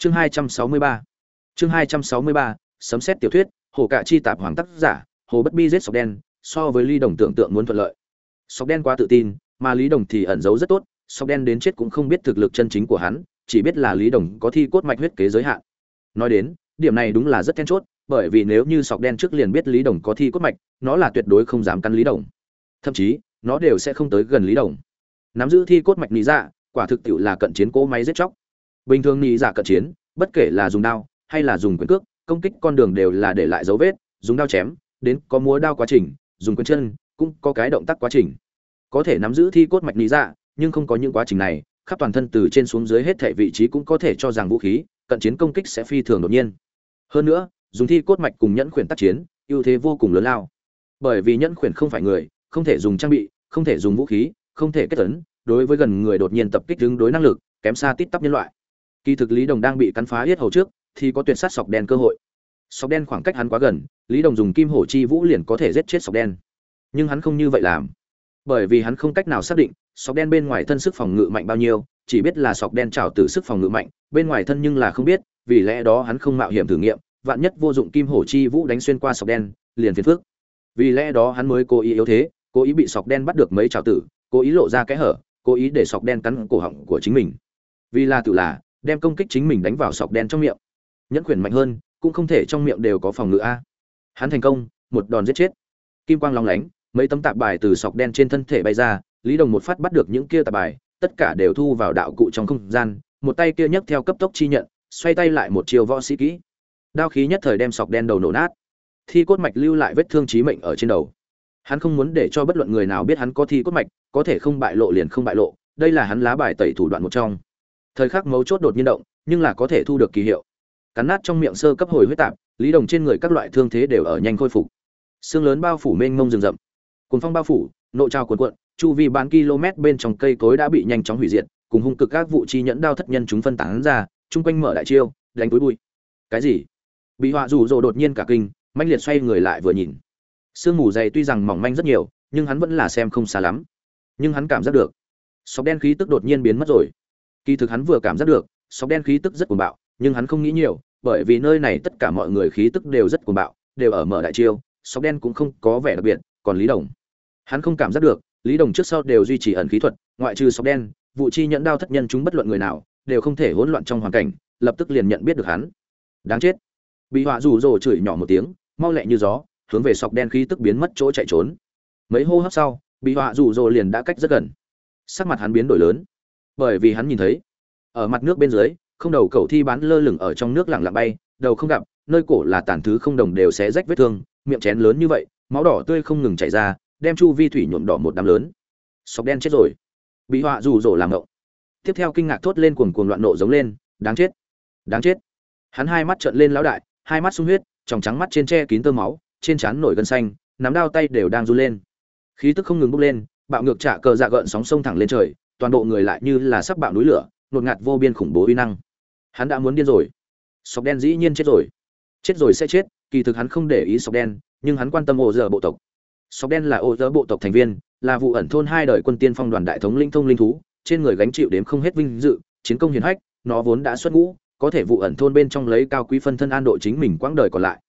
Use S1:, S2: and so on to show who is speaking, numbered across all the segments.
S1: chương hai trăm sáu mươi ba. Chương hai trăm sáu mươi ba, sấm xét tiểu thuyết, hồ cạ chi tạp hoàng tác giả, hồ bất bi giết sọc đen, so với ly đồng tưởng tượng muốn thuận lợi. Sọc đen quá tự tin, mà lý đồng thì ẩn giấu rất tốt, sọc đen đến chết cũng không biết thực lực chân chính của hắn, chỉ biết là lý đồng có thi cốt mạch huyết kế giới hạn. Nói đến, điểm này đúng là rất then chốt, bởi vì nếu như sọc đen trước liền biết lý đồng có thi cốt mạch, nó là tuyệt đối không dám cắn lý đồng. Thậm chí, nó đều sẽ không tới gần lý đồng. Nắm giữ thi cốt mạch lý dạ quả thực tiệu là cận chiến cỗ máy giết chóc bình thường lý giả cận chiến, bất kể là dùng đao hay là dùng quyền cước, công kích con đường đều là để lại dấu vết, dùng đao chém, đến có múa đao quá trình, dùng quyền chân, cũng có cái động tác quá trình. Có thể nắm giữ thi cốt mạch lý dạ nhưng không có những quá trình này, khắp toàn thân từ trên xuống dưới hết thể vị trí cũng có thể cho rằng vũ khí, cận chiến công kích sẽ phi thường đột nhiên. Hơn nữa, dùng thi cốt mạch cùng nhẫn khuyển tác chiến, ưu thế vô cùng lớn lao. Bởi vì nhẫn khuyển không phải người, không thể dùng trang bị, không thể dùng vũ khí, không thể kết tấn, đối với gần người đột nhiên tập kích đứng đối năng lực, kém xa tít tắp nhân loại kỳ thực lý đồng đang bị cắn phá yết hầu trước, thì có tuyệt sát sọc đen cơ hội. Sọc đen khoảng cách hắn quá gần, lý đồng dùng kim hổ chi vũ liền có thể giết chết sọc đen. Nhưng hắn không như vậy làm. Bởi vì hắn không cách nào xác định, sọc đen bên ngoài thân sức phòng ngự mạnh bao nhiêu, chỉ biết là sọc đen trảo tử sức phòng ngự mạnh, bên ngoài thân nhưng là không biết, vì lẽ đó hắn không mạo hiểm thử nghiệm, vạn nhất vô dụng kim hổ chi vũ đánh xuyên qua sọc đen, liền phiền phước vì lẽ đó hắn mới cố ý yếu thế, cố ý bị sọc đen bắt được mấy trảo tử, cố ý lộ ra cái hở, cố ý để sọc đen cắn cổ họng của chính mình. Vì là tự là đem công kích chính mình đánh vào sọc đen trong miệng. Nhẫn quyền mạnh hơn, cũng không thể trong miệng đều có phòng ngự a. Hắn thành công, một đòn giết chết. Kim quang long lánh, mấy tấm tạp bài từ sọc đen trên thân thể bay ra, lý đồng một phát bắt được những kia tạp bài, tất cả đều thu vào đạo cụ trong không gian, một tay kia nhấc theo cấp tốc chi nhận, xoay tay lại một chiều võ sĩ kỹ. Đao khí nhất thời đem sọc đen đầu nổ nát. Thi cốt mạch lưu lại vết thương chí mệnh ở trên đầu. Hắn không muốn để cho bất luận người nào biết hắn có thi cốt mạch, có thể không bại lộ liền không bại lộ, đây là hắn lá bài tẩy thủ đoạn một trong thời khắc mấu chốt đột nhiên động, nhưng là có thể thu được kỳ hiệu. Cắn nát trong miệng sơ cấp hồi huyết tạp, lý đồng trên người các loại thương thế đều ở nhanh khôi phục. Xương lớn bao phủ mênh mông rừng rậm. Cuốn phong bao phủ nội trào cuồn cuộn, chu vi bán km bên trong cây cối đã bị nhanh chóng hủy diệt, cùng hung cực các vụ chi nhẫn đao thất nhân chúng phân tán ra, chung quanh mở đại chiêu, đánh túi bụi. Cái gì? Bị họa rủ rồ đột nhiên cả kinh manh liệt xoay người lại vừa nhìn. Sương mù dày tuy rằng mỏng manh rất nhiều, nhưng hắn vẫn là xem không xa lắm. Nhưng hắn cảm giác được, sọc đen khí tức đột nhiên biến mất rồi kỳ thực hắn vừa cảm giác được, sọc đen khí tức rất cuồng bạo, nhưng hắn không nghĩ nhiều, bởi vì nơi này tất cả mọi người khí tức đều rất cuồng bạo, đều ở mở đại chiêu, sọc đen cũng không có vẻ đặc biệt, còn lý đồng. Hắn không cảm giác được, lý đồng trước sau đều duy trì ẩn khí thuật, ngoại trừ sọc đen, vụ chi nhẫn đao thất nhân chúng bất luận người nào, đều không thể hỗn loạn trong hoàn cảnh, lập tức liền nhận biết được hắn. Đáng chết. Bị họa rủ rồ chửi nhỏ một tiếng, mau lẹ như gió, hướng về sọc đen khí tức biến mất chỗ chạy trốn. Mấy hô hấp sau, bị họa rủ rồ liền đã cách rất gần. Sắc mặt hắn biến đổi lớn bởi vì hắn nhìn thấy, ở mặt nước bên dưới, không đầu cầu thi bán lơ lửng ở trong nước lặng lặng bay, đầu không gặp, nơi cổ là tàn thứ không đồng đều xé rách vết thương, miệng chén lớn như vậy, máu đỏ tươi không ngừng chảy ra, đem chu vi thủy nhuộm đỏ một đám lớn. Sọc đen chết rồi. Bị họa rủ rồ làm ngộng. Tiếp theo kinh ngạc thốt lên cuồng cuồng loạn nộ giống lên, đáng chết đáng chết. Hắn hai mắt trợn lên lão đại, hai mắt sung huyết, tròng trắng mắt trên che kín tơ máu, trên trán nổi gân xanh, nắm đao tay đều đang run lên. Khí tức không ngừng bốc lên, bạo ngược trả cờ dạ gợn sóng sông thẳng lên trời toàn bộ người lại như là sắc bạo núi lửa nột ngạt vô biên khủng bố uy năng. Hắn đã muốn điên rồi. Sọc đen dĩ nhiên chết rồi. Chết rồi sẽ chết, kỳ thực hắn không để ý sọc đen, nhưng hắn quan tâm ổ dơ bộ tộc. Sọc đen là ổ dơ bộ tộc thành viên, là vụ ẩn thôn hai đời quân tiên phong đoàn đại thống linh thông linh thú, trên người gánh chịu đếm không hết vinh dự, chiến công hiền hách, nó vốn đã xuất ngũ, có thể vụ ẩn thôn bên trong lấy cao quý phân thân an độ chính mình quãng đời còn lại.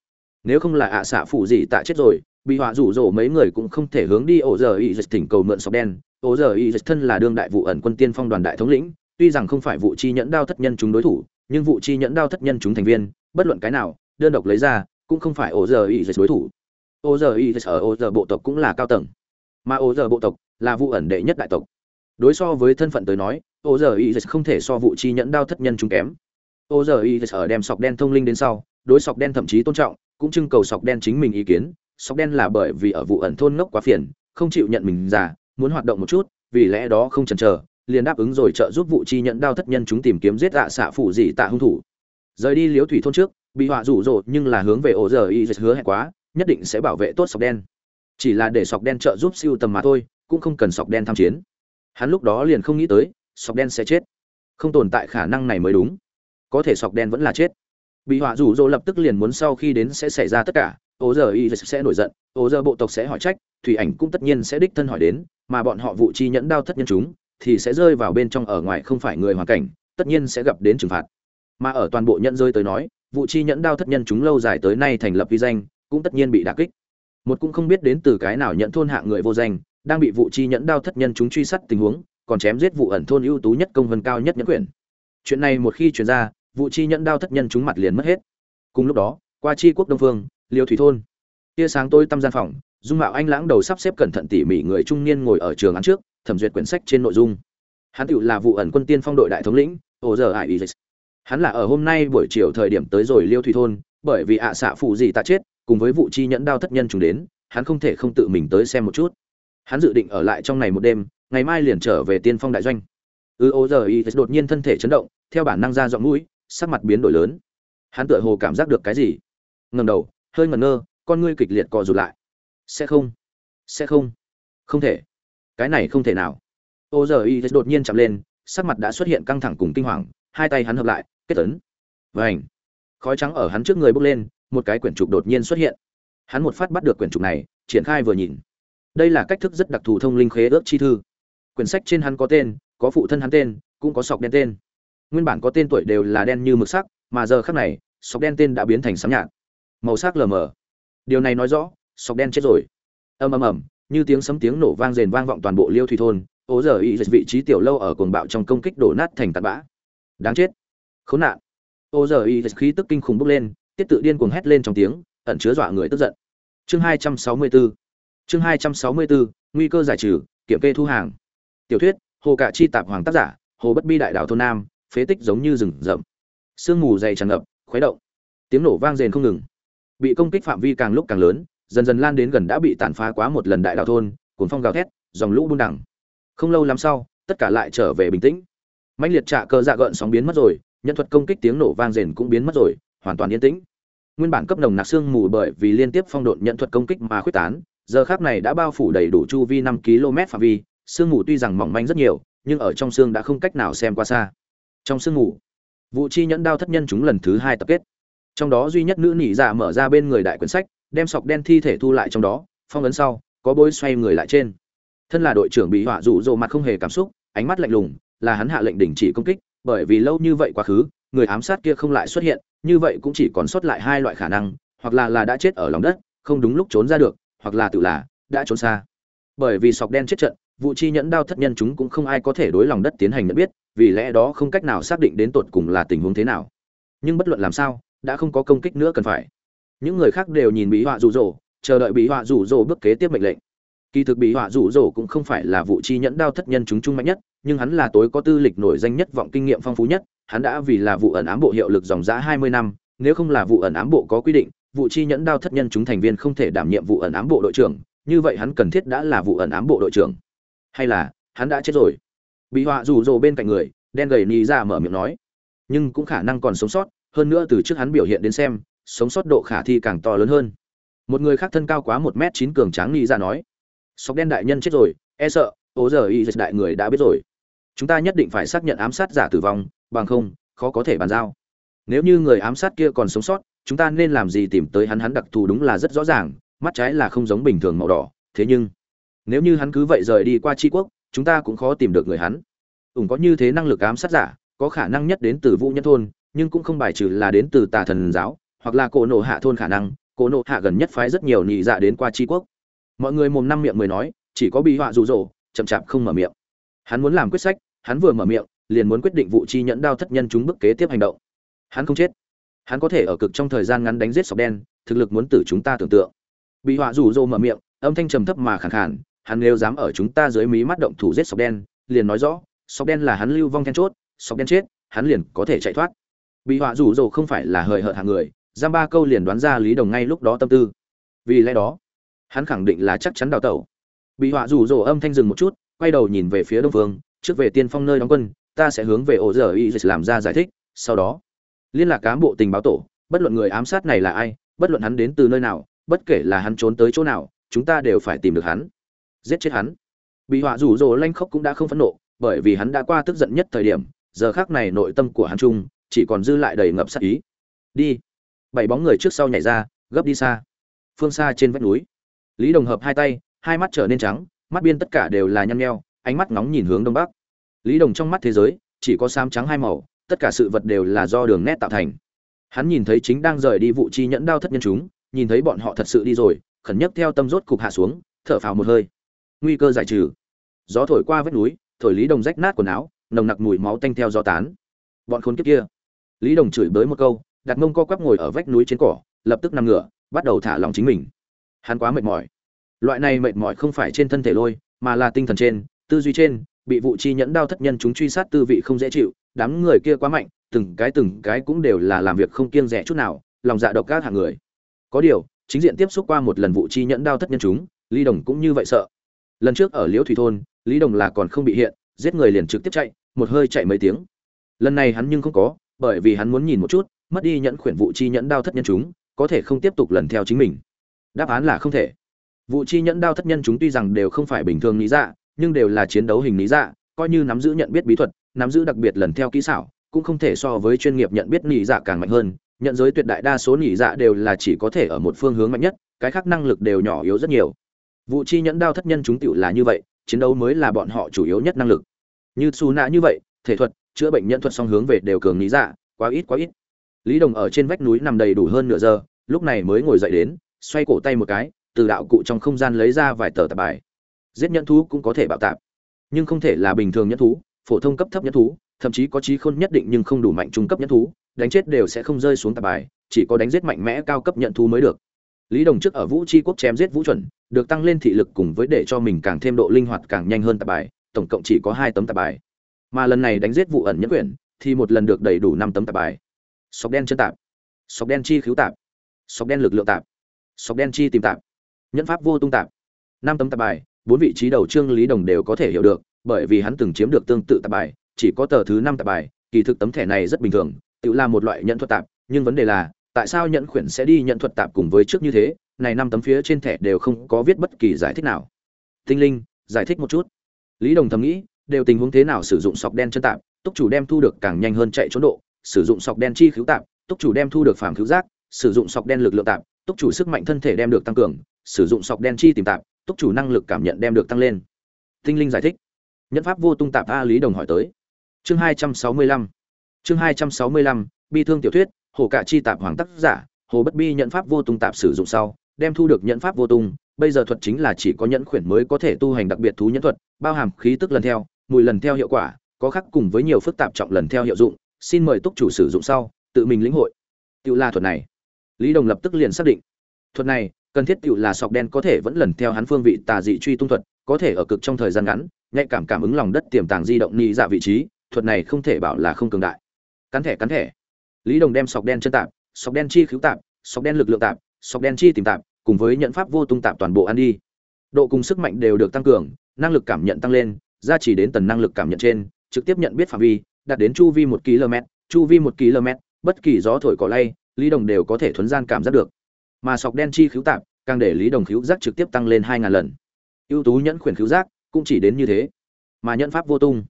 S1: Nếu không là ạ xạ phụ gì tạ chết rồi, bị họa rủ rỗ mấy người cũng không thể hướng đi ổ giờ ý dịch thỉnh cầu mượn sọc đen ổ giờ y dịch thân là đương đại vụ ẩn quân tiên phong đoàn đại thống lĩnh, tuy rằng không phải vụ chi nhẫn đao thất nhân chúng đối thủ, nhưng vụ chi nhẫn đao thất nhân chúng thành viên, bất luận cái nào, đơn độc lấy ra, cũng không phải ổ giờ y dịch đối thủ. Ổ giờ y dịch ở ổ giờ bộ tộc cũng là cao tầng, mà ổ giờ bộ tộc là vụ ẩn đệ nhất đại tộc. Đối so với thân phận tới nói ổ giờ y dịch không thể so vụ chi nhẫn đao thất nhân chúng kém. Ổ giờ y dịch ở đem sọc đen thông linh đến sau, đối sọc đen thậm chí tôn trọng, cũng trưng cầu sọc đen chính mình ý kiến, sọc đen là bởi vì ở vụ ẩn thôn ngốc quá phiền, không chịu nhận mình già muốn hoạt động một chút, vì lẽ đó không chần chờ, liền đáp ứng rồi trợ giúp vụ chi nhận đao thất nhân chúng tìm kiếm giết dạ xạ phủ dị tạ hung thủ. Rời đi liếu thủy thôn trước, bị họa rủ rỗ nhưng là hướng về ổ giờ y hứa hẹn quá, nhất định sẽ bảo vệ tốt sọc đen. Chỉ là để sọc đen trợ giúp siêu tầm mà thôi, cũng không cần sọc đen tham chiến. Hắn lúc đó liền không nghĩ tới, sọc đen sẽ chết. Không tồn tại khả năng này mới đúng. Có thể sọc đen vẫn là chết. Bị họa rủ rỗ lập tức liền muốn sau khi đến sẽ xảy ra tất cả ố giờ y sẽ nổi giận ố giờ bộ tộc sẽ hỏi trách, thủy ảnh cũng tất nhiên sẽ đích thân hỏi đến mà bọn họ vụ chi nhẫn đao thất nhân chúng, thì sẽ rơi vào bên trong ở ngoài không phải người hoàn cảnh, tất nhiên sẽ gặp đến trừng phạt. Mà ở toàn bộ nhận rơi tới nói, vụ chi nhẫn đao thất nhân chúng lâu dài tới nay thành lập vi danh, cũng tất nhiên bị đả kích. Một cũng không biết đến từ cái nào nhận thôn hạ người vô danh, đang bị vụ chi nhẫn đao thất nhân chúng truy sát tình huống, còn chém giết vụ ẩn thôn ưu tú nhất công vân cao nhất nhẫn quyển chuyện này một khi chuyển ra, vụ chi nhẫn đao thất nhân chúng mặt liền mất hết. Cùng lúc đó, qua chi quốc đông phương, liêu thủy thôn. Tia sáng tôi tâm gian phòng dung mạo anh lãng đầu sắp xếp cẩn thận tỉ mỉ người trung niên ngồi ở trường án trước, thẩm duyệt quyển sách trên nội dung. Hắn tự là vụ ẩn quân tiên phong đội đại thống lĩnh, ô giờ ải ý hắn là ở hôm nay buổi chiều thời điểm tới rồi liêu thủy thôn, bởi vì ạ xạ phụ gì tạ chết, cùng với vụ chi nhẫn đao thất nhân chúng đến, hắn không thể không tự mình tới xem một chút. Hắn dự định ở lại trong này một đêm, ngày mai liền trở về tiên phong đại doanh. Ư ô giờ ý đột nhiên thân thể chấn động, theo bản năng ra giọng mũi, sắc mặt biến đổi lớn. Hắn tựa hồ cảm giác được cái gì? Ngầm đầu, hơi ngẩn ngơ, con ngươi kịch liệt co rụt lại sẽ không. Sẽ không. Không thể. Cái này không thể nào. Ô giờ y đột nhiên chạm lên, sắc mặt đã xuất hiện căng thẳng cùng kinh hoàng, hai tay hắn hợp lại, kết tấn vảnh khói trắng ở hắn trước người bốc lên, một cái quyển trục đột nhiên xuất hiện. Hắn một phát bắt được quyển trục này, triển khai vừa nhìn. Đây là cách thức rất đặc thù thông linh khế ước chi thư. Quyển sách trên hắn có tên, có phụ thân hắn tên, cũng có sọc đen tên. Nguyên bản có tên tuổi đều là đen như mực sắc, mà giờ khác này, sọc đen tên đã biến thành sám nhạt. Màu sắc lờ mờ. Điều này nói rõ sọc đen chết rồi. Ầm ầm ầm, như tiếng sấm tiếng nổ vang rền vang vọng toàn bộ liêu thủy thôn ố giờ ý vị trí tiểu lâu ở cồn bạo trong công kích đổ nát thành tạt bã. Đáng chết. Khốn nạn. Ô giờ y khí tức kinh khủng bốc lên, tiết tự điên cuồng hét lên trong tiếng, ẩn chứa dọa người tức giận. Chương hai trăm sáu mươi 264 chương hai trăm sáu mươi 264 nguy cơ giải trừ, kiểm kê thu hàng. Tiểu thuyết, hồ cạ chi tạp hoàng tác giả, hồ bất bi đại đảo thôn nam, phế tích giống như rừng rậm. Sương mù dày tràn ngập, khuấy động. Tiếng nổ vang rền không ngừng. Bị công kích phạm vi càng lúc càng lớn dần dần lan đến gần đã bị tàn phá quá một lần đại đảo thôn cuốn phong gào thét, dòng lũ buôn đẳng không lâu lắm sau, tất cả lại trở về bình tĩnh. Mạnh liệt trạ cơ dạ gợn sóng biến mất rồi, nhân thuật công kích tiếng nổ vang rền cũng biến mất rồi, hoàn toàn yên tĩnh. Nguyên bản cấp nồng nặc xương mù bởi vì liên tiếp phong độn nhận thuật công kích mà khuyết tán, giờ khác này đã bao phủ đầy đủ chu vi năm km phạm vi, xương mù tuy rằng mỏng manh rất nhiều, nhưng ở trong xương đã không cách nào xem qua xa. Trong sương mù vụ chi nhẫn đao thất nhân chúng lần thứ hai tập kết. Trong đó duy nhất nữ nỉ dạ mở ra bên người đại quyển sách đem sọc đen thi thể thu lại trong đó, phong ấn sau, có bôi xoay người lại trên. Thân là đội trưởng bị họa rụ rỗ mặt không hề cảm xúc, ánh mắt lạnh lùng, là hắn hạ lệnh đình chỉ công kích, bởi vì lâu như vậy quá khứ, người ám sát kia không lại xuất hiện, như vậy cũng chỉ còn sót lại hai loại khả năng, hoặc là là đã chết ở lòng đất, không đúng lúc trốn ra được, hoặc là tự là, đã trốn xa. Bởi vì sọc đen chết trận, vụ chi nhẫn đao thất nhân chúng cũng không ai có thể đối lòng đất tiến hành nhận biết, vì lẽ đó không cách nào xác định đến tột cùng là tình huống thế nào. Nhưng bất luận làm sao, đã không có công kích nữa cần phải những người khác đều nhìn bí họa rủ rỗ, chờ đợi bí họa rủ rỗ bước kế tiếp mệnh lệnh. Kỳ thực bí họa rủ rỗ cũng không phải là vụ chi nhẫn đao thất nhân chúng trung mạnh nhất, nhưng hắn là tối có tư lịch nổi danh nhất vọng kinh nghiệm phong phú nhất, hắn đã vì là vụ ẩn ám bộ hiệu lực dòng giã hai mươi năm, nếu không là vụ ẩn ám bộ có quy định, vụ chi nhẫn đao thất nhân chúng thành viên không thể đảm nhiệm vụ ẩn ám bộ đội trưởng, như vậy hắn cần thiết đã là vụ ẩn ám bộ đội trưởng. Hay là, hắn đã chết rồi. Bị họa rủ rồ bên cạnh người, đen gầy nhì ra mở miệng nói. Nhưng cũng khả năng còn sống sót, hơn nữa từ trước hắn biểu hiện đến xem sống sót độ khả thi càng to lớn hơn. Một người khác thân cao quá một m chín cường tráng nghĩ ra nói, sọc đen đại nhân chết rồi e sợ, ố giờ y đại người đã biết rồi. Chúng ta nhất định phải xác nhận ám sát giả tử vong, bằng không, khó có thể bàn giao. Nếu như người ám sát kia còn sống sót, chúng ta nên làm gì tìm tới hắn hắn đặc thù đúng là rất rõ ràng, mắt trái là không giống bình thường màu đỏ, thế nhưng, nếu như hắn cứ vậy rời đi qua tri quốc, chúng ta cũng khó tìm được người hắn. Ủng có như thế năng lực ám sát giả, có khả năng nhất đến từ vũ nhân thôn, nhưng cũng không bài trừ là đến từ tà thần giáo hoặc là cổ nổ hạ thôn khả năng, cổ nổ hạ gần nhất phái rất nhiều nhị dạ đến qua tri quốc. Mọi người mồm năm miệng mới nói, chỉ có bị họa rụ rỗ, chậm chạp không mở miệng. Hắn muốn làm quyết sách, hắn vừa mở miệng, liền muốn quyết định vụ chi nhẫn đao thất nhân chúng bức kế tiếp hành động. Hắn không chết. Hắn có thể ở cực trong thời gian ngắn đánh giết sọc đen, thực lực muốn tử chúng ta tưởng tượng. Bị họa rủ rỗ mở miệng, âm thanh trầm thấp mà khẳng khản hắn nếu dám ở chúng ta dưới mí mắt động thủ giết sọc đen, liền nói rõ, sọc đen là hắn lưu vong then chốt, sọc đen chết, hắn liền có thể chạy thoát. Bị họa rủ rỗ không phải là hời hợt hàng người giam ba câu liền đoán ra lý đồng ngay lúc đó tâm tư. Vì lẽ đó, hắn khẳng định là chắc chắn đào tẩu. Bị họa rủ rỗ âm thanh dừng một chút, quay đầu nhìn về phía đông phương, trước về tiên phong nơi đóng quân, ta sẽ hướng về ổ giờ y làm ra giải thích, sau đó, liên lạc cán bộ tình báo tổ, bất luận người ám sát này là ai, bất luận hắn đến từ nơi nào, bất kể là hắn trốn tới chỗ nào, chúng ta đều phải tìm được hắn. Giết chết hắn. Bị họa rủ rỗ lanh khóc cũng đã không phẫn nộ, bởi vì hắn đã qua tức giận nhất thời điểm, giờ khác này nội tâm của hắn trung, chỉ còn dư lại đầy ngập sát ý. Đi bảy bóng người trước sau nhảy ra, gấp đi xa. Phương xa trên vách núi. Lý đồng hợp hai tay, hai mắt trở nên trắng, mắt biên tất cả đều là nhăn nheo, ánh mắt nóng nhìn hướng đông bắc. Lý đồng trong mắt thế giới, chỉ có xám trắng hai màu, tất cả sự vật đều là do đường nét tạo thành. Hắn nhìn thấy chính đang rời đi vụ chi nhẫn đao thất nhân chúng, nhìn thấy bọn họ thật sự đi rồi, khẩn nhất theo tâm rốt cục hạ xuống, thở phào một hơi. Nguy cơ giải trừ. Gió thổi qua vách núi, thổi lý đồng rách nát quần áo, nồng nặc mùi máu tanh theo gió tán. Bọn khốn kiếp kia. Lý đồng chửi bới một câu đặt mông co quắp ngồi ở vách núi trên cỏ, lập tức nằm ngửa, bắt đầu thả lòng chính mình. Hắn quá mệt mỏi. Loại này mệt mỏi không phải trên thân thể lôi, mà là tinh thần trên, tư duy trên, bị vụ chi nhẫn đao thất nhân chúng truy sát tư vị không dễ chịu, đám người kia quá mạnh, từng cái từng cái cũng đều là làm việc không kiêng rẻ chút nào, lòng dạ độc các hạng người. Có điều, chính diện tiếp xúc qua một lần vụ chi nhẫn đao thất nhân chúng, lý đồng cũng như vậy sợ. Lần trước ở liễu thủy thôn, lý đồng là còn không bị hiện, giết người liền trực tiếp chạy, một hơi chạy mấy tiếng. Lần này hắn nhưng không có, bởi vì hắn muốn nhìn một chút mất đi nhẫn khuyển vụ chi nhẫn đao thất nhân chúng, có thể không tiếp tục lần theo chính mình. Đáp án là không thể. Vụ chi nhẫn đao thất nhân chúng tuy rằng đều không phải bình thường lý dạ nhưng đều là chiến đấu hình lý dạ coi như nắm giữ nhận biết bí thuật, nắm giữ đặc biệt lần theo kỹ xảo, cũng không thể so với chuyên nghiệp nhận biết nhị dạ càng mạnh hơn. Nhận giới tuyệt đại đa số nhị dạ đều là chỉ có thể ở một phương hướng mạnh nhất, cái khác năng lực đều nhỏ yếu rất nhiều. Vụ chi nhẫn đao thất nhân chúng tựu là như vậy, chiến đấu mới là bọn họ chủ yếu nhất năng lực. Như su nạ như vậy, thể thuật, chữa bệnh nhân thuật song hướng về đều cường lý dạ quá ít quá ít lý đồng ở trên vách núi nằm đầy đủ hơn nửa giờ, lúc này mới ngồi dậy đến, xoay cổ tay một cái, từ đạo cụ trong không gian lấy ra vài tờ tạp bài. Giết nhẫn thú cũng có thể bạo tạp, nhưng không thể là bình thường nhẫn thú, phổ thông cấp thấp nhẫn thú, thậm chí có trí khôn nhất định nhưng không đủ mạnh trung cấp nhẫn thú, đánh chết đều sẽ không rơi xuống tạp bài, chỉ có đánh giết mạnh mẽ cao cấp nhận thú mới được. Lý đồng trước ở vũ tri quốc chém giết vũ chuẩn, được tăng lên thị lực cùng với để cho mình càng thêm độ linh hoạt càng nhanh hơn tạp bài, tổng cộng chỉ có hai tấm tạp bài. Mà lần này đánh giết vụ ẩn Nhất quyển, thì một lần được đầy đủ năm tấm tạp bài sọc đen chân tạp. Sọc đen chi khíu tạp. Sọc đen lực lượng tạp. Sọc đen chi tìm tạp. Nhẫn pháp vô tung tạp. Năm tấm tạp bài, bốn vị trí đầu trương lý đồng đều có thể hiểu được, bởi vì hắn từng chiếm được tương tự tạp bài, chỉ có tờ thứ năm tạp bài, kỳ thực tấm thẻ này rất bình thường, tự là một loại nhận thuật tạp, nhưng vấn đề là, tại sao nhận khuyển sẽ đi nhận thuật tạp cùng với trước như thế, này năm tấm phía trên thẻ đều không có viết bất kỳ giải thích nào. Tinh linh, giải thích một chút. Lý đồng thầm nghĩ, đều tình huống thế nào sử dụng sọc đen chân tạp, túc chủ đem thu được càng nhanh hơn chạy trốn độ sử dụng sọc đen chi cứu tạp, túc chủ đem thu được phàm cứu giác, sử dụng sọc đen lực lượng tạp, túc chủ sức mạnh thân thể đem được tăng cường, sử dụng sọc đen chi tìm tạp, túc chủ năng lực cảm nhận đem được tăng lên. Tinh linh giải thích. Nhân pháp vô tung tạp a lý đồng hỏi tới. Chương hai trăm sáu mươi lăm. Chương hai trăm sáu mươi lăm, bi thương tiểu thuyết, hồ cạ chi tạp hoàng tác giả, hồ bất bi nhận pháp vô tung tạp sử dụng sau, đem thu được nhận pháp vô tung, bây giờ thuật chính là chỉ có nhẫn khuyển mới có thể tu hành đặc biệt thú nhẫn thuật, bao hàm khí tức lần theo, mùi lần theo hiệu quả, có khắc cùng với nhiều phức tạp trọng lần theo hiệu dụng xin mời túc chủ sử dụng sau, tự mình lĩnh hội. Tự la thuật này, lý đồng lập tức liền xác định. Thuật này, cần thiết tự là sọc đen có thể vẫn lần theo hắn phương vị tà dị truy tung thuật, có thể ở cực trong thời gian ngắn, nhạy cảm cảm ứng lòng đất tiềm tàng di động ni dạ vị trí, thuật này không thể bảo là không cường đại. Cắn thẻ cắn thẻ. Lý đồng đem sọc đen chân tạp, sọc đen chi khíu tạp, sọc đen lực lượng tạp, sọc đen chi tìm tạp, cùng với nhận pháp vô tung tạp toàn bộ ăn đi. Độ cùng sức mạnh đều được tăng cường, năng lực cảm nhận tăng lên, gia chỉ đến tần năng lực cảm nhận trên, trực tiếp nhận biết phạm vi đạt đến chu vi một km, chu vi một km, bất kỳ gió thổi cỏ lay, lý đồng đều có thể thuấn gian cảm giác được. Mà sọc đen chi khứu tạp, càng để lý đồng khứu giác trực tiếp tăng lên hai ngàn lần. Ưu tú nhẫn khuyển khứu giác cũng chỉ đến như thế, mà nhẫn pháp vô tung.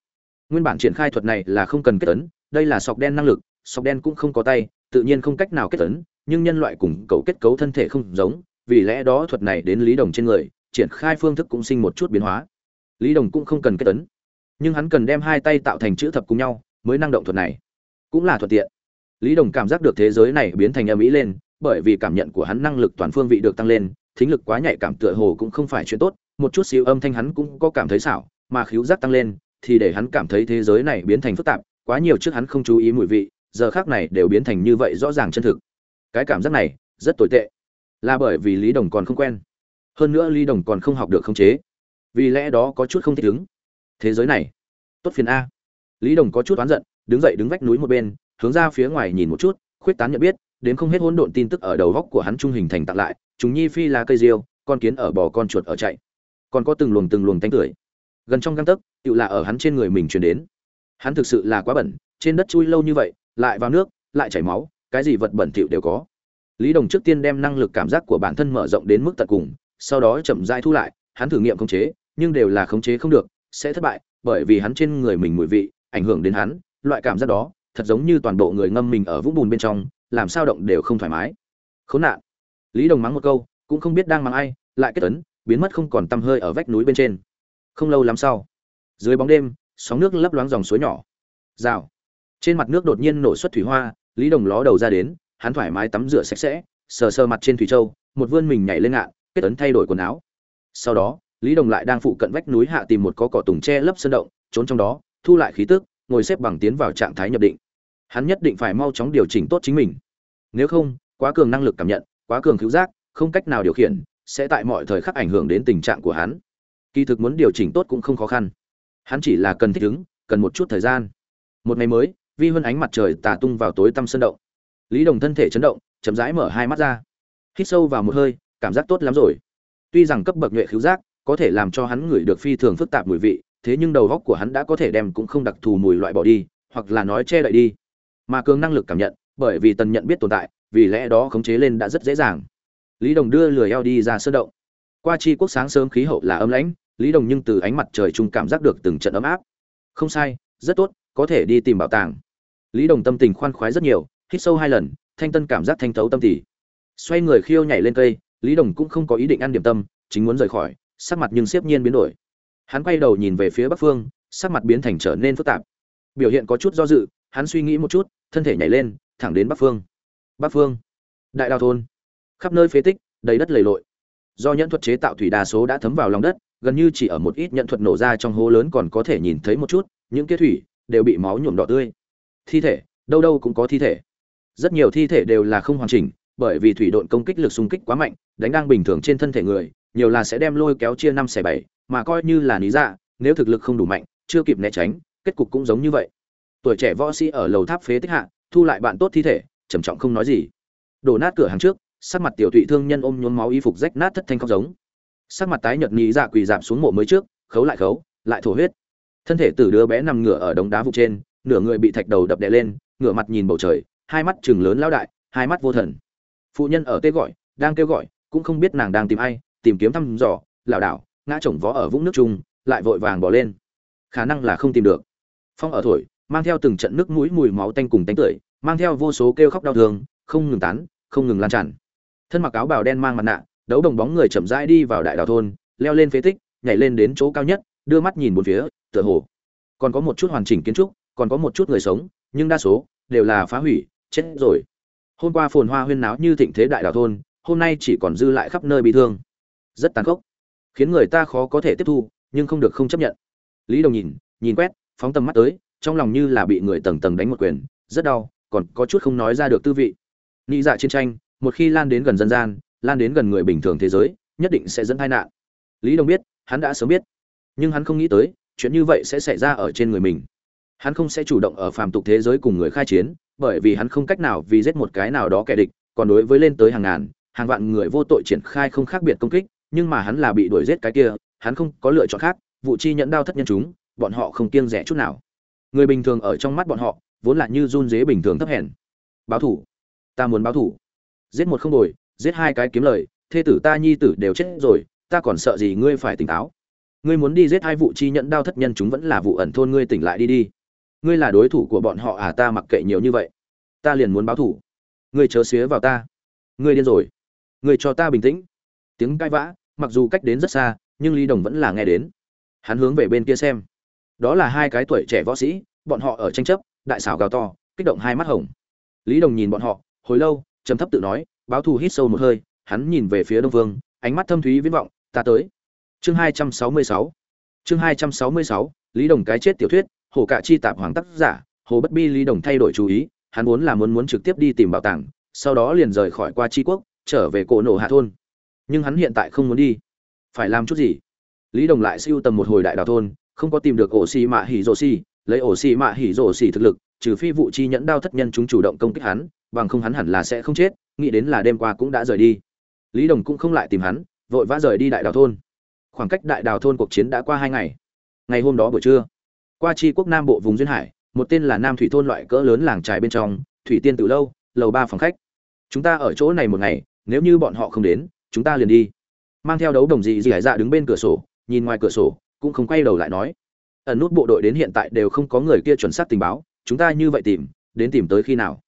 S1: Nguyên bản triển khai thuật này là không cần kết tấn đây là sọc đen năng lực, sọc đen cũng không có tay, tự nhiên không cách nào kết tấn nhưng nhân loại cùng cấu kết cấu thân thể không giống, vì lẽ đó thuật này đến lý đồng trên người, triển khai phương thức cũng sinh một chút biến hóa. Lý đồng cũng không cần kết tấn nhưng hắn cần đem hai tay tạo thành chữ thập cùng nhau mới năng động thuật này. Cũng là thuận tiện. Lý đồng cảm giác được thế giới này biến thành âm ý lên, bởi vì cảm nhận của hắn năng lực toàn phương vị được tăng lên, thính lực quá nhạy cảm tựa hồ cũng không phải chuyện tốt, một chút xíu âm thanh hắn cũng có cảm thấy xảo, mà khíu giác tăng lên, thì để hắn cảm thấy thế giới này biến thành phức tạp, quá nhiều trước hắn không chú ý mùi vị, giờ khác này đều biến thành như vậy rõ ràng chân thực. Cái cảm giác này, rất tồi tệ. Là bởi vì lý đồng còn không quen. Hơn nữa lý đồng còn không học được khống chế. Vì lẽ đó có chút không thích ứng. Thế giới này, tốt phiền a lý đồng có chút oán giận, đứng dậy đứng vách núi một bên, hướng ra phía ngoài nhìn một chút, khuyết tán nhận biết, đến không hết hỗn độn tin tức ở đầu góc của hắn trung hình thành tặng lại, chúng nhi phi là cây diêu, con kiến ở bò con chuột ở chạy. Còn có từng luồng từng luồng tanh tưởi. Gần trong găng tấc tự là ở hắn trên người mình truyền đến. Hắn thực sự là quá bẩn, trên đất chui lâu như vậy, lại vào nước, lại chảy máu, cái gì vật bẩn thỉu đều có. Lý đồng trước tiên đem năng lực cảm giác của bản thân mở rộng đến mức tận cùng, sau đó chậm rãi thu lại, hắn thử nghiệm khống chế, nhưng đều là khống chế không được, sẽ thất bại, bởi vì hắn trên người mình mùi vị ảnh hưởng đến hắn, loại cảm giác đó, thật giống như toàn bộ người ngâm mình ở vũng bùn bên trong, làm sao động đều không thoải mái. Khốn nạn. Lý đồng mắng một câu, cũng không biết đang mắng ai, lại kết tấn biến mất không còn tăm hơi ở vách núi bên trên. Không lâu lắm sau, dưới bóng đêm, sóng nước lấp loáng dòng suối nhỏ. Rào. Trên mặt nước đột nhiên nổ xuất thủy hoa, lý đồng ló đầu ra đến, hắn thoải mái tắm rửa sạch sẽ, sờ sờ mặt trên thủy châu, một vươn mình nhảy lên ngạn, kết tấn thay đổi quần áo. Sau đó, lý đồng lại đang phụ cận vách núi hạ tìm một có cỏ tùng tre lấp sơn động, trốn trong đó thu lại khí tức, ngồi xếp bằng tiến vào trạng thái nhập định. Hắn nhất định phải mau chóng điều chỉnh tốt chính mình. Nếu không, quá cường năng lực cảm nhận, quá cường cứu giác, không cách nào điều khiển, sẽ tại mọi thời khắc ảnh hưởng đến tình trạng của hắn. Kỳ thực muốn điều chỉnh tốt cũng không khó khăn. Hắn chỉ là cần thích ứng, cần một chút thời gian. Một ngày mới, vi hơn ánh mặt trời tà tung vào tối tăm sân động. Lý đồng thân thể chấn động, chậm rãi mở hai mắt ra. Hít sâu vào một hơi, cảm giác tốt lắm rồi. Tuy rằng cấp bậc nhuệ khứu giác có thể làm cho hắn ngửi được phi thường phức tạp mùi vị thế nhưng đầu góc của hắn đã có thể đem cũng không đặc thù mùi loại bỏ đi, hoặc là nói che đậy đi. Mà cường năng lực cảm nhận, bởi vì tần nhận biết tồn tại, vì lẽ đó khống chế lên đã rất dễ dàng. Lý đồng đưa lười eo đi ra sơn động. Qua chi quốc sáng sớm khí hậu là ấm lãnh, lý đồng nhưng từ ánh mặt trời chung cảm giác được từng trận ấm áp. Không sai, rất tốt, có thể đi tìm bảo tàng. Lý đồng tâm tình khoan khoái rất nhiều, hít sâu hai lần, thanh tân cảm giác thanh thấu tâm tỉ. Xoay người khiêu nhảy lên cây, lý đồng cũng không có ý định ăn điểm tâm, chính muốn rời khỏi, sắc mặt nhưng siếp nhiên biến đổi hắn quay đầu nhìn về phía bắc phương, sắc mặt biến thành trở nên phức tạp. Biểu hiện có chút do dự, hắn suy nghĩ một chút, thân thể nhảy lên, thẳng đến bắc phương. Bắc phương. Đại đào thôn. Khắp nơi phế tích, đầy đất lầy lội. Do nhẫn thuật chế tạo thủy đa số đã thấm vào lòng đất, gần như chỉ ở một ít nhận thuật nổ ra trong hố lớn còn có thể nhìn thấy một chút, những kia thủy đều bị máu nhuộm đỏ tươi. Thi thể, đâu đâu cũng có thi thể. Rất nhiều thi thể đều là không hoàn chỉnh, bởi vì thủy độn công kích lực xung kích quá mạnh, đánh đang bình thường trên thân thể người nhiều là sẽ đem lôi kéo chia năm xẻ bảy, mà coi như là lý dạ nếu thực lực không đủ mạnh, chưa kịp né tránh, kết cục cũng giống như vậy. Tuổi trẻ võ sĩ ở lầu tháp phế tích hạ, thu lại bạn tốt thi thể, trầm trọng không nói gì. Đổ nát cửa hàng trước, sắc mặt tiểu thụy thương nhân ôm nhuốm máu y phục rách nát thất thanh khóc giống. Sắc mặt tái nhợt nhí dạ quỳ dạp xuống mộ mới trước, khấu lại khấu, lại thổ huyết. Thân thể tử đứa bé nằm ngửa ở đống đá vụ trên, nửa người bị thạch đầu đập đè lên, ngửa mặt nhìn bầu trời, hai mắt chừng lớn lao đại, hai mắt vô thần. Phụ nhân ở tê gọi, đang kêu gọi, cũng không biết nàng đang tìm ai tìm kiếm thăm dò, lảo đảo, ngã chồng vó ở vũng nước chung, lại vội vàng bỏ lên. Khả năng là không tìm được. Phong ở thổi, mang theo từng trận nước mũi mùi máu tanh cùng tanh tưởi, mang theo vô số kêu khóc đau thương, không ngừng tán, không ngừng lan tràn. Thân mặc áo bào đen mang mặt nạ, đấu đồng bóng người chậm rãi đi vào đại đào thôn, leo lên phế tích, nhảy lên đến chỗ cao nhất, đưa mắt nhìn bốn phía, tựa hồ còn có một chút hoàn chỉnh kiến trúc, còn có một chút người sống, nhưng đa số đều là phá hủy, chết rồi. Hôm qua phồn hoa huyên náo như thịnh thế đại đào thôn, hôm nay chỉ còn dư lại khắp nơi bị thương rất tàn khốc, khiến người ta khó có thể tiếp thu, nhưng không được không chấp nhận. Lý đồng nhìn nhìn quét, phóng tầm mắt tới, trong lòng như là bị người tầng tầng đánh một quyền, rất đau, còn có chút không nói ra được tư vị. Nghĩ dạ chiến tranh, một khi lan đến gần dân gian, lan đến gần người bình thường thế giới, nhất định sẽ dẫn tai nạn. Lý đồng biết, hắn đã sớm biết, nhưng hắn không nghĩ tới, chuyện như vậy sẽ xảy ra ở trên người mình. Hắn không sẽ chủ động ở phàm tục thế giới cùng người khai chiến, bởi vì hắn không cách nào vì giết một cái nào đó kẻ địch, còn đối với lên tới hàng ngàn, hàng vạn người vô tội triển khai không khác biệt công kích nhưng mà hắn là bị đuổi giết cái kia, hắn không có lựa chọn khác, vụ chi nhẫn đao thất nhân chúng, bọn họ không kiêng rẻ chút nào. Người bình thường ở trong mắt bọn họ, vốn là như run dế bình thường thấp hèn. Báo thủ. Ta muốn báo thủ. Giết một không đổi, giết hai cái kiếm lời, thê tử ta nhi tử đều chết rồi, ta còn sợ gì ngươi phải tỉnh táo. Ngươi muốn đi giết hai vụ chi nhẫn đao thất nhân chúng vẫn là vụ ẩn thôn ngươi tỉnh lại đi đi. Ngươi là đối thủ của bọn họ à ta mặc kệ nhiều như vậy. Ta liền muốn báo thủ. Ngươi chớ xía vào ta. Ngươi điên rồi. Ngươi cho ta bình tĩnh tiếng cãi vã, mặc dù cách đến rất xa, nhưng lý đồng vẫn là nghe đến. Hắn hướng về bên kia xem. Đó là hai cái tuổi trẻ võ sĩ, bọn họ ở tranh chấp, đại xảo gào to, kích động hai mắt hồng. Lý đồng nhìn bọn họ, hồi lâu, trầm thấp tự nói, báo thù hít sâu một hơi, hắn nhìn về phía đông vương, ánh mắt thâm thúy viễn vọng, ta tới. Chương hai trăm sáu mươi sáu. Chương hai trăm sáu mươi sáu, lý đồng cái chết tiểu thuyết, hồ cạ chi tạp hoàng tác giả, hồ bất bi lý đồng thay đổi chú ý, hắn muốn là muốn muốn trực tiếp đi tìm bảo tàng, sau đó liền rời khỏi qua tri quốc, trở về cổ nổ hạ thôn nhưng hắn hiện tại không muốn đi. Phải làm chút gì? Lý đồng lại siêu tầm một hồi đại đào thôn, không có tìm được ổ xì mạ hỉ rổ xì lấy ổ xì mạ hỉ rổ xì thực lực, trừ phi vụ chi nhẫn đao thất nhân chúng chủ động công kích hắn, bằng không hắn hẳn là sẽ không chết, nghĩ đến là đêm qua cũng đã rời đi. Lý đồng cũng không lại tìm hắn, vội vã rời đi đại đào thôn. Khoảng cách đại đào thôn cuộc chiến đã qua hai ngày. Ngày hôm đó buổi trưa, qua chi quốc nam bộ vùng duyên hải, một tên là nam thủy thôn loại cỡ lớn làng trài bên trong, thủy tiên từ lâu, lầu ba phòng khách. Chúng ta ở chỗ này một ngày, nếu như bọn họ không đến chúng ta liền đi. Mang theo đấu đồng dị dị hải dạ đứng bên cửa sổ, nhìn ngoài cửa sổ, cũng không quay đầu lại nói. Ẩn nút bộ đội đến hiện tại đều không có người kia chuẩn xác tình báo, chúng ta như vậy tìm, đến tìm tới khi nào?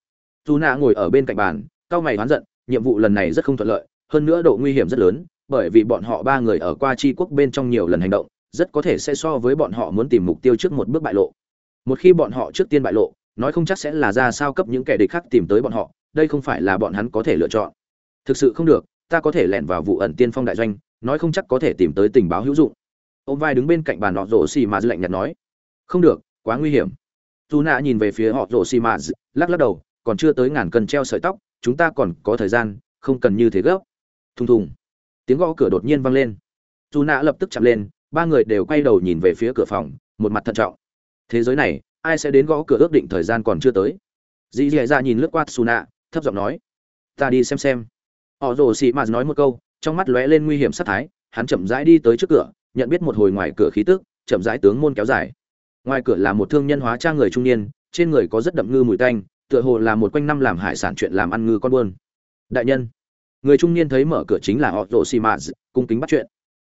S1: Dù nạ ngồi ở bên cạnh bàn, cao mày oán giận, nhiệm vụ lần này rất không thuận lợi, hơn nữa độ nguy hiểm rất lớn, bởi vì bọn họ ba người ở qua chi quốc bên trong nhiều lần hành động, rất có thể sẽ so với bọn họ muốn tìm mục tiêu trước một bước bại lộ. Một khi bọn họ trước tiên bại lộ, nói không chắc sẽ là ra sao cấp những kẻ địch khác tìm tới bọn họ, đây không phải là bọn hắn có thể lựa chọn. Thực sự không được ta có thể lẻn vào vụ ẩn tiên phong đại doanh, nói không chắc có thể tìm tới tình báo hữu dụng. Ông vai đứng bên cạnh bàn họ rổ xì mà lạnh nhạt nói, không được, quá nguy hiểm. Dù nạ nhìn về phía họ rổ xì mà lắc lắc đầu, còn chưa tới ngàn cân treo sợi tóc, chúng ta còn có thời gian, không cần như thế gấp. Thùng thùng. Tiếng gõ cửa đột nhiên vang lên. Dù nạ lập tức chạm lên, ba người đều quay đầu nhìn về phía cửa phòng, một mặt thận trọng. Thế giới này, ai sẽ đến gõ cửa ước định thời gian còn chưa tới? Dì dì ra nhìn lướt qua xù nạ thấp giọng nói, ta đi xem xem họ rồ xì mạt nói một câu, trong mắt lóe lên nguy hiểm sát thái, hắn chậm rãi đi tới trước cửa, nhận biết một hồi ngoài cửa khí tức, chậm rãi tướng môn kéo dài. Ngoài cửa là một thương nhân hóa trang người trung niên, trên người có rất đậm ngư mùi tanh, tựa hồ là một quanh năm làm hải sản chuyện làm ăn ngư con buôn. Đại nhân, người trung niên thấy mở cửa chính là họ rồ xì mạt cung kính bắt chuyện.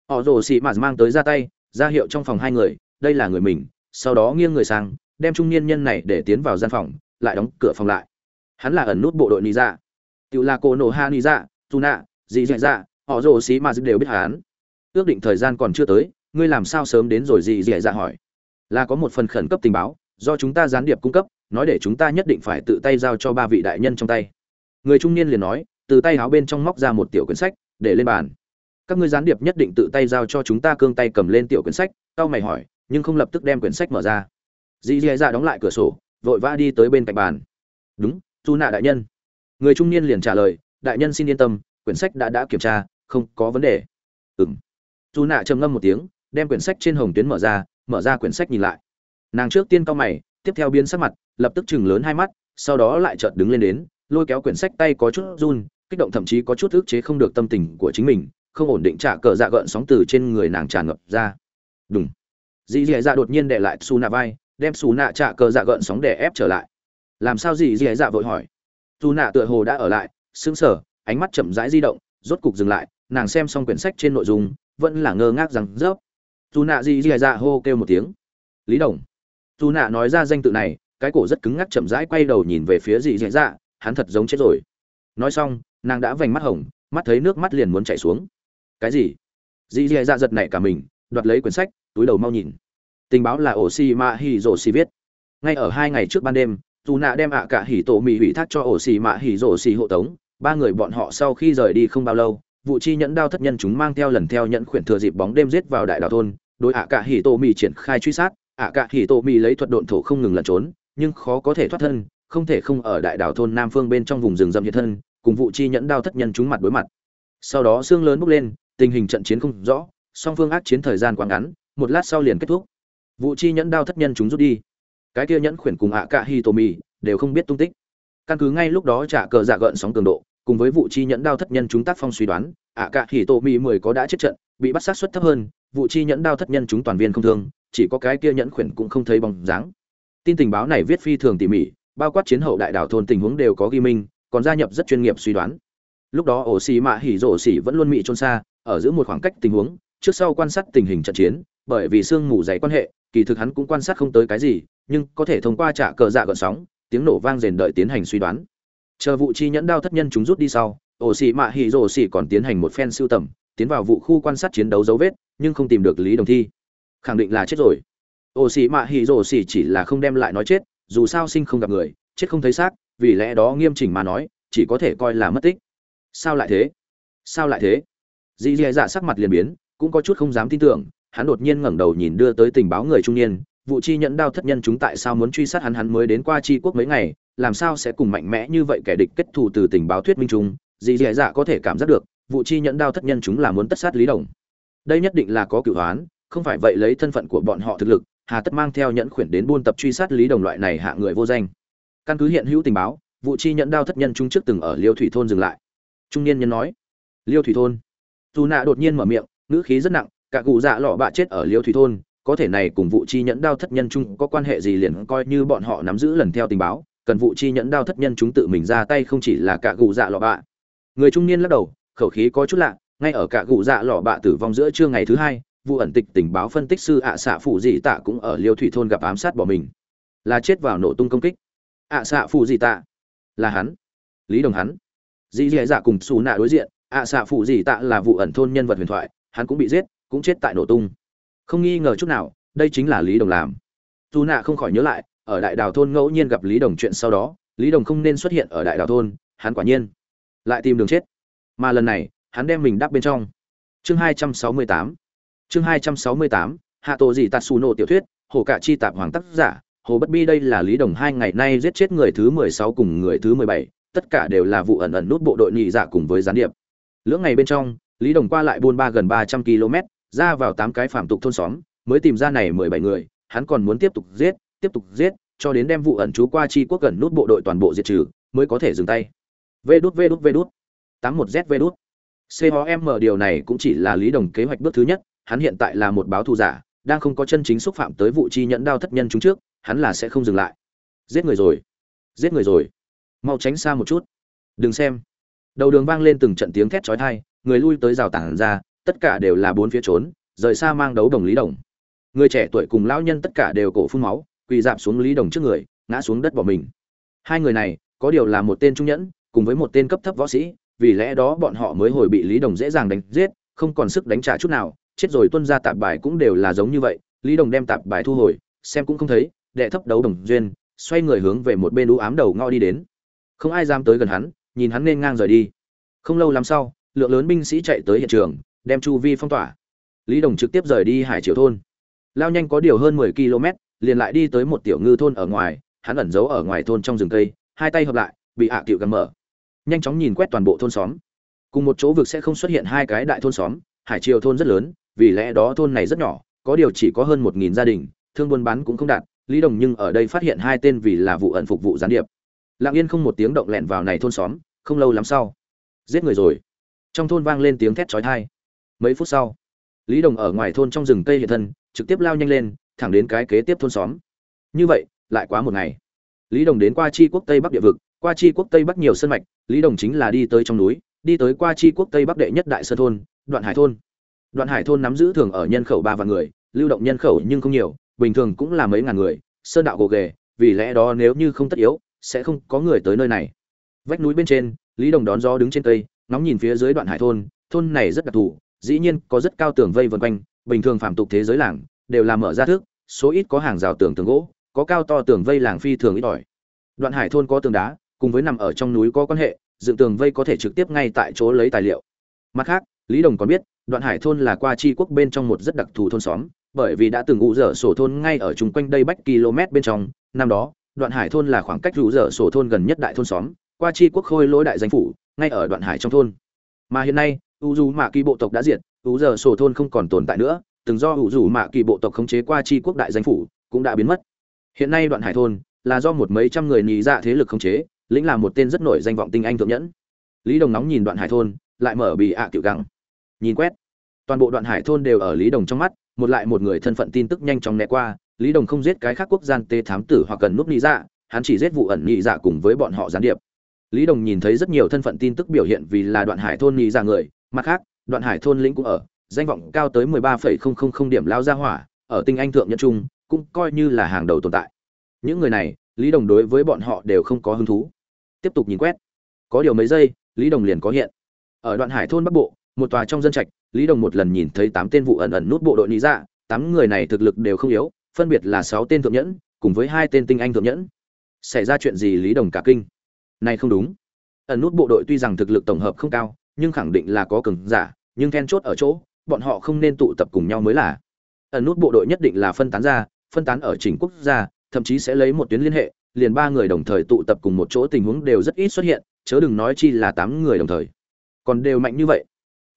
S1: Họ rồ xì mạt mang tới ra tay, ra hiệu trong phòng hai người, đây là người mình. Sau đó nghiêng người sang, đem trung niên nhân này để tiến vào gian phòng, lại đóng cửa phòng lại. Hắn là ẩn nút bộ đội nị dạ. Tự là cô nổ ha nị dạ dù nạ dị dạ dạ họ rồ mà mạt đều biết hắn. Ước định thời gian còn chưa tới, ngươi làm sao sớm đến rồi dị dạ dạ hỏi. Là có một phần khẩn cấp tình báo, do chúng ta gián điệp cung cấp, nói để chúng ta nhất định phải tự tay giao cho ba vị đại nhân trong tay. Người trung niên liền nói, từ tay áo bên trong móc ra một tiểu quyển sách, để lên bàn. Các ngươi gián điệp nhất định tự tay giao cho chúng ta cương tay cầm lên tiểu quyển sách, tao mày hỏi, nhưng không lập tức đem quyển sách mở ra. Dì dì dạ đóng lại cửa sổ, vội vã đi tới bên cạnh bàn. Đúng, dù nạ đại nhân. Người trung niên liền trả lời đại nhân xin yên tâm, quyển sách đã đã kiểm tra, không có vấn đề. Ừng dù nạ trầm ngâm một tiếng, đem quyển sách trên hồng tuyến mở ra mở ra quyển sách nhìn lại. Nàng trước tiên cao mày, tiếp theo biến sắc mặt, lập tức chừng lớn hai mắt, sau đó lại chợt đứng lên đến, lôi kéo quyển sách tay có chút run, kích động thậm chí có chút ức chế không được tâm tình của chính mình, không ổn định trả cờ dạ gợn sóng từ trên người nàng tràn ngập ra. Đúng dì dì dạ đột nhiên để lại xù nạ vai, đem xù nạ trả cờ dạ gợn sóng để ép trở lại. Làm sao dì dì dạ vội hỏi? Dù nạ tựa hồ đã ở lại sững sờ, ánh mắt chậm rãi di động, rốt cục dừng lại, nàng xem xong quyển sách trên nội dung, vẫn là ngơ ngác rằng rớp dù nạ gì dì dạ hô kêu một tiếng. Lý đồng. Tu nạ nói ra danh tự này, cái cổ rất cứng ngắc chậm rãi quay đầu nhìn về phía dị dị dạ hắn thật giống chết rồi. Nói xong, nàng đã vành mắt hồng, mắt thấy nước mắt liền muốn chảy xuống. Cái gì? Dị dị dạ giật nảy cả mình, đoạt lấy quyển sách, túi đầu mau nhìn. Tình báo là Oshima xì rổ xì viết. Ngay ở hai ngày trước ban đêm dù nạ đem ạ cả hỉ tổ mì hủy thác cho ổ xì mạ hỉ rổ xì hộ tống, ba người bọn họ sau khi rời đi không bao lâu, vụ chi nhẫn đao thất nhân chúng mang theo lần theo nhận khuyển thừa dịp bóng đêm giết vào đại đảo thôn, đối ạ cả hỉ tổ mì triển khai truy sát, ạ cả hỉ tổ mì lấy thuật độn thổ không ngừng lẩn trốn, nhưng khó có thể thoát thân, không thể không ở đại đảo thôn nam phương bên trong vùng rừng rậm hiện thân, cùng vụ chi nhẫn đao thất nhân chúng mặt đối mặt. Sau đó xương lớn bốc lên, tình hình trận chiến không rõ, song phương ác chiến thời gian quá ngắn, một lát sau liền kết thúc. Vụ chi nhẫn đao thất nhân chúng rút đi cái kia nhẫn khuyển cùng ạ cả hi tô mi đều không biết tung tích. Căn cứ ngay lúc đó trả cờ dạ gợn sóng cường độ, cùng với vụ chi nhẫn đao thất nhân chúng tác phong suy đoán ạ cả hi tô mi mười có đã chết trận, bị bắt sát suất thấp hơn, vụ chi nhẫn đao thất nhân chúng toàn viên không thương, chỉ có cái kia nhẫn khuyển cũng không thấy bóng dáng. Tin tình báo này viết phi thường tỉ mỉ, bao quát chiến hậu đại đảo thôn tình huống đều có ghi minh, còn gia nhập rất chuyên nghiệp suy đoán. Lúc đó ổ xì mạ hỉ rổ xỉ vẫn luôn mị trôn xa, ở giữa một khoảng cách tình huống, trước sau quan sát tình hình trận chiến, bởi vì sương mù dày quan hệ kỳ thực hắn cũng quan sát không tới cái gì, nhưng có thể thông qua trả cờ dạ gợn sóng, tiếng nổ vang rền đợi tiến hành suy đoán. Chờ vụ chi nhẫn đao thất nhân chúng rút đi sau, ổ xị mạ hỉ rổ xị còn tiến hành một phen siêu tầm, tiến vào vụ khu quan sát chiến đấu dấu vết, nhưng không tìm được lý đồng thi. Khẳng định là chết rồi. Ổ xị mạ hỉ rổ xị chỉ là không đem lại nói chết, dù sao sinh không gặp người, chết không thấy xác, vì lẽ đó nghiêm chỉnh mà nói, chỉ có thể coi là mất tích. Sao lại thế? Sao lại thế? Dì dì dạ sắc mặt liền biến, cũng có chút không dám tin tưởng hắn đột nhiên ngẩng đầu nhìn đưa tới tình báo người trung niên vụ chi nhẫn đao thất nhân chúng tại sao muốn truy sát hắn? Hắn mới đến qua chi quốc mấy ngày, làm sao sẽ cùng mạnh mẽ như vậy kẻ địch kết thù từ tình báo thuyết minh chúng dì dì dạ có thể cảm giác được vụ chi nhẫn đao thất nhân chúng là muốn tất sát lý đồng. Đây nhất định là có cửu hoán, không phải vậy lấy thân phận của bọn họ thực lực, hà tất mang theo nhẫn khuyển đến buôn tập truy sát lý đồng loại này hạ người vô danh. Căn cứ hiện hữu tình báo vụ chi nhẫn đao thất nhân chúng trước từng ở liêu thủy thôn dừng lại. Trung niên nhân nói, liêu thủy thôn? Dù nạ đột nhiên mở miệng, ngữ khí rất nặng cả cụ dạ lọ bạ chết ở liêu thủy thôn, có thể này cùng vụ chi nhẫn đao thất nhân chung có quan hệ gì liền coi như bọn họ nắm giữ lần theo tình báo, cần vụ chi nhẫn đao thất nhân chúng tự mình ra tay không chỉ là cả cụ dạ lọ bạ. Người trung niên lắc đầu, khẩu khí có chút lạ, ngay ở cả cụ dạ lọ bạ tử vong giữa trưa ngày thứ hai, vụ ẩn tịch tình báo phân tích sư ạ xạ phụ dị tạ cũng ở liêu thủy thôn gặp ám sát bỏ mình. Là chết vào nổ tung công kích. Ạ xạ phụ dị tạ. Là hắn. Lý đồng hắn. Dì dì dạ cùng xù nạ đối diện, ạ xạ phụ dị tạ là vụ ẩn thôn nhân vật huyền thoại, hắn cũng bị giết cũng chết tại nổ tung. Không nghi ngờ chút nào, đây chính là lý đồng làm. Dù nạ không khỏi nhớ lại, ở đại đào thôn ngẫu nhiên gặp lý đồng chuyện sau đó, lý đồng không nên xuất hiện ở đại đào thôn, hắn quả nhiên lại tìm đường chết. Mà lần này, hắn đem mình đắp bên trong. Chương hai trăm sáu mươi tám. Chương hai trăm sáu mươi tám, hạ tổ gì tạt xù nổ tiểu thuyết, hồ Cả chi tạp hoàng tác giả, hồ bất bi đây là lý đồng hai ngày nay giết chết người thứ mười sáu cùng người thứ mười bảy, tất cả đều là vụ ẩn ẩn nút bộ đội nhị giả cùng với gián điệp. Lưỡng ngày bên trong, lý đồng qua lại buôn ba gần ba trăm km ra vào tám cái phạm tục thôn xóm mới tìm ra này mười bảy người hắn còn muốn tiếp tục giết tiếp tục giết cho đến đem vụ ẩn trú qua chi quốc gần nút bộ đội toàn bộ diệt trừ mới có thể dừng tay vê đút vê đút vê đút tám một z vê đút COM điều này cũng chỉ là Lý Đồng kế hoạch bước thứ nhất, hắn hiện tại là một báo thù giả, đang không có chân chính xúc phạm tới vụ chi nhẫn đao thất nhân chúng trước, hắn là sẽ không dừng lại. Giết người rồi, giết người rồi. Mau tránh xa một chút. Đừng xem. Đầu đường vang lên từng trận tiếng thét chói tai, người lui tới rào tảng ra, tất cả đều là bốn phía trốn, rời xa mang đấu đồng Lý Đồng. Người trẻ tuổi cùng lão nhân tất cả đều cổ phun máu, quỳ dạp xuống Lý Đồng trước người, ngã xuống đất bỏ mình. Hai người này, có điều là một tên trung nhẫn, cùng với một tên cấp thấp võ sĩ, vì lẽ đó bọn họ mới hồi bị Lý Đồng dễ dàng đánh giết, không còn sức đánh trả chút nào, chết rồi tuân ra tạp bài cũng đều là giống như vậy, Lý Đồng đem tạp bài thu hồi, xem cũng không thấy, đệ thấp đấu đồng duyên, xoay người hướng về một bên ú ám đầu ngõ đi đến. Không ai dám tới gần hắn, nhìn hắn nên ngang rời đi. Không lâu lắm sau, lượng lớn binh sĩ chạy tới hiện trường, đem chu vi phong tỏa. Lý Đồng trực tiếp rời đi Hải Triều thôn. Lao nhanh có điều hơn 10 km, liền lại đi tới một tiểu ngư thôn ở ngoài, hắn ẩn giấu ở ngoài thôn trong rừng cây, hai tay hợp lại, bị hạ à cựu gắn mở. Nhanh chóng nhìn quét toàn bộ thôn xóm. Cùng một chỗ vực sẽ không xuất hiện hai cái đại thôn xóm hải triều thôn rất lớn vì lẽ đó thôn này rất nhỏ có điều chỉ có hơn một nghìn gia đình thương buôn bán cũng không đạt lý đồng nhưng ở đây phát hiện hai tên vì là vụ ẩn phục vụ gián điệp. Lặng yên không một tiếng động lẹn vào này thôn xóm không lâu lắm sau giết người rồi. Trong thôn vang lên tiếng thét chói tai mấy phút sau, lý đồng ở ngoài thôn trong rừng cây hiện thân, trực tiếp lao nhanh lên, thẳng đến cái kế tiếp thôn xóm. Như vậy, lại quá một ngày. Lý đồng đến qua chi quốc tây bắc địa vực, qua chi quốc tây bắc nhiều sân mạch, lý đồng chính là đi tới trong núi, đi tới qua chi quốc tây bắc đệ nhất đại sơn thôn, đoạn hải thôn. Đoạn hải thôn nắm giữ thường ở nhân khẩu ba vạn người, lưu động nhân khẩu nhưng không nhiều, bình thường cũng là mấy ngàn người, sơn đạo gồ ghề, vì lẽ đó nếu như không tất yếu, sẽ không có người tới nơi này. Vách núi bên trên, lý đồng đón gió đứng trên cây, ngóng nhìn phía dưới đoạn hải thôn thôn này rất đặc thù dĩ nhiên có rất cao tường vây vân quanh, bình thường phạm tục thế giới làng đều là mở ra thước, số ít có hàng rào tường tường gỗ, có cao to tường vây làng phi thường ít ỏi. Đoạn hải thôn có tường đá, cùng với nằm ở trong núi có quan hệ, dựng tường vây có thể trực tiếp ngay tại chỗ lấy tài liệu. Mặt khác, lý đồng còn biết, đoạn hải thôn là qua chi quốc bên trong một rất đặc thù thôn xóm, bởi vì đã từng ủ dở sổ thôn ngay ở chung quanh đây bách km bên trong. Năm đó, đoạn hải thôn là khoảng cách ủ dở sổ thôn gần nhất đại thôn xóm, qua chi quốc khôi lỗi đại danh phủ, ngay ở đoạn hải trong thôn. Mà hiện nay u dù mạ kỳ bộ tộc đã diệt u giờ sổ thôn không còn tồn tại nữa, từng do u dù mạ kỳ bộ tộc khống chế qua tri quốc đại danh phủ, cũng đã biến mất. Hiện nay đoạn hải thôn là do một mấy trăm người nhì dạ thế lực khống chế, lĩnh là một tên rất nổi danh vọng tinh anh thượng nhẫn. Lý đồng nóng nhìn đoạn hải thôn, lại mở bị ạ à tiểu găng. Nhìn quét, toàn bộ đoạn hải thôn đều ở lý đồng trong mắt, một lại một người thân phận tin tức nhanh chóng né qua, lý đồng không giết cái khác quốc gian tê thám tử hoặc cần núp nhị dạ hắn chỉ giết vụ ẩn nhị dạ cùng với bọn họ gián điệp. Lý đồng nhìn thấy rất nhiều thân phận tin tức biểu hiện vì là đoạn hải thôn nhị dạ người mặt khác, đoạn hải thôn lĩnh cũng ở, danh vọng cao tới mười ba phẩy không không không điểm lao ra hỏa, ở tinh anh thượng nhân trung, cũng coi như là hàng đầu tồn tại. Những người này, lý đồng đối với bọn họ đều không có hứng thú. Tiếp tục nhìn quét. Có điều mấy giây, lý đồng liền có hiện. Ở đoạn hải thôn bắc bộ, một tòa trong dân trạch, lý đồng một lần nhìn thấy tám tên vụ ẩn ẩn nút bộ đội lý dạ tám người này thực lực đều không yếu, phân biệt là sáu tên thượng nhẫn, cùng với hai tên tinh anh thượng nhẫn. Xảy ra chuyện gì lý đồng cả kinh? Này không đúng. Ẩn nút bộ đội tuy rằng thực lực tổng hợp không cao nhưng khẳng định là có cường giả, nhưng then chốt ở chỗ, bọn họ không nên tụ tập cùng nhau mới là. Ẩn nút bộ đội nhất định là phân tán ra, phân tán ở chỉnh quốc gia, thậm chí sẽ lấy một tuyến liên hệ, liền ba người đồng thời tụ tập cùng một chỗ tình huống đều rất ít xuất hiện, chớ đừng nói chi là tám người đồng thời. Còn đều mạnh như vậy.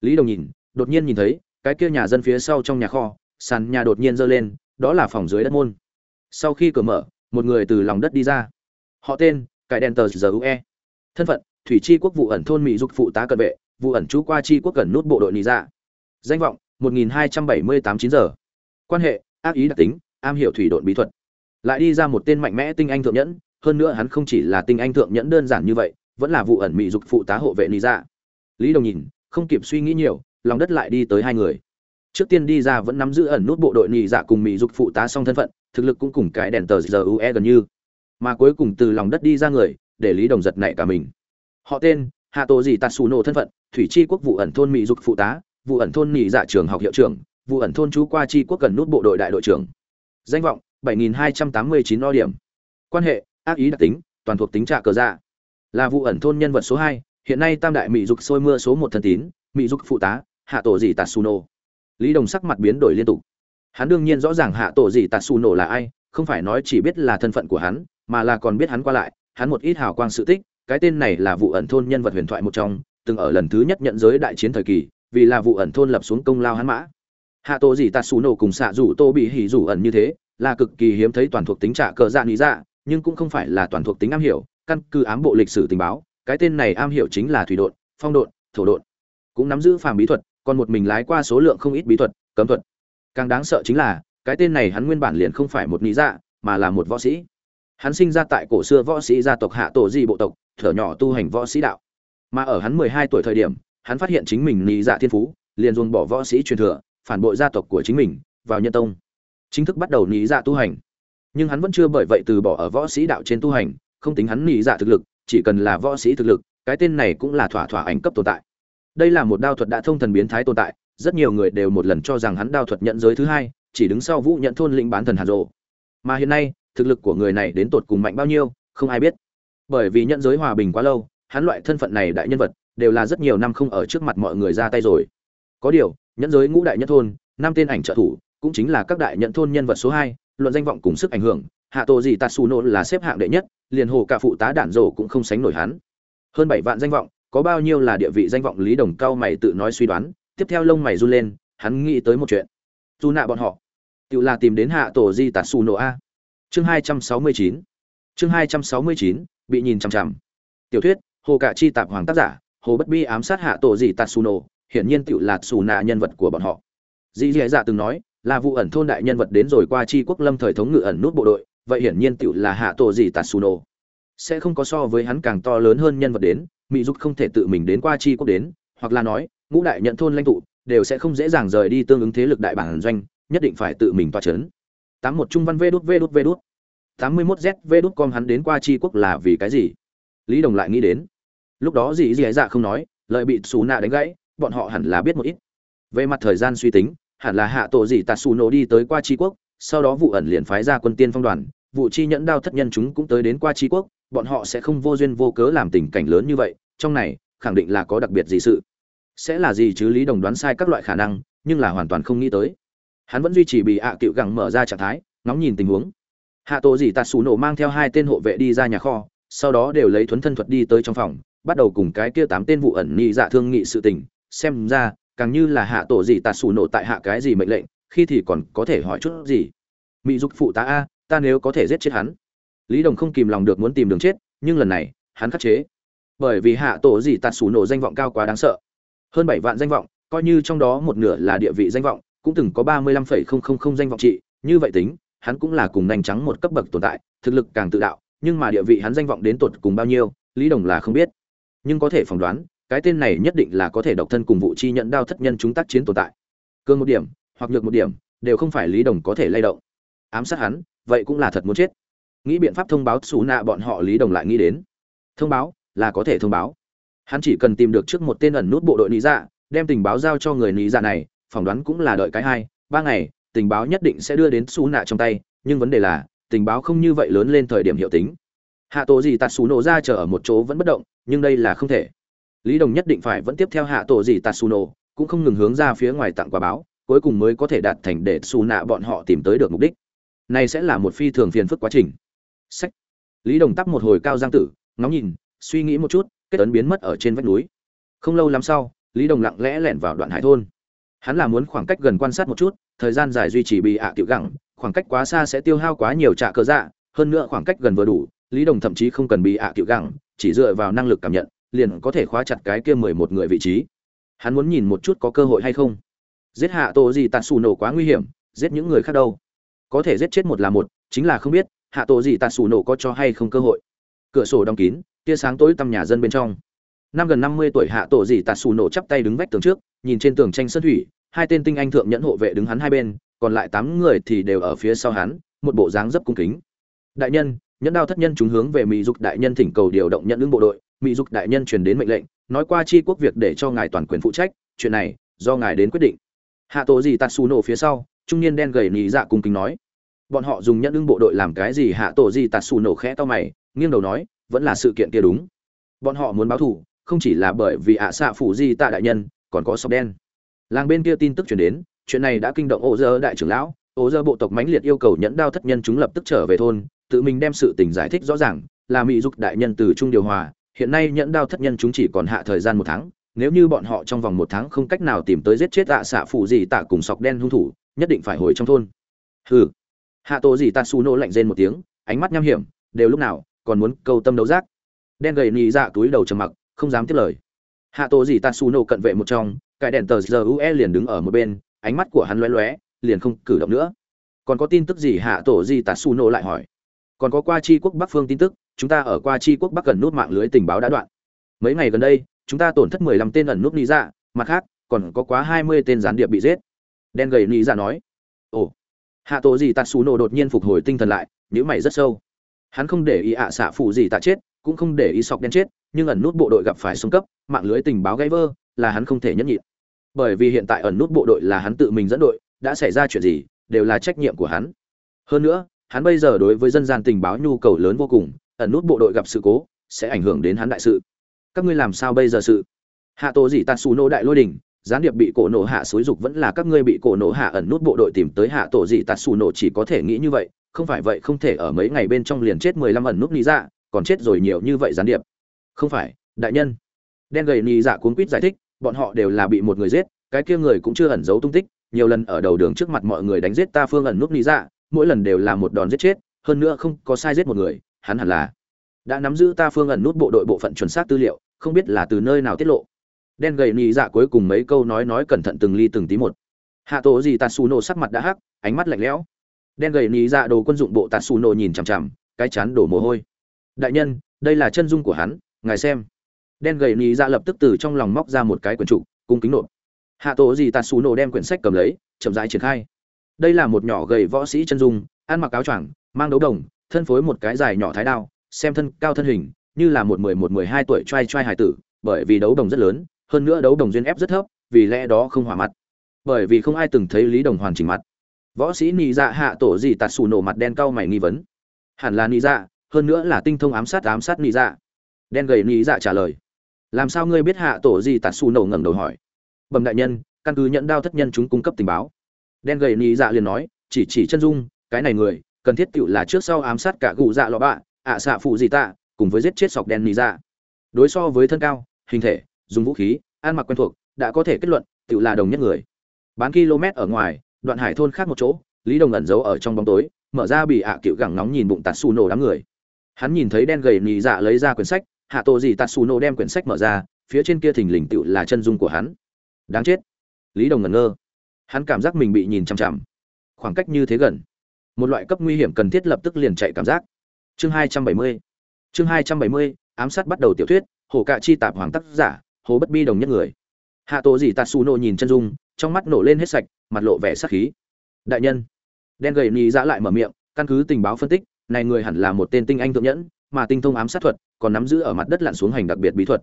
S1: Lý đồng nhìn, đột nhiên nhìn thấy, cái kia nhà dân phía sau trong nhà kho, sàn nhà đột nhiên giơ lên, đó là phòng dưới đất môn. Sau khi cửa mở, một người từ lòng đất đi ra. Họ tên, cải đèn tờ giờ ue thân phận, thủy chi quốc vụ ẩn thôn mỹ dục phụ tá cận vệ vụ ẩn trú qua chi quốc cần nút bộ đội nị ra danh vọng 1278 chín giờ. Quan hệ, ác ý đặc tính, am hiểu thủy độn bí thuật. Lại đi ra một tên mạnh mẽ tinh anh thượng nhẫn, hơn nữa hắn không chỉ là tinh anh thượng nhẫn đơn giản như vậy, vẫn là vụ ẩn mỹ dục phụ tá hộ vệ nị ra lý đồng nhìn, không kịp suy nghĩ nhiều, lòng đất lại đi tới hai người. Trước tiên đi ra vẫn nắm giữ ẩn nút bộ đội nị dạ cùng mỹ dục phụ tá song thân phận, thực lực cũng cùng cái đèn tờ giờ ue gần như. Mà cuối cùng từ lòng đất đi ra người, để lý đồng giật nảy cả mình. Họ tên hạ tổ gì tạt xù nổ thân phận, thủy chi quốc vụ ẩn thôn mỹ dục phụ tá, vụ ẩn thôn nhị dạ trường học hiệu trưởng, vụ ẩn thôn chú qua chi quốc cần nút bộ đội đại đội trưởng. Danh vọng 7289 o điểm. quan hệ, ác ý đặc tính, toàn thuộc tính trạ cờ dạ. Là vụ ẩn thôn nhân vật số hai, hiện nay tam đại mỹ dục sôi mưa số một thân tín, mỹ dục phụ tá, hạ tổ dị tatsuno lý đồng sắc mặt biến đổi liên tục. Hắn đương nhiên rõ ràng hạ tổ dị tatsuno là ai, không phải nói chỉ biết là thân phận của hắn, mà là còn biết hắn qua lại, hắn một ít hào quang sự tích cái tên này là vụ ẩn thôn nhân vật huyền thoại một trong, từng ở lần thứ nhất nhận giới đại chiến thời kỳ, vì là vụ ẩn thôn lập xuống công lao hắn mã. Hạ tổ dị nổ cùng xạ rủ tô bị hỉ rủ ẩn như thế, là cực kỳ hiếm thấy toàn thuộc tính trả cờ dạ lý dạ nhưng cũng không phải là toàn thuộc tính am hiểu, căn cứ ám bộ lịch sử tình báo, cái tên này am hiểu chính là thủy độn, phong độn, thổ độn. Cũng nắm giữ phàm bí thuật, còn một mình lái qua số lượng không ít bí thuật, cấm thuật. Càng đáng sợ chính là, cái tên này hắn nguyên bản liền không phải một lý dạ mà là một võ sĩ hắn sinh ra tại cổ xưa võ sĩ gia tộc hạ tổ di bộ tộc, thở nhỏ tu hành võ sĩ đạo. Mà ở hắn mười hai tuổi thời điểm, hắn phát hiện chính mình lý dạ thiên phú, liền dồn bỏ võ sĩ truyền thừa, phản bội gia tộc của chính mình, vào nhân tông. Chính thức bắt đầu lý dạ tu hành. Nhưng hắn vẫn chưa bởi vậy từ bỏ ở võ sĩ đạo trên tu hành, không tính hắn lý dạ thực lực, chỉ cần là võ sĩ thực lực, cái tên này cũng là thỏa thỏa ảnh cấp tồn tại. Đây là một đao thuật đã thông thần biến thái tồn tại, rất nhiều người đều một lần cho rằng hắn đao thuật nhận giới thứ hai, chỉ đứng sau vũ nhận thôn lĩnh bán thần hàn rộ mà hiện nay thực lực của người này đến tột cùng mạnh bao nhiêu, không ai biết. Bởi vì nhận giới hòa bình quá lâu, hắn loại thân phận này đại nhân vật, đều là rất nhiều năm không ở trước mặt mọi người ra tay rồi. Có điều, nhẫn giới ngũ đại nhất thôn, năm tên ảnh trợ thủ, cũng chính là các đại nhận thôn nhân vật số hai, luận danh vọng cùng sức ảnh hưởng, hạ tổ gì tatsuno là xếp hạng đệ nhất, liền hồ cả phụ tá đản rồ cũng không sánh nổi hắn. Hơn bảy vạn danh vọng, có bao nhiêu là địa vị danh vọng lý đồng cao mày tự nói suy đoán, tiếp theo lông mày run lên, hắn nghĩ tới một chuyện. Dù nạ bọn họ, tự là tìm đến hạ tổ di tạt xù nổ a chương hai trăm sáu mươi chín. Chương hai trăm sáu mươi chín, bị nhìn chằm chằm. Tiểu thuyết, hồ cạ chi tạp hoàng tác giả, hồ bất bi ám sát hạ tổ di tạt xù nổ, hiển nhiên tiểu là xù nạ nhân vật của bọn họ. Dì dì dạ từng nói, là vụ ẩn thôn đại nhân vật đến rồi qua chi quốc lâm thời thống ngự ẩn nút bộ đội, vậy hiển nhiên tiểu là hạ tổ di tạt xù nổ. Sẽ không có so với hắn càng to lớn hơn nhân vật đến, mỹ dục không thể tự mình đến qua chi quốc đến, hoặc là nói, ngũ đại nhận thôn lãnh tụ, đều sẽ không dễ dàng rời đi tương ứng thế lực đại bản doanh, nhất định phải tự mình toa chấn tám một trung văn vê đút vê đút vê đút. tám mươi mốt z vê đút com hắn đến qua chi quốc là vì cái gì? Lý đồng lại nghĩ đến. Lúc đó gì dì ấy dạ không nói, lợi bị xù nạ đánh gãy, bọn họ hẳn là biết một ít. Về mặt thời gian suy tính, hẳn là hạ tổ gì tạt xù nổ đi tới qua chi quốc, sau đó vụ ẩn liền phái ra quân tiên phong đoàn, vụ chi nhẫn đao thất nhân chúng cũng tới đến qua chi quốc, bọn họ sẽ không vô duyên vô cớ làm tình cảnh lớn như vậy, trong này, khẳng định là có đặc biệt gì sự. Sẽ là gì chứ lý đồng đoán sai các loại khả năng, nhưng là hoàn toàn không nghĩ tới hắn vẫn duy trì bị ạ à cựu gẳng mở ra trạng thái, ngóng nhìn tình huống. Hạ tổ dị tạt xù nổ mang theo hai tên hộ vệ đi ra nhà kho, sau đó đều lấy thuấn thân thuật đi tới trong phòng, bắt đầu cùng cái kia tám tên vụ ẩn nhị dạ thương nghị sự tình. Xem ra, càng như là hạ tổ dị tạt xù nổ tại hạ cái gì mệnh lệnh, khi thì còn có thể hỏi chút gì. Mỹ dục phụ tá a, ta nếu có thể giết chết hắn. Lý đồng không kìm lòng được muốn tìm đường chết, nhưng lần này, hắn khắc chế. Bởi vì hạ tổ gì tạt xù nổ danh vọng cao quá đáng sợ. Hơn bảy vạn danh vọng, coi như trong đó một nửa là địa vị danh vọng cũng từng có ba mươi lăm phẩy không không không danh vọng trị, như vậy tính, hắn cũng là cùng nhanh trắng một cấp bậc tồn tại, thực lực càng tự đạo, nhưng mà địa vị hắn danh vọng đến tột cùng bao nhiêu, lý đồng là không biết. Nhưng có thể phỏng đoán, cái tên này nhất định là có thể độc thân cùng vụ chi nhận đao thất nhân chúng tác chiến tồn tại. Cương một điểm, hoặc nhược một điểm, đều không phải lý đồng có thể lay động. Ám sát hắn, vậy cũng là thật muốn chết. Nghĩ biện pháp thông báo Sú nạ bọn họ lý đồng lại nghĩ đến. Thông báo, là có thể thông báo. Hắn chỉ cần tìm được trước một tên ẩn nút bộ đội lý dạ đem tình báo giao cho người lý dạ này phỏng đoán cũng là đợi cái hai, ba ngày, tình báo nhất định sẽ đưa đến xú nạ trong tay, nhưng vấn đề là, tình báo không như vậy lớn lên thời điểm hiệu tính. Hạ tổ gì tạt xù nổ ra chờ ở một chỗ vẫn bất động, nhưng đây là không thể. Lý đồng nhất định phải vẫn tiếp theo hạ tổ gì tạt xù nổ cũng không ngừng hướng ra phía ngoài tặng quà báo, cuối cùng mới có thể đạt thành để xù nạ bọn họ tìm tới được mục đích. Này sẽ là một phi thường phiền phức quá trình. Sách. Lý đồng tắp một hồi cao giang tử, ngóng nhìn, suy nghĩ một chút, kết ấn biến mất ở trên vách núi. Không lâu lắm sau, lý đồng lặng lẽ lẻn vào đoạn hải thôn hắn là muốn khoảng cách gần quan sát một chút, thời gian dài duy trì bị ạ à tiểu gẳng, khoảng cách quá xa sẽ tiêu hao quá nhiều trạ cơ dạ hơn nữa khoảng cách gần vừa đủ, lý đồng thậm chí không cần bị ạ à tiểu gẳng, chỉ dựa vào năng lực cảm nhận, liền có thể khóa chặt cái kia mười một người vị trí. Hắn muốn nhìn một chút có cơ hội hay không. Giết hạ tổ gì tạt xù nổ quá nguy hiểm, giết những người khác đâu? Có thể giết chết một là một, chính là không biết, hạ tổ gì tạt xù nổ có cho hay không cơ hội. Cửa sổ đóng kín, tia sáng tối tăm nhà dân bên trong. Năm gần năm mươi tuổi hạ tổ gì tạt xù nổ chắp tay đứng vách tường trước nhìn trên tường tranh sơn thủy, hai tên tinh anh thượng nhẫn hộ vệ đứng hắn hai bên, còn lại tám người thì đều ở phía sau hắn, một bộ dáng dấp cung kính. Đại nhân, nhẫn đao thất nhân chúng hướng về mỹ dục đại nhân thỉnh cầu điều động nhận ứng bộ đội. Mỹ dục đại nhân truyền đến mệnh lệnh, nói qua chi quốc việc để cho ngài toàn quyền phụ trách, chuyện này, do ngài đến quyết định. Hạ tổ gì tạt xù nổ phía sau, trung niên đen gầy nhị dạ cung kính nói. Bọn họ dùng nhận ứng bộ đội làm cái gì? Hạ tổ gì tạt xù nổ khẽ to mày, nghiêng đầu nói, vẫn là sự kiện kia đúng. Bọn họ muốn báo thù, không chỉ là bởi vì ạ xạ phủ di tạ đại nhân còn có sọc đen. Làng bên kia tin tức chuyển đến, chuyện này đã kinh động ô dơ đại trưởng lão, ô dơ bộ tộc mãnh liệt yêu cầu nhẫn đao thất nhân chúng lập tức trở về thôn, tự mình đem sự tình giải thích rõ ràng, là mỹ dục đại nhân từ trung điều hòa, hiện nay nhẫn đao thất nhân chúng chỉ còn hạ thời gian một tháng, nếu như bọn họ trong vòng một tháng không cách nào tìm tới giết chết ạ xạ phụ gì tạ cùng sọc đen hung thủ, nhất định phải hồi trong thôn. Hừ. Hạ tổ gì tạ su nô lạnh rên một tiếng, ánh mắt nham hiểm, đều lúc nào, còn muốn câu tâm đấu giác. Đen gầy nhì dạ túi đầu trầm mặc, không dám tiếp lời hạ tổ gì tạ su cận vệ một trong, cái đèn tờ giờ ue liền đứng ở một bên, ánh mắt của hắn lóe lóe, liền không cử động nữa. Còn có tin tức gì hạ tổ gì tạ su lại hỏi? Còn có qua chi quốc bắc phương tin tức, chúng ta ở qua chi quốc bắc gần nút mạng lưới tình báo đã đoạn. Mấy ngày gần đây, chúng ta tổn thất mười lăm tên ẩn nút lý dạ mặt khác, còn có quá hai mươi tên gián điệp bị giết. Đen gầy lý dạ nói. Ồ. Hạ tổ gì tạ xù nổ đột nhiên phục hồi tinh thần lại nhữ mày rất sâu. Hắn không để ý ạ xạ phụ gì tạ chết, cũng không để ý sọc đen chết nhưng ẩn nút bộ đội gặp phải xung cấp, mạng lưới tình báo gãy vỡ, là hắn không thể nhẫn nhịn. Bởi vì hiện tại ẩn nút bộ đội là hắn tự mình dẫn đội, đã xảy ra chuyện gì, đều là trách nhiệm của hắn. Hơn nữa, hắn bây giờ đối với dân gian tình báo nhu cầu lớn vô cùng, ẩn nút bộ đội gặp sự cố, sẽ ảnh hưởng đến hắn đại sự. Các ngươi làm sao bây giờ sự? Hạ tổ dĩ tạ Sú nô đại lôi đỉnh, gián điệp bị cổ nổ hạ xúi dục vẫn là các ngươi bị cổ nổ hạ ẩn nút bộ đội tìm tới hạ tổ dĩ tạt xù nổ chỉ có thể nghĩ như vậy, không phải vậy không thể ở mấy ngày bên trong liền chết mười lăm ẩn nút lý dạ còn chết rồi nhiều như vậy gián điệp không phải, đại nhân. Đen gầy lý dạ cuốn quýt giải thích, bọn họ đều là bị một người giết, cái kia người cũng chưa ẩn giấu tung tích, nhiều lần ở đầu đường trước mặt mọi người đánh giết ta phương ẩn nút lý dạ mỗi lần đều là một đòn giết chết, hơn nữa không có sai giết một người, hắn hẳn là đã nắm giữ ta phương ẩn nút bộ đội bộ phận chuẩn xác tư liệu, không biết là từ nơi nào tiết lộ. Đen gầy nhị dạ cuối cùng mấy câu nói nói cẩn thận từng ly từng tí một. Hạ tổ gì tạt xù nổ sắc mặt đã hắc, ánh mắt lạnh lẽo. Đen gầy nhị dạ đồ quân dụng bộ tạt xù nổ nhìn chằm chằm, cái chán đổ mồ hôi. Đại nhân, đây là chân dung của hắn ngài xem. Đen gầy nị dạ lập tức từ trong lòng móc ra một cái quyển trục, cung kính nộp. Hạ tổ gì tạt xù nổ đem quyển sách cầm lấy, chậm rãi triển khai. Đây là một nhỏ gầy võ sĩ chân dung, ăn mặc áo choàng, mang đấu đồng, thân phối một cái dài nhỏ thái đao, xem thân cao thân hình, như là một mười một, mười hai tuổi trai trai hải tử, bởi vì đấu đồng rất lớn, hơn nữa đấu đồng duyên ép rất thấp, vì lẽ đó không hỏa mặt. Bởi vì không ai từng thấy lý đồng hoàn chỉnh mặt. Võ sĩ nị dạ hạ tổ gì tạt xù nổ mặt đen cau mày nghi vấn. Hẳn là nị dạ hơn nữa là tinh thông ám sát ám sát nị dạ đen gầy nị dạ trả lời. Làm sao ngươi biết hạ tổ gì tạt xù nổ ngẩng đầu hỏi. Bẩm đại nhân, căn cứ nhận đao thất nhân chúng cung cấp tình báo. Đen gầy nị dạ liền nói, chỉ chỉ chân dung, cái này người, cần thiết tựu là trước sau ám sát cả gù dạ lọ bạ, ạ xạ phụ gì tạ, cùng với giết chết sọc đen nị dạ. Đối so với thân cao, hình thể, dùng vũ khí, ăn mặc quen thuộc, đã có thể kết luận tựu là đồng nhất người. Bán km ở ngoài, đoạn hải thôn khác một chỗ, lý đồng ẩn giấu ở trong bóng tối, mở ra bị ạ cựu gẳng nóng nhìn bụng tạt xù nổ đám người. Hắn nhìn thấy đen gầy nhì dạ lấy ra quyển sách hạ tổ gì tạt xù nổ đem quyển sách mở ra, phía trên kia thình lình tựu là chân dung của hắn. Đáng chết. Lý đồng ngẩn ngơ. Hắn cảm giác mình bị nhìn chằm chằm. Khoảng cách như thế gần. Một loại cấp nguy hiểm cần thiết lập tức liền chạy cảm giác. Chương hai trăm bảy mươi. Chương hai trăm bảy mươi, ám sát bắt đầu tiểu thuyết, hồ cạ chi tạp hoàng tác giả, hồ bất bi đồng nhất người. Hạ tổ gì tatsu nổ nhìn chân dung, trong mắt nổ lên hết sạch, mặt lộ vẻ sắc khí. Đại nhân. Đen gầy nhì dã dạ lại mở miệng, căn cứ tình báo phân tích, này người hẳn là một tên tinh anh thượng nhẫn, mà tinh thông ám sát thuật còn nắm giữ ở mặt đất lặn xuống hành đặc biệt bí thuật.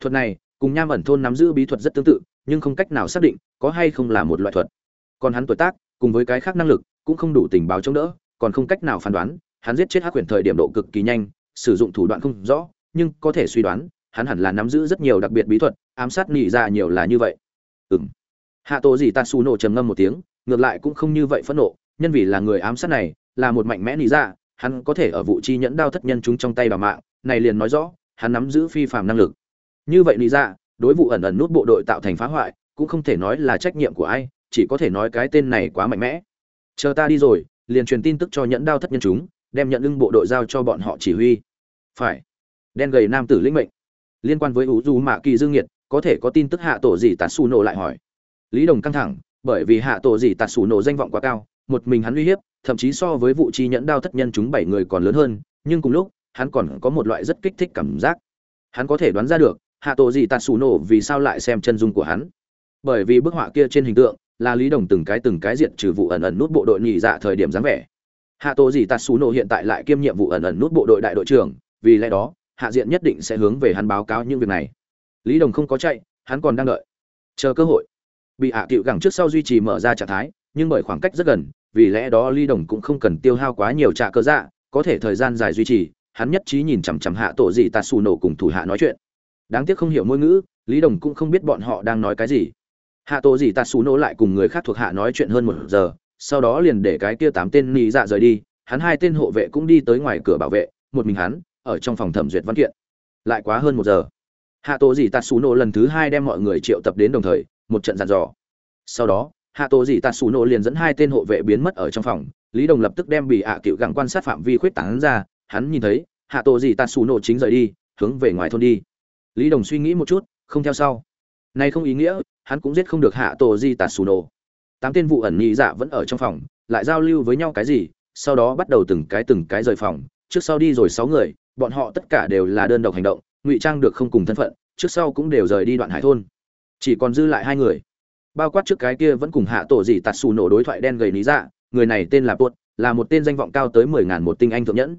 S1: Thuật này cùng nham ẩn thôn nắm giữ bí thuật rất tương tự nhưng không cách nào xác định có hay không là một loại thuật. Còn hắn tuổi tác cùng với cái khác năng lực cũng không đủ tình báo chống đỡ còn không cách nào phán đoán hắn giết chết hắc quyền thời điểm độ cực kỳ nhanh sử dụng thủ đoạn không rõ nhưng có thể suy đoán hắn hẳn là nắm giữ rất nhiều đặc biệt bí thuật ám sát nỉ ra dạ nhiều là như vậy. Ừm, hạ tổ gì tatsu nổ trầm ngâm một tiếng ngược lại cũng không như vậy phẫn nộ nhân vì là người ám sát này là một mạnh mẽ nỉ ra dạ, hắn có thể ở vụ chi nhẫn đao thất nhân chúng trong tay bà mạng này liền nói rõ, hắn nắm giữ phi phàm năng lực. Như vậy lý ra dạ, đối vụ ẩn ẩn nút bộ đội tạo thành phá hoại, cũng không thể nói là trách nhiệm của ai, chỉ có thể nói cái tên này quá mạnh mẽ. Chờ ta đi rồi, liền truyền tin tức cho nhẫn đao thất nhân chúng, đem nhận lưng bộ đội giao cho bọn họ chỉ huy. Phải. Đen gầy nam tử lĩnh mệnh. Liên quan với ủ du mạ kỳ dương nhiệt có thể có tin tức hạ tổ gì tạt xù nổ lại hỏi. Lý đồng căng thẳng, bởi vì hạ tổ gì tạt xù nổ danh vọng quá cao, một mình hắn uy hiếp, thậm chí so với vụ chi nhẫn đao thất nhân chúng bảy người còn lớn hơn, nhưng cùng lúc hắn còn có một loại rất kích thích cảm giác. Hắn có thể đoán ra được, hạ tổ gì tạt xù nổ vì sao lại xem chân dung của hắn. Bởi vì bức họa kia trên hình tượng là lý đồng từng cái từng cái diện trừ vụ ẩn ẩn nút bộ đội nhị dạ thời điểm dáng vẻ. Hạ tổ gì tạt xù nổ hiện tại lại kiêm nhiệm vụ ẩn ẩn nút bộ đội đại đội trưởng, vì lẽ đó, hạ diện nhất định sẽ hướng về hắn báo cáo những việc này. Lý đồng không có chạy, hắn còn đang đợi. Chờ cơ hội. Bị hạ tiệu gẳng trước sau duy trì mở ra trạng thái, nhưng bởi khoảng cách rất gần, vì lẽ đó Lý đồng cũng không cần tiêu hao quá nhiều trạ cơ dạ có thể thời gian dài duy trì hắn nhất trí nhìn chằm chằm hạ tổ gì tạt xù nổ cùng thủ hạ nói chuyện. Đáng tiếc không hiểu ngôn ngữ, lý đồng cũng không biết bọn họ đang nói cái gì. Hạ tổ gì tạt xù nổ lại cùng người khác thuộc hạ nói chuyện hơn một giờ, sau đó liền để cái kia tám tên nị dạ rời đi, hắn hai tên hộ vệ cũng đi tới ngoài cửa bảo vệ, một mình hắn, ở trong phòng thẩm duyệt văn kiện. Lại quá hơn một giờ. Hạ tổ gì tạt xù nổ lần thứ hai đem mọi người triệu tập đến đồng thời, một trận dàn dò. Sau đó, hạ tổ gì tạt xù nổ liền dẫn hai tên hộ vệ biến mất ở trong phòng, lý đồng lập tức đem bị hạ cựu gẳng quan sát phạm vi khuyết tảng ra hắn nhìn thấy hạ tổ gì tạt xù nổ chính rời đi hướng về ngoài thôn đi. Lý đồng suy nghĩ một chút không theo sau. Nay không ý nghĩa hắn cũng giết không được hạ tổ gì tạt xù nổ. Tám tên vụ ẩn nhị dạ vẫn ở trong phòng lại giao lưu với nhau cái gì sau đó bắt đầu từng cái từng cái rời phòng. Trước sau đi rồi sáu người bọn họ tất cả đều là đơn độc hành động ngụy trang được không cùng thân phận trước sau cũng đều rời đi đoạn hải thôn. Chỉ còn dư lại hai người. Bao quát trước cái kia vẫn cùng hạ tổ gì tạt xù nổ đối thoại đen gầy lý dạ người này tên là Tuột, là một tên danh vọng cao tới mười ngàn một tinh anh thượng nhẫn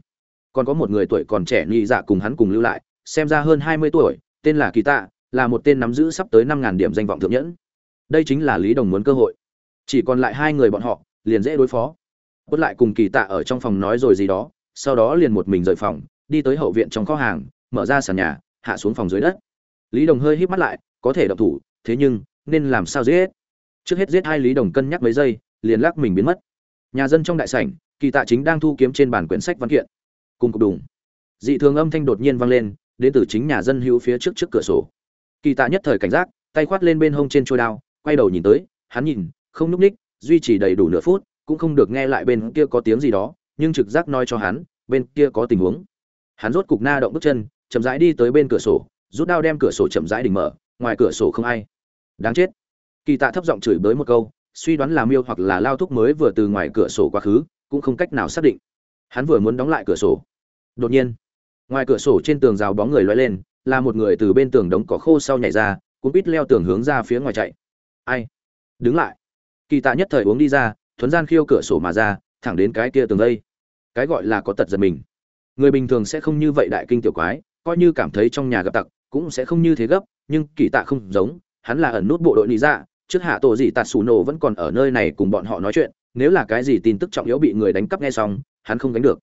S1: còn có một người tuổi còn trẻ nhị dạ cùng hắn cùng lưu lại, xem ra hơn hai mươi tuổi, tên là kỳ tạ, là một tên nắm giữ sắp tới năm ngàn điểm danh vọng thượng nhẫn. Đây chính là lý đồng muốn cơ hội. Chỉ còn lại hai người bọn họ, liền dễ đối phó. Quất lại cùng kỳ tạ ở trong phòng nói rồi gì đó, sau đó liền một mình rời phòng, đi tới hậu viện trong kho hàng, mở ra sàn nhà, hạ xuống phòng dưới đất. Lý đồng hơi hít mắt lại, có thể động thủ, thế nhưng, nên làm sao giết trước hết giết hai lý đồng cân nhắc mấy giây, liền lắc mình biến mất. Nhà dân trong đại sảnh, kỳ tạ chính đang thu kiếm trên bản quyển sách văn kiện cùng cục đùng. Dị thường âm thanh đột nhiên vang lên, đến từ chính nhà dân hữu phía trước trước cửa sổ. Kỳ tạ nhất thời cảnh giác, tay khoát lên bên hông trên trôi đao, quay đầu nhìn tới, hắn nhìn, không núp ních, duy trì đầy đủ nửa phút, cũng không được nghe lại bên kia có tiếng gì đó, nhưng trực giác nói cho hắn, bên kia có tình huống. Hắn rốt cục na động bước chân, chậm rãi đi tới bên cửa sổ, rút đao đem cửa sổ chậm rãi đỉnh mở, ngoài cửa sổ không ai. Đáng chết. Kỳ tạ thấp giọng chửi bới một câu, suy đoán là miêu hoặc là lao thúc mới vừa từ ngoài cửa sổ quá khứ, cũng không cách nào xác định. Hắn vừa muốn đóng lại cửa sổ đột nhiên, ngoài cửa sổ trên tường rào bóng người loay lên, là một người từ bên tường đống cỏ khô sau nhảy ra cũng bít leo tường hướng ra phía ngoài chạy. Ai? Đứng lại. Kỳ tạ nhất thời uống đi ra, thuấn gian khiêu cửa sổ mà ra, thẳng đến cái kia tường đây. Cái gọi là có tật giật mình. Người bình thường sẽ không như vậy đại kinh tiểu quái, coi như cảm thấy trong nhà gặp tặc, cũng sẽ không như thế gấp, nhưng kỳ tạ không giống, hắn là ẩn nút bộ đội lý dạ trước hạ tổ gì tạt xù nổ vẫn còn ở nơi này cùng bọn họ nói chuyện, nếu là cái gì tin tức trọng yếu bị người đánh cắp nghe xong, hắn không đánh được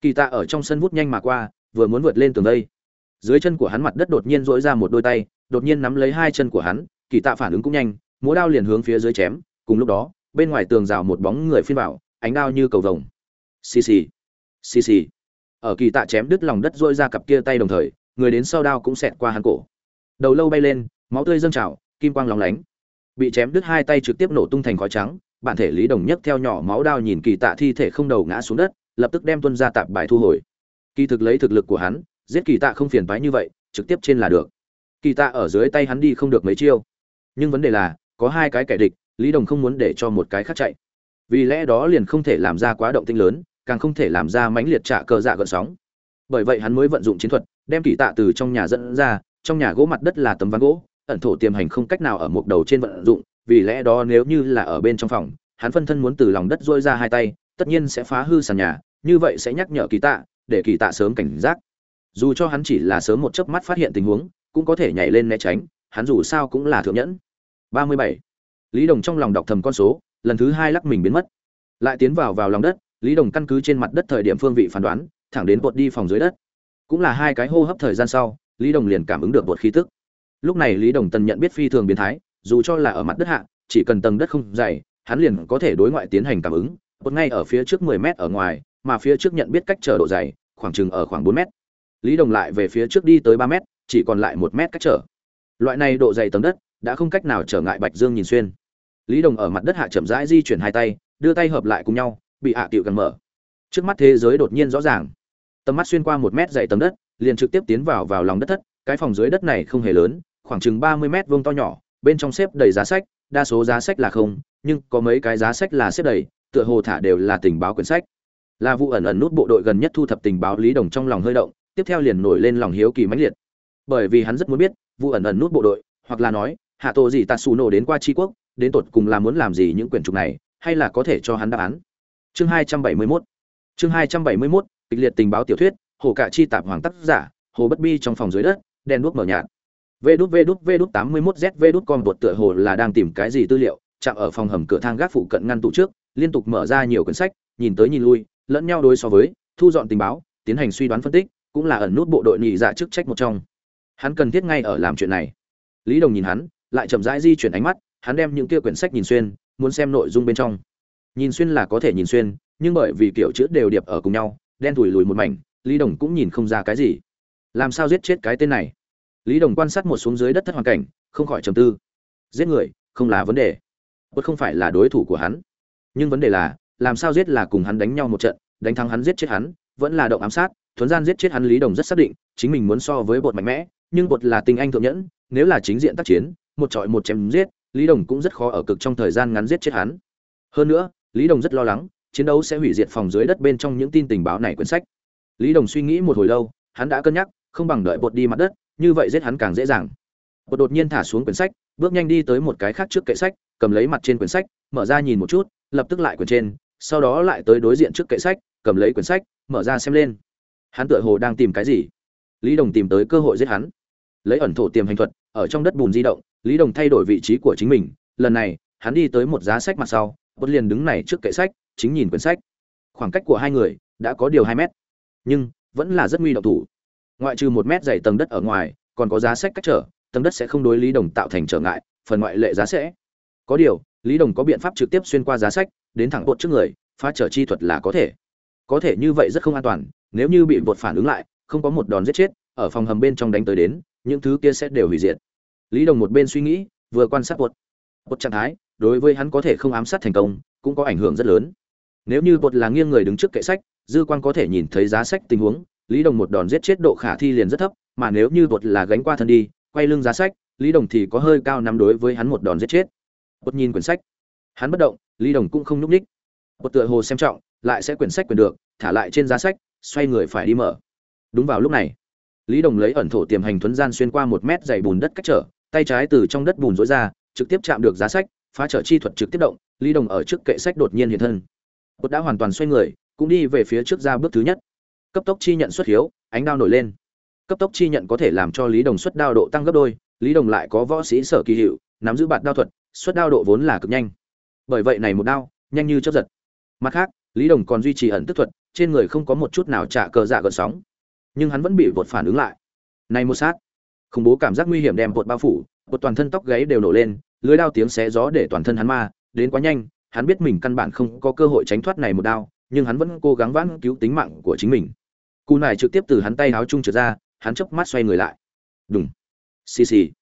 S1: kỳ tạ ở trong sân vút nhanh mà qua, vừa muốn vượt lên tường đây. Dưới chân của hắn mặt đất đột nhiên dỗi ra một đôi tay, đột nhiên nắm lấy hai chân của hắn, kỳ tạ phản ứng cũng nhanh, múa đao liền hướng phía dưới chém, cùng lúc đó, bên ngoài tường rào một bóng người phiên bảo ánh đao như cầu vồng. Xì xì xì xì. Ở kỳ tạ chém đứt lòng đất dỗi ra cặp kia tay đồng thời, người đến sau đao cũng xẹt qua hắn cổ. Đầu lâu bay lên, máu tươi dâng trào, kim quang lóng lánh. Bị chém đứt hai tay trực tiếp nổ tung thành khói trắng, bản thể lý đồng nhấc theo nhỏ máu đao nhìn kỳ tạ thi thể không đầu ngã xuống đất lập tức đem tuân ra tạp bài thu hồi. Kỳ thực lấy thực lực của hắn, giết kỳ tạ không phiền phái như vậy, trực tiếp trên là được. Kỳ tạ ở dưới tay hắn đi không được mấy chiêu. Nhưng vấn đề là, có hai cái kẻ địch, lý đồng không muốn để cho một cái khác chạy. Vì lẽ đó liền không thể làm ra quá động tinh lớn, càng không thể làm ra mãnh liệt trả cờ dạ gợn sóng. Bởi vậy hắn mới vận dụng chiến thuật, đem kỳ tạ từ trong nhà dẫn ra, trong nhà gỗ mặt đất là tấm ván gỗ, ẩn thổ tiềm hành không cách nào ở một đầu trên vận dụng, vì lẽ đó nếu như là ở bên trong phòng, hắn phân thân muốn từ lòng đất dôi ra hai tay, tất nhiên sẽ phá hư sàn nhà như vậy sẽ nhắc nhở kỳ tạ, để kỳ tạ sớm cảnh giác. Dù cho hắn chỉ là sớm một chớp mắt phát hiện tình huống, cũng có thể nhảy lên né tránh, hắn dù sao cũng là thượng nhẫn. Ba mươi bảy. Lý đồng trong lòng đọc thầm con số, lần thứ hai lắc mình biến mất. Lại tiến vào vào lòng đất, lý đồng căn cứ trên mặt đất thời điểm phương vị phán đoán, thẳng đến bột đi phòng dưới đất. Cũng là hai cái hô hấp thời gian sau, lý đồng liền cảm ứng được bột khí tức. Lúc này lý đồng tần nhận biết phi thường biến thái, dù cho là ở mặt đất hạ, chỉ cần tầng đất không dày, hắn liền có thể đối ngoại tiến hành cảm ứng. Bột ngay ở phía trước 10 mét ở ngoài mà phía trước nhận biết cách trở độ dày, khoảng chừng ở khoảng 4 mét. Lý đồng lại về phía trước đi tới 3 mét, chỉ còn lại một mét cách trở. Loại này độ dày tầng đất đã không cách nào trở ngại bạch dương nhìn xuyên. Lý đồng ở mặt đất hạ chậm rãi di chuyển hai tay, đưa tay hợp lại cùng nhau, bị hạ tiệu gần mở. Trước mắt thế giới đột nhiên rõ ràng. Tầm mắt xuyên qua một mét dày tầng đất, liền trực tiếp tiến vào vào lòng đất thất, cái phòng dưới đất này không hề lớn, khoảng chừng ba mươi mét vuông to nhỏ, bên trong xếp đầy giá sách, đa số giá sách là không, nhưng có mấy cái giá sách là xếp đầy, tựa hồ thả đều là tình báo quyển sách là vụ ẩn ẩn nút bộ đội gần nhất thu thập tình báo lý đồng trong lòng hơi động, tiếp theo liền nổi lên lòng hiếu kỳ mãnh liệt. Bởi vì hắn rất muốn biết vụ ẩn ẩn nút bộ đội, hoặc là nói, hạ tổ gì tatsuno đến qua tri quốc, đến tột cùng là muốn làm gì những quyển trục này, hay là có thể cho hắn đáp án? Chương hai trăm bảy mươi 271 chương hai trăm bảy mươi 271 kịch liệt tình báo tiểu thuyết, hồ cạ chi tạp hoàng tác giả, hồ bất bi trong phòng dưới đất đen đuốc mở nhạt. vê đút vê đút vê đút tám mươi mốt z vê đút con bột tựa hồ là đang tìm cái gì tư liệu, chạm ở phòng hầm cửa thang gác phụ cận ngăn tủ trước, liên tục mở ra nhiều quyển sách, nhìn tới nhìn lui lẫn nhau đối so với, thu dọn tình báo, tiến hành suy đoán phân tích, cũng là ẩn nút bộ đội nhị dạ chức trách một trong. Hắn cần thiết ngay ở làm chuyện này. Lý đồng nhìn hắn, lại chậm rãi di chuyển ánh mắt, hắn đem những kia quyển sách nhìn xuyên, muốn xem nội dung bên trong. Nhìn xuyên là có thể nhìn xuyên, nhưng bởi vì kiểu chữ đều điệp ở cùng nhau, đen thùi lùi một mảnh, lý đồng cũng nhìn không ra cái gì. Làm sao giết chết cái tên này? Lý đồng quan sát một xuống dưới đất thất hoàn cảnh, không khỏi trầm tư. Giết người, không là vấn đề. Bất không phải là đối thủ của hắn. Nhưng vấn đề là làm sao giết là cùng hắn đánh nhau một trận, đánh thắng hắn giết chết hắn, vẫn là động ám sát, thuấn gian giết chết hắn lý đồng rất xác định, chính mình muốn so với bột mạnh mẽ, nhưng bột là tình anh thượng nhẫn, nếu là chính diện tác chiến, một trọi một chém giết, lý đồng cũng rất khó ở cực trong thời gian ngắn giết chết hắn. Hơn nữa, lý đồng rất lo lắng, chiến đấu sẽ hủy diệt phòng dưới đất bên trong những tin tình báo này quyển sách. Lý đồng suy nghĩ một hồi lâu, hắn đã cân nhắc, không bằng đợi bột đi mặt đất, như vậy giết hắn càng dễ dàng. Bột đột nhiên thả xuống quyển sách, bước nhanh đi tới một cái khác trước kệ sách, cầm lấy mặt trên quyển sách, mở ra nhìn một chút, lập tức lại quyển trên sau đó lại tới đối diện trước kệ sách, cầm lấy quyển sách, mở ra xem lên. Hắn tựa hồ đang tìm cái gì? Lý đồng tìm tới cơ hội giết hắn. Lấy ẩn thổ tiềm hành thuật, ở trong đất bùn di động, lý đồng thay đổi vị trí của chính mình. Lần này, hắn đi tới một giá sách mặt sau bất liền đứng này trước kệ sách, chính nhìn quyển sách. Khoảng cách của hai người đã có điều hai mét, nhưng vẫn là rất nguy động thủ. Ngoại trừ một mét dày tầng đất ở ngoài, còn có giá sách cách trở, tầng đất sẽ không đối lý đồng tạo thành trở ngại, phần ngoại lệ giá sẽ. Có điều, lý đồng có biện pháp trực tiếp xuyên qua giá sách đến thẳng bột trước người, phá trở chi thuật là có thể. Có thể như vậy rất không an toàn, nếu như bị bột phản ứng lại, không có một đòn giết chết, ở phòng hầm bên trong đánh tới đến, những thứ kia sẽ đều hủy diệt. Lý đồng một bên suy nghĩ, vừa quan sát bột bột trạng thái, đối với hắn có thể không ám sát thành công, cũng có ảnh hưởng rất lớn. Nếu như bột là nghiêng người đứng trước kệ sách, dư quan có thể nhìn thấy giá sách tình huống, lý đồng một đòn giết chết độ khả thi liền rất thấp, mà nếu như bột là gánh qua thân đi, quay lưng giá sách, lý đồng thì có hơi cao nắm đối với hắn một đòn giết chết. Bột nhìn quyển sách, hắn bất động lý đồng cũng không nhúc đích. Bất tựa hồ xem trọng, lại sẽ quyển sách quyền được, thả lại trên giá sách, xoay người phải đi mở. Đúng vào lúc này, lý đồng lấy ẩn thổ tiềm hành thuấn gian xuyên qua một mét dày bùn đất cách trở, tay trái từ trong đất bùn rối ra, trực tiếp chạm được giá sách, phá trở chi thuật trực tiếp động, lý đồng ở trước kệ sách đột nhiên hiện thân. Bất đã hoàn toàn xoay người, cũng đi về phía trước ra bước thứ nhất. Cấp tốc chi nhận xuất hiếu, ánh đao nổi lên. Cấp tốc chi nhận có thể làm cho lý đồng xuất đao độ tăng gấp đôi, lý đồng lại có võ sĩ sở kỳ hiệu, nắm giữ bạt đao thuật, xuất đao độ vốn là cực nhanh bởi vậy này một đao, nhanh như chớp giật. Mặt khác, lý đồng còn duy trì ẩn tức thuật, trên người không có một chút nào trả cờ dạ gợn sóng. Nhưng hắn vẫn bị vột phản ứng lại. Này một sát, khủng bố cảm giác nguy hiểm đem vột bao phủ vột toàn thân tóc gáy đều nổ lên, lưới đao tiếng xé gió để toàn thân hắn ma, đến quá nhanh, hắn biết mình căn bản không có cơ hội tránh thoát này một đao, nhưng hắn vẫn cố gắng vãn cứu tính mạng của chính mình. Cù này trực tiếp từ hắn tay áo trung trượt ra, hắn chớp mắt xoay người lại. Đúng xì xì.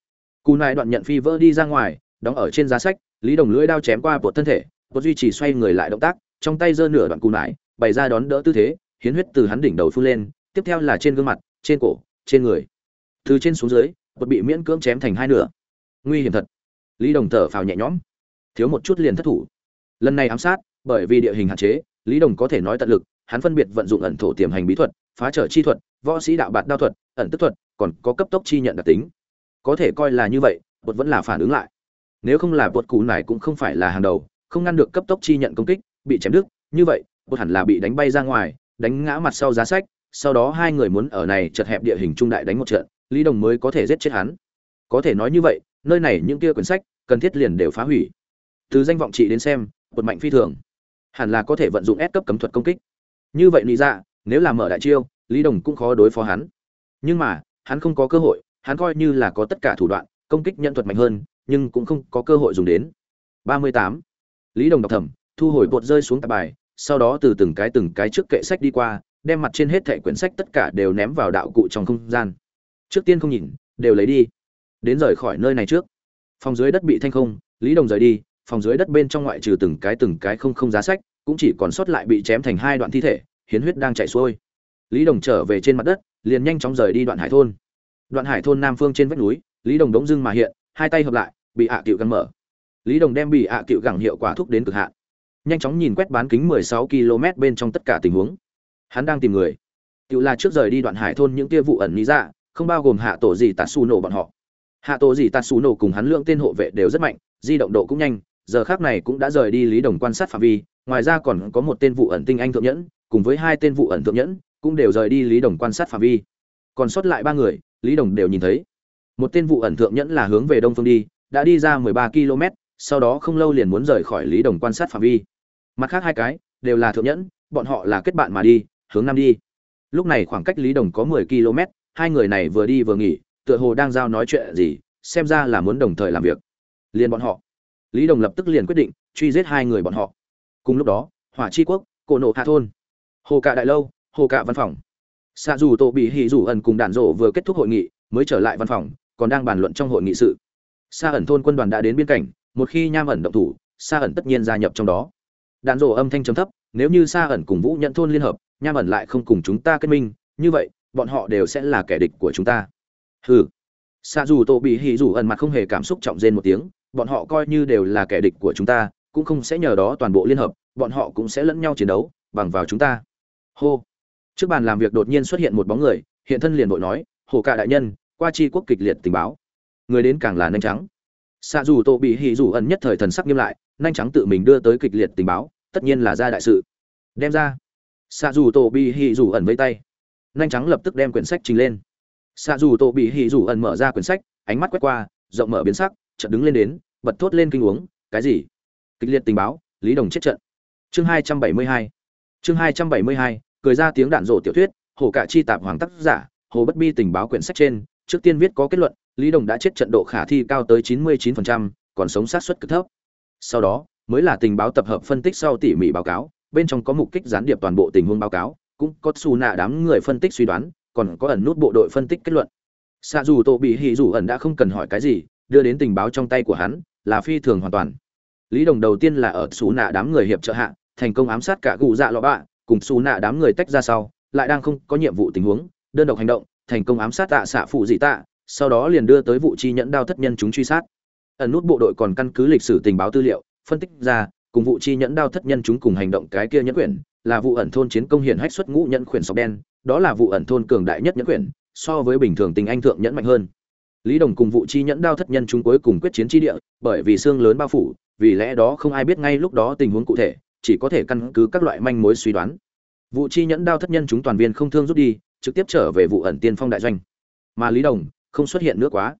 S1: Cù này đoạn nhận phi vỡ đi ra ngoài, đóng ở trên giá sách lý đồng lưỡi đao chém qua bột thân thể, bột duy trì xoay người lại động tác, trong tay giơ nửa đoạn cù nải, bày ra đón đỡ tư thế, hiến huyết từ hắn đỉnh đầu phun lên, tiếp theo là trên gương mặt, trên cổ, trên người. Từ trên xuống dưới, bột bị miễn cưỡng chém thành hai nửa. Nguy hiểm thật. Lý đồng thở phào nhẹ nhõm. Thiếu một chút liền thất thủ. Lần này ám sát, bởi vì địa hình hạn chế, lý đồng có thể nói tận lực, hắn phân biệt vận dụng ẩn thổ tiềm hành bí thuật, phá trở chi thuật, võ sĩ đạo bạt đao thuật, ẩn tức thuật, còn có cấp tốc chi nhận đặc tính. Có thể coi là như vậy, bột vẫn là phản ứng lại nếu không là bột cụ này cũng không phải là hàng đầu, không ngăn được cấp tốc chi nhận công kích, bị chém đứt, như vậy, bột hẳn là bị đánh bay ra ngoài, đánh ngã mặt sau giá sách, sau đó hai người muốn ở này chật hẹp địa hình trung đại đánh một trận, lý đồng mới có thể giết chết hắn. Có thể nói như vậy, nơi này những kia quyển sách, cần thiết liền đều phá hủy. Từ danh vọng trị đến xem, bột mạnh phi thường. Hẳn là có thể vận dụng ép cấp cấm thuật công kích. Như vậy lý ra dạ, nếu là mở đại chiêu, lý đồng cũng khó đối phó hắn. Nhưng mà, hắn không có cơ hội, hắn coi như là có tất cả thủ đoạn, công kích nhận thuật mạnh hơn nhưng cũng không có cơ hội dùng đến. Ba mươi tám. Lý đồng đọc thầm thu hồi bột rơi xuống tạp bài, sau đó từ từng cái từng cái trước kệ sách đi qua, đem mặt trên hết thảy quyển sách tất cả đều ném vào đạo cụ trong không gian. Trước tiên không nhìn, đều lấy đi. Đến rời khỏi nơi này trước. Phòng dưới đất bị thanh không, lý đồng rời đi, phòng dưới đất bên trong ngoại trừ từng cái từng cái không không giá sách, cũng chỉ còn sót lại bị chém thành hai đoạn thi thể, hiến huyết đang chảy xuôi. Lý đồng trở về trên mặt đất, liền nhanh chóng rời đi đoạn hải thôn. Đoạn hải thôn nam phương trên vách núi, lý đồng đống dưng mà hiện, hai tay hợp lại bị hạ à cựu găng mở. Lý đồng đem bị hạ à cựu gẳng hiệu quả thúc đến cực hạn. Nhanh chóng nhìn quét bán kính 16 km bên trong tất cả tình huống. Hắn đang tìm người. Cựu là trước rời đi đoạn hải thôn những kia vụ ẩn lý ra, không bao gồm hạ tổ gì tạt xù nổ bọn họ. Hạ tổ gì tạt xù nổ cùng hắn lượng tên hộ vệ đều rất mạnh, di động độ cũng nhanh, giờ khác này cũng đã rời đi lý đồng quan sát phạm vi, ngoài ra còn có một tên vụ ẩn tinh anh thượng nhẫn, cùng với hai tên vụ ẩn thượng nhẫn, cũng đều rời đi lý đồng quan sát phạm vi. Còn sót lại ba người, lý đồng đều nhìn thấy. Một tên vụ ẩn thượng nhẫn là hướng về đông phương đi đã đi ra 13 km, sau đó không lâu liền muốn rời khỏi lý đồng quan sát phạm vi. Mặt khác hai cái, đều là thượng nhẫn, bọn họ là kết bạn mà đi, hướng nam đi. Lúc này khoảng cách lý đồng có mười km, hai người này vừa đi vừa nghỉ, tựa hồ đang giao nói chuyện gì, xem ra là muốn đồng thời làm việc. Liền bọn họ. Lý đồng lập tức liền quyết định, truy giết hai người bọn họ. Cùng lúc đó, hỏa chi quốc, cổ nộ hạ thôn, hồ cạ đại lâu, hồ cạ văn phòng. Sa dù tổ bị Hỉ rủ ẩn cùng đàn rộ vừa kết thúc hội nghị, mới trở lại văn phòng, còn đang bàn luận trong hội nghị sự. Sa ẩn thôn quân đoàn đã đến biên cảnh, một khi nham ẩn động thủ, Sa ẩn tất nhiên gia nhập trong đó. Đạn rồ âm thanh trầm thấp, nếu như Sa ẩn cùng vũ nhận thôn liên hợp, nham ẩn lại không cùng chúng ta kết minh, như vậy, bọn họ đều sẽ là kẻ địch của chúng ta. Hừ. Sa dù tổ bị hỉ dù ẩn mặt không hề cảm xúc trọng rên một tiếng, bọn họ coi như đều là kẻ địch của chúng ta, cũng không sẽ nhờ đó toàn bộ liên hợp, bọn họ cũng sẽ lẫn nhau chiến đấu, bằng vào chúng ta. Hô. Trước bàn làm việc đột nhiên xuất hiện một bóng người, hiện thân liền bội nói, hồ cả đại nhân, qua chi quốc kịch liệt tình báo người đến càng là nhanh trắng. Xạ dù tổ bị hỉ dù ẩn nhất thời thần sắc nghiêm lại, nhanh trắng tự mình đưa tới kịch liệt tình báo, tất nhiên là ra đại sự. Đem ra. Xạ dù tổ bị hỉ dù ẩn với tay. Nhanh trắng lập tức đem quyển sách trình lên. Xạ dù tổ bị hỉ dù ẩn mở ra quyển sách, ánh mắt quét qua, rộng mở biến sắc, chợt đứng lên đến, bật thốt lên kinh uống, cái gì? Kịch liệt tình báo, lý đồng chết trận. Chương hai trăm bảy mươi hai. Chương hai trăm bảy mươi hai, cười ra tiếng đạn rổ tiểu thuyết, hồ cả chi tạp hoàng tác giả, hồ bất bi tình báo quyển sách trên, trước tiên viết có kết luận lý đồng đã chết trận độ khả thi cao tới 99%, còn sống sát suất cực thấp. Sau đó mới là tình báo tập hợp phân tích sau tỉ mỉ báo cáo bên trong có mục kích gián điệp toàn bộ tình huống báo cáo cũng có xù nạ đám người phân tích suy đoán còn có ẩn nút bộ đội phân tích kết luận. Sa dù Tô bị hỉ dù ẩn đã không cần hỏi cái gì đưa đến tình báo trong tay của hắn là phi thường hoàn toàn. Lý đồng đầu tiên là ở xù nạ đám người hiệp trợ hạ thành công ám sát cả gù dạ lọ bạ cùng xù nạ đám người tách ra sau lại đang không có nhiệm vụ tình huống đơn độc hành động thành công ám sát tạ xạ phụ dị tạ sau đó liền đưa tới vụ chi nhẫn đao thất nhân chúng truy sát. Ẩn nút bộ đội còn căn cứ lịch sử tình báo tư liệu, phân tích ra, cùng vụ chi nhẫn đao thất nhân chúng cùng hành động cái kia nhẫn quyển, là vụ ẩn thôn chiến công hiển hách xuất ngũ nhẫn quyển sọc đen, đó là vụ ẩn thôn cường đại nhất nhẫn quyển, so với bình thường tình anh thượng nhẫn mạnh hơn. Lý đồng cùng vụ chi nhẫn đao thất nhân chúng cuối cùng quyết chiến chi địa, bởi vì xương lớn bao phủ, vì lẽ đó không ai biết ngay lúc đó tình huống cụ thể, chỉ có thể căn cứ các loại manh mối suy đoán. Vụ chi nhẫn đao thất nhân chúng toàn viên không thương rút đi, trực tiếp trở về vụ ẩn tiên phong đại doanh. Mà lý đồng không xuất hiện nữa quá.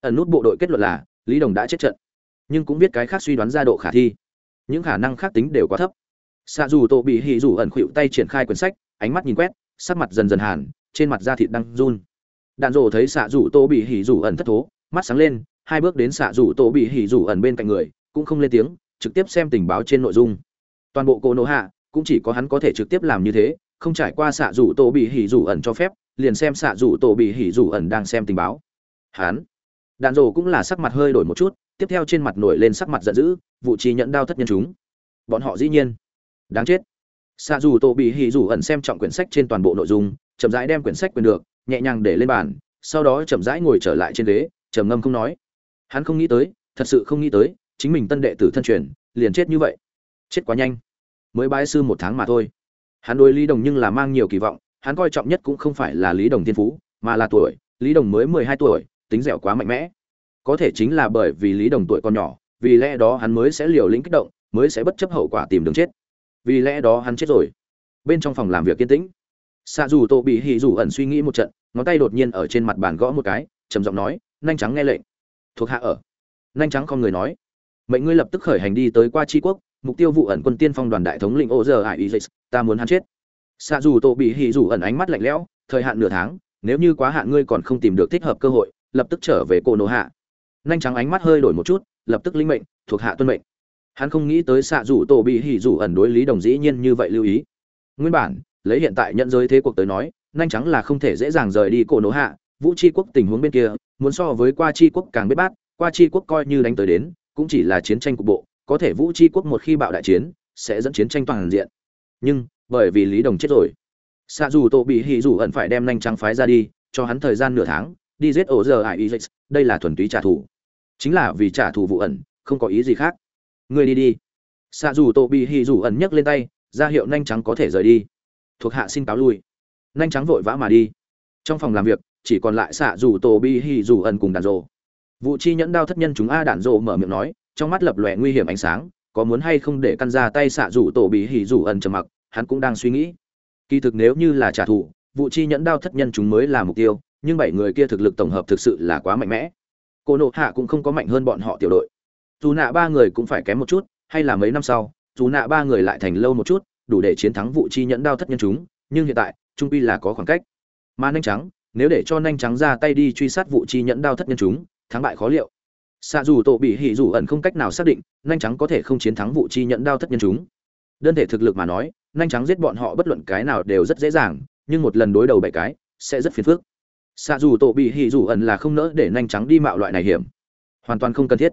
S1: Ẩn nút bộ đội kết luận là, lý đồng đã chết trận. Nhưng cũng biết cái khác suy đoán ra độ khả thi. Những khả năng khác tính đều quá thấp. Xạ dù tổ bị hì dù ẩn khuỵu tay triển khai quyển sách, ánh mắt nhìn quét, sắc mặt dần dần hàn, trên mặt da thịt đang run. Đạn rồ thấy xạ dù tô bị hỉ dù ẩn thất thố, mắt sáng lên, hai bước đến xạ dù tô bị hỉ dù ẩn bên cạnh người, cũng không lên tiếng, trực tiếp xem tình báo trên nội dung. Toàn bộ cô nô hạ, cũng chỉ có hắn có thể trực tiếp làm như thế, không trải qua xạ dù tô bị hỉ dù ẩn cho phép liền xem xạ rủ tổ bị hỉ rủ ẩn đang xem tình báo. Hắn đạn rồ cũng là sắc mặt hơi đổi một chút, tiếp theo trên mặt nổi lên sắc mặt giận dữ, vụ trí nhận đao thất nhân chúng. Bọn họ dĩ nhiên. Đáng chết. Xạ dù tổ bị hỉ rủ ẩn xem trọng quyển sách trên toàn bộ nội dung, chậm rãi đem quyển sách quyền được, nhẹ nhàng để lên bàn, sau đó chậm rãi ngồi trở lại trên ghế, trầm ngâm không nói. Hắn không nghĩ tới, thật sự không nghĩ tới, chính mình tân đệ tử thân truyền, liền chết như vậy. Chết quá nhanh. Mới bái sư một tháng mà thôi. Hắn đối lý đồng nhưng là mang nhiều kỳ vọng hắn coi trọng nhất cũng không phải là lý đồng thiên phú, mà là tuổi. Lý đồng mới mười hai tuổi, tính dẻo quá mạnh mẽ. Có thể chính là bởi vì lý đồng tuổi còn nhỏ, vì lẽ đó hắn mới sẽ liều lĩnh kích động, mới sẽ bất chấp hậu quả tìm đường chết. Vì lẽ đó hắn chết rồi. Bên trong phòng làm việc kiên tĩnh. Xạ dù Tô bị hì dù ẩn suy nghĩ một trận, ngón tay đột nhiên ở trên mặt bàn gõ một cái, trầm giọng nói, nhanh trắng nghe lệnh. Thuộc hạ ở. Nhanh trắng con người nói. Mệnh ngươi lập tức khởi hành đi tới qua tri quốc, mục tiêu vụ ẩn quân tiên phong đoàn đại thống lĩnh ô giờ ải ý ta muốn hắn chết xạ dù tổ bị hì dù ẩn ánh mắt lạnh lẽo, thời hạn nửa tháng, nếu như quá hạn ngươi còn không tìm được thích hợp cơ hội, lập tức trở về cổ nổ hạ. Nhanh trắng ánh mắt hơi đổi một chút, lập tức linh mệnh, thuộc hạ tuân mệnh. Hắn không nghĩ tới xạ dù tổ bị hỉ dù ẩn đối lý đồng dĩ nhiên như vậy lưu ý. Nguyên bản, lấy hiện tại nhận giới thế cuộc tới nói, nhanh trắng là không thể dễ dàng rời đi cổ nổ hạ, vũ tri quốc tình huống bên kia, muốn so với qua tri quốc càng biết bát, qua tri quốc coi như đánh tới đến, cũng chỉ là chiến tranh cục bộ, có thể vũ tri quốc một khi bạo đại chiến, sẽ dẫn chiến tranh toàn diện. Nhưng bởi vì lý đồng chết rồi. Xạ dù tổ bị hỉ dù ẩn phải đem nhanh trắng phái ra đi, cho hắn thời gian nửa tháng, đi giết ổ giờ ải ý đây là thuần túy trả thù. Chính là vì trả thù vụ ẩn, không có ý gì khác. Người đi đi. Xạ dù tổ bị hỉ dù ẩn nhấc lên tay, ra hiệu nhanh trắng có thể rời đi. Thuộc hạ xin cáo lui. Nhanh trắng vội vã mà đi. Trong phòng làm việc, chỉ còn lại xạ dù tổ bi hi dù ẩn cùng đàn rộ. Vụ chi nhẫn đao thất nhân chúng a đạn rộ mở miệng nói, trong mắt lập lòe nguy hiểm ánh sáng, có muốn hay không để căn ra tay xạ dù tổ bị hỉ dù ẩn trầm mặc hắn cũng đang suy nghĩ. Kỳ thực nếu như là trả thù, vụ chi nhẫn đao thất nhân chúng mới là mục tiêu, nhưng bảy người kia thực lực tổng hợp thực sự là quá mạnh mẽ. Cô nộ hạ cũng không có mạnh hơn bọn họ tiểu đội. Dù nạ ba người cũng phải kém một chút, hay là mấy năm sau, dù nạ ba người lại thành lâu một chút, đủ để chiến thắng vụ chi nhẫn đao thất nhân chúng, nhưng hiện tại, trung pi là có khoảng cách. Mà nhanh trắng, nếu để cho nhanh trắng ra tay đi truy sát vụ chi nhẫn đao thất nhân chúng, thắng bại khó liệu. Xạ dù tổ bị hỉ dù ẩn không cách nào xác định nhanh trắng có thể không chiến thắng vụ chi nhẫn đao thất nhân chúng. Đơn thể thực lực mà nói nhanh trắng giết bọn họ bất luận cái nào đều rất dễ dàng nhưng một lần đối đầu bảy cái sẽ rất phiền phức xạ dù tổ bị hỉ dù ẩn là không nỡ để nhanh trắng đi mạo loại này hiểm hoàn toàn không cần thiết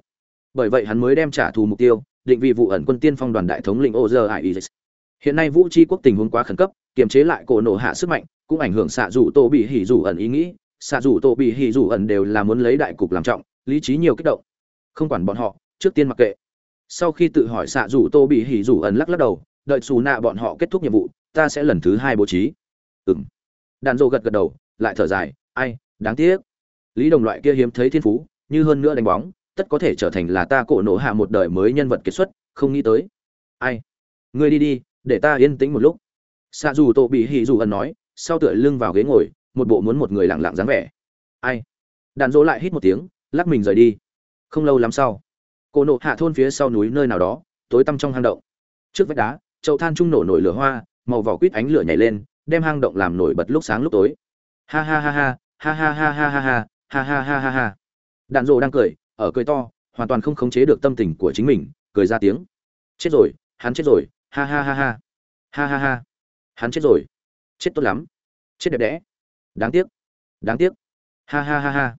S1: bởi vậy hắn mới đem trả thù mục tiêu định vị vụ ẩn quân tiên phong đoàn đại thống lĩnh Ozer Aisis. Hiện nay vũ tri quốc tình huống quá khẩn cấp, kiềm chế lại cổ nổ hạ sức mạnh, cũng ảnh hưởng xạ dù Tô bị hỉ dù ẩn ý nghĩ, xạ dù Tô bị hỉ dù ẩn đều là muốn lấy đại cục làm trọng, lý trí nhiều kích động. Không quản bọn họ, trước tiên mặc kệ. Sau khi tự hỏi xạ dù Tô bị hỉ dù ẩn lắc lắc đầu, đợi xù nạ bọn họ kết thúc nhiệm vụ, ta sẽ lần thứ hai bố trí. Ừm. Đàn Dô gật gật đầu, lại thở dài, ai, đáng tiếc. Lý Đồng loại kia hiếm thấy thiên phú, như hơn nữa đánh bóng, tất có thể trở thành là ta cổ nổ hạ một đời mới nhân vật kiệt xuất không nghĩ tới ai ngươi đi đi để ta yên tĩnh một lúc xạ dù tổ bị hì dù ẩn nói sau tựa lưng vào ghế ngồi một bộ muốn một người lặng lặng dáng vẻ ai đàn dỗ lại hít một tiếng lắc mình rời đi không lâu lắm sau cổ nổ hạ thôn phía sau núi nơi nào đó tối tăm trong hang động trước vách đá chậu than trung nổ nổi lửa hoa màu vỏ quýt ánh lửa nhảy lên đem hang động làm nổi bật lúc sáng lúc tối ha ha ha ha ha ha ha ha ha ha ha ha ha ha ha đạn rồ đang cười ở cười to hoàn toàn không khống chế được tâm tình của chính mình cười ra tiếng chết rồi hắn chết rồi ha ha ha ha ha ha ha hắn chết rồi chết tốt lắm chết đẹp đẽ đáng tiếc đáng tiếc ha ha ha ha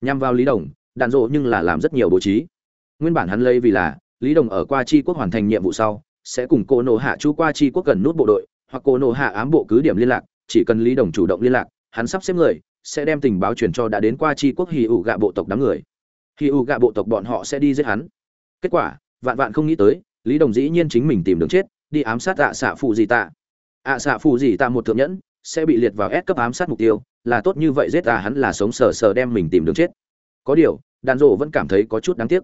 S1: nhằm vào lý đồng đạn rộ nhưng là làm rất nhiều bố trí nguyên bản hắn lấy vì là lý đồng ở qua chi quốc hoàn thành nhiệm vụ sau sẽ cùng cô nổ hạ chú qua chi quốc gần nút bộ đội, hoặc cô nổ hạ ám bộ cứ điểm liên lạc, chỉ cần lý đồng chủ động liên lạc, hắn sắp xếp người, sẽ đem tình báo truyền cho đã đến qua chi quốc hì ủ gạ bộ tộc đám người. Hì u gạ bộ tộc bọn họ sẽ đi giết hắn. Kết quả, vạn vạn không nghĩ tới, lý đồng dĩ nhiên chính mình tìm đường chết, đi ám sát ạ xạ phụ gì tạ. Ạ xạ phụ gì tạ một thượng nhẫn, sẽ bị liệt vào S cấp ám sát mục tiêu, là tốt như vậy giết à hắn là sống sờ sờ đem mình tìm đường chết. Có điều đàn rộ vẫn cảm thấy có chút đáng tiếc.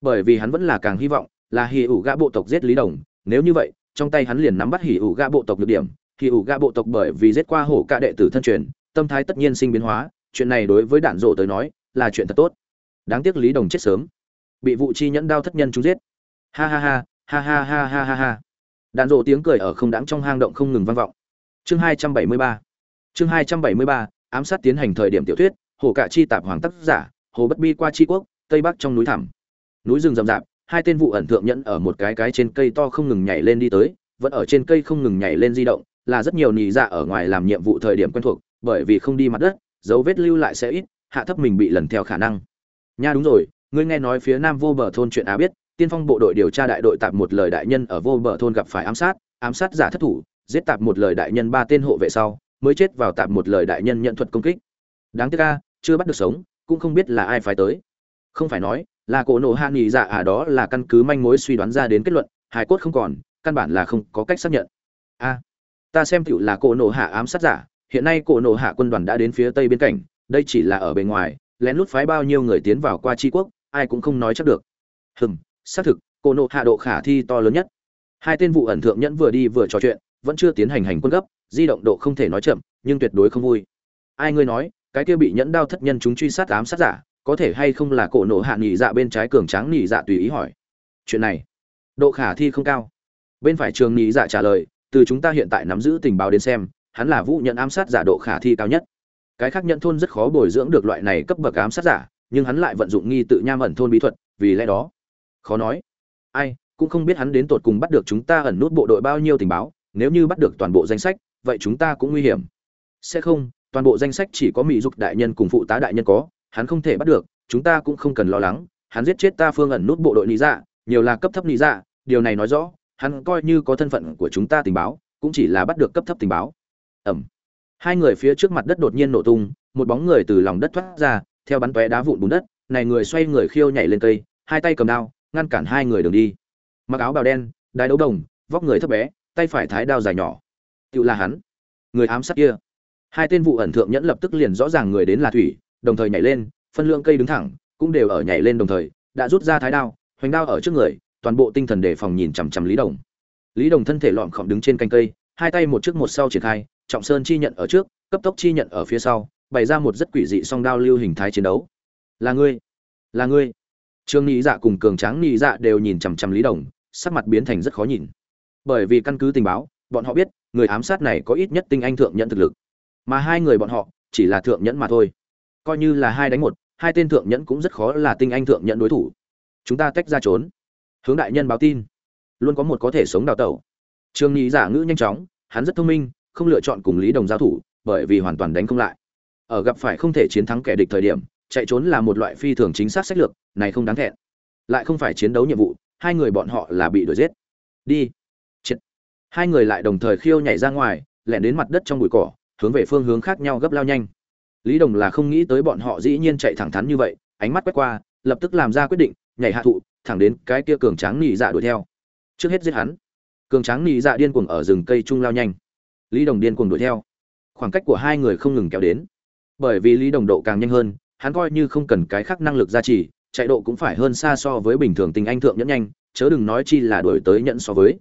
S1: Bởi vì hắn vẫn là càng hy vọng, là hì ủ gạ bộ tộc giết lý đồng nếu như vậy, trong tay hắn liền nắm bắt hỉ ủ gạ bộ tộc được điểm. Hỉ ủ gạ bộ tộc bởi vì giết qua hổ ca đệ tử thân truyền, tâm thái tất nhiên sinh biến hóa. Chuyện này đối với đạn rộ tới nói, là chuyện thật tốt. Đáng tiếc lý đồng chết sớm. Bị vụ chi nhẫn đao thất nhân chúng giết. Ha ha ha ha ha ha ha ha ha. Đạn rộ tiếng cười ở không đáng trong hang động không ngừng vang vọng. Chương hai trăm bảy mươi ba. Chương hai trăm bảy mươi ba, ám sát tiến hành thời điểm tiểu thuyết hồ cạ chi tạp hoàng tác giả, hồ bất bi qua chi quốc, tây bắc trong núi thẳm. Núi rừng rậm rạp hai tên vụ ẩn thượng nhẫn ở một cái cái trên cây to không ngừng nhảy lên đi tới, vẫn ở trên cây không ngừng nhảy lên di động, là rất nhiều nì dạ ở ngoài làm nhiệm vụ thời điểm quen thuộc, bởi vì không đi mặt đất, dấu vết lưu lại sẽ ít, hạ thấp mình bị lần theo khả năng. Nha đúng rồi, ngươi nghe nói phía nam vô bờ thôn chuyện á biết, tiên phong bộ đội điều tra đại đội tạp một lời đại nhân ở vô bờ thôn gặp phải ám sát ám sát giả thất thủ, giết tạp một lời đại nhân ba tên hộ vệ sau, mới chết vào tạp một lời đại nhân nhận thuật công kích. Đáng tiếc ca chưa bắt được sống, cũng không biết là ai phải tới. Không phải nói là cổ nổ hạ nghỉ dạ à đó là căn cứ manh mối suy đoán ra đến kết luận hải cốt không còn, căn bản là không có cách xác nhận. A, ta xem tựu là cổ nổ hạ ám sát giả, hiện nay cổ nổ hạ quân đoàn đã đến phía tây biên cảnh đây chỉ là ở bề ngoài, lén lút phái bao nhiêu người tiến vào qua tri quốc, ai cũng không nói chắc được. Hừm, xác thực, cổ nộ hạ độ khả thi to lớn nhất. Hai tên vụ ẩn thượng nhẫn vừa đi vừa trò chuyện, vẫn chưa tiến hành hành quân gấp, di động độ không thể nói chậm, nhưng tuyệt đối không vui. Ai ngươi nói, cái kia bị nhẫn đao thất nhân chúng truy sát ám sát giả có thể hay không là cổ nổ hạ nghỉ dạ bên trái cường tráng nghỉ dạ tùy ý hỏi. Chuyện này, độ khả thi không cao. Bên phải trường nghỉ dạ trả lời, từ chúng ta hiện tại nắm giữ tình báo đến xem, hắn là vũ nhận ám sát giả độ khả thi cao nhất. Cái khác nhận thôn rất khó bồi dưỡng được loại này cấp bậc ám sát giả, nhưng hắn lại vận dụng nghi tự nham ẩn thôn bí thuật, vì lẽ đó, khó nói. Ai, cũng không biết hắn đến tột cùng bắt được chúng ta ẩn nút bộ đội bao nhiêu tình báo, nếu như bắt được toàn bộ danh sách, vậy chúng ta cũng nguy hiểm. Sẽ không, toàn bộ danh sách chỉ có mỹ dục đại nhân cùng phụ tá đại nhân có hắn không thể bắt được, chúng ta cũng không cần lo lắng, hắn giết chết ta phương ẩn nút bộ đội lý dạ nhiều là cấp thấp lý dạ điều này nói rõ, hắn coi như có thân phận của chúng ta tình báo, cũng chỉ là bắt được cấp thấp tình báo. Ẩm. Hai người phía trước mặt đất đột nhiên nổ tung, một bóng người từ lòng đất thoát ra, theo bắn tóe đá vụn bùn đất, này người xoay người khiêu nhảy lên cây, hai tay cầm đao, ngăn cản hai người đường đi. Mặc áo bào đen đai đấu đồng, vóc người thấp bé, tay phải thái đao dài nhỏ. Tự là hắn. Người ám sát kia. Hai tên vụ ẩn thượng nhẫn lập tức liền rõ ràng người đến là thủy đồng thời nhảy lên, phân lượng cây đứng thẳng, cũng đều ở nhảy lên đồng thời, đã rút ra thái đao, hoành đao ở trước người, toàn bộ tinh thần đề phòng nhìn chằm chằm lý đồng. Lý đồng thân thể lọn khom đứng trên canh cây, hai tay một trước một sau triển khai, trọng sơn chi nhận ở trước, cấp tốc chi nhận ở phía sau, bày ra một rất quỷ dị song đao lưu hình thái chiến đấu. Là ngươi là ngươi. Trương nghị dạ cùng cường tráng nghị dạ đều nhìn chằm chằm lý đồng, sắc mặt biến thành rất khó nhìn. Bởi vì căn cứ tình báo, bọn họ biết, người ám sát này có ít nhất tinh anh thượng nhẫn thực lực. Mà hai người bọn họ, chỉ là thượng nhẫn mà thôi coi như là hai đánh một, hai tên thượng nhẫn cũng rất khó là tinh anh thượng nhẫn đối thủ. Chúng ta tách ra trốn. Hướng đại nhân báo tin. Luôn có một có thể sống đào tẩu. Trường nhị giả ngữ nhanh chóng, hắn rất thông minh, không lựa chọn cùng lý đồng giao thủ, bởi vì hoàn toàn đánh không lại. Ở gặp phải không thể chiến thắng kẻ địch thời điểm, chạy trốn là một loại phi thường chính xác sách lược, này không đáng thẹn. Lại không phải chiến đấu nhiệm vụ, hai người bọn họ là bị đuổi giết. Đi. Chết. hai người lại đồng thời khiêu nhảy ra ngoài, lẻn đến mặt đất trong bụi cỏ, hướng về phương hướng khác nhau gấp lao nhanh lý đồng là không nghĩ tới bọn họ dĩ nhiên chạy thẳng thắn như vậy, ánh mắt quét qua, lập tức làm ra quyết định, nhảy hạ thụ, thẳng đến cái kia cường tráng nị dạ đuổi theo. Trước hết giết hắn. Cường tráng nị dạ điên cuồng ở rừng cây trung lao nhanh. Lý đồng điên cuồng đuổi theo. Khoảng cách của hai người không ngừng kéo đến. Bởi vì lý đồng độ càng nhanh hơn, hắn coi như không cần cái khác năng lực gia trì, chạy độ cũng phải hơn xa so với bình thường tình anh thượng nhẫn nhanh, chớ đừng nói chi là đuổi tới nhẫn so với.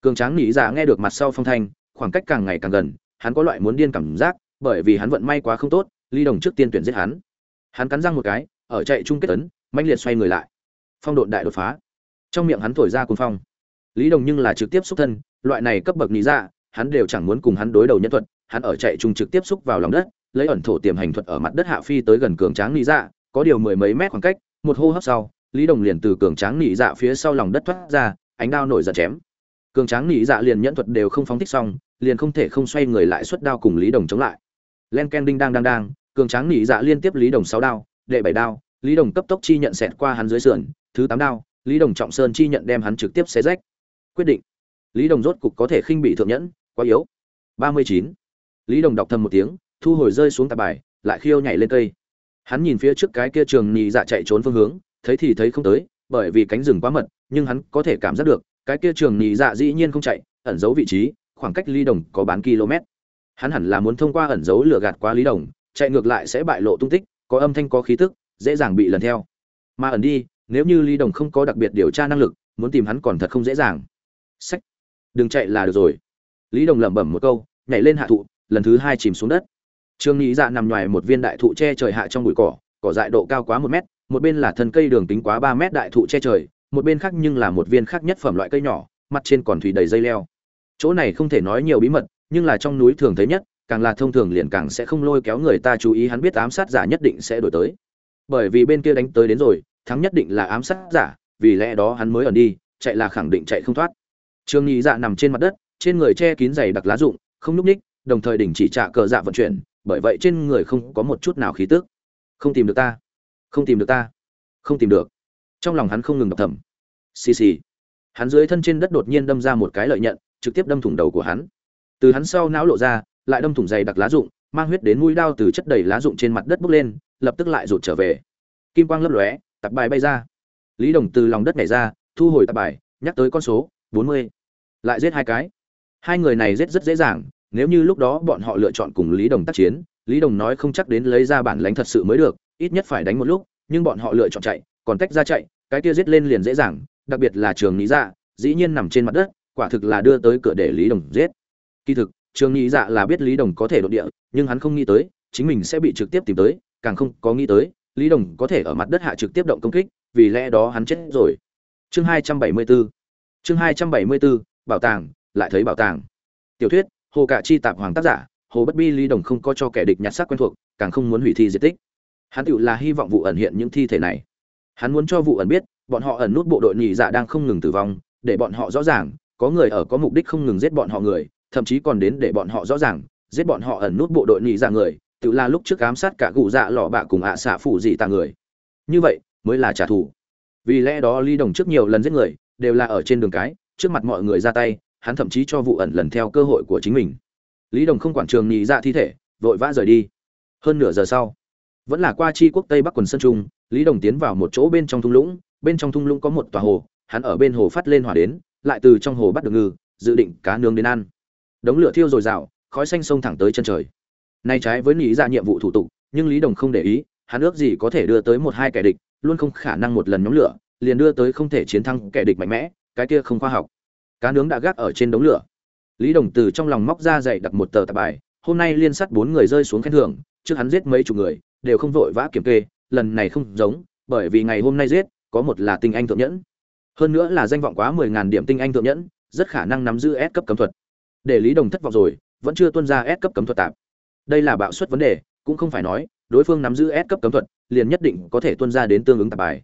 S1: Cường tráng nỉ dạ nghe được mặt sau phong thanh, khoảng cách càng ngày càng gần, hắn có loại muốn điên cảm giác, bởi vì hắn vận may quá không tốt ly đồng trước tiên tuyển giết hắn. Hắn cắn răng một cái, ở chạy chung kết tấn mạnh liệt xoay người lại. Phong độn đại đột phá. Trong miệng hắn thổi ra cuồng phong. Lý đồng nhưng là trực tiếp xúc thân, loại này cấp bậc nỉ dạ hắn đều chẳng muốn cùng hắn đối đầu nhân thuật, hắn ở chạy chung trực tiếp xúc vào lòng đất, lấy ẩn thổ tiềm hành thuật ở mặt đất hạ phi tới gần cường tráng nỉ dạ có điều mười mấy mét khoảng cách, một hô hấp sau, lý đồng liền từ cường tráng nỉ dạ phía sau lòng đất thoát ra, ánh đao nổi giận chém. Cường tráng nỉ dạ liền nhẫn thuật đều không phóng thích xong, liền không thể không xoay người lại xuất đao cùng lý đồng chống lại. Len ken đinh đang đang đang cường tráng nỉ dạ liên tiếp lý đồng sáu đao, đệ bảy đao, lý đồng cấp tốc chi nhận xẹt qua hắn dưới sườn, thứ tám đao, lý đồng trọng sơn chi nhận đem hắn trực tiếp xé rách. Quyết định. Lý đồng rốt cục có thể khinh bị thượng nhẫn, quá yếu. Ba mươi chín. Lý đồng đọc thầm một tiếng, thu hồi rơi xuống tạp bài, lại khiêu nhảy lên cây. Hắn nhìn phía trước cái kia trường nhị dạ chạy trốn phương hướng, thấy thì thấy không tới, bởi vì cánh rừng quá mật, nhưng hắn có thể cảm giác được, cái kia trường nhị dạ dĩ nhiên không chạy, ẩn giấu vị trí, khoảng cách lý đồng có bán km. Hắn hẳn là muốn thông qua ẩn giấu lửa gạt qua lý đồng chạy ngược lại sẽ bại lộ tung tích có âm thanh có khí tức dễ dàng bị lần theo. Mà ẩn đi nếu như lý đồng không có đặc biệt điều tra năng lực muốn tìm hắn còn thật không dễ dàng. Sách. Đừng chạy là được rồi. Lý đồng lẩm bẩm một câu nhảy lên hạ thụ lần thứ hai chìm xuống đất. Trương Nhĩ Dạ nằm ngoài một viên đại thụ che trời hạ trong bụi cỏ, cỏ dại độ cao quá một mét, một bên là thân cây đường kính quá ba mét đại thụ che trời, một bên khác nhưng là một viên khác nhất phẩm loại cây nhỏ, mặt trên còn thủy đầy dây leo. Chỗ này không thể nói nhiều bí mật, nhưng là trong núi thường thấy nhất, càng là thông thường liền càng sẽ không lôi kéo người ta chú ý hắn biết ám sát giả nhất định sẽ đổi tới. Bởi vì bên kia đánh tới đến rồi, thắng nhất định là ám sát giả, vì lẽ đó hắn mới ẩn đi, chạy là khẳng định chạy không thoát. Trương Nhĩ Dạ nằm trên mặt đất, trên người che kín dày đặc lá rụng, không nhúc ních, đồng thời đình chỉ trả cờ dạ vận chuyển, bởi vậy trên người không có một chút nào khí tức. Không tìm được ta. Không tìm được ta. Không tìm được. Trong lòng hắn không ngừng đọc thầm. Xì xì. Hắn dưới thân trên đất đột nhiên đâm ra một cái lợi nhận trực tiếp đâm thủng đầu của hắn. Từ hắn sau não lộ ra lại đâm thủng dày đặc lá rụng mang huyết đến mũi đao từ chất đầy lá rụng trên mặt đất bốc lên lập tức lại rụt trở về. Kim quang lấp lóe tạp bài bay ra. Lý đồng từ lòng đất nhảy ra thu hồi tạp bài nhắc tới con số bốn mươi. Lại giết hai cái. Hai người này giết rất dễ dàng nếu như lúc đó bọn họ lựa chọn cùng Lý Đồng tác chiến, Lý Đồng nói không chắc đến lấy ra bản lãnh thật sự mới được, ít nhất phải đánh một lúc, nhưng bọn họ lựa chọn chạy, còn tách ra chạy, cái kia giết lên liền dễ dàng, đặc biệt là Trường Lý Dạ, dĩ nhiên nằm trên mặt đất, quả thực là đưa tới cửa để Lý Đồng giết. Kỳ thực, Trường nghĩ Dạ là biết Lý Đồng có thể đột địa, nhưng hắn không nghĩ tới, chính mình sẽ bị trực tiếp tìm tới, càng không có nghĩ tới, Lý Đồng có thể ở mặt đất hạ trực tiếp động công kích, vì lẽ đó hắn chết rồi. Chương 274. Chương 274, bảo tàng, lại thấy bảo tàng. Tiểu thuyết, hồ cả chi tạp hoàng tác giả hồ bất bi lý đồng không có cho kẻ địch nhặt xác quen thuộc càng không muốn hủy thi di tích hắn tự là hy vọng vụ ẩn hiện những thi thể này hắn muốn cho vụ ẩn biết bọn họ ẩn nút bộ đội nhị dạ đang không ngừng tử vong để bọn họ rõ ràng có người ở có mục đích không ngừng giết bọn họ người thậm chí còn đến để bọn họ rõ ràng, giết bọn họ ẩn nút bộ đội nhị dạ người, tự là lúc trước ám sát cả cụ dạ lọ bạ cùng ạ à xạ phủ dị tạ người. Như vậy, mới là trả thù. Vì lẽ đó ly đồng trước nhiều lần giết người, đều là ở trên đường cái, trước mặt mọi người ra tay, hắn thậm chí cho vụ ẩn lần theo cơ hội của chính mình. Lý đồng không quản trường nhị dạ thi thể, vội vã rời đi. Hơn nửa giờ sau, vẫn là qua chi quốc tây bắc quần sân trung, lý đồng tiến vào một chỗ bên trong thung lũng, bên trong thung lũng có một tòa hồ, hắn ở bên hồ phát lên hỏa đến, lại từ trong hồ bắt được ngư, dự định cá nướng đến ăn đống lửa thiêu rồi rào, khói xanh sông thẳng tới chân trời. Nay trái với lý ra nhiệm vụ thủ tục nhưng lý đồng không để ý hắn ước gì có thể đưa tới một hai kẻ địch luôn không khả năng một lần nhóm lửa liền đưa tới không thể chiến thắng kẻ địch mạnh mẽ cái kia không khoa học. Cá nướng đã gác ở trên đống lửa. Lý đồng từ trong lòng móc ra dậy đặt một tờ tạp bài hôm nay liên sát bốn người rơi xuống khen thưởng trước hắn giết mấy chục người đều không vội vã kiểm kê lần này không giống bởi vì ngày hôm nay giết có một là tinh anh thượng nhẫn. Hơn nữa là danh vọng quá mười ngàn điểm tinh anh thượng nhẫn rất khả năng nắm giữ S cấp cấm thuật để lý đồng thất vọng rồi, vẫn chưa tuân ra S cấp cấm thuật tạp đây là bạo suất vấn đề, cũng không phải nói, đối phương nắm giữ S cấp cấm thuật, liền nhất định có thể tuân ra đến tương ứng tạp bài.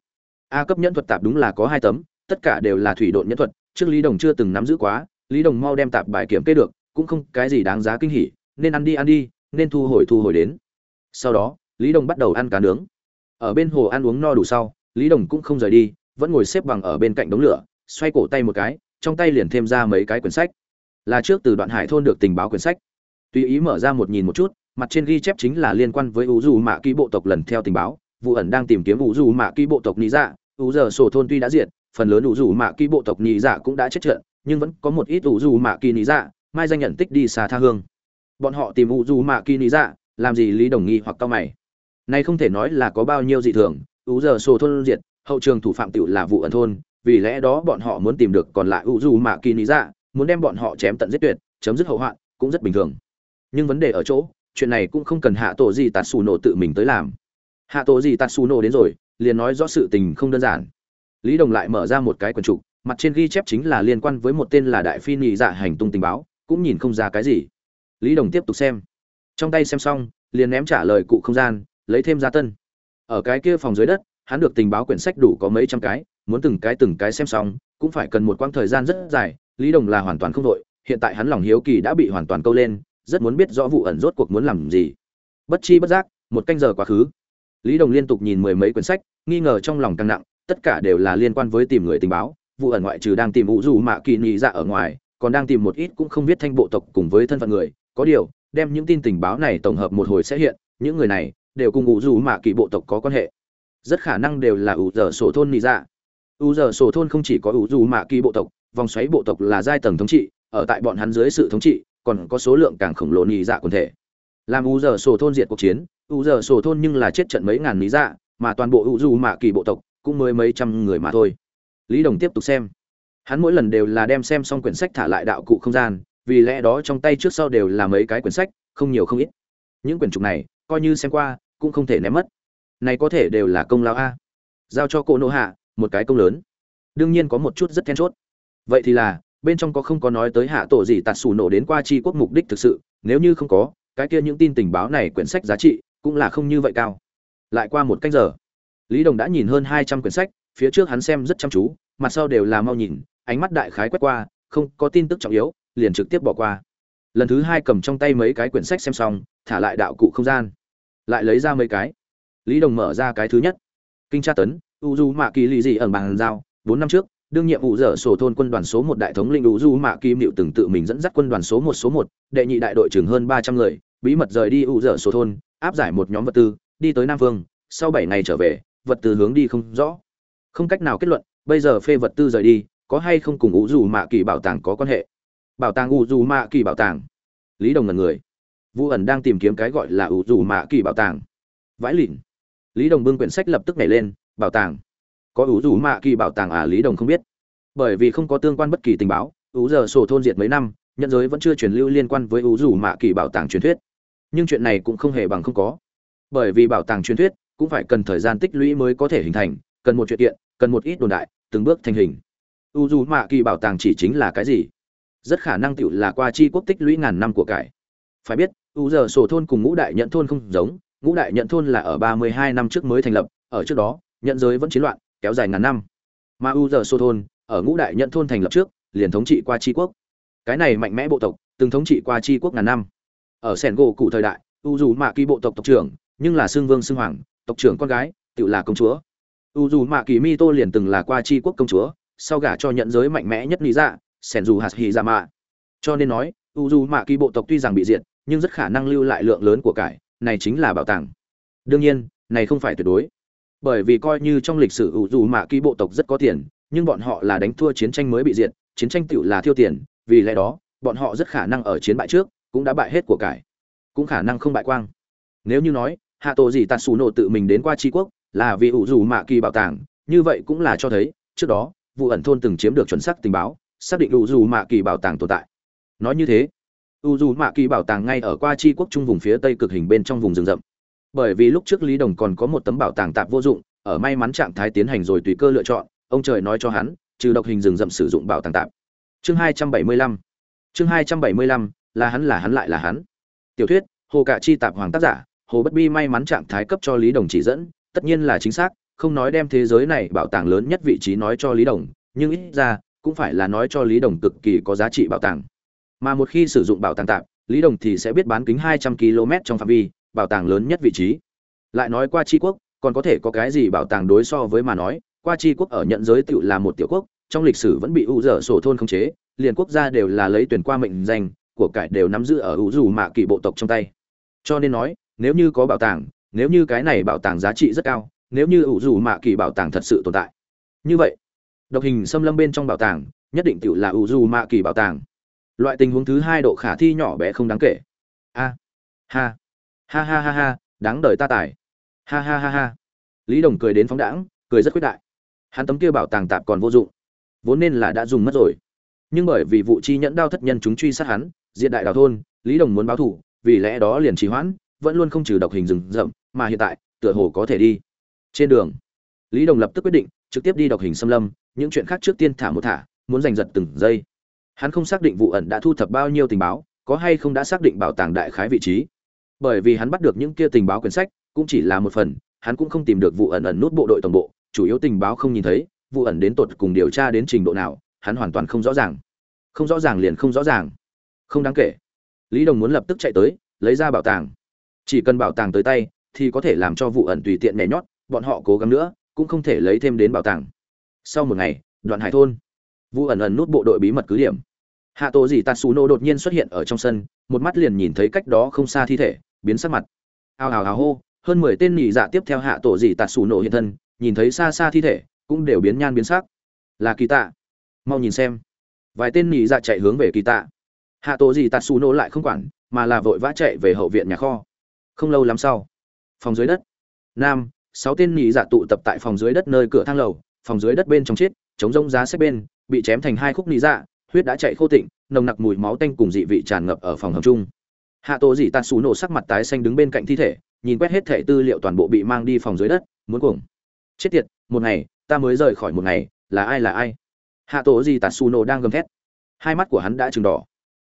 S1: A cấp nhẫn thuật tạp đúng là có hai tấm, tất cả đều là thủy độn nhẫn thuật, trước lý đồng chưa từng nắm giữ quá, lý đồng mau đem tạp bài kiểm kê được, cũng không cái gì đáng giá kinh hỉ, nên ăn đi ăn đi, nên thu hồi thu hồi đến. Sau đó, lý đồng bắt đầu ăn cá nướng. Ở bên hồ ăn uống no đủ sau, lý đồng cũng không rời đi, vẫn ngồi xếp bằng ở bên cạnh đống lửa, xoay cổ tay một cái, trong tay liền thêm ra mấy cái quyển sách là trước từ đoạn hải thôn được tình báo quyển sách. Tùy ý mở ra một nhìn một chút, mặt trên ghi chép chính là liên quan với u dù mạ ký bộ tộc lần theo tình báo, vụ ẩn đang tìm kiếm u dù mạ ký bộ tộc nghĩ dạ. U giờ sổ thôn tuy đã diệt, phần lớn u dù mạ ký bộ tộc nghĩ dạ cũng đã chết trận, nhưng vẫn có một ít u dù mạ kỳ nghĩ dạ mai danh nhận tích đi xa tha hương. Bọn họ tìm u dù mạ kỳ nghĩ dạ làm gì lý đồng nghi hoặc cao mày. Nay không thể nói là có bao nhiêu dị thường u giờ sổ thôn diệt, hậu trường thủ phạm tiểu là vụ ẩn thôn, vì lẽ đó bọn họ muốn tìm được còn lại u dù mạ kỳ nghĩ dạ muốn đem bọn họ chém tận giết tuyệt, chấm dứt hậu hoạn cũng rất bình thường. Nhưng vấn đề ở chỗ, chuyện này cũng không cần hạ tổ gì tạt xù nổ tự mình tới làm. Hạ tổ gì tạt xù nổ đến rồi, liền nói rõ sự tình không đơn giản. Lý đồng lại mở ra một cái quần trục, mặt trên ghi chép chính là liên quan với một tên là đại phi nhị dạ hành tung tình báo, cũng nhìn không ra cái gì. Lý đồng tiếp tục xem. Trong tay xem xong, liền ném trả lời cụ không gian, lấy thêm gia tân. Ở cái kia phòng dưới đất, hắn được tình báo quyển sách đủ có mấy trăm cái, muốn từng cái từng cái xem xong, cũng phải cần một quãng thời gian rất dài lý đồng là hoàn toàn không đội hiện tại hắn lòng hiếu kỳ đã bị hoàn toàn câu lên, rất muốn biết rõ vụ ẩn rốt cuộc muốn làm gì. Bất chi bất giác, một canh giờ quá khứ. Lý đồng liên tục nhìn mười mấy quyển sách, nghi ngờ trong lòng càng nặng, tất cả đều là liên quan với tìm người tình báo, vụ ẩn ngoại trừ đang tìm vũ dù mạ kỳ nhị dạ ở ngoài, còn đang tìm một ít cũng không biết thanh bộ tộc cùng với thân phận người, có điều, đem những tin tình báo này tổng hợp một hồi sẽ hiện, những người này đều cùng ủ dù mạ kỳ bộ tộc có quan hệ. Rất khả năng đều là ủ dở sổ thôn nhị dạ. Ủ dở sổ thôn không chỉ có ủ dù mạ kỳ bộ tộc vòng xoáy bộ tộc là giai tầng thống trị, ở tại bọn hắn dưới sự thống trị, còn có số lượng càng khổng lồ nhị dạ quần thể. Làm u giờ sổ thôn diệt cuộc chiến, u giờ sổ thôn nhưng là chết trận mấy ngàn lý dạ mà toàn bộ u du mạ kỳ bộ tộc cũng mới mấy trăm người mà thôi. Lý đồng tiếp tục xem. Hắn mỗi lần đều là đem xem xong quyển sách thả lại đạo cụ không gian, vì lẽ đó trong tay trước sau đều là mấy cái quyển sách, không nhiều không ít. Những quyển trục này, coi như xem qua, cũng không thể ném mất. Này có thể đều là công lao a. Giao cho cô nô hạ, một cái công lớn. Đương nhiên có một chút rất then chốt vậy thì là, bên trong có không có nói tới hạ tổ gì tạt xù nổ đến qua chi quốc mục đích thực sự? Nếu như không có, cái kia những tin tình báo này quyển sách giá trị cũng là không như vậy cao. Lại qua một cách giờ, lý đồng đã nhìn hơn hai trăm quyển sách, phía trước hắn xem rất chăm chú, mặt sau đều là mau nhìn, ánh mắt đại khái quét qua, không có tin tức trọng yếu, liền trực tiếp bỏ qua. Lần thứ hai cầm trong tay mấy cái quyển sách xem xong, thả lại đạo cụ không gian. Lại lấy ra mấy cái. Lý đồng mở ra cái thứ nhất. Kinh tra tấn u du mạ kỳ lì dị ẩn bàn giao, bốn năm trước đương nhiệm vụ dở sổ thôn quân đoàn số một đại thống lĩnh u du mạ kim liệu từng tự mình dẫn dắt quân đoàn số một số một, đệ nhị đại đội trưởng hơn ba trăm người, bí mật rời đi u dở sổ thôn, áp giải một nhóm vật tư, đi tới nam phương sau bảy ngày trở về, vật tư hướng đi không rõ. Không cách nào kết luận, bây giờ phê vật tư rời đi, có hay không cùng u du mạ kỳ bảo tàng có quan hệ? Bảo tàng u du mạ kỳ bảo tàng. Lý đồng ngần người. Vũ ẩn đang tìm kiếm cái gọi là u du mạ kỳ bảo tàng. Vãi lịn. Lý đồng bưng quyển sách lập tức nhảy lên, bảo tàng có ủ rủ mạ kỳ bảo tàng à lý đồng không biết. Bởi vì không có tương quan bất kỳ tình báo, ủ giờ sổ thôn diệt mấy năm nhân giới vẫn chưa truyền lưu liên quan với ủ rủ mạ kỳ bảo tàng truyền thuyết. Nhưng chuyện này cũng không hề bằng không có. Bởi vì bảo tàng truyền thuyết cũng phải cần thời gian tích lũy mới có thể hình thành, cần một chuyện kiện, cần một ít đồn đại, từng bước thành hình. U dù mạ kỳ bảo tàng chỉ chính là cái gì? Rất khả năng tựu là qua chi quốc tích lũy ngàn năm của cải. Phải biết u giờ sổ thôn cùng ngũ đại nhận thôn không giống, ngũ đại nhận thôn là ở ba mươi hai năm trước mới thành lập, ở trước đó nhận giới vẫn chiến loạn kéo dài ngàn năm. Mà u giờ sô thôn, ở ngũ đại nhận thôn thành lập trước, liền thống trị qua tri quốc. Cái này mạnh mẽ bộ tộc, từng thống trị qua tri quốc ngàn năm. Ở sẻn gỗ cụ thời đại, u dù mạ kỳ bộ tộc tộc trưởng, nhưng là xương vương xương hoàng, tộc trưởng con gái, tự là công chúa. U dù mạ kỳ mi tô liền từng là qua tri quốc công chúa, sau gả cho nhận giới mạnh mẽ nhất lý dạ sẻn dù hạt hì dạ mạ. Cho nên nói, u dù mạ kỳ bộ tộc tuy rằng bị diệt, nhưng rất khả năng lưu lại lượng lớn của cải, này chính là bảo tàng. Đương nhiên, này không phải tuyệt đối bởi vì coi như trong lịch sử ủ dù mạ kỳ bộ tộc rất có tiền, nhưng bọn họ là đánh thua chiến tranh mới bị diệt, chiến tranh tựu là thiêu tiền, vì lẽ đó, bọn họ rất khả năng ở chiến bại trước, cũng đã bại hết của cải, cũng khả năng không bại quang. Nếu như nói, hạ tổ gì tạt xù nổ tự mình đến qua tri quốc, là vì ủ dù mạ kỳ bảo tàng, như vậy cũng là cho thấy, trước đó, vụ ẩn thôn từng chiếm được chuẩn xác tình báo, xác định ủ dù mạ kỳ bảo tàng tồn tại. Nói như thế, ủ dù mạ kỳ bảo tàng ngay ở qua tri quốc trung vùng phía tây cực hình bên trong vùng rừng rậm bởi vì lúc trước lý đồng còn có một tấm bảo tàng tạp vô dụng, ở may mắn trạng thái tiến hành rồi tùy cơ lựa chọn, ông trời nói cho hắn, trừ độc hình rừng rậm sử dụng bảo tàng tạm chương hai trăm bảy mươi lăm. Chương hai trăm bảy mươi lăm, là hắn là hắn lại là hắn. Tiểu thuyết, hồ cạ chi tạp hoàng tác giả, hồ bất bi may mắn trạng thái cấp cho lý đồng chỉ dẫn, tất nhiên là chính xác, không nói đem thế giới này bảo tàng lớn nhất vị trí nói cho lý đồng, nhưng ít ra, cũng phải là nói cho lý đồng cực kỳ có giá trị bảo tàng. Mà một khi sử dụng bảo tàng tạm lý đồng thì sẽ biết bán kính hai trăm km trong phạm vi bảo tàng lớn nhất vị trí. Lại nói qua tri quốc, còn có thể có cái gì bảo tàng đối so với mà nói, qua tri quốc ở nhận giới tự là một tiểu quốc, trong lịch sử vẫn bị u dở sổ thôn khống chế, liền quốc gia đều là lấy tuyển qua mệnh danh, của cải đều nắm giữ ở u dù mạ kỳ bộ tộc trong tay. Cho nên nói, nếu như có bảo tàng, nếu như cái này bảo tàng giá trị rất cao, nếu như u dù mạ kỳ bảo tàng thật sự tồn tại. Như vậy, độc hình xâm lâm bên trong bảo tàng, nhất định tự là u dù mạ kỳ bảo tàng. Loại tình huống thứ hai độ khả thi nhỏ bé không đáng kể. A, ha ha ha ha ha, đáng đời ta tài. Ha ha ha ha. Lý đồng cười đến phóng đãng, cười rất quyết đại. Hắn tấm kia bảo tàng tạp còn vô dụng. Vốn nên là đã dùng mất rồi. Nhưng bởi vì vụ chi nhẫn đao thất nhân chúng truy sát hắn diện đại đào thôn, lý đồng muốn báo thủ, vì lẽ đó liền trì hoãn, vẫn luôn không trừ độc hình rừng rậm, mà hiện tại, tựa hồ có thể đi. Trên đường, lý đồng lập tức quyết định, trực tiếp đi độc hình xâm lâm, những chuyện khác trước tiên thả một thả, muốn giành giật từng giây. Hắn không xác định vụ ẩn đã thu thập bao nhiêu tình báo, có hay không đã xác định bảo tàng đại khái vị trí bởi vì hắn bắt được những kia tình báo quyển sách, cũng chỉ là một phần, hắn cũng không tìm được vụ ẩn ẩn nút bộ đội tổng bộ, chủ yếu tình báo không nhìn thấy, vụ ẩn đến tột cùng điều tra đến trình độ nào, hắn hoàn toàn không rõ ràng. Không rõ ràng liền không rõ ràng. Không đáng kể. Lý đồng muốn lập tức chạy tới, lấy ra bảo tàng. Chỉ cần bảo tàng tới tay, thì có thể làm cho vụ ẩn tùy tiện nhảy nhót, bọn họ cố gắng nữa, cũng không thể lấy thêm đến bảo tàng. Sau một ngày, đoạn hải thôn. Vụ ẩn ẩn nút bộ đội bí mật cứ điểm. Hạ tổ dì tatsuno đột nhiên xuất hiện ở trong sân, một mắt liền nhìn thấy cách đó không xa thi thể biến sắc mặt. Ào ào ào hô, hơn mười tên nhị dạ tiếp theo hạ tổ gì nổ hiện thân, nhìn thấy xa xa thi thể, cũng đều biến nhan biến sắc. Là kỳ tạ. Mau nhìn xem. Vài tên nhị dạ chạy hướng về kỳ tạ. Hạ tổ gì nổ lại không quản, mà là vội vã chạy về hậu viện nhà kho. Không lâu lắm sau, phòng dưới đất. Nam, sáu tên nhị dạ tụ tập tại phòng dưới đất nơi cửa thang lầu, phòng dưới đất bên trong chết, chống rông giá xếp bên, bị chém thành hai khúc nhị dạ huyết đã chạy khô tịnh, nồng nặc mùi máu tanh cùng dị vị tràn ngập ở phòng hầm chung hạ tổ dị tạt xù nổ sắc mặt tái xanh đứng bên cạnh thi thể, nhìn quét hết thẻ tư liệu toàn bộ bị mang đi phòng dưới đất, muốn cuồng. Chết tiệt, một ngày, ta mới rời khỏi một ngày, là ai là ai? Hạ tổ dị tạt xù nổ đang gầm thét. Hai mắt của hắn đã chừng đỏ.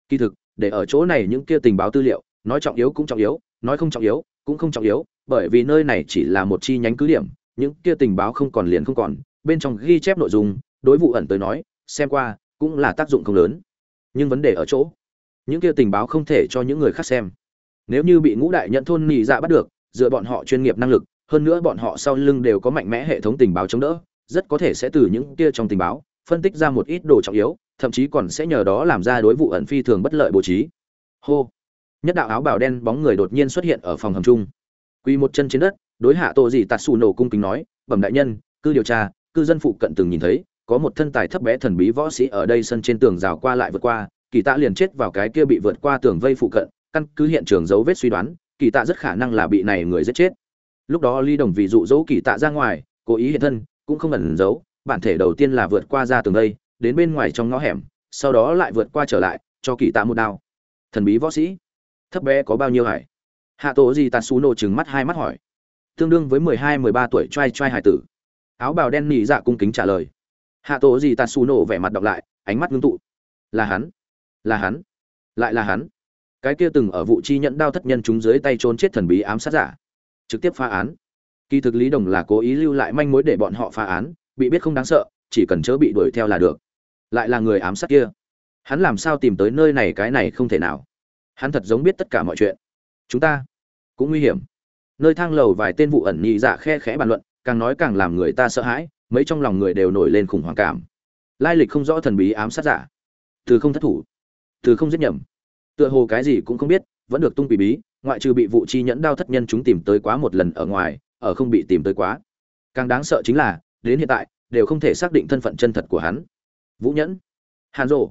S1: Kỳ thực, để ở chỗ này những kia tình báo tư liệu, nói trọng yếu cũng trọng yếu, nói không trọng yếu cũng không trọng yếu, bởi vì nơi này chỉ là một chi nhánh cứ điểm, những kia tình báo không còn liền không còn, bên trong ghi chép nội dung, đối vụ ẩn tới nói, xem qua cũng là tác dụng không lớn. Nhưng vấn đề ở chỗ những kia tình báo không thể cho những người khác xem. Nếu như bị ngũ đại nhận thôn nhị dạ bắt được, dựa bọn họ chuyên nghiệp năng lực, hơn nữa bọn họ sau lưng đều có mạnh mẽ hệ thống tình báo chống đỡ, rất có thể sẽ từ những kia trong tình báo, phân tích ra một ít đồ trọng yếu, thậm chí còn sẽ nhờ đó làm ra đối vụ ẩn phi thường bất lợi bố trí. Hô. Nhất đạo áo bào đen bóng người đột nhiên xuất hiện ở phòng hầm chung. Quy một chân trên đất, đối hạ tổ gì tạt xù nổ cung kính nói, bẩm đại nhân, cư điều tra, cư dân phụ cận từng nhìn thấy, có một thân tài thấp bé thần bí võ sĩ ở đây sân trên tường rào qua lại vượt qua kỳ tạ liền chết vào cái kia bị vượt qua tường vây phụ cận, căn cứ hiện trường dấu vết suy đoán, kỳ tạ rất khả năng là bị này người giết chết. Lúc đó ly đồng vì dụ dỗ kỳ tạ ra ngoài, cố ý hiện thân, cũng không ẩn giấu, bản thể đầu tiên là vượt qua ra tường vây, đến bên ngoài trong ngõ hẻm, sau đó lại vượt qua trở lại, cho kỳ tạ một đao. Thần bí võ sĩ, thấp bé có bao nhiêu hải? Hạ tổ gì Nổ trừng mắt hai mắt hỏi. Tương đương với mười hai, mười ba tuổi trai trai hải tử. Áo bào đen nỉ dạ cung kính trả lời. Hạ tổ gì Nổ vẻ mặt đọc lại, ánh mắt ngưng tụ. Là hắn là hắn. Lại là hắn. Cái kia từng ở vụ chi nhẫn đao thất nhân chúng dưới tay trốn chết thần bí ám sát giả. Trực tiếp phá án. Kỳ thực lý đồng là cố ý lưu lại manh mối để bọn họ phá án, bị biết không đáng sợ, chỉ cần chớ bị đuổi theo là được. Lại là người ám sát kia. Hắn làm sao tìm tới nơi này, cái này không thể nào. Hắn thật giống biết tất cả mọi chuyện. Chúng ta cũng nguy hiểm. Nơi thang lầu vài tên vụ ẩn nhị dạ khe khẽ bàn luận, càng nói càng làm người ta sợ hãi, mấy trong lòng người đều nổi lên khủng hoảng cảm. Lai lịch không rõ thần bí ám sát giả. Từ không thất thủ từ không giết nhầm. Tựa hồ cái gì cũng không biết, vẫn được tung quỷ bí, ngoại trừ bị vụ chi nhẫn đao thất nhân chúng tìm tới quá một lần ở ngoài, ở không bị tìm tới quá. Càng đáng sợ chính là, đến hiện tại, đều không thể xác định thân phận chân thật của hắn. Vũ nhẫn, hàn rộ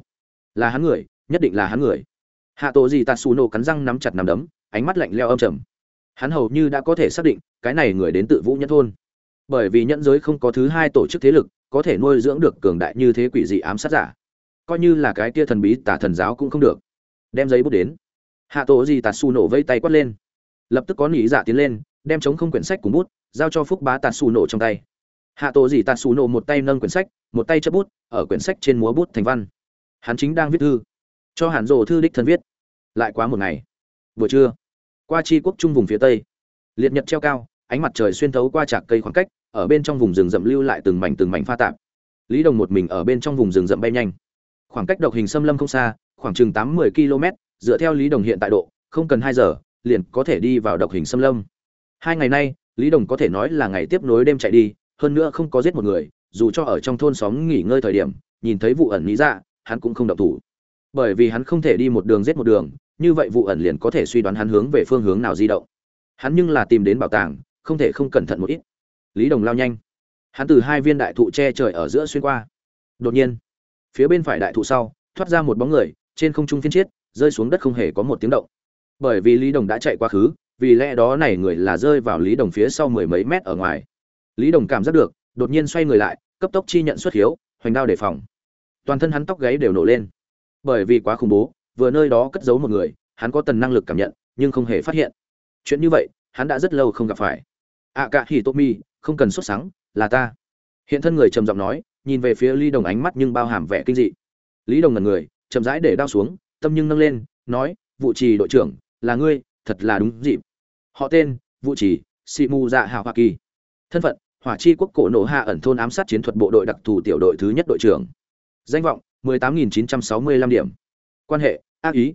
S1: là hắn người, nhất định là hắn người. Hạ tổ gì tatsuno cắn răng nắm chặt nắm đấm, ánh mắt lạnh leo âm trầm. Hắn hầu như đã có thể xác định, cái này người đến tự vũ nhẫn thôn. Bởi vì nhẫn giới không có thứ hai tổ chức thế lực, có thể nuôi dưỡng được cường đại như thế quỷ dị ám sát giả coi như là cái kia thần bí tả thần giáo cũng không được. Đem giấy bút đến. Hạ tổ gì tạt xù nổ vây tay quát lên. Lập tức có nỉ giả dạ tiến lên, đem chống không quyển sách cùng bút, giao cho phúc bá tạt xù nổ trong tay. Hạ tổ gì tạt xù nổ một tay nâng quyển sách, một tay chấp bút, ở quyển sách trên múa bút thành văn. Hắn chính đang viết thư. Cho hàn rồ thư đích thân viết. Lại quá một ngày. Buổi trưa, qua chi quốc trung vùng phía tây, liệt nhật treo cao, ánh mặt trời xuyên thấu qua trạc cây khoảng cách, ở bên trong vùng rừng rậm lưu lại từng mảnh từng mảnh pha tạp. Lý đồng một mình ở bên trong vùng rừng rậm bay nhanh khoảng cách độc hình xâm lâm không xa, khoảng chừng tám mươi km, dựa theo lý đồng hiện tại độ, không cần hai giờ, liền có thể đi vào độc hình xâm lâm. Hai ngày nay, lý đồng có thể nói là ngày tiếp nối đêm chạy đi, hơn nữa không có giết một người, dù cho ở trong thôn xóm nghỉ ngơi thời điểm, nhìn thấy vụ ẩn lý dạ hắn cũng không động thủ. Bởi vì hắn không thể đi một đường giết một đường, như vậy vụ ẩn liền có thể suy đoán hắn hướng về phương hướng nào di động. Hắn nhưng là tìm đến bảo tàng, không thể không cẩn thận một ít. Lý đồng lao nhanh. Hắn từ hai viên đại thụ che trời ở giữa xuyên qua. Đột nhiên phía bên phải đại thụ sau thoát ra một bóng người trên không trung phiên chiết rơi xuống đất không hề có một tiếng động. Bởi vì lý đồng đã chạy quá khứ vì lẽ đó này người là rơi vào lý đồng phía sau mười mấy mét ở ngoài. Lý đồng cảm giác được đột nhiên xoay người lại cấp tốc chi nhận xuất hiếu hoành đao đề phòng. Toàn thân hắn tóc gáy đều nổ lên. Bởi vì quá khủng bố vừa nơi đó cất giấu một người hắn có tần năng lực cảm nhận nhưng không hề phát hiện. Chuyện như vậy hắn đã rất lâu không gặp phải. Ạ à, cả hỉ tô mi không cần xuất sáng là ta. Hiện thân người trầm giọng nói nhìn về phía lý đồng ánh mắt nhưng bao hàm vẻ kinh dị. Lý đồng ngần người, chậm rãi để đao xuống, tâm nhưng nâng lên, nói, vụ trì đội trưởng, là ngươi, thật là đúng dịp. Họ tên, vụ trì Simu dạ hào hoa kỳ thân phận, hỏa chi quốc cổ nổ hạ ẩn thôn ám sát chiến thuật bộ đội đặc thù tiểu đội thứ nhất đội trưởng. Danh vọng 18.965 điểm. Quan hệ, ác ý.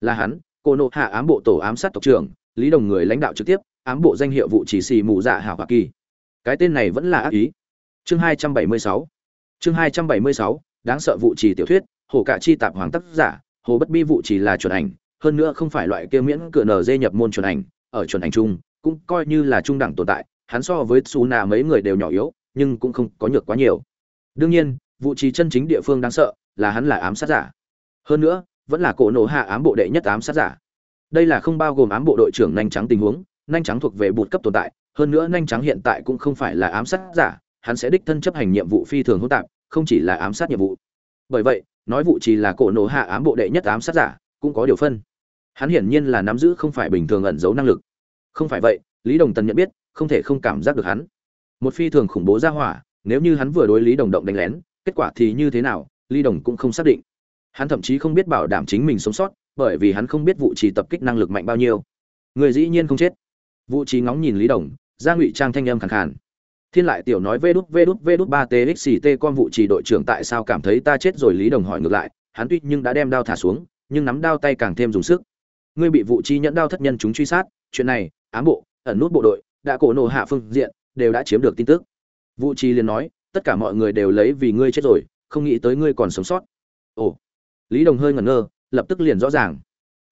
S1: Là hắn, cổ nổ hạ ám bộ tổ ám sát tộc trưởng, lý đồng người lãnh đạo trực tiếp, ám bộ danh hiệu vụ chỉ xì mù dạ hảo hoa kỳ cái tên này vẫn là ác ý. Chương 276 chương 276 đáng sợ vụ trì tiểu thuyết, hồ cả chi tạp hoàng tác giả, hồ bất bi vụ chỉ là chuẩn ảnh, hơn nữa không phải loại kia miễn cửa nở dê nhập môn chuẩn ảnh, ở chuẩn ảnh chung, cũng coi như là trung đẳng tồn tại, hắn so với su nà mấy người đều nhỏ yếu, nhưng cũng không có nhược quá nhiều. Đương nhiên, vụ trì chân chính địa phương đáng sợ là hắn là ám sát giả. Hơn nữa, vẫn là cổ nổ hạ ám bộ đệ nhất ám sát giả. Đây là không bao gồm ám bộ đội trưởng nhanh trắng tình huống, nhanh trắng thuộc về bột cấp tồn tại, hơn nữa nhanh trắng hiện tại cũng không phải là ám sát giả hắn sẽ đích thân chấp hành nhiệm vụ phi thường hỗn tạp, không chỉ là ám sát nhiệm vụ. Bởi vậy, nói vụ chỉ là cổ nổ hạ ám bộ đệ nhất ám sát giả, cũng có điều phân. Hắn hiển nhiên là nắm giữ không phải bình thường ẩn giấu năng lực. Không phải vậy, lý đồng tần nhận biết, không thể không cảm giác được hắn. Một phi thường khủng bố ra hỏa, nếu như hắn vừa đối lý đồng động đánh lén, kết quả thì như thế nào, lý đồng cũng không xác định. Hắn thậm chí không biết bảo đảm chính mình sống sót, bởi vì hắn không biết vụ trì tập kích năng lực mạnh bao nhiêu. Người dĩ nhiên không chết. Vụ trì ngóng nhìn lý đồng ra ngụy trang thanh âm khàn khàn thiên lại tiểu nói vê đút vê đút vê đút ba txt con vụ trì đội trưởng tại sao cảm thấy ta chết rồi? Lý đồng hỏi ngược lại, hắn tuy nhưng đã đem đao thả xuống, nhưng nắm đao tay càng thêm dùng sức. Ngươi bị vụ chi nhẫn đao thất nhân chúng truy sát, chuyện này, ám bộ, ẩn nút bộ đội, đã cổ nổ hạ phương diện, đều đã chiếm được tin tức. Vụ chi liền nói, tất cả mọi người đều lấy vì ngươi chết rồi, không nghĩ tới ngươi còn sống sót. Ồ. Lý đồng hơi ngẩn ngơ, lập tức liền rõ ràng.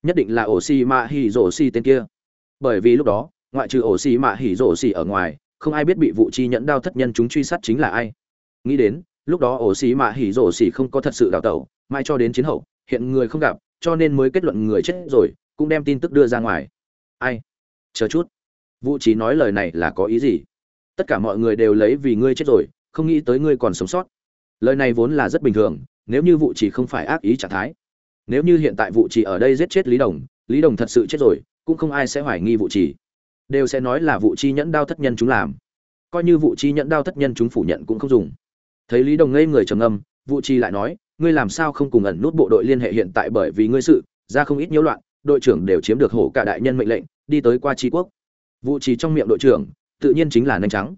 S1: Nhất định là ổ xì mạ hỉ rổ xì tên kia. Bởi vì lúc đó, ngoại trừ ổ xì mạ hỉ rổ xì ở ngoài không ai biết bị vụ chi nhẫn đao thất nhân chúng truy sát chính là ai. Nghĩ đến, lúc đó ổ xì mạ hỉ rổ xì không có thật sự đào tẩu, mai cho đến chiến hậu, hiện người không gặp, cho nên mới kết luận người chết rồi, cũng đem tin tức đưa ra ngoài. Ai? Chờ chút. Vũ trí nói lời này là có ý gì? Tất cả mọi người đều lấy vì ngươi chết rồi, không nghĩ tới ngươi còn sống sót. Lời này vốn là rất bình thường, nếu như vụ chỉ không phải ác ý trạng thái. Nếu như hiện tại vụ chỉ ở đây giết chết lý đồng lý đồng thật sự chết rồi, cũng không ai sẽ hoài nghi vụ chỉ đều sẽ nói là vụ chi nhẫn đao thất nhân chúng làm. Coi như vụ chi nhẫn đao thất nhân chúng phủ nhận cũng không dùng. Thấy lý đồng ngây người trầm âm vụ chi lại nói, ngươi làm sao không cùng ẩn nút bộ đội liên hệ hiện tại bởi vì ngươi sự, ra không ít nhiễu loạn, đội trưởng đều chiếm được hổ cả đại nhân mệnh lệnh, đi tới qua tri quốc. Vụ trì trong miệng đội trưởng, tự nhiên chính là nhanh trắng.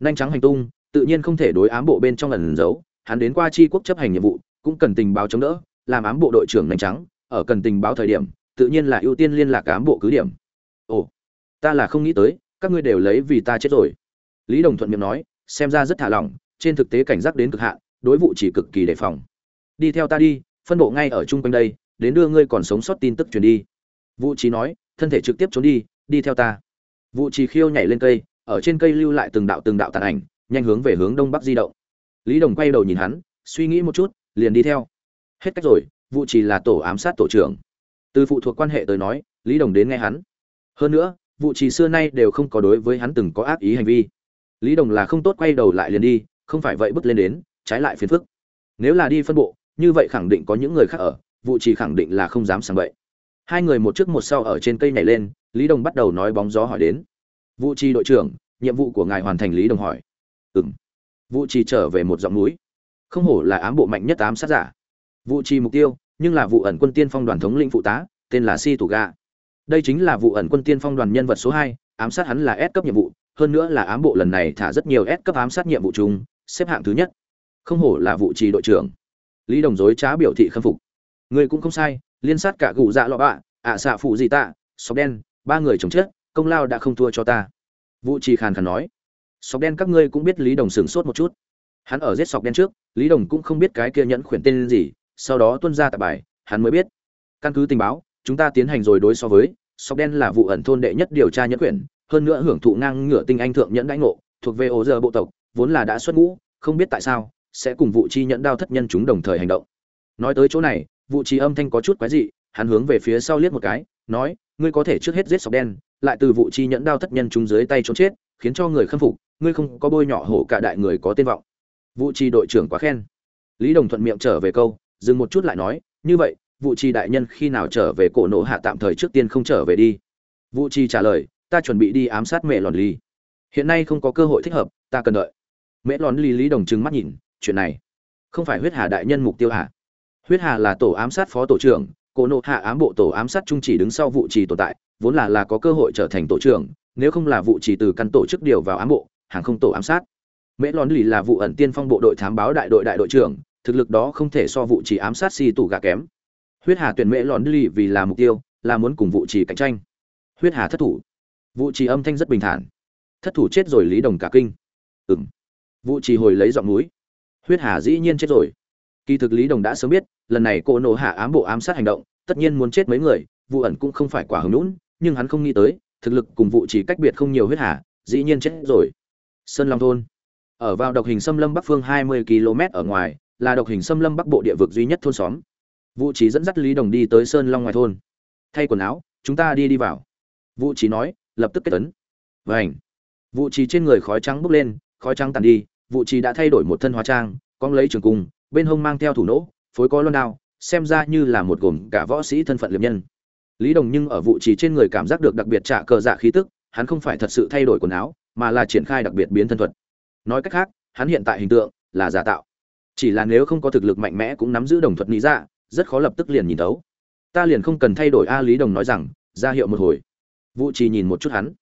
S1: Nhanh trắng hành tung, tự nhiên không thể đối ám bộ bên trong lần giấu, hắn đến qua tri quốc chấp hành nhiệm vụ, cũng cần tình báo chống đỡ, làm ám bộ đội trưởng nhanh trắng, ở cần tình báo thời điểm, tự nhiên là ưu tiên liên lạc ám bộ cứ điểm. Ồ ta là không nghĩ tới, các ngươi đều lấy vì ta chết rồi. Lý đồng thuận miệng nói, xem ra rất thả lỏng, trên thực tế cảnh giác đến cực hạn, đối vụ chỉ cực kỳ đề phòng. Đi theo ta đi, phân bộ ngay ở chung quanh đây, đến đưa ngươi còn sống sót tin tức truyền đi. Vũ trí nói, thân thể trực tiếp trốn đi đi theo ta. Vũ trí khiêu nhảy lên cây, ở trên cây lưu lại từng đạo từng đạo tàn ảnh, nhanh hướng về hướng đông bắc di động. Lý đồng quay đầu nhìn hắn, suy nghĩ một chút, liền đi theo. Hết cách rồi, vũ trí là tổ ám sát tổ trưởng. Từ phụ thuộc quan hệ tới nói, lý đồng đến nghe hắn. Hơn nữa vụ trì xưa nay đều không có đối với hắn từng có ác ý hành vi. Lý đồng là không tốt quay đầu lại liền đi, không phải vậy bước lên đến, trái lại phiền phức. Nếu là đi phân bộ, như vậy khẳng định có những người khác ở, vụ trì khẳng định là không dám sang bậy. Hai người một trước một sau ở trên cây nhảy lên, lý đồng bắt đầu nói bóng gió hỏi đến. Vụ trì đội trưởng, nhiệm vụ của ngài hoàn thành, lý đồng hỏi. Ừ m vụ trì trở về một giọng núi. Không hổ là ám bộ mạnh nhất ám sát giả. Vụ trì mục tiêu, nhưng là vụ ẩn quân tiên phong đoàn thống lĩnh phụ tá, tên là si tù ga đây chính là vụ ẩn quân tiên phong đoàn nhân vật số hai, ám sát hắn là S cấp nhiệm vụ, hơn nữa là ám bộ lần này thả rất nhiều S cấp ám sát nhiệm vụ chung, xếp hạng thứ nhất. Không hổ là vụ trì đội trưởng. Lý đồng dối trá biểu thị khâm phục. Người cũng không sai, liên sát cả gù dạ lọ bạ, ạ xạ phụ gì tạ, sọc đen, ba người chồng chết, công lao đã không thua cho ta. Vụ trì khàn khàn nói. Sọc đen các ngươi cũng biết lý đồng sửng sốt một chút. Hắn ở giết sọc đen trước, lý đồng cũng không biết cái kia nhẫn khuyển tên gì, sau đó tuân ra tại bài, hắn mới biết. Căn cứ tình báo chúng ta tiến hành rồi đối so với, sọc đen là vụ ẩn thôn đệ nhất điều tra nhẫn quyển, hơn nữa hưởng thụ ngang ngửa tinh anh thượng nhẫn đãi ngộ, thuộc về ổ giờ bộ tộc, vốn là đã xuất ngũ, không biết tại sao, sẽ cùng vụ chi nhẫn đao thất nhân chúng đồng thời hành động. Nói tới chỗ này, vụ chi âm thanh có chút quái dị, hắn hướng về phía sau liếc một cái, nói, ngươi có thể trước hết giết sọc đen, lại từ vụ chi nhẫn đao thất nhân chúng dưới tay trốn chết, khiến cho người khâm phục, ngươi không có bôi nhọ hổ cả đại người có tên vọng. Vụ chi đội trưởng quá khen. Lý đồng thuận miệng trở về câu, dừng một chút lại nói, như vậy vụ chi đại nhân khi nào trở về cổ nổ hạ tạm thời trước tiên không trở về đi. Vụ chi trả lời, ta chuẩn bị đi ám sát mẹ lòn ly. Hiện nay không có cơ hội thích hợp, ta cần đợi. Mẹ lòn ly lý đồng trừng mắt nhìn, chuyện này không phải huyết hà đại nhân mục tiêu hạ huyết hà là tổ ám sát phó tổ trưởng, cổ nộ hạ ám bộ tổ ám sát trung chỉ đứng sau vụ trì tồn tại, vốn là là có cơ hội trở thành tổ trưởng, nếu không là vụ trì từ căn tổ chức điều vào ám bộ, hàng không tổ ám sát. Mễ lòn lì là vụ ẩn tiên phong bộ đội thám báo đại đội đại đội trưởng, thực lực đó không thể so vụ trì ám sát si tủ gà kém huyết hà tuyển mễ lòn đi vì là mục tiêu, là muốn cùng vụ trì cạnh tranh. Huyết hà thất thủ. Vụ trì âm thanh rất bình thản. Thất thủ chết rồi lý đồng cả kinh. Ừng vụ trì hồi lấy giọng núi. Huyết hà dĩ nhiên chết rồi. Kỳ thực lý đồng đã sớm biết, lần này cô nổ hạ ám bộ ám sát hành động, tất nhiên muốn chết mấy người vụ ẩn cũng không phải quả hứng lũn nhưng hắn không nghĩ tới, thực lực cùng vụ chỉ cách biệt không nhiều huyết hà, dĩ nhiên chết rồi. Sơn long thôn. Ở vào độc hình xâm lâm bắc phương 20 km ở ngoài, là độc hình xâm lâm bắc bộ địa vực duy nhất thôn xóm. Vũ Trí dẫn dắt lý đồng đi tới sơn long ngoài thôn. Thay quần áo, chúng ta đi đi vào. Vũ Trí nói, lập tức kết ấn. Vành. Vũ Trí trên người khói trắng bốc lên, khói trắng tàn đi, Vũ Trí đã thay đổi một thân hóa trang cong lấy trường cung, bên hông mang theo thủ nỗ, phối có loan đao, xem ra như là một gồm cả võ sĩ thân phận liệp nhân. Lý đồng nhưng ở Vũ Trí trên người cảm giác được đặc biệt trả cờ dạ khí tức, hắn không phải thật sự thay đổi quần áo, mà là triển khai đặc biệt biến thân thuật. Nói cách khác, hắn hiện tại hình tượng là giả tạo. Chỉ là nếu không có thực lực mạnh mẽ cũng nắm giữ đồng thuật lý dạ rất khó lập tức liền nhìn thấu. Ta liền không cần thay đổi a lý đồng nói rằng, ra hiệu một hồi. Vũ trì nhìn một chút hắn.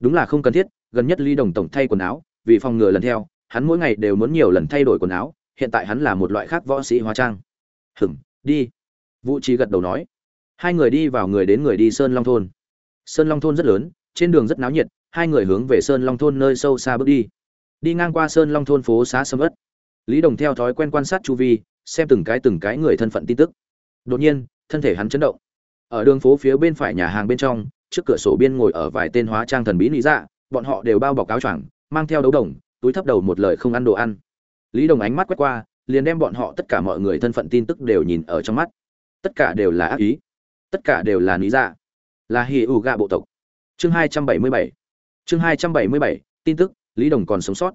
S1: Đúng là không cần thiết, gần nhất lý đồng tổng thay quần áo, vì phòng ngừa lần theo, hắn mỗi ngày đều muốn nhiều lần thay đổi quần áo, hiện tại hắn là một loại khác võ sĩ hóa trang. Hừng đi. Vũ trì gật đầu nói. Hai người đi vào người đến người đi sơn long thôn. Sơn long thôn rất lớn, trên đường rất náo nhiệt, hai người hướng về sơn long thôn nơi sâu xa bước đi. Đi ngang qua sơn long thôn phố xá sâm ất lý đồng theo thói quen quan sát chu vi xem từng cái từng cái người thân phận tin tức. Đột nhiên, thân thể hắn chấn động. Ở đường phố phía bên phải nhà hàng bên trong, trước cửa sổ biên ngồi ở vài tên hóa trang thần bí lý dạ bọn họ đều bao bọc áo choàng, mang theo đấu đồng, túi thấp đầu một lời không ăn đồ ăn. Lý đồng ánh mắt quét qua, liền đem bọn họ tất cả mọi người thân phận tin tức đều nhìn ở trong mắt. Tất cả đều là ác ý. Tất cả đều là lý dạ. Là hi ủ gạ bộ tộc. Chương hai trăm bảy mươi bảy. Chương hai trăm bảy mươi bảy, tin tức, lý đồng còn sống sót.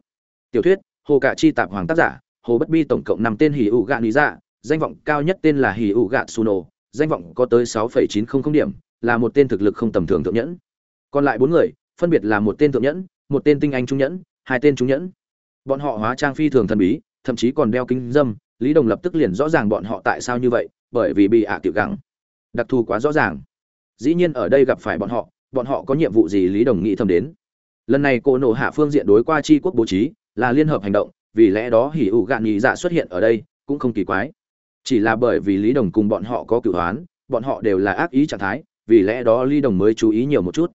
S1: Tiểu thuyết, hồ cạ chi tạp hoàng tác giả hồ bất bi tổng cộng năm tên hì ụ gạ lý dạ danh vọng cao nhất tên là hì ụ gạ suno danh vọng có tới sáu phẩy chín không không điểm, là một tên thực lực không tầm thường thượng nhẫn. Còn lại bốn người, phân biệt là một tên thượng nhẫn, một tên tinh anh trung nhẫn, hai tên trung nhẫn. Bọn họ hóa trang phi thường thần bí, thậm chí còn đeo kính dâm, lý đồng lập tức liền rõ ràng bọn họ tại sao như vậy, bởi vì bị ạ à tiểu gắng đặc thù quá rõ ràng. Dĩ nhiên ở đây gặp phải bọn họ bọn họ có nhiệm vụ gì lý đồng nghĩ thầm đến. Lần này cô nổ hạ phương diện đối qua tri quốc bố trí, là liên hợp hành động vì lẽ đó hỉ ủ gạn nhị dạ xuất hiện ở đây cũng không kỳ quái. Chỉ là bởi vì lý đồng cùng bọn họ có cửu hoán, bọn họ đều là ác ý trạng thái, vì lẽ đó lý đồng mới chú ý nhiều một chút.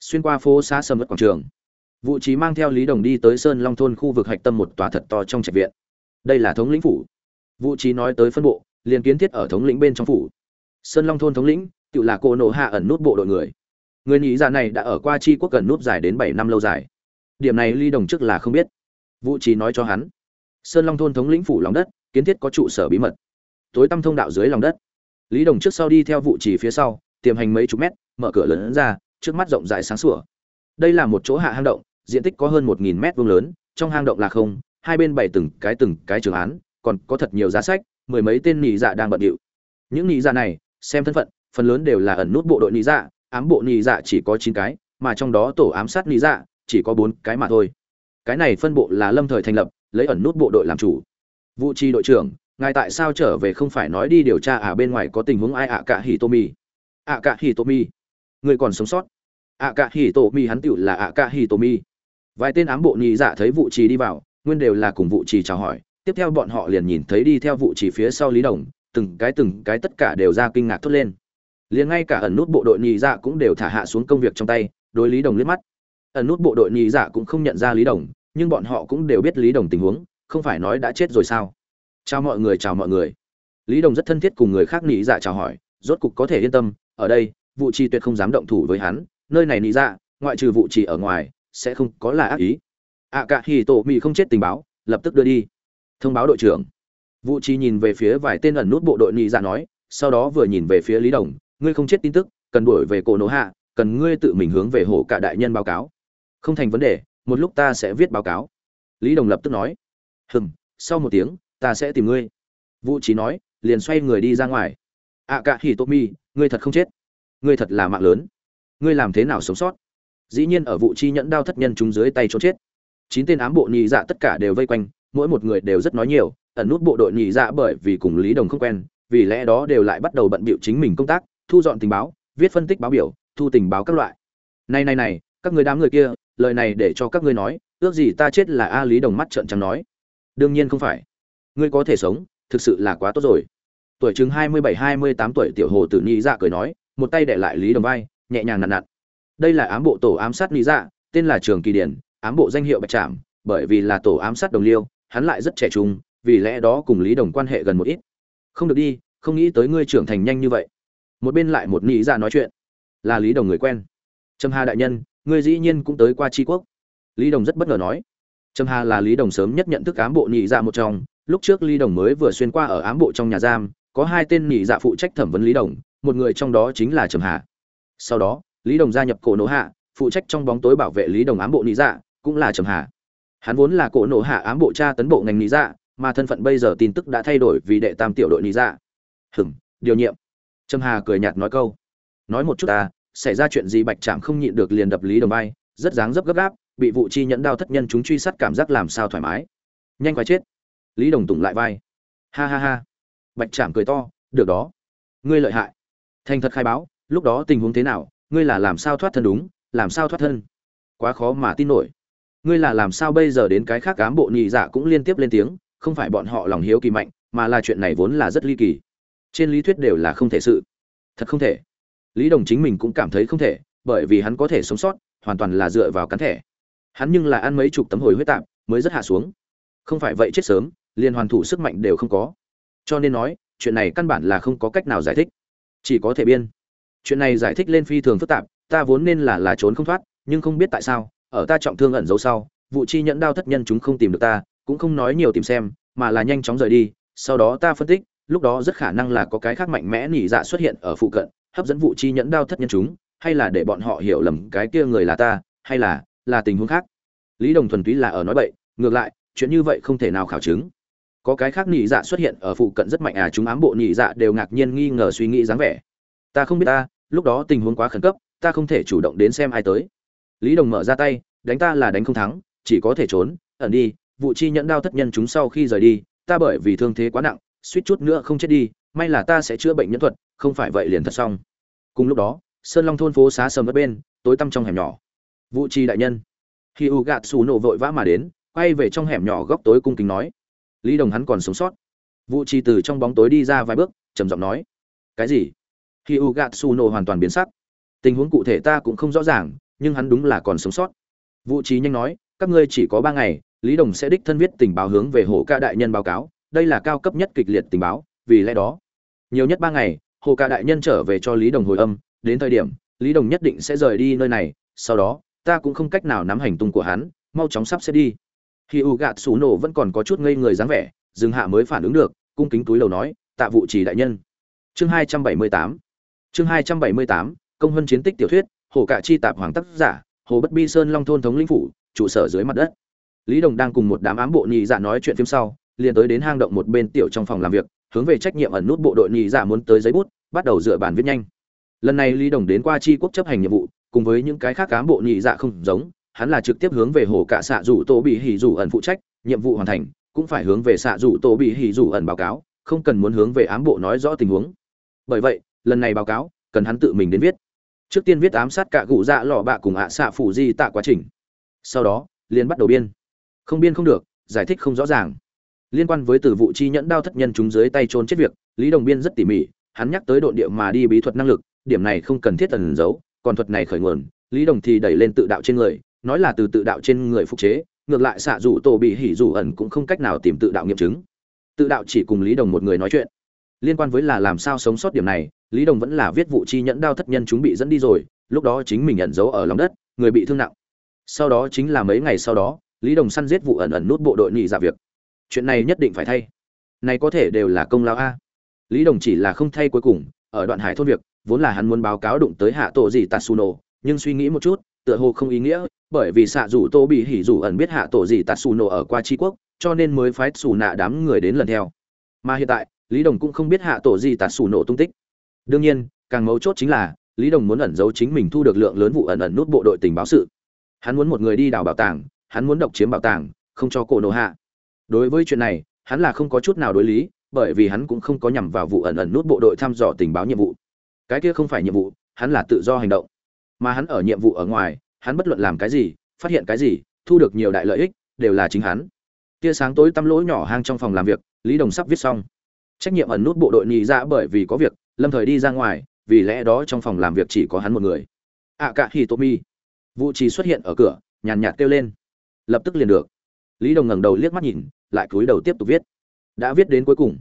S1: Xuyên qua phố xa sầm mất quảng trường vụ trí mang theo lý đồng đi tới sơn long thôn khu vực hạch tâm một tòa thật to trong trạch viện. Đây là thống lĩnh phủ. Vụ trí nói tới phân bộ, liền kiến thiết ở thống lĩnh bên trong phủ. Sơn long thôn thống lĩnh, tự là cô nộ hạ ẩn nút bộ đội người. Người nhị dạ này đã ở qua chi quốc gần nút dài đến bảy năm lâu dài. Điểm này ly đồng trước là không biết. Vũ trí nói cho hắn. Sơn long thôn thống lĩnh phủ lòng đất, kiến thiết có trụ sở bí mật. Tối tăm thông đạo dưới lòng đất. Lý đồng trước sau đi theo vụ trì phía sau, tiềm hành mấy chục mét, mở cửa lớn ra, trước mắt rộng rãi sáng sủa. Đây là một chỗ hạ hang động, diện tích có hơn một nghìn mét vuông lớn, trong hang động là không, hai bên bày từng cái từng cái trường án, còn có thật nhiều giá sách, mười mấy tên nị dạ đang bận điệu. Những nị dạ này, xem thân phận, phần lớn đều là ẩn nút bộ đội nị dạ ám bộ nị dạ chỉ có chín cái, mà trong đó tổ ám sát nị dạ chỉ có bốn cái mà thôi cái này phân bộ là lâm thời thành lập, lấy ẩn nút bộ đội làm chủ. Vụ chi đội trưởng, ngài tại sao trở về không phải nói đi điều tra à bên ngoài có tình huống ai ạ cả hỉ tô mi ạ cả hỉ tô mi người còn sống sót. Ạ cả hỉ tô mi hắn tựu là ạ cả hỉ tô mi vài tên ám bộ nhị dạ thấy vụ trì đi vào, nguyên đều là cùng vụ trì chào hỏi. Tiếp theo bọn họ liền nhìn thấy đi theo vụ trì phía sau lý đồng, từng cái từng cái tất cả đều ra kinh ngạc thốt lên. Liền ngay cả ẩn nút bộ đội nhị dạ cũng đều thả hạ xuống công việc trong tay, đối lý đồng liếc mắt ẩn nút bộ đội nhị dạ cũng không nhận ra lý đồng, nhưng bọn họ cũng đều biết lý đồng tình huống, không phải nói đã chết rồi sao? Chào mọi người, chào mọi người. Lý đồng rất thân thiết cùng người khác nhị dạ chào hỏi, rốt cục có thể yên tâm, ở đây vụ trì tuyệt không dám động thủ với hắn, nơi này nhị dạ ngoại trừ vụ trì ở ngoài, sẽ không có là ác ý. Ạ cả hì tổ mị không chết tình báo, lập tức đưa đi. Thông báo đội trưởng. Vụ trì nhìn về phía vài tên ẩn nút bộ đội nhị dạ nói, sau đó vừa nhìn về phía lý đồng, ngươi không chết tin tức, cần đuổi về cổ nổ hạ, cần ngươi tự mình hướng về hổ cả đại nhân báo cáo không thành vấn đề một lúc ta sẽ viết báo cáo. Lý đồng lập tức nói. Hừm sau một tiếng ta sẽ tìm ngươi. Vũ trí nói liền xoay người đi ra ngoài. Ạ à, cả hỉ tô mi ngươi thật không chết. Ngươi thật là mạng lớn. Ngươi làm thế nào sống sót? Dĩ nhiên ở vụ chi nhẫn đao thất nhân chúng dưới tay trốn chết. Chín tên ám bộ nhị dạ tất cả đều vây quanh mỗi một người đều rất nói nhiều ẩn nút bộ đội nhị dạ bởi vì cùng lý đồng không quen vì lẽ đó đều lại bắt đầu bận bịu chính mình công tác thu dọn tình báo viết phân tích báo biểu thu tình báo các loại. Này này này các người đám người kia lời này để cho các ngươi nói, ước gì ta chết là a lý đồng mắt trợn trắng nói. Đương nhiên không phải. Ngươi có thể sống, thực sự là quá tốt rồi. Tuổi chừng hai mươi bảy, hai mươi tám tuổi tiểu hồ tử ni dạ cười nói, một tay để lại lý đồng vai, nhẹ nhàng nặn nặn. Đây là ám bộ tổ ám sát ni dạ tên là trường kỳ điển, ám bộ danh hiệu bạch trảm, bởi vì là tổ ám sát đồng liêu, hắn lại rất trẻ trung, vì lẽ đó cùng lý đồng quan hệ gần một ít. Không được đi, không nghĩ tới ngươi trưởng thành nhanh như vậy. Một bên lại một nhị dạ nói chuyện. Là lý đồng người quen. Trâm hà đại nhân ngươi dĩ nhiên cũng tới qua tri quốc. Lý đồng rất bất ngờ nói. Trầm hà là lý đồng sớm nhất nhận thức ám bộ nhị dạ một trong. Lúc trước lý đồng mới vừa xuyên qua ở ám bộ trong nhà giam, có hai tên nhị dạ phụ trách thẩm vấn lý đồng, một người trong đó chính là trầm hà. Sau đó, lý đồng gia nhập cổ nổ hạ, phụ trách trong bóng tối bảo vệ lý đồng ám bộ nhị dạ cũng là trầm hà. Hắn vốn là cổ nổ hạ ám bộ tra tấn bộ ngành nhị dạ mà thân phận bây giờ tin tức đã thay đổi vì đệ tam tiểu đội nhị dạ. Hừm, điều nhiệm. Trầm hà cười nhạt nói câu. Nói một chút ta xảy ra chuyện gì bạch trạm không nhịn được liền đập lý đồng vai, rất dáng dấp gấp gáp, bị vụ chi nhẫn đao thất nhân chúng truy sát cảm giác làm sao thoải mái. Nhanh quá chết. Lý đồng tùng lại vai. Ha ha ha. Bạch trạm cười to, được đó. Ngươi lợi hại. Thành thật khai báo, lúc đó tình huống thế nào, ngươi là làm sao thoát thân đúng, làm sao thoát thân? Quá khó mà tin nổi. Ngươi là làm sao bây giờ đến cái khác cám bộ nhị dạ cũng liên tiếp lên tiếng, không phải bọn họ lòng hiếu kỳ mạnh, mà là chuyện này vốn là rất ly kỳ. Trên lý thuyết đều là không thể sự. Thật không thể lý đồng chính mình cũng cảm thấy không thể, bởi vì hắn có thể sống sót, hoàn toàn là dựa vào cắn thẻ. Hắn nhưng là ăn mấy chục tấm hồi huyết tạp, mới rất hạ xuống. Không phải vậy chết sớm liền hoàn thủ sức mạnh đều không có. Cho nên nói, chuyện này căn bản là không có cách nào giải thích. Chỉ có thể biên. Chuyện này giải thích lên phi thường phức tạp, ta vốn nên là là trốn không thoát, nhưng không biết tại sao, ở ta trọng thương ẩn giấu sau, vụ chi nhẫn đao thất nhân chúng không tìm được ta, cũng không nói nhiều tìm xem, mà là nhanh chóng rời đi, sau đó ta phân tích, lúc đó rất khả năng là có cái khác mạnh mẽ nhị dạ xuất hiện ở phụ cận hấp dẫn vụ chi nhẫn đao thất nhân chúng, hay là để bọn họ hiểu lầm cái kia người là ta, hay là là tình huống khác. Lý đồng thuần túy là ở nói bậy, ngược lại, chuyện như vậy không thể nào khảo chứng. Có cái khác nhị dạ xuất hiện ở phụ cận rất mạnh à chúng ám bộ nhị dạ đều ngạc nhiên nghi ngờ suy nghĩ dáng vẻ. Ta không biết ta, lúc đó tình huống quá khẩn cấp, ta không thể chủ động đến xem ai tới. Lý đồng mở ra tay, đánh ta là đánh không thắng, chỉ có thể trốn, ẩn đi, vụ chi nhẫn đao thất nhân chúng sau khi rời đi, ta bởi vì thương thế quá nặng, suýt chút nữa không chết đi may là ta sẽ chữa bệnh nhân thuật, không phải vậy liền thật xong. Cùng lúc đó, sơn long thôn phố xá sầm ở bên, tối tăm trong hẻm nhỏ. Vụ tri đại nhân. Khi u gạt xù nổ vội vã mà đến, quay về trong hẻm nhỏ góc tối cung kính nói. Lý đồng hắn còn sống sót. Vụ tri từ trong bóng tối đi ra vài bước, trầm giọng nói. Cái gì? Khi u gạt xù nổ hoàn toàn biến sắc. Tình huống cụ thể ta cũng không rõ ràng, nhưng hắn đúng là còn sống sót. Vụ trí nhanh nói, các ngươi chỉ có ba ngày, lý đồng sẽ đích thân viết tình báo hướng về hồ ca đại nhân báo cáo, đây là cao cấp nhất kịch liệt tình báo vì lẽ đó. Nhiều nhất ba ngày, hồ ca đại nhân trở về cho lý đồng hồi âm, đến thời điểm, lý đồng nhất định sẽ rời đi nơi này, sau đó, ta cũng không cách nào nắm hành tung của hắn, mau chóng sắp xếp đi. Khi u gạt xù nổ vẫn còn có chút ngây người dáng vẻ, dừng hạ mới phản ứng được, cung kính túi lầu nói, tạ vụ trì đại nhân. Chương hai trăm bảy mươi tám. Chương hai trăm bảy mươi tám, công hơn chiến tích tiểu thuyết, hồ cạ chi tạp hoàng tác giả, hồ bất bi sơn long thôn thống linh phủ, trụ sở dưới mặt đất. Lý đồng đang cùng một đám ám bộ nhị dạ nói chuyện phim sau, liền tới đến hang động một bên tiểu trong phòng làm việc hướng về trách nhiệm ẩn nút bộ đội nhị dạ muốn tới giấy bút, bắt đầu dựa bàn viết nhanh. Lần này lý đồng đến qua chi quốc chấp hành nhiệm vụ, cùng với những cái khác cán bộ nhị dạ không giống, hắn là trực tiếp hướng về hồ cả xạ rủ tô bị hỉ rủ ẩn phụ trách, nhiệm vụ hoàn thành, cũng phải hướng về xạ rủ tổ bị hỉ rủ ẩn báo cáo, không cần muốn hướng về ám bộ nói rõ tình huống. Bởi vậy, lần này báo cáo, cần hắn tự mình đến viết. Trước tiên viết ám sát cả cụ dạ lò bạ cùng ạ xạ phủ di tạ quá trình. Sau đó, liền bắt đầu biên. Không biên không được, giải thích không rõ ràng liên quan với từ vụ chi nhẫn đao thất nhân chúng dưới tay trôn chết việc, lý đồng biên rất tỉ mỉ, hắn nhắc tới độn địa mà đi bí thuật năng lực, điểm này không cần thiết tần giấu, còn thuật này khởi nguồn, lý đồng thì đẩy lên tự đạo trên người, nói là từ tự đạo trên người phục chế, ngược lại xạ rủ tổ bị hỉ rủ ẩn cũng không cách nào tìm tự đạo nghiệm chứng. Tự đạo chỉ cùng lý đồng một người nói chuyện. Liên quan với là làm sao sống sót điểm này, lý đồng vẫn là viết vụ chi nhẫn đao thất nhân chúng bị dẫn đi rồi, lúc đó chính mình ẩn giấu ở lòng đất, người bị thương nặng. Sau đó chính là mấy ngày sau đó, lý đồng săn giết vụ ẩn ẩn nút bộ đội nhị giả dạ việc chuyện này nhất định phải thay. Này có thể đều là công lao a. Lý đồng chỉ là không thay cuối cùng, ở đoạn hải thôn việc, vốn là hắn muốn báo cáo đụng tới hạ tổ gì tatsuno, nhưng suy nghĩ một chút, tựa hồ không ý nghĩa, bởi vì xạ rủ tô bị hỉ rủ ẩn biết hạ tổ gì tatsuno ở qua tri quốc, cho nên mới phái xù nạ đám người đến lần theo. Mà hiện tại, lý đồng cũng không biết hạ tổ gì tatsuno tung tích. Đương nhiên, càng mấu chốt chính là, lý đồng muốn ẩn giấu chính mình thu được lượng lớn vụ ẩn ẩn nút bộ đội tình báo sự. Hắn muốn một người đi đào bảo tàng, hắn muốn độc chiếm bảo tàng, không cho cổ nổ hạ đối với chuyện này, hắn là không có chút nào đối lý, bởi vì hắn cũng không có nhằm vào vụ ẩn ẩn nút bộ đội thăm dò tình báo nhiệm vụ. Cái kia không phải nhiệm vụ, hắn là tự do hành động. Mà hắn ở nhiệm vụ ở ngoài, hắn bất luận làm cái gì, phát hiện cái gì, thu được nhiều đại lợi ích, đều là chính hắn. Tia sáng tối tăm lỗ nhỏ hang trong phòng làm việc, lý đồng sắp viết xong. Trách nhiệm ẩn nút bộ đội nhì ra dạ bởi vì có việc, lâm thời đi ra ngoài, vì lẽ đó trong phòng làm việc chỉ có hắn một người. Ạ cả hì tô mi vụ trì xuất hiện ở cửa, nhàn nhạt kêu lên. Lập tức liền được. Lý đồng ngẩng đầu liếc mắt nhìn lại cúi đầu tiếp tục viết. Đã viết đến cuối cùng.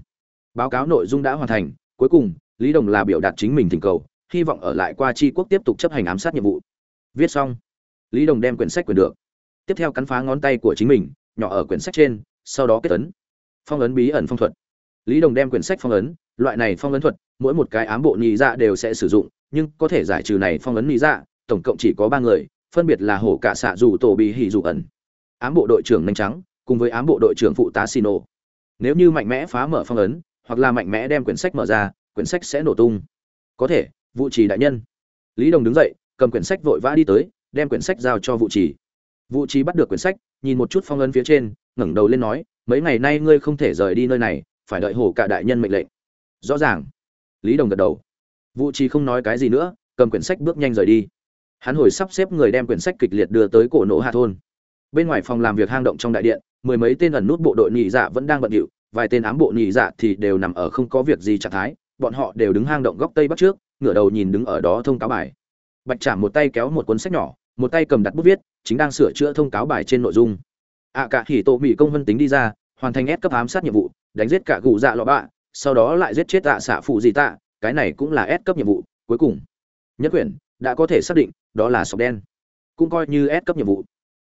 S1: Báo cáo nội dung đã hoàn thành, cuối cùng, lý đồng là biểu đạt chính mình thỉnh cầu, hy vọng ở lại qua tri quốc tiếp tục chấp hành ám sát nhiệm vụ. Viết xong, lý đồng đem quyển sách quyền được. Tiếp theo cắn phá ngón tay của chính mình, nhỏ ở quyển sách trên, sau đó kết ấn. Phong ấn bí ẩn phong thuật. Lý đồng đem quyển sách phong ấn, loại này phong ấn thuật, mỗi một cái ám bộ nhị dạ đều sẽ sử dụng, nhưng có thể giải trừ này phong ấn nhị dạ tổng cộng chỉ có ba người, phân biệt là hổ cả xạ dù tổ bị hỉ dù ẩn. Ám bộ đội trưởng nhanh trắng cùng với ám bộ đội trưởng phụ tá Sino. Nếu như mạnh mẽ phá mở phong ấn, hoặc là mạnh mẽ đem quyển sách mở ra, quyển sách sẽ nổ tung. Có thể, vụ trì đại nhân. Lý Đồng đứng dậy, cầm quyển sách vội vã đi tới, đem quyển sách giao cho vụ trì. Vụ trì bắt được quyển sách, nhìn một chút phong ấn phía trên, ngẩng đầu lên nói, mấy ngày nay ngươi không thể rời đi nơi này, phải đợi hổ cả đại nhân mệnh lệnh. Rõ ràng. Lý Đồng gật đầu. Vụ trì không nói cái gì nữa, cầm quyển sách bước nhanh rời đi. Hắn hồi sắp xếp người đem quyển sách kịch liệt đưa tới cổ nổ hạ thôn bên ngoài phòng làm việc hang động trong đại điện mười mấy tên ẩn nút bộ đội nhị dạ vẫn đang bận rộn, vài tên ám bộ nhị dạ thì đều nằm ở không có việc gì trạng thái, bọn họ đều đứng hang động góc tây bắc trước, ngửa đầu nhìn đứng ở đó thông cáo bài. Bạch Trảm một tay kéo một cuốn sách nhỏ, một tay cầm đặt bút viết, chính đang sửa chữa thông cáo bài trên nội dung. À cả hỉ tổ mỹ công vân tính đi ra, hoàn thành ép cấp ám sát nhiệm vụ, đánh giết cả gù dạ lọ bạ, sau đó lại giết chết tạ xạ phụ gì tạ, cái này cũng là ép cấp nhiệm vụ, cuối cùng. Nhất quyển đã có thể xác định, đó là sọc đen. Cũng coi như ép cấp nhiệm vụ.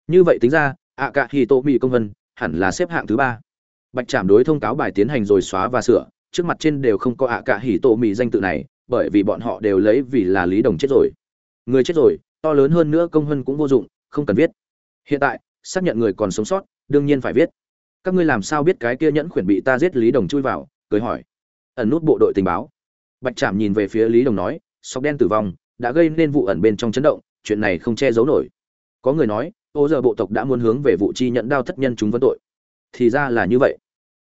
S1: Như vậy tính ra, ạ cả hỉ tô mỹ công vân hẳn là xếp hạng thứ ba. Bạch trảm đối thông cáo bài tiến hành rồi xóa và sửa, trước mặt trên đều không có ạ cả hỉ tô mỹ danh tự này, bởi vì bọn họ đều lấy vì là lý đồng chết rồi. Người chết rồi, to lớn hơn nữa công hơn cũng vô dụng, không cần viết. Hiện tại, xác nhận người còn sống sót, đương nhiên phải viết. Các ngươi làm sao biết cái kia nhẫn khuyển bị ta giết lý đồng chui vào? Cười hỏi. Ẩn nút bộ đội tình báo. Bạch trảm nhìn về phía lý đồng nói, sọc đen tử vong, đã gây nên vụ ẩn bên trong chấn động, chuyện này không che giấu nổi. Có người nói ô giờ bộ tộc đã muốn hướng về vụ chi nhận đao thất nhân chúng vấn tội. Thì ra là như vậy.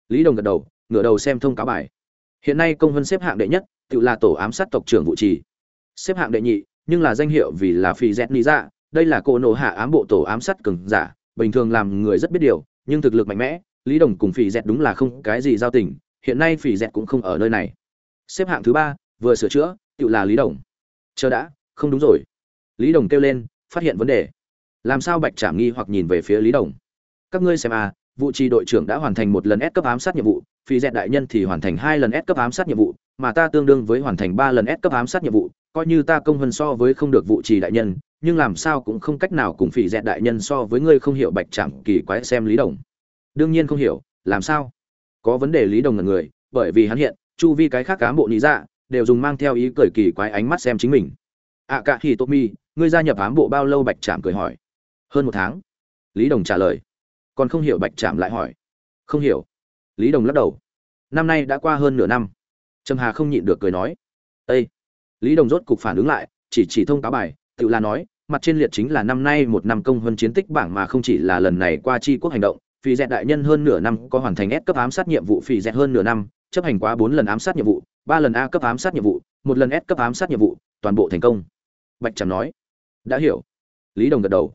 S1: Lý đồng gật đầu, ngửa đầu xem thông cáo bài. Hiện nay công vân xếp hạng đệ nhất, tự là tổ ám sát tộc trưởng vụ trì. Xếp hạng đệ nhị, nhưng là danh hiệu vì là phi z ni ra đây là cô nổ hạ ám bộ tổ ám sát cường giả, bình thường làm người rất biết điều, nhưng thực lực mạnh mẽ, lý đồng cùng phi z đúng là không cái gì giao tình, hiện nay phi z cũng không ở nơi này. Xếp hạng thứ ba, vừa sửa chữa, tự là lý đồng. Chờ đã, không đúng rồi. Lý đồng kêu lên, phát hiện vấn đề làm sao bạch trảm nghi hoặc nhìn về phía lý đồng? Các ngươi xem à vụ trì đội trưởng đã hoàn thành một lần S cấp ám sát nhiệm vụ phi dẹt đại nhân thì hoàn thành hai lần S cấp ám sát nhiệm vụ mà ta tương đương với hoàn thành ba lần S cấp ám sát nhiệm vụ coi như ta công hơn so với không được vụ trì đại nhân nhưng làm sao cũng không cách nào cùng phi dẹt đại nhân so với ngươi không hiểu bạch trảm kỳ quái xem lý đồng. Đương nhiên không hiểu làm sao? Có vấn đề lý đồng là người bởi vì hắn hiện chu vi cái khác cán bộ lý dạ đều dùng mang theo ý cười kỳ quái ánh mắt xem chính mình. Ạ à, cả hì tô mi ngươi gia nhập ám bộ bao lâu bạch trảm cười hỏi hơn một tháng. Lý đồng trả lời. Còn không hiểu bạch trạm lại hỏi. Không hiểu. Lý đồng lắc đầu. Năm nay đã qua hơn nửa năm. Trầm hà không nhịn được cười nói. Â lý đồng rốt cục phản ứng lại, chỉ chỉ thông cáo bài, tự là nói, mặt trên liệt chính là năm nay một năm công hơn chiến tích bảng mà không chỉ là lần này qua tri quốc hành động phi dẹt đại nhân hơn nửa năm có hoàn thành S cấp ám sát nhiệm vụ phi dẹt hơn nửa năm chấp hành quá bốn lần ám sát nhiệm vụ, ba lần a cấp ám sát nhiệm vụ, một lần s cấp ám sát nhiệm vụ, toàn bộ thành công. Bạch trầm nói. Đã hiểu. Lý đồng gật đầu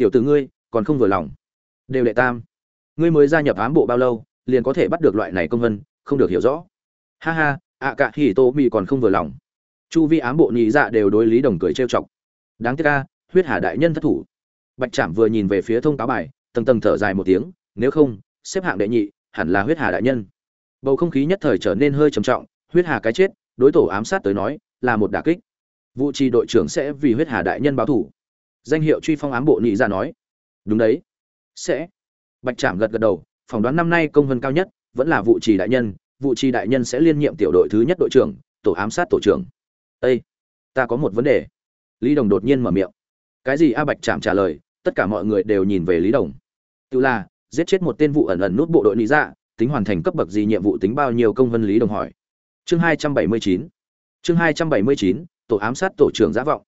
S1: tiểu tử ngươi, còn không vừa lòng. Đều đệ tam. Ngươi mới gia nhập ám bộ bao lâu, liền có thể bắt được loại này công vân, không được hiểu rõ. Ha ha ạ cả hỉ tô mì còn không vừa lòng. Chu vi ám bộ nhị dạ đều đối lý đồng cười trêu chọc. Đáng tiếc ca huyết hà đại nhân thất thủ. Bạch trảm vừa nhìn về phía thông cáo bài, tầng tầng thở dài một tiếng, nếu không, xếp hạng đệ nhị, hẳn là huyết hà đại nhân. Bầu không khí nhất thời trở nên hơi trầm trọng, huyết hà cái chết, đối tổ ám sát tới nói, là một đả kích. Vụ trì đội trưởng sẽ vì huyết hà đại nhân báo thủ danh hiệu truy phong ám bộ nhị ra dạ nói. Đúng đấy. Sẽ. Bạch trảm gật gật đầu, phỏng đoán năm nay công vân cao nhất vẫn là vụ trì đại nhân vụ trì đại nhân sẽ liên nhiệm tiểu đội thứ nhất đội trưởng, tổ ám sát tổ trưởng. Ây ta có một vấn đề. Lý đồng đột nhiên mở miệng. Cái gì a bạch trảm trả lời, tất cả mọi người đều nhìn về lý đồng. Tự là, giết chết một tên vụ ẩn ẩn nút bộ đội lý ra dạ, tính hoàn thành cấp bậc gì nhiệm vụ tính bao nhiêu công vân lý đồng hỏi. Chương hai trăm bảy mươi chín. Chương hai trăm bảy mươi chín, tổ ám sát tổ trưởng giả vọng.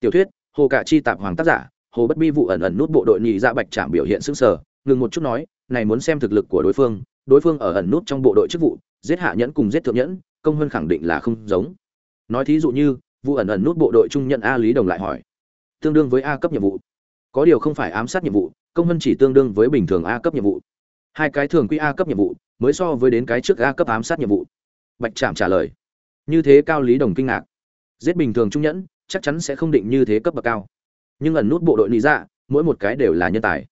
S1: Tiểu thuyết hồ Cả chi tạp hoàng tác giả, hồ bất bi vụ ẩn ẩn nút bộ đội nhị dạ bạch trạm biểu hiện sững sờ, ngừng một chút nói, này muốn xem thực lực của đối phương đối phương ở ẩn nút trong bộ đội chức vụ, giết hạ nhẫn cùng giết thượng nhẫn, công hơn khẳng định là không giống. Nói thí dụ như, vụ ẩn ẩn nút bộ đội trung nhận a lý đồng lại hỏi, tương đương với a cấp nhiệm vụ? Có điều không phải ám sát nhiệm vụ, công hơn chỉ tương đương với bình thường a cấp nhiệm vụ. Hai cái thường quy a cấp nhiệm vụ, mới so với đến cái trước a cấp ám sát nhiệm vụ. Bạch trạm trả lời. Như thế cao lý đồng kinh ngạc. Giết bình thường trung nhẫn chắc chắn sẽ không định như thế cấp bậc cao. Nhưng ẩn nút bộ đội lý dạ mỗi một cái đều là nhân tài.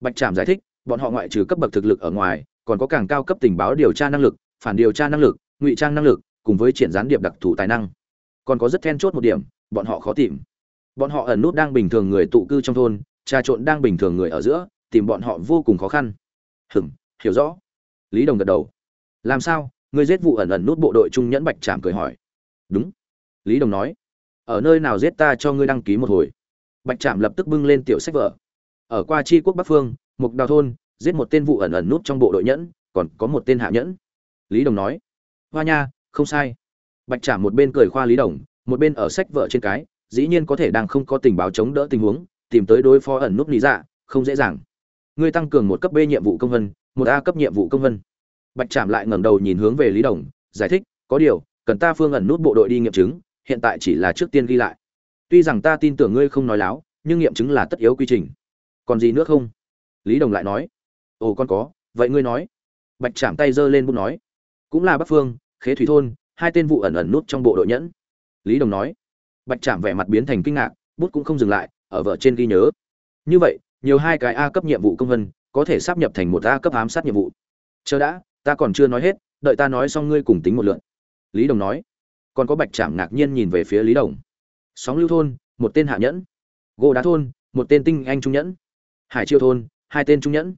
S1: Bạch trạm giải thích, bọn họ ngoại trừ cấp bậc thực lực ở ngoài, còn có càng cao cấp tình báo điều tra năng lực, phản điều tra năng lực, ngụy trang năng lực, cùng với triển gián điệp đặc thù tài năng. Còn có rất then chốt một điểm, bọn họ khó tìm. Bọn họ ẩn nút đang bình thường người tụ cư trong thôn, trà trộn đang bình thường người ở giữa, tìm bọn họ vô cùng khó khăn. Hừm, hiểu rõ. Lý đồng gật đầu. Làm sao? Người giết vụ ẩn ẩn nút bộ đội trung nhẫn bạch trạm cười hỏi. Đúng. Lý đồng nói ở nơi nào giết ta cho ngươi đăng ký một hồi. Bạch trạm lập tức bưng lên tiểu sách vở. Ở qua tri quốc bắc phương, mục đào thôn, giết một tên vụ ẩn ẩn nút trong bộ đội nhẫn, còn có một tên hạ nhẫn. Lý đồng nói, hoa nha, không sai. Bạch trạm một bên cười khoa lý đồng, một bên ở sách vợ trên cái, dĩ nhiên có thể đang không có tình báo chống đỡ tình huống, tìm tới đối phó ẩn nút lý dạ không dễ dàng. Ngươi tăng cường một cấp b nhiệm vụ công vân, một a cấp nhiệm vụ công vân. Bạch trạm lại ngẩng đầu nhìn hướng về lý đồng, giải thích, có điều, cần ta phương ẩn nút bộ đội đi nghiệm chứng hiện tại chỉ là trước tiên ghi lại. Tuy rằng ta tin tưởng ngươi không nói láo, nhưng nghiệm chứng là tất yếu quy trình. Còn gì nữa không? Lý đồng lại nói. Ồ, con có, vậy ngươi nói. Bạch chạm tay giơ lên bút nói. Cũng là bắc phương, khế thủy thôn, hai tên vụ ẩn ẩn nút trong bộ đội nhẫn. Lý đồng nói. Bạch chạm vẻ mặt biến thành kinh ngạc, bút cũng không dừng lại, ở vợ trên ghi nhớ. Như vậy, nhiều hai cái a cấp nhiệm vụ công vân, có thể sắp nhập thành một a cấp ám sát nhiệm vụ. Chờ đã, ta còn chưa nói hết, đợi ta nói xong ngươi cùng tính một lượt. Lý đồng nói còn có bạch trạm ngạc nhiên nhìn về phía lý đồng. Sóng lưu thôn, một tên hạ nhẫn. Gỗ đá thôn, một tên tinh anh trung nhẫn. Hải chiêu thôn, hai tên trung nhẫn.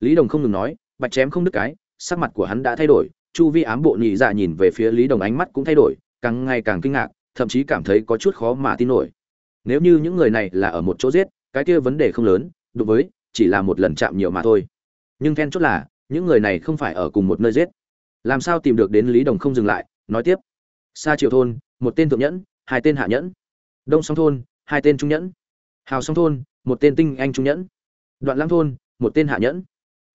S1: Lý đồng không ngừng nói, bạch chém không đứt cái, sắc mặt của hắn đã thay đổi, chu vi ám bộ nhị dạ nhìn về phía lý đồng ánh mắt cũng thay đổi, càng ngày càng kinh ngạc, thậm chí cảm thấy có chút khó mà tin nổi. Nếu như những người này là ở một chỗ giết, cái kia vấn đề không lớn, đối với, chỉ là một lần chạm nhiều mà thôi. Nhưng then chốt là, những người này không phải ở cùng một nơi giết. Làm sao tìm được đến lý đồng không dừng lại, nói tiếp xa triều thôn, một tên thượng nhẫn, hai tên hạ nhẫn. Đông song thôn, hai tên trung nhẫn. Hào song thôn, một tên tinh anh trung nhẫn. Đoạn lãng thôn, một tên hạ nhẫn.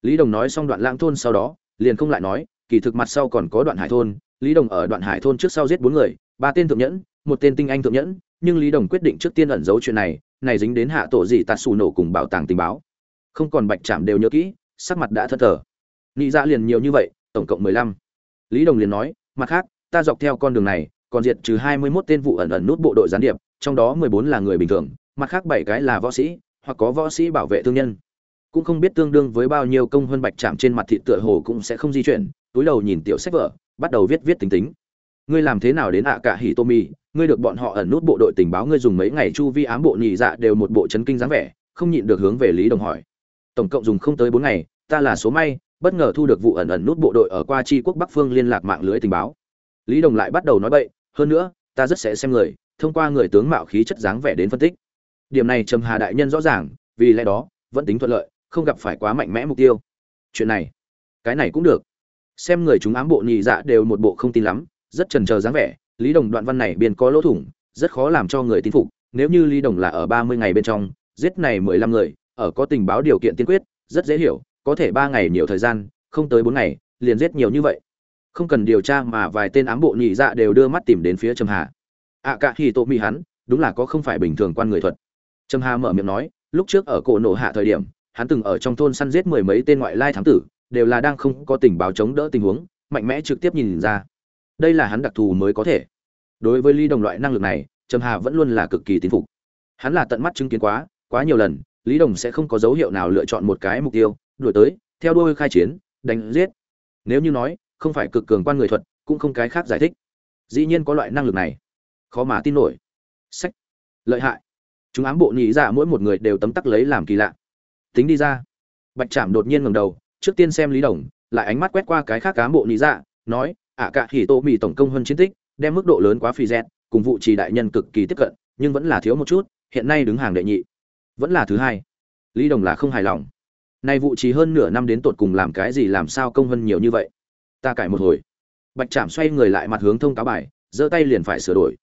S1: Lý đồng nói xong đoạn lãng thôn sau đó, liền không lại nói, kỳ thực mặt sau còn có đoạn hải thôn. Lý đồng ở đoạn hải thôn trước sau giết bốn người, ba tên thượng nhẫn, một tên tinh anh thượng nhẫn. Nhưng lý đồng quyết định trước tiên ẩn giấu chuyện này này dính đến hạ tổ gì tạt xù nổ cùng bảo tàng tình báo. Không còn bạch chạm đều nhớ kỹ, sắc mặt đã thất thờ. Nghĩ ra dạ liền nhiều như vậy, tổng cộng mười lăm. Lý đồng liền nói, mặt khác ta dọc theo con đường này, còn diệt trừ hai mươi 21 tên vụ ẩn ẩn nút bộ đội gián điệp, trong đó mười bốn là người bình thường, mặt khác bảy cái là võ sĩ, hoặc có võ sĩ bảo vệ thương nhân. Cũng không biết tương đương với bao nhiêu công hơn bạch chạm trên mặt thị tựa hồ cũng sẽ không di chuyển, túi đầu nhìn tiểu sách vở, bắt đầu viết viết tính tính. Ngươi làm thế nào đến ạ cả hỉ tô mi, ngươi được bọn họ ẩn nút bộ đội tình báo ngươi dùng mấy ngày chu vi ám bộ nhị dạ đều một bộ chấn kinh dáng vẻ, không nhịn được hướng về lý đồng hỏi. Tổng cộng dùng không tới bốn ngày, ta là số may, bất ngờ thu được vụ ẩn ẩn nút bộ đội ở qua Chi quốc bắc phương liên lạc mạng lưới tình báo lý đồng lại bắt đầu nói bậy, hơn nữa, ta rất sẽ xem người, thông qua người tướng mạo khí chất dáng vẻ đến phân tích. Điểm này trầm hà đại nhân rõ ràng, vì lẽ đó, vẫn tính thuận lợi, không gặp phải quá mạnh mẽ mục tiêu. Chuyện này, cái này cũng được. Xem người chúng ám bộ nhị dạ đều một bộ không tin lắm, rất trần chờ dáng vẻ, lý đồng đoạn văn này biên có lỗ thủng, rất khó làm cho người tin phục. Nếu như lý đồng là ở ba mươi ngày bên trong, giết này mười lăm người, ở có tình báo điều kiện tiên quyết, rất dễ hiểu, có thể ba ngày nhiều thời gian, không tới bốn ngày, liền giết nhiều như vậy không cần điều tra mà vài tên ám bộ nhị dạ đều đưa mắt tìm đến phía trầm hà. Ạ cả hì tô mi hắn, đúng là có không phải bình thường quan người thuật. Trầm hà mở miệng nói, lúc trước ở cổ nổ hạ thời điểm, hắn từng ở trong thôn săn giết mười mấy tên ngoại lai thám tử, đều là đang không có tình báo chống đỡ tình huống, mạnh mẽ trực tiếp nhìn ra. Đây là hắn đặc thù mới có thể. Đối với ly đồng loại năng lực này, trầm hà vẫn luôn là cực kỳ tín phục. Hắn là tận mắt chứng kiến quá quá nhiều lần, lý đồng sẽ không có dấu hiệu nào lựa chọn một cái mục tiêu, đuổi tới, theo đuôi khai chiến, đánh giết. Nếu như nói không phải cực cường quan người thuật, cũng không cái khác giải thích. Dĩ nhiên có loại năng lực này. Khó mà tin nổi. Sách. Lợi hại. Chúng ám bộ nhị dạ mỗi một người đều tấm tắc lấy làm kỳ lạ. Tính đi ra. Bạch trạm đột nhiên ngẩng đầu, trước tiên xem lý đồng, lại ánh mắt quét qua cái khác ám bộ nhị dạ nói, ạ cả hỉ tô mì tổng công hơn chiến tích, đem mức độ lớn quá phi dẹt, cùng vụ trì đại nhân cực kỳ tiếp cận, nhưng vẫn là thiếu một chút, hiện nay đứng hàng đệ nhị. Vẫn là thứ hai. Lý đồng là không hài lòng. Nay vụ trì hơn nửa năm đến tột cùng làm cái gì, làm sao công hơn nhiều như vậy? Ta cải một hồi. Bạch trạm xoay người lại mặt hướng thông cáo bài, giơ tay liền phải sửa đổi.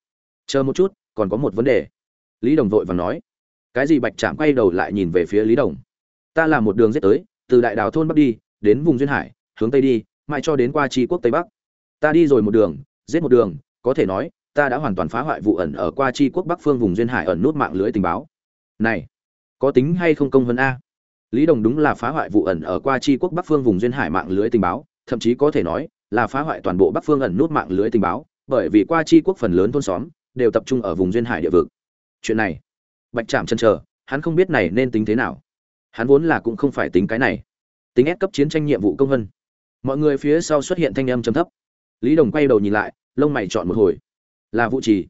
S1: Chờ một chút, còn có một vấn đề. Lý đồng vội và nói. Cái gì bạch trạm quay đầu lại nhìn về phía lý đồng? Ta làm một đường dết tới, từ đại đào thôn bắc đi, đến vùng duyên hải, hướng tây đi, mãi cho đến qua tri quốc tây bắc. Ta đi rồi một đường, giết một đường, có thể nói, ta đã hoàn toàn phá hoại vụ ẩn ở qua tri quốc bắc phương vùng duyên hải ẩn nút mạng lưới tình báo. Này, có tính hay không công vân a? Lý đồng đúng là phá hoại vụ ẩn ở qua tri quốc bắc phương vùng duyên hải mạng lưới tình báo thậm chí có thể nói là phá hoại toàn bộ bắc phương ẩn nút mạng lưới tình báo, bởi vì qua chi quốc phần lớn thôn xóm đều tập trung ở vùng duyên hải địa vực. Chuyện này, bạch trạm chân chờ, hắn không biết này nên tính thế nào. Hắn vốn là cũng không phải tính cái này. Tính ép cấp chiến tranh nhiệm vụ công vân. Mọi người phía sau xuất hiện thanh âm trầm thấp. Lý đồng quay đầu nhìn lại, lông mày chọn một hồi. Là vũ trì.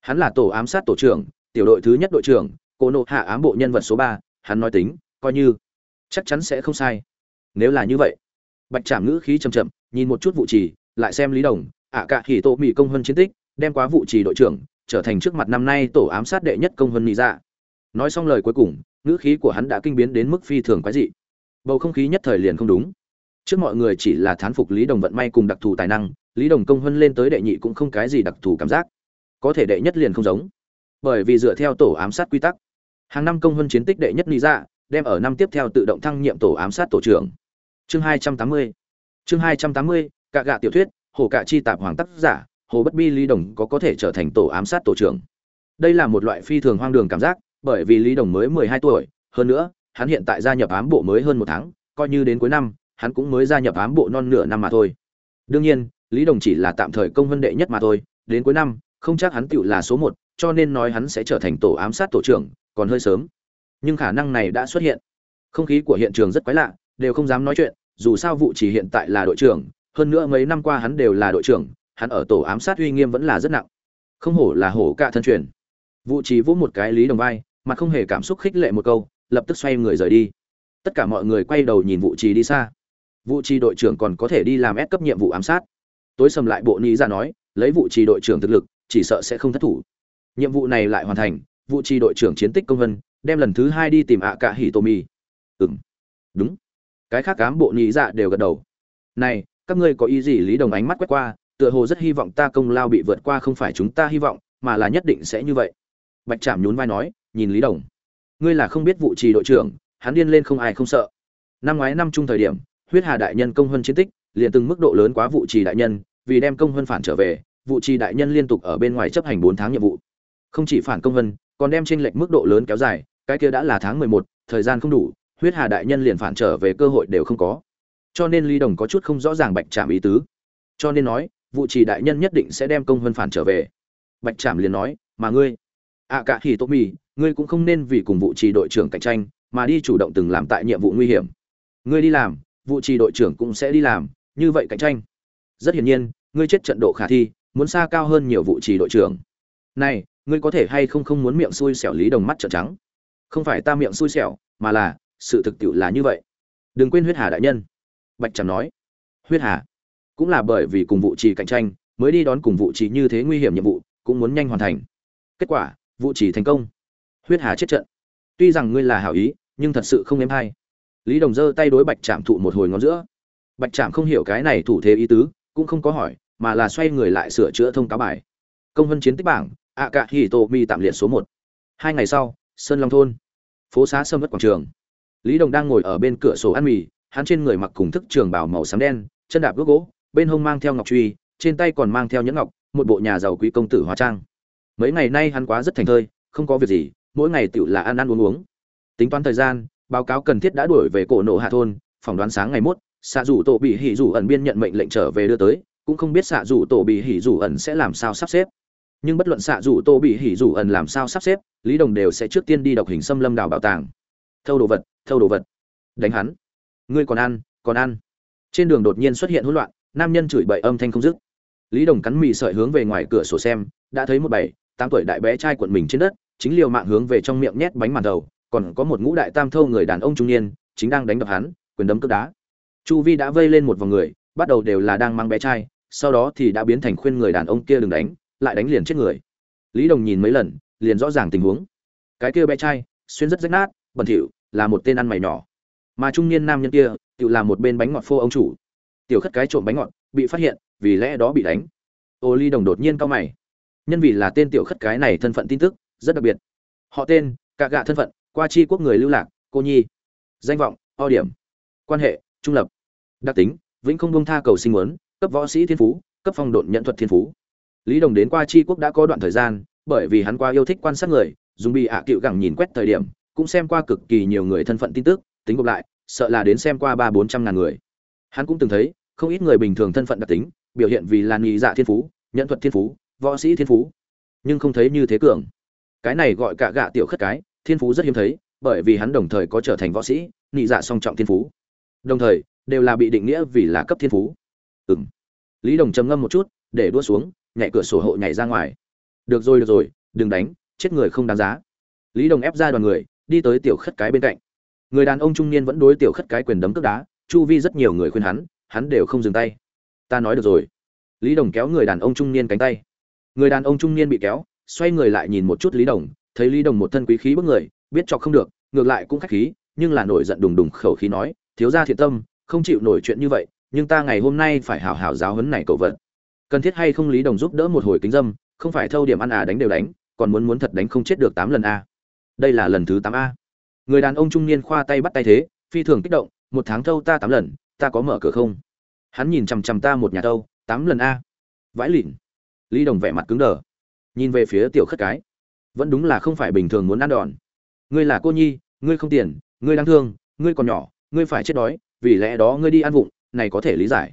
S1: Hắn là tổ ám sát tổ trưởng, tiểu đội thứ nhất đội trưởng cô nộ hạ ám bộ nhân vật số ba, hắn nói tính, coi như. Chắc chắn sẽ không sai. Nếu là như vậy bạch trảm ngữ khí chầm chậm, nhìn một chút vụ trì, lại xem lý đồng, ạ cả hỉ tổ mỹ công hơn chiến tích, đem quá vụ trì đội trưởng, trở thành trước mặt năm nay tổ ám sát đệ nhất công hơn mỹ dạ. Nói xong lời cuối cùng, ngữ khí của hắn đã kinh biến đến mức phi thường quái dị. Bầu không khí nhất thời liền không đúng. Trước mọi người chỉ là thán phục lý đồng vận may cùng đặc thù tài năng, lý đồng công hơn lên tới đệ nhị cũng không cái gì đặc thù cảm giác. Có thể đệ nhất liền không giống. Bởi vì dựa theo tổ ám sát quy tắc, hàng năm công hơn chiến tích đệ nhất lý dạ đem ở năm tiếp theo tự động thăng nhiệm tổ ám sát tổ trưởng chương hai trăm tám mươi. Chương hai trăm tám mươi cạ gạ tiểu thuyết, hồ cạ chi tạp hoàng tác giả, hồ bất bi lý đồng có có thể trở thành tổ ám sát tổ trưởng. Đây là một loại phi thường hoang đường cảm giác, bởi vì lý đồng mới mười hai tuổi, hơn nữa, hắn hiện tại gia nhập ám bộ mới hơn một tháng, coi như đến cuối năm, hắn cũng mới gia nhập ám bộ non nửa năm mà thôi. Đương nhiên, lý đồng chỉ là tạm thời công vân đệ nhất mà thôi, đến cuối năm, không chắc hắn tựu là số một, cho nên nói hắn sẽ trở thành tổ ám sát tổ trưởng, còn hơi sớm. Nhưng khả năng này đã xuất hiện. Không khí của hiện trường rất quái lạ đều không dám nói chuyện, dù sao vụ chỉ hiện tại là đội trưởng, hơn nữa mấy năm qua hắn đều là đội trưởng, hắn ở tổ ám sát uy nghiêm vẫn là rất nặng. Không hổ là hổ cả thân truyền. Vụ chỉ vỗ một cái lý đồng vai mà không hề cảm xúc khích lệ một câu, lập tức xoay người rời đi. Tất cả mọi người quay đầu nhìn vụ trì đi xa. Vụ trì đội trưởng còn có thể đi làm ép cấp nhiệm vụ ám sát. Tối sầm lại bộ nghĩ ra dạ nói, lấy vụ trì đội trưởng thực lực, chỉ sợ sẽ không thất thủ. Nhiệm vụ này lại hoàn thành vụ trì đội trưởng chiến tích công vân, đem lần thứ hai đi tìm ạ cả hỉ tô mi ừ đúng cái khác cám bộ nhị dạ đều gật đầu. Này các ngươi có ý gì lý đồng ánh mắt quét qua tựa hồ rất hy vọng ta công lao bị vượt qua không phải chúng ta hy vọng mà là nhất định sẽ như vậy. Bạch trạm nhún vai nói nhìn lý đồng. Ngươi là không biết vụ trì đội trưởng hắn điên lên không ai không sợ. Năm ngoái năm chung thời điểm huyết hà đại nhân công hơn chiến tích liền từng mức độ lớn quá vụ trì đại nhân vì đem công hơn phản trở về vụ trì đại nhân liên tục ở bên ngoài chấp hành bốn tháng nhiệm vụ. Không chỉ phản công huân, còn đem trên lệch mức độ lớn kéo dài cái kia đã là tháng mười một thời gian không đủ huyết hà đại nhân liền phản trở về cơ hội đều không có. Cho nên ly đồng có chút không rõ ràng bạch trạm ý tứ. Cho nên nói vụ trì đại nhân nhất định sẽ đem công vân phản trở về. Bạch trạm liền nói mà ngươi ạ à, cả thì tốt mì ngươi cũng không nên vì cùng vụ trì đội trưởng cạnh tranh mà đi chủ động từng làm tại nhiệm vụ nguy hiểm. Ngươi đi làm vụ trì đội trưởng cũng sẽ đi làm như vậy cạnh tranh. Rất hiển nhiên ngươi chết trận độ khả thi muốn xa cao hơn nhiều vụ trì đội trưởng. Này ngươi có thể hay không không muốn miệng xui xẻo lý đồng mắt trợn trắng? Không phải ta miệng xui xẻo mà là sự thực tiệu là như vậy. Đừng quên huyết hà đại nhân. Bạch trầm nói. Huyết hà? Cũng là bởi vì cùng vụ trì cạnh tranh, mới đi đón cùng vụ trì như thế nguy hiểm nhiệm vụ, cũng muốn nhanh hoàn thành. Kết quả, vụ trì thành công. Huyết hà chết trận. Tuy rằng ngươi là hảo ý, nhưng thật sự không em hay. Lý đồng giơ tay đối bạch trạm thụ một hồi ngón giữa. Bạch trạm không hiểu cái này thủ thế ý tứ, cũng không có hỏi, mà là xoay người lại sửa chữa thông cáo bài. Công vân chiến tích bảng ạ cạ hì tô mi tạm liệt số một. Hai ngày sau, sơn long thôn. Phố xá sâm mất quảng trường lý đồng đang ngồi ở bên cửa sổ ăn mì, hắn trên người mặc cùng thức trường bào màu xám đen, chân đạp gốc gỗ, bên hông mang theo ngọc truy, trên tay còn mang theo nhẫn ngọc, một bộ nhà giàu quý công tử hóa trang. Mấy ngày nay hắn quá rất thành thơi, không có việc gì, mỗi ngày tựu là ăn ăn uống uống. Tính toán thời gian, báo cáo cần thiết đã đuổi về cổ nổ hạ thôn, phỏng đoán sáng ngày mốt, xạ rủ tổ bị hỉ rủ ẩn biên nhận mệnh lệnh trở về đưa tới, cũng không biết xạ rủ tổ bị hỉ rủ ẩn sẽ làm sao sắp xếp. Nhưng bất luận xạ rủ tổ bị hỉ rủ ẩn làm sao sắp xếp, lý đồng đều sẽ trước tiên đi đọc hình xâm lâm đào bảo tàng thâu đồ vật, thâu đồ vật. Đánh hắn. Ngươi còn ăn còn ăn. Trên đường đột nhiên xuất hiện hỗn loạn, nam nhân chửi bậy âm thanh không dứt. Lý đồng cắn mì sợi hướng về ngoài cửa sổ xem, đã thấy một bảy, tám tuổi đại bé trai quận mình trên đất, chính liều mạng hướng về trong miệng nhét bánh màn đầu, còn có một ngũ đại tam thâu người đàn ông trung niên, chính đang đánh đập hắn, quyền đấm cướp đá. Chu vi đã vây lên một vòng người, bắt đầu đều là đang mang bé trai, sau đó thì đã biến thành khuyên người đàn ông kia đừng đánh, lại đánh liền chết người. Lý đồng nhìn mấy lần, liền rõ ràng tình huống. Cái kia bé trai, xuyên rất rách nát bẩn thỉu, là một tên ăn mày nhỏ. Mà trung niên nam nhân kia, tự là một bên bánh ngọt phô ông chủ. Tiểu khất cái trộm bánh ngọt, bị phát hiện, vì lẽ đó bị đánh. Ô ly đồng đột nhiên cao mày. Nhân vì là tên tiểu khất cái này thân phận tin tức, rất đặc biệt. Họ tên, cạ gạ thân phận, qua chi quốc người lưu lạc, cô nhi. Danh vọng, o điểm. Quan hệ, trung lập. Đặc tính, vĩnh không bông tha cầu sinh muốn, cấp võ sĩ thiên phú, cấp phong độn nhận thuật thiên phú. Lý đồng đến qua chi quốc đã có đoạn thời gian, bởi vì hắn qua yêu thích quan sát người, dùng bị ạ cựu gẳng nhìn quét thời điểm cũng xem qua cực kỳ nhiều người thân phận tin tức, tính gộp lại, sợ là đến xem qua ba bốn trăm ngàn người. Hắn cũng từng thấy, không ít người bình thường thân phận đặc tính, biểu hiện vì là nghị dạ thiên phú, nhận thuật thiên phú, võ sĩ thiên phú. Nhưng không thấy như thế cường. Cái này gọi cả gạ tiểu khất cái, thiên phú rất hiếm thấy, bởi vì hắn đồng thời có trở thành võ sĩ nghị dạ song trọng thiên phú. Đồng thời, đều là bị định nghĩa vì là cấp thiên phú. Ừ m lý đồng trầm ngâm một chút, để đua xuống, nhảy cửa sổ hộ nhảy ra ngoài. Được rồi được rồi, đừng đánh, chết người không đáng giá. Lý đồng ép ra đoàn người đi tới tiểu khất cái bên cạnh. Người đàn ông trung niên vẫn đối tiểu khất cái quyền đấm cướp đá, chu vi rất nhiều người khuyên hắn hắn đều không dừng tay. Ta nói được rồi. Lý đồng kéo người đàn ông trung niên cánh tay. Người đàn ông trung niên bị kéo, xoay người lại nhìn một chút lý đồng, thấy lý đồng một thân quý khí bức người, biết chọc không được, ngược lại cũng khách khí, nhưng là nổi giận đùng đùng khẩu khí nói, thiếu gia thiện tâm, không chịu nổi chuyện như vậy, nhưng ta ngày hôm nay phải hào hào giáo huấn này cậu vật. Cần thiết hay không lý đồng giúp đỡ một hồi kính dâm, không phải thâu điểm ăn à đánh đều đánh, còn muốn muốn thật đánh không chết được tám lần a đây là lần thứ tám a. Người đàn ông trung niên khoa tay bắt tay thế, phi thường kích động, một tháng thâu ta tám lần, ta có mở cửa không? Hắn nhìn chằm chằm ta một nhà thâu, tám lần a. Vãi lịn. Lý đồng vẻ mặt cứng đờ. Nhìn về phía tiểu khất cái. Vẫn đúng là không phải bình thường muốn ăn đòn. Ngươi là cô nhi, ngươi không tiền, ngươi đáng thương, ngươi còn nhỏ, ngươi phải chết đói, vì lẽ đó ngươi đi ăn vụng, này có thể lý giải.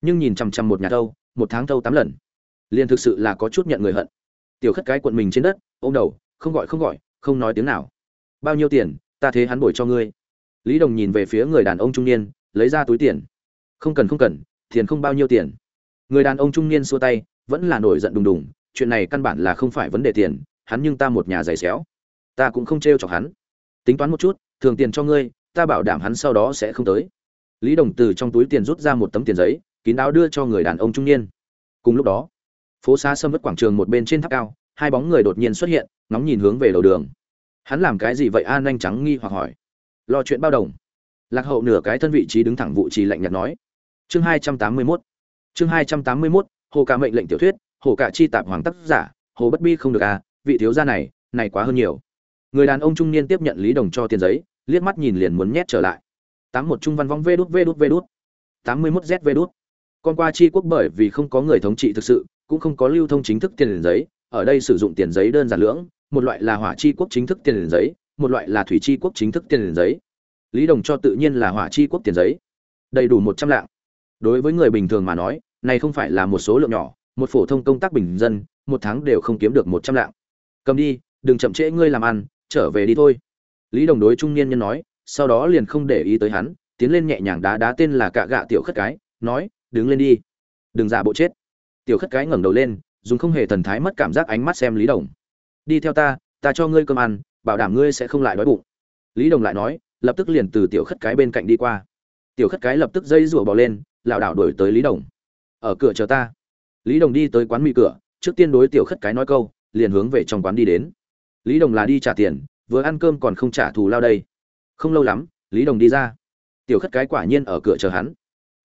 S1: Nhưng nhìn chằm chằm một nhà thâu, một tháng thâu tám lần. Liền thực sự là có chút nhận người hận. Tiểu khất cái cuộn mình trên đất, ôm đầu, không gọi không gọi không nói tiếng nào. Bao nhiêu tiền, ta thế hắn bồi cho ngươi. Lý đồng nhìn về phía người đàn ông trung niên, lấy ra túi tiền. Không cần không cần, tiền không bao nhiêu tiền. Người đàn ông trung niên xua tay, vẫn là nổi giận đùng đùng, chuyện này căn bản là không phải vấn đề tiền, hắn nhưng ta một nhà giày xéo. Ta cũng không t r chọc hắn. Tính toán một chút, thường tiền cho ngươi, ta bảo đảm hắn sau đó sẽ không tới. Lý đồng từ trong túi tiền rút ra một tấm tiền giấy, kín đáo đưa cho người đàn ông trung niên. Cùng lúc đó, phố xa sâm vất quảng trường một bên trên tháp cao hai bóng người đột nhiên xuất hiện, ngóng nhìn hướng về đầu đường. Hắn làm cái gì vậy? An Anh trắng nghi hoặc hỏi. Lo chuyện bao đồng. Lạc hậu nửa cái thân vị trí đứng thẳng vụ trì lạnh nhạt nói. Chương hai trăm tám mươi mốt. Chương hai trăm tám mươi mốt, hồ cả mệnh lệnh tiểu thuyết, hồ cả chi tạp hoàng tác giả, hồ bất bi không được à vị thiếu gia này này quá hơn nhiều. Người đàn ông trung niên tiếp nhận lý đồng cho tiền giấy, liếc mắt nhìn liền muốn nhét trở lại. Tám một trung văn vong vê đút vê đút vê đút. Tám mươi mốt z vê đút. Con qua chi quốc bởi vì không có người thống trị thực sự, cũng không có lưu thông chính thức tiền giấy ở đây sử dụng tiền giấy đơn giản lưỡng, một loại là hỏa chi quốc chính thức tiền giấy, một loại là thủy chi quốc chính thức tiền giấy. Lý đồng cho tự nhiên là hỏa chi quốc tiền giấy. Đầy đủ một trăm lạng. Đối với người bình thường mà nói, này không phải là một số lượng nhỏ, một phổ thông công tác bình dân, một tháng đều không kiếm được một trăm lạng. Cầm đi, đừng chậm trễ ngươi làm ăn, trở về đi thôi. Lý đồng đối trung niên nhân nói, sau đó liền không để ý tới hắn, tiến lên nhẹ nhàng đá đá tên là cạ gạ tiểu khất cái, nói, đứng lên đi. Đừng giả bộ chết. Tiểu khất cái ngẩng đầu lên dùng không hề thần thái mất cảm giác ánh mắt xem lý đồng. Đi theo ta ta cho ngươi cơm ăn, bảo đảm ngươi sẽ không lại đói bụng. Lý đồng lại nói, lập tức liền từ tiểu khất cái bên cạnh đi qua. Tiểu khất cái lập tức dây rủa bò lên, lảo đảo đuổi tới lý đồng. Ở cửa chờ ta. Lý đồng đi tới quán mì cửa, trước tiên đối tiểu khất cái nói câu, liền hướng về trong quán đi đến. Lý đồng là đi trả tiền, vừa ăn cơm còn không trả thù lao đây. Không lâu lắm, lý đồng đi ra. Tiểu khất cái quả nhiên ở cửa chờ hắn.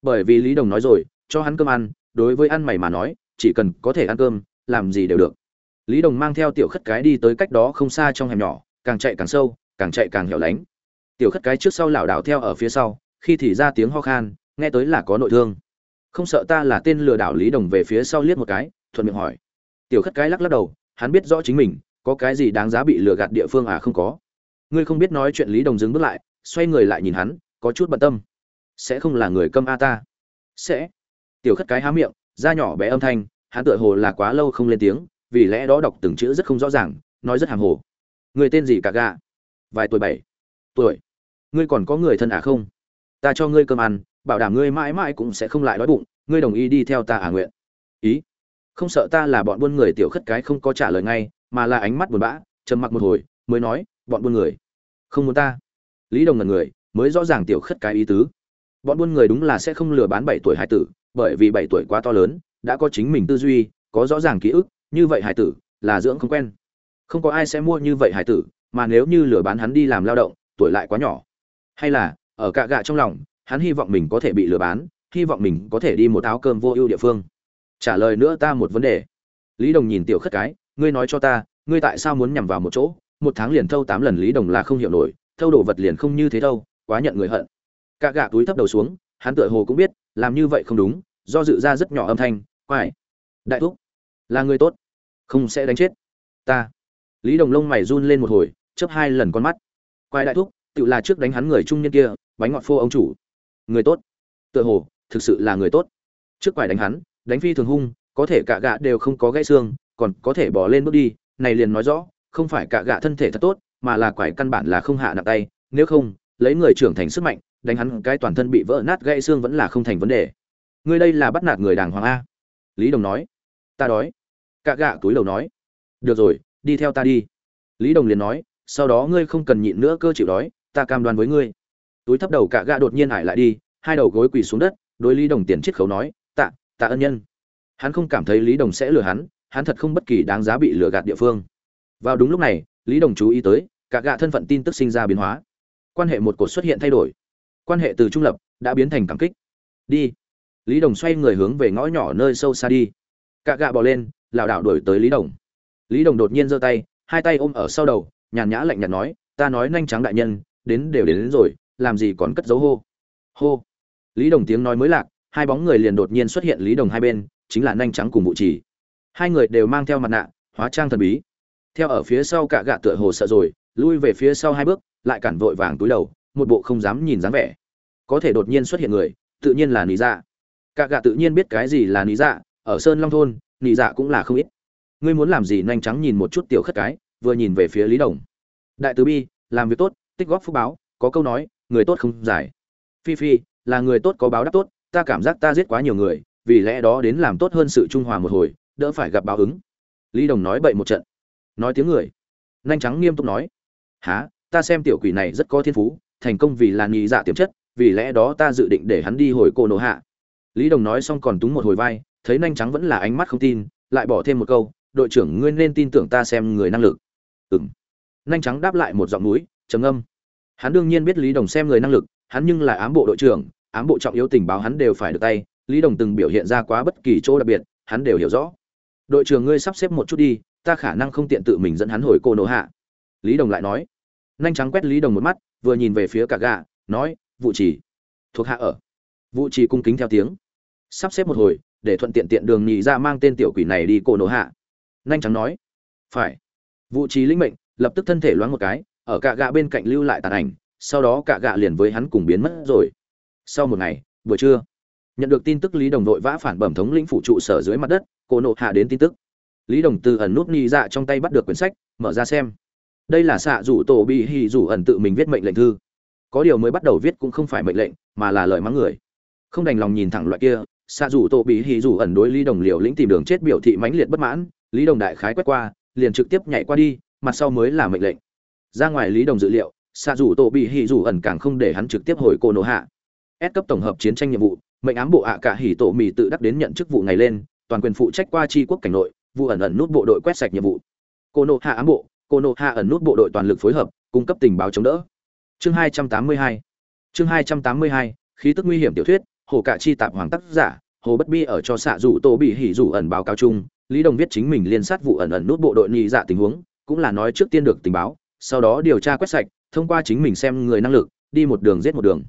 S1: Bởi vì lý đồng nói rồi, cho hắn cơm ăn, đối với ăn mày mà nói chỉ cần có thể ăn cơm, làm gì đều được. Lý đồng mang theo tiểu khất cái đi tới cách đó không xa trong hẻm nhỏ, càng chạy càng sâu, càng chạy càng hẻo lánh. Tiểu khất cái trước sau lảo đảo theo ở phía sau, khi thì ra tiếng ho khan, nghe tới là có nội thương. Không sợ ta là tên lừa đảo lý đồng về phía sau liếc một cái, thuận miệng hỏi. Tiểu khất cái lắc lắc đầu, hắn biết rõ chính mình, có cái gì đáng giá bị lừa gạt địa phương à không có. Ngươi không biết nói chuyện lý đồng dừng bước lại, xoay người lại nhìn hắn, có chút bận tâm. Sẽ không là người câm a ta. Sẽ. Tiểu khất cái há miệng da nhỏ bé âm thanh, hắn tựa hồ là quá lâu không lên tiếng, vì lẽ đó đọc từng chữ rất không rõ ràng, nói rất hàng hồ. Người tên gì cả gà? Vài tuổi bảy. Tuổi. Ngươi còn có người thân à không? Ta cho ngươi cơm ăn, bảo đảm ngươi mãi mãi cũng sẽ không lại đói bụng, ngươi đồng ý đi theo ta à nguyện. Ý. Không sợ ta là bọn buôn người tiểu khất cái không có trả lời ngay, mà là ánh mắt buồn bã, trầm mặc một hồi, mới nói, bọn buôn người. Không muốn ta. Lý đồng ngần người, mới rõ ràng tiểu khất cái ý tứ. Bọn buôn người đúng là sẽ không lừa bán bảy tuổi hải tử bởi vì bảy tuổi quá to lớn, đã có chính mình tư duy, có rõ ràng ký ức, như vậy hải tử là dưỡng không quen. Không có ai sẽ mua như vậy hải tử, mà nếu như lừa bán hắn đi làm lao động, tuổi lại quá nhỏ. Hay là, ở cạ gạ trong lòng, hắn hy vọng mình có thể bị lừa bán, hy vọng mình có thể đi một áo cơm vô ưu địa phương. Trả lời nữa ta một vấn đề. Lý đồng nhìn tiểu khất cái, ngươi nói cho ta, ngươi tại sao muốn nhằm vào một chỗ? Một tháng liền thâu tám lần lý đồng là không hiểu nổi, thâu đồ vật liền không như thế đâu, quá nhận người hận. Cạ gạ túi thấp đầu xuống hắn tựa hồ cũng biết, làm như vậy không đúng, do dự ra rất nhỏ âm thanh, quải, đại thúc, là người tốt, không sẽ đánh chết ta. Lý đồng lông mày run lên một hồi, chớp hai lần con mắt. Quái đại thúc tự là trước đánh hắn người trung niên kia, bánh ngọt phô ông chủ. Người tốt. Tựa hồ, thực sự là người tốt. Trước quải đánh hắn, đánh phi thường hung, có thể cả gạ đều không có gãy xương, còn có thể bỏ lên bước đi, này liền nói rõ, không phải cả gạ thân thể thật tốt, mà là quải căn bản là không hạ nặng tay, nếu không, lấy người trưởng thành sức mạnh đánh hắn cái toàn thân bị vỡ nát gãy xương vẫn là không thành vấn đề. Ngươi đây là bắt nạt người đàng hoàng a? Lý đồng nói. Ta đói. Cả gạ túi đầu nói. Được rồi, đi theo ta đi. Lý đồng liền nói, sau đó ngươi không cần nhịn nữa cơ chịu đói, ta cam đoan với ngươi. Túi thấp đầu cả gạ đột nhiên ải lại đi, hai đầu gối quỳ xuống đất, đối lý đồng tiền chiết khấu nói, tạ tạ ân nhân. Hắn không cảm thấy lý đồng sẽ lừa hắn hắn thật không bất kỳ đáng giá bị lừa gạt địa phương. Vào đúng lúc này, lý đồng chú ý tới cả gạ thân phận tin tức sinh ra biến hóa. Quan hệ một cột xuất hiện thay đổi quan hệ từ trung lập đã biến thành cảm kích. Đi. Lý đồng xoay người hướng về ngõ nhỏ nơi sâu xa đi. Cạ gạ bỏ lên lảo đảo đuổi tới lý đồng. Lý đồng đột nhiên giơ tay hai tay ôm ở sau đầu nhàn nhã lạnh nhạt nói ta nói nhanh trắng đại nhân đến đều đến, đến rồi làm gì còn cất dấu hô? Hô. Lý đồng tiếng nói mới lạc hai bóng người liền đột nhiên xuất hiện lý đồng hai bên chính là nhanh trắng cùng vụ trì. Hai người đều mang theo mặt nạ hóa trang thần bí. Theo ở phía sau cạ gạ tựa hồ sợ rồi lui về phía sau hai bước lại cản vội vàng túi đầu một bộ không dám nhìn dáng vẻ. Có thể đột nhiên xuất hiện người, tự nhiên là lý dạ. Cả gạ tự nhiên biết cái gì là lý dạ ở sơn long thôn lý dạ cũng là không ít. Ngươi muốn làm gì nhanh trắng nhìn một chút tiểu khất cái, vừa nhìn về phía lý đồng. Đại tứ bi, làm việc tốt, tích góp phúc báo, có câu nói, người tốt không giải. Phi phi, là người tốt có báo đáp tốt, ta cảm giác ta giết quá nhiều người, vì lẽ đó đến làm tốt hơn sự trung hòa một hồi, đỡ phải gặp báo ứng. Lý đồng nói bậy một trận. Nói tiếng người. Nhanh trắng nghiêm túc nói. Há ta xem tiểu quỷ này rất có thiên phú thành công vì là nhị dạ tiềm chất, vì lẽ đó ta dự định để hắn đi hồi cô nổ hạ. Lý đồng nói xong còn túng một hồi vai, thấy nhanh trắng vẫn là ánh mắt không tin, lại bỏ thêm một câu, đội trưởng, ngươi nên tin tưởng ta xem người năng lực. Ừng nhanh trắng đáp lại một giọng núi, trầm âm hắn đương nhiên biết lý đồng xem người năng lực, hắn nhưng là ám bộ đội trưởng, ám bộ trọng yếu tình báo hắn đều phải được tay, lý đồng từng biểu hiện ra quá bất kỳ chỗ đặc biệt, hắn đều hiểu rõ. Đội trưởng, ngươi sắp xếp một chút đi, ta khả năng không tiện tự mình dẫn hắn hồi cô nổ hạ. Lý đồng lại nói. Nhanh trắng quét lý đồng một mắt vừa nhìn về phía cả gà, nói, vụ trì. Thuộc hạ ở. Vụ trì cung kính theo tiếng. Sắp xếp một hồi, để thuận tiện tiện đường nhị ra mang tên tiểu quỷ này đi cổ nổ hạ. Nhanh trắng nói. Phải. Vụ trì linh mệnh, lập tức thân thể loáng một cái, ở cả gạ bên cạnh lưu lại tàn ảnh, sau đó cả gạ liền với hắn cùng biến mất rồi. Sau một ngày, buổi trưa, nhận được tin tức lý đồng đội vã phản bẩm thống lĩnh phủ trụ sở dưới mặt đất, cổ nộ hạ đến tin tức. Lý đồng từ ẩn nút nhị dạ trong tay bắt được quyển sách, mở ra xem đây là xạ rủ tổ bị hì rủ ẩn tự mình viết mệnh lệnh thư. Có điều mới bắt đầu viết cũng không phải mệnh lệnh, mà là lời mắng người. Không đành lòng nhìn thẳng loại kia, xạ rủ tổ bị hì rủ ẩn đối lý đồng liều lĩnh tìm đường chết biểu thị mãnh liệt bất mãn, lý đồng đại khái quét qua, liền trực tiếp nhảy qua đi, mặt sau mới là mệnh lệnh. Ra ngoài lý đồng dự liệu, xạ rủ tổ bị hì rủ ẩn càng không để hắn trực tiếp hồi cô nổ hạ. Ép cấp tổng hợp chiến tranh nhiệm vụ, mệnh ám bộ ạ cả hỉ tổ mì tự đắc đến nhận chức vụ ngày lên, toàn quyền phụ trách qua tri quốc cảnh nội, vụ ẩn ẩn nút bộ đội quét sạch nhiệm vụ. Cô nộ hạ ám bộ cô nộ hạ ẩn nút bộ đội toàn lực phối hợp, cung cấp tình báo chống đỡ. Chương hai trăm tám mươi hai. Chương hai trăm tám mươi hai, khí tức nguy hiểm tiểu thuyết, hồ cạ chi tạp hoàng tác giả, hồ bất bi ở cho xạ rủ tổ bị hỉ rủ ẩn báo cáo chung, lý đồng viết chính mình liên sát vụ ẩn ẩn nút bộ đội nhị dạ tình huống, cũng là nói trước tiên được tình báo, sau đó điều tra quét sạch, thông qua chính mình xem người năng lực, đi một đường giết một đường.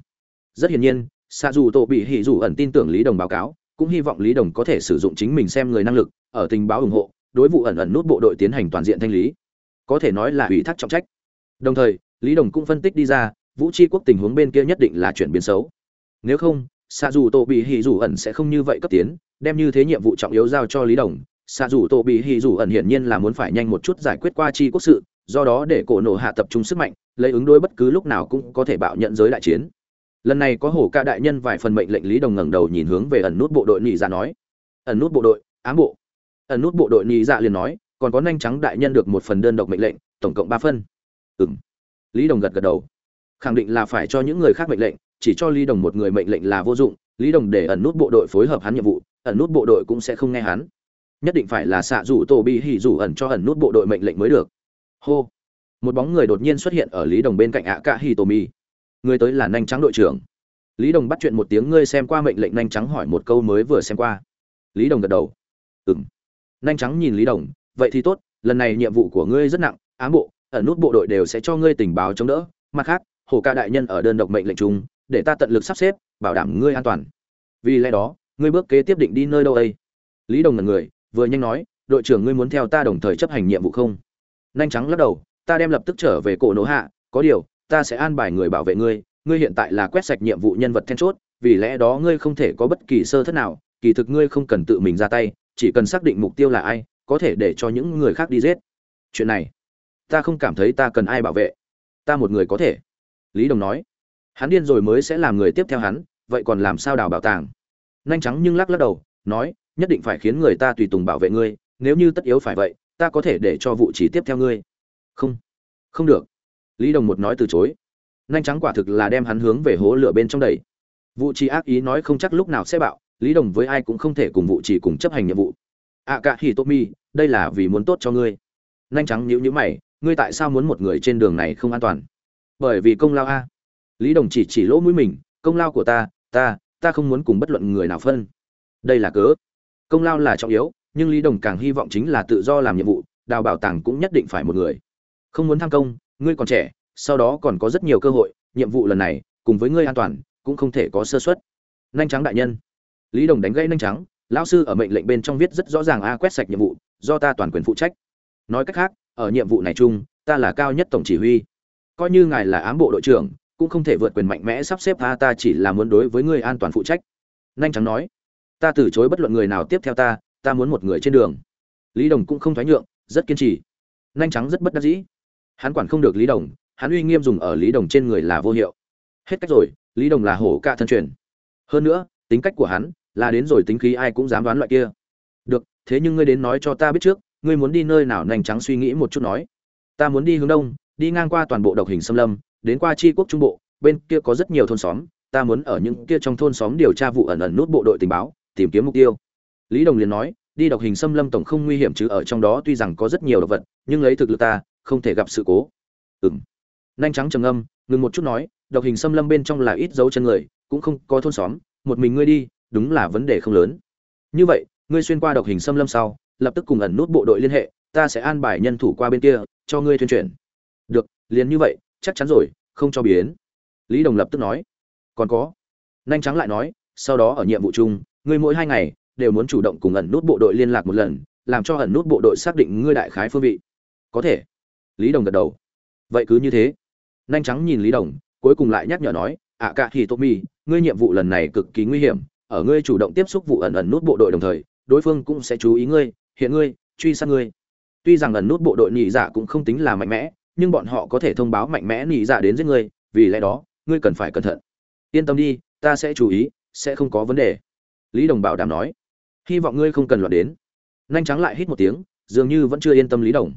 S1: Rất hiển nhiên, xạ dù tổ bị hỉ dù ẩn tin tưởng lý đồng báo cáo, cũng hy vọng lý đồng có thể sử dụng chính mình xem người năng lực, ở tình báo ủng hộ, đối vụ ẩn ẩn nút bộ đội tiến hành toàn diện thanh lý có thể nói là ủy thác trọng trách. Đồng thời, lý đồng cũng phân tích đi ra, vũ tri quốc tình huống bên kia nhất định là chuyển biến xấu. Nếu không xạ dù tổ bị hỉ dù ẩn sẽ không như vậy cấp tiến, đem như thế nhiệm vụ trọng yếu giao cho lý đồng. Xạ dù tổ bị hỉ dù ẩn hiển nhiên là muốn phải nhanh một chút giải quyết qua chi quốc sự, do đó để cổ nổ hạ tập trung sức mạnh, lấy ứng đối bất cứ lúc nào cũng có thể bạo nhận giới đại chiến. Lần này có hổ ca đại nhân vài phần mệnh lệnh lý đồng ngẩng đầu nhìn hướng về ẩn nút bộ đội nhị dạ nói. Ẩn nút bộ đội, ám bộ. Ẩn nút bộ đội nhị dạ liền nói còn có nhanh trắng đại nhân được một phần đơn độc mệnh lệnh, tổng cộng ba phân. Ừng lý đồng gật gật đầu. Khẳng định là phải cho những người khác mệnh lệnh, chỉ cho lý đồng một người mệnh lệnh là vô dụng, lý đồng để ẩn nút bộ đội phối hợp hắn nhiệm vụ, ẩn nút bộ đội cũng sẽ không nghe hắn. Nhất định phải là xạ rủ tổ bị hỉ rủ ẩn cho ẩn nút bộ đội mệnh lệnh mới được. Hô. Một bóng người đột nhiên xuất hiện ở lý đồng bên cạnh ạ cả hì tổ mi. Người tới là nhanh trắng đội trưởng. Lý đồng bắt chuyện một tiếng ngươi xem qua mệnh lệnh nhanh trắng hỏi một câu mới vừa xem qua. Lý đồng gật đầu. Ừng nhanh trắng nhìn lý đồng vậy thì tốt lần này nhiệm vụ của ngươi rất nặng ám bộ ẩn nút bộ đội đều sẽ cho ngươi tình báo chống đỡ. Mặt khác hồ ca đại nhân ở đơn độc mệnh lệnh chúng, để ta tận lực sắp xếp bảo đảm ngươi an toàn. Vì lẽ đó ngươi bước kế tiếp định đi nơi đâu đây? Lý đồng là người vừa nhanh nói đội trưởng ngươi muốn theo ta đồng thời chấp hành nhiệm vụ không? Nhanh trắng lắc đầu ta đem lập tức trở về cổ nỗ hạ có điều ta sẽ an bài người bảo vệ ngươi ngươi hiện tại là quét sạch nhiệm vụ nhân vật then chốt vì lẽ đó ngươi không thể có bất kỳ sơ thất nào kỳ thực ngươi không cần tự mình ra tay chỉ cần xác định mục tiêu là ai có thể để cho những người khác đi giết. Chuyện này, ta không cảm thấy ta cần ai bảo vệ. Ta một người có thể. Lý đồng nói. Hắn điên rồi mới sẽ làm người tiếp theo hắn, vậy còn làm sao đào bảo tàng? Nhanh trắng nhưng lắc lắc đầu, nói, nhất định phải khiến người ta tùy tùng bảo vệ ngươi, nếu như tất yếu phải vậy, ta có thể để cho vụ chỉ tiếp theo ngươi. Không không được. Lý đồng một nói từ chối. Nhanh trắng quả thực là đem hắn hướng về hố lửa bên trong đầy vụ chỉ ác ý nói không chắc lúc nào sẽ bạo, lý đồng với ai cũng không thể cùng vụ chỉ cùng chấp hành nhiệm vụ ạ cả hì tốt mi đây là vì muốn tốt cho ngươi. Nhanh trắng nhữ nhữ mày, ngươi tại sao muốn một người trên đường này không an toàn? Bởi vì công lao a. Lý đồng chỉ chỉ lỗ mũi mình, công lao của ta ta ta không muốn cùng bất luận người nào phân. Đây là cớ. Công lao là trọng yếu, nhưng lý đồng càng hy vọng chính là tự do làm nhiệm vụ, đào bảo tàng cũng nhất định phải một người. Không muốn tham công, ngươi còn trẻ, sau đó còn có rất nhiều cơ hội, nhiệm vụ lần này, cùng với ngươi an toàn, cũng không thể có sơ suất. Nhanh trắng đại nhân. Lý đồng đánh gây nhanh trắng lão sư ở mệnh lệnh bên trong viết rất rõ ràng a quét sạch nhiệm vụ, do ta toàn quyền phụ trách. Nói cách khác, ở nhiệm vụ này chung, ta là cao nhất tổng chỉ huy. Coi như ngài là ám bộ đội trưởng, cũng không thể vượt quyền mạnh mẽ sắp xếp a ta chỉ là muốn đối với người an toàn phụ trách. Nhanh trắng nói, ta từ chối bất luận người nào tiếp theo ta ta muốn một người trên đường. Lý đồng cũng không thoái nhượng, rất kiên trì. Nhanh trắng rất bất đắc dĩ. Hắn quản không được lý đồng, hắn uy nghiêm dùng ở lý đồng trên người là vô hiệu. Hết cách rồi, lý đồng là hổ ca thân truyền. Hơn nữa, tính cách của hắn là đến rồi tính khí ai cũng dám đoán loại kia. Được, thế nhưng ngươi đến nói cho ta biết trước, ngươi muốn đi nơi nào nhanh trắng suy nghĩ một chút nói. Ta muốn đi hướng đông, đi ngang qua toàn bộ độc hình xâm lâm, đến qua tri quốc trung bộ, bên kia có rất nhiều thôn xóm, ta muốn ở những kia trong thôn xóm điều tra vụ ẩn ẩn nút bộ đội tình báo, tìm kiếm mục tiêu. Lý đồng liền nói, đi độc hình xâm lâm tổng không nguy hiểm chứ, ở trong đó tuy rằng có rất nhiều độc vật, nhưng lấy thực lực ta, không thể gặp sự cố. Ừ m nhanh trắng trầm âm ngừng một chút nói, độc hình xâm lâm bên trong là ít dấu chân người, cũng không có thôn xóm, một mình ngươi đi đúng là vấn đề không lớn. Như vậy, ngươi xuyên qua độc hình xâm lâm sau, lập tức cùng ẩn nút bộ đội liên hệ, ta sẽ an bài nhân thủ qua bên kia, cho ngươi tuyên truyền được, liền như vậy, chắc chắn rồi, không cho biến. Lý đồng lập tức nói. Còn có. Nhanh trắng lại nói, sau đó ở nhiệm vụ chung, ngươi mỗi hai ngày, đều muốn chủ động cùng ẩn nút bộ đội liên lạc một lần, làm cho ẩn nút bộ đội xác định ngươi đại khái phương vị. Có thể. Lý đồng gật đầu. Vậy cứ như thế. Nhanh trắng nhìn lý đồng, cuối cùng lại nhắc nhở nói, ạ cả thì tốt mi, ngươi nhiệm vụ lần này cực kỳ nguy hiểm ở ngươi chủ động tiếp xúc vụ ẩn ẩn nút bộ đội đồng thời, đối phương cũng sẽ chú ý ngươi, hiện ngươi, truy sát ngươi. Tuy rằng ẩn nút bộ đội nhị dạ cũng không tính là mạnh mẽ, nhưng bọn họ có thể thông báo mạnh mẽ nhị dạ đến giết ngươi, vì lẽ đó, ngươi cần phải cẩn thận. Yên tâm đi, ta sẽ chú ý, sẽ không có vấn đề. Lý đồng bảo đảm nói. Hy vọng ngươi không cần lo đến. Nhanh trắng lại hít một tiếng, dường như vẫn chưa yên tâm lý đồng.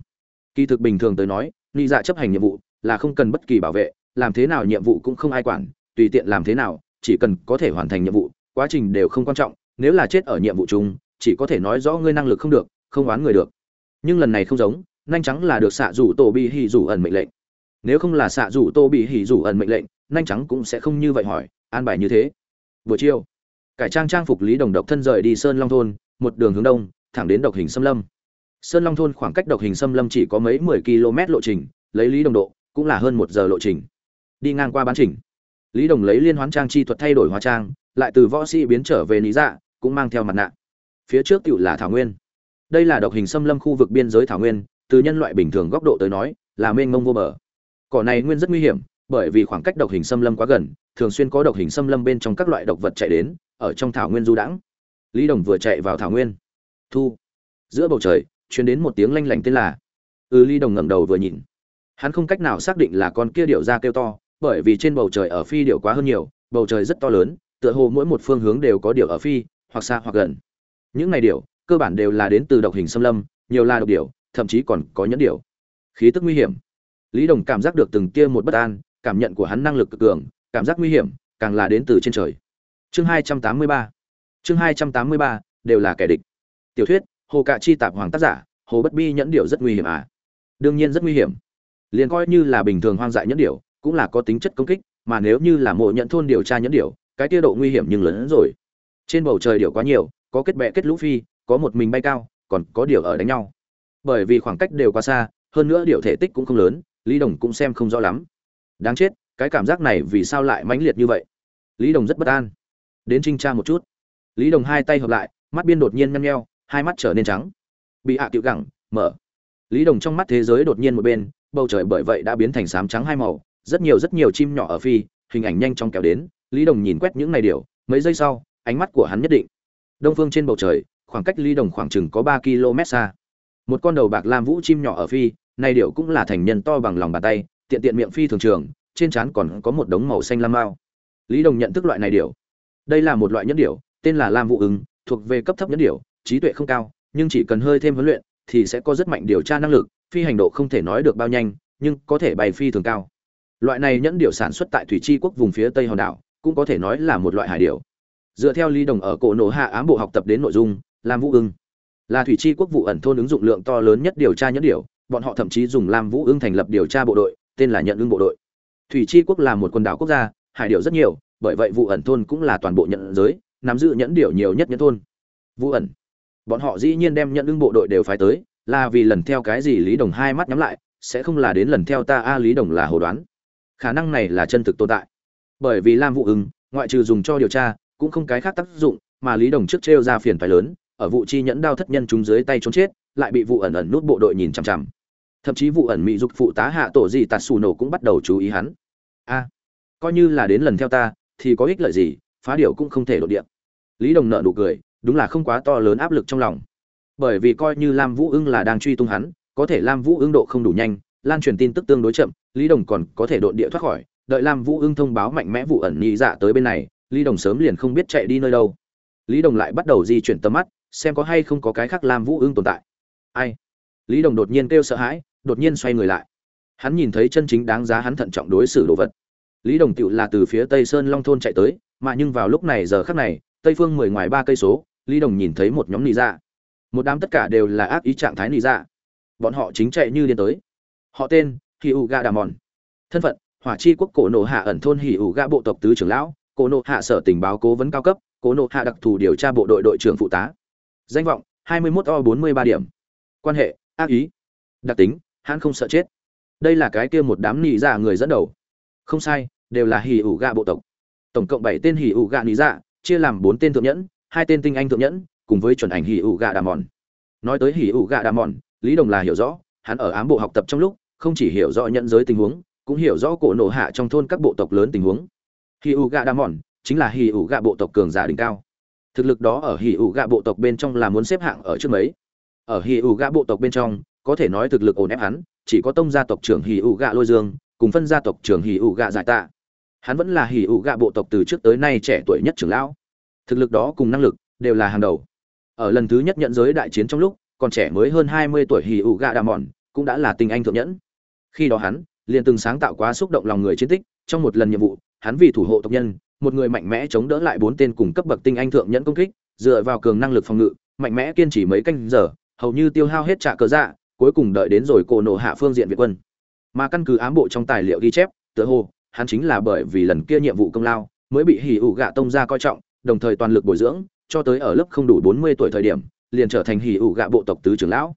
S1: Kỳ thực bình thường tới nói, nhị dạ chấp hành nhiệm vụ là không cần bất kỳ bảo vệ, làm thế nào nhiệm vụ cũng không ai quản, tùy tiện làm thế nào, chỉ cần có thể hoàn thành nhiệm vụ quá trình đều không quan trọng, nếu là chết ở nhiệm vụ chung, chỉ có thể nói rõ ngươi năng lực không được, không oán người được. Nhưng lần này không giống, nhanh trắng là được xạ rủ tổ bị hỉ rủ ẩn mệnh lệnh. Nếu không là xạ rủ tô bị hỉ rủ ẩn mệnh lệnh, nhanh trắng cũng sẽ không như vậy hỏi, an bài như thế. Buổi chiều, cải trang trang phục lý đồng độc thân rời đi sơn long thôn, một đường hướng đông, thẳng đến độc hình xâm lâm. Sơn long thôn khoảng cách độc hình xâm lâm chỉ có mấy mười km lộ trình, lấy lý đồng độ cũng là hơn một giờ lộ trình. Đi ngang qua bán trình lý đồng lấy liên hoán trang chi thuật thay đổi hóa trang lại từ võ sĩ biến trở về lý dạ cũng mang theo mặt nạ. Phía trước tựu là thảo nguyên. Đây là độc hình xâm lâm khu vực biên giới thảo nguyên, từ nhân loại bình thường góc độ tới nói, là mênh mông vô bờ. Cỏ này nguyên rất nguy hiểm, bởi vì khoảng cách độc hình xâm lâm quá gần, thường xuyên có độc hình xâm lâm bên trong các loại độc vật chạy đến, ở trong thảo nguyên du đãng. Lý đồng vừa chạy vào thảo nguyên. Thu. Giữa bầu trời chuyển đến một tiếng lanh lảnh tên là. Ừ lý đồng ngẩng đầu vừa nhìn. Hắn không cách nào xác định là con kia điệu ra kêu to, bởi vì trên bầu trời ở phi điệu quá hơn nhiều, bầu trời rất to lớn tựa hồ mỗi một phương hướng đều có điều ở phi, hoặc xa hoặc gần. Những này điều, cơ bản đều là đến từ độc hình xâm lâm, nhiều là độc điều, thậm chí còn có nhẫn điều. Khí tức nguy hiểm. Lý đồng cảm giác được từng tia một bất an, cảm nhận của hắn năng lực cực cường, cảm giác nguy hiểm, càng là đến từ trên trời. Chương hai trăm tám mươi ba. Chương hai trăm tám mươi ba, đều là kẻ địch. Tiểu thuyết, hồ cạ chi tạp hoàng tác giả, hồ bất bi nhẫn điệu rất nguy hiểm à? Đương nhiên rất nguy hiểm. Liền coi như là bình thường hoang dại nhẫn điệu cũng là có tính chất công kích, mà nếu như là mộ nhận thôn điều tra nhẫn điệu cái tiêu độ nguy hiểm nhưng lớn hơn rồi. Trên bầu trời điều quá nhiều, có kết bè kết lũ phi, có một mình bay cao, còn có điều ở đánh nhau. Bởi vì khoảng cách đều quá xa, hơn nữa điều thể tích cũng không lớn, lý đồng cũng xem không rõ lắm. Đáng chết, cái cảm giác này vì sao lại mãnh liệt như vậy? Lý đồng rất bất an. Đến trinh tra một chút. Lý đồng hai tay hợp lại, mắt biên đột nhiên nhăn nheo, hai mắt trở nên trắng. Bị hạ à tiểu gẳng, mở. Lý đồng trong mắt thế giới đột nhiên một bên, bầu trời bởi vậy đã biến thành sám trắng hai màu, rất nhiều rất nhiều chim nhỏ ở phi, hình ảnh nhanh chóng kéo đến lý đồng nhìn quét những này điều, mấy giây sau, ánh mắt của hắn nhất định. Đông phương trên bầu trời, khoảng cách lý đồng khoảng chừng có ba km xa. Một con đầu bạc lam vũ chim nhỏ ở phi, này điệu cũng là thành nhân to bằng lòng bàn tay, tiện tiện miệng phi thường trường, trên trán còn có một đống màu xanh lam mao. Lý đồng nhận thức loại này điệu đây là một loại nhẫn điệu tên là lam vũ ứng, thuộc về cấp thấp nhẫn điệu trí tuệ không cao, nhưng chỉ cần hơi thêm huấn luyện, thì sẽ có rất mạnh điều tra năng lực, phi hành độ không thể nói được bao nhanh, nhưng có thể bay phi thường cao. Loại này nhẫn điệu sản xuất tại thủy chi quốc vùng phía tây hòn đảo cũng có thể nói là một loại hải điều. dựa theo lý đồng ở cổ nổ hạ ám bộ học tập đến nội dung lam vũ ưng là thủy chi quốc vụ ẩn thôn ứng dụng lượng to lớn nhất điều tra nhẫn điều, bọn họ thậm chí dùng lam vũ ưng thành lập điều tra bộ đội tên là nhận ưng bộ đội. Thủy chi quốc là một quần đảo quốc gia hải điệu rất nhiều bởi vậy vụ ẩn thôn cũng là toàn bộ nhận giới nắm giữ nhẫn điệu nhiều nhất nhẫn thôn. Vũ ẩn bọn họ dĩ nhiên đem nhận ưng bộ đội đều phái tới là vì lần theo cái gì lý đồng hai mắt nhắm lại sẽ không là đến lần theo ta a lý đồng là hồ đoán. Khả năng này là chân thực tồn tại bởi vì lam vụ ưng ngoại trừ dùng cho điều tra, cũng không cái khác tác dụng, mà lý đồng trước trêu ra phiền phái lớn, ở vụ chi nhẫn đao thất nhân chúng dưới tay trốn chết, lại bị vụ ẩn ẩn nút bộ đội nhìn chằm chằm. Thậm chí vụ ẩn mỹ dục phụ tá hạ tổ gì tạt xù nổ cũng bắt đầu chú ý hắn. A, coi như là đến lần theo ta, thì có ích lợi gì, phá điều cũng không thể đột điện lý đồng nợ nụ cười, đúng là không quá to lớn áp lực trong lòng. Bởi vì coi như lam vũ ưng là đang truy tung hắn, có thể lam vũ ưng độ không đủ nhanh, lan truyền tin tức tương đối chậm, lý đồng còn có thể đột địa thoát khỏi đợi lam vũ ưng thông báo mạnh mẽ vụ ẩn nhị dạ tới bên này, lý đồng sớm liền không biết chạy đi nơi đâu. Lý đồng lại bắt đầu di chuyển tầm mắt, xem có hay không có cái khác lam vũ ưng tồn tại. Ai? Lý đồng đột nhiên kêu sợ hãi, đột nhiên xoay người lại. Hắn nhìn thấy chân chính đáng giá hắn thận trọng đối xử đồ vật. Lý đồng tựu là từ phía tây sơn long thôn chạy tới, mà nhưng vào lúc này giờ khắc này, tây phương mười ngoài ba cây số, lý đồng nhìn thấy một nhóm nị dạ. Một đám tất cả đều là ác ý trạng thái nị dạ. Bọn họ chính chạy như điên tới. Họ tên hì ụ gà đà mòn. Thân phận hỏa chi quốc cổ nộ hạ ẩn thôn hỉ ủ gạ bộ tộc tứ trưởng lão, cổ nộ hạ sở tình báo cố vấn cao cấp, cổ nộ hạ đặc thù điều tra bộ đội đội trưởng phụ tá. Danh vọng 21 o 43 điểm. Quan hệ, ác ý. Đặc tính, hắn không sợ chết. Đây là cái kia một đám nị dạ người dẫn đầu. Không sai, đều là hỉ ủ gạ bộ tộc. Tổng cộng bảy tên hỉ ủ gạ nị dạ chia làm bốn tên thượng nhẫn, hai tên tinh anh thượng nhẫn, cùng với chuẩn ảnh hỉ ủ gạ đà mòn. Nói tới hỉ ủ gạ đà mòn, lý đồng là hiểu rõ, hắn ở ám bộ học tập trong lúc, không chỉ hiểu rõ nhận giới tình huống cũng hiểu rõ cổ nổ hạ trong thôn các bộ tộc lớn tình huống. Hì ủ gạ đa mòn chính là hì ủ gạ bộ tộc cường giả đỉnh cao. Thực lực đó ở hì ủ gạ bộ tộc bên trong là muốn xếp hạng ở trước mấy. Ở hì ủ gạ bộ tộc bên trong, có thể nói thực lực ổn ép hắn, chỉ có tông gia tộc trưởng hì ủ gạ lôi dương cùng phân gia tộc trưởng hì ủ gạ giải tạ hắn vẫn là hì ủ gạ bộ tộc từ trước tới nay trẻ tuổi nhất trưởng lão. Thực lực đó cùng năng lực đều là hàng đầu. Ở lần thứ nhất nhận giới đại chiến trong lúc, còn trẻ mới hơn hai mươi tuổi hì ủ gạ đà mòn cũng đã là tình anh thượng nhẫn. Khi đó hắn liền từng sáng tạo quá xúc động lòng người chiến tích, trong một lần nhiệm vụ, hắn vì thủ hộ tộc nhân, một người mạnh mẽ chống đỡ lại bốn tên cùng cấp bậc tinh anh thượng nhẫn công kích, dựa vào cường năng lực phòng ngự, mạnh mẽ kiên trì mấy canh giờ, hầu như tiêu hao hết trả cờ dạ cuối cùng đợi đến rồi cổ nổ hạ phương diện việt quân. Mà căn cứ ám bộ trong tài liệu ghi chép, tựa hồ, hắn chính là bởi vì lần kia nhiệm vụ công lao, mới bị hỉ ủ gạ tông ra coi trọng, đồng thời toàn lực bồi dưỡng, cho tới ở lớp không đủ bốn mươi tuổi thời điểm, liền trở thành hỉ ủ gạ bộ tộc tứ trưởng lão.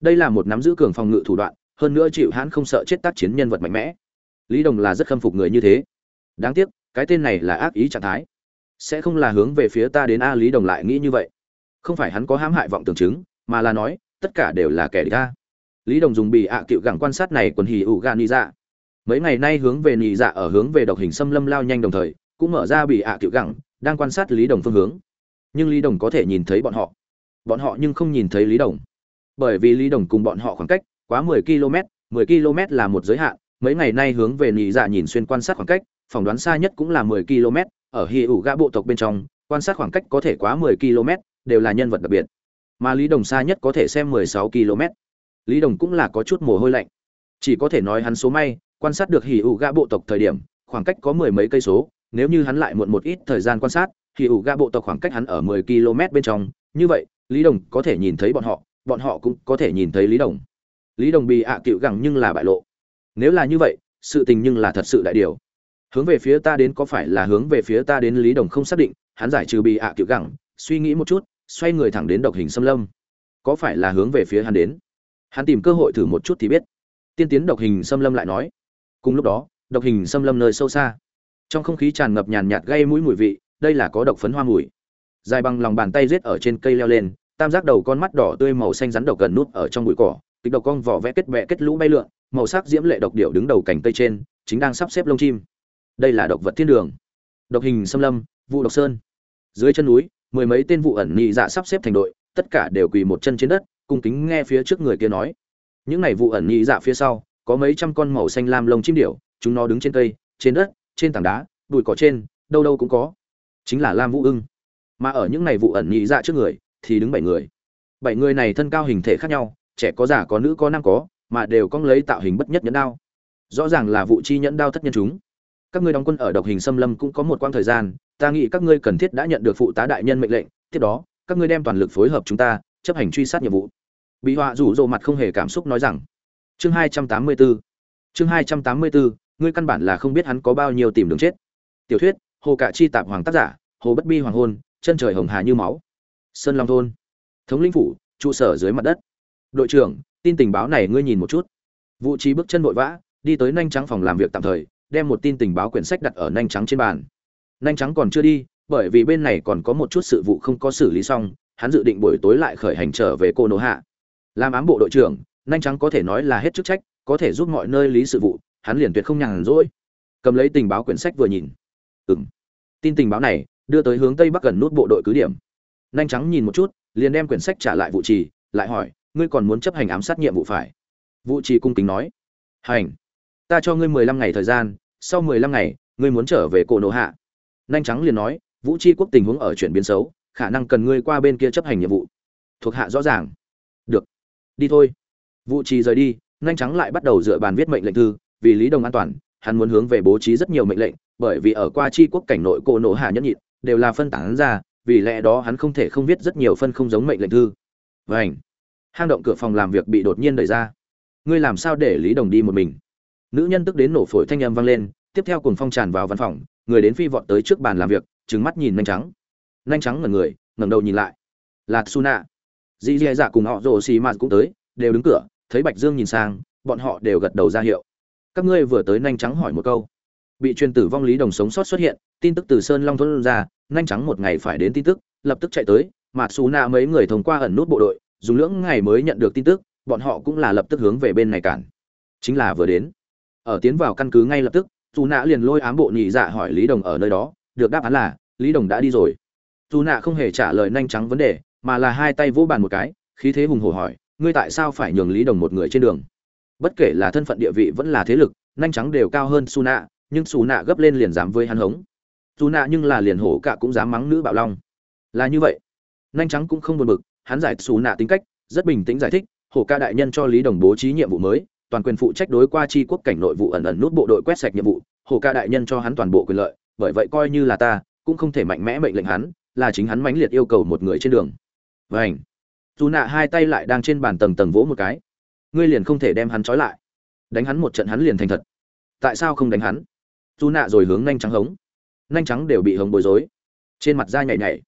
S1: Đây là một nắm giữ cường phòng ngự thủ đoạn hơn nữa chịu hãn không sợ chết tác chiến nhân vật mạnh mẽ. Lý đồng là rất khâm phục người như thế. Đáng tiếc, cái tên này là ác ý trạng thái. Sẽ không là hướng về phía ta đến a lý đồng lại nghĩ như vậy. Không phải hắn có hãm hại vọng tưởng chứng, mà là nói, tất cả đều là kẻ địch ta. Lý đồng dùng bị ạ à cựu gẳng quan sát này quần hì ủ gà nị dạ. Mấy ngày nay hướng về nị dạ ở hướng về độc hình xâm lâm lao nhanh đồng thời, cũng mở ra bị ạ à cựu gẳng, đang quan sát lý đồng phương hướng. Nhưng lý đồng có thể nhìn thấy bọn họ. Bọn họ nhưng không nhìn thấy lý đồng. Bởi vì lý đồng cùng bọn họ khoảng cách quá 10 km 10 km là một giới hạn, mấy ngày nay hướng về nhị dạ nhìn xuyên quan sát khoảng cách, phỏng đoán xa nhất cũng là 10 km, ở hi ủ gã bộ tộc bên trong, quan sát khoảng cách có thể quá 10 km, đều là nhân vật đặc biệt. Mà lý đồng xa nhất có thể xem 16 km. Lý đồng cũng là có chút mồ hôi lạnh. Chỉ có thể nói hắn số may, quan sát được hỉ ủ gã bộ tộc thời điểm, khoảng cách có mười mấy cây số, nếu như hắn lại muộn một ít thời gian quan sát, hỉ ủ gã bộ tộc khoảng cách hắn ở 10 km bên trong. Như vậy, lý đồng có thể nhìn thấy bọn họ bọn họ cũng có thể nhìn thấy lý đồng lý đồng bị ạ à cựu gẳng nhưng là bại lộ. Nếu là như vậy, sự tình nhưng là thật sự đại điều. Hướng về phía ta đến có phải là hướng về phía ta đến lý đồng không xác định, hắn giải trừ bị ạ à cựu gẳng, suy nghĩ một chút, xoay người thẳng đến độc hình xâm lâm. Có phải là hướng về phía hắn đến? Hắn tìm cơ hội thử một chút thì biết. Tiên tiến độc hình xâm lâm lại nói. Cùng lúc đó, độc hình xâm lâm nơi sâu xa. Trong không khí tràn ngập nhàn nhạt gây mũi mùi vị, đây là có độc phấn hoa mùi. Dài bằng lòng bàn tay rết ở trên cây leo lên, tam giác đầu con mắt đỏ tươi màu xanh rắn độc gần nút ở trong bụi cỏ kịch độc con vỏ vẽ kết vẽ kết lũ bay lượn, màu sắc diễm lệ độc điệu đứng đầu cành cây trên, chính đang sắp xếp lông chim. Đây là độc vật thiên đường. Độc hình xâm lâm vụ độc sơn. Dưới chân núi, mười mấy tên vụ ẩn nhị dạ sắp xếp thành đội, tất cả đều quỳ một chân trên đất, cung kính nghe phía trước người kia nói. Những này vụ ẩn nhị dạ phía sau, có mấy trăm con màu xanh lam lông chim điểu, chúng nó đứng trên cây, trên đất, trên tảng đá bụi cỏ trên, đâu đâu cũng có. Chính là lam vũ ưng. Mà ở những này vụ ẩn nhị dạ trước người, thì đứng bảy người. Bảy người này thân cao hình thể khác nhau trẻ có già có nữ có nam có mà đều có lấy tạo hình bất nhất nhẫn đao. Rõ ràng là vụ chi nhẫn đao thất nhân chúng. Các ngươi đóng quân ở độc hình xâm lâm cũng có một quãng thời gian ta nghĩ các ngươi cần thiết đã nhận được phụ tá đại nhân mệnh lệnh tiếp đó các ngươi đem toàn lực phối hợp chúng ta chấp hành truy sát nhiệm vụ. Bị họa rủ rộ mặt không hề cảm xúc nói rằng chương hai trăm tám mươi 284 chương hai trăm tám mươi 284, ngươi căn bản là không biết hắn có bao nhiêu tìm đường chết. Tiểu thuyết hồ cả chi tạp hoàng tác giả hồ bất bi hoàng hôn chân trời hồng hà như máu. Sơn long thôn. Thống linh phủ trụ sở dưới mặt đất đội trưởng tin tình báo này ngươi nhìn một chút. Vũ trí bước chân vội vã đi tới nhanh trắng phòng làm việc tạm thời đem một tin tình báo quyển sách đặt ở nhanh trắng trên bàn. Nhanh trắng còn chưa đi bởi vì bên này còn có một chút sự vụ không có xử lý xong hắn dự định buổi tối lại khởi hành trở về cô nô hạ. Làm ám bộ đội trưởng nhanh trắng có thể nói là hết chức trách có thể giúp mọi nơi lý sự vụ hắn liền tuyệt không nhàn rỗi. Cầm lấy tình báo quyển sách vừa nhìn. Ừm, tin tình báo này đưa tới hướng tây bắc gần nút bộ đội cứ điểm. Nhanh trắng nhìn một chút liền đem quyển sách trả lại vụ trì lại hỏi ngươi còn muốn chấp hành ám sát nhiệm vụ phải? Vụ trì cung kính nói. Hành. Ta cho ngươi mười lăm ngày thời gian, sau mười lăm ngày, ngươi muốn trở về cổ nộ hạ. Nhanh trắng liền nói, vũ tri quốc tình huống ở chuyển biến xấu, khả năng cần ngươi qua bên kia chấp hành nhiệm vụ. Thuộc hạ rõ ràng. Được. Đi thôi. Vụ trì rời đi nhanh trắng lại bắt đầu dựa bàn viết mệnh lệnh thư, vì lý đồng an toàn, hắn muốn hướng về bố trí rất nhiều mệnh lệnh, bởi vì ở qua tri quốc cảnh nội cổ nộ hạ nhẫn nhịn, đều là phân tán ra, vì lẽ đó hắn không thể không viết rất nhiều phân không giống mệnh lệnh thư. Vảnh hang động cửa phòng làm việc bị đột nhiên đẩy ra. Ngươi làm sao để lý đồng đi một mình? Nữ nhân tức đến nổ phổi thanh âm vang lên, tiếp theo cùng phong tràn vào văn phòng, người đến phi vọt tới trước bàn làm việc, trừng mắt nhìn nhanh trắng. Nhanh trắng ngẩn người, ngẩng đầu nhìn lại. Là suna. Dì dì dạ cùng họ rồ xì mạt cũng tới, đều đứng cửa, thấy bạch dương nhìn sang, bọn họ đều gật đầu ra hiệu. Các ngươi vừa tới nhanh trắng hỏi một câu. Bị truyền tử vong lý đồng sống sót xuất hiện, tin tức từ sơn long thôn ra nhanh trắng một ngày phải đến tin tức, lập tức chạy tới, mà xù nạ mấy người thông qua ẩn nút bộ đội dùng lưỡng ngày mới nhận được tin tức, bọn họ cũng là lập tức hướng về bên này cản. Chính là vừa đến, ở tiến vào căn cứ ngay lập tức dù nạ liền lôi ám bộ nhị dạ hỏi lý đồng ở nơi đó, được đáp án là, lý đồng đã đi rồi. Dù nạ không hề trả lời nhanh trắng vấn đề, mà là hai tay vỗ bàn một cái, khí thế hùng hổ hỏi, ngươi tại sao phải nhường lý đồng một người trên đường? Bất kể là thân phận địa vị vẫn là thế lực, nhanh trắng đều cao hơn su nạ nhưng su nạ gấp lên liền dám với hắn hống. Dù nạ nhưng là liền hổ cả cũng dám mắng nữ bạo long. Là như vậy, nhanh trắng cũng không buồn bực hắn giải xù nạ tính cách, rất bình tĩnh giải thích hổ ca đại nhân cho lý đồng bố trí nhiệm vụ mới, toàn quyền phụ trách đối qua chi quốc cảnh nội vụ ẩn ẩn nút bộ đội quét sạch nhiệm vụ. Hổ ca đại nhân cho hắn toàn bộ quyền lợi, bởi vậy coi như là ta, cũng không thể mạnh mẽ mệnh lệnh hắn, là chính hắn mãnh liệt yêu cầu một người trên đường. Vảnh dù nạ hai tay lại đang trên bàn tầng tầng vỗ một cái. Ngươi liền không thể đem hắn trói lại. Đánh hắn một trận hắn liền thành thật. Tại sao không đánh hắn? Dù nạ rồi hướng nhanh trắng hống. Nhanh trắng đều bị hống bối rối. Trên mặt da nhảy nhảy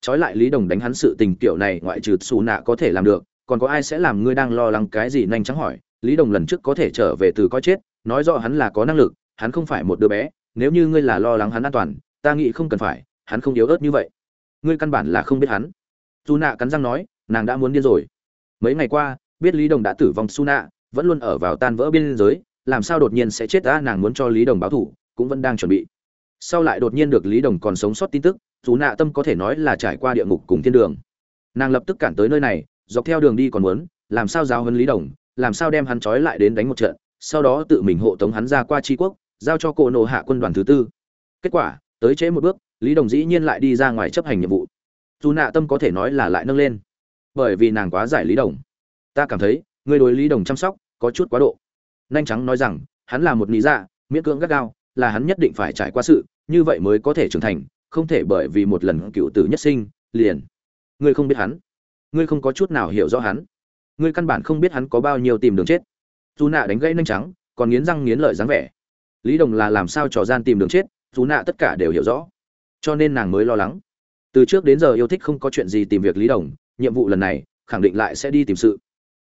S1: trói lại lý đồng đánh hắn sự tình kiểu này ngoại trừ xù nạ có thể làm được, còn có ai sẽ làm ngươi đang lo lắng cái gì nhanh chóng hỏi. Lý đồng lần trước có thể trở về từ coi chết, nói rõ hắn là có năng lực, hắn không phải một đứa bé, nếu như ngươi là lo lắng hắn an toàn, ta nghĩ không cần phải, hắn không yếu ớt như vậy. Ngươi căn bản là không biết hắn. Dù nạ cắn răng nói, nàng đã muốn điên rồi. Mấy ngày qua, biết lý đồng đã tử vong, su nạ vẫn luôn ở vào tan vỡ biên giới, làm sao đột nhiên sẽ chết ta, nàng muốn cho lý đồng báo thủ cũng vẫn đang chuẩn bị sau lại đột nhiên được lý đồng còn sống sót tin tức, dù nạ tâm có thể nói là trải qua địa ngục cùng thiên đường. Nàng lập tức cản tới nơi này, dọc theo đường đi còn muốn, làm sao giao hơn lý đồng, làm sao đem hắn trói lại đến đánh một trận, sau đó tự mình hộ tống hắn ra qua tri quốc, giao cho cổ nộ hạ quân đoàn thứ tư. Kết quả, tới trễ một bước, lý đồng dĩ nhiên lại đi ra ngoài chấp hành nhiệm vụ. Dù nạ tâm có thể nói là lại nâng lên. Bởi vì nàng quá giải lý đồng. Ta cảm thấy người đối lý đồng chăm sóc, có chút quá độ. Nhanh trắng nói rằng, hắn là một lý dạ miễn cưỡng gắt gao là hắn nhất định phải trải qua sự, như vậy mới có thể trưởng thành, không thể bởi vì một lần cựu tử nhất sinh, liền. Ngươi không biết hắn. Ngươi không có chút nào hiểu rõ hắn. Ngươi căn bản không biết hắn có bao nhiêu tìm đường chết. Dù nạ đánh gãy nhanh trắng, còn nghiến răng nghiến lợi dáng vẻ. Lý đồng là làm sao trò gian tìm đường chết, dù nạ tất cả đều hiểu rõ. Cho nên nàng mới lo lắng. Từ trước đến giờ yêu thích không có chuyện gì tìm việc lý đồng, nhiệm vụ lần này, khẳng định lại sẽ đi tìm sự.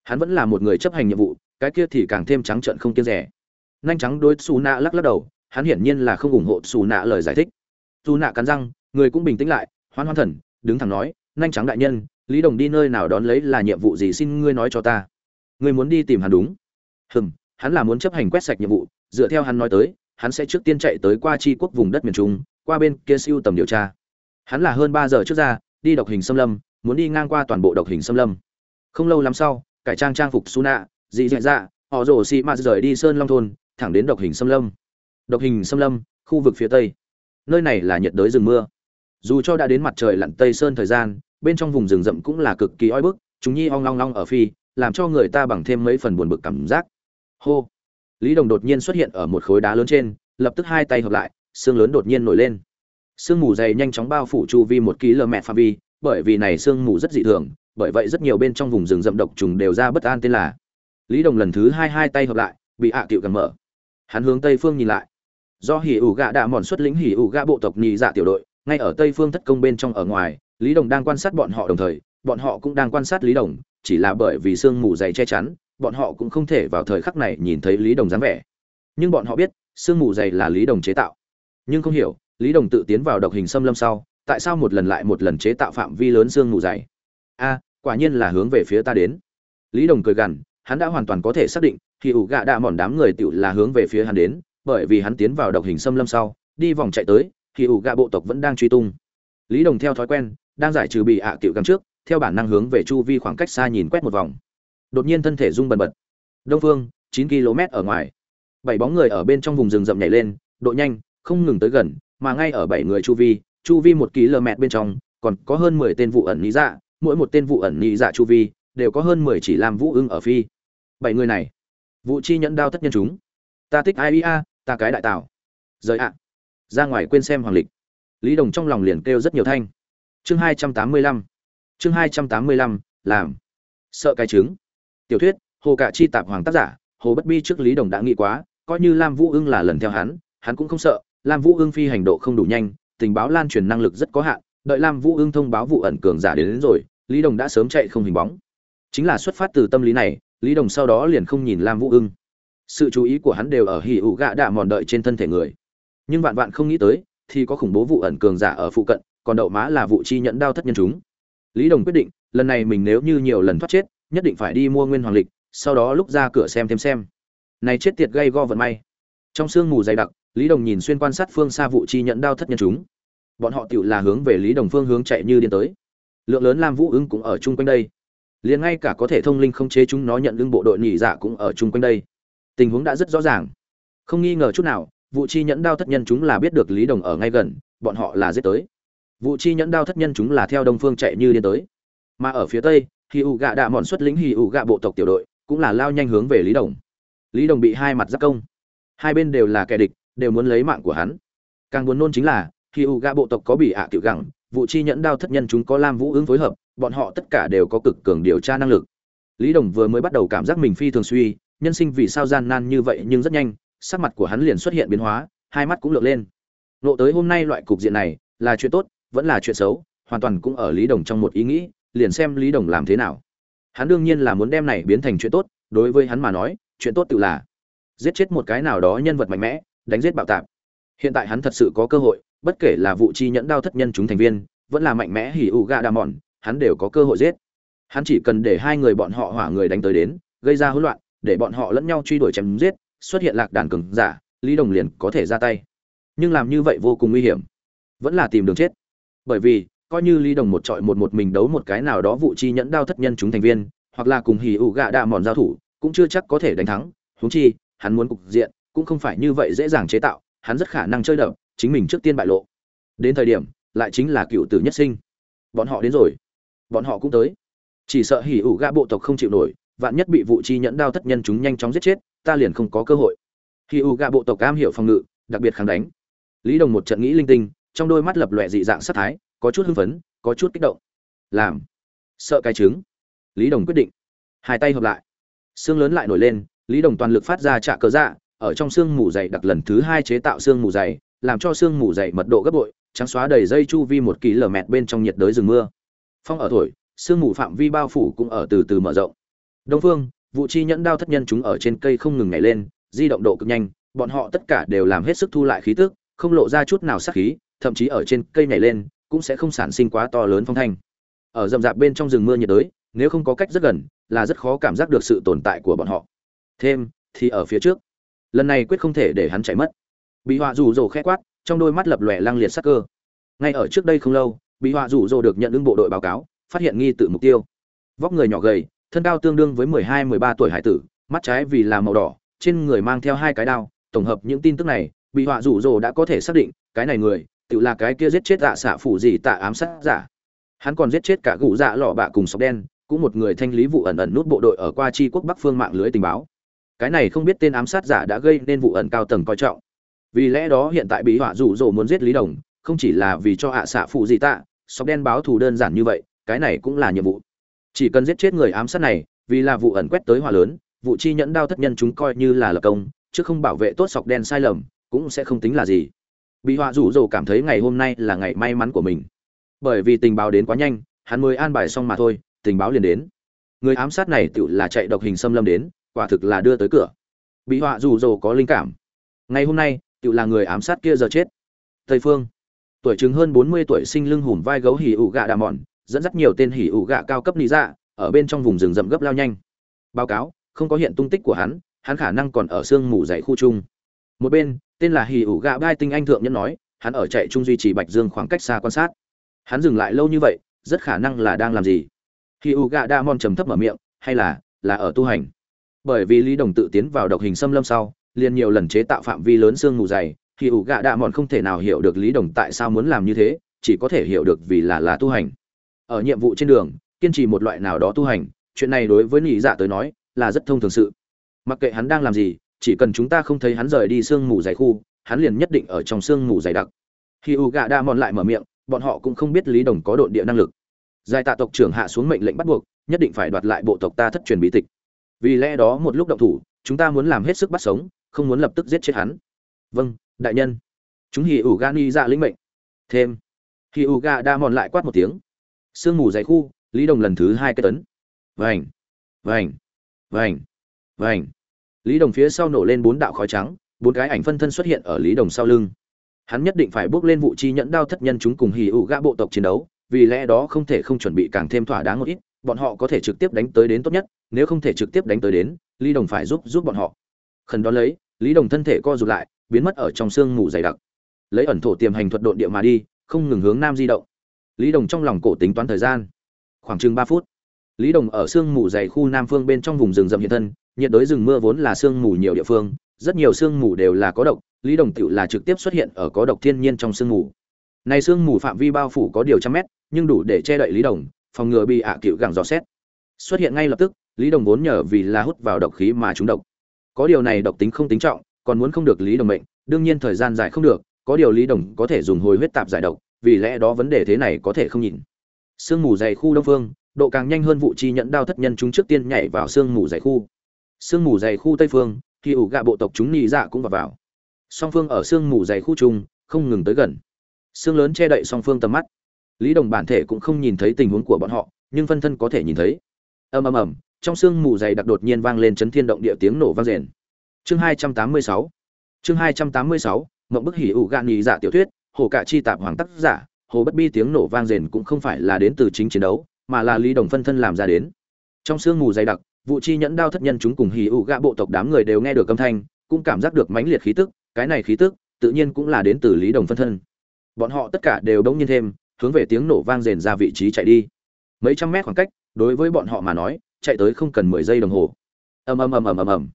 S1: Hắn vẫn là một người chấp hành nhiệm vụ, cái kia thì càng thêm trắng trợn không kiêng rẻ. Nhanh trắng đối xù nạ lắc lắc đầu hắn hiển nhiên là không ủng hộ xù nạ lời giải thích. Dù nạ cắn răng, người cũng bình tĩnh lại, hoan hoan thần, đứng thẳng nói, nhanh trắng đại nhân, lý đồng đi nơi nào đón lấy là nhiệm vụ gì xin ngươi nói cho ta. Ngươi muốn đi tìm hắn đúng. Hừm, hắn là muốn chấp hành quét sạch nhiệm vụ, dựa theo hắn nói tới, hắn sẽ trước tiên chạy tới qua tri quốc vùng đất miền trung, qua bên kia siêu tầm điều tra. Hắn là hơn ba giờ trước ra, đi độc hình xâm lâm, muốn đi ngang qua toàn bộ độc hình xâm lâm. Không lâu lắm sau, cải trang trang phục su nạ dị dạ dạ họ rổ xị mạt rời đi sơn long thôn, thẳng đến độc hình xâm lâm độc hình xâm lâm, khu vực phía tây. Nơi này là nhiệt đới rừng mưa. Dù cho đã đến mặt trời lặn tây sơn thời gian, bên trong vùng rừng rậm cũng là cực kỳ oi bức, chúng nhi ong long long ở phi, làm cho người ta bằng thêm mấy phần buồn bực cảm giác. Hô! Lý đồng đột nhiên xuất hiện ở một khối đá lớn trên, lập tức hai tay hợp lại, xương lớn đột nhiên nổi lên. Sương mù dày nhanh chóng bao phủ chu vi một km phạm vi, bởi vì này sương mù rất dị thường, bởi vậy rất nhiều bên trong vùng rừng rậm độc trùng đều ra bất an tên là. Lý đồng lần thứ hai hai tay hợp lại, bị hạ à cầm càng mở. Hắn hướng tây phương nhìn lại do hỉ ủ gạ đã mòn xuất lĩnh hỉ ủ gạ bộ tộc nhị dạ tiểu đội, ngay ở tây phương thất công bên trong ở ngoài, lý đồng đang quan sát bọn họ đồng thời, bọn họ cũng đang quan sát lý đồng, chỉ là bởi vì sương mù dày che chắn, bọn họ cũng không thể vào thời khắc này nhìn thấy lý đồng dáng vẻ. Nhưng bọn họ biết, sương mù dày là lý đồng chế tạo. Nhưng không hiểu, lý đồng tự tiến vào độc hình xâm lâm sau, tại sao một lần lại một lần chế tạo phạm vi lớn sương mù dày? A, quả nhiên là hướng về phía ta đến. Lý đồng cười gằn, hắn đã hoàn toàn có thể xác định khi ủ gạ đạ mòn đám người tựu là hướng về phía hắn đến bởi vì hắn tiến vào độc hình xâm lâm sau, đi vòng chạy tới, thì ủ gạ bộ tộc vẫn đang truy tung. Lý đồng theo thói quen, đang giải trừ bị ạ à cựu gắn trước, theo bản năng hướng về chu vi khoảng cách xa nhìn quét một vòng. Đột nhiên thân thể rung bần bật. Đông phương, chín km ở ngoài. Bảy bóng người ở bên trong vùng rừng rậm nhảy lên, độ nhanh, không ngừng tới gần, mà ngay ở bảy người chu vi chu vi một km bên trong, còn có hơn mười tên vụ ẩn lý dạ mỗi một tên vụ ẩn lý dạ chu vi, đều có hơn mười chỉ làm vũ ưng ở phi. Bảy người này vụ chi nhẫn đao tất nhân chúng. Ta thích ai ia ta cái đại tạo rời ạ. Ra ngoài quên xem hoàng lịch. Lý đồng trong lòng liền kêu rất nhiều thanh. Chương hai trăm tám mươi lăm. Chương hai trăm tám mươi lăm làm. Sợ cái trứng. Tiểu thuyết hồ cạ chi tạp hoàng tác giả hồ bất bi trước lý đồng đã nghĩ quá coi như lam vũ ưng là lần theo hắn hắn cũng không sợ. Lam vũ ưng phi hành độ không đủ nhanh tình báo lan truyền năng lực rất có hạn đợi lam vũ ưng thông báo vụ ẩn cường giả đến, đến rồi lý đồng đã sớm chạy không hình bóng. Chính là xuất phát từ tâm lý này lý đồng sau đó liền không nhìn lam vũ ưng sự chú ý của hắn đều ở hỉ ủ gạ đạ mòn đợi trên thân thể người. Nhưng vạn vạn không nghĩ tới, thì có khủng bố vụ ẩn cường giả ở phụ cận, còn đậu má là vụ chi nhẫn đao thất nhân chúng. Lý đồng quyết định, lần này mình nếu như nhiều lần thoát chết, nhất định phải đi mua nguyên hoàng lịch, sau đó lúc ra cửa xem thêm xem. Này chết tiệt gây go vận may. Trong sương mù dày đặc, lý đồng nhìn xuyên quan sát phương xa vụ chi nhẫn đao thất nhân chúng. Bọn họ tựu là hướng về lý đồng phương hướng chạy như điên tới. Lượng lớn lam vũ ứng cũng ở chung quanh đây. Liền ngay cả có thể thông linh không chế chúng nó nhận lưng bộ đội nhị dạ cũng ở chung quanh đây tình huống đã rất rõ ràng. Không nghi ngờ chút nào vụ chi nhẫn đao thất nhân chúng là biết được lý đồng ở ngay gần, bọn họ là giết tới. Vụ chi nhẫn đao thất nhân chúng là theo đông phương chạy như điên tới. Mà ở phía tây, hì ụ gạ đạ mòn xuất lính hì ụ gạ bộ tộc tiểu đội, cũng là lao nhanh hướng về lý đồng. Lý đồng bị hai mặt giáp công. Hai bên đều là kẻ địch, đều muốn lấy mạng của hắn. Càng muốn nôn chính là, hì ụ gạ bộ tộc có bị ạ à tiểu gẳng vụ chi nhẫn đao thất nhân chúng có lam vũ ứng phối hợp, bọn họ tất cả đều có cực cường điều tra năng lực. Lý đồng vừa mới bắt đầu cảm giác mình phi thường suy nhân sinh vì sao gian nan như vậy nhưng rất nhanh, sắc mặt của hắn liền xuất hiện biến hóa, hai mắt cũng lượn lên. Nộ tới hôm nay loại cục diện này, là chuyện tốt, vẫn là chuyện xấu, hoàn toàn cũng ở lý đồng trong một ý nghĩ, liền xem lý đồng làm thế nào. Hắn đương nhiên là muốn đem này biến thành chuyện tốt, đối với hắn mà nói, chuyện tốt tự là giết chết một cái nào đó nhân vật mạnh mẽ, đánh giết bạo tạp hiện tại hắn thật sự có cơ hội, bất kể là vụ chi nhẫn đao thất nhân chúng thành viên, vẫn là mạnh mẽ hỉ ủ gạ đà mòn, hắn đều có cơ hội giết. Hắn chỉ cần để hai người bọn họ hỏa người đánh tới đến, gây ra hỗn loạn để bọn họ lẫn nhau truy đuổi chém giết, xuất hiện lạc đàn cường giả, lý đồng liền có thể ra tay. Nhưng làm như vậy vô cùng nguy hiểm. Vẫn là tìm đường chết. Bởi vì, coi như lý đồng một trọi một một mình đấu một cái nào đó vụ chi nhẫn đao thất nhân chúng thành viên, hoặc là cùng hỉ ủ gạ đạ mòn giao thủ, cũng chưa chắc có thể đánh thắng. Huống chi, hắn muốn cục diện, cũng không phải như vậy dễ dàng chế tạo, hắn rất khả năng chơi đậm chính mình trước tiên bại lộ. Đến thời điểm, lại chính là cựu tử nhất sinh. Bọn họ đến rồi. Bọn họ cũng tới. Chỉ sợ hỉ ủ gạ bộ tộc không chịu nổi vạn nhất bị vụ chi nhẫn đao thất nhân chúng nhanh chóng giết chết, ta liền không có cơ hội. Khi u gạ bộ tộc cam hiểu phòng ngự, đặc biệt kháng đánh. Lý đồng một trận nghĩ linh tinh, trong đôi mắt lập lòe dị dạng sát thái, có chút hưng phấn, có chút kích động. Làm. Sợ cái trứng. Lý đồng quyết định. Hai tay hợp lại. Xương lớn lại nổi lên, lý đồng toàn lực phát ra trả cơ dạ ở trong xương mù dày đặc lần thứ hai chế tạo xương mù dày, làm cho xương mù dày mật độ gấp bội, trắng xóa đầy dây chu vi một kỳ lở mẹt bên trong nhiệt đới rừng mưa. Phong ở thổi xương mù phạm vi bao phủ cũng ở từ từ mở rộng đông phương vụ chi nhẫn đao thất nhân chúng ở trên cây không ngừng nhảy lên, di động độ cực nhanh, bọn họ tất cả đều làm hết sức thu lại khí tức, không lộ ra chút nào sát khí, thậm chí ở trên cây nhảy lên, cũng sẽ không sản sinh quá to lớn phong thanh. Ở rậm rạp bên trong rừng mưa nhiệt đới, nếu không có cách rất gần, là rất khó cảm giác được sự tồn tại của bọn họ. Thêm, thì ở phía trước, lần này quyết không thể để hắn chạy mất. Bị họa rủ rồ khẽ quát, trong đôi mắt lập lòe lăng liệt sắc cơ. Ngay ở trước đây không lâu, bị họa rủ rồ được nhận ứng bộ đội báo cáo, phát hiện nghi tự mục tiêu. Vóc người nhỏ gầy thân cao tương đương với mười hai, mười ba tuổi hải tử, mắt trái vì là màu đỏ, trên người mang theo hai cái đao, tổng hợp những tin tức này, bị họa rủ rồ đã có thể xác định, cái này người, tự là cái kia giết chết dạ xạ phủ gì tạ ám sát giả. Hắn còn giết chết cả gụ dạ lọ bạ cùng sọc đen, cũng một người thanh lý vụ ẩn ẩn nút bộ đội ở qua chi quốc bắc phương mạng lưới tình báo. Cái này không biết tên ám sát giả đã gây nên vụ ẩn cao tầng coi trọng. Vì lẽ đó hiện tại bị họa rủ rồ muốn giết lý đồng, không chỉ là vì cho hạ xạ phụ gì tạ, sọc đen báo thù đơn giản như vậy, cái này cũng là nhiệm vụ chỉ cần giết chết người ám sát này, vì là vụ ẩn quét tới hòa lớn, vụ chi nhẫn đao thất nhân chúng coi như là lập công, chứ không bảo vệ tốt sọc đen sai lầm, cũng sẽ không tính là gì. Bị họa rủ rồ cảm thấy ngày hôm nay là ngày may mắn của mình. Bởi vì tình báo đến quá nhanh, hắn mới an bài xong mà thôi, tình báo liền đến. Người ám sát này tự là chạy độc hình xâm lâm đến, quả thực là đưa tới cửa. Bị họa rủ rồ có linh cảm. Ngày hôm nay tự là người ám sát kia giờ chết. Tây phương. Tuổi chứng hơn bốn mươi tuổi sinh lưng hùm vai gấu hỉ ủ gạ đà mòn dẫn dắt nhiều tên hỉ ủ gạ cao cấp lý dạ ở bên trong vùng rừng rậm gấp lao nhanh. Báo cáo, không có hiện tung tích của hắn hắn khả năng còn ở sương mù dày khu chung. Một bên, tên là hỉ ủ gạ bai tinh anh thượng nhân nói, hắn ở chạy trung duy trì bạch dương khoảng cách xa quan sát. Hắn dừng lại lâu như vậy, rất khả năng là đang làm gì? Hỉ ủ gạ đa mòn trầm thấp mở miệng, hay là là ở tu hành? Bởi vì lý đồng tự tiến vào độc hình xâm lâm sau, liền nhiều lần chế tạo phạm vi lớn xương mù dày thì ủ gạ đạ mòn không thể nào hiểu được lý đồng tại sao muốn làm như thế, chỉ có thể hiểu được vì là là tu hành ở nhiệm vụ trên đường, kiên trì một loại nào đó tu hành, chuyện này đối với nhị dạ tới nói là rất thông thường sự. Mặc kệ hắn đang làm gì, chỉ cần chúng ta không thấy hắn rời đi sương mù dày khu, hắn liền nhất định ở trong sương mù dày đặc. Khi u gà đa mòn lại mở miệng, bọn họ cũng không biết lý đồng có độn địa năng lực. Giải tạ tộc trưởng hạ xuống mệnh lệnh bắt buộc, nhất định phải đoạt lại bộ tộc ta thất truyền bí tịch. Vì lẽ đó một lúc động thủ, chúng ta muốn làm hết sức bắt sống, không muốn lập tức giết chết hắn. Vâng đại nhân. Chúng hì ủ ga ni ra lĩnh mệnh. Thêm. Hì ủ gà đa mòn lại quát một tiếng sương mù dày khu, lý đồng lần thứ hai cái tấn. Vành vành vành vành. Lý đồng phía sau nổ lên bốn đạo khói trắng, bốn cái ảnh phân thân xuất hiện ở lý đồng sau lưng. Hắn nhất định phải bước lên vụ chi nhẫn đao thất nhân chúng cùng hì ụ gã bộ tộc chiến đấu, vì lẽ đó không thể không chuẩn bị càng thêm thỏa đáng một ít, bọn họ có thể trực tiếp đánh tới đến tốt nhất, nếu không thể trực tiếp đánh tới đến, lý đồng phải giúp giúp bọn họ. Khẩn đón lấy, lý đồng thân thể co rụt lại, biến mất ở trong sương mù dày đặc. Lấy ẩn thổ tiềm hành thuật độn địa mà đi, không ngừng hướng nam di động lý đồng trong lòng cổ tính toán thời gian. Khoảng chừng ba phút. Lý đồng ở sương mù dày khu nam phương bên trong vùng rừng rậm hiện thân, nhiệt đới rừng mưa vốn là sương mù nhiều địa phương, rất nhiều sương mù đều là có độc, lý đồng tựu là trực tiếp xuất hiện ở có độc thiên nhiên trong sương mù. Này sương mù phạm vi bao phủ có điều trăm mét, nhưng đủ để che đậy lý đồng, phòng ngừa bị ạ à cựu gẳng dò xét. Xuất hiện ngay lập tức, lý đồng vốn nhờ vì là hút vào độc khí mà chúng độc. Có điều này độc tính không tính trọng, còn muốn không được lý đồng mệnh, đương nhiên thời gian dài không được, có điều lý đồng có thể dùng hồi huyết tạp giải độc vì lẽ đó vấn đề thế này có thể không nhìn. Sương mù dày khu đông phương, độ càng nhanh hơn vụ chi nhận đao thất nhân chúng trước tiên nhảy vào sương mù dày khu. Sương mù dày khu tây phương khi ủ gạ bộ tộc chúng nhị dạ cũng vào vào. Song phương ở sương mù dày khu trung không ngừng tới gần. Sương lớn che đậy song phương tầm mắt. Lý đồng bản thể cũng không nhìn thấy tình huống của bọn họ, nhưng phân thân có thể nhìn thấy. Ầm ầm ầm, trong sương mù dày đặc đột nhiên vang lên chấn thiên động địa tiếng nổ vang rền. Chương hai trăm tám mươi sáu, chương hai trăm tám mươi sáu, mộng bức hỉ ủ gạn nhị dạ tiểu thuyết hồ cả chi tạp hoàng tác giả, hồ bất bi tiếng nổ vang rền cũng không phải là đến từ chính chiến đấu, mà là lý đồng phân thân làm ra đến. Trong sương mù dày đặc vụ chi nhẫn đao thất nhân chúng cùng hì ụ gạ bộ tộc đám người đều nghe được âm thanh, cũng cảm giác được mãnh liệt khí tức, cái này khí tức, tự nhiên cũng là đến từ lý đồng phân thân. Bọn họ tất cả đều đống nhiên thêm, hướng về tiếng nổ vang rền ra vị trí chạy đi. Mấy trăm mét khoảng cách, đối với bọn họ mà nói, chạy tới không cần mười giây đồng hồ. Ầm ầm ầm ầm ầm ầm.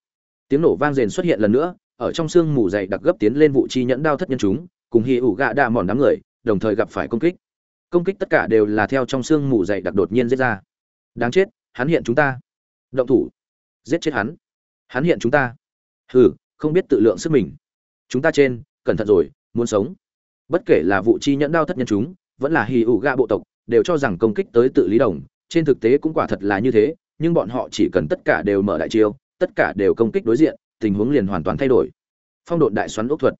S1: Tiếng nổ vang rền xuất hiện lần nữa, ở trong sương mù dày đặc gấp tiến lên vụ chi nhẫn đao thất nhân chúng cùng hì ủ gạ đạ mòn đám người, đồng thời gặp phải công kích. Công kích tất cả đều là theo trong xương mù dày đặc đột nhiên giết ra. Đáng chết, hắn hiện chúng ta. Động thủ. Giết chết hắn. Hắn hiện chúng ta. Hừ, không biết tự lượng sức mình. Chúng ta trên, cẩn thận rồi, muốn sống. Bất kể là vụ chi nhẫn đao thất nhân chúng, vẫn là hì ủ gạ bộ tộc, đều cho rằng công kích tới tự lý đồng. Trên thực tế cũng quả thật là như thế, nhưng bọn họ chỉ cần tất cả đều mở đại chiêu, tất cả đều công kích đối diện, tình huống liền hoàn toàn thay đổi. Phong độn đại xoắn ốc thuật.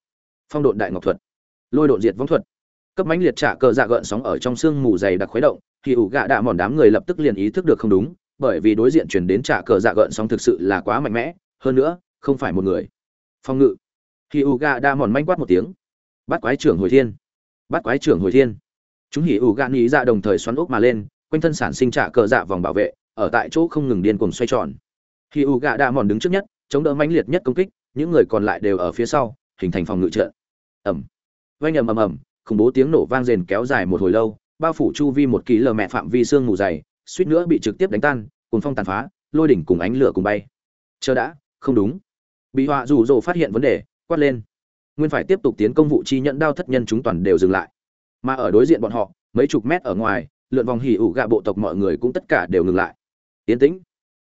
S1: Phong độn đại ngọc thuật lôi độn diệt vong thuật. Cấp mãnh liệt trả cờ dạ gợn sóng ở trong sương mù dày đặc khuấy động, thì ủ gạ đạ mòn đám người lập tức liền ý thức được không đúng, bởi vì đối diện chuyển đến trả cờ dạ gợn sóng thực sự là quá mạnh mẽ, hơn nữa, không phải một người. Phong ngự. Thì ủ gạ đạ mòn manh quát một tiếng. Bắt quái trưởng hồi thiên. Bắt quái trưởng hồi thiên. Chúng hỉ ủ gạ nghĩ ra dạ đồng thời xoắn ốc mà lên, quanh thân sản sinh trả cờ dạ vòng bảo vệ, ở tại chỗ không ngừng điên cuồng xoay tròn. Khi u gạ đạ mòn đứng trước nhất, chống đỡ mãnh liệt nhất công kích, những người còn lại đều ở phía sau, hình thành phòng ngự trợ. ẩm vang ầm ầm ầm, khủng bố tiếng nổ vang rền kéo dài một hồi lâu, bao phủ chu vi một ký lờ mẹ phạm vi xương mù dày, suýt nữa bị trực tiếp đánh tan cùng phong tàn phá, lôi đỉnh cùng ánh lửa cùng bay. Chờ đã, không đúng. Bị họa rủ rồ phát hiện vấn đề, quát lên. Nguyên phải tiếp tục tiến công vụ chi nhận đao thất nhân chúng toàn đều dừng lại. Mà ở đối diện bọn họ, mấy chục mét ở ngoài, lượn vòng hỉ ủ gạ bộ tộc mọi người cũng tất cả đều ngừng lại. Yên tĩnh.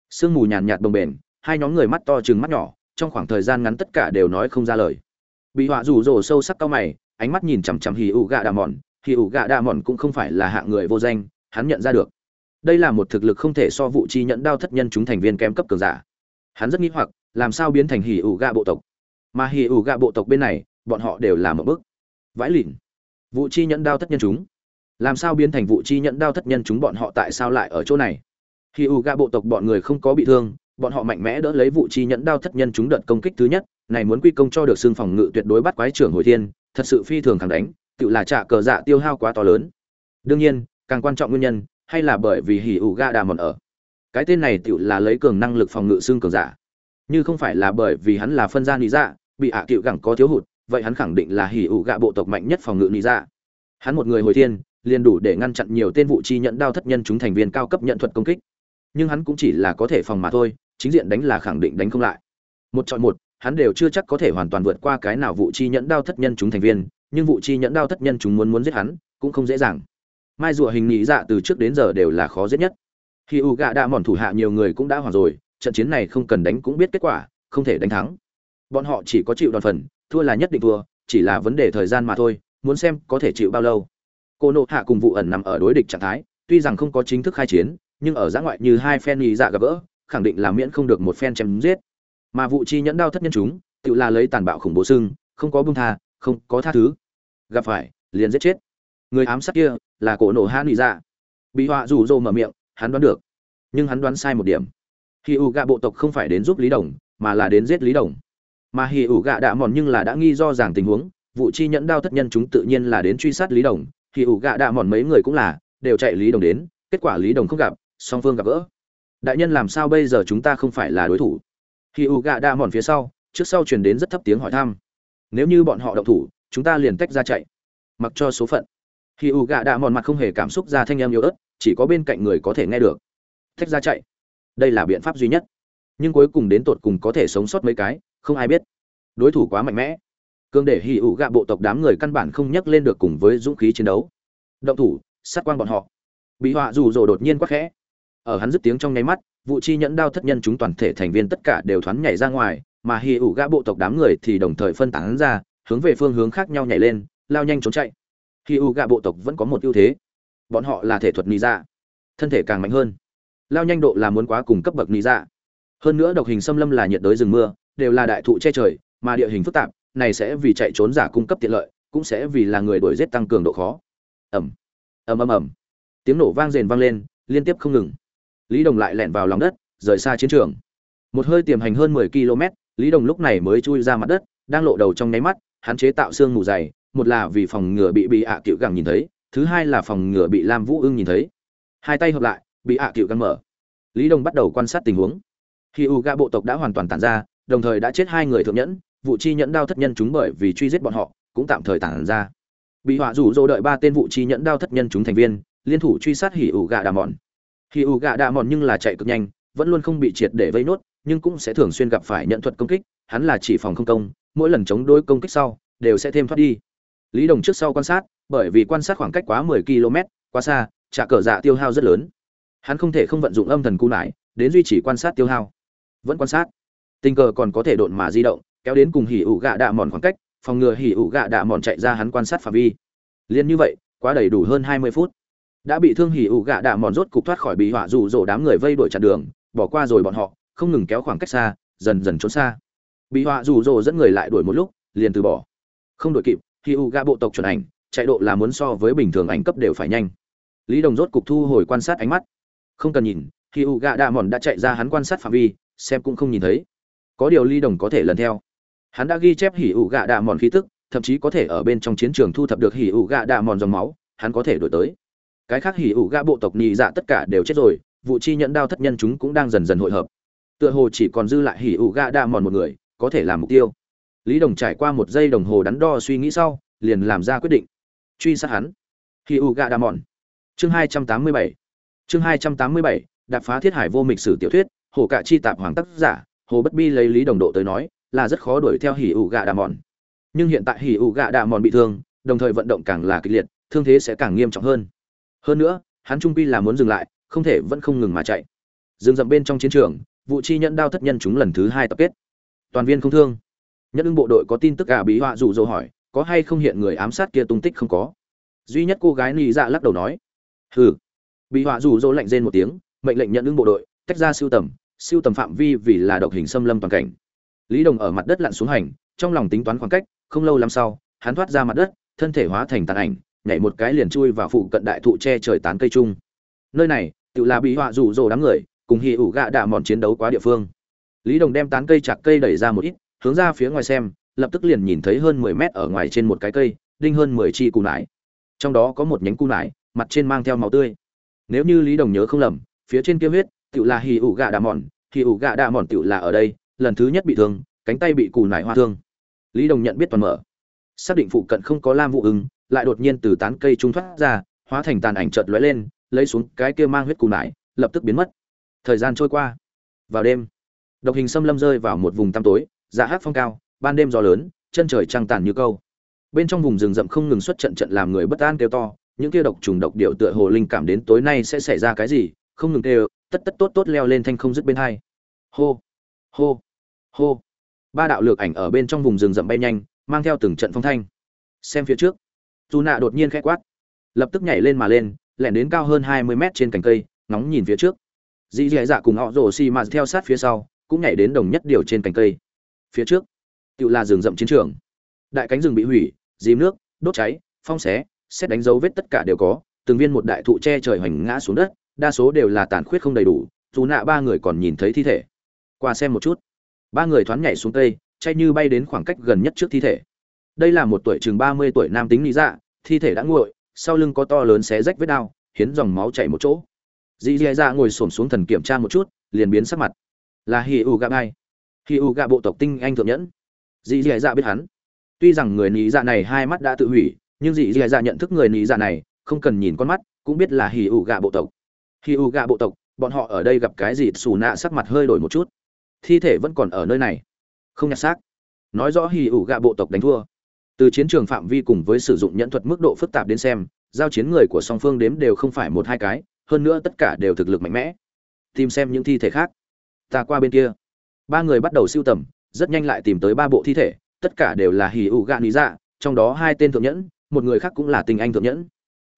S1: Sương mù nhàn nhạt bồng bền hai nhóm người mắt to trừng mắt nhỏ, trong khoảng thời gian ngắn tất cả đều nói không ra lời. Bị họa rủ rồ sâu sắc cao mày ánh mắt nhìn chằm chằm hì ụ gạ đà mòn. Hì ụ gạ đà mòn cũng không phải là hạng người vô danh, hắn nhận ra được. Đây là một thực lực không thể so vụ chi nhẫn đao thất nhân chúng thành viên kém cấp cường giả. Hắn rất nghĩ hoặc, làm sao biến thành hì ụ gạ bộ tộc? Mà hì ụ gạ bộ tộc bên này, bọn họ đều là một bước. Vãi lìn vụ chi nhẫn đao thất nhân chúng. Làm sao biến thành vụ chi nhẫn đao thất nhân chúng bọn họ tại sao lại ở chỗ này? Hì ụ gạ bộ tộc bọn người không có bị thương, bọn họ mạnh mẽ đỡ lấy vụ chi nhẫn đao thất nhân chúng đợt công kích thứ nhất, này muốn quy công cho được xương phòng ngự tuyệt đối bắt quái trưởng hồi thiên thật sự phi thường khẳng đánh, tự là trả cờ dạ tiêu hao quá to lớn. Đương nhiên, càng quan trọng nguyên nhân, hay là bởi vì hỉ ủ ga đà mòn ở. Cái tên này tự là lấy cường năng lực phòng ngự xương cường giả. Như không phải là bởi vì hắn là phân gia lý dạ bị hạ à cựu gẳng có thiếu hụt, vậy hắn khẳng định là hỉ ủ gạ bộ tộc mạnh nhất phòng ngự lý dạ. Hắn một người hồi thiên, liền đủ để ngăn chặn nhiều tên vụ chi nhận đao thất nhân chúng thành viên cao cấp nhận thuật công kích. Nhưng hắn cũng chỉ là có thể phòng mà thôi, chính diện đánh là khẳng định đánh không lại. Một chọn một hắn đều chưa chắc có thể hoàn toàn vượt qua cái nào vụ chi nhẫn đao thất nhân chúng thành viên, nhưng vụ chi nhẫn đao thất nhân chúng muốn muốn giết hắn, cũng không dễ dàng. Mai rùa hình nghĩ dạ từ trước đến giờ đều là khó giết nhất. Khi u gạ đã mòn thủ hạ nhiều người cũng đã hoảng rồi, trận chiến này không cần đánh cũng biết kết quả, không thể đánh thắng. Bọn họ chỉ có chịu đòn phần, thua là nhất định thua, chỉ là vấn đề thời gian mà thôi, muốn xem có thể chịu bao lâu. Cô nộ hạ cùng vụ ẩn nằm ở đối địch trạng thái, tuy rằng không có chính thức khai chiến, nhưng ở giã ngoại như hai phen nghĩ dạ gặp gỡ, khẳng định là miễn không được một phen chém giết mà vụ chi nhẫn đao thất nhân chúng, tự là lấy tàn bạo khủng bố sưng không có bưng tha, không có tha thứ. Gặp phải, liền giết chết. Người ám sát kia là cổ nổ hạ nị dạ. Bị họa rủ rồ mở miệng, hắn đoán được. Nhưng hắn đoán sai một điểm. Khi ủ gạ bộ tộc không phải đến giúp lý đồng, mà là đến giết lý đồng. Mà hì ủ gạ đã mòn nhưng là đã nghi do rằng tình huống, vụ chi nhẫn đao thất nhân chúng tự nhiên là đến truy sát lý đồng. Hì ủ gạ đã mòn mấy người cũng là, đều chạy lý đồng đến, kết quả lý đồng không gặp, song phương gặp gỡ. Đại nhân làm sao bây giờ chúng ta không phải là đối thủ? Hỉ u gạ đa mòn phía sau, trước sau truyền đến rất thấp tiếng hỏi thăm. Nếu như bọn họ động thủ, chúng ta liền tách ra chạy. Mặc cho số phận. Hỉ u gạ đa mòn mặt không hề cảm xúc ra thanh em yếu ớt, chỉ có bên cạnh người có thể nghe được. Tách ra chạy. Đây là biện pháp duy nhất. Nhưng cuối cùng đến tột cùng có thể sống sót mấy cái, không ai biết. Đối thủ quá mạnh mẽ. Cương để hì ủ gạ bộ tộc đám người căn bản không nhắc lên được cùng với dũng khí chiến đấu. Động thủ, sát quang bọn họ. Bị họa rủ rồ đột nhiên quắc khẽ. Ở hắn dứt tiếng trong nháy mắt vụ chi nhẫn đao thất nhân chúng toàn thể thành viên tất cả đều thoáng nhảy ra ngoài, mà hì ủ gã bộ tộc đám người thì đồng thời phân tán ra, hướng về phương hướng khác nhau nhảy lên, lao nhanh trốn chạy. Hì ủ gã bộ tộc vẫn có một ưu thế. Bọn họ là thể thuật nị dạ thân thể càng mạnh hơn. Lao nhanh độ là muốn quá cùng cấp bậc nị dạ. Hơn nữa độc hình xâm lâm là nhiệt đới rừng mưa, đều là đại thụ che trời, mà địa hình phức tạp, này sẽ vì chạy trốn giả cung cấp tiện lợi, cũng sẽ vì là người đuổi giết tăng cường độ khó. Ẩm ầm ầm ầm. Tiếng nổ vang rền vang lên, liên tiếp không ngừng lý đồng lại lẻn vào lòng đất, rời xa chiến trường. Một hơi tiềm hành hơn mười km, lý đồng lúc này mới chui ra mặt đất, đang lộ đầu trong nháy mắt, hắn chế tạo xương mù dày, một là vì phòng ngừa bị bị ạ à cựu gẳng nhìn thấy, thứ hai là phòng ngừa bị lam vũ ưng nhìn thấy. Hai tay hợp lại bị ạ à cựu gẳng mở. Lý Đồng bắt đầu quan sát tình huống. Khi u gạ bộ tộc đã hoàn toàn tàn ra, đồng thời đã chết hai người thượng nhẫn vụ chi nhẫn đao thất nhân chúng bởi vì truy giết bọn họ, cũng tạm thời tản ra. Bị họa rủ rỗ đợi ba tên vụ chi nhẫn đao thất nhân chúng thành viên, liên thủ truy sát hỉ ủ gạ đà mòn hỉ ủ gạ đạ mòn nhưng là chạy cực nhanh, vẫn luôn không bị triệt để vây nốt, nhưng cũng sẽ thường xuyên gặp phải nhận thuật công kích, hắn là chỉ phòng không công, mỗi lần chống đối công kích sau, đều sẽ thêm thoát đi. Lý đồng trước sau quan sát, bởi vì quan sát khoảng cách quá 10 km, quá xa, trả cờ dạ tiêu hao rất lớn. Hắn không thể không vận dụng âm thần cú nải, đến duy trì quan sát tiêu hao. Vẫn quan sát. Tình cờ còn có thể độn mà di động, kéo đến cùng hỉ ủ gạ đạ mòn khoảng cách, phòng ngừa hỉ ủ gạ đạ mòn chạy ra hắn quan sát phạm vi. Liên như vậy, quá đầy đủ hơn 20 phút đã bị thương hỉ ủ gạ đạ mòn rốt cục thoát khỏi bị họa rủ rỗ đám người vây đuổi chặn đường, bỏ qua rồi bọn họ, không ngừng kéo khoảng cách xa, dần dần trốn xa. Bị họa rủ rỗ dẫn người lại đuổi một lúc, liền từ bỏ. Không đuổi kịp, hỉ ủ gạ bộ tộc chuẩn ảnh, chạy độ là muốn so với bình thường ảnh cấp đều phải nhanh. Lý đồng rốt cục thu hồi quan sát ánh mắt. Không cần nhìn, hỉ ủ gạ đạ mòn đã chạy ra hắn quan sát phạm vi, xem cũng không nhìn thấy. Có điều lý đồng có thể lần theo. Hắn đã ghi chép hỉ ủ gạ đạ mòn khí tức, thậm chí có thể ở bên trong chiến trường thu thập được hỉ ủ gạ đạ mòn dòng máu, hắn có thể đổi tới cái khác hỉ ủ gã bộ tộc nhị dạ tất cả đều chết rồi, vụ chi nhẫn đao thất nhân chúng cũng đang dần dần hội hợp. Tựa hồ chỉ còn dư lại hỉ ủ gã đa mòn một người, có thể làm mục tiêu. Lý đồng trải qua một giây đồng hồ đắn đo suy nghĩ sau, liền làm ra quyết định. Truy sát hắn. Hỉ ủ gã đa mòn. Chương hai trăm tám mươi bảy. Chương hai trăm tám mươi bảy, đạp phá thiết hải vô mịch sử tiểu thuyết, hồ cạ chi tạp hoàng tác giả, hồ bất bi lấy lý đồng độ tới nói, là rất khó đuổi theo hỉ ủ gạ Đa mòn. Nhưng hiện tại hỉ ủ gạ Đa mòn bị thương, đồng thời vận động càng là kịch liệt, thương thế sẽ càng nghiêm trọng hơn hơn nữa, hắn trung pi là muốn dừng lại, không thể vẫn không ngừng mà chạy. Dừng dậm bên trong chiến trường vụ chi nhận đao thất nhân chúng lần thứ hai tập kết. Toàn viên không thương. Nhất ưng bộ đội có tin tức gà bí họa rủ dỗ hỏi, có hay không hiện người ám sát kia tung tích không có? Duy nhất cô gái nị dạ lắc đầu nói, hừ. Bị họa rủ rỗ lạnh rên một tiếng, mệnh lệnh nhận ứng bộ đội, tách ra siêu tầm siêu tầm phạm vi vì là độc hình xâm lâm toàn cảnh. Lý đồng ở mặt đất lặn xuống hành, trong lòng tính toán khoảng cách, không lâu lắm sau, hắn thoát ra mặt đất, thân thể hóa thành tàn ảnh nhảy một cái liền chui vào phụ cận đại thụ che trời tán cây chung. Nơi này, tự là bị họa rủ rồ đám người, cùng hì ủ gạ đạ mòn chiến đấu quá địa phương. Lý đồng đem tán cây chặt cây đẩy ra một ít, hướng ra phía ngoài xem, lập tức liền nhìn thấy hơn mười mét ở ngoài trên một cái cây, đinh hơn mười chi cù nải. Trong đó có một nhánh cù nải, mặt trên mang theo máu tươi. Nếu như lý đồng nhớ không lầm, phía trên kia huyết, tự là hì ủ gạ đạ mòn, hì ủ gạ đạ mòn tự là ở đây, lần thứ nhất bị thương, cánh tay bị cù nải hoa thương. Lý đồng nhận biết toàn mở. Xác định phụ cận không có lam vụ ưng lại đột nhiên từ tán cây trung thoát ra, hóa thành tàn ảnh chợt lóe lên, lấy xuống cái kia mang huyết cù nải, lập tức biến mất. Thời gian trôi qua. Vào đêm, độc hình xâm lâm rơi vào một vùng tăm tối dạ hát phong cao, ban đêm gió lớn, chân trời trăng tàn như câu. Bên trong vùng rừng rậm không ngừng xuất trận trận làm người bất an kêu to, những kia độc trùng độc điệu tựa hồ linh cảm đến tối nay sẽ xảy ra cái gì, không ngừng kêu, tất tất tốt tốt leo lên thanh không dứt bên hai. Hô hô hô. Ba đạo lược ảnh ở bên trong vùng rừng rậm bay nhanh, mang theo từng trận phong thanh. Xem phía trước dù nạ đột nhiên khẽ quát. Lập tức nhảy lên mà lên, lẻn đến cao hơn hai mươi mét trên cành cây, ngóng nhìn phía trước. Dì dì dạ cùng họ rổ xì mà theo sát phía sau, cũng nhảy đến đồng nhất điều trên cành cây. Phía trước, tự là rừng rậm chiến trường. Đại cánh rừng bị hủy, dìm nước, đốt cháy, phong xé, xét đánh dấu vết tất cả đều có. Từng viên một đại thụ che trời hoành ngã xuống đất, đa số đều là tàn khuyết không đầy đủ, dù nạ ba người còn nhìn thấy thi thể. Qua xem một chút. Ba người thoáng nhảy xuống cây, chay như bay đến khoảng cách gần nhất trước thi thể. Đây là một tuổi chừng ba mươi tuổi nam tính lý dạ thi thể đã nguội, sau lưng có to lớn xé rách vết đao hiến dòng máu chảy một chỗ. Dì dì dạ ngồi xổm xuống thần kiểm tra một chút, liền biến sắc mặt. Là hi u gạ ai? hi u gạ bộ tộc tinh anh thượng nhẫn. Dì dì dạ biết hắn. Tuy rằng người lý dạ này hai mắt đã tự hủy, nhưng dì dì dạ nhận thức người lý dạ này, không cần nhìn con mắt, cũng biết là Hỉ u gạ bộ tộc. Hỉ u gạ bộ tộc, bọn họ ở đây gặp cái gì xù nạ sắc mặt hơi đổi một chút. Thi thể vẫn còn ở nơi này. Không nhặt xác. Nói rõ hì ủ gạ bộ tộc đánh thua từ chiến trường phạm vi cùng với sử dụng nhẫn thuật mức độ phức tạp đến xem, giao chiến người của song phương đếm đều không phải một hai cái, hơn nữa tất cả đều thực lực mạnh mẽ. Tìm xem những thi thể khác. Ta qua bên kia. Ba người bắt đầu siêu tầm, rất nhanh lại tìm tới ba bộ thi thể, tất cả đều là hì ụ gạ lý dạ trong đó hai tên thượng nhẫn, một người khác cũng là tình anh thượng nhẫn.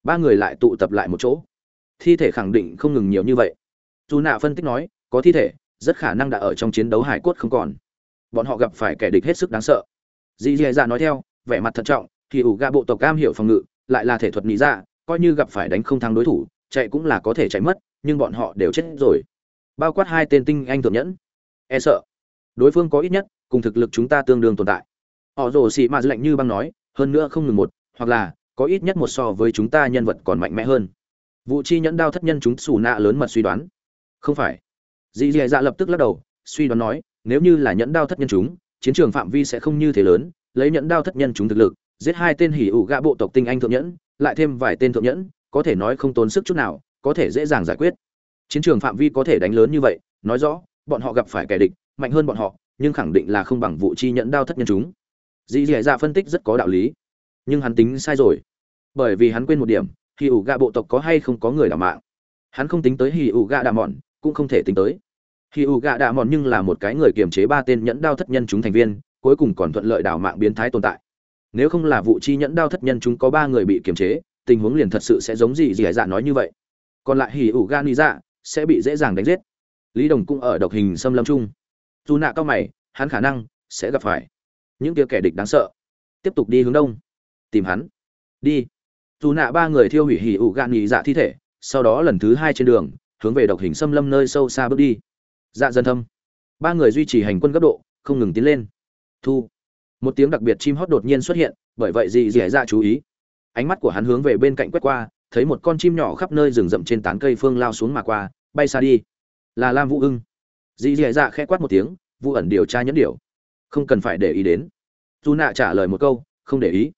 S1: Ba người lại tụ tập lại một chỗ. Thi thể khẳng định không ngừng nhiều như vậy. Dù nạ phân tích nói, có thi thể, rất khả năng đã ở trong chiến đấu hải cốt không còn. Bọn họ gặp phải kẻ địch hết sức đáng sợ. Dì dì dạ nói theo vẻ mặt thận trọng, thì ủ ga bộ tộc cam hiểu phòng ngự, lại là thể thuật nghĩ dạ coi như gặp phải đánh không thắng đối thủ, chạy cũng là có thể chạy mất, nhưng bọn họ đều chết rồi. Bao quát hai tên tinh anh thượng nhẫn. E sợ. Đối phương có ít nhất, cùng thực lực chúng ta tương đương tồn tại. Họ rồ xị mà lạnh như băng nói, hơn nữa không ngừng một, hoặc là, có ít nhất một so với chúng ta nhân vật còn mạnh mẽ hơn. Vụ chi nhẫn đao thất nhân chúng xù nạ lớn mật suy đoán. Không phải. Dì dì dạ lập tức lắc đầu, suy đoán nói, nếu như là nhẫn đao thất nhân chúng, chiến trường phạm vi sẽ không như thế lớn lấy nhẫn đao thất nhân chúng thực lực, giết hai tên hỉ ủ gạ bộ tộc tinh anh thượng nhẫn, lại thêm vài tên thượng nhẫn, có thể nói không tốn sức chút nào, có thể dễ dàng giải quyết. Chiến trường phạm vi có thể đánh lớn như vậy, nói rõ, bọn họ gặp phải kẻ địch, mạnh hơn bọn họ, nhưng khẳng định là không bằng vụ chi nhẫn đao thất nhân chúng. Dĩ Dĩ dạ phân tích rất có đạo lý. Nhưng hắn tính sai rồi. Bởi vì hắn quên một điểm, hỉ ủ gạ bộ tộc có hay không có người đảm mạng. Hắn không tính tới hỉ ủ gạ đảm mọn, cũng không thể tính tới. Hỉ ủ gạ đảm mọn nhưng là một cái người kiềm chế ba tên nhẫn đao thất nhân chúng thành viên cuối cùng còn thuận lợi đào mạng biến thái tồn tại. Nếu không là vụ chi nhẫn đao thất nhân chúng có ba người bị kiềm chế, tình huống liền thật sự sẽ giống gì dĩ dạ nói như vậy. Còn lại hỉ ủ gan ni dạ sẽ bị dễ dàng đánh giết. Lý đồng cũng ở độc hình xâm lâm chung. Dù nạ cao mày, hắn khả năng sẽ gặp phải những kia kẻ địch đáng sợ. Tiếp tục đi hướng đông. Tìm hắn. Đi. Dù nạ ba người thiêu hủy hỉ ủ gan nhị dạ thi thể, sau đó lần thứ hai trên đường, hướng về độc hình xâm lâm nơi sâu xa bước đi. Dạ dân thâm. Ba người duy trì hành quân cấp độ, không ngừng tiến lên thu. Một tiếng đặc biệt chim hót đột nhiên xuất hiện, bởi vậy dị dì dạ chú ý. Ánh mắt của hắn hướng về bên cạnh quét qua, thấy một con chim nhỏ khắp nơi rừng rậm trên tán cây phương lao xuống mà qua, bay xa đi. Là lam vũ ưng dị dì dạ khẽ quát một tiếng, vũ ẩn điều tra nhẫn điều. Không cần phải để ý đến. Dù nạ trả lời một câu, không để ý.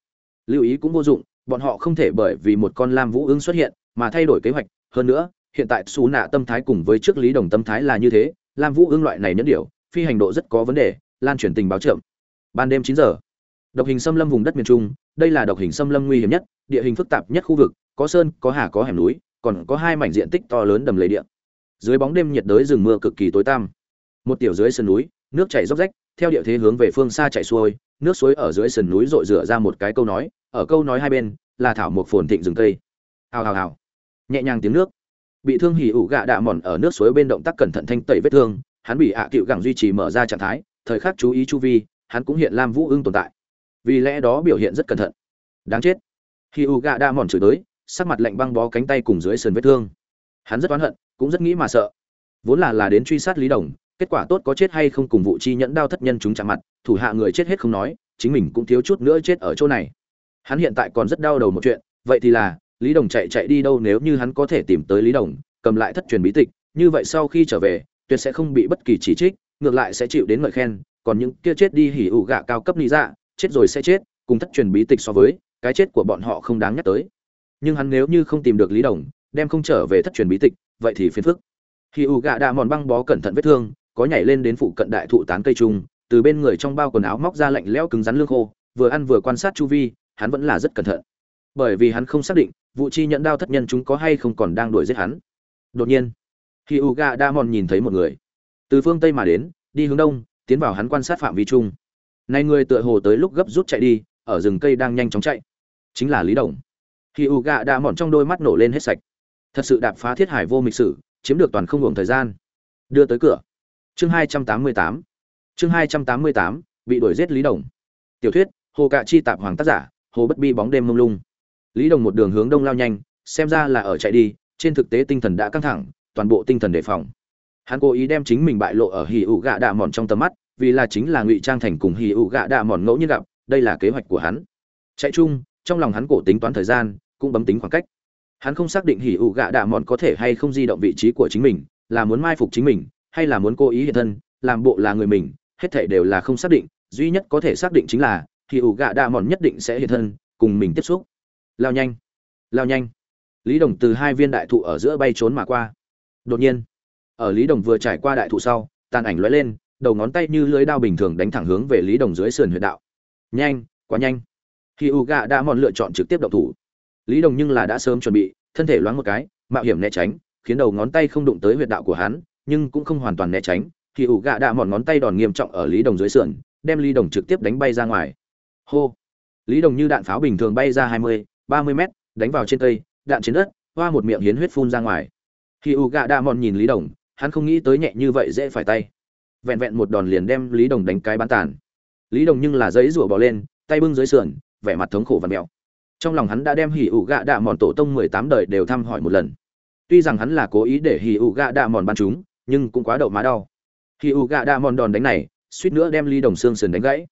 S1: Lưu ý cũng vô dụng, bọn họ không thể bởi vì một con lam vũ ưng xuất hiện mà thay đổi kế hoạch. Hơn nữa, hiện tại xù nạ tâm thái cùng với trước lý đồng tâm thái là như thế. Lam vũ ưng loại này nhẫn điều, phi hành độ rất có vấn đề, lan truyền tình báo chậm ban đêm chín giờ. Độc hình xâm lâm vùng đất miền trung, đây là độc hình xâm lâm nguy hiểm nhất, địa hình phức tạp nhất khu vực, có sơn, có hà, có hẻm núi, còn có hai mảnh diện tích to lớn đầm lầy địa. Dưới bóng đêm nhiệt đới rừng mưa cực kỳ tối tăm. Một tiểu dưới sườn núi, nước chảy róc rách, theo địa thế hướng về phương xa chảy xuôi, nước suối ở dưới sườn núi rội rửa ra một cái câu nói, ở câu nói hai bên, là thảo một phồn thịnh rừng cây. Hào hào hào. Nhẹ nhàng tiếng nước. Bị thương hỉ ủ gạ đạ mòn ở nước suối bên động tác cẩn thận thanh tẩy vết thương, hắn bị ạ cựu gẳng duy trì mở ra trạng thái, thời khắc chú ý chu vi hắn cũng hiện lam vũ ưng tồn tại. Vì lẽ đó biểu hiện rất cẩn thận. Đáng chết. Khi u gạ đa mòn chửi tới, sắc mặt lạnh băng bó cánh tay cùng dưới sườn vết thương. Hắn rất oán hận, cũng rất nghĩ mà sợ. Vốn là là đến truy sát lý đồng, kết quả tốt có chết hay không cùng vụ chi nhẫn đao thất nhân chúng chạm mặt, thủ hạ người chết hết không nói, chính mình cũng thiếu chút nữa chết ở chỗ này. Hắn hiện tại còn rất đau đầu một chuyện, vậy thì là, lý đồng chạy chạy đi đâu nếu như hắn có thể tìm tới lý đồng, cầm lại thất truyền bí tịch, như vậy sau khi trở về, tuyệt sẽ không bị bất kỳ chỉ trích, ngược lại sẽ chịu đến ngợi khen còn những kia chết đi hỉ ủ gạ cao cấp lý dạ chết rồi sẽ chết, cùng thất truyền bí tịch so với, cái chết của bọn họ không đáng nhắc tới. Nhưng hắn nếu như không tìm được lý đồng, đem không trở về thất truyền bí tịch, vậy thì phiền phức. Hỉ ủ gạ đã mòn băng bó cẩn thận vết thương, có nhảy lên đến phụ cận đại thụ tán cây trung từ bên người trong bao quần áo móc ra lạnh lẽo cứng rắn lương khô, vừa ăn vừa quan sát chu vi, hắn vẫn là rất cẩn thận. Bởi vì hắn không xác định, vụ chi nhận đao thất nhân chúng có hay không còn đang đuổi giết hắn. Đột nhiên khi u ga đa mòn nhìn thấy một người. Từ phương tây mà đến, đi hướng đông tiến vào hắn quan sát phạm vi chung. Nay người tựa hồ tới lúc gấp rút chạy đi, ở rừng cây đang nhanh chóng chạy. Chính là lý đồng. Khi u ga mòn trong đôi mắt nổ lên hết sạch. Thật sự đạp phá thiết hải vô mịch sử, chiếm được toàn không ngừng thời gian. Đưa tới cửa. Chương hai trăm tám mươi tám. Chương hai trăm tám mươi tám, bị đuổi giết lý đồng. Tiểu thuyết, hồ cạ chi tạp hoàng tác giả, hồ bất bi bóng đêm mông lung. Lý đồng một đường hướng đông lao nhanh, xem ra là ở chạy đi, trên thực tế tinh thần đã căng thẳng, toàn bộ tinh thần đề phòng hắn cố ý đem chính mình bại lộ ở hì ụ gạ đạ mòn trong tầm mắt, vì là chính là ngụy trang thành cùng hì ụ gạ đạ mòn ngẫu nhiên gặp, đây là kế hoạch của hắn. Chạy chung, trong lòng hắn cổ tính toán thời gian, cũng bấm tính khoảng cách. Hắn không xác định hì ụ gạ đạ mòn có thể hay không di động vị trí của chính mình, là muốn mai phục chính mình, hay là muốn cố ý hiện thân, làm bộ là người mình, hết thảy đều là không xác định, duy nhất có thể xác định chính là hì ụ gạ đạ mòn nhất định sẽ hiện thân, cùng mình tiếp xúc. Lao nhanh lao nhanh. Lý đồng từ hai viên đại thụ ở giữa bay trốn mà qua. Đột nhiên ở lý đồng vừa trải qua đại thụ sau, tàn ảnh lóe lên, đầu ngón tay như lưới đao bình thường đánh thẳng hướng về lý đồng dưới sườn huyệt đạo. Nhanh, quá nhanh. Khi u gạ đã mòn lựa chọn trực tiếp động thủ. Lý đồng nhưng là đã sớm chuẩn bị, thân thể loáng một cái, mạo hiểm né tránh, khiến đầu ngón tay không đụng tới huyệt đạo của hắn, nhưng cũng không hoàn toàn né tránh. Khi U gạ đã mòn ngón tay đòn nghiêm trọng ở lý đồng dưới sườn, đem lý đồng trực tiếp đánh bay ra ngoài. Hô. Lý đồng như đạn pháo bình thường bay ra hai mươi, ba mươi mét, đánh vào trên cây, đạn trên đất, hoa một miệng hiến huyết phun ra ngoài. Khi U gạ đã mòn nhìn lý đồng hắn không nghĩ tới nhẹ như vậy dễ phải tay. Vẹn vẹn một đòn liền đem lý đồng đánh cái bán tàn. Lý đồng nhưng là giấy rủa bỏ lên, tay bưng dưới sườn, vẻ mặt thống khổ và mẹo. Trong lòng hắn đã đem hỉ ủ gạ đạ mòn tổ tông mười tám đời đều thăm hỏi một lần. Tuy rằng hắn là cố ý để hỉ ủ gạ đạ mòn ban chúng, nhưng cũng quá đậu má đau. Hỉ u gạ đạ mòn đòn đánh này, suýt nữa đem ly đồng xương sườn đánh gãy.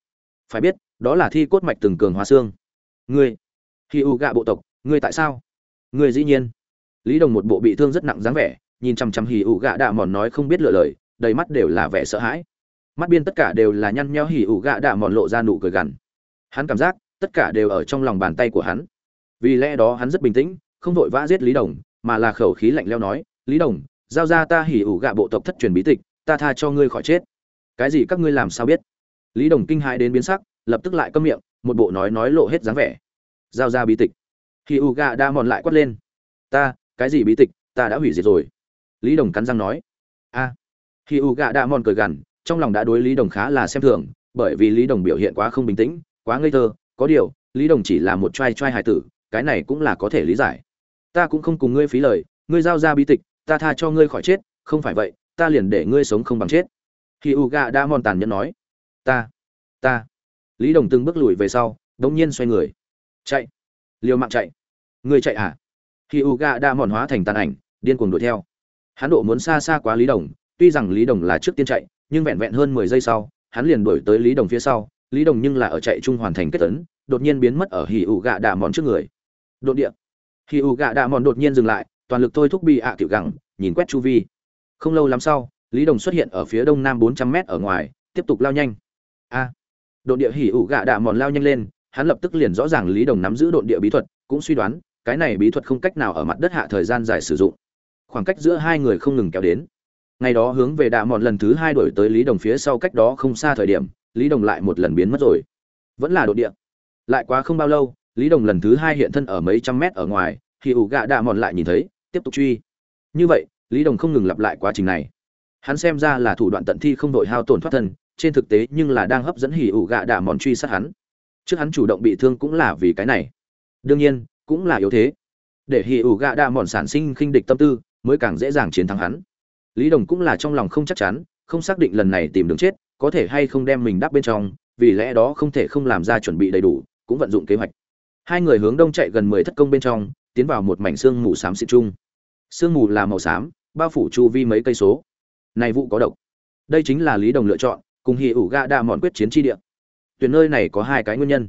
S1: Phải biết, đó là thi cốt mạch từng cường hóa xương. Ngươi, Hỉ u gạ bộ tộc, ngươi tại sao? Ngươi dĩ nhiên. Lý đồng một bộ bị thương rất nặng dáng vẻ nhìn chằm chằm hì ủ gạ đạ mòn nói không biết lựa lời, đầy mắt đều là vẻ sợ hãi. Mắt biên tất cả đều là nhăn nheo hì ủ gạ đạ mòn lộ ra nụ cười gằn. Hắn cảm giác, tất cả đều ở trong lòng bàn tay của hắn. Vì lẽ đó hắn rất bình tĩnh, không vội vã giết lý đồng, mà là khẩu khí lạnh leo nói, lý đồng, giao ra ta hỉ ủ gạ bộ tộc thất truyền bí tịch, ta tha cho ngươi khỏi chết. Cái gì các ngươi làm sao biết? Lý đồng kinh hãi đến biến sắc, lập tức lại câm miệng, một bộ nói nói lộ hết dáng vẻ. Giao ra bí tịch. Hỉ ủ gạ đã mòn lại quát lên. Ta, cái gì bí tịch, ta đã hủy diệt rồi lý đồng cắn răng nói. A. À. U gạ đã mòn cười gằn, trong lòng đã đối lý đồng khá là xem thường, bởi vì lý đồng biểu hiện quá không bình tĩnh, quá ngây thơ. Có điều, lý đồng chỉ là một t r a i t r a i hài tử, cái này cũng là có thể lý giải. Ta cũng không cùng ngươi phí lời, ngươi giao ra bí tịch, ta tha cho ngươi khỏi chết, không phải vậy, ta liền để ngươi sống không bằng chết. Khi u Gạ đã mòn tàn nhẫn nói. Ta ta. Lý đồng từng bước lùi về sau, đống nhiên xoay người. Chạy. Liều mạng chạy. Ngươi chạy à? Khi u Gạ đã mòn hóa thành tàn ảnh, điên cuồng đuổi theo hắn độ muốn xa xa quá lý đồng tuy rằng lý đồng là trước tiên chạy nhưng vẹn vẹn hơn mười giây sau hắn liền đuổi tới lý đồng phía sau. Lý đồng nhưng là ở chạy trung hoàn thành kết tấn đột nhiên biến mất ở hì ủ gạ đạ mòn trước người. Đột địa. Hì ủ gạ đạ mòn đột nhiên dừng lại toàn lực thôi thúc bị ạ tiểu gẳng nhìn quét chu vi. Không lâu lắm sau lý đồng xuất hiện ở phía đông nam bốn trăm m ở ngoài tiếp tục lao nhanh. A. À, đột địa hỉ ủ gạ đạ mòn lao nhanh lên hắn lập tức liền rõ ràng lý đồng nắm giữ đột địa bí thuật cũng suy đoán cái này bí thuật không cách nào ở mặt đất hạ thời gian dài sử dụng khoảng cách giữa hai người không ngừng kéo đến. Ngày đó hướng về đạ mòn lần thứ hai đổi tới lý đồng phía sau cách đó không xa thời điểm, lý đồng lại một lần biến mất rồi. Vẫn là đội địa. Lại quá không bao lâu, lý đồng lần thứ hai hiện thân ở mấy trăm mét ở ngoài khi ủ gạ đạ mòn lại nhìn thấy, tiếp tục truy. Như vậy, lý đồng không ngừng lặp lại quá trình này. Hắn xem ra là thủ đoạn tận thi không đội hao tổn thoát thân, trên thực tế nhưng là đang hấp dẫn hỉ ủ gạ đạ mòn truy sát hắn. Trước hắn chủ động bị thương cũng là vì cái này. Đương nhiên, cũng là yếu thế. Để hỉ ủ gạ đạ mòn sản sinh khinh địch tâm tư mới càng dễ dàng chiến thắng hắn. Lý đồng cũng là trong lòng không chắc chắn, không xác định lần này tìm đường chết, có thể hay không đem mình đắp bên trong, vì lẽ đó không thể không làm ra chuẩn bị đầy đủ, cũng vận dụng kế hoạch. Hai người hướng đông chạy gần mười thất công bên trong, tiến vào một mảnh xương mù xám xịt chung. Sương mù là màu xám, bao phủ chu vi mấy cây số. Này vụ có độc. Đây chính là lý đồng lựa chọn, cùng hì ủ ga đa mòn quyết chiến tri địa. Tuyển nơi này có hai cái nguyên nhân.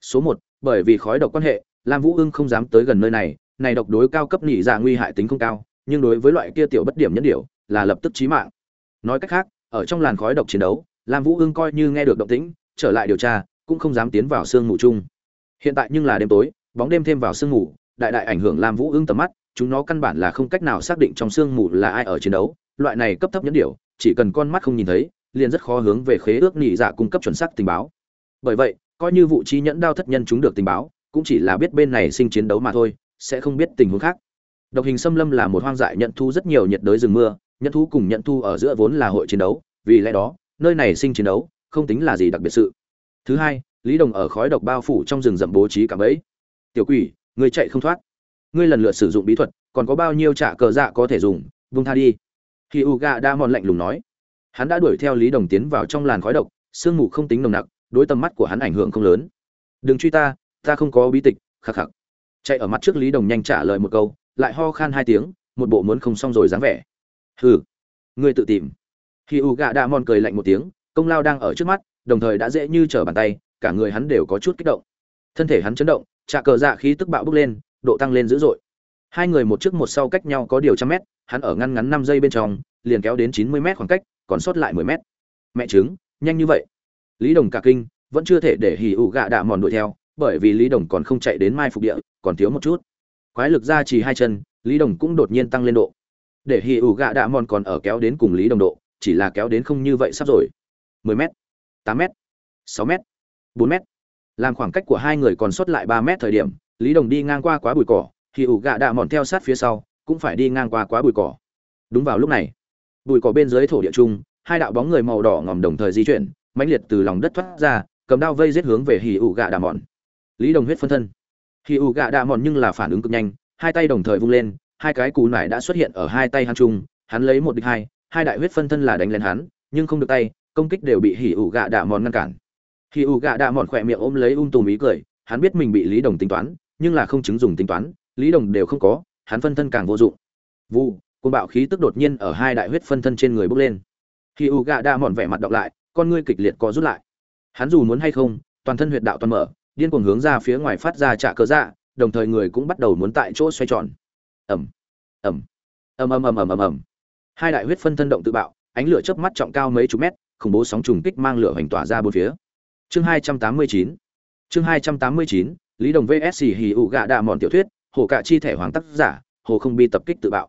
S1: Số một, bởi vì khói độc quan hệ, lam vũ ưng không dám tới gần nơi này này độc đối cao cấp nhị dạ nguy hại tính không cao nhưng đối với loại kia tiểu bất điểm nhất điểu, là lập tức chí mạng. Nói cách khác, ở trong làn khói độc chiến đấu, lam vũ ưng coi như nghe được động tĩnh, trở lại điều tra, cũng không dám tiến vào sương mù chung. Hiện tại nhưng là đêm tối, bóng đêm thêm vào sương mù, đại đại ảnh hưởng lam vũ ưng tầm mắt, chúng nó căn bản là không cách nào xác định trong sương mù là ai ở chiến đấu, loại này cấp thấp nhẫn điểu, chỉ cần con mắt không nhìn thấy, liền rất khó hướng về khế ước nhị giả cung cấp chuẩn xác tình báo. Bởi vậy, coi như vụ trí nhẫn đao thất nhân chúng được tình báo, cũng chỉ là biết bên này sinh chiến đấu mà thôi, sẽ không biết tình huống khác độc hình xâm lâm là một hoang dại nhận thu rất nhiều nhiệt đới rừng mưa, nhận thu cùng nhận thu ở giữa vốn là hội chiến đấu, vì lẽ đó, nơi này sinh chiến đấu, không tính là gì đặc biệt sự. Thứ hai, lý đồng ở khói độc bao phủ trong rừng rậm bố trí cả bẫy. Tiểu quỷ ngươi chạy không thoát. Ngươi lần lượt sử dụng bí thuật, còn có bao nhiêu trả cờ dạ có thể dùng vung tha đi. Khi đã mòn lạnh lùng nói. Hắn đã đuổi theo lý đồng tiến vào trong làn khói độc, sương mù không tính nồng nặc, đối tầm mắt của hắn ảnh hưởng không lớn. Đừng truy ta ta không có bí tịch, khắc khắc. Chạy ở mặt trước lý đồng nhanh trả lời một câu lại ho khan hai tiếng, một bộ muốn không xong rồi dáng vẻ. Hừ, ngươi tự tìm. Khi u gạ đa mòn cười lạnh một tiếng, công lao đang ở trước mắt, đồng thời đã dễ như trở bàn tay, cả người hắn đều có chút kích động. Thân thể hắn chấn động trà cờ dạ khí tức bạo bốc lên, độ tăng lên dữ dội. Hai người một trước một sau cách nhau có điều trăm mét, hắn ở ngăn ngắn năm giây bên trong, liền kéo đến chín mươi mét khoảng cách, còn sót lại mười mét. Mẹ trứng, nhanh như vậy. Lý đồng cả kinh, vẫn chưa thể để hì ụ gạ đạ mòn đuổi theo, bởi vì lý đồng còn không chạy đến mai phục địa, còn thiếu một chút quái lực ra chỉ hai chân lý đồng cũng đột nhiên tăng lên độ. Để hì ủ gạ đạ mòn còn ở kéo đến cùng lý đồng độ chỉ là kéo đến không như vậy sắp rồi. Mười m 8m, 6m, 4m, làm khoảng cách của hai người còn sót lại 3m thời điểm lý đồng đi ngang qua quá bụi cỏ Hỉ ủ gạ đạ mòn theo sát phía sau cũng phải đi ngang qua quá bụi cỏ. Đúng vào lúc này bụi cỏ bên dưới thổ địa trung hai đạo bóng người màu đỏ ngòm đồng thời di chuyển mãnh liệt từ lòng đất thoát ra cầm đao vây giết hướng về hì ủ gạ đạ mòn. Lý đồng huyết phân thân. Hỉ ủ gạ đạ mòn nhưng là phản ứng cực nhanh, hai tay đồng thời vung lên, hai cái cú nải đã xuất hiện ở hai tay hắn trung hắn lấy một địch hai hai đại huyết phân thân là đánh lên hắn, nhưng không được tay, công kích đều bị Hỉ ủ gạ đạ mòn ngăn cản. Hỉ ủ gạ đạ mòn khỏe miệng ôm lấy um tùm ý cười, hắn biết mình bị lý đồng tính toán, nhưng là không chứng dùng tính toán, lý đồng đều không có, hắn phân thân càng vô dụng. Vu côn bạo khí tức đột nhiên ở hai đại huyết phân thân trên người bốc lên. Hỉ u gạ đa mòn vẻ mặt đọc lại, con ngươi kịch liệt co rút lại. Hắn dù muốn hay không, toàn thân huyệt đạo toàn mở điên cuồng hướng ra phía ngoài phát ra trả cơ dạ đồng thời người cũng bắt đầu muốn tại chỗ xoay tròn. Ẩm ẩm ầm ầm ầm ầm ầm ầm. Hai đại huyết phân thân động tự bạo, ánh lửa chớp mắt trọng cao mấy chục mét, khủng bố sóng trùng kích mang lửa hoành tỏa ra bốn phía. Chương hai trăm tám mươi chín, chương hai trăm tám mươi chín, lý đồng vs hì ụ gạ đạ mòn tiểu thuyết, hồ cạ chi thể hoàng tác giả, hồ không bi tập kích tự bạo.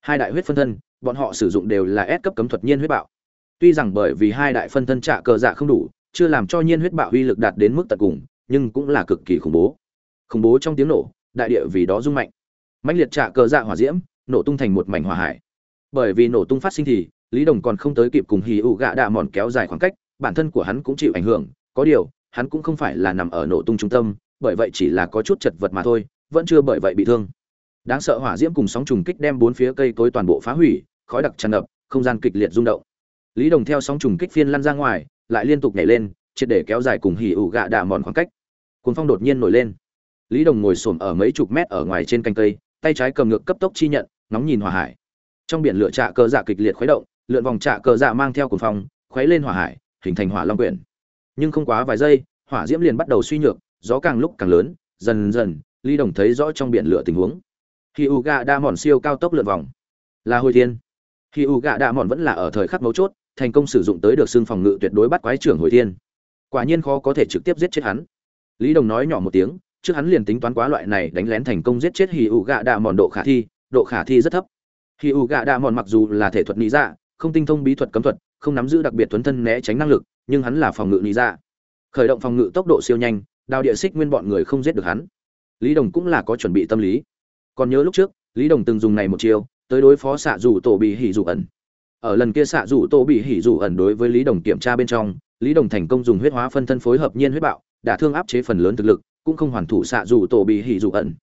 S1: Hai đại huyết phân thân, bọn họ sử dụng đều là S cấp cấm thuật nhiên huyết bạo. Tuy rằng bởi vì hai đại phân thân trả cờ dạ không đủ, chưa làm cho nhiên huyết bạo uy lực đạt đến mức tận cùng nhưng cũng là cực kỳ khủng bố. Khủng bố trong tiếng nổ, đại địa vì đó rung mạnh. Mãnh liệt trả cờ dạ hỏa diễm, nổ tung thành một mảnh hỏa hải. Bởi vì nổ tung phát sinh thì, lý đồng còn không tới kịp cùng hì ụ gạ đạ mòn kéo dài khoảng cách, bản thân của hắn cũng chịu ảnh hưởng. Có điều, hắn cũng không phải là nằm ở nổ tung trung tâm, bởi vậy chỉ là có chút chật vật mà thôi, vẫn chưa bởi vậy bị thương. Đáng sợ hỏa diễm cùng sóng trùng kích đem bốn phía cây cối toàn bộ phá hủy, khói đặc tràn ngập, không gian kịch liệt rung động. Lý đồng theo sóng trùng kích phiên lăn ra ngoài, lại liên tục nhảy lên, triệt để kéo dài cùng hỉ ụ gạ đạ mòn khoảng cách cuốn phong đột nhiên nổi lên. Lý đồng ngồi xổm ở mấy chục mét ở ngoài trên canh cây, tay trái cầm ngược cấp tốc chi nhận nóng nhìn hỏa hải. Trong biển lửa trạ cờ dạ kịch liệt khuấy động, lượn vòng trạ cờ dạ mang theo cuồng phong, khuấy lên hỏa hải, hình thành hỏa long quyển. Nhưng không quá vài giây, hỏa diễm liền bắt đầu suy nhược, gió càng lúc càng lớn, dần dần, lý đồng thấy rõ trong biển lửa tình huống. Khi u gà đa mòn siêu cao tốc lượn vòng. Là hồi thiên. Khi u gà đa mòn vẫn là ở thời khắc mấu chốt, thành công sử dụng tới được xương phòng ngự tuyệt đối bắt quái trưởng hồi thiên. Quả nhiên khó có thể trực tiếp giết chết hắn lý đồng nói nhỏ một tiếng, trước hắn liền tính toán quá loại này đánh lén thành công giết chết hì ụ gạ đạ mòn độ khả thi, độ khả thi rất thấp. Hì ụ gạ đạ mòn mặc dù là thể thuật lý dạ không tinh thông bí thuật cấm thuật, không nắm giữ đặc biệt tuấn thân né tránh năng lực, nhưng hắn là phòng ngự lý dạ. Khởi động phòng ngự tốc độ siêu nhanh, đào địa xích nguyên bọn người không giết được hắn. Lý đồng cũng là có chuẩn bị tâm lý. Còn nhớ lúc trước, lý đồng từng dùng này một chiêu, tới đối phó xạ dù tổ bị hỉ dù ẩn. Ở lần kia xạ dù tổ bị hỉ dù ẩn đối với lý đồng kiểm tra bên trong, lý đồng thành công dùng huyết hóa phân thân phối hợp nhiên huyết bạo đã thương áp chế phần lớn thực lực, cũng không hoàn thủ xạ dù tổ bị hỉ dù ẩn.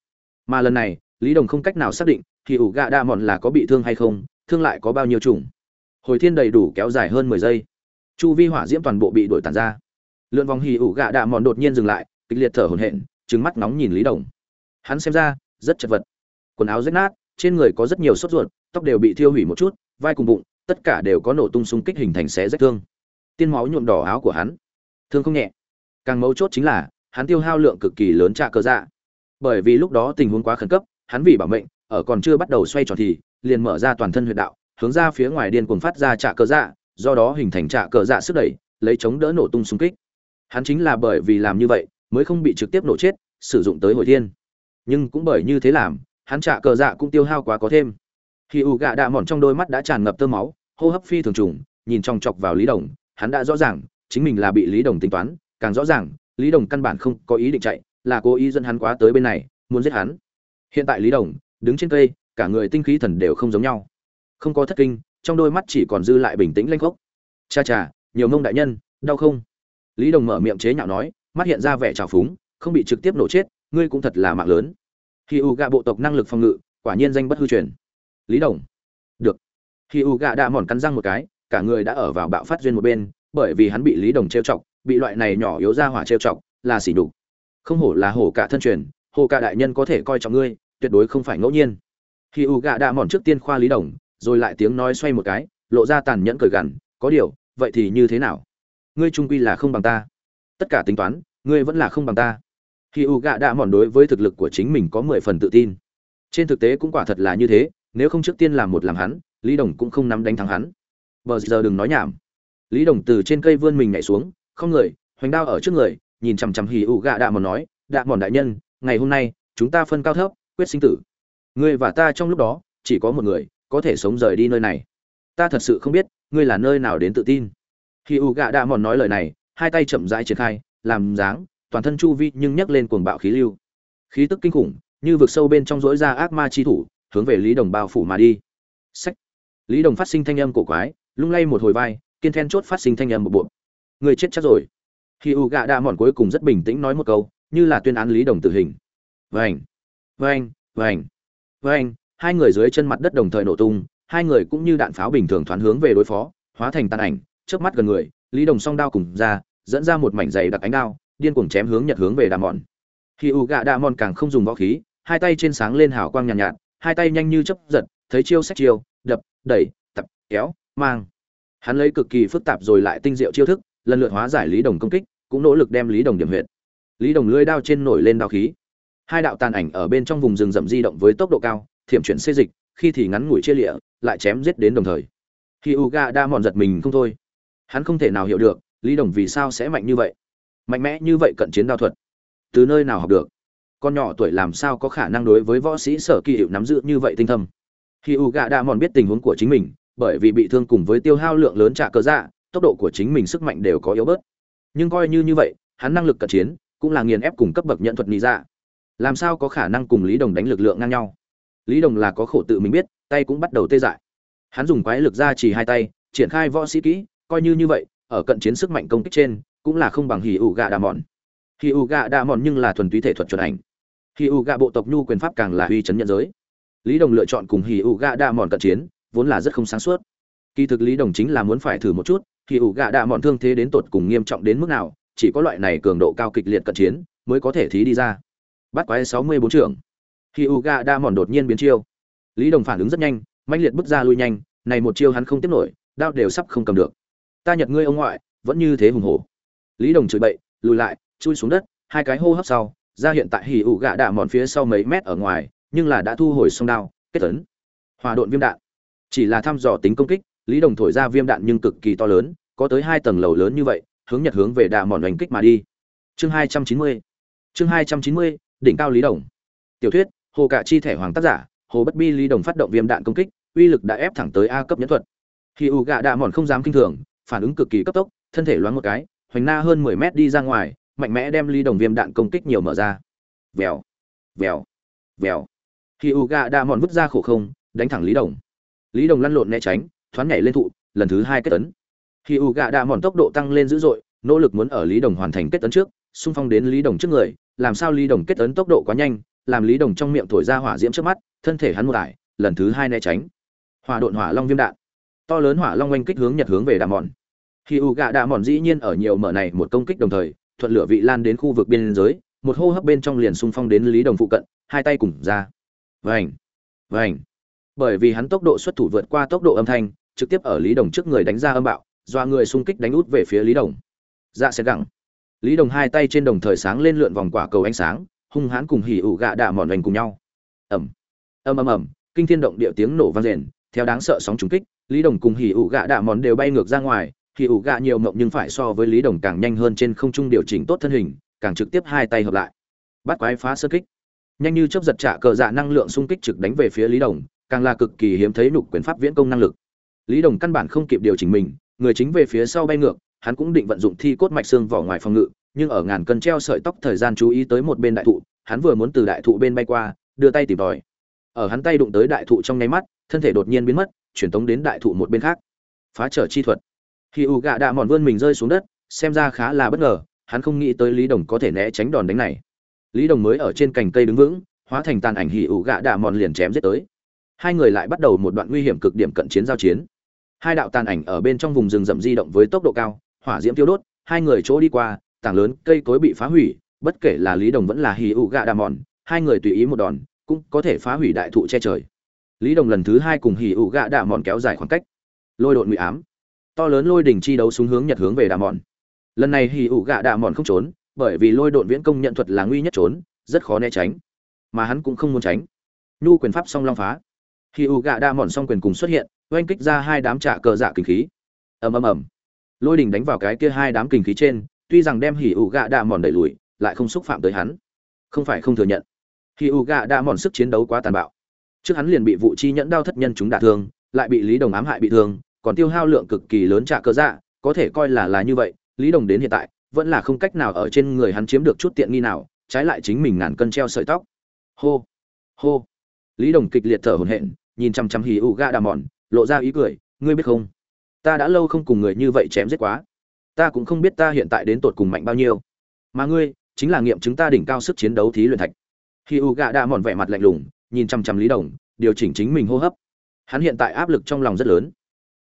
S1: Mà lần này, lý đồng không cách nào xác định thì ủ gạ đa mòn là có bị thương hay không, thương lại có bao nhiêu chủng. Hồi thiên đầy đủ kéo dài hơn mười giây. Chu vi hỏa diễm toàn bộ bị đổi tàn ra. Lượn vòng hì ủ gạ đạ mòn đột nhiên dừng lại, kịch liệt thở hổn hển, trừng mắt nóng nhìn lý đồng. Hắn xem ra, rất chật vật. Quần áo rách nát, trên người có rất nhiều sốt ruột, tóc đều bị thiêu hủy một chút, vai cùng bụng, tất cả đều có nổ tung xung kích hình thành xé rách thương. Tiên máu nhuộm đỏ áo của hắn. Thương không nhẹ càng mấu chốt chính là, hắn tiêu hao lượng cực kỳ lớn trạ cơ dạ. Bởi vì lúc đó tình huống quá khẩn cấp, hắn vì bảo mệnh, ở còn chưa bắt đầu xoay tròn thì, liền mở ra toàn thân huyệt đạo, hướng ra phía ngoài điên cuồng phát ra trạ cơ dạ do đó hình thành trạ cơ dạ sức đẩy, lấy chống đỡ nổ tung xung kích. Hắn chính là bởi vì làm như vậy, mới không bị trực tiếp nổ chết, sử dụng tới hồi thiên. Nhưng cũng bởi như thế làm, hắn trạ cờ dạ cũng tiêu hao quá có thêm. Khi u gạ đạ mòn trong đôi mắt đã tràn ngập tơ máu, hô hấp phi thường trùng, nhìn trong chọc vào lý đồng, hắn đã rõ ràng, chính mình là bị lý đồng tính toán càng rõ ràng, lý đồng căn bản không có ý định chạy, là cố ý dẫn hắn quá tới bên này, muốn giết hắn. Hiện tại lý đồng đứng trên cây, cả người tinh khí thần đều không giống nhau. Không có thất kinh, trong đôi mắt chỉ còn dư lại bình tĩnh lanh khốc. Cha cha, nhiều mông đại nhân, đau không? Lý đồng mở miệng chế nhạo nói, mắt hiện ra vẻ trào phúng, không bị trực tiếp nổ chết, ngươi cũng thật là mạng lớn. Khi u gạ bộ tộc năng lực phòng ngự, quả nhiên danh bất hư truyền. Lý đồng, được. Khi u gạ đã mòn cắn răng một cái, cả người đã ở vào bạo phát duyên một bên, bởi vì hắn bị lý đồng trêu chọc bị loại này nhỏ yếu ra hỏa trêu chọc là xỉ nhục, không hổ là hổ cả thân truyền hổ cả đại nhân có thể coi trọng ngươi tuyệt đối không phải ngẫu nhiên. Khi u gạ đã mòn trước tiên khoa lý đồng rồi lại tiếng nói xoay một cái lộ ra tàn nhẫn cười gằn có điều vậy thì như thế nào? Ngươi trung quy là không bằng ta. Tất cả tính toán ngươi vẫn là không bằng ta. Khi u gạ đã mòn đối với thực lực của chính mình có mười phần tự tin. Trên thực tế cũng quả thật là như thế nếu không trước tiên làm một làm hắn lý đồng cũng không nắm đánh thắng hắn. Bờ giờ đừng nói nhảm. Lý đồng từ trên cây vươn mình nhảy xuống không người, hoành đao ở trước người, nhìn chằm chằm hì ụ gạ đạ mòn nói, đạ mòn đại nhân, ngày hôm nay, chúng ta phân cao thấp, quyết sinh tử. Ngươi và ta trong lúc đó, chỉ có một người, có thể sống rời đi nơi này. Ta thật sự không biết, ngươi là nơi nào đến tự tin. Hì ụ gạ đạ mòn nói lời này, hai tay chậm rãi triển khai, làm dáng, toàn thân chu vi nhưng nhấc lên cuồng bạo khí lưu. Khí tức kinh khủng, như vực sâu bên trong rỗi ra ác ma chi thủ, hướng về lý đồng bao phủ mà đi. Sách lý đồng phát sinh thanh âm cổ quái, lung lay một hồi vai, kiên then chốt phát sinh thanh âm một bộ người chết chắc rồi. Khi u gạ đạ mòn cuối cùng rất bình tĩnh nói một câu như là tuyên án lý đồng tử hình. Vành vành vành vành. Hai người dưới chân mặt đất đồng thời nổ tung hai người cũng như đạn pháo bình thường thoáng hướng về đối phó hóa thành tàn ảnh trước mắt gần người lý đồng song đao cùng ra dẫn ra một mảnh dày đặc ánh đao điên cuồng chém hướng nhật hướng về đà mòn. Khi u gạ đà mòn càng không dùng võ khí hai tay trên sáng lên hào quang nhàn nhạt, nhạt hai tay nhanh như chấp giật thấy chiêu sách chiêu đập đẩy tập kéo mang. Hắn lấy cực kỳ phức tạp rồi lại tinh diệu chiêu thức lần lượt hóa giải lý đồng công kích, cũng nỗ lực đem lý đồng điểm huyệt. Lý đồng lưỡi đao trên nổi lên đao khí. Hai đạo tàn ảnh ở bên trong vùng rừng rậm di động với tốc độ cao, thiểm chuyển xê dịch, khi thì ngắn ngủi chia lịa, lại chém giết đến đồng thời. Khi u ga đa mòn giật mình không thôi. Hắn không thể nào hiểu được, lý đồng vì sao sẽ mạnh như vậy. Mạnh mẽ như vậy cận chiến đao thuật. Từ nơi nào học được? Con nhỏ tuổi làm sao có khả năng đối với võ sĩ sở kỳ hiệu nắm giữ như vậy tinh thâm? Khi u gạ đã mòn biết tình huống của chính mình, bởi vì bị thương cùng với tiêu hao lượng lớn trả cơ dạ tốc độ của chính mình sức mạnh đều có yếu bớt. Nhưng coi như như vậy, hắn năng lực cận chiến, cũng là nghiền ép cùng cấp bậc nhận thuật lý ra dạ. làm sao có khả năng cùng lý đồng đánh lực lượng ngang nhau? Lý đồng là có khổ tự mình biết, tay cũng bắt đầu tê dại. Hắn dùng quái lực ra chỉ hai tay, triển khai võ sĩ kỹ, coi như như vậy, ở cận chiến sức mạnh công kích trên, cũng là không bằng hì ủ gạ đà mòn hì ủ gạ đà mòn nhưng là thuần túy thể thuật chuẩn ảnh. Hì ủ gạ bộ tộc nhu quyền pháp càng là uy chấn nhận giới. Lý đồng lựa chọn cùng hì ủ gạ đà mòn cận chiến, vốn là rất không sáng suốt. Kỳ thực lý đồng chính là muốn phải thử một chút thì ủ gạ Đạ Mọn thương thế đến tột cùng nghiêm trọng đến mức nào, chỉ có loại này cường độ cao kịch liệt cận chiến mới có thể thí đi ra. Bắt quái sáu mươi bốn trưởng. Hì ủ gạ Đạ mòn đột nhiên biến chiêu. Lý đồng phản ứng rất nhanh, mãnh liệt bước ra lui nhanh, này một chiêu hắn không tiếp nổi, đao đều sắp không cầm được. Ta nhật ngươi ông ngoại, vẫn như thế hùng hổ. Lý đồng chửi bậy, lùi lại, chui xuống đất, hai cái hô hấp sau, ra hiện tại hỉ ủ gạ đạ mòn phía sau mấy mét ở ngoài, nhưng là đã thu hồi sông đao, kết tấn hòa độn viêm đạn. Chỉ là thăm dò tính công kích lý đồng thổi ra viêm đạn nhưng cực kỳ to lớn, có tới hai tầng lầu lớn như vậy, hướng nhật hướng về đạ mòn đánh kích mà đi. Chương hai trăm chín mươi, chương hai trăm chín mươi, đỉnh cao lý đồng. Tiểu thuyết, hồ cạ chi thẻ hoàng tác giả, hồ bất bi lý đồng phát động viêm đạn công kích, uy lực đã ép thẳng tới a cấp nhẫn thuật. Khi u gạ đạ mòn không dám kinh thường, phản ứng cực kỳ cấp tốc, thân thể loáng một cái, hoành na hơn mười mét đi ra ngoài, mạnh mẽ đem ly đồng viêm đạn công kích nhiều mở ra. Vèo vèo vèo. Khi u gạ đạ mòn vứt ra khổ không, đánh thẳng lý đồng. Lý đồng lăn lộn né tránh thoáng nhảy lên thụ, lần thứ hai kết tấn. Khi u gạ đạ mòn tốc độ tăng lên dữ dội, nỗ lực muốn ở lý đồng hoàn thành kết tấn trước, xung phong đến lý đồng trước người, làm sao lý đồng kết tấn tốc độ quá nhanh, làm lý đồng trong miệng thổi ra hỏa diễm trước mắt, thân thể hắn một ải, lần thứ hai né tránh. Hỏa độn hỏa long viêm đạn. To lớn hỏa long oanh kích hướng nhật hướng về đạ mòn. Khi u gạ đạ mòn dĩ nhiên ở nhiều mở này một công kích đồng thời, thuận lửa vị lan đến khu vực biên giới, một hô hấp bên trong liền xung phong đến lý đồng phụ cận, hai tay cùng ra. Vành! Vành! Bởi vì hắn tốc độ xuất thủ vượt qua tốc độ âm thanh, trực tiếp ở lý đồng trước người đánh ra âm bạo do người xung kích đánh út về phía lý đồng. Dạ sẽ gẳng lý đồng hai tay trên đồng thời sáng lên lượn vòng quả cầu ánh sáng, hung hãn cùng hỉ ủ gạ đạ mòn vành cùng nhau. Ẩm ầm ầm ầm, kinh thiên động địa tiếng nổ vang rền, theo đáng sợ sóng trùng kích, lý đồng cùng hỉ ủ gạ đạ mòn đều bay ngược ra ngoài, hỉ ủ gạ nhiều mộng nhưng phải so với lý đồng càng nhanh hơn trên không trung điều chỉnh tốt thân hình, càng trực tiếp hai tay hợp lại. Bắt quái phá sơ kích. Nhanh như chớp giật trả cờ dạ năng lượng xung kích trực đánh về phía lý đồng càng là cực kỳ hiếm thấy nhục quyền pháp viễn công năng lực. Lý đồng căn bản không kịp điều chỉnh mình, người chính về phía sau bay ngược, hắn cũng định vận dụng thi cốt mạch xương vỏ ngoài phòng ngự, nhưng ở ngàn cân treo sợi tóc thời gian chú ý tới một bên đại thụ, hắn vừa muốn từ đại thụ bên bay qua, đưa tay tìm đòi. ở hắn tay đụng tới đại thụ trong nháy mắt, thân thể đột nhiên biến mất chuyển tống đến đại thụ một bên khác. Phá trở chi thuật. Khi u gạ đạ mòn vươn mình rơi xuống đất, xem ra khá là bất ngờ, hắn không nghĩ tới lý đồng có thể né tránh đòn đánh này. Lý đồng mới ở trên cành cây đứng vững, hóa thành tàn ảnh hỉ ủ gạ đạ mòn liền chém giết tới hai người lại bắt đầu một đoạn nguy hiểm cực điểm cận chiến giao chiến. Hai đạo tàn ảnh ở bên trong vùng rừng rậm di động với tốc độ cao, hỏa diễm tiêu đốt, hai người chỗ đi qua, tảng lớn cây cối bị phá hủy, bất kể là lý đồng vẫn là hỉ ụ gạ đà mòn, hai người tùy ý một đòn, cũng có thể phá hủy đại thụ che trời. Lý đồng lần thứ hai cùng hỉ ụ gạ đà mòn kéo dài khoảng cách. Lôi đột ngụy ám. To lớn lôi đỉnh chi đấu xuống hướng nhật hướng về đà mòn. Lần này hỉ ụ gạ đà mòn không trốn, bởi vì lôi đột viễn công nhận thuật là nguy nhất trốn, rất khó né tránh. Mà hắn cũng không muốn tránh. Nhu quyền pháp song long phá khi u gạ đa mòn song quyền cùng xuất hiện, oanh kích ra hai đám trạ cờ dạ kinh khí. Ầm ầm ầm. Lôi đỉnh đánh vào cái kia hai đám kinh khí trên, tuy rằng đem hỉ ủ gạ đa mòn đẩy lùi, lại không xúc phạm tới hắn. Không phải không thừa nhận. Hỉ ủ gạ đa mòn sức chiến đấu quá tàn bạo. Trước hắn liền bị vụ chi nhẫn đao thất nhân chúng đả thương, lại bị lý đồng ám hại bị thương, còn tiêu hao lượng cực kỳ lớn trả cờ dạ có thể coi là là như vậy, lý đồng đến hiện tại, vẫn là không cách nào ở trên người hắn chiếm được chút tiện nghi nào, trái lại chính mình ngàn cân treo sợi tóc. Hô. Hô. Lý đồng kịch liệt thở hổn hển nhìn chằm chằm hì ụ gạ đà mòn, lộ ra ý cười, ngươi biết không? Ta đã lâu không cùng người như vậy chém giết quá. Ta cũng không biết ta hiện tại đến tột cùng mạnh bao nhiêu. Mà ngươi, chính là nghiệm chứng ta đỉnh cao sức chiến đấu thí luyện thạch. Hì ụ gạ đà mòn vẻ mặt lạnh lùng, nhìn chằm chằm lý đồng, điều chỉnh chính mình hô hấp. Hắn hiện tại áp lực trong lòng rất lớn.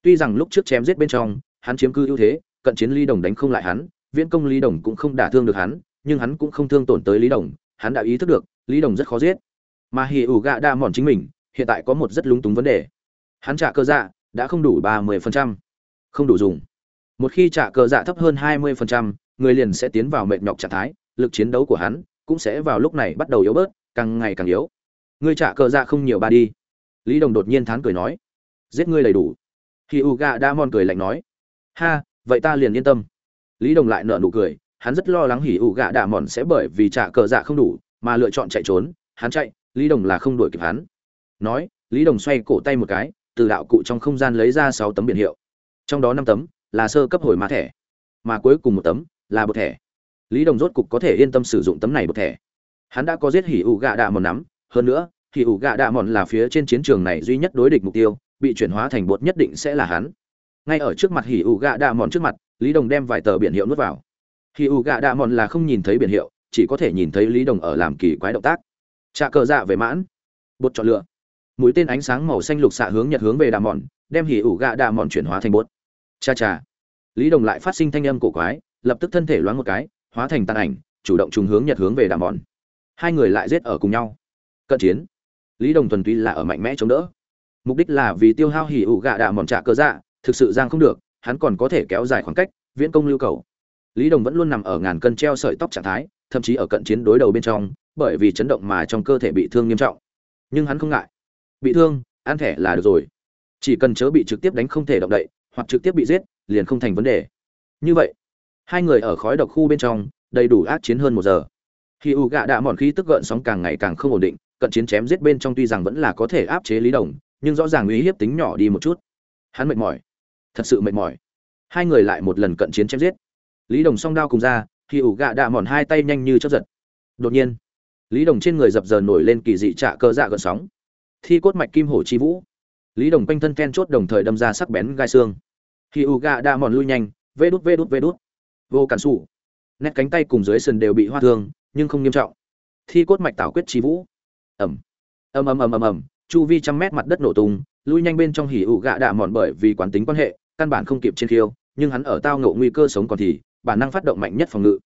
S1: Tuy rằng lúc trước chém giết bên trong, hắn chiếm cư ưu thế, cận chiến lý đồng đánh không lại hắn, viễn công lý đồng cũng không đả thương được hắn, nhưng hắn cũng không thương tổn tới lý đồng, hắn đã ý thức được, lý đồng rất khó giết. Mà hì ủ gạ đa mòn chính mình hiện tại có một rất lúng túng vấn đề. Hắn trả cơ dạ đã không đủ ba mươi phần trăm. Không đủ dùng. Một khi trả cơ dạ thấp hơn hai mươi phần trăm, người liền sẽ tiến vào mệt nhọc trạng thái, lực chiến đấu của hắn cũng sẽ vào lúc này bắt đầu yếu bớt, càng ngày càng yếu. Ngươi trả cơ dạ không nhiều ba đi. Lý đồng đột nhiên thán cười nói. Giết ngươi đầy đủ. Khi u gà đã mòn cười lạnh nói. Ha, vậy ta liền yên tâm. Lý đồng lại nở nụ cười, hắn rất lo lắng hỉ ủ gạ đạ mòn sẽ bởi vì trả cờ dạ không đủ mà lựa chọn chạy trốn. Hắn chạy, lý đồng là không đuổi kịp hắn nói, lý đồng xoay cổ tay một cái, từ đạo cụ trong không gian lấy ra sáu tấm biển hiệu. Trong đó năm tấm là sơ cấp hồi mã thẻ, mà cuối cùng một tấm là bột thẻ. Lý đồng rốt cục có thể yên tâm sử dụng tấm này bột thẻ. Hắn đã có giết hỉ ủ gạ đạ mòn nắm, hơn nữa, hỉ ủ gạ đạ mòn là phía trên chiến trường này duy nhất đối địch mục tiêu, bị chuyển hóa thành bột nhất định sẽ là hắn. Ngay ở trước mặt hỉ ủ gạ đạ mòn trước mặt, lý đồng đem vài tờ biển hiệu nuốt vào. Hỉ ủ gạ đạ mòn là không nhìn thấy biển hiệu, chỉ có thể nhìn thấy lý đồng ở làm kỳ quái động tác. Trà cờ dạ về mãn. Bột chọn lựa mũi tên ánh sáng màu xanh lục xạ hướng nhật hướng về đà mòn, đem hỉ ủ gạ đà mòn chuyển hóa thành bột. Cha cha. Lý đồng lại phát sinh thanh âm cổ quái, lập tức thân thể loáng một cái, hóa thành tàn ảnh, chủ động trùng hướng nhật hướng về đà mòn. Hai người lại giết ở cùng nhau. Cận chiến. Lý đồng thuần túy là ở mạnh mẽ chống đỡ. Mục đích là vì tiêu hao hỉ ủ gạ đà mòn trả cơ dạ thực sự giang không được, hắn còn có thể kéo dài khoảng cách, viễn công lưu cầu. Lý đồng vẫn luôn nằm ở ngàn cân treo sợi tóc trạng thái, thậm chí ở cận chiến đối đầu bên trong, bởi vì chấn động mà trong cơ thể bị thương nghiêm trọng. Nhưng hắn không ngại bị thương, ăn thẻ là được rồi. Chỉ cần chớ bị trực tiếp đánh không thể động đậy, hoặc trực tiếp bị giết, liền không thành vấn đề. Như vậy, hai người ở khói độc khu bên trong, đầy đủ ác chiến hơn một giờ. Khi u gạ đã mòn khí tức gợn sóng càng ngày càng không ổn định, cận chiến chém giết bên trong tuy rằng vẫn là có thể áp chế lý đồng, nhưng rõ ràng uy hiếp tính nhỏ đi một chút. Hắn mệt mỏi. Thật sự mệt mỏi. Hai người lại một lần cận chiến chém giết. Lý đồng song đao cùng ra, khi ủ gạ đạ mòn hai tay nhanh như chớp giật. Đột nhiên, lý đồng trên người dập dờn nổi lên kỳ dị trạ cơ dạ gợn sóng thi cốt mạch kim hổ chi vũ. Lý đồng quanh thân ken chốt đồng thời đâm ra sắc bén gai xương. Khi u gạ đã mòn lui nhanh, vê đút vê đút vê đút. Vô cản xù nét cánh tay cùng dưới sườn đều bị hoa thương, nhưng không nghiêm trọng. Thi cốt mạch tảo quyết chi vũ. Ẩm ầm ầm ầm ầm ầm. Chu vi trăm mét mặt đất nổ tung, lui nhanh bên trong hỉ ủ gạ đạ mòn bởi vì quán tính quan hệ, căn bản không kịp trên khiêu, nhưng hắn ở tao ngộ nguy cơ sống còn thì, bản năng phát động mạnh nhất phòng ngự.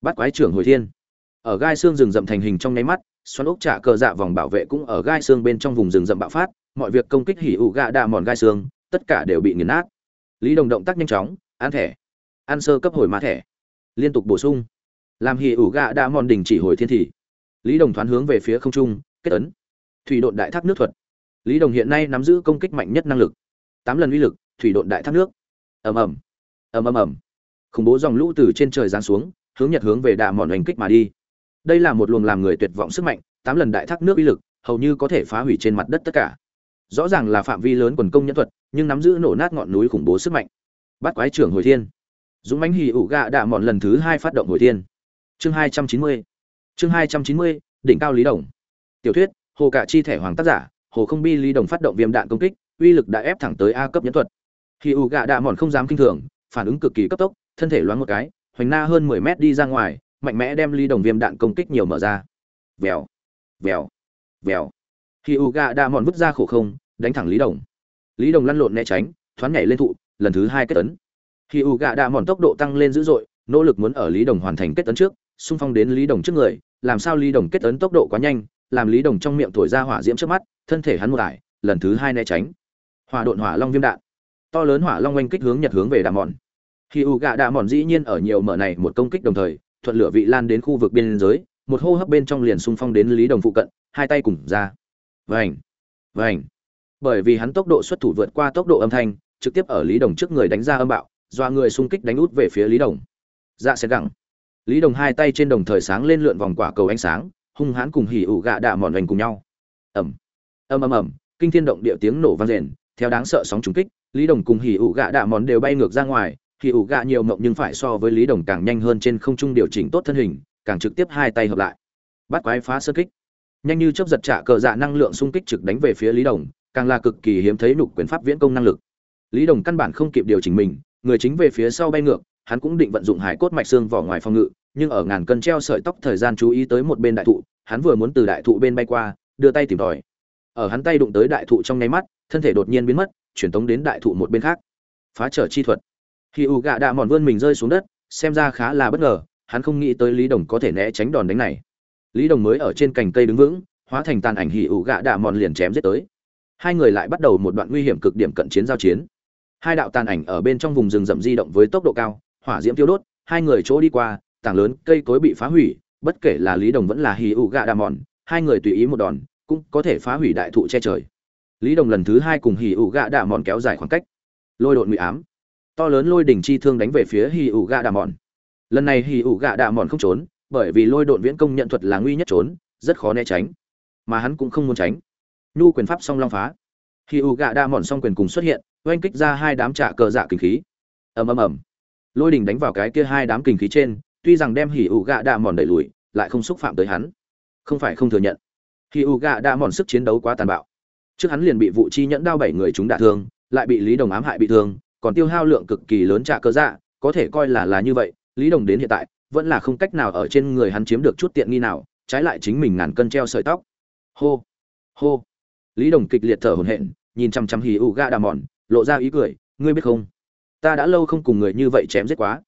S1: Bắt quái trưởng hồi thiên. Ở gai xương rừng rậm thành hình trong nháy mắt xoắn ốc trả cờ dạ vòng bảo vệ cũng ở gai xương bên trong vùng rừng rậm bạo phát, mọi việc công kích hỉ ủ gạ đạ mòn gai xương, tất cả đều bị nghiền nát. Lý đồng động tác nhanh chóng, ăn thẻ. Ăn sơ cấp hồi mã thẻ. Liên tục bổ sung. Làm hỉ ủ gạ đạ mòn đình chỉ hồi thiên thị. lý đồng thoáng hướng về phía không trung, kết ấn. Thủy độn đại thác nước thuật. Lý đồng hiện nay nắm giữ công kích mạnh nhất năng lực. Tám lần uy lực, thủy độn đại thác nước. Ầm ầm. Ầm ầm ầm. Khủng bố dòng lũ từ trên trời giáng xuống, hướng nhật hướng về đạ mòn hành kích mà đi đây là một luồng làm người tuyệt vọng sức mạnh, tám lần đại thác nước uy lực, hầu như có thể phá hủy trên mặt đất tất cả. Rõ ràng là phạm vi lớn quần công nhân thuật, nhưng nắm giữ nổ nát ngọn núi khủng bố sức mạnh. Bắt quái trưởng hồi thiên. Dũng mãnh hì ủ gạ đạ mọn lần thứ hai phát động hồi thiên. Chương hai trăm chín mươi. Chương hai trăm chín mươi, đỉnh cao lý đồng. Tiểu thuyết, hồ cả chi thẻ hoàng tác giả, hồ không bi lý đồng phát động viêm đạn công kích, uy lực đã ép thẳng tới a cấp nhẫn thuật. Khi ủ gạ đạ mòn không dám kinh thường, phản ứng cực kỳ cấp tốc, thân thể loáng một cái, hoành na hơn mười mét đi ra ngoài mạnh mẽ đem ly đồng viêm đạn công kích nhiều mở ra. Vèo vèo vèo. Khi u gà đã mòn vứt ra khổ không, đánh thẳng lý đồng lý đồng lăn lộn né tránh, thoáng nhảy lên thụ, lần thứ hai kết tấn. Khi u gà đã mòn tốc độ tăng lên dữ dội, nỗ lực muốn ở lý đồng hoàn thành kết tấn trước, xung phong đến lý đồng trước người, làm sao lý đồng kết tấn tốc độ quá nhanh, làm lý đồng trong miệng thổi ra hỏa diễm trước mắt, thân thể hắn một ải, lần thứ hai né tránh. Hỏa độn hỏa long viêm đạn. To lớn hỏa long oanh kích hướng nhật hướng về đà mòn khi u gà đà mòn dĩ nhiên ở nhiều mở này một công kích đồng thời thuận lửa vị lan đến khu vực biên giới, một hô hấp bên trong liền xung phong đến lý đồng phụ cận, hai tay cùng ra. Vành vành. Bởi vì hắn tốc độ xuất thủ vượt qua tốc độ âm thanh, trực tiếp ở lý đồng trước người đánh ra âm bạo doa người xung kích đánh út về phía lý đồng. Dạ sẽ gẳng lý đồng hai tay trên đồng thời sáng lên lượn vòng quả cầu ánh sáng, hung hãn cùng hỉ ủ gạ đạ mòn hoành cùng nhau. Ẩm. Ầm ầm ầm, kinh thiên động địa tiếng nổ vang rền, theo đáng sợ sóng trúng kích, lý đồng cùng hỉ ủ gạ đạ mòn đều bay ngược ra ngoài hỉ ủ gạ nhiều mộng nhưng phải so với lý đồng càng nhanh hơn trên không trung điều chỉnh tốt thân hình, càng trực tiếp hai tay hợp lại. Bắt quái phá sơ kích. Nhanh như chớp giật trả cờ dạ năng lượng xung kích trực đánh về phía lý đồng, càng là cực kỳ hiếm thấy nục quyền pháp viễn công năng lực. Lý đồng căn bản không kịp điều chỉnh mình, người chính về phía sau bay ngược, hắn cũng định vận dụng hải cốt mạch xương vỏ ngoài phòng ngự, nhưng ở ngàn cân treo sợi tóc thời gian chú ý tới một bên đại thụ, hắn vừa muốn từ đại thụ bên bay qua, đưa tay tìm tòi. Ở hắn tay đụng tới đại thụ trong nháy mắt, thân thể đột nhiên biến mất, chuyển tống đến đại thụ một bên khác. Phá trở chi thuật khi u gạ đạ mòn vươn mình rơi xuống đất, xem ra khá là bất ngờ, hắn không nghĩ tới lý đồng có thể né tránh đòn đánh này. Lý đồng mới ở trên cành cây đứng vững, hóa thành tàn ảnh hỉ ủ gạ đạ mòn liền chém giết tới. Hai người lại bắt đầu một đoạn nguy hiểm cực điểm cận chiến giao chiến. Hai đạo tàn ảnh ở bên trong vùng rừng rậm di động với tốc độ cao, hỏa diễm tiêu đốt, hai người chỗ đi qua, tảng lớn cây cối bị phá hủy, bất kể là lý đồng vẫn là hì ủ gạ đạ mòn, hai người tùy ý một đòn, cũng có thể phá hủy đại thụ che trời. Lý đồng lần thứ hai cùng hì ủ gạ đạ mòn kéo dài khoảng cách. Lôi độn ngụy ám to lớn lôi đỉnh chi thương đánh về phía hì ủ gạ đà mòn. Lần này hì ủ gạ đà mòn không trốn, bởi vì lôi đột viễn công nhận thuật là nguy nhất trốn, rất khó né tránh. Mà hắn cũng không muốn tránh. Nhu quyền pháp song long phá. Hì ủ gạ đà mòn song quyền cùng xuất hiện, oanh kích ra hai đám trả cờ dạ kinh khí. Ầm ầm ầm. Lôi đỉnh đánh vào cái kia hai đám kinh khí trên, tuy rằng đem hỉ ủ gạ đạ mòn đẩy lùi, lại không xúc phạm tới hắn. Không phải không thừa nhận. Hỉ ủ gạ đạ mòn sức chiến đấu quá tàn bạo. Trước hắn liền bị vụ chi nhẫn đao bảy người chúng đả thương, lại bị lý đồng ám hại bị thương còn tiêu hao lượng cực kỳ lớn trả cơ dạ có thể coi là là như vậy, lý đồng đến hiện tại, vẫn là không cách nào ở trên người hắn chiếm được chút tiện nghi nào, trái lại chính mình ngàn cân treo sợi tóc. Hô hô. Lý đồng kịch liệt thở hổn hển, nhìn chăm chăm hì ụ gạ đà mòn, lộ ra ý cười, ngươi biết không? Ta đã lâu không cùng người như vậy chém giết quá.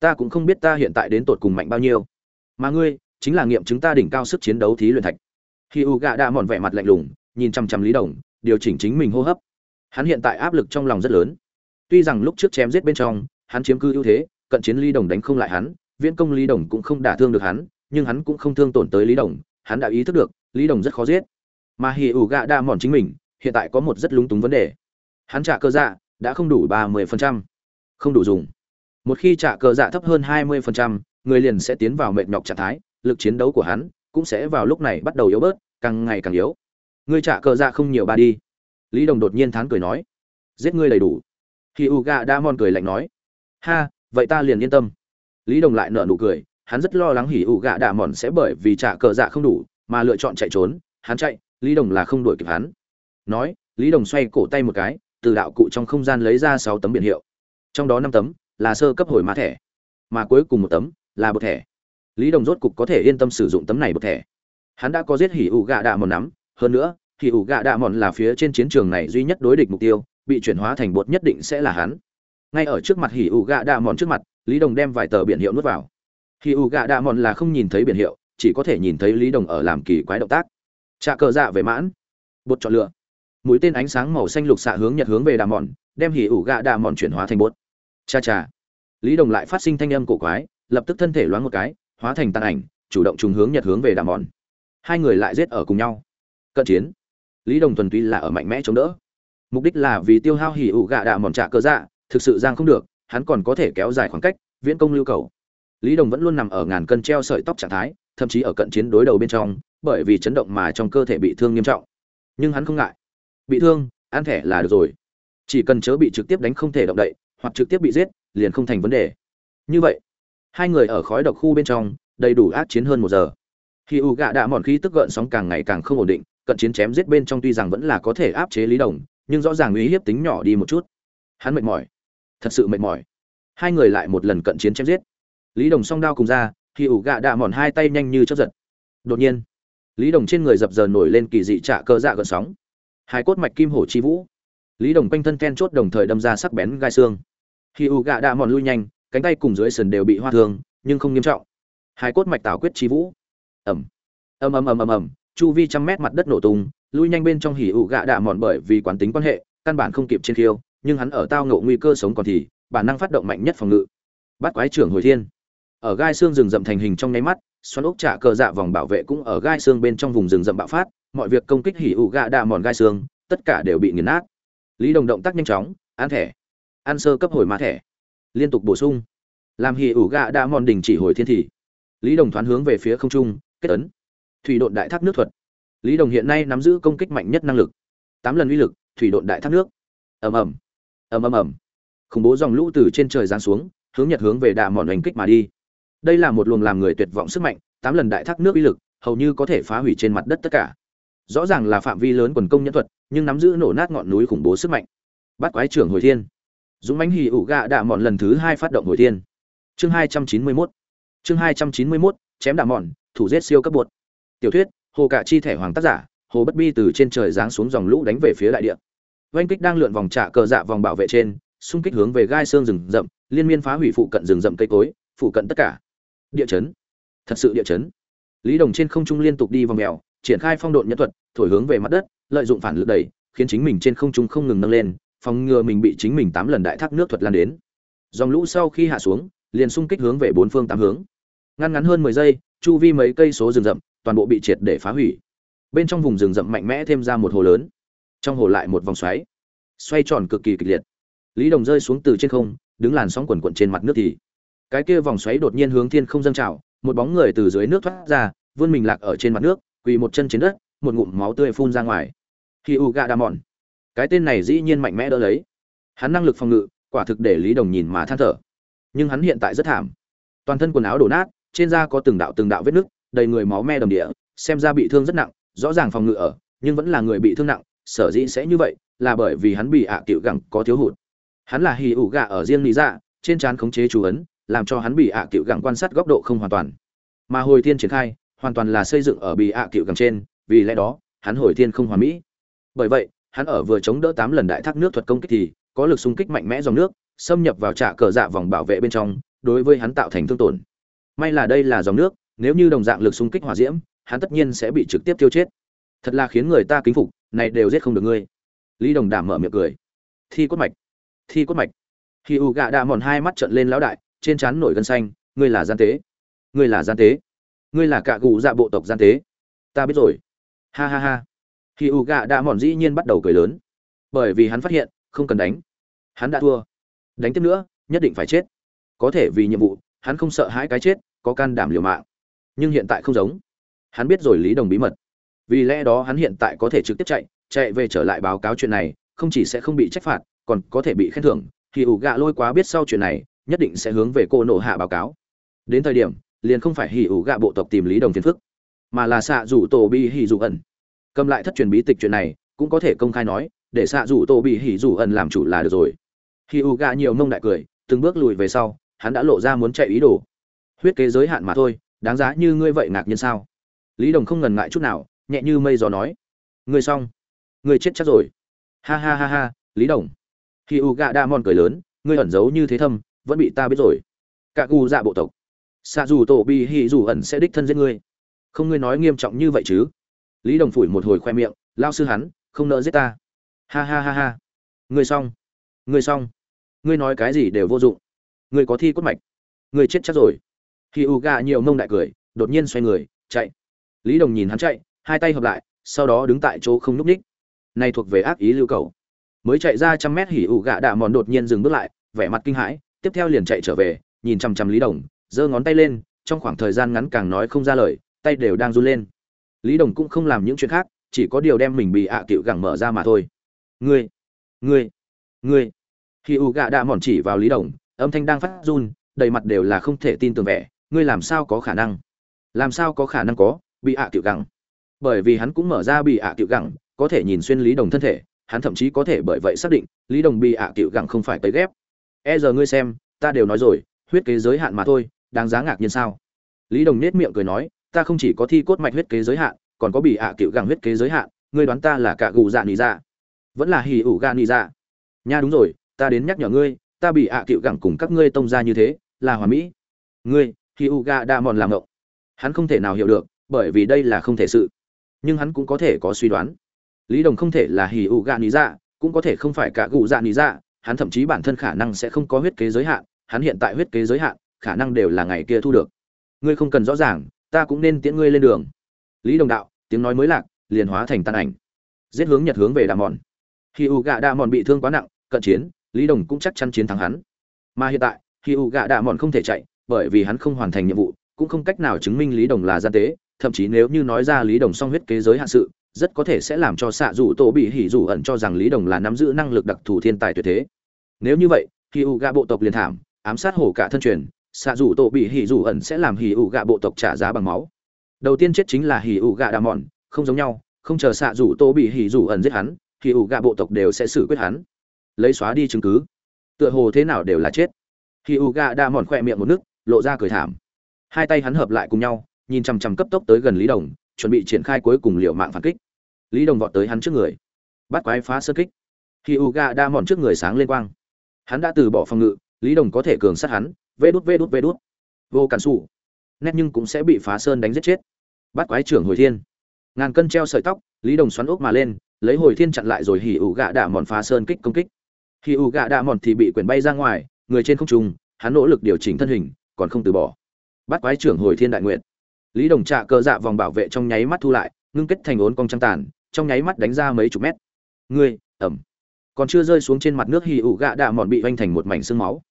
S1: Ta cũng không biết ta hiện tại đến tột cùng mạnh bao nhiêu. Mà ngươi, chính là nghiệm chứng ta đỉnh cao sức chiến đấu thí luyện thạch. Hì ụ gạ đà mòn vẻ mặt lạnh lùng, nhìn chăm chăm lý đồng, điều chỉnh chính mình hô hấp. Hắn hiện tại áp lực trong lòng rất lớn tuy rằng lúc trước chém giết bên trong hắn chiếm cư ưu thế cận chiến lý đồng đánh không lại hắn viễn công lý đồng cũng không đả thương được hắn nhưng hắn cũng không thương tổn tới lý đồng hắn đã ý thức được lý đồng rất khó giết. Mà hì ủ gạ đa mòn chính mình hiện tại có một rất lúng túng vấn đề. Hắn trả cơ dạ đã không đủ ba mươi phần trăm. Không đủ dùng. Một khi trả cơ dạ thấp hơn 20%, người liền sẽ tiến vào mệt nhọc trạng thái lực chiến đấu của hắn cũng sẽ vào lúc này bắt đầu yếu bớt càng ngày càng yếu. Ngươi trả cơ dạ không nhiều ba đi. Lý đồng đột nhiên thán cười nói giết ngươi đầy đủ. Hỉ u gà đa mòn cười lạnh nói, ha, vậy ta liền yên tâm. Lý đồng lại nở nụ cười, hắn rất lo lắng hỉ U gạ đạ mòn sẽ bởi vì trả cờ dạ không đủ mà lựa chọn chạy trốn, hắn chạy, lý đồng là không đuổi kịp hắn. Nói, lý đồng xoay cổ tay một cái, từ đạo cụ trong không gian lấy ra sáu tấm biển hiệu. Trong đó năm tấm là sơ cấp hồi mã thẻ, mà cuối cùng một tấm là bột thẻ. Lý đồng rốt cục có thể yên tâm sử dụng tấm này bột thẻ. Hắn đã có giết hỉ ủ gạ đạ mòn nắm, hơn nữa, hỉ ủ gạ đạ mòn là phía trên chiến trường này duy nhất đối địch mục tiêu bị chuyển hóa thành bột nhất định sẽ là hắn. Ngay ở trước mặt hỉ ủ gạ đạ mòn trước mặt, lý đồng đem vài tờ biển hiệu nuốt vào. Hỉ ủ gạ đạ mòn là không nhìn thấy biển hiệu, chỉ có thể nhìn thấy lý đồng ở làm kỳ quái động tác. Trà cờ dạ về mãn. Bột chọn lựa. Mũi tên ánh sáng màu xanh lục xạ hướng nhật hướng về đà mòn, đem hỉ ủ gạ đà mòn chuyển hóa thành bột. Cha cha. Lý đồng lại phát sinh thanh âm cổ quái, lập tức thân thể loáng một cái, hóa thành tàn ảnh, chủ động trùng hướng nhật hướng về Đà mòn. Hai người lại giết ở cùng nhau. Cận chiến. Lý đồng thuần tuy là ở mạnh mẽ chống đỡ mục đích là vì tiêu hao hỉ ủ gạ đạ mòn trả cơ dạ thực sự giang không được, hắn còn có thể kéo dài khoảng cách, viễn công lưu cầu. Lý đồng vẫn luôn nằm ở ngàn cân treo sợi tóc trạng thái, thậm chí ở cận chiến đối đầu bên trong, bởi vì chấn động mà trong cơ thể bị thương nghiêm trọng. Nhưng hắn không ngại. Bị thương, ăn thẻ là được rồi. Chỉ cần chớ bị trực tiếp đánh không thể động đậy, hoặc trực tiếp bị giết, liền không thành vấn đề. Như vậy, hai người ở khói độc khu bên trong, đầy đủ ác chiến hơn một giờ. Khi u gạ đã mòn khí tức gợn sóng càng ngày càng không ổn định, cận chiến chém giết bên trong tuy rằng vẫn là có thể áp chế lý đồng nhưng rõ ràng uy hiếp tính nhỏ đi một chút. Hắn mệt mỏi. Thật sự mệt mỏi. Hai người lại một lần cận chiến chém giết. Lý đồng song đao cùng ra khi ủ gạ đạ mòn hai tay nhanh như chớp giật. Đột nhiên, lý đồng trên người dập dờn nổi lên kỳ dị trạ cơ dạ gợn sóng. Hai cốt mạch kim hổ chi vũ. Lý đồng quanh thân ken chốt đồng thời đâm ra sắc bén gai xương. Khi u gạ đã mòn lui nhanh, cánh tay cùng dưới sườn đều bị hoa thương, nhưng không nghiêm trọng. Hai cốt mạch tảo quyết chi vũ. Ẩm ầm ầm ầm ầm ầm. Chu vi trăm mét mặt đất nổ tung lui nhanh bên trong hỉ ụ gạ đạ mòn bởi vì quán tính quan hệ, căn bản không kịp trên khiêu, nhưng hắn ở tao ngộ nguy cơ sống còn thì, bản năng phát động mạnh nhất phòng ngự. Bắt quái trưởng hồi thiên. Ở gai xương rừng rậm thành hình trong nháy mắt, xoắn ốc trả cờ dạ vòng bảo vệ cũng ở gai xương bên trong vùng rừng rậm bạo phát, mọi việc công kích hỉ ụ gạ đạ mòn gai xương, tất cả đều bị nghiền nát. Lý đồng động tác nhanh chóng, ăn thẻ. Ăn sơ cấp hồi mã thẻ. Liên tục bổ sung. Làm hỉ ủ gạ đạ mòn đình chỉ hồi thiên thị lý đồng thoáng hướng về phía không trung, kết ấn. Thủy độn đại thác nước thuật lý đồng hiện nay nắm giữ công kích mạnh nhất năng lực. Tám lần uy lực, thủy độn đại thác nước. Ầm ầm. Ầm ầm ầm. Khủng bố dòng lũ từ trên trời giáng xuống, hướng nhật hướng về đà mòn hành kích mà đi. Đây là một luồng làm người tuyệt vọng sức mạnh, tám lần đại thác nước uy lực, hầu như có thể phá hủy trên mặt đất tất cả. Rõ ràng là phạm vi lớn quần công nhân thuật, nhưng nắm giữ nổ nát ngọn núi khủng bố sức mạnh. Bắt quái trưởng hồi thiên. Dũng mãnh hì ủ gạ đạ mòn lần thứ hai phát động hồi thiên. Chương hai trăm chín mươi mốt. Chương hai trăm chín mươi mốt, chém đạ mòn, thủ giết siêu cấp bột. Tiểu thuyết hồ cạ chi thẻ hoàng tác giả, hồ bất bi từ trên trời giáng xuống dòng lũ đánh về phía đại địa. Oanh kích đang lượn vòng trạ cờ dạ vòng bảo vệ trên, xung kích hướng về gai xương rừng rậm, liên miên phá hủy phụ cận rừng rậm cây cối, phụ cận tất cả. Địa chấn. Thật sự địa chấn. Lý đồng trên không trung liên tục đi vòng mèo, triển khai phong độn nhân thuật, thổi hướng về mặt đất, lợi dụng phản lực đẩy, khiến chính mình trên không trung không ngừng nâng lên, phòng ngừa mình bị chính mình tám lần đại thác nước thuật lan đến. Dòng lũ sau khi hạ xuống, liền xung kích hướng về bốn phương tám hướng. Ngăn ngắn hơn mười giây, chu vi mấy cây số rừng rậm toàn bộ bị triệt để phá hủy. Bên trong vùng rừng rậm mạnh mẽ thêm ra một hồ lớn. Trong hồ lại một vòng xoáy. Xoay tròn cực kỳ kịch liệt. Lý đồng rơi xuống từ trên không, đứng làn sóng quần quận trên mặt nước thì. Cái kia vòng xoáy đột nhiên hướng thiên không dâng trào, một bóng người từ dưới nước thoát ra, vươn mình lạc ở trên mặt nước, quỳ một chân trên đất, một ngụm máu tươi phun ra ngoài. Khi u gà đa mòn. Cái tên này dĩ nhiên mạnh mẽ đỡ lấy. Hắn năng lực phòng ngự, quả thực để lý đồng nhìn mà than thở. Nhưng hắn hiện tại rất thảm. Toàn thân quần áo đổ nát, trên da có từng đạo từng đạo vết nứt đầy người máu me đầm địa, xem ra bị thương rất nặng, rõ ràng phòng ngự ở, nhưng vẫn là người bị thương nặng, sở dĩ sẽ như vậy, là bởi vì hắn bị ạ à cựu gẳng có thiếu hụt. Hắn là hì ủ gà ở riêng lý dạ trên trán khống chế chú ấn, làm cho hắn bị ạ à cựu gẳng quan sát góc độ không hoàn toàn. Mà hồi thiên triển khai, hoàn toàn là xây dựng ở bị ạ à cựu gẳng trên, vì lẽ đó, hắn hồi thiên không hoàn mỹ. Bởi vậy, hắn ở vừa chống đỡ tám lần đại thác nước thuật công kích thì, có lực xung kích mạnh mẽ dòng nước, xâm nhập vào trạ cờ dạ vòng bảo vệ bên trong, đối với hắn tạo thành thương tổn. May là đây là dòng nước nếu như đồng dạng lực xung kích hỏa diễm, hắn tất nhiên sẽ bị trực tiếp tiêu chết. Thật là khiến người ta kính phục, này đều giết không được ngươi. Lý đồng đảm mở miệng cười. Thi cốt mạch, thi cốt mạch. Khi u gạ đạ mòn hai mắt trợn lên lão đại, trên trán nổi gân xanh, ngươi là gian tế. Ngươi là gian tế. Ngươi là cả gù dạ bộ tộc gian tế. Ta biết rồi. Ha ha ha. Khi u gạ đạ mòn dĩ nhiên bắt đầu cười lớn. Bởi vì hắn phát hiện, không cần đánh. Hắn đã thua. Đánh tiếp nữa, nhất định phải chết. Có thể vì nhiệm vụ, hắn không sợ hãi cái chết, có can đảm liều mạng nhưng hiện tại không giống. Hắn biết rồi lý đồng bí mật. Vì lẽ đó hắn hiện tại có thể trực tiếp chạy chạy về trở lại báo cáo chuyện này, không chỉ sẽ không bị trách phạt, còn có thể bị khen thưởng. Thì ủ gạ lôi quá biết sau chuyện này, nhất định sẽ hướng về cô nộ hạ báo cáo. Đến thời điểm, liền không phải hỉ ủ gạ bộ tộc tìm lý đồng phiền phức, mà là xạ rủ tổ bi hỉ rủ ẩn. Cầm lại thất truyền bí tịch chuyện này, cũng có thể công khai nói, để xạ rủ tổ bị hỉ rủ ẩn làm chủ là được rồi. Hỉ ủ gạ nhiều mông đại cười, từng bước lùi về sau, hắn đã lộ ra muốn chạy ý đồ. Huyết kế giới hạn mà thôi đáng giá như ngươi vậy ngạc nhiên sao? Lý đồng không ngần ngại chút nào, nhẹ như mây gió nói. Ngươi xong. Ngươi chết chắc rồi. Ha ha ha ha, lý đồng. Khi u gạ đa mòn cười lớn, ngươi ẩn giấu như thế thâm, vẫn bị ta biết rồi. Cả gu dạ bộ tộc. Xa dù tổ bi hì dù ẩn sẽ đích thân giết ngươi. Không ngươi nói nghiêm trọng như vậy chứ? Lý đồng phủi một hồi khoe miệng, lao sư hắn, không nỡ giết ta. Ha ha ha ha. Ngươi xong. Ngươi xong. Ngươi nói cái gì đều vô dụng. Ngươi có thi cốt mạch. Ngươi chết chắc rồi khi u gạ nhiều mông đại cười, đột nhiên xoay người, chạy. Lý đồng nhìn hắn chạy, hai tay hợp lại, sau đó đứng tại chỗ không núp ních này thuộc về ác ý lưu cầu. Mới chạy ra trăm mét hỉ u gạ đạ mòn đột nhiên dừng bước lại, vẻ mặt kinh hãi, tiếp theo liền chạy trở về, nhìn chằm chằm lý đồng, giơ ngón tay lên, trong khoảng thời gian ngắn càng nói không ra lời, tay đều đang run lên. Lý đồng cũng không làm những chuyện khác, chỉ có điều đem mình bị ạ à cựu gẳng mở ra mà thôi. Ngươi ngươi ngươi. Khi u gạ đã mòn chỉ vào lý đồng, âm thanh đang phát run, đầy mặt đều là không thể tin tưởng vẻ ngươi làm sao có khả năng? Làm sao có khả năng có? Bị ạ à cựu gẳng. Bởi vì hắn cũng mở ra bị ạ à cựu gẳng, có thể nhìn xuyên lý đồng thân thể, hắn thậm chí có thể bởi vậy xác định, lý đồng bị ạ à cựu gẳng không phải tới ghép. E giờ ngươi xem, ta đều nói rồi, huyết kế giới hạn mà thôi, đáng giá ngạc nhiên sao? Lý đồng nết miệng cười nói, ta không chỉ có thi cốt mạch huyết kế giới hạn, còn có bị ạ tiểu gẳng huyết kế giới hạn, ngươi đoán ta là cả gù dạ nị dạ? Vẫn là hì ủ ga nị dạ? Nha đúng rồi, ta đến nhắc nhở ngươi, ta bị ạ tiểu gẳng cùng các ngươi tông ra như thế, là hòa mỹ. Ngươi khi u ga đa mòn làm ngộng. Hắn không thể nào hiểu được, bởi vì đây là không thể sự. Nhưng hắn cũng có thể có suy đoán. Lý đồng không thể là hì ụ gạ lý dạ cũng có thể không phải cả gụ dạ lý dạ hắn thậm chí bản thân khả năng sẽ không có huyết kế giới hạn. Hắn hiện tại huyết kế giới hạn, khả năng đều là ngày kia thu được. Ngươi không cần rõ ràng, ta cũng nên tiễn ngươi lên đường. Lý đồng đạo, tiếng nói mới lạc, liền hóa thành tàn ảnh. Giết hướng nhật hướng về đà mòn khi u gạ đà mòn bị thương quá nặng, cận chiến, lý đồng cũng chắc chắn chiến thắng hắn. Mà hiện tại khi u gạ đà mòn không thể chạy bởi vì hắn không hoàn thành nhiệm vụ, cũng không cách nào chứng minh lý đồng là gian tế, thậm chí nếu như nói ra lý đồng song huyết kế giới hạn sự, rất có thể sẽ làm cho xạ dù tổ bị hỉ dù ẩn cho rằng lý đồng là nắm giữ năng lực đặc thù thiên tài tuyệt thế. Nếu như vậy khi u gạ bộ tộc liền thảm, ám sát hổ cả thân truyền xạ dù tổ bị hỉ dù ẩn sẽ làm hỉ u gạ bộ tộc trả giá bằng máu. Đầu tiên chết chính là hỉ u gạ đà mòn, không giống nhau, không chờ xạ dù tổ bị hỉ dù ẩn giết hắn, hỉ u gạ bộ tộc đều sẽ xử quyết hắn. Lấy xóa đi chứng cứ. Tựa hồ thế nào đều là chết. Hỉ u gạ đà mòn khỏe miệng một nước lộ ra cười thảm. Hai tay hắn hợp lại cùng nhau, nhìn chằm chằm cấp tốc tới gần lý đồng, chuẩn bị triển khai cuối cùng liệu mạng phản kích. Lý đồng vọt tới hắn trước người. Bắt quái phá sơ kích. Khi u ga đa mòn trước người sáng lên quang. Hắn đã từ bỏ phòng ngự, lý đồng có thể cường sát hắn, vê đút vê đút vê đút. Vô cản xù nét nhưng cũng sẽ bị phá sơn đánh giết chết. Bắt quái trưởng hồi thiên. Ngàn cân treo sợi tóc, lý đồng xoắn ốc mà lên, lấy hồi thiên chặn lại rồi hỉ ủ gạ đạ mòn phá sơn kích công kích. Hỉ ủ gạ đạ mòn thì bị quyển bay ra ngoài, người trên không trung, hắn nỗ lực điều chỉnh thân hình còn không từ bỏ. Bắt quái trưởng hồi thiên đại nguyện lý đồng trạ cờ dạ vòng bảo vệ trong nháy mắt thu lại, ngưng kết thành ốn cong trăng tàn, trong nháy mắt đánh ra mấy chục mét. Ngươi, ẩm. Còn chưa rơi xuống trên mặt nước hì ủ gạ đạ mòn bị oanh thành một mảnh xương máu.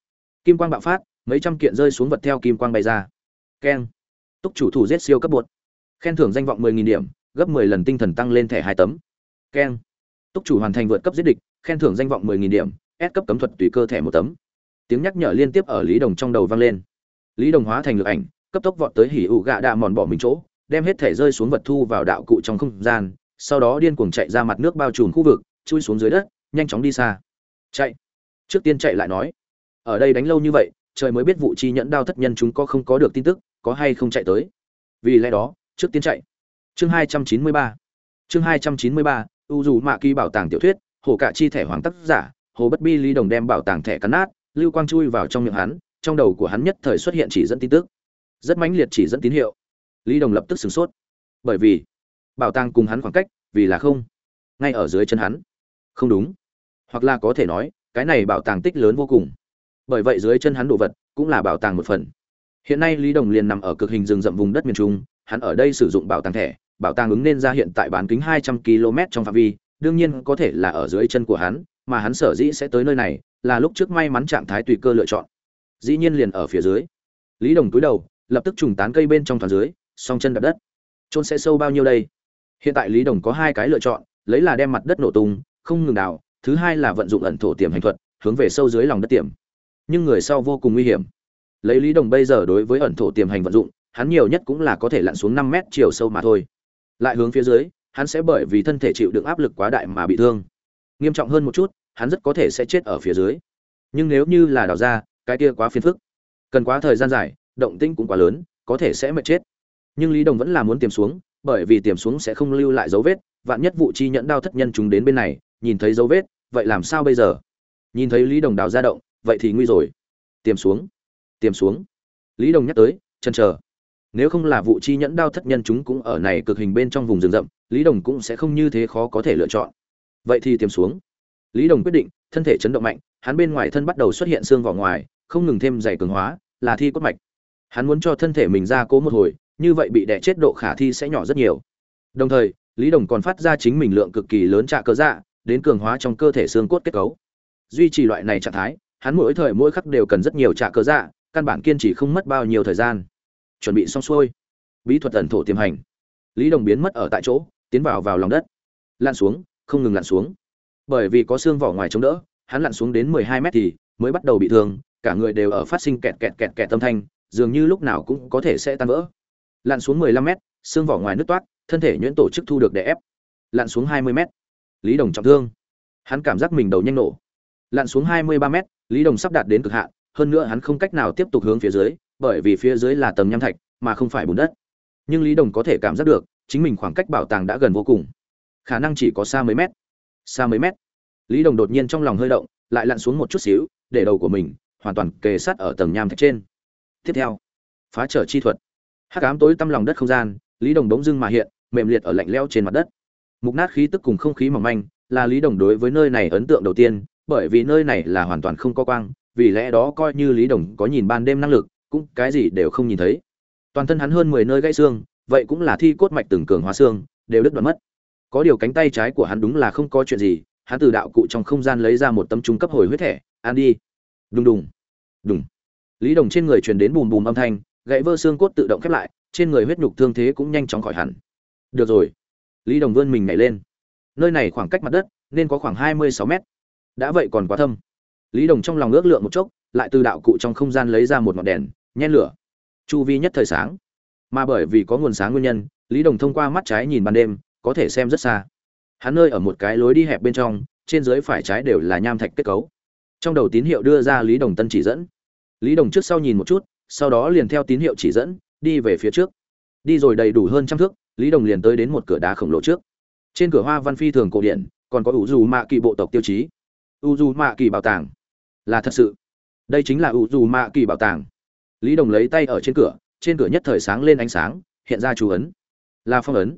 S1: Kim quang bạo phát, mấy trăm kiện rơi xuống vật theo kim quang bay ra. Keng. Túc chủ thủ giết siêu cấp bột khen thưởng danh vọng mười nghìn điểm, gấp mười lần tinh thần tăng lên thẻ hai tấm. Keng. Túc chủ hoàn thành vượt cấp giết địch, khen thưởng danh vọng mười nghìn điểm ép cấp cấm thuật tùy cơ thẻ một tấm. Tiếng nhắc nhở liên tiếp ở lý đồng trong đầu vang lên lý đồng hóa thành lực ảnh, cấp tốc vọt tới hỉ ủ gạ đạ mòn bỏ mình chỗ, đem hết thẻ rơi xuống vật thu vào đạo cụ trong không gian, sau đó điên cuồng chạy ra mặt nước bao trùm khu vực, chui xuống dưới đất, nhanh chóng đi xa. Chạy. Trước tiên chạy lại nói. Ở đây đánh lâu như vậy, trời mới biết vụ chi nhẫn đao thất nhân chúng có không có được tin tức, có hay không chạy tới. Vì lẽ đó, trước tiên chạy. Chương hai trăm chín mươi ba. Chương hai trăm chín mươi ba u dù mạ kỳ bảo tàng tiểu thuyết, hồ cạ chi thẻ hoàng tác giả, hồ bất bi lý đồng đem bảo tàng thẻ cắn nát, lưu quang chui vào trong miệng hắn trong đầu của hắn nhất thời xuất hiện chỉ dẫn tin tức. Rất mãnh liệt chỉ dẫn tín hiệu. Lý đồng lập tức sửng sốt. Bởi vì, bảo tàng cùng hắn khoảng cách, vì là không. Ngay ở dưới chân hắn. Không đúng. Hoặc là có thể nói, cái này bảo tàng tích lớn vô cùng. Bởi vậy dưới chân hắn đồ vật cũng là bảo tàng một phần. Hiện nay lý đồng liền nằm ở cực hình rừng rậm vùng đất miền trung, hắn ở đây sử dụng bảo tàng thẻ, bảo tàng ứng nên ra hiện tại bán kính hai trăm km trong phạm vi, đương nhiên có thể là ở dưới chân của hắn, mà hắn sở dĩ sẽ tới nơi này là lúc trước may mắn trạng thái tùy cơ lựa chọn dĩ nhiên liền ở phía dưới. Lý đồng cúi đầu, lập tức trùng tán cây bên trong toàn dưới, song chân đập đất. Trôn sẽ sâu bao nhiêu đây? Hiện tại lý đồng có hai cái lựa chọn, lấy là đem mặt đất nổ tung, không ngừng đào, thứ hai là vận dụng ẩn thổ tiềm hành thuật, hướng về sâu dưới lòng đất tiềm. Nhưng người sau vô cùng nguy hiểm. Lấy lý đồng bây giờ đối với ẩn thổ tiềm hành vận dụng, hắn nhiều nhất cũng là có thể lặn xuống năm mét chiều sâu mà thôi. Lại hướng phía dưới, hắn sẽ bởi vì thân thể chịu đựng áp lực quá đại mà bị thương. Nghiêm trọng hơn một chút, hắn rất có thể sẽ chết ở phía dưới. Nhưng nếu như là đào ra cái kia quá phiền phức. Cần quá thời gian dài, động tĩnh cũng quá lớn, có thể sẽ mệt chết. Nhưng lý đồng vẫn là muốn tiềm xuống, bởi vì tiềm xuống sẽ không lưu lại dấu vết, vạn nhất vụ chi nhẫn đao thất nhân chúng đến bên này, nhìn thấy dấu vết, vậy làm sao bây giờ? Nhìn thấy lý đồng đào ra động, vậy thì nguy rồi. Tiềm xuống tiềm xuống. Lý đồng nhắc tới chân chờ. Nếu không là vụ chi nhẫn đao thất nhân chúng cũng ở này cực hình bên trong vùng rừng rậm, lý đồng cũng sẽ không như thế khó có thể lựa chọn. Vậy thì tiềm xuống. Lý đồng quyết định, thân thể chấn động mạnh, hắn bên ngoài thân bắt đầu xuất hiện xương vỏ ngoài không ngừng thêm dày cường hóa, là thi cốt mạch. Hắn muốn cho thân thể mình ra cố một hồi, như vậy bị đè chết độ khả thi sẽ nhỏ rất nhiều. Đồng thời, lý đồng còn phát ra chính mình lượng cực kỳ lớn trạ cơ dạ đến cường hóa trong cơ thể xương cốt kết cấu. Duy trì loại này trạng thái, hắn mỗi thời mỗi khắc đều cần rất nhiều trạ cơ dạ căn bản kiên trì không mất bao nhiêu thời gian. Chuẩn bị xong xuôi. Bí thuật ẩn thổ tiềm hành. Lý đồng biến mất ở tại chỗ, tiến vào vào lòng đất. Lặn xuống, không ngừng lặn xuống. Bởi vì có xương vỏ ngoài chống đỡ, hắn lặn xuống đến mười hai mét thì mới bắt đầu bị thương cả người đều ở phát sinh kẹt kẹt kẹt kẹt tâm thanh, dường như lúc nào cũng có thể sẽ tan vỡ. Lặn xuống 15 mét, xương vỏ ngoài nứt toát, thân thể nhuyễn tổ chức thu được đè ép. Lặn xuống 20 mét, lý đồng trọng thương. Hắn cảm giác mình đầu nhanh nổ. Lặn xuống 23 mét, lý đồng sắp đạt đến cực hạn, hơn nữa hắn không cách nào tiếp tục hướng phía dưới, bởi vì phía dưới là tầng nham thạch, mà không phải bùn đất. Nhưng lý đồng có thể cảm giác được, chính mình khoảng cách bảo tàng đã gần vô cùng. Khả năng chỉ có xa mấy mét. Xa mấy mét. Lý đồng đột nhiên trong lòng hơi động, lại lặn xuống một chút xíu, để đầu của mình hoàn toàn kề sát ở tầng nham thạch trên. Tiếp theo, phá trở chi thuật. Hắc ám tối tăm lòng đất không gian, lý đồng bỗng dưng mà hiện, mềm liệt ở lạnh leo trên mặt đất. Mục nát khí tức cùng không khí mỏng manh, là lý đồng đối với nơi này ấn tượng đầu tiên, bởi vì nơi này là hoàn toàn không có quang, vì lẽ đó coi như lý đồng có nhìn ban đêm năng lực, cũng cái gì đều không nhìn thấy. Toàn thân hắn hơn mười nơi gãy xương, vậy cũng là thi cốt mạch từng cường hóa xương, đều đứt đoạn mất. Có điều cánh tay trái của hắn đúng là không có chuyện gì, hắn từ đạo cụ trong không gian lấy ra một tấm trung cấp hồi huyết thẻ, ăn đi đùng đùng. Đùng. Lý đồng trên người truyền đến bùm bùm âm thanh, gãy vỡ xương cốt tự động khép lại, trên người huyết nhục thương thế cũng nhanh chóng khỏi hẳn. Được rồi. Lý đồng vươn mình nhảy lên. Nơi này khoảng cách mặt đất, nên có khoảng hai mươi sáu mét. Đã vậy còn quá thâm. Lý đồng trong lòng ước lượng một chốc, lại từ đạo cụ trong không gian lấy ra một ngọn đèn, nhen lửa. Chu vi nhất thời sáng. Mà bởi vì có nguồn sáng nguyên nhân, lý đồng thông qua mắt trái nhìn ban đêm, có thể xem rất xa. Hắn nơi ở một cái lối đi hẹp bên trong, trên dưới phải trái đều là nham thạch kết cấu trong đầu tín hiệu đưa ra lý đồng tân chỉ dẫn. Lý đồng trước sau nhìn một chút, sau đó liền theo tín hiệu chỉ dẫn, đi về phía trước. Đi rồi đầy đủ hơn trăm thước, lý đồng liền tới đến một cửa đá khổng lồ trước. Trên cửa hoa văn phi thường cổ điển, còn có ủ dù mạ kỳ bộ tộc tiêu chí. U dù mạ kỳ bảo tàng. Là thật sự. Đây chính là u dù mạ kỳ bảo tàng. Lý đồng lấy tay ở trên cửa trên cửa nhất thời sáng lên ánh sáng, hiện ra chú ấn. Là phong ấn.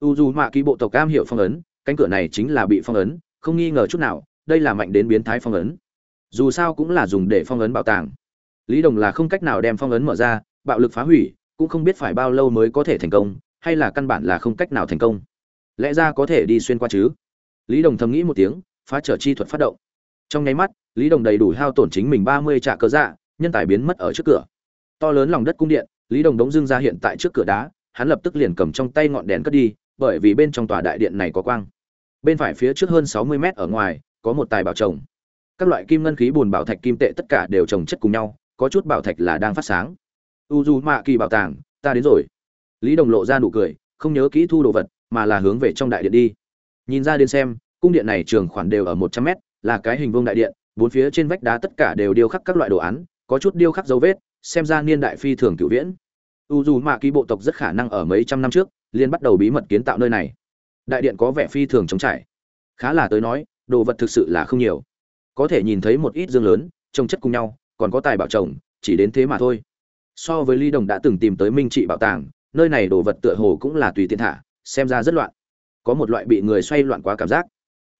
S1: U dù mạ kỳ bộ tộc cam hiệu phong ấn, cánh cửa này chính là bị phong ấn, không nghi ngờ chút nào, đây là mạnh đến biến thái phong ấn dù sao cũng là dùng để phong ấn bảo tàng. Lý đồng là không cách nào đem phong ấn mở ra, bạo lực phá hủy, cũng không biết phải bao lâu mới có thể thành công, hay là căn bản là không cách nào thành công. Lẽ ra có thể đi xuyên qua chứ? Lý đồng thầm nghĩ một tiếng, phá trở chi thuật phát động. Trong nháy mắt, lý đồng đầy đủ hao tổn chính mình ba mươi trạ cơ dạ nhân tài biến mất ở trước cửa. To lớn lòng đất cung điện, lý đồng đống dưng ra hiện tại trước cửa đá, hắn lập tức liền cầm trong tay ngọn đèn cất đi, bởi vì bên trong tòa đại điện này có quang. Bên phải phía trước hơn sáu mươi mét ở ngoài, có một tài bảo chồng các loại kim ngân khí bùn bảo thạch, kim tệ, tất cả đều trồng chất cùng nhau, có chút bảo thạch là đang phát sáng. U du mạ kỳ bảo tàng, ta đến rồi. Lý đồng lộ ra nụ cười, không nhớ kỹ thu đồ vật, mà là hướng về trong đại điện đi. Nhìn ra đến xem, cung điện này trường khoản đều ở một trăm mét, là cái hình vuông đại điện, bốn phía trên vách đá tất cả đều điêu khắc các loại đồ án, có chút điêu khắc dấu vết, xem ra niên đại phi thường cựu viễn. U dù mạ kỳ bộ tộc rất khả năng ở mấy trăm năm trước liên bắt đầu bí mật kiến tạo nơi này. Đại điện có vẻ phi thường trống trải. Khá là tới nói, đồ vật thực sự là không nhiều có thể nhìn thấy một ít dương lớn trồng chất cùng nhau, còn có tài bảo trồng, chỉ đến thế mà thôi. So với ly đồng đã từng tìm tới minh trị bảo tàng, nơi này đồ vật tựa hồ cũng là tùy tiện thả, xem ra rất loạn. Có một loại bị người xoay loạn quá cảm giác.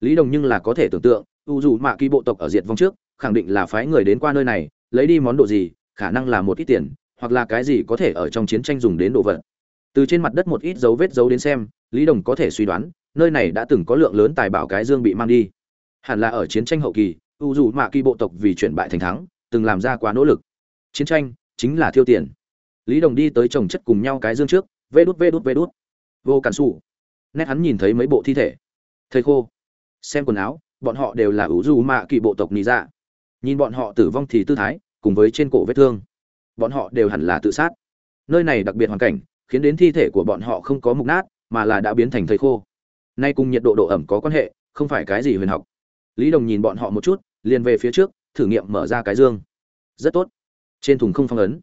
S1: Lý đồng nhưng là có thể tưởng tượng, u dù mạ kỳ bộ tộc ở diệt vong trước, khẳng định là phái người đến qua nơi này, lấy đi món đồ gì, khả năng là một ít tiền, hoặc là cái gì có thể ở trong chiến tranh dùng đến đồ vật. Từ trên mặt đất một ít dấu vết dấu đến xem, lý đồng có thể suy đoán, nơi này đã từng có lượng lớn tài bảo cái dương bị mang đi. Hẳn là ở chiến tranh hậu kỳ u dù mạ kỳ bộ tộc vì chuyển bại thành thắng, từng làm ra quá nỗ lực. Chiến tranh chính là thiêu tiền. Lý đồng đi tới trồng chất cùng nhau cái dương trước, vê đút vê đút vê đút. Vô cản xù nét hắn nhìn thấy mấy bộ thi thể. Thầy khô. Xem quần áo, bọn họ đều là U du mạ kỳ bộ tộc nì dạ. Nhìn bọn họ tử vong thì tư thái, cùng với trên cổ vết thương, bọn họ đều hẳn là tự sát. Nơi này đặc biệt hoàn cảnh, khiến đến thi thể của bọn họ không có mục nát, mà là đã biến thành thầy khô. Nay cùng nhiệt độ độ ẩm có quan hệ, không phải cái gì huyền học. Lý đồng nhìn bọn họ một chút liền về phía trước, thử nghiệm mở ra cái dương. Rất tốt. Trên thùng không phong ấn.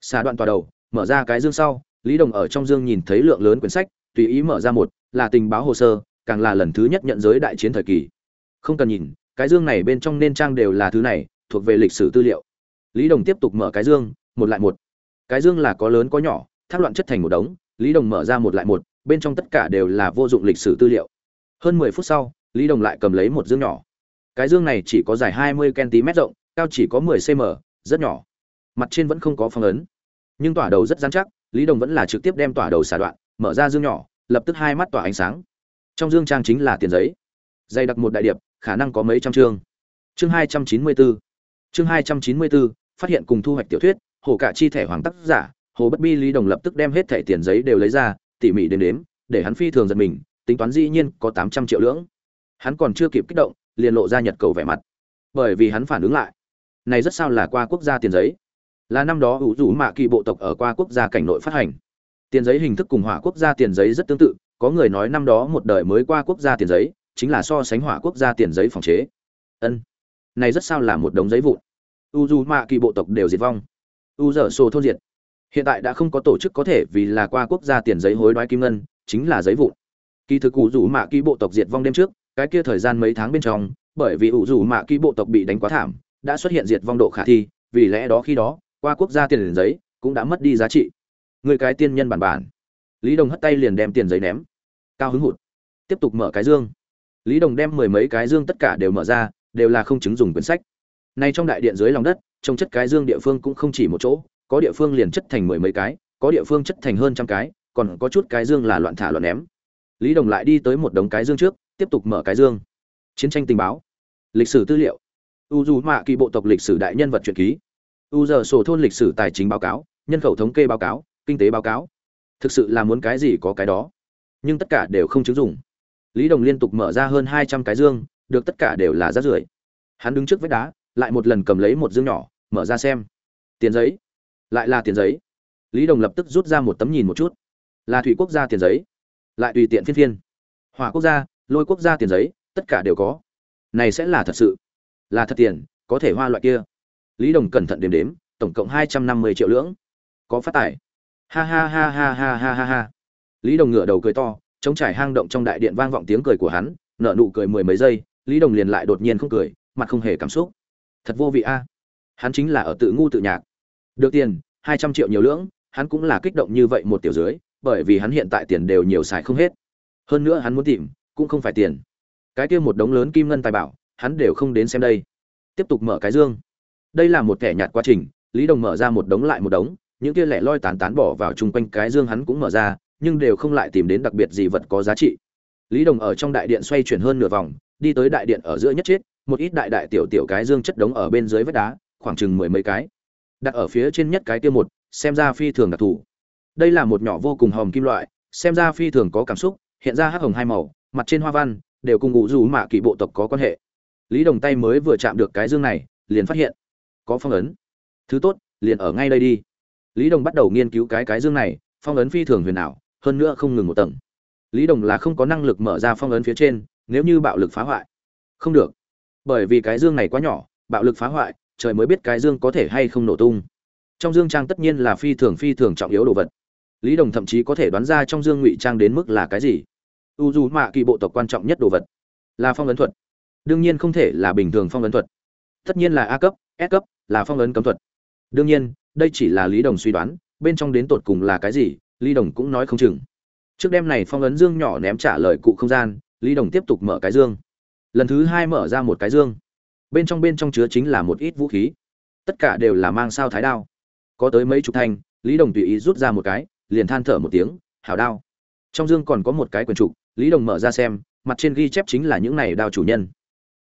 S1: Xà đoạn tòa đầu, mở ra cái dương sau, lý đồng ở trong dương nhìn thấy lượng lớn quyển sách, tùy ý mở ra một, là tình báo hồ sơ, càng là lần thứ nhất nhận giới đại chiến thời kỳ. Không cần nhìn, cái dương này bên trong nên trang đều là thứ này, thuộc về lịch sử tư liệu. Lý đồng tiếp tục mở cái dương, một lại một. Cái dương là có lớn có nhỏ thác loạn chất thành một đống, lý đồng mở ra một lại một, bên trong tất cả đều là vô dụng lịch sử tư liệu. Hơn mười phút sau, lý đồng lại cầm lấy một dương nhỏ cái dương này chỉ có dài hai mươi cm rộng, cao chỉ có mười cm rất nhỏ. Mặt trên vẫn không có phong ấn. Nhưng tỏa đầu rất dán chắc, lý đồng vẫn là trực tiếp đem tỏa đầu xả đoạn, mở ra dương nhỏ, lập tức hai mắt tỏa ánh sáng. Trong dương trang chính là tiền giấy. Dày đặc một đại điệp, khả năng có mấy trăm chương. Chương hai trăm chín mươi bốn chương hai trăm chín mươi bốn phát hiện cùng thu hoạch tiểu thuyết, hồ cả chi thẻ hoàng tác giả, hồ bất bi lý đồng lập tức đem hết thẻ tiền giấy đều lấy ra, tỉ mỉ đến đếm, để hắn phi thường giật mình, tính toán dĩ nhiên có tám trăm triệu lưỡng. Hắn còn chưa kịp kích động liền lộ ra nhật cầu vẻ mặt. Bởi vì hắn phản ứng lại, này rất sao là qua quốc gia tiền giấy. Là năm đó ủ rủ mạ kỳ bộ tộc ở qua quốc gia cảnh nội phát hành. Tiền giấy hình thức cùng hỏa quốc gia tiền giấy rất tương tự, có người nói năm đó một đời mới qua quốc gia tiền giấy, chính là so sánh hỏa quốc gia tiền giấy phòng chế. Ân, này rất sao là một đống giấy vụn. U dù mạ kỳ bộ tộc đều diệt vong. U dở sổ thôn diệt. Hiện tại đã không có tổ chức có thể vì là qua quốc gia tiền giấy hối đoái kim ngân, chính là giấy vụn. Kỳ thực u dù mạ kỳ bộ tộc diệt vong đêm trước cái kia thời gian mấy tháng bên trong, bởi vì ủ dù mạ ký bộ tộc bị đánh quá thảm, đã xuất hiện diệt vong độ khả thi, vì lẽ đó khi đó, qua quốc gia tiền giấy cũng đã mất đi giá trị. Người cái tiên nhân bản bản. Lý đồng hất tay liền đem tiền giấy ném. Cao hứng hụt. Tiếp tục mở cái dương. Lý đồng đem mười mấy cái dương tất cả đều mở ra, đều là không chứng dùng quyển sách. Nay trong đại điện dưới lòng đất trong chất cái dương địa phương cũng không chỉ một chỗ, có địa phương liền chất thành mười mấy cái, có địa phương chất thành hơn trăm cái, còn có chút cái dương là loạn thả loạn ném. Lý đồng lại đi tới một đống cái dương trước tiếp tục mở cái dương. Chiến tranh tình báo. Lịch sử tư liệu. U dù mạ kỳ bộ tộc lịch sử đại nhân vật truyện ký. U giờ sổ thôn lịch sử tài chính báo cáo, nhân khẩu thống kê báo cáo, kinh tế báo cáo. Thực sự là muốn cái gì có cái đó. Nhưng tất cả đều không chứng dụng. Lý đồng liên tục mở ra hơn hai trăm cái dương, được tất cả đều là rác rưởi. Hắn đứng trước vách đá, lại một lần cầm lấy một dương nhỏ, mở ra xem. Tiền giấy. Lại là tiền giấy. Lý đồng lập tức rút ra một tấm nhìn một chút. Là thủy quốc gia tiền giấy. Lại tùy tiện phiên phiên. Hỏa quốc gia lôi quốc gia tiền giấy, tất cả đều có. Này sẽ là thật sự? Là thật tiền, có thể hoa loại kia. Lý đồng cẩn thận đếm đếm, tổng cộng hai trăm năm mươi triệu lưỡng. Có phát tài. Ha ha ha ha ha ha ha ha. Lý đồng ngửa đầu cười to chống trải hang động trong đại điện vang vọng tiếng cười của hắn nợ nụ cười mười mấy giây, lý đồng liền lại đột nhiên không cười, mặt không hề cảm xúc. Thật vô vị a. Hắn chính là ở tự ngu tự nhạc. Được tiền, hai trăm triệu nhiều lưỡng, hắn cũng là kích động như vậy một tiểu dưới, bởi vì hắn hiện tại tiền đều nhiều xài không hết. Hơn nữa hắn muốn tìm cũng không phải tiền. Cái kia một đống lớn kim ngân tài bảo, hắn đều không đến xem đây. Tiếp tục mở cái dương. Đây là một thẻ nhạt quá trình, lý đồng mở ra một đống lại một đống, những kia lẻ loi tán tán bỏ vào chung quanh cái dương hắn cũng mở ra, nhưng đều không lại tìm đến đặc biệt gì vật có giá trị. Lý đồng ở trong đại điện xoay chuyển hơn nửa vòng, đi tới đại điện ở giữa nhất chết, một ít đại đại tiểu tiểu cái dương chất đống ở bên dưới vách đá, khoảng chừng mười mấy cái. Đặt ở phía trên nhất cái kia một, xem ra phi thường đặc thù. Đây là một nhỏ vô cùng hòm kim loại, xem ra phi thường có cảm xúc, hiện ra hắc hồng hai màu mặt trên hoa văn, đều cùng ngụ dù mạ kỳ bộ tộc có quan hệ. Lý đồng tay mới vừa chạm được cái dương này, liền phát hiện, có phong ấn. Thứ tốt, liền ở ngay đây đi. Lý đồng bắt đầu nghiên cứu cái cái dương này, phong ấn phi thường huyền ảo, hơn nữa không ngừng một tầng. Lý đồng là không có năng lực mở ra phong ấn phía trên, nếu như bạo lực phá hoại. Không được. Bởi vì cái dương này quá nhỏ, bạo lực phá hoại, trời mới biết cái dương có thể hay không nổ tung. Trong dương trang tất nhiên là phi thường phi thường trọng yếu đồ vật. Lý đồng thậm chí có thể đoán ra trong dương ngụy trang đến mức là cái gì u dù mạ kỳ bộ tộc quan trọng nhất đồ vật là phong ấn thuật. Đương nhiên không thể là bình thường phong ấn thuật. Tất nhiên là a cấp, s cấp là phong ấn cấm thuật. Đương nhiên, đây chỉ là lý đồng suy đoán, bên trong đến tột cùng là cái gì, lý đồng cũng nói không chừng. Trước đêm này phong ấn dương nhỏ ném trả lời cụ không gian, lý đồng tiếp tục mở cái dương. Lần thứ hai mở ra một cái dương. Bên trong bên trong chứa chính là một ít vũ khí. Tất cả đều là mang sao thái đao. Có tới mấy chục thanh, lý đồng tùy ý rút ra một cái, liền than thở một tiếng, hảo đao. Trong dương còn có một cái quần trục lý đồng mở ra xem, mặt trên ghi chép chính là những này đao chủ nhân.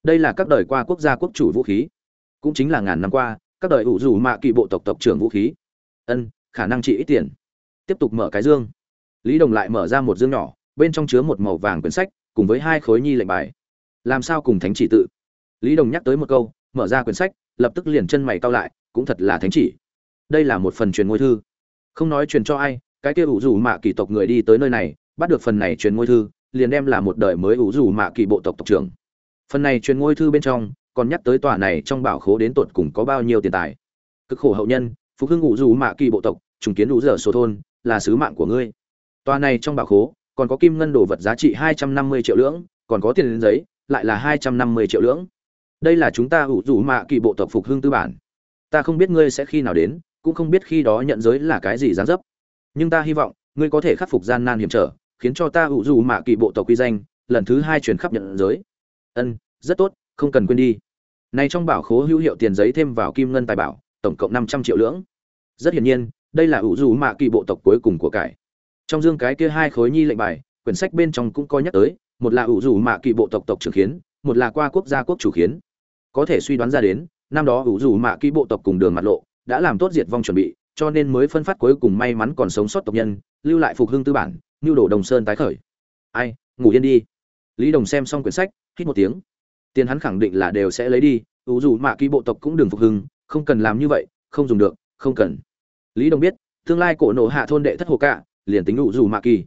S1: Đây là các đời qua quốc gia quốc chủ vũ khí. Cũng chính là ngàn năm qua, các đời ủ rủ mạ kỳ bộ tộc tộc trưởng vũ khí. Ân, khả năng trị ít tiền. Tiếp tục mở cái dương. Lý đồng lại mở ra một dương nhỏ, bên trong chứa một màu vàng quyển sách, cùng với hai khối nhi lệnh bài. Làm sao cùng thánh chỉ tự? Lý đồng nhắc tới một câu, mở ra quyển sách, lập tức liền chân mày cao lại, cũng thật là thánh chỉ. Đây là một phần truyền ngôi thư. Không nói truyền cho ai, cái kia ủ rủ mạ kỳ tộc người đi tới nơi này, bắt được phần này truyền ngôi thư liền đem là một đời mới ủ dù mạ kỳ bộ tộc tộc trưởng. Phần này truyền ngôi thư bên trong, còn nhắc tới tòa này trong bảo khố đến tột cùng có bao nhiêu tiền tài. Cực khổ hậu nhân, phục hưng ủ dù mạ kỳ bộ tộc, trùng kiến ủ dở số thôn, là sứ mạng của ngươi. Tòa này trong bảo khố, còn có kim ngân đồ vật giá trị hai trăm năm mươi triệu lưỡng, còn có tiền giấy, lại là hai trăm năm mươi triệu lưỡng. Đây là chúng ta ủ dù mạ kỳ bộ tộc phục hưng tư bản. Ta không biết ngươi sẽ khi nào đến, cũng không biết khi đó nhận giới là cái gì dáng dấp. Nhưng ta hy vọng, ngươi có thể khắc phục gian nan hiểm trở khiến cho ta ủ dù mạ kỳ bộ tộc quy danh, lần thứ hai truyền khắp nhận giới. Ân, rất tốt, không cần quên đi. Nay trong bảo khố hữu hiệu tiền giấy thêm vào kim ngân tài bảo, tổng cộng năm trăm triệu lưỡng. Rất hiển nhiên, đây là ủ dù mạ kỳ bộ tộc cuối cùng của cải. Trong dương cái kia hai khối nhi lệnh bài, quyển sách bên trong cũng có nhắc tới, một là ủ dù mạ kỳ bộ tộc tộc trưởng khiến, một là qua quốc gia quốc chủ khiến. Có thể suy đoán ra đến, năm đó ủ dù mạ kỳ bộ tộc cùng đường mặt lộ, đã làm tốt diệt vong chuẩn bị, cho nên mới phân phát cuối cùng may mắn còn sống sót tộc nhân, lưu lại phục hưng tư bản nhu đổ đồng sơn tái khởi. Ai, ngủ yên đi. Lý đồng xem xong quyển sách, hít một tiếng. Tiền hắn khẳng định là đều sẽ lấy đi, ủ dù mạ kỳ bộ tộc cũng đừng phục hưng, không cần làm như vậy, không dùng được, không cần. Lý đồng biết, tương lai cổ nổ hạ thôn đệ thất hồ cạ, liền tính ủ dù mạ kỳ.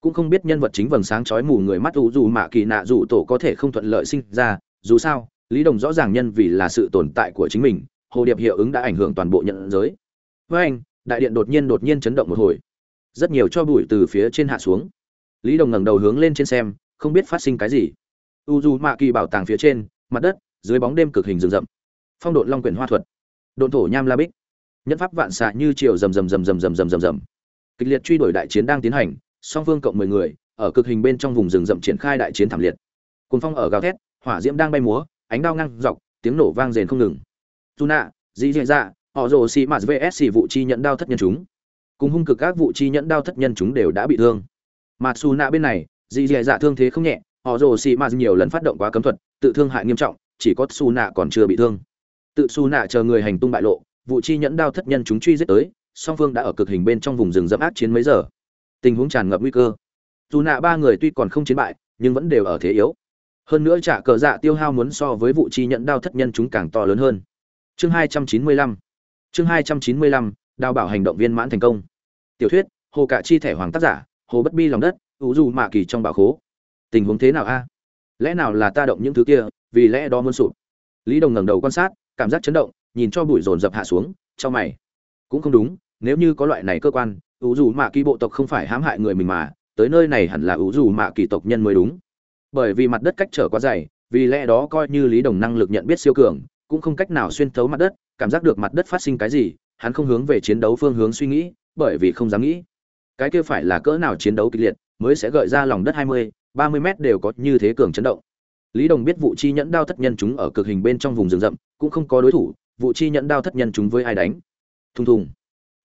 S1: Cũng không biết nhân vật chính vầng sáng chói mù người mắt ủ dù mạ kỳ nạ dù tổ có thể không thuận lợi sinh ra, dù sao, lý đồng rõ ràng nhân vì là sự tồn tại của chính mình, hồ điệp hiệu ứng đã ảnh hưởng toàn bộ nhận giới. Với anh đại điện đột nhiên đột nhiên chấn động một hồi rất nhiều cho bụi từ phía trên hạ xuống. Lý đồng ngẩng đầu hướng lên trên xem không biết phát sinh cái gì. U du mạ kỳ bảo tàng phía trên mặt đất dưới bóng đêm cực hình rừng rậm. Phong độn long quyển hoa thuật. Độn thổ nham la bích. Nhân pháp vạn xạ như chiều rầm rầm rầm rầm rầm rầm rầm rầm. Kịch liệt truy đuổi đại chiến đang tiến hành song phương cộng mười người ở cực hình bên trong vùng rừng rậm triển khai đại chiến thảm liệt. Cùng phong ở gào thét hỏa diễm đang bay múa ánh đao ngang dọc tiếng nổ vang rền không ngừng. Tuna, nạ dĩ dạ dạ họ rồ xì mạt vs vụ chi nhận đao thất nhân chúng cùng hung cực các vụ chi nhẫn đao thất nhân chúng đều đã bị thương. Mà xù nạ bên này dị dì dạ thương thế không nhẹ họ rồ xì mạt nhiều lần phát động quá cấm thuật tự thương hại nghiêm trọng chỉ có xù nạ còn chưa bị thương. Tự xù nạ chờ người hành tung bại lộ vụ chi nhẫn đao thất nhân chúng truy giết tới song Vương đã ở cực hình bên trong vùng rừng dẫm ác chiến mấy giờ. Tình huống tràn ngập nguy cơ. Dù nạ ba người tuy còn không chiến bại nhưng vẫn đều ở thế yếu. Hơn nữa trả cờ dạ tiêu hao muốn so với vụ chi nhẫn đao thất nhân chúng càng to lớn hơn. Chương 295 chương 295, đào bảo hành động viên mãn thành công. Tiểu thuyết, hồ cạ chi thẻ hoàng tác giả, hồ bất bi lòng đất, ủ dù mạ kỳ trong bảo khố. Tình huống thế nào a? Lẽ nào là ta động những thứ kia, vì lẽ đó muốn sụp? Lý đồng ngẩng đầu quan sát, cảm giác chấn động, nhìn cho bụi rồn dập hạ xuống Trong mày. Cũng không đúng, nếu như có loại này cơ quan, ủ dù mạ kỳ bộ tộc không phải hãm hại người mình mà, tới nơi này hẳn là ủ dù mạ kỳ tộc nhân mới đúng. Bởi vì mặt đất cách trở quá dày, vì lẽ đó coi như lý đồng năng lực nhận biết siêu cường, cũng không cách nào xuyên thấu mặt đất, cảm giác được mặt đất phát sinh cái gì hắn không hướng về chiến đấu phương hướng suy nghĩ, bởi vì không dám nghĩ. Cái kia phải là cỡ nào chiến đấu kịch liệt mới sẽ gợi ra lòng đất hai mươi, ba mươi mét đều có như thế cường chấn động. Lý đồng biết vụ chi nhẫn đao thất nhân chúng ở cực hình bên trong vùng rừng rậm, cũng không có đối thủ vụ chi nhẫn đao thất nhân chúng với ai đánh? Thùng thùng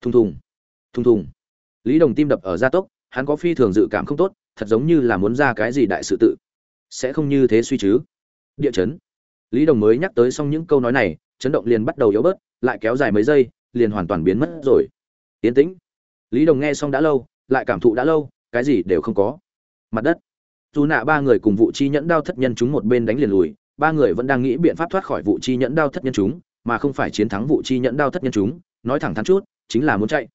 S1: thùng thùng thùng thùng. Lý đồng tim đập ở gia tốc, hắn có phi thường dự cảm không tốt, thật giống như là muốn ra cái gì đại sự tự. Sẽ không như thế suy chứ. Địa chấn. Lý đồng mới nhắc tới xong những câu nói này, chấn động liền bắt đầu yếu bớt, lại kéo dài mấy giây liền hoàn toàn biến mất rồi. Yến tĩnh. Lý đồng nghe xong đã lâu, lại cảm thụ đã lâu, cái gì đều không có. Mặt đất. Dù nạ ba người cùng vụ chi nhẫn đao thất nhân chúng một bên đánh liền lùi, ba người vẫn đang nghĩ biện pháp thoát khỏi vụ chi nhẫn đao thất nhân chúng, mà không phải chiến thắng vụ chi nhẫn đao thất nhân chúng, nói thẳng thắn chút, chính là muốn chạy.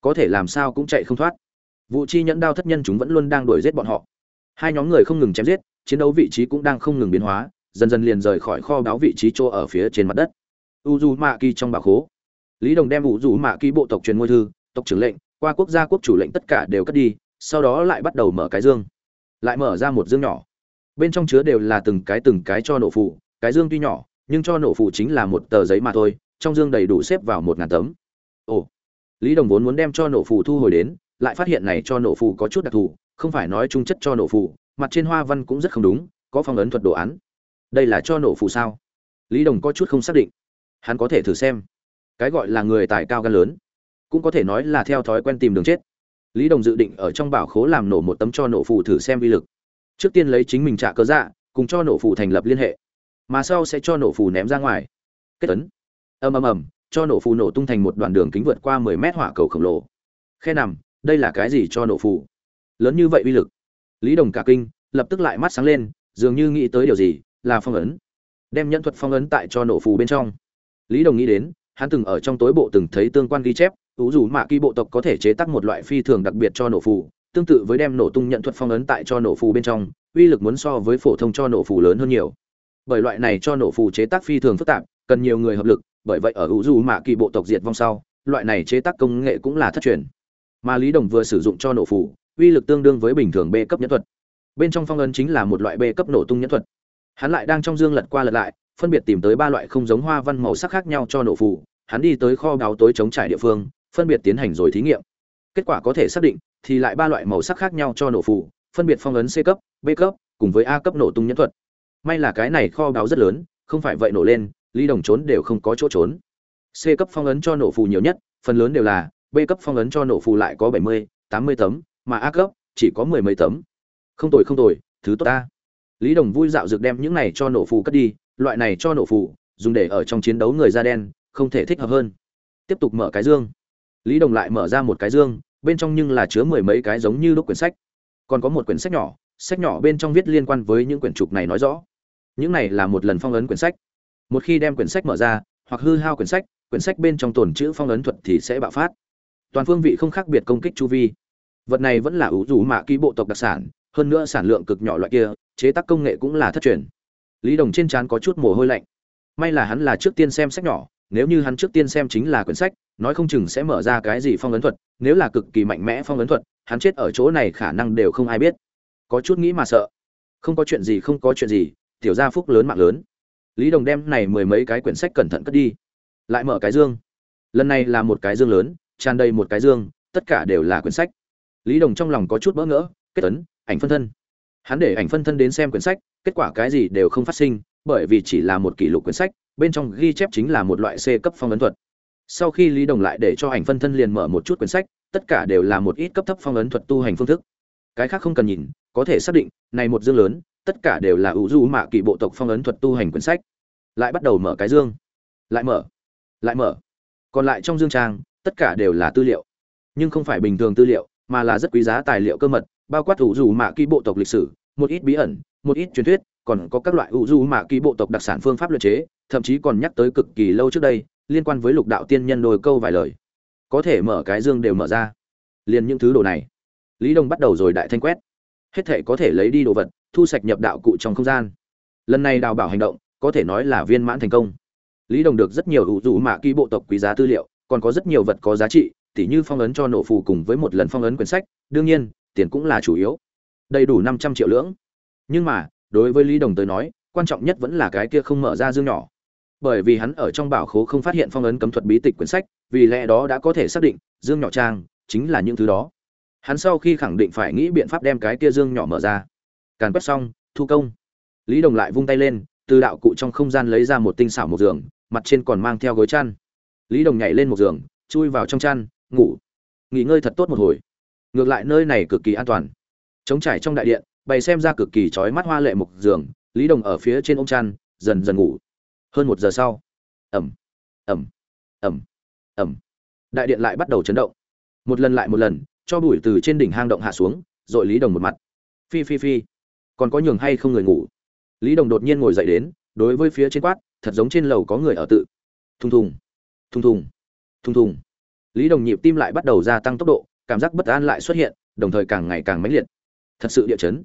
S1: Có thể làm sao cũng chạy không thoát. Vụ chi nhẫn đao thất nhân chúng vẫn luôn đang đuổi giết bọn họ. Hai nhóm người không ngừng chém giết, chiến đấu vị trí cũng đang không ngừng biến hóa, dần dần liền rời khỏi kho báo vị trí chỗ ở phía trên mặt đất. U du ma kỳ trong bà khố lý đồng đem u du mạ ký bộ tộc truyền ngôi thư, tộc trưởng lệnh, qua quốc gia quốc chủ lệnh tất cả đều cất đi, sau đó lại bắt đầu mở cái dương. Lại mở ra một dương nhỏ. Bên trong chứa đều là từng cái từng cái cho nổ phụ, cái dương tuy nhỏ, nhưng cho nổ phụ chính là một tờ giấy mà thôi, trong dương đầy đủ xếp vào một ngàn tấm. Ồ. Lý đồng vốn muốn đem cho nổ phụ thu hồi đến, lại phát hiện này cho nổ phụ có chút đặc thù, không phải nói trung chất cho nổ phụ, mặt trên hoa văn cũng rất không đúng, có phong ấn thuật đồ án. Đây là cho nổ phụ sao? Lý đồng có chút không xác định. Hắn có thể thử xem cái gọi là người tài cao gan lớn, cũng có thể nói là theo thói quen tìm đường chết. Lý đồng dự định ở trong bảo khố làm nổ một tấm cho nổ phụ thử xem vi lực. Trước tiên lấy chính mình trả cớ dạ cùng cho nổ phụ thành lập liên hệ, mà sau sẽ cho nổ phụ ném ra ngoài. Kết tấn ầm ầm ầm, cho nổ phụ nổ tung thành một đoạn đường kính vượt qua mười mét hỏa cầu khổng lồ. Khe nằm, đây là cái gì cho nổ phụ lớn như vậy uy lực. Lý đồng cả kinh, lập tức lại mắt sáng lên, dường như nghĩ tới điều gì, là phong ấn. Đem nhân thuật phong ấn tại cho nổ phù bên trong. Lý đồng nghĩ đến hắn từng ở trong tối bộ từng thấy tương quan ghi chép, ủ dù mạ kỳ bộ tộc có thể chế tác một loại phi thường đặc biệt cho nổ phù, tương tự với đem nổ tung nhận thuật phong ấn tại cho nổ phù bên trong, uy lực muốn so với phổ thông cho nổ phù lớn hơn nhiều. Bởi loại này cho nổ phù chế tác phi thường phức tạp, cần nhiều người hợp lực, bởi vậy ở ủ dù mạ kỳ bộ tộc diệt vong sau, loại này chế tác công nghệ cũng là thất truyền. Mà lý đồng vừa sử dụng cho nổ phù, uy lực tương đương với bình thường b cấp nhẫn thuật. Bên trong phong ấn chính là một loại b cấp nổ tung nhẫn thuật. Hắn lại đang trong dương lật qua lật lại phân biệt tìm tới ba loại không giống hoa văn màu sắc khác nhau cho nổ phù, hắn đi tới kho báo tối chống trải địa phương, phân biệt tiến hành rồi thí nghiệm. Kết quả có thể xác định, thì lại ba loại màu sắc khác nhau cho nổ phù, phân biệt phong ấn c cấp, b cấp, cùng với a cấp nổ tung nhẫn thuật. May là cái này kho báo rất lớn, không phải vậy nổ lên, ly đồng trốn đều không có chỗ trốn. C cấp phong ấn cho nổ phù nhiều nhất, phần lớn đều là, b cấp phong ấn cho nổ phù lại có bảy mươi, tám mươi tấm, mà a cấp chỉ có mười mấy tấm. Không tồi không tồi, thứ tốt ta. Lý đồng vui dạo dược đem những này cho nổ phù cất đi loại này cho nổ phụ, dùng để ở trong chiến đấu người da đen không thể thích hợp hơn. Tiếp tục mở cái dương. Lý đồng lại mở ra một cái dương bên trong nhưng là chứa mười mấy cái giống như lúc quyển sách. Còn có một quyển sách nhỏ sách nhỏ bên trong viết liên quan với những quyển trục này nói rõ. Những này là một lần phong ấn quyển sách. Một khi đem quyển sách mở ra hoặc hư hao quyển sách quyển sách bên trong tồn chữ phong ấn thuật thì sẽ bạo phát. Toàn phương vị không khác biệt công kích chu vi. Vật này vẫn là ủ rủ mạ ký bộ tộc đặc sản hơn nữa sản lượng cực nhỏ loại kia chế tác công nghệ cũng là thất truyền lý đồng trên trán có chút mồ hôi lạnh. May là hắn là trước tiên xem sách nhỏ, nếu như hắn trước tiên xem chính là quyển sách, nói không chừng sẽ mở ra cái gì phong ấn thuật, nếu là cực kỳ mạnh mẽ phong ấn thuật, hắn chết ở chỗ này khả năng đều không ai biết. Có chút nghĩ mà sợ. Không có chuyện gì, không có chuyện gì, tiểu gia phúc lớn mạng lớn. Lý đồng đem này mười mấy cái quyển sách cẩn thận cất đi. Lại mở cái dương. Lần này là một cái dương lớn, tràn đầy một cái dương, tất cả đều là quyển sách. Lý đồng trong lòng có chút bỡ ngỡ, kết tấn ảnh phân thân hắn để ảnh phân thân đến xem quyển sách, kết quả cái gì đều không phát sinh, bởi vì chỉ là một kỷ lục quyển sách, bên trong ghi chép chính là một loại c cấp phong ấn thuật. Sau khi lý đồng lại để cho ảnh phân thân liền mở một chút quyển sách, tất cả đều là một ít cấp thấp phong ấn thuật tu hành phương thức. Cái khác không cần nhìn, có thể xác định, này một dương lớn, tất cả đều là ủ du mạ kỳ bộ tộc phong ấn thuật tu hành quyển sách. Lại bắt đầu mở cái dương. Lại mở. Lại mở. Còn lại trong dương trang, tất cả đều là tư liệu. Nhưng không phải bình thường tư liệu, mà là rất quý giá tài liệu cơ mật bao quát ủ dù mạ ký bộ tộc lịch sử, một ít bí ẩn, một ít truyền thuyết, còn có các loại ủ dù mạ ký bộ tộc đặc sản phương pháp luyện chế, thậm chí còn nhắc tới cực kỳ lâu trước đây, liên quan với lục đạo tiên nhân đôi câu vài lời. Có thể mở cái dương đều mở ra. Liền những thứ đồ này. Lý đông bắt đầu rồi đại thanh quét. Hết thể có thể lấy đi đồ vật, thu sạch nhập đạo cụ trong không gian. Lần này đào bảo hành động, có thể nói là viên mãn thành công. Lý đồng được rất nhiều ủ dù mạ ký bộ tộc quý giá tư liệu, còn có rất nhiều vật có giá trị, tỉ như phong ấn cho nổ phù cùng với một lần phong ấn quyển sách. Đương nhiên tiền cũng là chủ yếu. Đầy đủ năm trăm triệu lưỡng. Nhưng mà, đối với lý đồng tới nói, quan trọng nhất vẫn là cái kia không mở ra dương nhỏ. Bởi vì hắn ở trong bảo khố không phát hiện phong ấn cấm thuật bí tịch quyển sách, vì lẽ đó đã có thể xác định, dương nhỏ trang chính là những thứ đó. Hắn sau khi khẳng định phải nghĩ biện pháp đem cái kia dương nhỏ mở ra. Càn quét xong, thu công. Lý đồng lại vung tay lên, từ đạo cụ trong không gian lấy ra một tinh xảo một giường, mặt trên còn mang theo gối chăn. Lý đồng nhảy lên một giường, chui vào trong chăn, ngủ. Nghỉ ngơi thật tốt một hồi ngược lại nơi này cực kỳ an toàn. Chống trải trong đại điện, bày xem ra cực kỳ trói mắt hoa lệ mục giường, lý đồng ở phía trên ôm chăn, dần dần ngủ. Hơn một giờ sau ẩm ẩm ẩm ẩm đại điện lại bắt đầu chấn động. Một lần lại một lần, cho bụi từ trên đỉnh hang động hạ xuống rồi lý đồng một mặt. Phi phi phi, còn có nhường hay không người ngủ? Lý đồng đột nhiên ngồi dậy đến, đối với phía trên quát, thật giống trên lầu có người ở tự. Thùng thùng thùng thùng thùng thùng. Lý đồng nhịp tim lại bắt đầu gia tăng tốc độ cảm giác bất an lại xuất hiện, đồng thời càng ngày càng mãnh liệt. Thật sự địa chấn.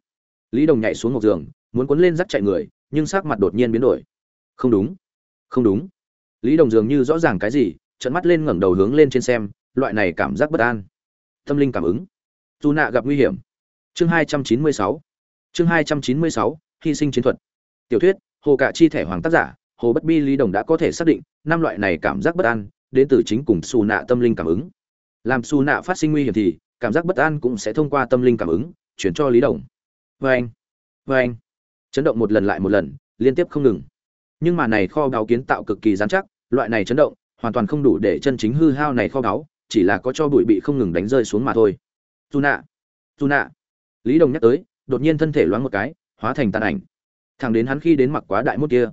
S1: Lý đồng nhảy xuống ngọc giường, muốn cuốn lên dắt chạy người, nhưng sắc mặt đột nhiên biến đổi. Không đúng. Không đúng. Lý đồng dường như rõ ràng cái gì trận mắt lên ngẩng đầu hướng lên trên xem, loại này cảm giác bất an. Tâm linh cảm ứng. Dù nạ gặp nguy hiểm. Chương hai trăm chín mươi sáu. Chương hai trăm chín mươi sáu, hy sinh chiến thuật. Tiểu thuyết, hồ cạ chi thẻ hoàng tác giả, hồ bất bi lý đồng đã có thể xác định, năm loại này cảm giác bất an, đến từ chính cùng xù nạ tâm linh cảm ứng làm xù nạ phát sinh nguy hiểm thì cảm giác bất an cũng sẽ thông qua tâm linh cảm ứng, chuyển cho lý đồng. Vê anh vê anh. Chấn động một lần lại một lần, liên tiếp không ngừng. Nhưng mà này kho báu kiến tạo cực kỳ dán chắc, loại này chấn động, hoàn toàn không đủ để chân chính hư hao này kho báu, chỉ là có cho bụi bị không ngừng đánh rơi xuống mà thôi. Dù nạ dù nạ. Lý đồng nhắc tới, đột nhiên thân thể loáng một cái, hóa thành tàn ảnh. Thẳng đến hắn khi đến mặc quá đại mốt kia,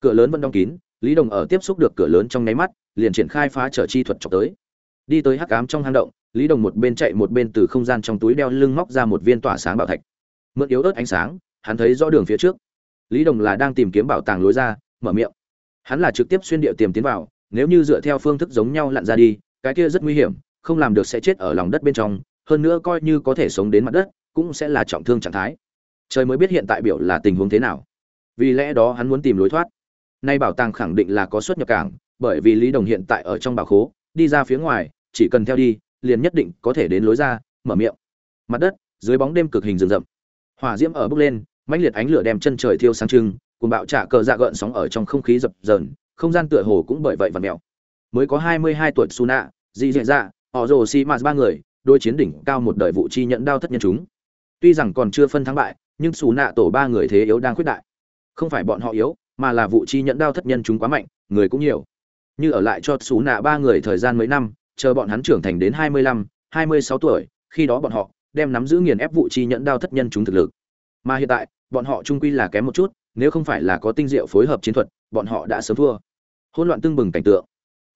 S1: cửa lớn vẫn đóng kín, lý đồng ở tiếp xúc được cửa lớn trong nháy mắt, liền triển khai phá trở chi thuật chọc tới đi tới hắc ám trong hang động, lý đồng một bên chạy một bên từ không gian trong túi đeo lưng móc ra một viên tỏa sáng bảo thạch. Mượn yếu ớt ánh sáng, hắn thấy rõ đường phía trước. Lý đồng là đang tìm kiếm bảo tàng lối ra, mở miệng. Hắn là trực tiếp xuyên địa tiềm tiến vào, nếu như dựa theo phương thức giống nhau lặn ra đi, cái kia rất nguy hiểm, không làm được sẽ chết ở lòng đất bên trong, hơn nữa coi như có thể sống đến mặt đất, cũng sẽ là trọng thương trạng thái. Trời mới biết hiện tại biểu là tình huống thế nào. Vì lẽ đó hắn muốn tìm lối thoát. Nay bảo tàng khẳng định là có xuất nhập cảng, bởi vì lý đồng hiện tại ở trong bảo khố đi ra phía ngoài chỉ cần theo đi liền nhất định có thể đến lối ra mở miệng mặt đất dưới bóng đêm cực hình rừng rậm hỏa diễm ở bước lên mãnh liệt ánh lửa đem chân trời thiêu sáng trưng cùng bạo trả cờ dạ gợn sóng ở trong không khí dập dờn không gian tựa hồ cũng bởi vậy vặn mèo mới có hai mươi hai tuổi Suna, dị dạ dạ, họ rồ xi mạt ba người, đôi chiến đỉnh cao một đời vụ chi nhận đao thất nhân chúng. Tuy rằng còn chưa phân thắng bại, nhưng Suna tổ ba người thế yếu đang khuyết đại. Không phải bọn họ yếu, mà là vụ chi nhận đao thất nhân chúng quá mạnh, người cũng nhiều. Như ở lại cho Suna ba người thời gian mấy năm, chờ bọn hắn trưởng thành đến hai mươi lăm, hai mươi sáu tuổi, khi đó bọn họ đem nắm giữ nghiền ép vụ chi nhẫn đao thất nhân chúng thực lực. Mà hiện tại, bọn họ trung quy là kém một chút, nếu không phải là có tinh diệu phối hợp chiến thuật, bọn họ đã sớm thua. Hỗn loạn tương bừng cảnh tượng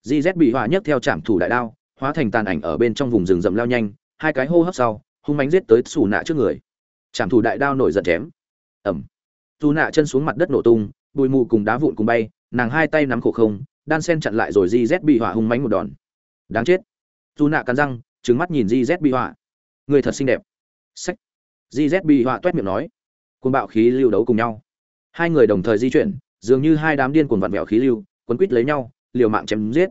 S1: GZ bị hòa nhất theo trảm thủ đại đao, hóa thành tàn ảnh ở bên trong vùng rừng rậm lao nhanh, hai cái hô hấp sau, hung mãnh giết tới xù Nạ trước người. trảm thủ đại đao nổi giận chém. Ầm. dù Nạ chân xuống mặt đất nổ tung, bụi mù cùng đá vụn cùng bay, nàng hai tay nắm khổ không, đan sen chặn lại rồi GZ bị hỏa hung mánh một đòn. Đáng chết. dù Nạ cắn răng, trừng mắt nhìn GZ bị hỏa. Người thật xinh đẹp. Sách. GZ bị hỏa toét miệng nói. côn bạo khí lưu đấu cùng nhau. Hai người đồng thời di chuyển, dường như hai đám điên cuồng vặn vẹo khí lưu, quấn quýt lấy nhau, liều mạng chém giết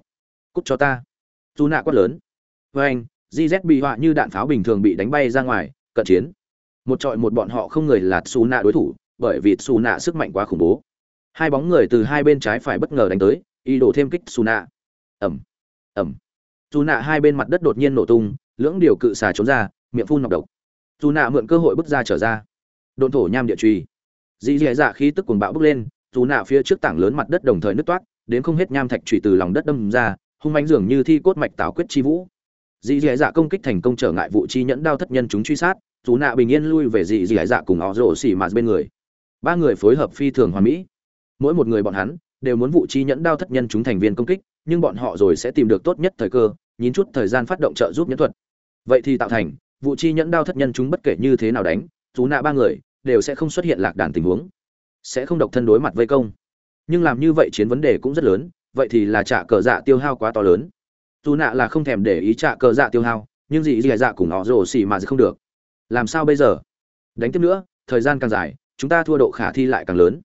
S1: cút cho ta dù nạ quát lớn với anh gz bị hỏa như đạn pháo bình thường bị đánh bay ra ngoài cận chiến một trọi một bọn họ không người là xù nạ đối thủ bởi vì xù nạ sức mạnh quá khủng bố hai bóng người từ hai bên trái phải bất ngờ đánh tới ý đổ thêm kích xù nạ. Ẩm ẩm. Dù nạ hai bên mặt đất đột nhiên nổ tung, lưỡng điều cự xà trốn ra, miệng phun nọc độc. Dù nạ mượn cơ hội bước ra trở ra. Độn thổ nham địa truy. Dì dì dạ khí tức cuồng bạo bước lên dù nạ phía trước tảng lớn mặt đất đồng thời nứt toát, đến không hết nham thạch trụy từ lòng đất đâm ra, hung mãnh dường như thi cốt mạch tảo quyết chi vũ. Dị dị dạ công kích thành công trở ngại vụ chi nhẫn đao thất nhân chúng truy sát dù nạ bình yên lui về dị dị dạ cùng họ rổ xỉ mạt bên người. Ba người phối hợp phi thường hoàn mỹ. Mỗi một người bọn hắn đều muốn vụ chi nhẫn đao thất nhân chúng thành viên công kích, nhưng bọn họ rồi sẽ tìm được tốt nhất thời cơ, nhín chút thời gian phát động trợ giúp nhẫn thuật. Vậy thì tạo thành, vụ chi nhẫn đao thất nhân chúng bất kể như thế nào đánh dù nạ ba người đều sẽ không xuất hiện lạc đàn tình huống, sẽ không độc thân đối mặt vây công. Nhưng làm như vậy chiến vấn đề cũng rất lớn, vậy thì là trả cờ dạ tiêu hao quá to lớn. Dù nạ là không thèm để ý trả cờ dạ tiêu hao, nhưng gì gì dạ cùng họ rồ xì mà không được. Làm sao bây giờ? Đánh tiếp nữa, thời gian càng dài, chúng ta thua độ khả thi lại càng lớn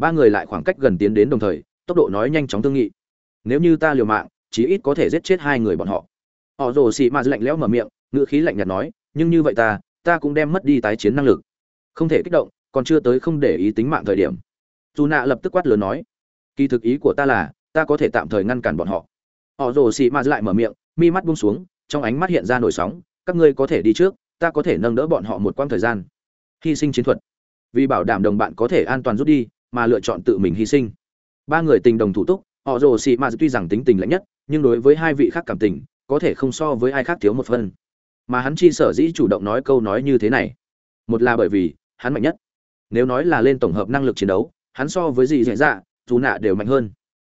S1: ba người lại khoảng cách gần tiến đến đồng thời, tốc độ nói nhanh chóng tương nghị. Nếu như ta liều mạng, chí ít có thể giết chết hai người bọn họ. Họ rồ xì mà lạnh lẽo mở miệng ngựa khí lạnh nhạt nói, nhưng như vậy ta ta cũng đem mất đi tái chiến năng lực. Không thể kích động, còn chưa tới không để ý tính mạng thời điểm. Dù nạ lập tức quát lớn nói, kỳ thực ý của ta là, ta có thể tạm thời ngăn cản bọn họ. Họ rồ xì ma lại mở miệng, mi mắt buông xuống, trong ánh mắt hiện ra nổi sóng, các ngươi có thể đi trước, ta có thể nâng đỡ bọn họ một quãng thời gian. Hy sinh chiến thuật. Vì bảo đảm đồng bạn có thể an toàn rút đi mà lựa chọn tự mình hy sinh. Ba người tình đồng thủ túc, họ rồ xì mà tuy rằng tính tình lạnh nhất, nhưng đối với hai vị khác cảm tình, có thể không so với ai khác thiếu một phân mà hắn chi sở dĩ chủ động nói câu nói như thế này. Một là bởi vì, hắn mạnh nhất. Nếu nói là lên tổng hợp năng lực chiến đấu, hắn so với gì dễ dạ dù nạ đều mạnh hơn.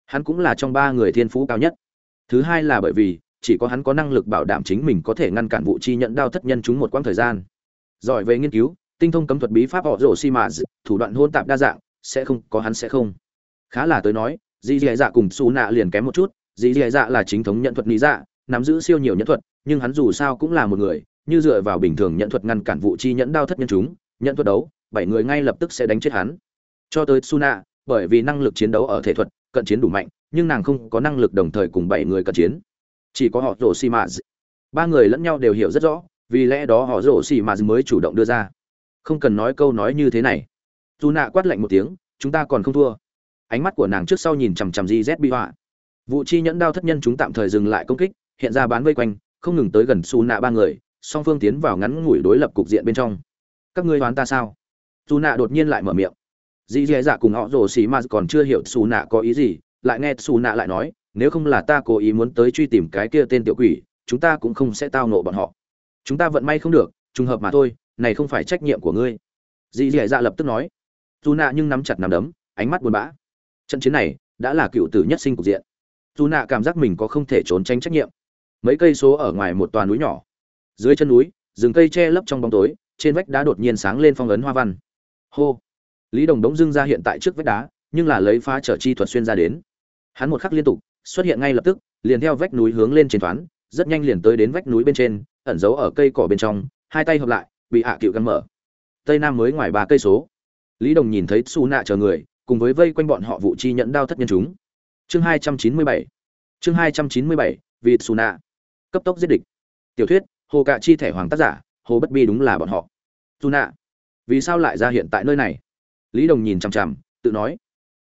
S1: Hắn cũng là trong ba người thiên phú cao nhất. Thứ hai là bởi vì, chỉ có hắn có năng lực bảo đảm chính mình có thể ngăn cản vụ chi nhận đao thất nhân chúng một quãng thời gian. Giỏi về nghiên cứu, tinh thông cấm thuật bí pháp họ rổ xi mã thủ đoạn hôn tạp đa dạng sẽ không, có hắn sẽ không. Khá là tới nói, dì dì dạ cùng xù nạ liền kém một chút. Dì dì dạ là chính thống nhận thuật lý dạ nắm giữ siêu nhiều nhận thuật, nhưng hắn dù sao cũng là một người, như dựa vào bình thường nhận thuật ngăn cản vụ chi nhẫn đao thất nhân chúng, nhận thuật đấu, bảy người ngay lập tức sẽ đánh chết hắn. Cho tới suna bởi vì năng lực chiến đấu ở thể thuật, cận chiến đủ mạnh, nhưng nàng không có năng lực đồng thời cùng bảy người cận chiến. Chỉ có họ rổ xì mã ba người lẫn nhau đều hiểu rất rõ, vì lẽ đó họ rổ xì mã mới chủ động đưa ra. Không cần nói câu nói như thế này dù nạ quát lạnh một tiếng, chúng ta còn không thua. Ánh mắt của nàng trước sau nhìn chằm chằm di z bị họa. Vụ chi nhẫn đao thất nhân chúng tạm thời dừng lại công kích, hiện ra bán vây quanh, không ngừng tới gần su nạ ba người, song phương tiến vào ngắn ngủi đối lập cục diện bên trong. Các ngươi đoán ta sao? Su nạ đột nhiên lại mở miệng. Dì dì dạ cùng họ rồ xì mà còn chưa hiểu su nạ có ý gì, lại nghe su nạ lại nói, nếu không là ta cố ý muốn tới truy tìm cái kia tên tiểu quỷ, chúng ta cũng không sẽ tao nộ bọn họ. Chúng ta vận may không được, trùng hợp mà thôi, này không phải trách nhiệm của ngươi. Dì dì dạ lập tức nói dù nạ nhưng nắm chặt nắm đấm, ánh mắt buồn bã. Trận chiến này đã là cựu tử nhất sinh cục diện. Dù nạ cảm giác mình có không thể trốn tránh trách nhiệm. Mấy cây số ở ngoài một toàn núi nhỏ. Dưới chân núi, rừng cây che lấp trong bóng tối, trên vách đá đột nhiên sáng lên phong ấn hoa văn. Hô! Lý đồng đống dưng ra hiện tại trước vách đá, nhưng là lấy phá trở chi thuật xuyên ra đến. Hắn một khắc liên tục, xuất hiện ngay lập tức, liền theo vách núi hướng lên trên thoán, rất nhanh liền tới đến vách núi bên trên, ẩn giấu ở cây cỏ bên trong, hai tay hợp lại, bị hạ cựu căn mở. Tây nam mới ngoài ba cây số lý đồng nhìn thấy su nạ chờ người, cùng với vây quanh bọn họ vụ chi nhận đao thất nhân chúng. Chương hai trăm chín mươi bảy. Chương hai trăm chín mươi bảy, vì su nạ cấp tốc giết địch. Tiểu thuyết, hồ cạ chi thẻ hoàng tác giả, hồ bất bi đúng là bọn họ. Su nạ vì sao lại ra hiện tại nơi này? Lý đồng nhìn chằm chằm, tự nói.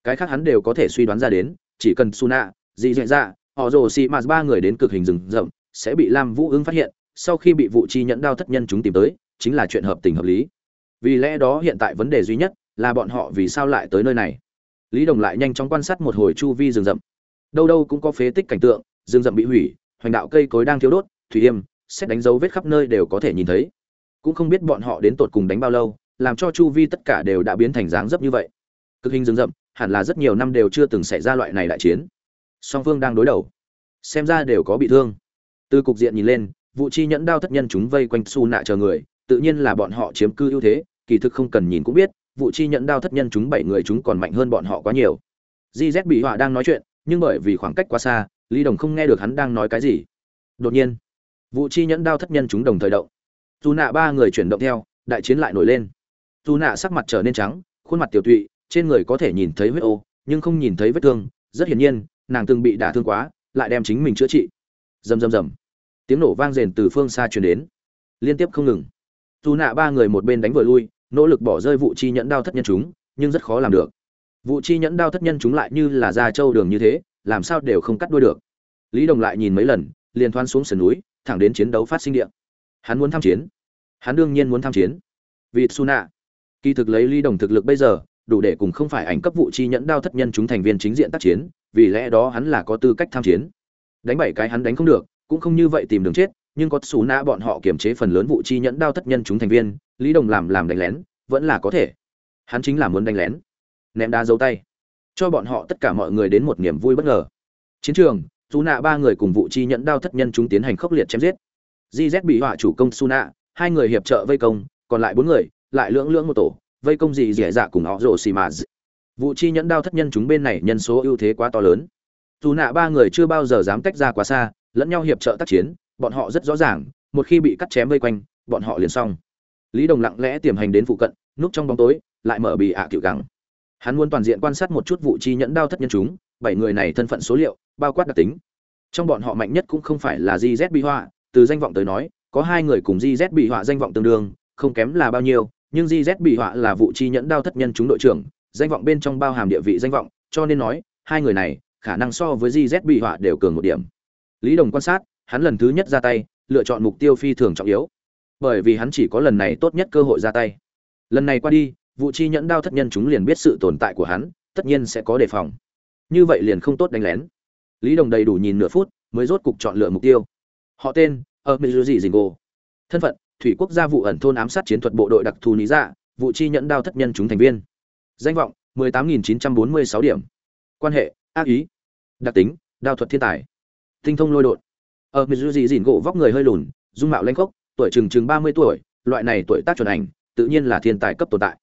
S1: Cái khác hắn đều có thể suy đoán ra đến, chỉ cần su nạ dị dạ ra họ rồ xì mà ba người đến cực hình rừng rậm, sẽ bị lam vũ ứng phát hiện, sau khi bị vụ chi nhẫn đao thất nhân chúng tìm tới, chính là chuyện hợp tình hợp lý. Vì lẽ đó hiện tại vấn đề duy nhất là bọn họ vì sao lại tới nơi này? Lý đồng lại nhanh chóng quan sát một hồi chu vi rừng rậm. Đâu đâu cũng có phế tích cảnh tượng, rừng rậm bị hủy, hoành đạo cây cối đang thiếu đốt, thủy yêm, xét đánh dấu vết khắp nơi đều có thể nhìn thấy. Cũng không biết bọn họ đến tột cùng đánh bao lâu, làm cho chu vi tất cả đều đã biến thành dáng dấp như vậy. Cực hình rừng rậm, hẳn là rất nhiều năm đều chưa từng xảy ra loại này đại chiến. Song phương đang đối đầu, xem ra đều có bị thương. Từ cục diện nhìn lên vụ chi nhẫn đao thất nhân chúng vây quanh su nạ chờ người, tự nhiên là bọn họ chiếm cư ưu thế, kỳ thực không cần nhìn cũng biết vụ chi nhẫn đao thất nhân chúng bảy người chúng còn mạnh hơn bọn họ quá nhiều. Gz bị họa đang nói chuyện, nhưng bởi vì khoảng cách quá xa, lý đồng không nghe được hắn đang nói cái gì. Đột nhiên, vụ chi nhẫn đao thất nhân chúng đồng thời động. Dù nạ ba người chuyển động theo, đại chiến lại nổi lên. Dù nạ sắc mặt trở nên trắng, khuôn mặt tiểu tụy, trên người có thể nhìn thấy huyết ô, nhưng không nhìn thấy vết thương. Rất hiển nhiên, nàng từng bị đả thương quá, lại đem chính mình chữa trị. Rầm rầm rầm. Tiếng nổ vang rền từ phương xa truyền đến. Liên tiếp không ngừng. Dù nạ ba người một bên đánh vừa lui nỗ lực bỏ rơi vụ chi nhẫn đao thất nhân chúng, nhưng rất khó làm được. Vụ chi nhẫn đao thất nhân chúng lại như là ra châu đường như thế, làm sao đều không cắt đuôi được. Lý đồng lại nhìn mấy lần, liền thoan xuống sườn núi, thẳng đến chiến đấu phát sinh điện hắn muốn tham chiến. Hắn đương nhiên muốn tham chiến. Vì suna kỳ thực lấy lý đồng thực lực bây giờ, đủ để cùng không phải ảnh cấp vụ chi nhẫn đao thất nhân chúng thành viên chính diện tác chiến, vì lẽ đó hắn là có tư cách tham chiến. Đánh bảy cái hắn đánh không được, cũng không như vậy tìm đường chết, nhưng có xù na bọn họ kiềm chế phần lớn vụ chi nhẫn đao thất nhân chúng thành viên lý đồng làm làm đánh lén, vẫn là có thể. Hắn chính là muốn đánh lén. Ném đá dấu tay. Cho bọn họ tất cả mọi người đến một niềm vui bất ngờ. Chiến trường dù nạ ba người cùng vụ chi nhẫn đao thất nhân chúng tiến hành khốc liệt chém giết. Gz bị họa chủ công su nạ hai người hiệp trợ vây công, còn lại bốn người, lại lưỡng lưỡng một tổ, vây công gì dẻ dạ cùng họ rồ xì mà vụ chi nhẫn đao thất nhân chúng bên này nhân số ưu thế quá to lớn. Dù nạ ba người chưa bao giờ dám tách ra quá xa, lẫn nhau hiệp trợ tác chiến, bọn họ rất rõ ràng, một khi bị cắt chém vây quanh, bọn họ liền xong lý đồng lặng lẽ tiềm hành đến phụ cận, núp trong bóng tối, lại mở bì ạ à cựu gắng hắn muốn toàn diện quan sát một chút vụ chi nhẫn đao thất nhân chúng, bảy người này thân phận số liệu, bao quát đặc tính. Trong bọn họ mạnh nhất cũng không phải là Di Z bị họa, từ danh vọng tới nói, có hai người cùng Di Z bị họa danh vọng tương đương, không kém là bao nhiêu, nhưng Di Z bị họa là vụ chi nhẫn đao thất nhân chúng đội trưởng, danh vọng bên trong bao hàm địa vị danh vọng, cho nên nói, hai người này, khả năng so với Di Z bị họa đều cường một điểm. Lý đồng quan sát, hắn lần thứ nhất ra tay, lựa chọn mục tiêu phi thường trọng yếu bởi vì hắn chỉ có lần này tốt nhất cơ hội ra tay. Lần này qua đi vụ chi nhẫn đao thất nhân chúng liền biết sự tồn tại của hắn, tất nhiên sẽ có đề phòng. Như vậy liền không tốt đánh lén. Lý đồng đầy đủ nhìn nửa phút, mới rốt cục chọn lựa mục tiêu. Họ tên ở mizuji jingo thân phận, thủy quốc gia vụ ẩn thôn ám sát chiến thuật bộ đội đặc thù lý dạ vụ chi nhẫn đao thất nhân chúng thành viên. Danh vọng 18.946 điểm. Quan hệ, ác ý. Đặc tính, đao thuật thiên tài. Tinh thông lôi đột. Ở mizuji jingo vóc người hơi lùn, dung mạo lanh khốc tuổi chừng chừng 30 tuổi, loại này tuổi tác chuẩn ảnh, tự nhiên là thiên tài cấp tồn tại.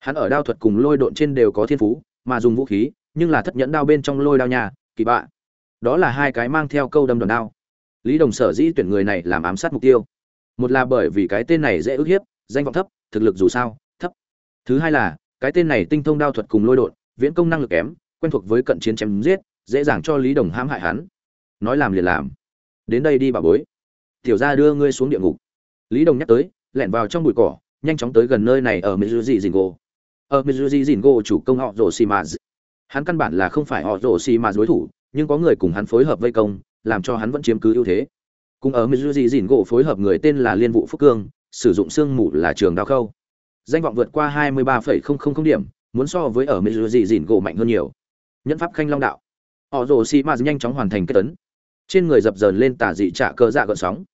S1: Hắn ở đao thuật cùng lôi độn trên đều có thiên phú, mà dùng vũ khí, nhưng là thất nhẫn đao bên trong lôi đao nhà kỳ bạ. Đó là hai cái mang theo câu đâm đòn đao. Lý đồng sở dĩ tuyển người này làm ám sát mục tiêu. Một là bởi vì cái tên này dễ ức hiếp, danh vọng thấp, thực lực dù sao, thấp. Thứ hai là, cái tên này tinh thông đao thuật cùng lôi đột viễn công năng lực kém, quen thuộc với cận chiến chém giết, dễ dàng cho lý đồng hãm hại hắn. Nói làm liền làm. Đến đây đi bà bối. Tiểu gia đưa ngươi xuống địa ngục lý đồng nhắc tới lẻn vào trong bụi cỏ nhanh chóng tới gần nơi này ở mizuji jingo ở mizuji jingo chủ công họ rổ xì mà hắn căn bản là không phải họ rổ xì mà đối thủ nhưng có người cùng hắn phối hợp vây công làm cho hắn vẫn chiếm cứ ưu thế. Cùng ở mizuji jingo phối hợp người tên là liên vụ phúc cương sử dụng xương mù là trường đao khâu. Danh vọng vượt qua 23,000 điểm muốn so với ở mizuji jingo mạnh hơn nhiều. Nhân pháp khanh long đạo. Họ rổ xì mà nhanh chóng hoàn thành kết tấn. Trên người dập dờn lên tả dị trả cơ dạ gợn sóng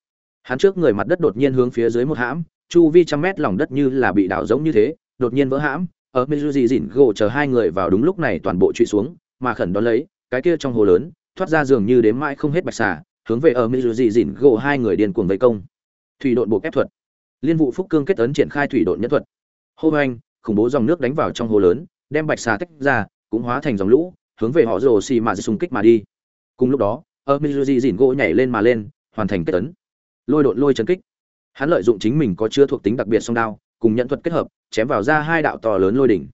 S1: hắn trước người mặt đất đột nhiên hướng phía dưới một hãm, chu vi trăm mét lòng đất như là bị đảo giống như thế, đột nhiên vỡ hãm, ở mizuji dìn gỗ chờ hai người vào đúng lúc này toàn bộ trụy xuống, mà khẩn đón lấy, cái kia trong hồ lớn, thoát ra dường như đếm mãi không hết bạch xà, hướng về ở mizuji dìn gỗ hai người điên cuồng vây công. Thủy độn buộc ép thuật. Liên vụ phúc cương kết ấn triển khai thủy độn nhất thuật. Hô hoành, khủng bố dòng nước đánh vào trong hồ lớn, đem bạch xà tách ra, cũng hóa thành dòng lũ, hướng về họ rồ xì mà xung kích mà đi. Cùng lúc đó, ở mizuji dìn gỗ nhảy lên mà lên, hoàn thành kết ấn lôi độn lôi chấn kích. Hắn lợi dụng chính mình có chứa thuộc tính đặc biệt song đao, cùng nhận thuật kết hợp, chém vào ra hai đạo to lớn lôi đỉnh.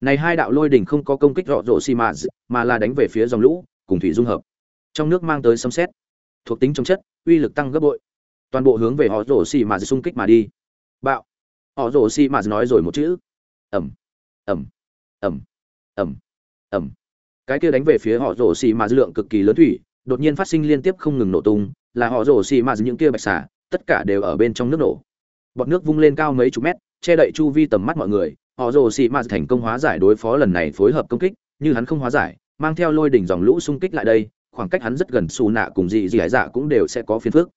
S1: Này hai đạo lôi đỉnh không có công kích rõ rộ xi mà mà là đánh về phía dòng lũ, cùng thủy dung hợp. Trong nước mang tới sấm xét thuộc tính trong chất, uy lực tăng gấp bội. Toàn bộ hướng về họ rổ xi mà xung kích mà đi. Bạo. Họ rổ xi mà nói rồi một chữ. Ẩm ẩm ẩm ẩm ẩm cái kia đánh về phía họ rổ xi mà lượng cực kỳ lớn thủy, đột nhiên phát sinh liên tiếp không ngừng nổ tung là họ rổ xì mà những kia bạch xà, tất cả đều ở bên trong nước nổ. Bọt nước vung lên cao mấy chục mét che đậy chu vi tầm mắt mọi người. Họ rồ xì mạt thành công hóa giải đối phó lần này phối hợp công kích như hắn không hóa giải mang theo lôi đỉnh dòng lũ xung kích lại đây khoảng cách hắn rất gần xù nạ cùng dị dị hải dạ cũng đều sẽ có phiền phức.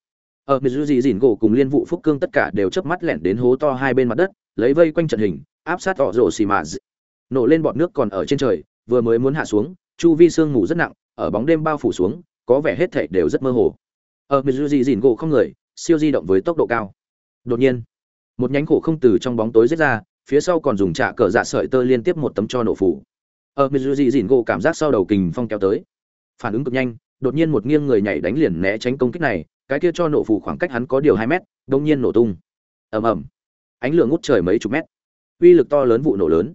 S1: Ở mizu dị dỉn gỗ cùng liên vụ phúc cương tất cả đều chớp mắt lẻn đến hố to hai bên mặt đất lấy vây quanh trận hình áp sát họ rồ xì mạt nổ lên bọt nước còn ở trên trời vừa mới muốn hạ xuống chu vi sương mù rất nặng ở bóng đêm bao phủ xuống có vẻ hết thảy đều rất mơ hồ ở mizu dị gỗ không người, siêu di động với tốc độ cao. Đột nhiên, một nhánh khổ không từ trong bóng tối rết ra, phía sau còn dùng trạ cờ dạ sợi tơ liên tiếp một tấm cho nổ phủ. Ờ, ở mizuji dìn gỗ cảm giác sau đầu kình phong kéo tới. Phản ứng cực nhanh, đột nhiên một nghiêng người nhảy đánh liền né tránh công kích này, cái kia cho nổ phủ khoảng cách hắn có điều hai mét đông nhiên nổ tung. Ầm ầm. Ánh lửa ngút trời mấy chục mét. Uy lực to lớn vụ nổ lớn.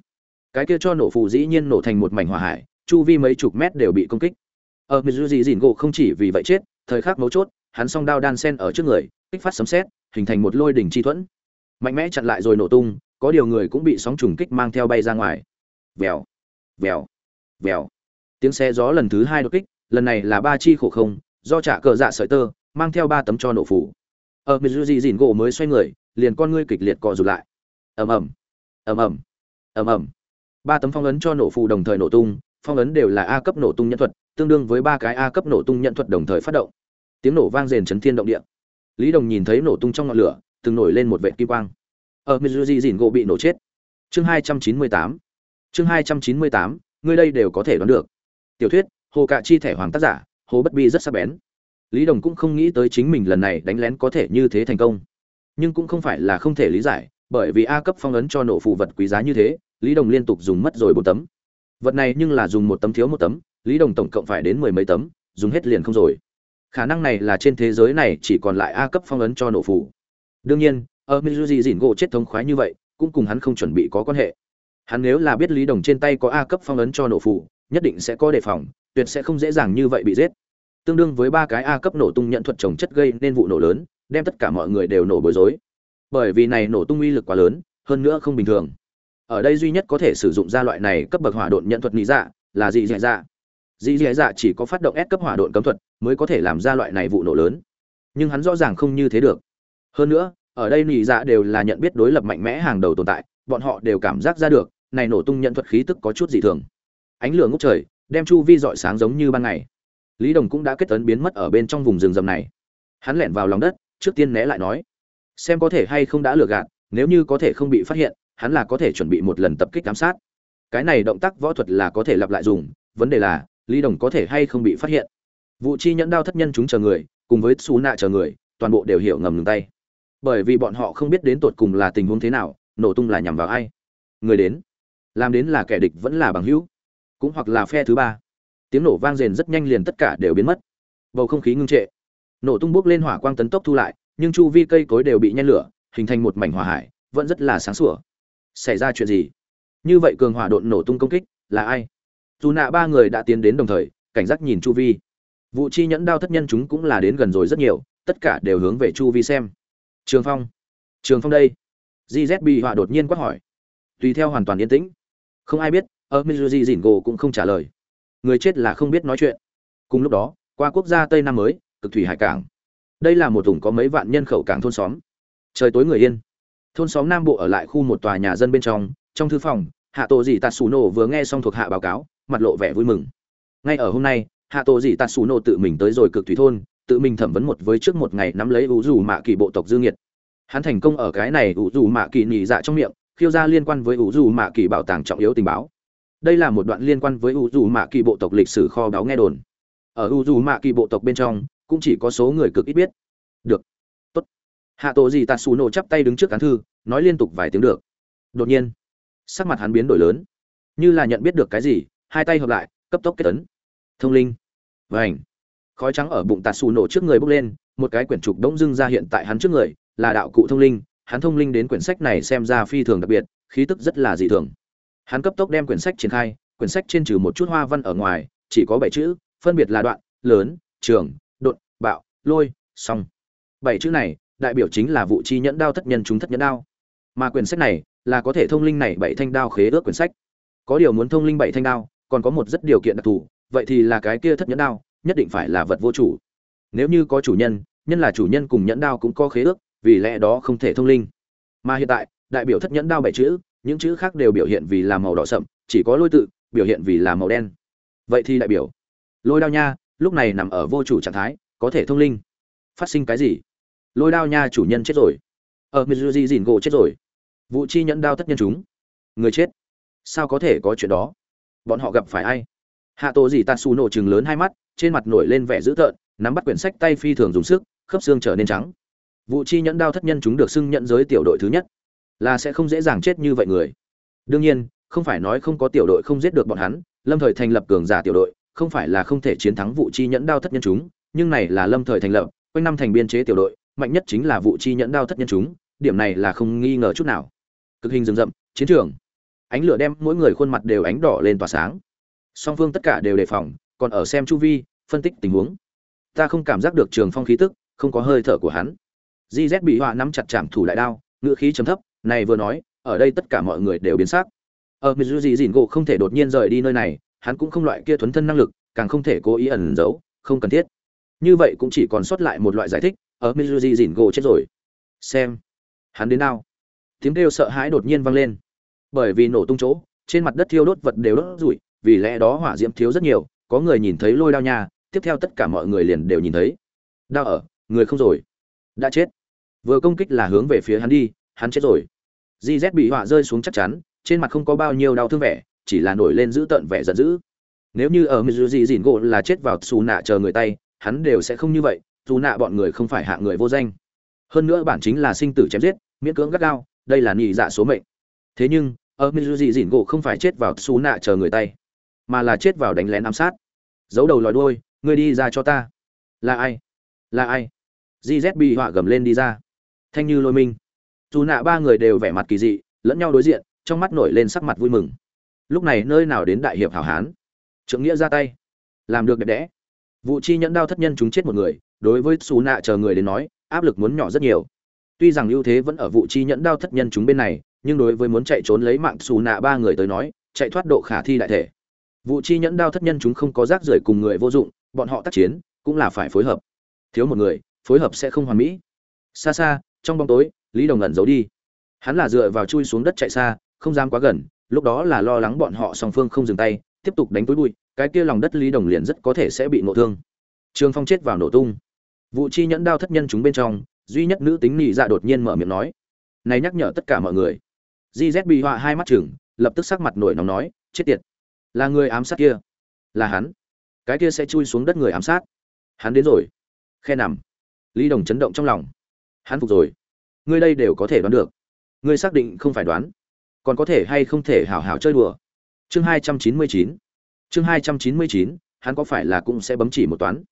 S1: Cái kia cho nổ phủ dĩ nhiên nổ thành một mảnh hỏa hải, chu vi mấy chục mét đều bị công kích. Ờ, ở mizuji dìn gỗ không chỉ vì vậy chết, thời khắc mấu chốt hắn song đao đan sen ở trước người, kích phát sấm sét, hình thành một lôi đỉnh chi thuẫn. Mạnh mẽ chặn lại rồi nổ tung, có điều người cũng bị sóng trùng kích mang theo bay ra ngoài. Vèo vèo vèo. Tiếng xe gió lần thứ hai đột kích, lần này là ba chi khổ không, do trả cờ dạ sợi tơ, mang theo ba tấm cho nổ phủ. Ở mizuji dìn gỗ mới xoay người, liền con ngươi kịch liệt cọ rụt lại. Ầm ầm ầm ầm ầm ầm. Ba tấm phong ấn cho nổ phù đồng thời nổ tung, phong ấn đều là a cấp nổ tung nhân thuật, tương đương với ba cái a cấp nổ tung nhận thuật đồng thời phát động tiếng nổ vang rền chấn thiên động địa. Lý đồng nhìn thấy nổ tung trong ngọn lửa, từng nổi lên một vệt kim quang. Ở mizuji dìn gỗ bị nổ chết. Chương hai trăm chín mươi tám. Chương hai trăm chín mươi tám, ngươi đây đều có thể đoán được. Tiểu thuyết, hồ cạ chi thẻ hoàng tác giả, hồ bất bi rất sắc bén. Lý đồng cũng không nghĩ tới chính mình lần này đánh lén có thể như thế thành công. Nhưng cũng không phải là không thể lý giải, bởi vì a cấp phong ấn cho nổ phù vật quý giá như thế, lý đồng liên tục dùng mất rồi bốn tấm. Vật này nhưng là dùng một tấm thiếu một tấm, lý đồng tổng cộng phải đến mười mấy tấm, dùng hết liền không rồi khả năng này là trên thế giới này chỉ còn lại a cấp phong ấn cho nổ phủ đương nhiên, ở mizuji dìn gỗ chết thống khoái như vậy, cũng cùng hắn không chuẩn bị có quan hệ. Hắn nếu là biết lý đồng trên tay có a cấp phong ấn cho nổ phủ nhất định sẽ có đề phòng, tuyệt sẽ không dễ dàng như vậy bị giết. Tương đương với ba cái a cấp nổ tung nhận thuật trồng chất gây nên vụ nổ lớn, đem tất cả mọi người đều nổ bối rối. Bởi vì này nổ tung uy lực quá lớn, hơn nữa không bình thường. Ở đây duy nhất có thể sử dụng ra loại này cấp bậc hỏa độn nhận thuật nghĩ dạ là gì dạ dạ. Dĩ dạ dạ chỉ có phát động ép cấp hỏa độn cấm thuật mới có thể làm ra loại này vụ nổ lớn. Nhưng hắn rõ ràng không như thế được. Hơn nữa, ở đây nỉ dạ đều là nhận biết đối lập mạnh mẽ hàng đầu tồn tại, bọn họ đều cảm giác ra được, này nổ tung nhận thuật khí tức có chút dị thường. Ánh lửa ngốc trời, đem chu vi dọi sáng giống như ban ngày. Lý đồng cũng đã kết tấn biến mất ở bên trong vùng rừng rậm này. Hắn lẻn vào lòng đất, trước tiên né lại nói, xem có thể hay không đã lừa gạt, nếu như có thể không bị phát hiện, hắn là có thể chuẩn bị một lần tập kích giám sát. Cái này động tác võ thuật là có thể lặp lại dùng, vấn đề là lý đồng có thể hay không bị phát hiện. Vụ chi nhẫn đao thất nhân chúng chờ người, cùng với xù nạ chờ người, toàn bộ đều hiểu ngầm ngừng tay. Bởi vì bọn họ không biết đến tột cùng là tình huống thế nào, nổ tung là nhằm vào ai. Người đến, làm đến là kẻ địch vẫn là bằng hữu, cũng hoặc là phe thứ ba. Tiếng nổ vang rền rất nhanh liền tất cả đều biến mất. Bầu không khí ngưng trệ. Nổ tung bốc lên hỏa quang tấn tốc thu lại, nhưng chu vi cây cối đều bị nhen lửa, hình thành một mảnh hỏa hải, vẫn rất là sáng sủa. Xảy ra chuyện gì? Như vậy cường hỏa độn nổ tung công kích, là ai? Dù nạ ba người đã tiến đến đồng thời, cảnh giác nhìn chu vi. Vụ chi nhẫn đao thất nhân chúng cũng là đến gần rồi rất nhiều, tất cả đều hướng về chu vi xem. Trường phong. Trường phong đây. Gz bị họa đột nhiên quát hỏi. Tùy theo hoàn toàn yên tĩnh. Không ai biết, ở mizuji dỉn gỗ cũng không trả lời. Người chết là không biết nói chuyện. Cùng lúc đó, qua quốc gia tây nam mới, cực thủy hải cảng. Đây là một vùng có mấy vạn nhân khẩu cảng thôn xóm. Trời tối người yên. Thôn xóm nam bộ ở lại khu một tòa nhà dân bên trong trong thư phòng, hạ tổ dị tạt xù nổ vừa nghe xong thuộc hạ báo cáo mặt lộ vẻ vui mừng. Ngay ở hôm nay, hạ tổ dị tạt xù nổ tự mình tới rồi cực thủy thôn, tự mình thẩm vấn một với trước một ngày nắm lấy ủ dù mạ kỳ bộ tộc dương nhiệt hắn thành công ở cái này ủ dù mạ kỳ nhị dạ trong miệng, khiêu ra liên quan với ủ dù mạ kỳ bảo tàng trọng yếu tình báo. Đây là một đoạn liên quan với ủ dù mạ kỳ bộ tộc lịch sử kho báu nghe đồn. Ở ủ dù mạ kỳ bộ tộc bên trong, cũng chỉ có số người cực ít biết. Được. Tốt. Hạ tổ gì tạt xù nổ chắp tay đứng trước cán thư, nói liên tục vài tiếng được. Đột nhiên, sắc mặt hắn biến đổi lớn. Như là nhận biết được cái gì hai tay hợp lại, cấp tốc kết tấn. Thông linh. Vảnh khói trắng ở bụng tạt xù nổ trước người bốc lên, một cái quyển trục đống dưng ra hiện tại hắn trước người, là đạo cụ thông linh. Hắn thông linh đến quyển sách này xem ra phi thường đặc biệt, khí tức rất là dị thường. Hắn cấp tốc đem quyển sách triển khai, quyển sách trên trừ một chút hoa văn ở ngoài, chỉ có bảy chữ, phân biệt là đoạn, lớn, trường, đột, bạo, lôi, song. Bảy chữ này, đại biểu chính là vụ chi nhẫn đao thất nhân chúng thất nhẫn đao. Mà quyển sách này, là có thể thông linh này bảy thanh đao khế ước quyển sách. Có điều muốn thông linh bảy thanh đao còn có một rất điều kiện đặc thù, vậy thì là cái kia thất nhẫn đao, nhất định phải là vật vô chủ. Nếu như có chủ nhân nhân là chủ nhân cùng nhẫn đao cũng có khế ước, vì lẽ đó không thể thông linh. Mà hiện tại, đại biểu thất nhẫn đao bảy chữ, những chữ khác đều biểu hiện vì là màu đỏ sậm, chỉ có lôi tự, biểu hiện vì là màu đen. Vậy thì đại biểu, lôi đao nha, lúc này nằm ở vô chủ trạng thái, có thể thông linh. Phát sinh cái gì? Lôi đao nha chủ nhân chết rồi. Ở mizuji dìn gỗ chết rồi. Vụ chi nhẫn đao thất nhân chúng. Người chết. Sao có thể có chuyện đó? Bọn họ gặp phải ai? Hạ tổ gì tatsu nổ chừng lớn hai mắt, trên mặt nổi lên vẻ dữ tợn, nắm bắt quyển sách tay phi thường dùng sức, khớp xương trở nên trắng. Vụ chi nhẫn đao thất nhân chúng được xưng nhận giới tiểu đội thứ nhất. Là sẽ không dễ dàng chết như vậy người. Đương nhiên, không phải nói không có tiểu đội không giết được bọn hắn, lâm thời thành lập cường giả tiểu đội, không phải là không thể chiến thắng vụ chi nhẫn đao thất nhân chúng, nhưng này là lâm thời thành lập, quanh năm thành biên chế tiểu đội, mạnh nhất chính là vụ chi nhẫn đao thất nhân chúng, điểm này là không nghi ngờ chút nào. Cực hình rừng rậm, chiến trường ánh lửa đem mỗi người khuôn mặt đều ánh đỏ lên tỏa sáng. Song phương tất cả đều đề phòng, còn ở xem chu vi, phân tích tình huống. Ta không cảm giác được trường phong khí tức, không có hơi thở của hắn. Gz bị họa nắm chặt chạm thủ đại đao ngự khí trầm thấp, này vừa nói, ở đây tất cả mọi người đều biến sắc. Ờ, ở mizuji dìn gỗ không thể đột nhiên rời đi nơi này, hắn cũng không loại kia thuấn thân năng lực, càng không thể cố ý ẩn giấu, không cần thiết. Như vậy cũng chỉ còn sót lại một loại giải thích ờ, ở mizuji dìn gỗ chết rồi. Xem, hắn đến nào? Tiếng kêu sợ hãi đột nhiên vang lên bởi vì nổ tung chỗ, trên mặt đất thiêu đốt vật đều đốt rủi, vì lẽ đó hỏa diễm thiếu rất nhiều, có người nhìn thấy lôi đao nha, tiếp theo tất cả mọi người liền đều nhìn thấy. Đao ở, người không rồi. Đã chết. Vừa công kích là hướng về phía hắn đi, hắn chết rồi. Gz bị họa rơi xuống chắc chắn, trên mặt không có bao nhiêu đau thương vẻ, chỉ là nổi lên giữ tợn vẻ giận dữ. Nếu như ở mizuji dìn gỗ là chết vào xù nạ chờ người tay, hắn đều sẽ không như vậy dù nạ bọn người không phải hạ người vô danh. Hơn nữa bản chính là sinh tử chém giết, miễn cưỡng gắt gao, đây là nhị dạ số mệnh thế nhưng, ở mizuji dìn gỗ không phải chết vào su nạ chờ người tay, mà là chết vào đánh lén ám sát. Giấu đầu lòi đuôi, ngươi đi ra cho ta. Là ai? Là ai? Gz bị họa gầm lên đi ra. Thanh như lôi minh. Dù nạ ba người đều vẻ mặt kỳ dị, lẫn nhau đối diện, trong mắt nổi lên sắc mặt vui mừng. Lúc này nơi nào đến đại hiệp hảo hán? Trượng nghĩa ra tay. Làm được đẹp đẽ. Vụ chi nhẫn đao thất nhân chúng chết một người, đối với xù nạ chờ người đến nói, áp lực muốn nhỏ rất nhiều. Tuy rằng ưu thế vẫn ở vụ chi nhẫn đao thất nhân chúng bên này nhưng đối với muốn chạy trốn lấy mạng xù nạ ba người tới nói, chạy thoát độ khả thi đại thể. Vụ chi nhẫn đao thất nhân chúng không có rác rưởi cùng người vô dụng, bọn họ tác chiến, cũng là phải phối hợp. Thiếu một người, phối hợp sẽ không hoàn mỹ. Xa xa, trong bóng tối, lý đồng ẩn giấu đi. Hắn là dựa vào chui xuống đất chạy xa, không dám quá gần, lúc đó là lo lắng bọn họ song phương không dừng tay, tiếp tục đánh túi bụi, cái kia lòng đất lý đồng liền rất có thể sẽ bị nổ thương. Trường phong chết vào nổ tung. Vụ chi nhẫn đao thất nhân chúng bên trong, duy nhất nữ tính nị dạ đột nhiên mở miệng nói, này nhắc nhở tất cả mọi người gz bị họa hai mắt chừng, lập tức sắc mặt nổi nóng nói, chết tiệt, là người ám sát kia. Là hắn? Cái kia sẽ chui xuống đất người ám sát? Hắn đến rồi. Khe nằm. Lý đồng chấn động trong lòng. Hắn phục rồi. Ngươi đây đều có thể đoán được. Ngươi xác định không phải đoán. Còn có thể hay không thể hảo hảo chơi đùa? Chương hai trăm chín mươi chín. Chương hai trăm chín mươi chín, hắn có phải là cũng sẽ bấm chỉ một toán?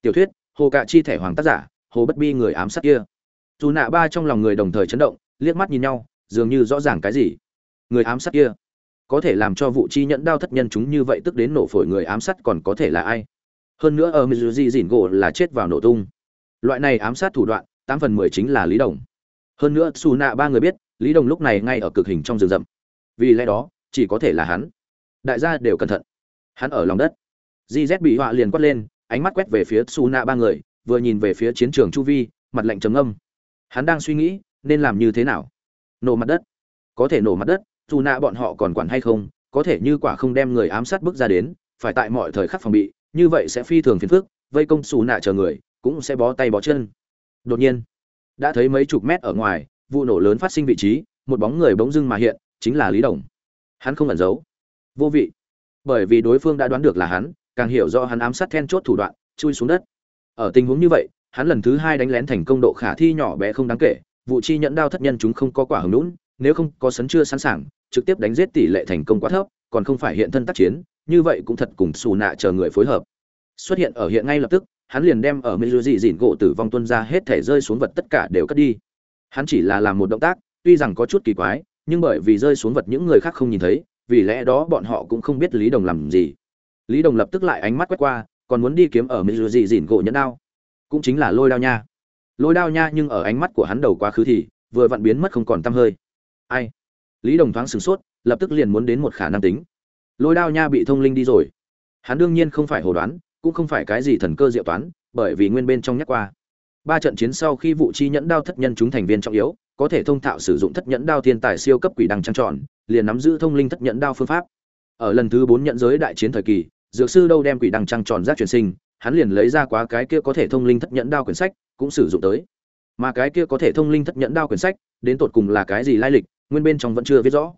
S1: Tiểu thuyết, hồ cạ chi thẻ hoàng tác giả, hồ bất bi người ám sát kia. Dù nạ ba trong lòng người đồng thời chấn động, liếc mắt nhìn nhau dường như rõ ràng cái gì. Người ám sát kia, có thể làm cho vụ chi nhẫn đao thất nhân chúng như vậy tức đến nổ phổi người ám sát còn có thể là ai? Hơn nữa, ở mizuji dìn gỗ là chết vào nổ tung. Loại này ám sát thủ đoạn, tám phần mười chính là lý đồng. Hơn nữa xù nạ ba người biết, lý đồng lúc này ngay ở cực hình trong rừng rậm. Vì lẽ đó, chỉ có thể là hắn. Đại gia đều cẩn thận. Hắn ở lòng đất. Gz bị họa liền quát lên, ánh mắt quét về phía xù nạ ba người, vừa nhìn về phía chiến trường chu vi, mặt lạnh trầm âm hắn đang suy nghĩ, nên làm như thế nào? Nổ mặt đất. Có thể nổ mặt đất, dù nạ bọn họ còn quản hay không, có thể như quả không đem người ám sát bước ra đến, phải tại mọi thời khắc phòng bị, như vậy sẽ phi thường phiền phức, vây công xù nạ chờ người, cũng sẽ bó tay bó chân. Đột nhiên, đã thấy mấy chục mét ở ngoài, vụ nổ lớn phát sinh vị trí, một bóng người bỗng dưng mà hiện, chính là lý đồng. Hắn không ẩn giấu. Vô vị. Bởi vì đối phương đã đoán được là hắn, càng hiểu rõ hắn ám sát then chốt thủ đoạn, chui xuống đất. Ở tình huống như vậy, hắn lần thứ hai đánh lén thành công độ khả thi nhỏ bé không đáng kể vụ chi nhẫn đao thất nhân chúng không có quả hứng lũn, nếu không có sấn chưa sẵn sàng, trực tiếp đánh giết tỷ lệ thành công quá thấp, còn không phải hiện thân tác chiến, như vậy cũng thật cùng xù nạ chờ người phối hợp. Xuất hiện ở hiện ngay lập tức, hắn liền đem ở mê dị dịn gỗ tử vong tuân ra hết thể rơi xuống vật tất cả đều cất đi. Hắn chỉ là làm một động tác, tuy rằng có chút kỳ quái, nhưng bởi vì rơi xuống vật những người khác không nhìn thấy, vì lẽ đó bọn họ cũng không biết lý đồng làm gì. Lý đồng lập tức lại ánh mắt quét qua, còn muốn đi kiếm ở mê dị dịn gỗ nhẫn đao. Cũng chính là lôi đao nha lôi đao nha nhưng ở ánh mắt của hắn đầu quá khứ thì, vừa vặn biến mất không còn tăm hơi. Ai? Lý đồng thoáng sửng sốt, lập tức liền muốn đến một khả năng tính. Lôi đao nha bị thông linh đi rồi. Hắn đương nhiên không phải hồ đoán, cũng không phải cái gì thần cơ diệu toán, bởi vì nguyên bên trong nhắc qua. Ba trận chiến sau khi vụ chi nhẫn đao thất nhân chúng thành viên trọng yếu, có thể thông thạo sử dụng thất nhẫn đao thiên tài siêu cấp quỷ đăng trăng tròn, liền nắm giữ thông linh thất nhẫn đao phương pháp. Ở lần thứ bốn nhận giới đại chiến thời kỳ, dược sư đâu đem quỷ đăng trăng tròn giác truyền sinh, hắn liền lấy ra quá cái kia có thể thông linh thất nhẫn đao quyển sách cũng sử dụng tới. Mà cái kia có thể thông linh thất nhẫn đao quyển sách, đến tột cùng là cái gì lai lịch, nguyên bên trong vẫn chưa viết rõ.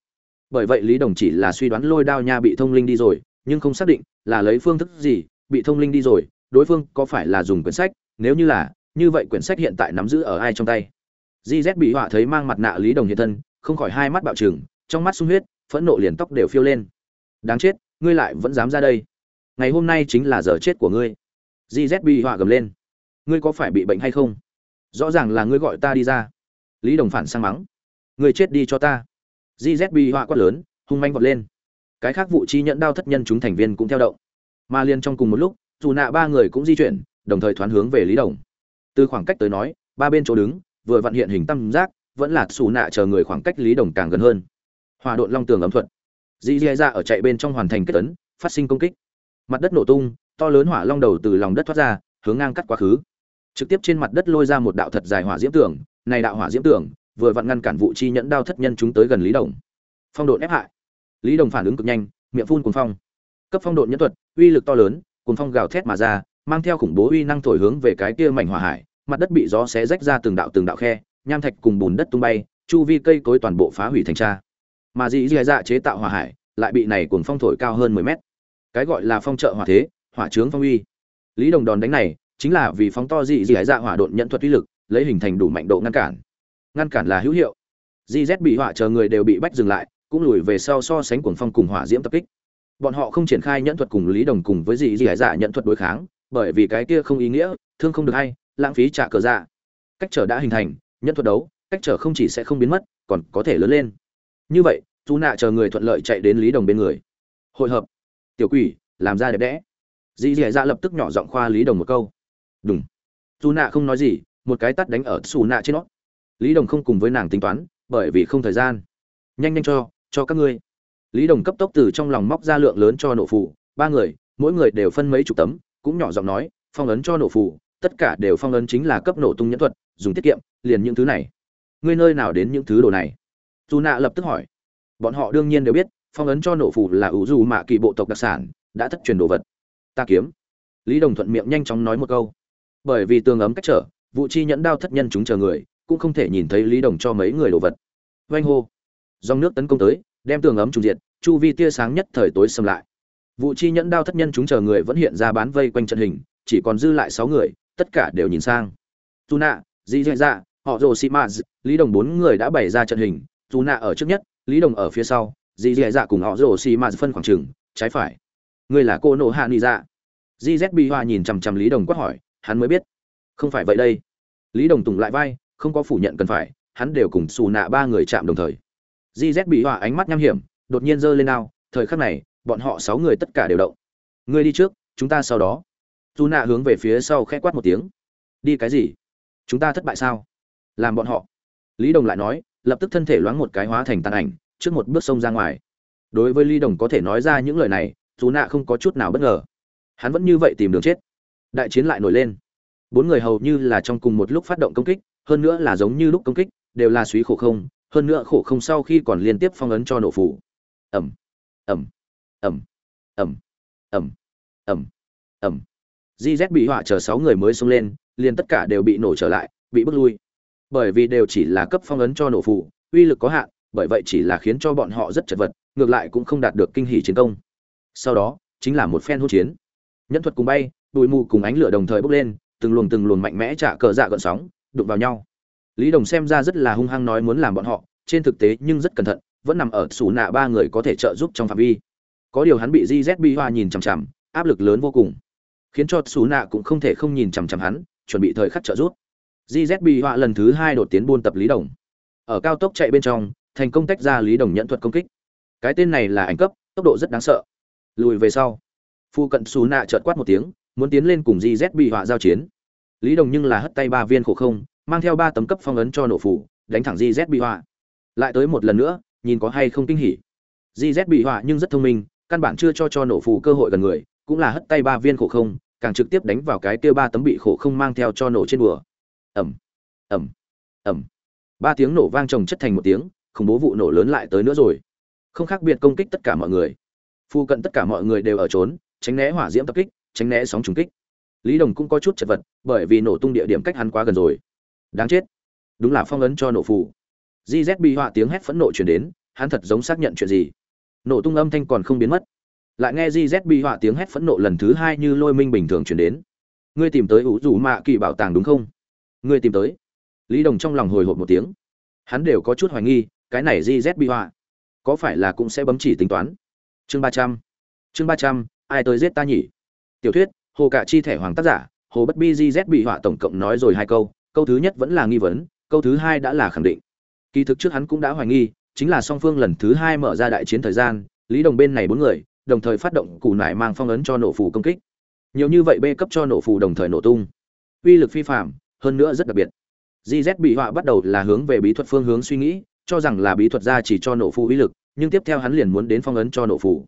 S1: Bởi vậy lý đồng chỉ là suy đoán lôi đao nha bị thông linh đi rồi, nhưng không xác định là lấy phương thức gì bị thông linh đi rồi, đối phương có phải là dùng quyển sách, nếu như là, như vậy quyển sách hiện tại nắm giữ ở ai trong tay? Gz bị họa thấy mang mặt nạ lý đồng hiện thân, không khỏi hai mắt bạo trừng, trong mắt sung huyết, phẫn nộ liền tóc đều phiêu lên. Đáng chết, ngươi lại vẫn dám ra đây. Ngày hôm nay chính là giờ chết của ngươi. Gz bị họa gầm lên ngươi có phải bị bệnh hay không? Rõ ràng là ngươi gọi ta đi ra. Lý đồng phản sang mắng. Ngươi chết đi cho ta. Gz bị họa quát lớn, hung manh vọt lên. Cái khác vụ chi nhận đao thất nhân chúng thành viên cũng theo động. Mà liền trong cùng một lúc, dù nạ ba người cũng di chuyển, đồng thời thoán hướng về lý đồng. Từ khoảng cách tới nói, ba bên chỗ đứng, vừa vận hiện hình tam giác, vẫn là xù nạ chờ người khoảng cách lý đồng càng gần hơn. Hòa đội long tường ấm thuật. Dì dì ra ở chạy bên trong hoàn thành kết tấn phát sinh công kích. Mặt đất nổ tung, to lớn hỏa long đầu từ lòng đất thoát ra, hướng ngang cắt quá khứ trực tiếp trên mặt đất lôi ra một đạo thật dài hỏa diễm tường, này đạo hỏa diễm tường vừa vặn ngăn cản vụ chi nhẫn đao thất nhân chúng tới gần lý đồng. Phong độn ép hại. Lý đồng phản ứng cực nhanh, miệng phun cuồng phong. Cấp phong độn nhân thuật, uy lực to lớn, cuồng phong gào thét mà ra, mang theo khủng bố uy năng thổi hướng về cái kia mảnh hỏa hải, mặt đất bị gió xé rách ra từng đạo từng đạo khe, nham thạch cùng bùn đất tung bay, chu vi cây cối toàn bộ phá hủy thành tra mà dị dị dạ chế tạo hỏa hải, lại bị này cuồng phong thổi cao hơn mười mét. Cái gọi là phong trợ hỏa thế, hỏa trướng phong uy. Lý đồng đòn đánh này chính là vì phóng to dị dị dạ, dạ hỏa độn nhận thuật uy lực, lấy hình thành đủ mạnh độ ngăn cản. Ngăn cản là hữu hiệu. Gz bị hỏa chờ người đều bị bách dừng lại, cũng lùi về sau so sánh cuồng phong cùng hỏa diễm tập kích. Bọn họ không triển khai nhận thuật cùng lý đồng cùng với dị dị dạ, dạ nhận thuật đối kháng, bởi vì cái kia không ý nghĩa, thương không được hay, lãng phí trả cờ dạ. Cách trở đã hình thành, nhận thuật đấu, cách trở không chỉ sẽ không biến mất, còn có thể lớn lên. Như vậy chú nạ chờ người thuận lợi chạy đến lý đồng bên người. Hội hợp. Tiểu quỷ, làm ra đẹp đẽ. Dì dì dạ, dạ lập tức nhỏ giọng khoa lý đồng một câu đúng dù nạ không nói gì, một cái tắt đánh ở xù nạ trên nó. Lý đồng không cùng với nàng tính toán, bởi vì không thời gian. Nhanh nhanh cho cho các ngươi. Lý đồng cấp tốc từ trong lòng móc ra lượng lớn cho nổ phụ ba người, mỗi người đều phân mấy chục tấm, cũng nhỏ giọng nói, phong ấn cho nổ phụ tất cả đều phong ấn chính là cấp nổ tung nhẫn thuật, dùng tiết kiệm, liền những thứ này. Ngươi nơi nào đến những thứ đồ này? Dù nạ lập tức hỏi. Bọn họ đương nhiên đều biết, phong ấn cho nổ phủ là ủ dù mạ kỳ bộ tộc đặc sản, đã thất truyền đồ vật. Ta kiếm. Lý đồng thuận miệng nhanh chóng nói một câu bởi vì tường ấm cách trở vụ chi nhẫn đao thất nhân chúng chờ người, cũng không thể nhìn thấy lý đồng cho mấy người đồ vật. Vanh hô. Dòng nước tấn công tới, đem tường ấm trùng diệt, chu vi tia sáng nhất thời tối xâm lại. Vụ chi nhẫn đao thất nhân chúng chờ người vẫn hiện ra bán vây quanh trận hình, chỉ còn dư lại sáu người, tất cả đều nhìn sang. Dù nạ di dạy dạ họ rồ sĩ maz lý đồng bốn người đã bày ra trận hình dù nạ ở trước nhất, lý đồng ở phía sau, di dạy dạ cùng họ rồ sĩ maz phân khoảng trừng trái phải. Người là cô nộ hạ nị dạ. Di z bi hoa nhìn chằm chằm lý đồng quát hỏi hắn mới biết. Không phải vậy đây. Lý đồng tùng lại vai, không có phủ nhận cần phải, hắn đều cùng xù nạ ba người chạm đồng thời. Di z bị họa ánh mắt nham hiểm, đột nhiên giơ lên ao, thời khắc này, bọn họ sáu người tất cả đều động. Ngươi đi trước, chúng ta sau đó. Dù nạ hướng về phía sau khẽ quát một tiếng. Đi cái gì? Chúng ta thất bại sao? Làm bọn họ. Lý đồng lại nói, lập tức thân thể loáng một cái hóa thành tàn ảnh, trước một bước sông ra ngoài. Đối với lý đồng có thể nói ra những lời này dù nạ không có chút nào bất ngờ. Hắn vẫn như vậy tìm đường chết đại chiến lại nổi lên. Bốn người hầu như là trong cùng một lúc phát động công kích, hơn nữa là giống như lúc công kích, đều là suý khổ không, hơn nữa khổ không sau khi còn liên tiếp phong ấn cho nổ phủ. Ẩm ẩm ẩm ẩm ẩm ẩm ẩm gz bị họa chờ sáu người mới xông lên, liền tất cả đều bị nổ trở lại, bị bước lui. Bởi vì đều chỉ là cấp phong ấn cho nổ phủ, uy lực có hạn, bởi vậy chỉ là khiến cho bọn họ rất chật vật, ngược lại cũng không đạt được kinh hỷ chiến công. Sau đó, chính là một phen hỗn chiến. Nhân thuật cùng bay bụi mù cùng ánh lửa đồng thời bốc lên, từng luồng từng luồng mạnh mẽ trả cờ dạ gợn sóng đụng vào nhau. Lý đồng xem ra rất là hung hăng nói muốn làm bọn họ, trên thực tế nhưng rất cẩn thận, vẫn nằm ở xù nạ ba người có thể trợ giúp trong phạm vi. Có điều hắn bị gz bi hoa nhìn chằm chằm, áp lực lớn vô cùng, khiến cho xù nạ cũng không thể không nhìn chằm chằm hắn, chuẩn bị thời khắc trợ giúp. Gz bi hoa lần thứ hai đột tiến buôn tập lý đồng. Ở cao tốc chạy bên trong, thành công tách ra lý đồng nhận thuật công kích. Cái tên này là ảnh cấp, tốc độ rất đáng sợ. Lùi về sau, phu cận xù nạ trợt quát một tiếng muốn tiến lên cùng gz bị họa giao chiến. Lý đồng nhưng là hất tay ba viên khổ không mang theo ba tấm cấp phong ấn cho nổ phủ đánh thẳng gz bị họa. Lại tới một lần nữa nhìn có hay không kinh hỉ. Gz bị họa nhưng rất thông minh căn bản chưa cho cho nổ phủ cơ hội gần người cũng là hất tay ba viên khổ không càng trực tiếp đánh vào cái kia ba tấm bị khổ không mang theo cho nổ trên bùa. Ầm, ầm, ầm, ba tiếng nổ vang chồng chất thành một tiếng khủng bố vụ nổ lớn lại tới nữa rồi. Không khác biệt công kích tất cả mọi người. Phu cận tất cả mọi người đều ở trốn tránh né hỏa diễm tập kích tránh né sóng trùng kích. Lý đồng cũng có chút chật vật, bởi vì nổ tung địa điểm cách hắn quá gần rồi. Đáng chết. Đúng là phong ấn cho nổ phù. Gz bị họa tiếng hét phẫn nộ chuyển đến, hắn thật giống xác nhận chuyện gì. Nổ tung âm thanh còn không biến mất. Lại nghe gz bị họa tiếng hét phẫn nộ lần thứ hai như lôi minh bình thường chuyển đến. Ngươi tìm tới ủ rủ mạ kỳ bảo tàng đúng không? Ngươi tìm tới. Lý đồng trong lòng hồi hộp một tiếng. Hắn đều có chút hoài nghi, cái này gz bị họa có phải là cũng sẽ bấm chỉ tính toán? Chương ba trăm. Chương ba trăm, ai tới giết ta nhỉ? Tiểu thuyết, hồ cả chi thẻ hoàng tác giả, hồ bất bi gz bị họa tổng cộng nói rồi hai câu câu thứ nhất vẫn là nghi vấn, câu thứ hai đã là khẳng định. Kỳ thực trước hắn cũng đã hoài nghi, chính là song phương lần thứ hai mở ra đại chiến thời gian, lý đồng bên này bốn người, đồng thời phát động củ nải mang phong ấn cho nổ phù công kích. Nhiều như vậy b cấp cho nổ phù đồng thời nổ tung. Uy lực phi phạm, hơn nữa rất đặc biệt. Gz bị họa bắt đầu là hướng về bí thuật phương hướng suy nghĩ, cho rằng là bí thuật gia chỉ cho nổ phù uy lực, nhưng tiếp theo hắn liền muốn đến phong ấn cho nổ phù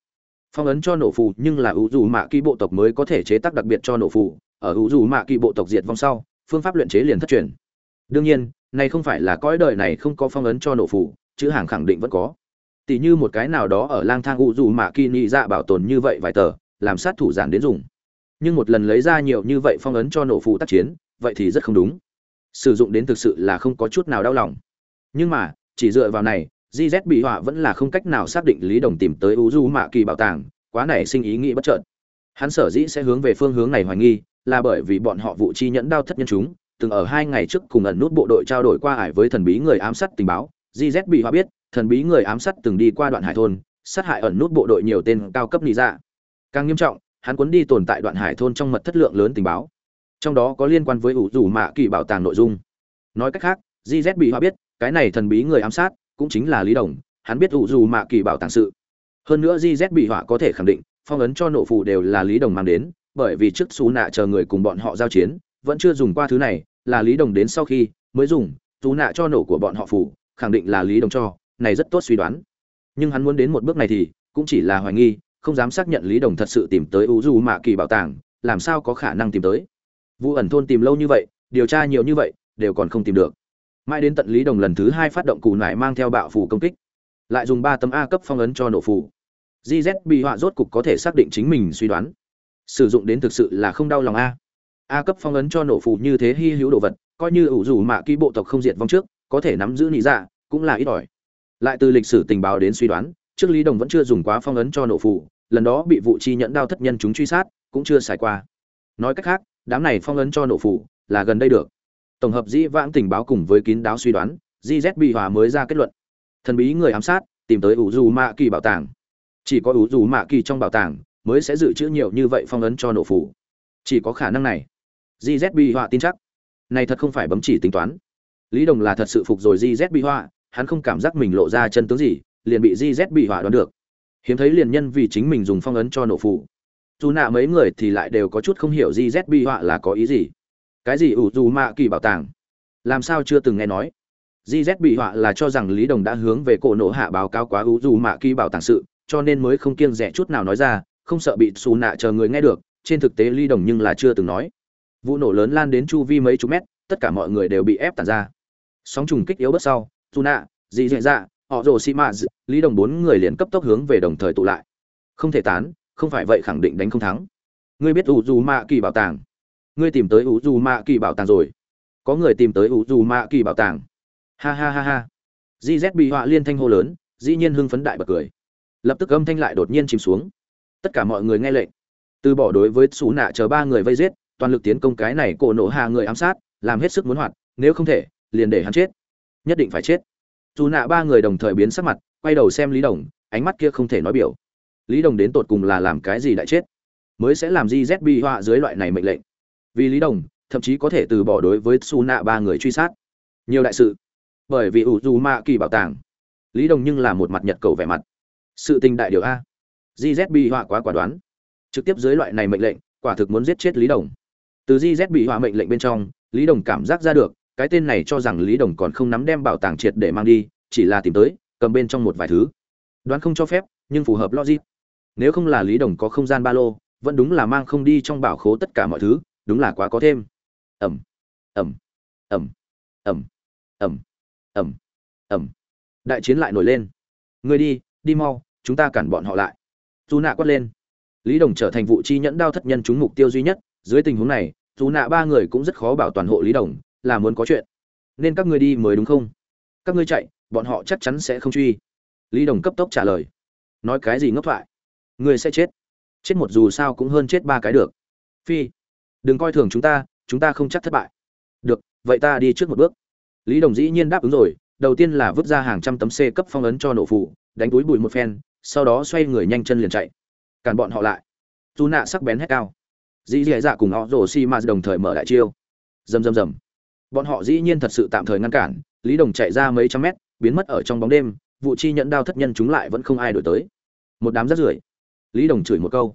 S1: phong ấn cho nổ phù, nhưng là ủ dù mạ kỳ bộ tộc mới có thể chế tác đặc biệt cho nổ phù. Ở ủ dù mạ kỳ bộ tộc diệt vong sau, phương pháp luyện chế liền thất truyền. Đương nhiên, này không phải là cõi đời này không có phong ấn cho nổ phù, chữ hàng khẳng định vẫn có. Tỷ như một cái nào đó ở lang thang ủ dù mạ kỳ nhị dạ bảo tồn như vậy vài tờ, làm sát thủ giản đến dùng. Nhưng một lần lấy ra nhiều như vậy phong ấn cho nổ phù tác chiến, vậy thì rất không đúng. Sử dụng đến thực sự là không có chút nào đau lòng. Nhưng mà, chỉ dựa vào này GZ bị họa vẫn là không cách nào xác định Lý Đồng tìm tới Uju Mạ Kỳ bảo tàng, quá nảy sinh ý nghĩ bất chợt. Hắn sở dĩ sẽ hướng về phương hướng này hoài nghi, là bởi vì bọn họ vụ chi nhẫn đao thất nhân chúng, từng ở hai ngày trước cùng ẩn nút bộ đội trao đổi qua ải với thần bí người ám sát tình báo. GZ bị họa biết, thần bí người ám sát từng đi qua đoạn hải thôn, sát hại ẩn nút bộ đội nhiều tên cao cấp nị dạ. Càng nghiêm trọng, hắn cuốn đi tồn tại đoạn hải thôn trong mật thất lượng lớn tình báo, trong đó có liên quan với Uju Mạ Kỳ bảo tàng nội dung. Nói cách khác, GZ bị họa biết, cái này thần bí người ám sát cũng chính là lý đồng, hắn biết ủ dù mạ kỳ bảo tàng sự. Hơn nữa gz bị họa có thể khẳng định, phong ấn cho nổ phụ đều là lý đồng mang đến, bởi vì trước xú nạ chờ người cùng bọn họ giao chiến, vẫn chưa dùng qua thứ này, là lý đồng đến sau khi mới dùng xú nạ cho nổ của bọn họ phủ, khẳng định là lý đồng cho, này rất tốt suy đoán. Nhưng hắn muốn đến một bước này thì, cũng chỉ là hoài nghi, không dám xác nhận lý đồng thật sự tìm tới ủ dù mạ kỳ bảo tàng, làm sao có khả năng tìm tới. Vụ ẩn thôn tìm lâu như vậy, điều tra nhiều như vậy, đều còn không tìm được mãi đến tận lý đồng lần thứ hai phát động cù nải mang theo bạo phủ công kích, lại dùng ba tấm a cấp phong ấn cho nổ phủ. Gz bị họa rốt cục có thể xác định chính mình suy đoán. Sử dụng đến thực sự là không đau lòng a. A cấp phong ấn cho nổ phù như thế hy hữu đồ vật, coi như ủ rủ mạ ký bộ tộc không diệt vong trước, có thể nắm giữ nị dạ cũng là ít ỏi. Lại từ lịch sử tình báo đến suy đoán, trước lý đồng vẫn chưa dùng quá phong ấn cho nổ phù lần đó bị vụ chi nhẫn đao thất nhân chúng truy sát, cũng chưa xài qua. Nói cách khác, đám này phong ấn cho nổ phù là gần đây được tổng hợp dĩ vãng tình báo cùng với kín đáo suy đoán gz bị hòa mới ra kết luận. Thần bí người ám sát tìm tới ủ dù mạ kỳ bảo tàng. Chỉ có ủ dù mạ kỳ trong bảo tàng mới sẽ dự trữ nhiều như vậy phong ấn cho nổ phủ. Chỉ có khả năng này. Gz bị Hòa tin chắc. Này thật không phải bấm chỉ tính toán. Lý đồng là thật sự phục rồi gz bị Hòa, hắn không cảm giác mình lộ ra chân tướng gì liền bị gz bị Hòa đoán được. Hiếm thấy liền nhân vì chính mình dùng phong ấn cho nổ phủ. Dù nạ mấy người thì lại đều có chút không hiểu gz bị Hòa là có ý gì cái gì ủ dù mạ kỳ bảo tàng? Làm sao chưa từng nghe nói? Gz bị họa là cho rằng lý đồng đã hướng về cổ nổ hạ báo cáo quá ủ dù mạ kỳ bảo tàng sự, cho nên mới không kiêng rẻ chút nào nói ra, không sợ bị xù nạ chờ người nghe được, trên thực tế lý đồng nhưng là chưa từng nói. Vụ nổ lớn lan đến chu vi mấy chục mét, tất cả mọi người đều bị ép tàn ra. Sóng trùng kích yếu bớt sau dù nạ dị dạ dạ họ rồ xị mạ lý đồng bốn người liền cấp tốc hướng về đồng thời tụ lại. Không thể tán, không phải vậy khẳng định đánh không thắng. Ngươi biết ủ dù mạ kỳ bảo tàng? Ngươi tìm tới ủ dù mạ kỳ bảo tàng rồi. Có người tìm tới ủ dù mạ kỳ bảo tàng. Ha ha ha ha. Gz bị họa liên thanh hô lớn, dĩ nhiên hưng phấn đại bật cười. Lập tức âm thanh lại đột nhiên chìm xuống. Tất cả mọi người nghe lệnh. Từ bỏ đối với xú nạ chờ ba người vây giết, toàn lực tiến công cái này cổ nổ hà người ám sát, làm hết sức muốn hoạt, nếu không thể, liền để hắn chết. Nhất định phải chết. Dù nạ ba người đồng thời biến sắc mặt, quay đầu xem lý đồng, ánh mắt kia không thể nói biểu. Lý đồng đến tột cùng là làm cái gì đại chết? Mới sẽ làm gì z bi họa dưới loại này mệnh lệnh vì lý đồng, thậm chí có thể từ bỏ đối với su nạ ba người truy sát. Nhiều đại sự. Bởi vì ủ dù mạ kỳ bảo tàng. Lý đồng nhưng là một mặt nhật cầu vẻ mặt. Sự tình đại điều a. Gz bị họa quá quả đoán. Trực tiếp dưới loại này mệnh lệnh, quả thực muốn giết chết lý đồng. Từ gz bị họa mệnh lệnh bên trong, lý đồng cảm giác ra được, cái tên này cho rằng lý đồng còn không nắm đem bảo tàng triệt để mang đi, chỉ là tìm tới, cầm bên trong một vài thứ. Đoán không cho phép, nhưng phù hợp logic. Nếu không là lý đồng có không gian ba lô, vẫn đúng là mang không đi trong bảo khố tất cả mọi thứ đúng là quá có thêm. Ẩm ẩm ẩm ẩm ẩm ẩm ẩm. Đại chiến lại nổi lên. Người đi đi mau, chúng ta cản bọn họ lại. Dù nạ quát lên. Lý đồng trở thành vụ chi nhẫn đao thất nhân chúng mục tiêu duy nhất. Dưới tình huống này, dù nạ ba người cũng rất khó bảo toàn hộ lý đồng, là muốn có chuyện. Nên các ngươi đi mới đúng không? Các ngươi chạy, bọn họ chắc chắn sẽ không truy. Lý đồng cấp tốc trả lời. Nói cái gì ngốc thoại? Ngươi sẽ chết. Chết một dù sao cũng hơn chết ba cái được. Phi đừng coi thường chúng ta chúng ta không chắc thất bại. Được, vậy ta đi trước một bước. Lý đồng dĩ nhiên đáp ứng rồi, đầu tiên là vứt ra hàng trăm tấm c cấp phong ấn cho nổ phụ đánh túi bụi một phen, sau đó xoay người nhanh chân liền chạy. Cản bọn họ lại. Dù nạ sắc bén hét cao. Dĩ dì dạ cùng họ rổ xi m đồng thời mở đại chiêu. Rầm rầm rầm. Bọn họ dĩ nhiên thật sự tạm thời ngăn cản, lý đồng chạy ra mấy trăm mét, biến mất ở trong bóng đêm, vụ chi nhẫn đao thất nhân chúng lại vẫn không ai đổi tới. Một đám rắt rưởi. Lý đồng chửi một câu.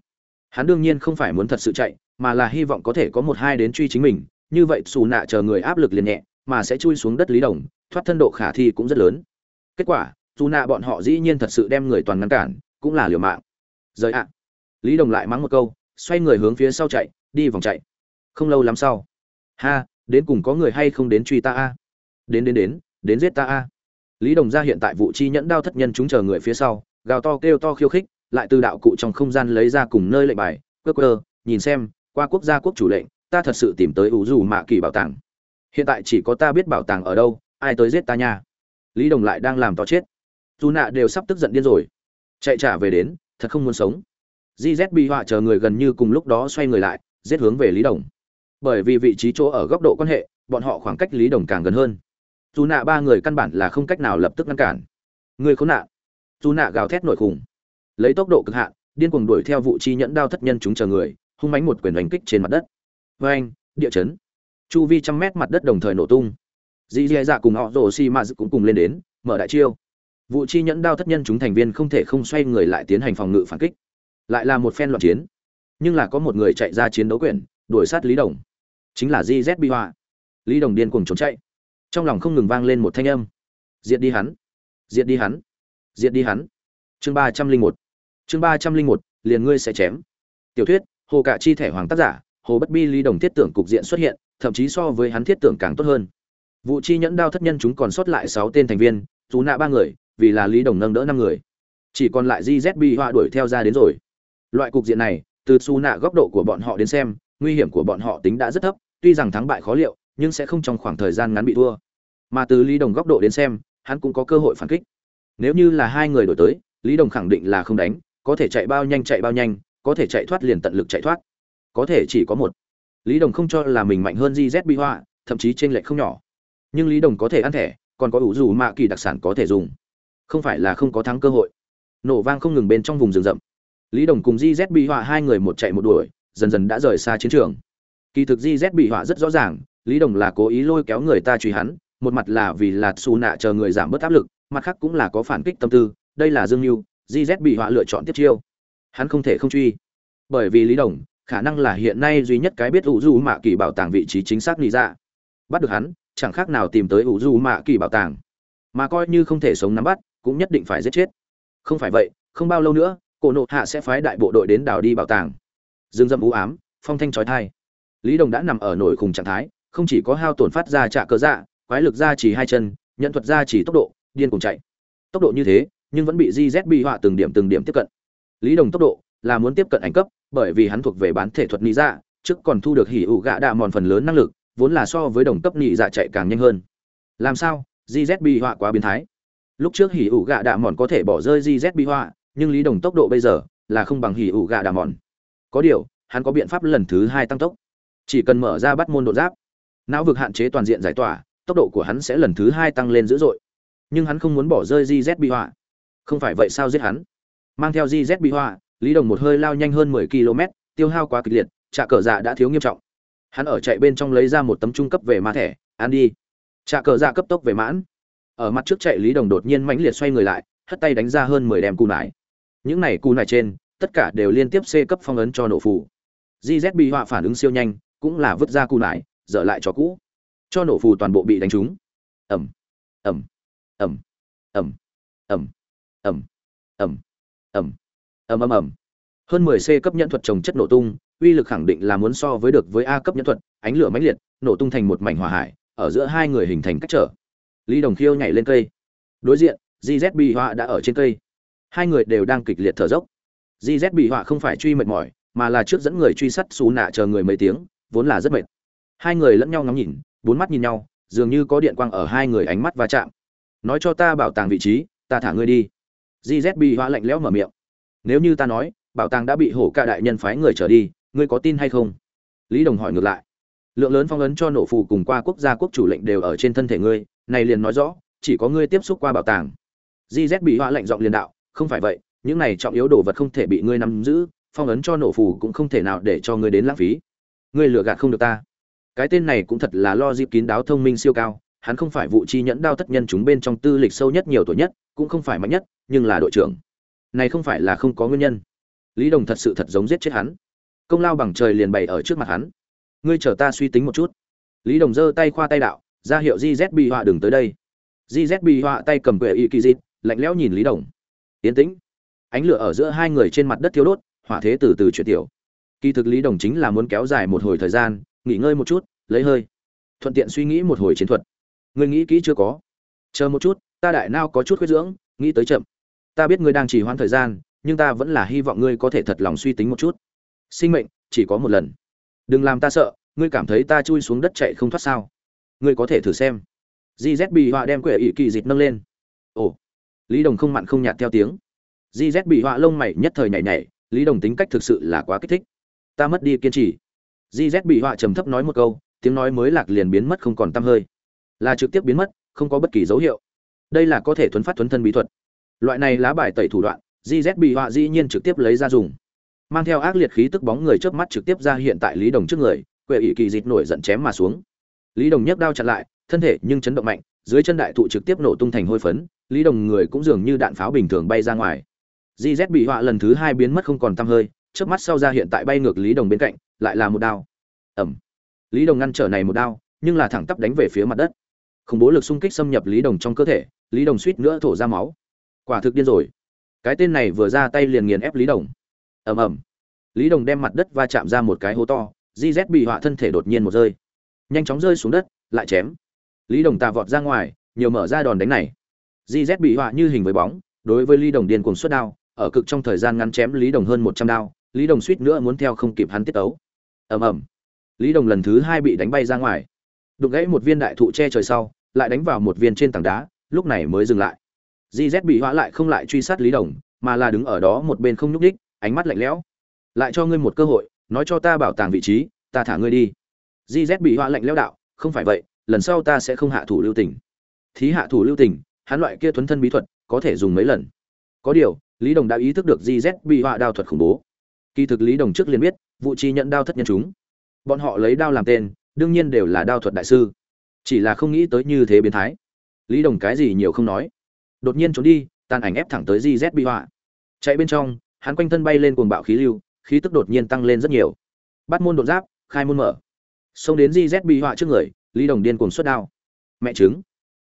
S1: Hắn đương nhiên không phải muốn thật sự chạy mà là hy vọng có thể có một hai đến truy chính mình, như vậy xù nạ chờ người áp lực liền nhẹ, mà sẽ chui xuống đất lý đồng, thoát thân độ khả thi cũng rất lớn. Kết quả dù nạ bọn họ dĩ nhiên thật sự đem người toàn ngăn cản, cũng là liều mạng. Rời ạ. Lý đồng lại mắng một câu, xoay người hướng phía sau chạy, đi vòng chạy. Không lâu lắm sau. Ha, đến cùng có người hay không đến truy ta a? Đến đến đến đến giết ta a? Lý đồng ra hiện tại vụ chi nhẫn đao thất nhân chúng chờ người phía sau, gào to kêu to khiêu khích, lại từ đạo cụ trong không gian lấy ra cùng nơi lệnh bài cơ cơ nhìn xem qua quốc gia quốc chủ lệnh, ta thật sự tìm tới ủ dù mạ kỳ bảo tàng. Hiện tại chỉ có ta biết bảo tàng ở đâu, ai tới giết ta nha. Lý đồng lại đang làm to chết. Dù nạ đều sắp tức giận điên rồi. Chạy trả về đến, thật không muốn sống. Gz bị họa chờ người gần như cùng lúc đó xoay người lại, giết hướng về lý đồng. Bởi vì vị trí chỗ ở góc độ quan hệ, bọn họ khoảng cách lý đồng càng gần hơn. Dù nạ ba người căn bản là không cách nào lập tức ngăn cản. Người khốn nạn. Dù nạ gào thét nổi khủng lấy tốc độ cực hạn, điên cuồng đuổi theo vụ chi nhẫn đao thất nhân chúng chờ người hung mánh một quyền đánh kích trên mặt đất. Vê anh, địa chấn. Chu vi trăm mét mặt đất đồng thời nổ tung. Dì dì dạ cùng họ rồ xi ma cũng cùng lên đến, mở đại chiêu. Vụ chi nhẫn đao thất nhân chúng thành viên không thể không xoay người lại tiến hành phòng ngự phản kích. Lại là một phen loạn chiến. Nhưng là có một người chạy ra chiến đấu quyền, đuổi sát lý đồng. Chính là di z bi hoa. Lý đồng điên cuồng trốn chạy. Trong lòng không ngừng vang lên một thanh âm. Diệt đi hắn. Diệt đi hắn. Diệt đi hắn. Chương ba trăm linh một. Chương ba trăm linh một, liền ngươi sẽ chém. Tiểu thuyết hồ Cả chi thẻ hoàng tác giả, hồ bất bi lý đồng thiết tưởng cục diện xuất hiện, thậm chí so với hắn thiết tưởng càng tốt hơn. Vụ chi nhẫn đao thất nhân chúng còn sót lại sáu tên thành viên dù nạ ba người, vì là lý đồng nâng đỡ năm người. Chỉ còn lại gz bị họa đuổi theo ra đến rồi. Loại cục diện này, từ xu nạ góc độ của bọn họ đến xem, nguy hiểm của bọn họ tính đã rất thấp, tuy rằng thắng bại khó liệu, nhưng sẽ không trong khoảng thời gian ngắn bị thua. Mà từ lý đồng góc độ đến xem, hắn cũng có cơ hội phản kích. Nếu như là hai người đổi tới, lý đồng khẳng định là không đánh, có thể chạy bao nhanh chạy bao nhanh có thể chạy thoát liền tận lực chạy thoát. Có thể chỉ có một. Lý đồng không cho là mình mạnh hơn gz bi họa, thậm chí trên lệch không nhỏ. Nhưng lý đồng có thể ăn thẻ, còn có ủ dù mạ kỳ đặc sản có thể dùng. Không phải là không có thắng cơ hội. Nổ vang không ngừng bên trong vùng rừng rậm. Lý đồng cùng gz bị họa hai người một chạy một đuổi, dần dần đã rời xa chiến trường. Kỳ thực gz bị họa rất rõ ràng, lý đồng là cố ý lôi kéo người ta truy hắn, một mặt là vì là xù nạ chờ người giảm bớt áp lực, mặt khác cũng là có phản kích tâm tư, đây là dương mưu gz bị họa lựa chọn tiếp chiêu hắn không thể không truy. Bởi vì lý đồng, khả năng là hiện nay duy nhất cái biết ủ du mạ kỳ bảo tàng vị trí chính xác lý ra dạ. bắt được hắn, chẳng khác nào tìm tới ủ du mạ kỳ bảo tàng. Mà coi như không thể sống nắm bắt, cũng nhất định phải giết chết. Không phải vậy, không bao lâu nữa, cổ nộ hạ sẽ phái đại bộ đội đến đảo đi bảo tàng. Dương dâm u ám, phong thanh trói thai. Lý đồng đã nằm ở nổi khủng trạng thái, không chỉ có hao tổn phát ra trả cớ dạ quái lực ra chỉ hai chân, nhận thuật ra chỉ tốc độ, điên cùng chạy. Tốc độ như thế, nhưng vẫn bị gz bị họa từng điểm từng điểm tiếp cận lý đồng tốc độ là muốn tiếp cận ảnh cấp, bởi vì hắn thuộc về bán thể thuật lý dạ trước còn thu được hỉ ủ gạ đạ mòn phần lớn năng lực, vốn là so với đồng cấp nhị dạ chạy càng nhanh hơn. Làm sao? Gz bị họa quá biến thái. Lúc trước hỉ ủ gạ đạ mòn có thể bỏ rơi gz bị họa, nhưng lý đồng tốc độ bây giờ là không bằng hỉ ủ gạ đạ mòn. Có điều, hắn có biện pháp lần thứ hai tăng tốc. Chỉ cần mở ra bắt môn độ giáp, não vực hạn chế toàn diện giải tỏa, tốc độ của hắn sẽ lần thứ hai tăng lên dữ dội. Nhưng hắn không muốn bỏ rơi gz bị họa. Không phải vậy sao giết hắn? Mang theo gz bị họa, lý đồng một hơi lao nhanh hơn mười km, tiêu hao quá kịch liệt, trạ cờ dạ đã thiếu nghiêm trọng. Hắn ở chạy bên trong lấy ra một tấm trung cấp về ma thẻ ăn đi. Trạ cờ dạ cấp tốc về mãn. Ở mặt trước chạy, lý đồng đột nhiên mãnh liệt xoay người lại, hất tay đánh ra hơn mười đem cù nải. Những này cù nải trên, tất cả đều liên tiếp c cấp phong ấn cho nổ phủ gz bị họa phản ứng siêu nhanh, cũng là vứt ra cù nải, dở lại cho cũ. Cho nổ phù toàn bộ bị đánh trúng. Ẩm ẩm ẩm ẩm ẩm ẩm ẩm ẩm. Ầm ầm ầm hơn mười c cấp nhẫn thuật trồng chất nổ tung, uy lực khẳng định là muốn so với được với a cấp nhẫn thuật, ánh lửa mãnh liệt, nổ tung thành một mảnh hỏa hải, ở giữa hai người hình thành cách trở. Lý đồng khiêu nhảy lên cây. Đối diện gz bị họa đã ở trên cây. Hai người đều đang kịch liệt thở dốc. Gz bị họa không phải truy mệt mỏi, mà là trước dẫn người truy sát xù nạ chờ người mấy tiếng, vốn là rất mệt. Hai người lẫn nhau ngắm nhìn, bốn mắt nhìn nhau, dường như có điện quang ở hai người ánh mắt va chạm. Nói cho ta bảo tàng vị trí, ta thả ngươi đi gzb bị lạnh lẽo mở miệng. Nếu như ta nói, bảo tàng đã bị hổ ca đại nhân phái người trở đi, ngươi có tin hay không? Lý đồng hỏi ngược lại. Lượng lớn phong ấn cho nổ phù cùng qua quốc gia quốc chủ lệnh đều ở trên thân thể ngươi, này liền nói rõ, chỉ có ngươi tiếp xúc qua bảo tàng. Gz bị hoa lệnh giọng liền đạo, không phải vậy, những này trọng yếu đồ vật không thể bị ngươi nắm giữ, phong ấn cho nổ phù cũng không thể nào để cho ngươi đến lãng phí. Ngươi lừa gạt không được ta. Cái tên này cũng thật là lo dịp kín đáo thông minh siêu cao, hắn không phải vụ chi nhẫn đao tất nhân chúng bên trong tư lịch sâu nhất nhiều tuổi nhất, cũng không phải mạnh nhất nhưng là đội trưởng. Này không phải là không có nguyên nhân. Lý đồng thật sự thật giống giết chết hắn. Công lao bằng trời liền bày ở trước mặt hắn. Ngươi chờ ta suy tính một chút. Lý đồng giơ tay khoa tay đạo, ra hiệu gz bị họa đừng tới đây. Gz bị họa tay cầm quệ y kỳ dịt lạnh lẽo nhìn lý đồng. Yến tĩnh. Ánh lửa ở giữa hai người trên mặt đất thiếu đốt, hỏa thế từ từ chuyển tiểu. Kỳ thực lý đồng chính là muốn kéo dài một hồi thời gian, nghỉ ngơi một chút, lấy hơi. Thuận tiện suy nghĩ một hồi chiến thuật. Ngươi nghĩ kỹ chưa có? Chờ một chút, ta đại nao có chút khuyết dưỡng, nghĩ tới chậm ta biết ngươi đang trì hoãn thời gian, nhưng ta vẫn là hy vọng ngươi có thể thật lòng suy tính một chút. Sinh mệnh, chỉ có một lần. Đừng làm ta sợ, ngươi cảm thấy ta chui xuống đất chạy không thoát sao? Ngươi có thể thử xem. Gz bị họa đem quệ ỵ kỳ dịch nâng lên. Ồ. Lý đồng không mặn không nhạt theo tiếng. Gz bị họa lông mày nhất thời nhảy nhảy, lý đồng tính cách thực sự là quá kích thích. Ta mất đi kiên trì. Gz bị họa trầm thấp nói một câu, tiếng nói mới lạc liền biến mất không còn t hơi. Là trực tiếp biến mất, không có bất kỳ dấu hiệu. Đây là có thể thuấn phát thuấn thân bí thuật loại này lá bài tẩy thủ đoạn gz bị họa dĩ nhiên trực tiếp lấy ra dùng. Mang theo ác liệt khí tức bóng người chớp mắt trực tiếp ra hiện tại lý đồng trước người, quệ ỷ kỳ dịch nổi giận chém mà xuống. Lý đồng nhấc đao chặn lại, thân thể nhưng chấn động mạnh, dưới chân đại thụ trực tiếp nổ tung thành hôi phấn, lý đồng người cũng dường như đạn pháo bình thường bay ra ngoài. Gz bị họa lần thứ hai biến mất không còn t hơi, chớp mắt sau ra hiện tại bay ngược lý đồng bên cạnh, lại là một đao. Ẩm. Lý đồng ngăn trở này một đao, nhưng là thẳng tắp đánh về phía mặt đất. Khủng bố lực xung kích xâm nhập lý đồng trong cơ thể, lý đồng suýt nữa thổ ra máu quả thực điên rồi. Cái tên này vừa ra tay liền nghiền ép lý đồng. Ầm ầm. Lý đồng đem mặt đất va chạm ra một cái hố to gz bị họa thân thể đột nhiên một rơi. Nhanh chóng rơi xuống đất, lại chém. Lý đồng tà vọt ra ngoài, nhiều mở ra đòn đánh này. Gz bị họa như hình với bóng, đối với lý đồng điên cuồng suất đao, ở cực trong thời gian ngắn chém lý đồng hơn một trăm đao, lý đồng suýt nữa muốn theo không kịp hắn tiết tấu. Ầm ầm. Lý đồng lần thứ hai bị đánh bay ra ngoài. Đục gãy một viên đại thụ che trời sau, lại đánh vào một viên trên tảng đá, lúc này mới dừng lại gz bị hóa lại không lại truy sát lý đồng, mà là đứng ở đó một bên không nhúc đích ánh mắt lạnh lẽo. Lại cho ngươi một cơ hội, nói cho ta bảo tàng vị trí, ta thả ngươi đi. Gz bị hóa lạnh lẽo đạo, không phải vậy, lần sau ta sẽ không hạ thủ lưu tình. Thí hạ thủ lưu tình, hắn loại kia thuấn thân bí thuật, có thể dùng mấy lần. Có điều, lý đồng đã ý thức được gz bị họa đao thuật khủng bố. Kỳ thực lý đồng trước liền biết, vụ chi nhận đao thất nhân chúng. Bọn họ lấy đao làm tên, đương nhiên đều là đao thuật đại sư. Chỉ là không nghĩ tới như thế biến thái. Lý đồng cái gì nhiều không nói đột nhiên trốn đi, tàn ảnh ép thẳng tới gz bị họa. Chạy bên trong, hắn quanh thân bay lên cuồng bạo khí lưu, khí tức đột nhiên tăng lên rất nhiều. Bắt môn đột giáp, khai môn mở. Xông đến gz bị họa trước người, lý đồng điên cuồng xuất đao. Mẹ chứng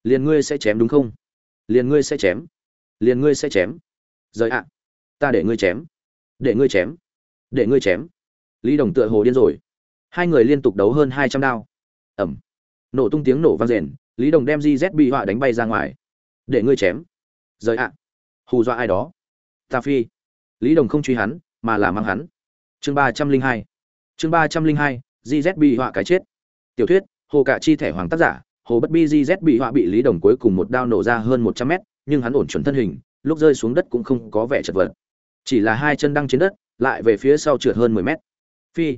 S1: liền ngươi sẽ chém đúng không? Liền ngươi sẽ chém. Liền ngươi sẽ chém. Rời ạ. Ta để ngươi chém. Để ngươi chém. Để ngươi chém. Lý đồng tựa hồ điên rồi. Hai người liên tục đấu hơn hai trăm đao. Ẩm. Nổ tung tiếng nổ vang rền, lý đồng đem di z bị họa đánh bay ra ngoài để ngươi chém. Rời ạ. Hù dọa ai đó. Ta phi. Lý đồng không truy hắn, mà là mang hắn. Chương ba trăm linh hai. Chương ba trăm linh hai gz bị họa cái chết. Tiểu thuyết, hồ cạ chi thẻ hoàng tác giả, hồ bất bi gz bị họa bị lý đồng cuối cùng một đao nổ ra hơn một trăm mét, nhưng hắn ổn chuẩn thân hình, lúc rơi xuống đất cũng không có vẻ chật vật. Chỉ là hai chân đăng trên đất, lại về phía sau trượt hơn mười mét. Phi.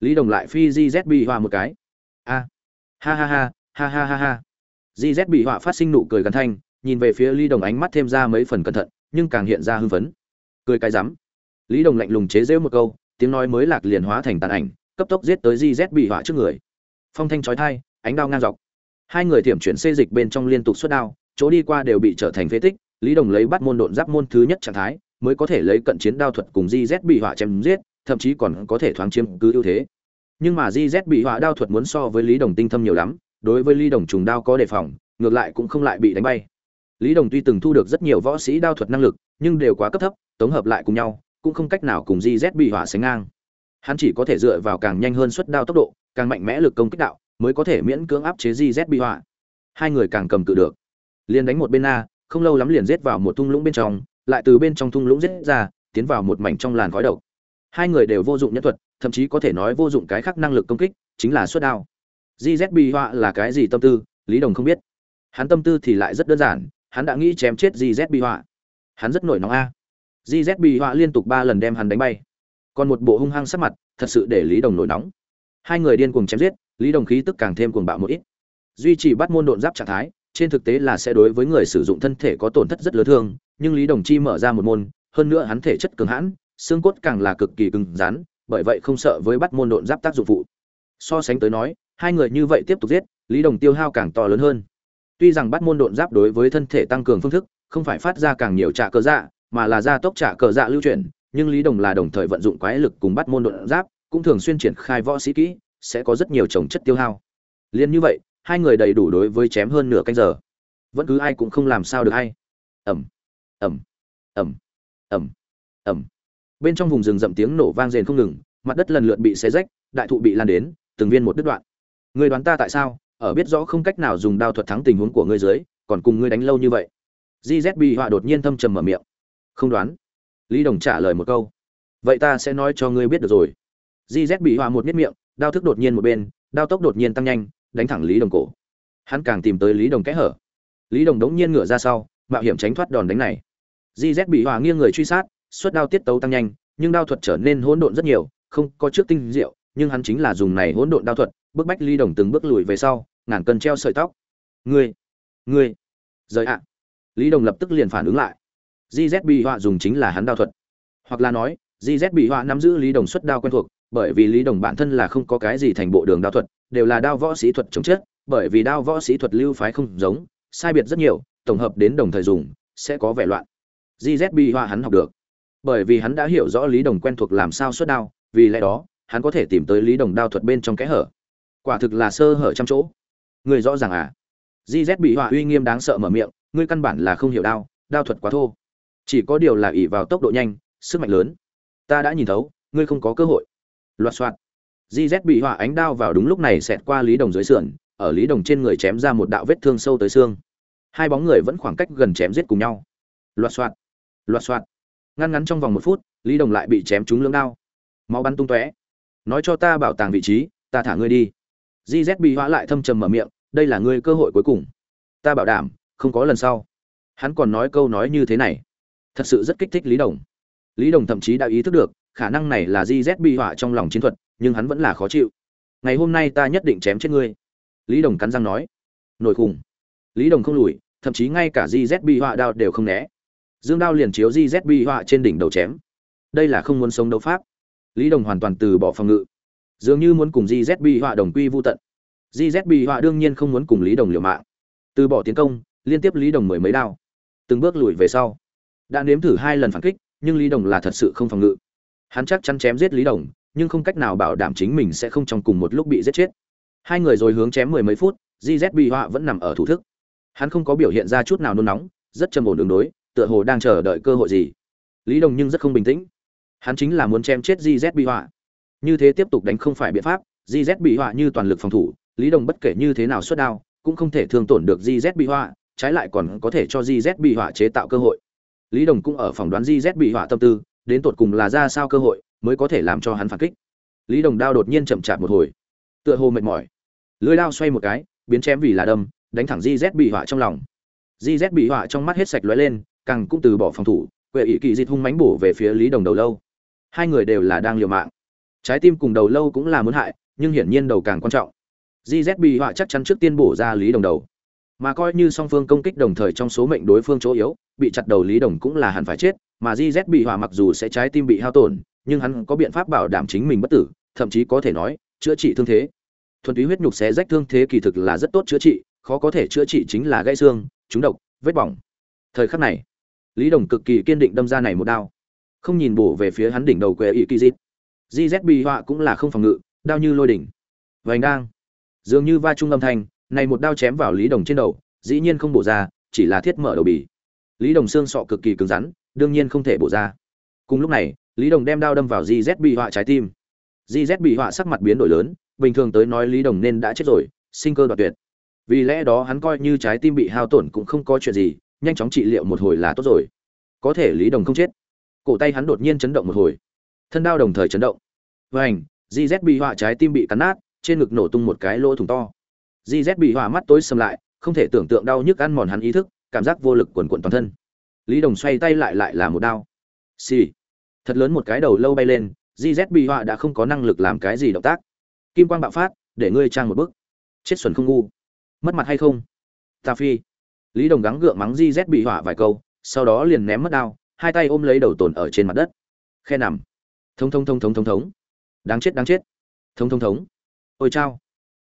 S1: Lý đồng lại phi gz bị họa một cái. A. Ha ha ha ha ha ha ha. Gz bị họa phát sinh nụ cười gần thanh nhìn về phía lý đồng ánh mắt thêm ra mấy phần cẩn thận, nhưng càng hiện ra hưng phấn. Cười cái rắm. Lý đồng lạnh lùng chế giễu một câu, tiếng nói mới lạc liền hóa thành tàn ảnh, cấp tốc giết tới JZ bị họa trước người. Phong thanh chói tai, ánh đao ngang dọc. Hai người thiểm chuyển xê dịch bên trong liên tục xuất đao, chỗ đi qua đều bị trở thành phế tích, lý đồng lấy bắt môn độn giáp môn thứ nhất trạng thái, mới có thể lấy cận chiến đao thuật cùng JZ bị họa chém giết, thậm chí còn có thể thoáng chiếm cứ ưu thế. Nhưng mà JZ bị họa đao thuật muốn so với lý đồng tinh thâm nhiều lắm, đối với lý đồng trùng đao có đề phòng, ngược lại cũng không lại bị đánh bay lý đồng tuy từng thu được rất nhiều võ sĩ đao thuật năng lực, nhưng đều quá cấp thấp, tổng hợp lại cùng nhau, cũng không cách nào cùng gz bị hỏa sánh ngang. Hắn chỉ có thể dựa vào càng nhanh hơn suất đao tốc độ, càng mạnh mẽ lực công kích đạo, mới có thể miễn cưỡng áp chế gz bị hỏa. hai người càng cầm cự được. Liền đánh một bên a, không lâu lắm liền giết vào một thung lũng bên trong, lại từ bên trong thung lũng giết ra, tiến vào một mảnh trong làn khói độc. Hai người đều vô dụng nhân thuật, thậm chí có thể nói vô dụng cái khác năng lực công kích, chính là suất đao. Gz bị hỏa là cái gì tâm tư? Lý đồng không biết. Hắn tâm tư thì lại rất đơn giản hắn đã nghĩ chém chết gz bị họa. Hắn rất nổi nóng a. Gz bị họa liên tục ba lần đem hắn đánh bay. Còn một bộ hung hăng sắc mặt, thật sự để lý đồng nổi nóng. Hai người điên cuồng chém giết, lý đồng khí tức càng thêm cuồng bạo một ít. Duy trì bắt môn độn giáp trạng thái, trên thực tế là sẽ đối với người sử dụng thân thể có tổn thất rất lớn thương, nhưng lý đồng chi mở ra một môn, hơn nữa hắn thể chất cường hãn, xương cốt càng là cực kỳ cứng rắn, bởi vậy không sợ với bắt môn độn giáp tác dụng phụ. So sánh tới nói, hai người như vậy tiếp tục giết, lý đồng tiêu hao càng to lớn hơn tuy rằng bắt môn độn giáp đối với thân thể tăng cường phương thức, không phải phát ra càng nhiều trả cờ dạ mà là gia tốc trả cờ dạ lưu chuyển, nhưng lý đồng là đồng thời vận dụng quái lực cùng bắt môn độn giáp, cũng thường xuyên triển khai võ sĩ kỹ, sẽ có rất nhiều trồng chất tiêu hao. Liên như vậy, hai người đầy đủ đối với chém hơn nửa canh giờ. Vẫn cứ ai cũng không làm sao được hay. Ẩm ẩm ẩm ẩm ẩm bên trong vùng rừng rậm tiếng nổ vang rền không ngừng, mặt đất lần lượt bị xé rách, đại thụ bị lan đến, từng viên một đứt đoạn. Người đoán ta tại sao? Ở biết rõ không cách nào dùng đao thuật thắng tình huống của ngươi dưới, còn cùng ngươi đánh lâu như vậy. Gz bị họa đột nhiên thâm trầm mở miệng. Không đoán. Lý đồng trả lời một câu. Vậy ta sẽ nói cho ngươi biết được rồi. Gz bị họa một miết miệng, đao thức đột nhiên một bên, đao tốc đột nhiên tăng nhanh, đánh thẳng lý đồng cổ. Hắn càng tìm tới lý đồng kẽ hở. Lý đồng đống nhiên ngửa ra sau, mạo hiểm tránh thoát đòn đánh này. Gz bị hòa nghiêng người truy sát, suất đao tiết tấu tăng nhanh, nhưng đao thuật trở nên hỗn độn rất nhiều, không có trước tinh diệu nhưng hắn chính là dùng này hỗn độn đao thuật bước bách lý đồng từng bước lùi về sau, ngàn cân treo sợi tóc. Ngươi ngươi, rời ạ. Lý đồng lập tức liền phản ứng lại. Gz bị họa dùng chính là hắn đao thuật. Hoặc là nói gz bị họa nắm giữ lý đồng xuất đao quen thuộc, bởi vì lý đồng bản thân là không có cái gì thành bộ đường đao thuật, đều là đao võ sĩ thuật chống chết bởi vì đao võ sĩ thuật lưu phái không giống, sai biệt rất nhiều, tổng hợp đến đồng thời dùng, sẽ có vẻ loạn. Gz bị họa hắn học được. Bởi vì hắn đã hiểu rõ lý đồng quen thuộc làm sao xuất đao, vì lẽ đó hắn có thể tìm tới lý đồng đao thuật bên trong kẽ hở. Quả thực là sơ hở trăm chỗ. Người rõ ràng à? Gz bị họa uy nghiêm đáng sợ mở miệng, ngươi căn bản là không hiểu đao đao thuật quá thô. Chỉ có điều là ỉ vào tốc độ nhanh, sức mạnh lớn. Ta đã nhìn thấu, ngươi không có cơ hội. Loạt soạt. Z bị họa ánh đao vào đúng lúc này xẹt qua lý đồng dưới sườn, ở lý đồng trên người chém ra một đạo vết thương sâu tới xương. Hai bóng người vẫn khoảng cách gần chém giết cùng nhau. Loạt soạt. Loạt soạt. Ngăn ngắn trong vòng một phút, lý đồng lại bị chém trúng lưỡng đao. Máu bắn tung tóe nói cho ta bảo tàng vị trí, ta thả ngươi đi. Gz bị hóa lại thâm trầm mở miệng, đây là ngươi cơ hội cuối cùng. Ta bảo đảm, không có lần sau. Hắn còn nói câu nói như thế này. Thật sự rất kích thích lý đồng. Lý đồng thậm chí đã ý thức được, khả năng này là gz bị họa trong lòng chiến thuật, nhưng hắn vẫn là khó chịu. Ngày hôm nay ta nhất định chém chết ngươi. Lý đồng cắn răng nói. Nổi khủng lý đồng không lùi, thậm chí ngay cả gz bị họa đao đều không né. Dương đao liền chiếu gz bị họa trên đỉnh đầu chém. Đây là không muốn sống đấu pháp lý đồng hoàn toàn từ bỏ phòng ngự. Dường như muốn cùng gzb họa đồng quy vô tận. Gzb họa đương nhiên không muốn cùng lý đồng liều mạng. Từ bỏ tiến công, liên tiếp lý đồng mười mấy đao. Từng bước lùi về sau, đã nếm thử hai lần phản kích, nhưng lý đồng là thật sự không phòng ngự. Hắn chắc chắn chém giết lý đồng, nhưng không cách nào bảo đảm chính mình sẽ không trong cùng một lúc bị giết chết. Hai người rồi hướng chém mười mấy phút gzb họa vẫn nằm ở thủ thức. Hắn không có biểu hiện ra chút nào nôn nóng, rất trầm ổn đường đối, tựa hồ đang chờ đợi cơ hội gì. Lý đồng nhưng rất không bình tĩnh hắn chính là muốn chém chết gz bị họa. Như thế tiếp tục đánh không phải biện pháp gz bị họa như toàn lực phòng thủ, lý đồng bất kể như thế nào xuất đao, cũng không thể thương tổn được gz bị họa, trái lại còn có thể cho gz bị họa chế tạo cơ hội. Lý đồng cũng ở phỏng đoán gz bị họa tâm tư, đến tột cùng là ra sao cơ hội, mới có thể làm cho hắn phản kích. Lý đồng đao đột nhiên chậm chạp một hồi. Tựa hồ mệt mỏi. Lưới đao xoay một cái, biến chém vì là đâm, đánh thẳng gz bị họa trong lòng. Gz bị họa trong mắt hết sạch lóe lên, càng cũng từ bỏ phòng thủ, quệ ý kỳ dịt hung mánh bổ về phía lý đồng đầu lâu hai người đều là đang liều mạng. Trái tim cùng đầu lâu cũng là muốn hại, nhưng hiển nhiên đầu càng quan trọng. Gz bị họa chắc chắn trước tiên bổ ra lý đồng đầu. Mà coi như song phương công kích đồng thời trong số mệnh đối phương chỗ yếu, bị chặt đầu lý đồng cũng là hẳn phải chết, mà gz bị họa mặc dù sẽ trái tim bị hao tổn, nhưng hắn có biện pháp bảo đảm chính mình bất tử, thậm chí có thể nói, chữa trị thương thế. Thuần túy huyết nhục xé rách thương thế kỳ thực là rất tốt chữa trị, khó có thể chữa trị chính là gãy xương, trúng độc, vết bỏng. Thời khắc này, lý đồng cực kỳ kiên định đâm ra này một đao không nhìn bổ về phía hắn đỉnh đầu quê ỵ kỳ dít gz bị họa cũng là không phòng ngự, đao như lôi đỉnh. Vành đang. Dường như va trung âm thanh, này một đao chém vào lý đồng trên đầu, dĩ nhiên không bổ ra, chỉ là thiết mở đầu bì. Lý đồng xương sọ cực kỳ cứng rắn, đương nhiên không thể bổ ra. Cùng lúc này, lý đồng đem đao đâm vào gz bị họa trái tim. Gz bị họa sắc mặt biến đổi lớn, bình thường tới nói lý đồng nên đã chết rồi, sinh cơ đoạt tuyệt. Vì lẽ đó hắn coi như trái tim bị hao tổn cũng không có chuyện gì, nhanh chóng trị liệu một hồi là tốt rồi. Có thể lý đồng không chết cổ tay hắn đột nhiên chấn động một hồi. Thân đao đồng thời chấn động. Và ảnh gz bị họa trái tim bị cắn nát, trên ngực nổ tung một cái lỗ thủng to. Gz bị họa mắt tối sầm lại, không thể tưởng tượng đau nhức ăn mòn hắn ý thức, cảm giác vô lực quần quận toàn thân. Lý đồng xoay tay lại lại là một đao. Xì、sì. thật lớn một cái đầu lâu bay lên gz bị họa đã không có năng lực làm cái gì động tác. Kim quang bạo phát, để ngươi trang một bức chết xuẩn không ngu. Mất mặt hay không? Ta phi. Lý đồng gắng gượng mắng gz bị họa vài câu, sau đó liền ném mất đao hai tay ôm lấy đầu tồn ở trên mặt đất. Khe nằm. Thông thông thông thông thông thống đáng chết đáng chết. Thông thông thống ôi chao.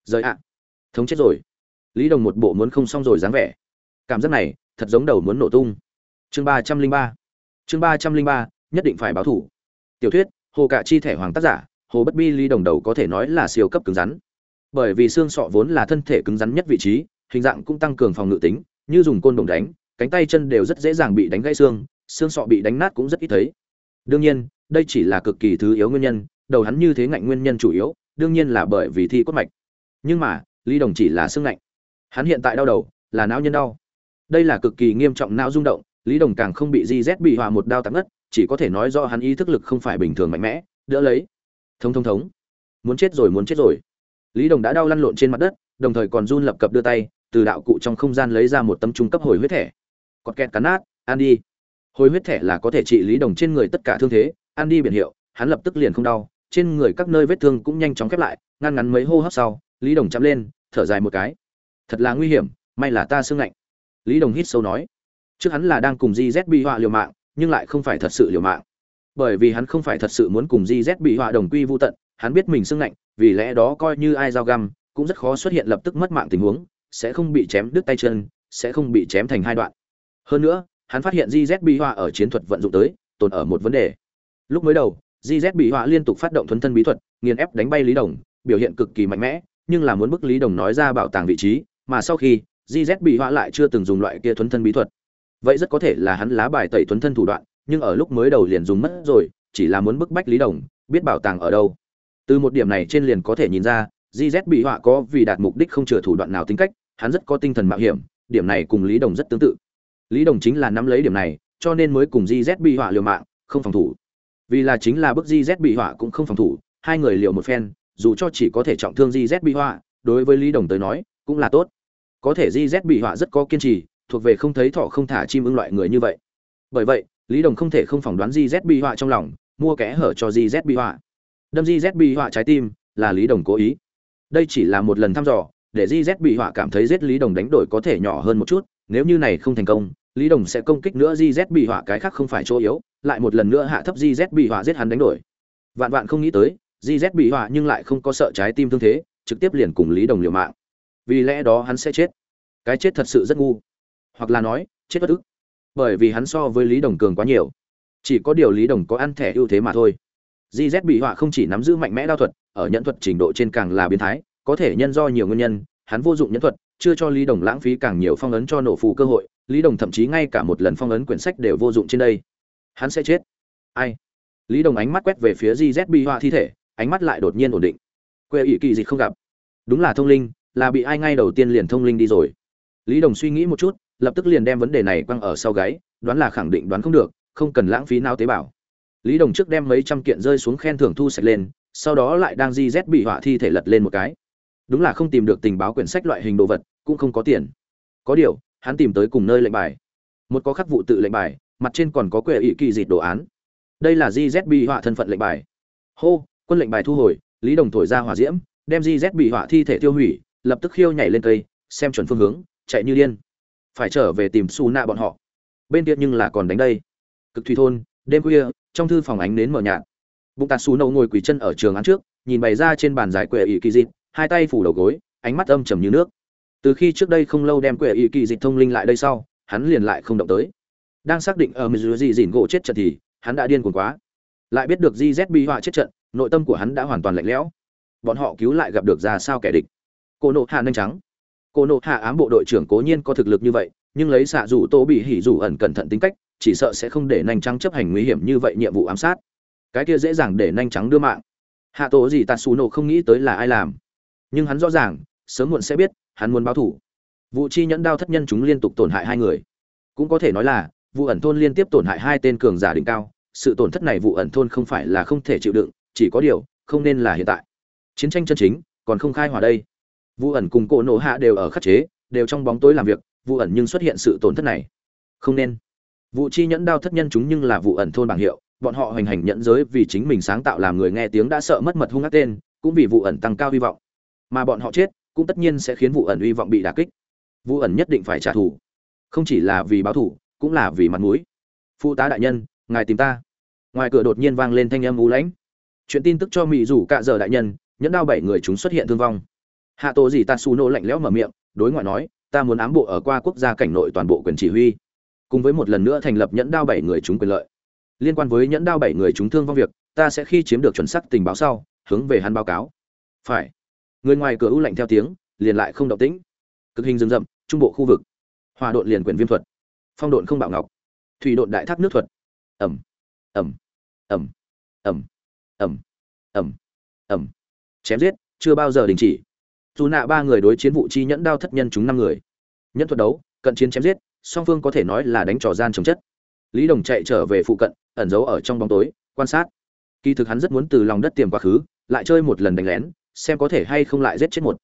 S1: Rời ạ. Thống chết rồi. Lý đồng một bộ muốn không xong rồi dáng vẻ. Cảm giác này, thật giống đầu muốn nổ tung. Chương ba trăm linh ba. Chương ba trăm linh ba, nhất định phải báo thủ. Tiểu thuyết, hồ cạ chi thẻ hoàng tác giả, hồ bất bi lý đồng đầu có thể nói là siêu cấp cứng rắn. Bởi vì xương sọ vốn là thân thể cứng rắn nhất vị trí, hình dạng cũng tăng cường phòng ngự tính, như dùng côn đồng đánh, cánh tay chân đều rất dễ dàng bị đánh gãy xương xương sọ bị đánh nát cũng rất ít thấy. Đương nhiên, đây chỉ là cực kỳ thứ yếu nguyên nhân, đầu hắn như thế ngạnh nguyên nhân chủ yếu, đương nhiên là bởi vì thi cốt mạch. Nhưng mà, lý đồng chỉ là xương ngạnh. Hắn hiện tại đau đầu, là não nhân đau. Đây là cực kỳ nghiêm trọng não rung động, lý đồng càng không bị di z bị hòa một đao tạm ngất, chỉ có thể nói do hắn ý thức lực không phải bình thường mạnh mẽ, đỡ lấy. Thống thống thống muốn chết rồi, muốn chết rồi. Lý đồng đã đau lăn lộn trên mặt đất, đồng thời còn run lập cập đưa tay, từ đạo cụ trong không gian lấy ra một tấm trung cấp hồi huyết thẻ. Cọt kẹt cắn nát, ăn đi hồi huyết thẻ là có thể trị lý đồng trên người tất cả thương thế, ăn đi biển hiệu, hắn lập tức liền không đau, trên người các nơi vết thương cũng nhanh chóng khép lại, ngăn ngắn mấy hô hấp sau, lý đồng chạm lên, thở dài một cái. Thật là nguy hiểm, may là ta xương lạnh. Lý đồng hít sâu nói. Trước hắn là đang cùng gz bị họa liều mạng, nhưng lại không phải thật sự liều mạng. Bởi vì hắn không phải thật sự muốn cùng gz bị họa đồng quy vô tận, hắn biết mình xương lạnh, vì lẽ đó coi như ai dao găm, cũng rất khó xuất hiện lập tức mất mạng tình huống, sẽ không bị chém đứt tay chân, sẽ không bị chém thành hai đoạn. Hơn nữa hắn phát hiện gz bị họa ở chiến thuật vận dụng tới, tồn ở một vấn đề. Lúc mới đầu gz bị họa liên tục phát động thuấn thân bí thuật, nghiền ép đánh bay lý đồng, biểu hiện cực kỳ mạnh mẽ, nhưng là muốn bức lý đồng nói ra bảo tàng vị trí, mà sau khi gz bị họa lại chưa từng dùng loại kia thuấn thân bí thuật. Vậy rất có thể là hắn lá bài tẩy thuấn thân thủ đoạn, nhưng ở lúc mới đầu liền dùng mất rồi, chỉ là muốn bức bách lý đồng, biết bảo tàng ở đâu. Từ một điểm này trên liền có thể nhìn ra gz bị họa có vì đạt mục đích không chừa thủ đoạn nào tính cách, hắn rất có tinh thần mạo hiểm, điểm này cùng lý đồng rất tương tự lý đồng chính là nắm lấy điểm này, cho nên mới cùng di bị họa liều mạng, không phòng thủ. Vì là chính là bức di bị họa cũng không phòng thủ, hai người liều một phen, dù cho chỉ có thể trọng thương di bị họa, đối với lý đồng tới nói, cũng là tốt. Có thể di bị họa rất có kiên trì, thuộc về không thấy thọ không thả chim ưng loại người như vậy. Bởi vậy, lý đồng không thể không phỏng đoán di bị họa trong lòng, mua kẽ hở cho di bị họa. Đâm di bị họa trái tim, là lý đồng cố ý. Đây chỉ là một lần thăm dò, để di bị họa cảm thấy giết lý đồng đánh đổi có thể nhỏ hơn một chút, nếu như này không thành công lý đồng sẽ công kích nữa di z bị họa cái khác không phải chỗ yếu, lại một lần nữa hạ thấp di z bị họa giết hắn đánh đổi. Vạn vạn không nghĩ tới di z bị họa nhưng lại không có sợ trái tim thương thế, trực tiếp liền cùng lý đồng liều mạng. Vì lẽ đó hắn sẽ chết. Cái chết thật sự rất ngu. Hoặc là nói, chết bất ức. Bởi vì hắn so với lý đồng cường quá nhiều. Chỉ có điều lý đồng có ăn thẻ ưu thế mà thôi. Di z bị họa không chỉ nắm giữ mạnh mẽ đao thuật, ở nhẫn thuật trình độ trên càng là biến thái, có thể nhân do nhiều nguyên nhân, hắn vô dụng nhẫn thuật, chưa cho lý đồng lãng phí càng nhiều phong ấn cho nổ phù cơ hội lý đồng thậm chí ngay cả một lần phong ấn quyển sách đều vô dụng trên đây. Hắn sẽ chết. Ai? Lý đồng ánh mắt quét về phía di z bị họa thi thể, ánh mắt lại đột nhiên ổn định. Quê ỷ kỳ dịch không gặp? Đúng là thông linh, là bị ai ngay đầu tiên liền thông linh đi rồi. Lý đồng suy nghĩ một chút, lập tức liền đem vấn đề này quăng ở sau gáy, đoán là khẳng định đoán không được, không cần lãng phí não tế bào. Lý đồng trước đem mấy trăm kiện rơi xuống khen thưởng thu sạch lên, sau đó lại đang di z bị họa thi thể lật lên một cái. Đúng là không tìm được tình báo quyển sách loại hình đồ vật, cũng không có tiền. Có điều hắn tìm tới cùng nơi lệnh bài. Một có khắc vụ tự lệnh bài, mặt trên còn có quệ ỵ kỳ dịt đồ án. Đây là di z bị họa thân phận lệnh bài. Hô, quân lệnh bài thu hồi, lý đồng thổi ra hỏa diễm, đem di z bị họa thi thể tiêu hủy, lập tức khiêu nhảy lên cây, xem chuẩn phương hướng, chạy như điên. Phải trở về tìm xù nạ bọn họ. Bên kia nhưng là còn đánh đây. Cực thủy thôn, đêm khuya, trong thư phòng ánh nến mở nhạt. Bụng tạt xù nâu ngồi quỳ chân ở trường án trước, nhìn bày ra trên bàn giải quệ ỵ kỳ dịt, hai tay phủ đầu gối, ánh mắt âm trầm như nước từ khi trước đây không lâu đem quệ ý kỳ dịch thông linh lại đây sau, hắn liền lại không động tới. Đang xác định ở mười gì dìn gỗ chết trận thì, hắn đã điên cuồng quá. Lại biết được di z bị họa chết trận, nội tâm của hắn đã hoàn toàn lạnh lẽo. Bọn họ cứu lại gặp được ra sao kẻ địch. Cô nộ hạ nhanh trắng. Cô nộ hạ ám bộ đội trưởng cố nhiên có thực lực như vậy, nhưng lấy xạ rủ tô bị hỉ rủ ẩn cẩn thận tính cách, chỉ sợ sẽ không để nhanh trắng chấp hành nguy hiểm như vậy nhiệm vụ ám sát. Cái kia dễ dàng để nhanh trắng đưa mạng. Hạ tổ gì tatsuno không nghĩ tới là ai làm. Nhưng hắn rõ ràng, sớm muộn sẽ biết hắn muốn báo thủ. Vụ chi nhẫn đao thất nhân chúng liên tục tổn hại hai người. Cũng có thể nói là vụ ẩn thôn liên tiếp tổn hại hai tên cường giả đỉnh cao, sự tổn thất này vụ ẩn thôn không phải là không thể chịu đựng, chỉ có điều, không nên là hiện tại. Chiến tranh chân chính, còn không khai hỏa đây. Vụ ẩn cùng cổ nổ hạ đều ở khắc chế, đều trong bóng tối làm việc vụ ẩn nhưng xuất hiện sự tổn thất này. Không nên. Vụ chi nhẫn đao thất nhân chúng nhưng là vụ ẩn thôn bảng hiệu, bọn họ hoành hành nhẫn giới vì chính mình sáng tạo làm người nghe tiếng đã sợ mất mật hung ác tên, cũng vì vụ ẩn tăng cao hy vọng. Mà bọn họ chết cũng tất nhiên sẽ khiến vụ ẩn uy vọng bị đả kích. Vụ ẩn nhất định phải trả thù. Không chỉ là vì báo thù, cũng là vì mặt mũi. Phụ tá đại nhân, ngài tìm ta. Ngoài cửa đột nhiên vang lên thanh âm u lãnh. Chuyện tin tức cho mỹ rủ cạ giờ đại nhân, nhẫn đao bảy người chúng xuất hiện thương vong. Hạ tổ gì tatsuno lạnh lẽo mở miệng, đối ngoại nói, ta muốn ám bộ ở qua quốc gia cảnh nội toàn bộ quyền chỉ huy, cùng với một lần nữa thành lập nhẫn đao bảy người chúng quyền lợi. Liên quan với nhẫn đao bảy người chúng thương vong việc, ta sẽ khi chiếm được chuẩn xác tình báo sau, hướng về hắn báo cáo. Phải người ngoài cửa u lạnh theo tiếng, liền lại không động tĩnh. Cực hình rừng rậm, trung bộ khu vực. Hòa độn liền quyền viêm thuật. Phong độn không bạo ngọc. Thủy độn đại thác nước thuật. Ẩm. Ẩm. Ẩm. Ẩm. Ẩm. Ẩm. Ẩm. Chém giết, chưa bao giờ đình chỉ. Dù nạ ba người đối chiến vụ chi nhẫn đao thất nhân chúng năm người. Nhân thuật đấu, cận chiến chém giết, song phương có thể nói là đánh trò gian chống chất. Lý đồng chạy trở về phụ cận, ẩn giấu ở trong bóng tối, quan sát. Kỳ thực hắn rất muốn từ lòng đất tiềm quá khứ, lại chơi một lần đánh lén xem có thể hay không lại giết chết một.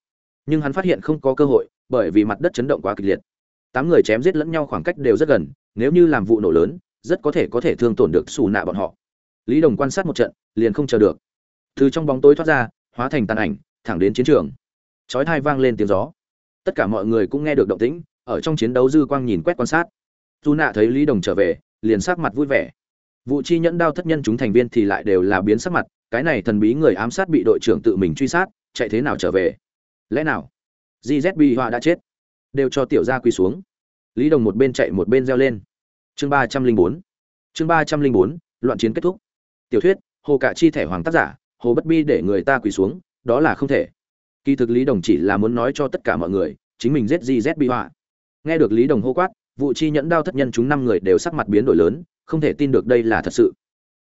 S1: Nhưng hắn phát hiện không có cơ hội, bởi vì mặt đất chấn động quá kịch liệt. Tám người chém giết lẫn nhau khoảng cách đều rất gần, nếu như làm vụ nổ lớn, rất có thể có thể thương tổn được xù nạ bọn họ. Lý đồng quan sát một trận, liền không chờ được. Từ trong bóng tối thoát ra, hóa thành tàn ảnh, thẳng đến chiến trường. Chói thai vang lên tiếng gió. Tất cả mọi người cũng nghe được động tĩnh, ở trong chiến đấu dư quang nhìn quét quan sát. Dù nạ thấy lý đồng trở về, liền sắc mặt vui vẻ. Vụ chi nhẫn đao thất nhân chúng thành viên thì lại đều là biến sắc mặt cái này thần bí người ám sát bị đội trưởng tự mình truy sát, chạy thế nào trở về? Lẽ nào? Gz bị họa đã chết. Đều cho tiểu gia quỳ xuống. Lý đồng một bên chạy một bên reo lên. Chương ba trăm linh bốn. Chương ba trăm linh bốn, loạn chiến kết thúc. Tiểu thuyết, hồ cạ chi thẻ hoàng tác giả, hồ bất bi để người ta quỳ xuống, đó là không thể. Kỳ thực lý đồng chỉ là muốn nói cho tất cả mọi người, chính mình giết gz bị họa nghe được lý đồng hô quát, vụ chi nhẫn đao thất nhân chúng năm người đều sắc mặt biến đổi lớn, không thể tin được đây là thật sự.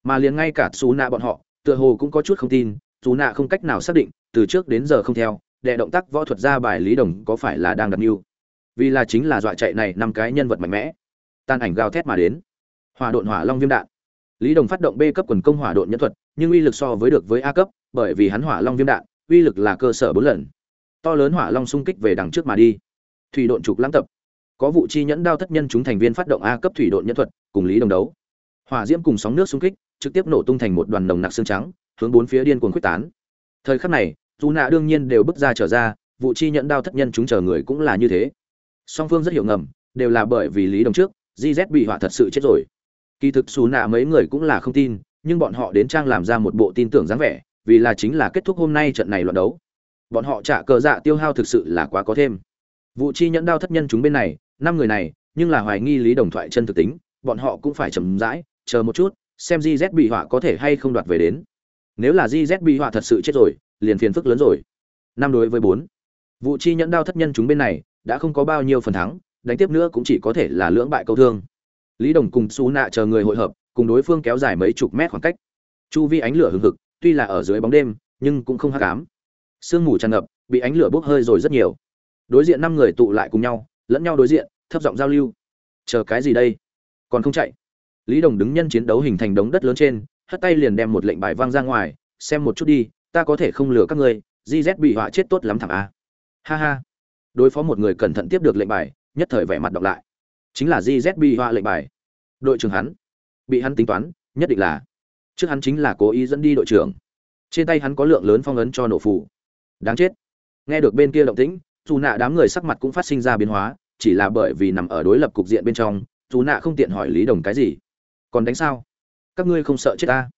S1: Mà liền ngay cả xù nạ bọn họ tựa hồ cũng có chút không tin, dù nạ không cách nào xác định, từ trước đến giờ không theo, đệ động tác võ thuật ra bài lý đồng có phải là đang đặt mưu. Vì là chính là dọa chạy này năm cái nhân vật mạnh mẽ. Tan ảnh gào thét mà đến. Hỏa độn hỏa long viêm đạn. Lý đồng phát động b cấp quần công hỏa độn nhân thuật, nhưng uy lực so với được với a cấp, bởi vì hắn hỏa long viêm đạn, uy lực là cơ sở bốn lần. To lớn hỏa long xung kích về đằng trước mà đi. Thủy độn trục lãng tập. Có vụ chi nhẫn đao thất nhân chúng thành viên phát động a cấp thủy độn nhân thuật, cùng lý đồng đấu. Hỏa diễm cùng sóng nước xung kích trực tiếp nổ tung thành một đoàn nồng nặc xương trắng, hướng bốn phía điên cuồng quyết tán. Thời khắc này, dù nạ đương nhiên đều bước ra trở ra, vụ chi nhẫn đao thất nhân chúng chờ người cũng là như thế. Song phương rất hiểu ngầm, đều là bởi vì lý đồng trước gz bị họa thật sự chết rồi. Kỳ thực xù nạ mấy người cũng là không tin, nhưng bọn họ đến trang làm ra một bộ tin tưởng dáng vẻ, vì là chính là kết thúc hôm nay trận này loạn đấu. Bọn họ trả cờ dạ tiêu hao thực sự là quá có thêm. Vụ chi nhẫn đao thất nhân chúng bên này, năm người này, nhưng là hoài nghi lý đồng thoại chân thực tính, bọn họ cũng phải chậm rãi, chờ một chút xem gz bị họa có thể hay không đoạt về đến. Nếu là gz bị họa thật sự chết rồi, liền phiền phức lớn rồi. Năm đối với bốn. Vụ chi nhẫn đao thất nhân chúng bên này, đã không có bao nhiêu phần thắng, đánh tiếp nữa cũng chỉ có thể là lưỡng bại câu thương. Lý đồng cùng xú nạ chờ người hội hợp, cùng đối phương kéo dài mấy chục mét khoảng cách. Chu vi ánh lửa hừng hực, tuy là ở dưới bóng đêm, nhưng cũng không hắc ám. Sương mù tràn ngập, bị ánh lửa bốc hơi rồi rất nhiều. Đối diện năm người tụ lại cùng nhau, lẫn nhau đối diện, thấp giọng giao lưu. Chờ cái gì đây? Còn không chạy lý đồng đứng nhân chiến đấu hình thành đống đất lớn trên, hất tay liền đem một lệnh bài vang ra ngoài, xem một chút đi, ta có thể không lừa các ngươi gz bị họa chết tốt lắm thẳng a. Ha ha. Đối phó một người cẩn thận tiếp được lệnh bài, nhất thời vẻ mặt đọc lại. Chính là gz bị họa lệnh bài. Đội trưởng hắn. Bị hắn tính toán, nhất định là. Trước hắn chính là cố ý dẫn đi đội trưởng. Trên tay hắn có lượng lớn phong ấn cho nổ phù. Đáng chết. Nghe được bên kia động tĩnh, dù nạ đám người sắc mặt cũng phát sinh ra biến hóa, chỉ là bởi vì nằm ở đối lập cục diện bên trong, dù nạ không tiện hỏi lý đồng cái gì còn đánh sao? Các ngươi không sợ chết ta?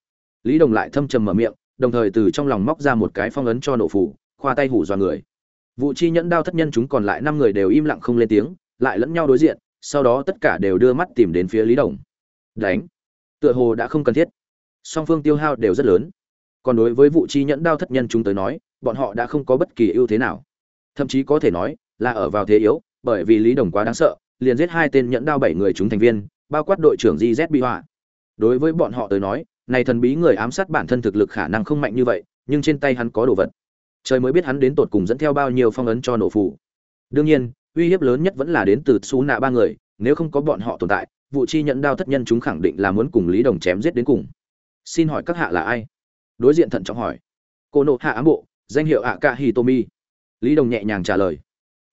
S1: Lý đồng lại thâm trầm mở miệng, đồng thời từ trong lòng móc ra một cái phong ấn cho nổ phủ khoa tay hủ dọa người. Vụ chi nhẫn đao thất nhân chúng còn lại năm người đều im lặng không lên tiếng, lại lẫn nhau đối diện, sau đó tất cả đều đưa mắt tìm đến phía lý đồng. Đánh! Tựa hồ đã không cần thiết. Song phương tiêu hao đều rất lớn. Còn đối với vụ chi nhẫn đao thất nhân chúng tới nói, bọn họ đã không có bất kỳ ưu thế nào. Thậm chí có thể nói là ở vào thế yếu, bởi vì lý đồng quá đáng sợ, liền giết hai tên nhẫn đao bảy người chúng thành viên bao quát đội trưởng JZ bị họa. Đối với bọn họ tới nói, này thần bí người ám sát bản thân thực lực khả năng không mạnh như vậy, nhưng trên tay hắn có đồ vật. Trời mới biết hắn đến tột cùng dẫn theo bao nhiêu phong ấn cho nổ phủ đương nhiên, uy hiếp lớn nhất vẫn là đến từ xú nạ ba người, nếu không có bọn họ tồn tại, vụ chi nhận đao thất nhân chúng khẳng định là muốn cùng lý đồng chém giết đến cùng. Xin hỏi các hạ là ai? Đối diện thận trọng hỏi. Cô nộ hạ ám bộ, danh hiệu ạ ca hitomi lý đồng nhẹ nhàng trả lời.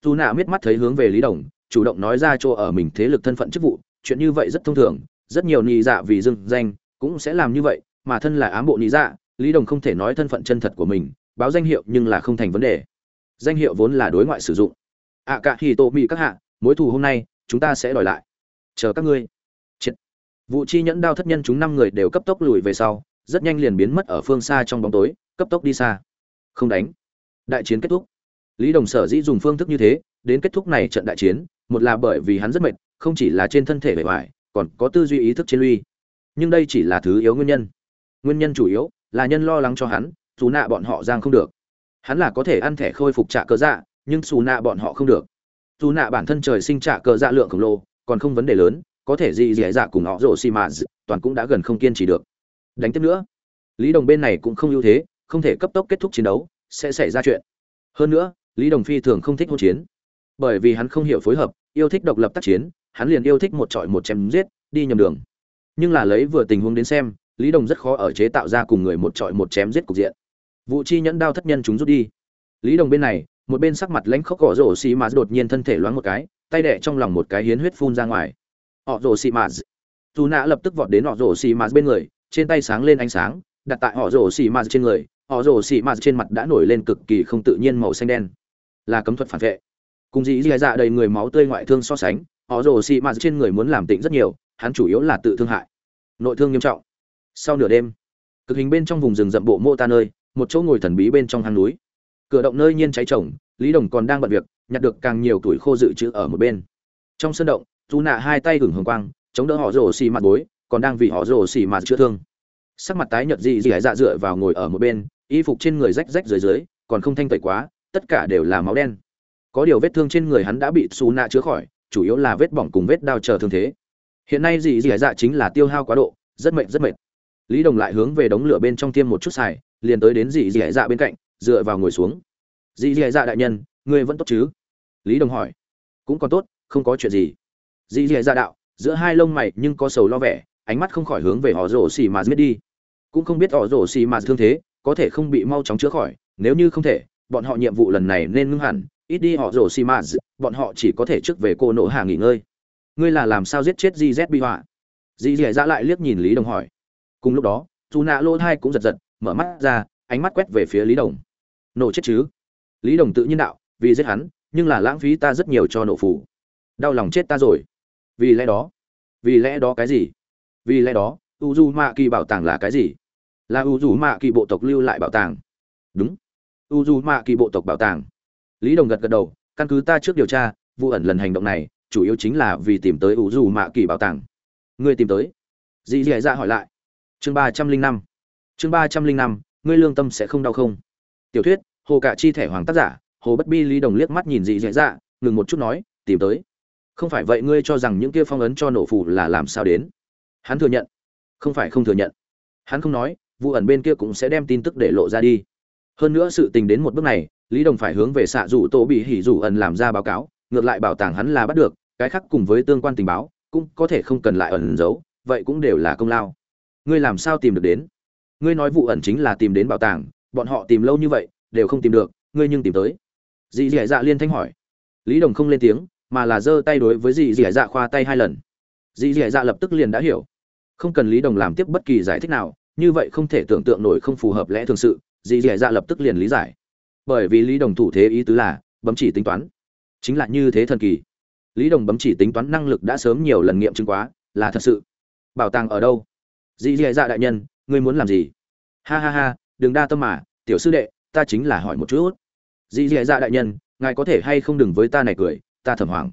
S1: Dù nạ miết mắt thấy hướng về lý đồng, chủ động nói ra chỗ ở mình thế lực thân phận chức vụ chuyện như vậy rất thông thường, rất nhiều nị dạ vì dưng danh cũng sẽ làm như vậy, mà thân là ám bộ nị dạ lý đồng không thể nói thân phận chân thật của mình, báo danh hiệu nhưng là không thành vấn đề. Danh hiệu vốn là đối ngoại sử dụng. Ạ cả thì tô mị các hạ, mối thù hôm nay, chúng ta sẽ đòi lại. Chờ các ngươi. Triệt. vụ chi nhẫn đao thất nhân chúng năm người đều cấp tốc lùi về sau, rất nhanh liền biến mất ở phương xa trong bóng tối, cấp tốc đi xa. Không đánh. Đại chiến kết thúc. Lý đồng sở dĩ dùng phương thức như thế, đến kết thúc này trận đại chiến, một là bởi vì hắn rất mệt không chỉ là trên thân thể bề ngoài, còn có tư duy ý thức trên lui nhưng đây chỉ là thứ yếu nguyên nhân. Nguyên nhân chủ yếu là nhân lo lắng cho hắn, xù nạ bọn họ giang không được. Hắn là có thể ăn thẻ khôi phục trả cờ dạ nhưng xù nạ bọn họ không được. Dù nạ bản thân trời sinh trả cờ dạ lượng khổng lồ, còn không vấn đề lớn, có thể gì dẻ dạ cùng họ rổ xi mà toàn cũng đã gần không kiên trì được. Đánh tiếp nữa. Lý đồng bên này cũng không ưu thế, không thể cấp tốc kết thúc chiến đấu, sẽ xảy ra chuyện. Hơn nữa, lý đồng phi thường không thích hỗn chiến. Bởi vì hắn không hiểu phối hợp, yêu thích độc lập tác chiến hắn liền yêu thích một trọi một chém giết, đi nhầm đường. Nhưng là lấy vừa tình huống đến xem, lý đồng rất khó ở chế tạo ra cùng người một trọi một chém giết cục diện. Vụ chi nhẫn đao thất nhân chúng rút đi. Lý đồng bên này, một bên sắc mặt lãnh khốc gõ rổ xì mà đột nhiên thân thể loáng một cái, tay đẻ trong lòng một cái hiến huyết phun ra ngoài. Họ rổ xì mà. Tu nạ lập tức vọt đến họ rổ xì mà bên người, trên tay sáng lên ánh sáng, đặt tại họ rổ xì mà trên người, họ rổ xì mà trên mặt đã nổi lên cực kỳ không tự nhiên màu xanh đen. Là cấm thuật phản vệ. Cùng dĩ dĩ dạ đầy người máu tươi ngoại thương so sánh họ rổ xì mạt trên người muốn làm tịnh rất nhiều, hắn chủ yếu là tự thương hại. Nội thương nghiêm trọng. Sau nửa đêm, cực hình bên trong vùng rừng rậm bộ mô ta nơi, một chỗ ngồi thần bí bên trong hang núi. Cửa động nơi nhiên cháy trồng lý đồng còn đang bận việc, nhặt được càng nhiều tuổi khô dự trữ ở một bên. Trong sân động dù nạ hai tay hửng hồng quang, chống đỡ họ rổ xì mặt bối, còn đang vì họ rổ xì mặt chữa thương. Sắc mặt tái nhợt dị dị dạ dựa vào ngồi ở một bên, y phục trên người rách rách dưới dưới, còn không thanh tẩy quá, tất cả đều là máu đen. Có điều vết thương trên người hắn đã bị xù nạ chữa khỏi chủ yếu là vết bỏng cùng vết đao chờ thương thế. Hiện nay dị dị dạ chính là tiêu hao quá độ, rất mệt rất mệt. Lý đồng lại hướng về đống lửa bên trong tiêm một chút xài, liền tới đến dị dị dạ bên cạnh, dựa vào ngồi xuống. Dị dị dạ đại nhân, ngươi vẫn tốt chứ? Lý đồng hỏi. Cũng còn tốt, không có chuyện gì. Dị dị dạ đạo, giữa hai lông mày nhưng có sầu lo vẻ, ánh mắt không khỏi hướng về họ rổ xì mà giết đi. Cũng không biết họ rổ xì mà thương thế, có thể không bị mau chóng chữa khỏi, nếu như không thể, bọn họ nhiệm vụ lần này nên ngưng hẳn ít đi họ rổ xì mà bọn họ chỉ có thể trước về cô nổ hạ nghỉ ngơi. Ngươi là làm sao giết chết gz bi họa? Dì dì dạ lại liếc nhìn lý đồng hỏi. Cùng lúc đó dù nạ lô thai cũng giật giật, mở mắt ra, ánh mắt quét về phía lý đồng. Nổ chết chứ? Lý đồng tự nhiên đạo, vì giết hắn, nhưng là lãng phí ta rất nhiều cho nổ phủ đau lòng chết ta rồi. Vì lẽ đó, vì lẽ đó cái gì? Vì lẽ đó u du mạ kỳ bảo tàng là cái gì? Là u du mạ kỳ bộ tộc lưu lại bảo tàng. Đúng. U du mạ kỳ bộ tộc bảo tàng lý đồng gật gật đầu, căn cứ ta trước điều tra, vụ ẩn lần hành động này, chủ yếu chính là vì tìm tới ủ du mạ kỳ bảo tàng. Ngươi tìm tới? Dì dì dạ hỏi lại. Chương ba trăm linh năm. Chương ba trăm linh năm, ngươi lương tâm sẽ không đau không? Tiểu thuyết, hồ cả chi thẻ hoàng tác giả, hồ bất bi lý đồng liếc mắt nhìn dì dì dạ ngừng một chút nói, tìm tới. Không phải vậy ngươi cho rằng những kia phong ấn cho nổ phủ là làm sao đến? Hắn thừa nhận. Không phải không thừa nhận. Hắn không nói, vụ ẩn bên kia cũng sẽ đem tin tức để lộ ra đi. Hơn nữa sự tình đến một bước này lý đồng phải hướng về xạ rủ tổ bị hỉ rủ ẩn làm ra báo cáo, ngược lại bảo tàng hắn là bắt được, cái khác cùng với tương quan tình báo, cũng có thể không cần lại ẩn giấu, vậy cũng đều là công lao. Ngươi làm sao tìm được đến? Ngươi nói vụ ẩn chính là tìm đến bảo tàng, bọn họ tìm lâu như vậy, đều không tìm được, ngươi nhưng tìm tới. Dì dì dạ liên thanh hỏi. Lý đồng không lên tiếng, mà là giơ tay đối với dì dì dạ khoa tay hai lần. Dì dì dạ lập tức liền đã hiểu. Không cần lý đồng làm tiếp bất kỳ giải thích nào, như vậy không thể tưởng tượng nổi không phù hợp lẽ thường sự, dì dì dạ lập tức liền lý giải bởi vì lý đồng thủ thế ý tứ là, bấm chỉ tính toán. Chính là như thế thần kỳ. Lý đồng bấm chỉ tính toán năng lực đã sớm nhiều lần nghiệm chứng quá, là thật sự. Bảo tàng ở đâu? Dì dì dạ đại nhân, ngươi muốn làm gì? Ha ha ha, đừng đa tâm mà, tiểu sư đệ, ta chính là hỏi một chút. Dì dì dạ đại nhân, ngài có thể hay không đừng với ta này cười, ta thầm hoảng.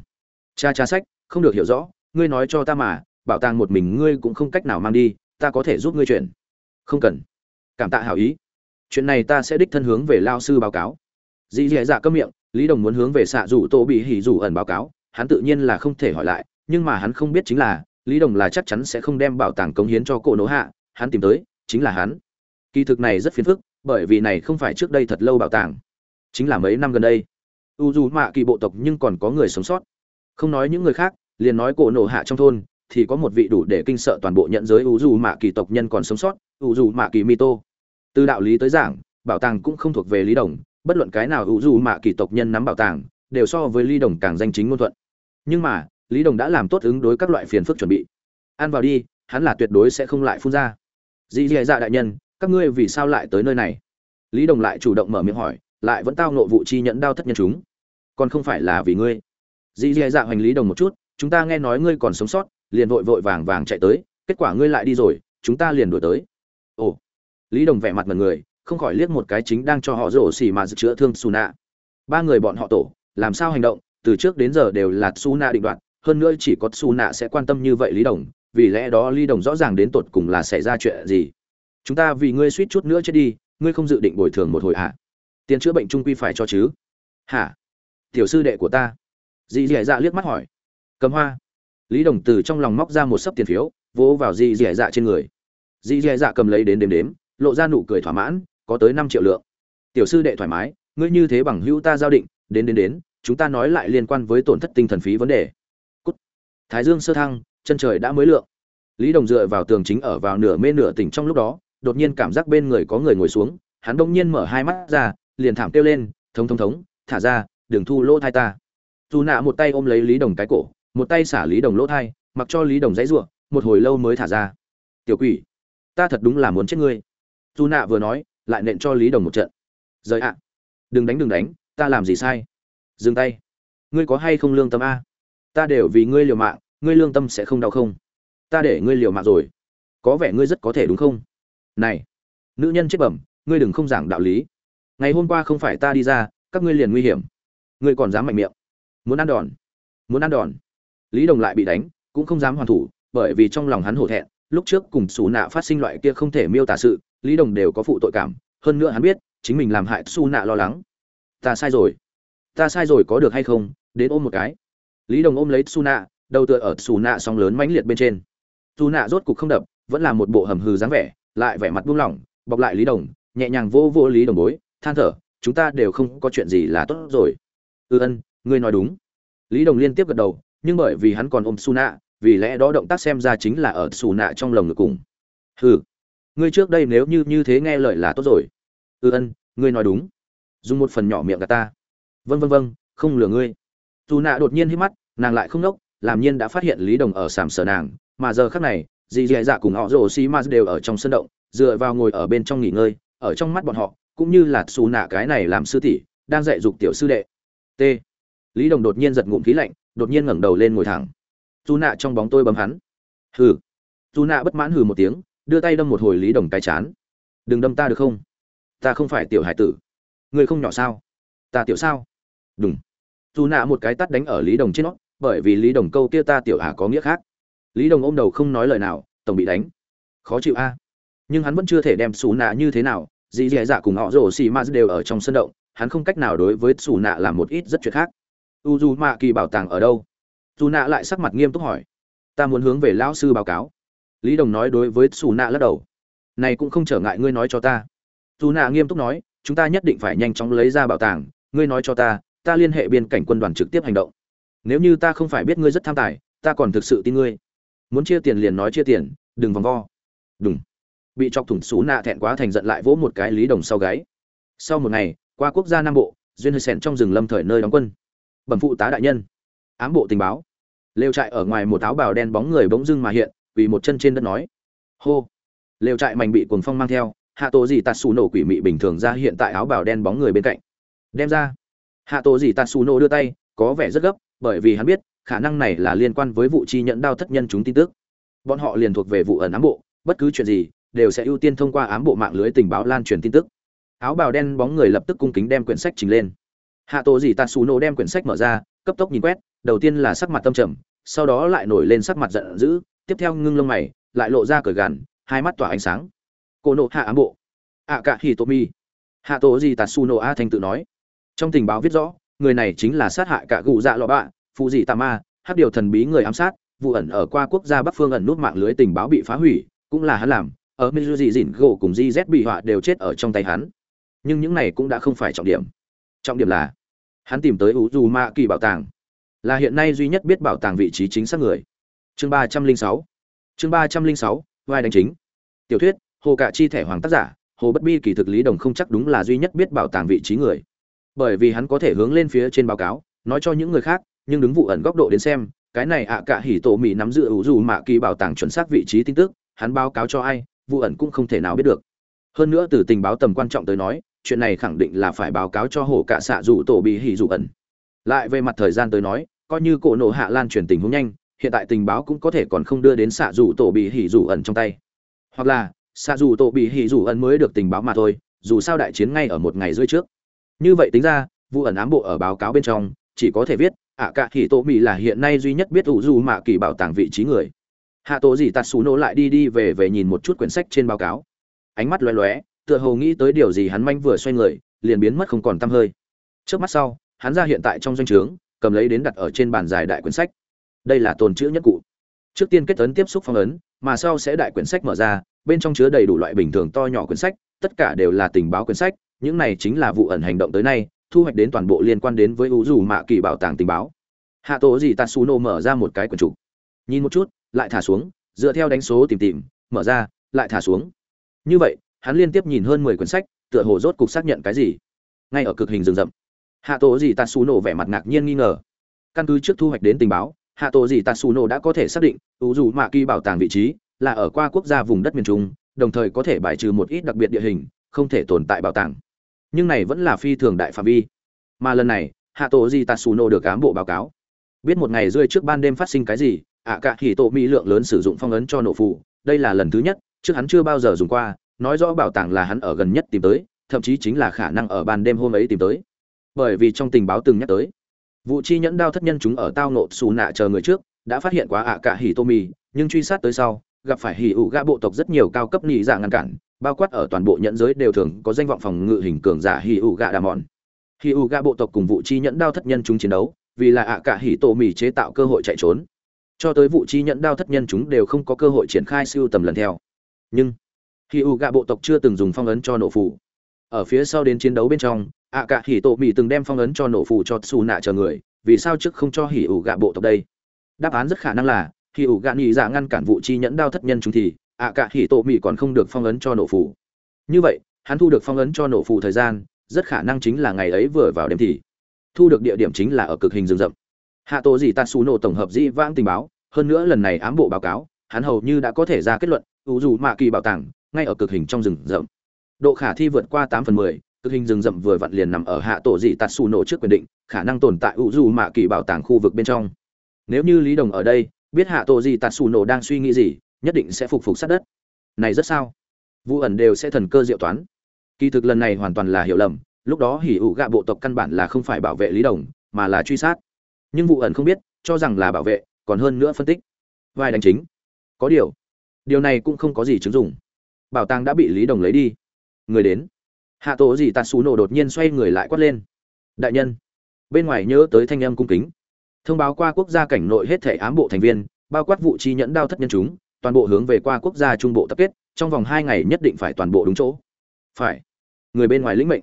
S1: Cha cha sách, không được hiểu rõ, ngươi nói cho ta mà, bảo tàng một mình ngươi cũng không cách nào mang đi, ta có thể giúp ngươi chuyển. Không cần. Cảm tạ hảo ý chuyện này ta sẽ đích thân hướng về lao sư báo cáo. Dì dì dạ cấm miệng, lý đồng muốn hướng về xạ rủ tô bị hỉ rủ ẩn báo cáo, hắn tự nhiên là không thể hỏi lại, nhưng mà hắn không biết chính là, lý đồng là chắc chắn sẽ không đem bảo tàng cống hiến cho cổ nỗ hạ, hắn tìm tới, chính là hắn. Kỳ thực này rất phiền phức, bởi vì này không phải trước đây thật lâu bảo tàng. Chính là mấy năm gần đây. U dù mạ kỳ bộ tộc nhưng còn có người sống sót. Không nói những người khác, liền nói cổ nổ hạ trong thôn, thì có một vị đủ để kinh sợ toàn bộ nhận giới u dù mạ kỳ tộc nhân còn sống sót, u dù mạ kỳ mito từ đạo lý tới giảng, bảo tàng cũng không thuộc về lý đồng, bất luận cái nào hữu dù mạ kỳ tộc nhân nắm bảo tàng, đều so với lý đồng càng danh chính ngôn thuận. Nhưng mà, lý đồng đã làm tốt ứng đối các loại phiền phức chuẩn bị. Ăn vào đi, hắn là tuyệt đối sẽ không lại phun ra. Dì dì dạ đại nhân, các ngươi vì sao lại tới nơi này? Lý đồng lại chủ động mở miệng hỏi, lại vẫn tao nộ vụ chi nhẫn đao thất nhân chúng. Còn không phải là vì ngươi. Dì dì dạ hoành lý đồng một chút, chúng ta nghe nói ngươi còn sống sót, liền vội vội vàng vàng chạy tới, kết quả ngươi lại đi rồi, chúng ta liền đuổi tới. Ồ lý đồng vẻ mặt mật người, không khỏi liếc một cái chính đang cho họ rổ xì mà chữa thương xù nạ ba người bọn họ tổ, làm sao hành động, từ trước đến giờ đều là xù nạ định đoạt, hơn nữa chỉ có xù nạ sẽ quan tâm như vậy lý đồng, vì lẽ đó lý đồng rõ ràng đến tột cùng là xảy ra chuyện gì. Chúng ta vì ngươi suýt chút nữa chết đi, ngươi không dự định bồi thường một hồi à? tiền chữa bệnh trung quy phải cho chứ. Hả? Tiểu sư đệ của ta. Dì dì dạ liếc mắt hỏi. Cầm hoa. Lý đồng từ trong lòng móc ra một sấp tiền phiếu, vỗ vào dì dì dạ trên người. Dì dì dạ cầm lấy đến đếm đếm lộ ra nụ cười thỏa mãn, có tới năm triệu lượng. Tiểu sư đệ thoải mái, ngươi như thế bằng hữu ta giao định, đến đến đến, chúng ta nói lại liên quan với tổn thất tinh thần phí vấn đề. Cút. thái dương sơ thăng, chân trời đã mới lượng. Lý đồng dựa vào tường chính ở vào nửa mê nửa tỉnh trong lúc đó, đột nhiên cảm giác bên người có người ngồi xuống, hắn đông nhiên mở hai mắt ra, liền thảm kêu lên, thống thống thống, thả ra, đừng thu lỗ thai ta. Dù nạ một tay ôm lấy lý đồng cái cổ, một tay xả lý đồng lỗ thai, mặc cho lý đồng dãy ruộng một hồi lâu mới thả ra. Tiểu quỷ, ta thật đúng là muốn chết ngươi dù nạ vừa nói, lại nện cho lý đồng một trận. Rời ạ. Đừng đánh đừng đánh, ta làm gì sai? Dừng tay. Ngươi có hay không lương tâm a? Ta đều vì ngươi liều mạng, ngươi lương tâm sẽ không đau không? Ta để ngươi liều mạng rồi. Có vẻ ngươi rất có thể đúng không? Này, nữ nhân chết bẩm, ngươi đừng không giảng đạo lý. Ngày hôm qua không phải ta đi ra, các ngươi liền nguy hiểm. Ngươi còn dám mạnh miệng. Muốn ăn đòn. Muốn ăn đòn. Lý đồng lại bị đánh, cũng không dám hoàn thủ, bởi vì trong lòng hắn hổ thẹn, lúc trước cùng xù nạ phát sinh loại kia không thể miêu tả sự lý đồng đều có phụ tội cảm, hơn nữa hắn biết, chính mình làm hại Su nạ lo lắng. Ta sai rồi. Ta sai rồi có được hay không? Đến ôm một cái. Lý đồng ôm lấy Su nạ, đầu tựa ở Su nạ sóng lớn mãnh liệt bên trên. Su nạ rốt cục không đập, vẫn là một bộ hầm hừ dáng vẻ, lại vẻ mặt buông lỏng, bọc lại lý đồng, nhẹ nhàng vô vô lý đồng bối than thở, chúng ta đều không có chuyện gì là tốt rồi. Ư ừ ân, ngươi nói đúng. Lý đồng liên tiếp gật đầu, nhưng bởi vì hắn còn ôm su nạ, vì lẽ đó động tác xem ra chính là ở Su nạ trong lồng ngực cùng. Hừ ngươi trước đây nếu như như thế nghe lời là tốt rồi. Ư ừ ân, ngươi nói đúng. Dùng một phần nhỏ miệng gà ta. Vân vân vân không lừa ngươi. Dù nạ đột nhiên hít mắt, nàng lại không nốc, làm nhiên đã phát hiện lý đồng ở sàm sở nàng, mà giờ khác này, dì dì dạ cùng họ rồ xi ma đều ở trong sân động, dựa vào ngồi ở bên trong nghỉ ngơi, ở trong mắt bọn họ, cũng như là xù nạ cái này làm sư tỷ, đang dạy dục tiểu sư đệ. T. Lý đồng đột nhiên giật ngụm khí lạnh, đột nhiên ngẩng đầu lên ngồi thẳng. Dù nạ trong bóng tôi bấm hắn. Hừ. Dù nạ bất mãn hừ một tiếng đưa tay đâm một hồi lý đồng cái chán. Đừng đâm ta được không? Ta không phải tiểu hải tử. Người không nhỏ sao? Ta tiểu sao? Đúng dù nạ một cái tắt đánh ở lý đồng trên nó, bởi vì lý đồng câu kia ta tiểu hà có nghĩa khác. Lý đồng ôm đầu không nói lời nào, tổng bị đánh. Khó chịu a. Nhưng hắn vẫn chưa thể đem xù nạ như thế nào, dì dì dạ cùng họ rổ xì ma đều ở trong sân động, hắn không cách nào đối với xù nạ làm một ít rất chuyện khác. U dù mạ kỳ bảo tàng ở đâu? Dù nạ lại sắc mặt nghiêm túc hỏi. Ta muốn hướng về lão sư báo cáo lý đồng nói đối với xù nạ lắc đầu. Này cũng không trở ngại ngươi nói cho ta. Dù nạ nghiêm túc nói, chúng ta nhất định phải nhanh chóng lấy ra bảo tàng, ngươi nói cho ta ta liên hệ biên cảnh quân đoàn trực tiếp hành động. Nếu như ta không phải biết ngươi rất tham tài, ta còn thực sự tin ngươi. Muốn chia tiền liền nói chia tiền, đừng vòng vo. Đúng bị chọc thủng xú nạ thẹn quá thành giận lại vỗ một cái lý đồng sau gáy. Sau một ngày, qua quốc gia nam bộ, duyên hơi sẹn trong rừng lâm thời nơi đóng quân. Bẩm phụ tá đại nhân. Ám bộ tình báo. Lều trại ở ngoài một áo bào đen bóng người bỗng dưng mà hiện vì một chân trên đất nói. Hô. Lều trại mảnh bị cuồng phong mang theo, hạ tổ gì tạt xù nổ quỷ mị bình thường ra hiện tại áo bào đen bóng người bên cạnh. Đem ra. Hạ tổ gì tạt xù nổ đưa tay, có vẻ rất gấp, bởi vì hắn biết, khả năng này là liên quan với vụ chi nhận đao thất nhân chúng tin tức. Bọn họ liền thuộc về vụ ẩn ám bộ, bất cứ chuyện gì, đều sẽ ưu tiên thông qua ám bộ mạng lưới tình báo lan truyền tin tức. Áo bào đen bóng người lập tức cung kính đem quyển sách trình lên. Hạ tổ gì tạt xù nổ đem quyển sách mở ra, cấp tốc nhìn quét, đầu tiên là sắc mặt tâm trầm, sau đó lại nổi lên sắc mặt giận dữ tiếp theo ngưng lông mày, lại lộ ra cởi gàn hai mắt tỏa ánh sáng. Cô nộ hạ ám bộ. Ạ cả hì tô mi. Hạ tổ gì tạt su nộ a thành tự nói. Trong tình báo viết rõ, người này chính là sát hại cả gù dạ lọ bạ, phụ dị tà ma hát điều thần bí người ám sát, vụ ẩn ở qua quốc gia bắc phương ẩn nút mạng lưới tình báo bị phá hủy, cũng là hắn làm, ở mizu dị dịn gỗ cùng di z bị họa đều chết ở trong tay hắn. Nhưng những này cũng đã không phải trọng điểm. Trọng điểm là, hắn tìm tới u dù ma kỳ bảo tàng, là hiện nay duy nhất biết bảo tàng vị trí chính xác người chương ba trăm linh sáu. Chương ba trăm linh sáu, vai đánh chính. Tiểu thuyết, hồ cạ chi thẻ hoàng tác giả, hồ bất bi kỳ thực lý đồng không chắc đúng là duy nhất biết bảo tàng vị trí người. Bởi vì hắn có thể hướng lên phía trên báo cáo, nói cho những người khác, nhưng đứng vụ ẩn góc độ đến xem, cái này ạ cả hỉ tổ mỹ nắm giữ ủ dù mạ kỳ bảo tàng chuẩn xác vị trí tin tức, hắn báo cáo cho ai, vụ ẩn cũng không thể nào biết được. Hơn nữa từ tình báo tầm quan trọng tới nói, chuyện này khẳng định là phải báo cáo cho hồ cả xạ dù tổ bị hỉ dù ẩn. Lại về mặt thời gian tới nói, coi như cổ nổ hạ lan truyền tình huống nhanh hiện tại tình báo cũng có thể còn không đưa đến xạ dù tổ bị hỉ dù ẩn trong tay. Hoặc là, xạ dù tổ bị hỉ dù ẩn mới được tình báo mà thôi, dù sao đại chiến ngay ở một ngày rưỡi trước. Như vậy tính ra, vụ ẩn ám bộ ở báo cáo bên trong, chỉ có thể viết, ạ cả hỉ tổ mỹ là hiện nay duy nhất biết ủ dù mạ kỳ bảo tàng vị trí người. Hạ tổ gì tạt xù nổ lại đi đi về về nhìn một chút quyển sách trên báo cáo. Ánh mắt lóe lóe, tựa hồ nghĩ tới điều gì hắn manh vừa xoay người, liền biến mất không còn tăm hơi. Trước mắt sau, hắn ra hiện tại trong doanh trướng, cầm lấy đến đặt ở trên bàn dài đại quyển sách đây là tồn chữ nhất cụ. Trước tiên kết ấn tiếp xúc phong ấn, mà sau sẽ đại quyển sách mở ra, bên trong chứa đầy đủ loại bình thường to nhỏ quyển sách, tất cả đều là tình báo quyển sách, những này chính là vụ ẩn hành động tới nay, thu hoạch đến toàn bộ liên quan đến với u dù mạ kỳ bảo tàng tình báo. Hạ tổ gì tatsuno mở ra một cái quyển trục. Nhìn một chút, lại thả xuống, dựa theo đánh số tìm tìm, mở ra, lại thả xuống. Như vậy, hắn liên tiếp nhìn hơn mười quyển sách, tựa hồ rốt cục xác nhận cái gì? Ngay ở cực hình rừng rậm. Hạ tổ gì tatsuno vẻ mặt ngạc nhiên nghi ngờ. Căn cứ trước thu hoạch đến tình báo hạ tổ gì tatsuno đã có thể xác định u dù mạ kỳ bảo tàng vị trí là ở qua quốc gia vùng đất miền trung, đồng thời có thể bài trừ một ít đặc biệt địa hình, không thể tồn tại bảo tàng. Nhưng này vẫn là phi thường đại phạm vi. Mà lần này, hạ tổ di tatsuno được cán bộ báo cáo. Biết một ngày rơi trước ban đêm phát sinh cái gì, ạ cả thì tổ mỹ lượng lớn sử dụng phong ấn cho nổ phụ đây là lần thứ nhất, trước hắn chưa bao giờ dùng qua, nói rõ bảo tàng là hắn ở gần nhất tìm tới, thậm chí chính là khả năng ở ban đêm hôm ấy tìm tới. Bởi vì trong tình báo từng nhắc tới vụ chi nhẫn đao thất nhân chúng ở tao nộ xù nạ chờ người trước, đã phát hiện quá ạ cả hỉ tô mì, nhưng truy sát tới sau, gặp phải hỉ ủ gã bộ tộc rất nhiều cao cấp nhị giả dạ ngăn cản, bao quát ở toàn bộ nhẫn giới đều thường có danh vọng phòng ngự hình cường giả hỉ ủ gã đà mòn. Hỉ ủ gã bộ tộc cùng vụ chi nhẫn đao thất nhân chúng chiến đấu, vì là ạ cả hỉ tô mì chế tạo cơ hội chạy trốn. Cho tới vụ chi nhẫn đao thất nhân chúng đều không có cơ hội triển khai siêu tầm lần theo. Nhưng, hỉ ủ gã bộ tộc chưa từng dùng phong ấn cho nổ phụ ở phía sau đến chiến đấu bên trong ạ cả hỉ tổ mì từng đem phong ấn cho nổ phù cho xù nạ chờ người, vì sao trước không cho hỉ ủ gạ bộ tộc đây? Đáp án rất khả năng là, hỉ ủ gạ nhị dạ ngăn cản vụ chi nhẫn đao thất nhân chúng thì, ạ cả hỉ tổ mị còn không được phong ấn cho nổ phù. Như vậy, hắn thu được phong ấn cho nổ phù thời gian, rất khả năng chính là ngày ấy vừa vào đêm thì. Thu được địa điểm chính là ở cực hình rừng rậm. Hạ tổ gì tatsu nổ tổng hợp dĩ vãng tình báo, hơn nữa lần này ám bộ báo cáo, hắn hầu như đã có thể ra kết luận, ủ dù mạ kỳ bảo tàng, ngay ở cực hình trong rừng rậm. Độ khả thi vượt qua tám phần mười cực hình rừng rậm vừa vặn liền nằm ở hạ tổ dị tatsu nổ trước quyền định, khả năng tồn tại u du mạ kỳ bảo tàng khu vực bên trong. Nếu như lý đồng ở đây, biết hạ tổ dị tatsu nổ đang suy nghĩ gì, nhất định sẽ phục phục sát đất. Này rất sao? Vụ ẩn đều sẽ thần cơ diệu toán. Kỳ thực lần này hoàn toàn là hiểu lầm, lúc đó hỉ ủ gạ bộ tộc căn bản là không phải bảo vệ lý đồng, mà là truy sát. Nhưng vụ ẩn không biết, cho rằng là bảo vệ, còn hơn nữa phân tích. Vai đánh chính. Có điều điều này cũng không có gì chứng dụng. Bảo tàng đã bị lý đồng lấy đi. Người đến hạ tổ gì tạt xù nổ đột nhiên xoay người lại quát lên. Đại nhân, bên ngoài nhớ tới thanh âm cung kính. Thông báo qua quốc gia cảnh nội hết thể ám bộ thành viên, bao quát vụ chi nhẫn đao thất nhân chúng, toàn bộ hướng về qua quốc gia trung bộ tập kết, trong vòng hai ngày nhất định phải toàn bộ đúng chỗ. Phải. Người bên ngoài lĩnh mệnh.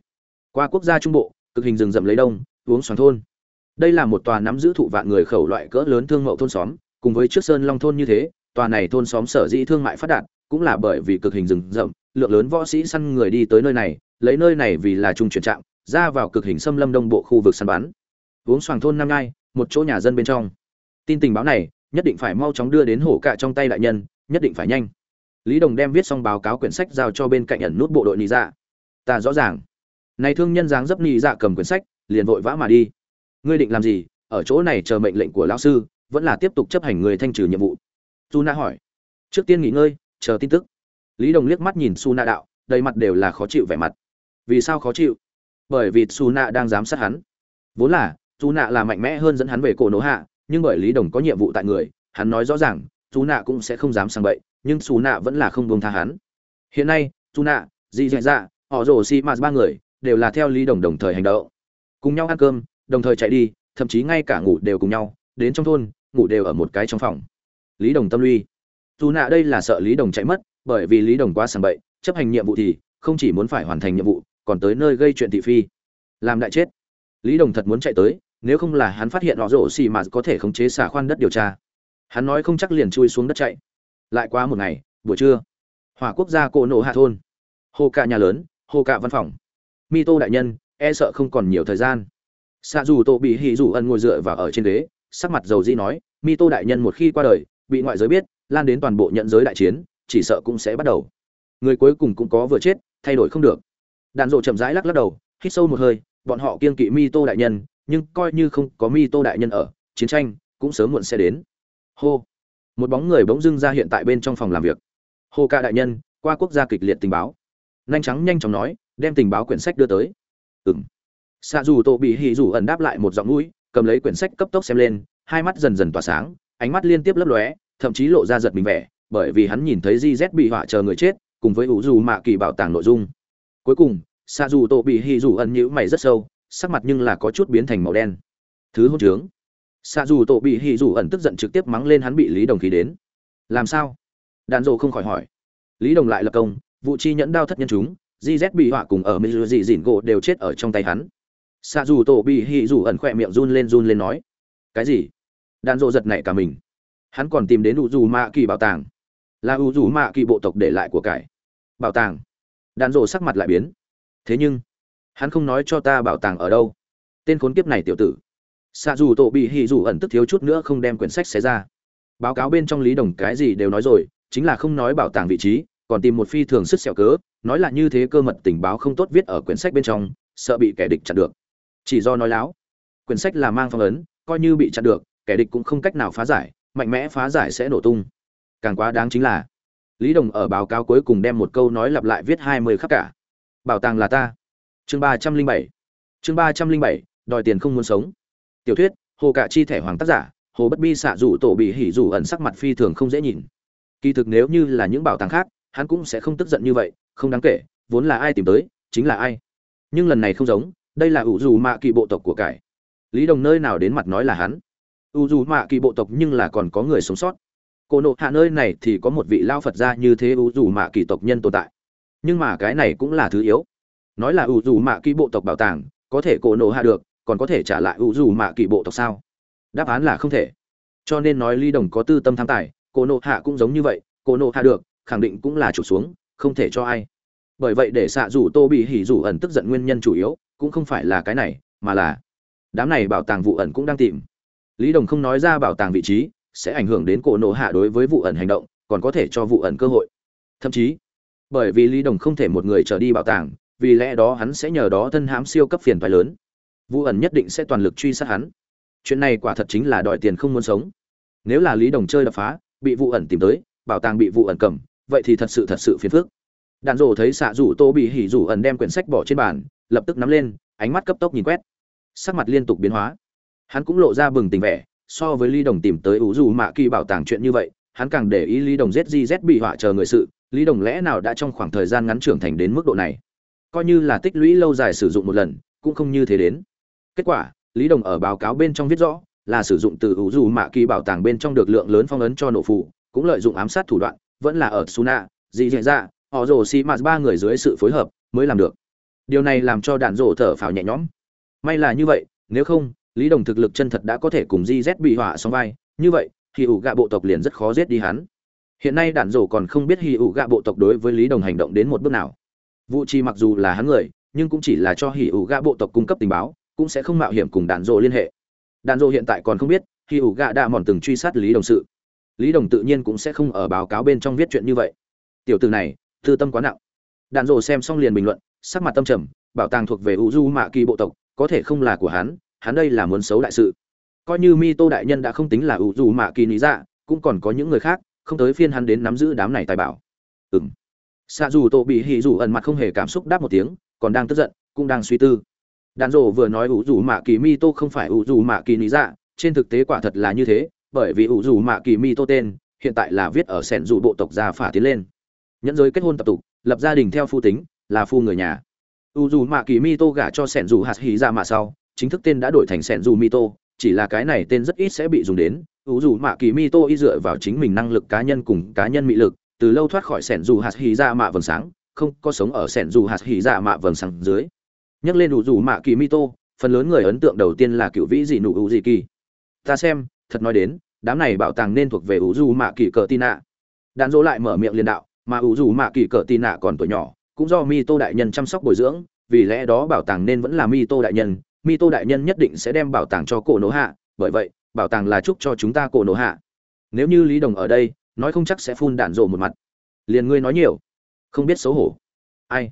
S1: Qua quốc gia trung bộ, cực hình rừng rậm lấy đông, uống xoắn thôn. Đây là một tòa nắm giữ thụ vạn người khẩu loại cỡ lớn thương mậu thôn xóm, cùng với trước sơn long thôn như thế, tòa này thôn xóm sở dĩ thương mại phát đạt, cũng là bởi vì cực hình rừng rậm, lượng lớn võ sĩ săn người đi tới nơi này lấy nơi này vì là trung chuyển trạm, ra vào cực hình xâm lâm đông bộ khu vực săn bắn. Uống xoàng thôn năm ngai, một chỗ nhà dân bên trong. Tin tình báo này, nhất định phải mau chóng đưa đến hổ cạ trong tay đại nhân, nhất định phải nhanh. Lý đồng đem viết xong báo cáo quyển sách giao cho bên cạnh ẩn nút bộ đội nị dạ. Ta rõ ràng. Này thương nhân dáng dấp nị dạ cầm quyển sách, liền vội vã mà đi. Ngươi định làm gì? Ở chỗ này chờ mệnh lệnh của lão sư, vẫn là tiếp tục chấp hành người thanh trừ nhiệm vụ. Su na hỏi. Trước tiên nghỉ ngơi, chờ tin tức. Lý đồng liếc mắt nhìn su na đạo, đầy mặt đều là khó chịu vẻ mặt vì sao khó chịu? Bởi vì xù nạ đang giám sát hắn. Vốn là xù nạ là mạnh mẽ hơn dẫn hắn về cổ nổ hạ, nhưng bởi lý đồng có nhiệm vụ tại người, hắn nói rõ ràng xù nạ cũng sẽ không dám sang bậy, nhưng xù nạ vẫn là không buông tha hắn. Hiện nay xù nạ dị dạ dạ họ rồ xi mạt ba người đều là theo lý đồng đồng thời hành động. Cùng nhau ăn cơm, đồng thời chạy đi, thậm chí ngay cả ngủ đều cùng nhau, đến trong thôn, ngủ đều ở một cái trong phòng. Lý đồng tâm luy dù nạ đây là sợ lý đồng chạy mất, bởi vì lý đồng quá sàng bậy, chấp hành nhiệm vụ thì không chỉ muốn phải hoàn thành nhiệm vụ còn tới nơi gây chuyện thị phi. Làm đại chết. Lý đồng thật muốn chạy tới, nếu không là hắn phát hiện họ rổ xì mà có thể khống chế xả khoan đất điều tra. Hắn nói không chắc liền chui xuống đất chạy. Lại qua một ngày, buổi trưa, hỏa quốc gia cổ nổ hạ thôn. Hồ cạ nhà lớn, hồ cạ văn phòng. Mi tô đại nhân e sợ không còn nhiều thời gian. Xạ dù tô bị hỉ dù ân ngồi dựa vào ở trên ghế, sắc mặt dầu dĩ nói mi tô đại nhân một khi qua đời, bị ngoại giới biết, lan đến toàn bộ nhận giới đại chiến, chỉ sợ cũng sẽ bắt đầu. Người cuối cùng cũng có vừa chết, thay đổi không được đàn rộ chậm rãi lắc lắc đầu, hít sâu một hơi, bọn họ kiên kỵ mi tô đại nhân, nhưng coi như không có mi tô đại nhân ở, chiến tranh cũng sớm muộn sẽ đến. Hô. Một bóng người bỗng dưng ra hiện tại bên trong phòng làm việc. Hô ca đại nhân, qua quốc gia kịch liệt tình báo. Nhanh trắng nhanh chóng nói, đem tình báo quyển sách đưa tới. Ừng xạ dù tổ bị hì dù ẩn đáp lại một giọng mũi, cầm lấy quyển sách cấp tốc xem lên, hai mắt dần dần tỏa sáng, ánh mắt liên tiếp lấp lóe, thậm chí lộ ra giật mình vẻ, bởi vì hắn nhìn thấy gz bị họa chờ người chết, cùng với ủ dù mạ kỳ bảo tàng nội dung cuối cùng xạ dù tổ bị hỉ dù ẩn nhữ mày rất sâu, sắc mặt nhưng là có chút biến thành màu đen. Thứ hôn trướng. Xạ dù tổ bị hỉ dù ẩn tức giận trực tiếp mắng lên hắn bị lý đồng khí đến. Làm sao? Đạn dộ không khỏi hỏi. Lý đồng lại lập công vụ chi nhẫn đao thất nhân chúng gz bị họa cùng ở mỹ dị dịn gỗ đều chết ở trong tay hắn. Xạ dù tổ bị hỉ dù ẩn khỏe miệng run lên run lên nói. Cái gì? Đạn dộ giật nảy cả mình. Hắn còn tìm đến u dù mạ kỳ bảo tàng. Là u dù mạ kỳ bộ tộc để lại của cải. Bảo tàng đàn dộ sắc mặt lại biến. Thế nhưng, hắn không nói cho ta bảo tàng ở đâu. Tên khốn kiếp này tiểu tử. Xạ dù tổ bị hỉ dù ẩn tức thiếu chút nữa không đem quyển sách xé ra. Báo cáo bên trong lý đồng cái gì đều nói rồi, chính là không nói bảo tàng vị trí, còn tìm một phi thường sức sẹo cớ, nói là như thế cơ mật tình báo không tốt viết ở quyển sách bên trong, sợ bị kẻ địch chặn được. Chỉ do nói láo. Quyển sách là mang phong ấn, coi như bị chặn được, kẻ địch cũng không cách nào phá giải, mạnh mẽ phá giải sẽ nổ tung. Càng quá đáng chính là lý đồng ở báo cáo cuối cùng đem một câu nói lặp lại viết hai mươi khắc cả. Bảo tàng là ta. Chương ba trăm linh bảy. Chương ba trăm linh bảy, đòi tiền không muốn sống. Tiểu thuyết, hồ cạ chi thẻ hoàng tác giả, hồ bất bi xạ rủ tổ bị hỉ rủ ẩn sắc mặt phi thường không dễ nhìn. Kỳ thực nếu như là những bảo tàng khác, hắn cũng sẽ không tức giận như vậy, không đáng kể, vốn là ai tìm tới, chính là ai. Nhưng lần này không giống, đây là ủ dù mạ kỳ bộ tộc của cải. Lý đồng nơi nào đến mặt nói là hắn. U dù mạ kỳ bộ tộc nhưng là còn có người sống sót. Cô nộ hạ nơi này thì có một vị lao phật gia như thế ủ dù mạ kỳ tộc nhân tồn tại. Nhưng mà cái này cũng là thứ yếu. Nói là ủ dù mạ kỳ bộ tộc bảo tàng, có thể cổ nộ hạ được, còn có thể trả lại ủ dù mạ kỳ bộ tộc sao? Đáp án là không thể. Cho nên nói ly đồng có tư tâm tham tài, cô nộ hạ cũng giống như vậy, cô nộ hạ được, khẳng định cũng là chủ xuống, không thể cho ai. Bởi vậy để xạ rủ tô bị hỉ rủ ẩn tức giận nguyên nhân chủ yếu, cũng không phải là cái này, mà là đám này bảo tàng vụ ẩn cũng đang tìm. Lý đồng không nói ra bảo tàng vị trí sẽ ảnh hưởng đến cổ nộ hạ đối với vụ ẩn hành động, còn có thể cho vụ ẩn cơ hội. Thậm chí, bởi vì lý đồng không thể một người trở đi bảo tàng, vì lẽ đó hắn sẽ nhờ đó thân hãm siêu cấp phiền phái lớn. Vụ ẩn nhất định sẽ toàn lực truy sát hắn. Chuyện này quả thật chính là đòi tiền không muốn sống. Nếu là lý đồng chơi đập phá, bị vụ ẩn tìm tới, bảo tàng bị vụ ẩn cầm, vậy thì thật sự thật sự phiền phức. Đàn rổ thấy xạ rủ tô bị hỉ rủ ẩn đem quyển sách bỏ trên bàn, lập tức nắm lên, ánh mắt cấp tốc nhìn quét. Sắc mặt liên tục biến hóa. Hắn cũng lộ ra bừng tình vẻ so với lý đồng tìm tới Vũ dù mạ kỳ bảo tàng chuyện như vậy hắn càng để ý lý đồng zgz bị họa chờ người sự. Lý đồng lẽ nào đã trong khoảng thời gian ngắn trưởng thành đến mức độ này? Coi như là tích lũy lâu dài sử dụng một lần cũng không như thế đến. Kết quả lý đồng ở báo cáo bên trong viết rõ là sử dụng từ Vũ dù mạ kỳ bảo tàng bên trong được lượng lớn phong ấn cho nổ phụ cũng lợi dụng ám sát thủ đoạn vẫn là ở suna dị dị ra, họ rồ xì mạt ba người dưới sự phối hợp mới làm được. Điều này làm cho đạn rổ thở phào nhẹ nhõm. May là như vậy nếu không lý đồng thực lực chân thật đã có thể cùng di z bị họa xong vai, như vậy hì ủ gạ bộ tộc liền rất khó giết đi hắn. Hiện nay Đản rổ còn không biết hì ủ gạ bộ tộc đối với lý đồng hành động đến một bước nào. Vụ chi mặc dù là hắn người, nhưng cũng chỉ là cho hì ủ gạ bộ tộc cung cấp tình báo, cũng sẽ không mạo hiểm cùng Đản rổ liên hệ. Đản rổ hiện tại còn không biết hì ủ gạ đã mòn từng truy sát lý đồng sự. Lý đồng tự nhiên cũng sẽ không ở báo cáo bên trong viết chuyện như vậy. Tiểu từ này, tư tâm quá nặng. Đạn rổ xem xong liền bình luận, sắc mặt tâm trầm, bảo tàng thuộc về u du mạ kỳ bộ tộc, có thể không là của hắn hắn đây là muốn xấu đại sự. Coi như mi tô đại nhân đã không tính là u dù mạ kỳ lý dạ cũng còn có những người khác, không tới phiên hắn đến nắm giữ đám này tài bảo. Ừm. Xạ dù tổ bị hỉ dù ẩn mặt không hề cảm xúc đáp một tiếng, còn đang tức giận, cũng đang suy tư. Đàn rổ vừa nói ủ dù mạ kỳ mi tô không phải ủ dù mạ kỳ lý dạ trên thực tế quả thật là như thế, bởi vì ủ dù mạ kỳ mi tô tên, hiện tại là viết ở sẻn dù bộ tộc gia phả tiến lên. Nhẫn giới kết hôn tập tục, lập gia đình theo phu tính, là phu người nhà. U dù mạ kỳ mi tô gả cho sẻn dù hạt hỉ ra mạ sau chính thức tên đã đổi thành sẻn dù mito, chỉ là cái này tên rất ít sẽ bị dùng đến. Ủ dù mạ kỳ mito y dựa vào chính mình năng lực cá nhân cùng cá nhân mị lực, từ lâu thoát khỏi sẻn dù hạt hỉ ra mạ vầng sáng, không có sống ở sẻn dù hạt hỉ ra mạ vầng sáng dưới. Nhắc lên ủ dù mạ kỳ mito, phần lớn người ấn tượng đầu tiên là cựu vĩ dị nụ ủ dị kỳ. Ta xem, thật nói đến, đám này bảo tàng nên thuộc về ủ dù mạ kỳ cờ tin ạ đàn dỗ lại mở miệng liên đạo, mà ủ dù mạ kỳ cờ tin ạ còn tuổi nhỏ, cũng do mi tô đại nhân chăm sóc bồi dưỡng, vì lẽ đó bảo tàng nên vẫn là mi tô đại nhân mi tô đại nhân nhất định sẽ đem bảo tàng cho cổ nổ hạ, bởi vậy, bảo tàng là chúc cho chúng ta cổ nổ hạ. Nếu như lý đồng ở đây, nói không chắc sẽ phun đạn rộ một mặt. Liền ngươi nói nhiều. Không biết xấu hổ. Ai?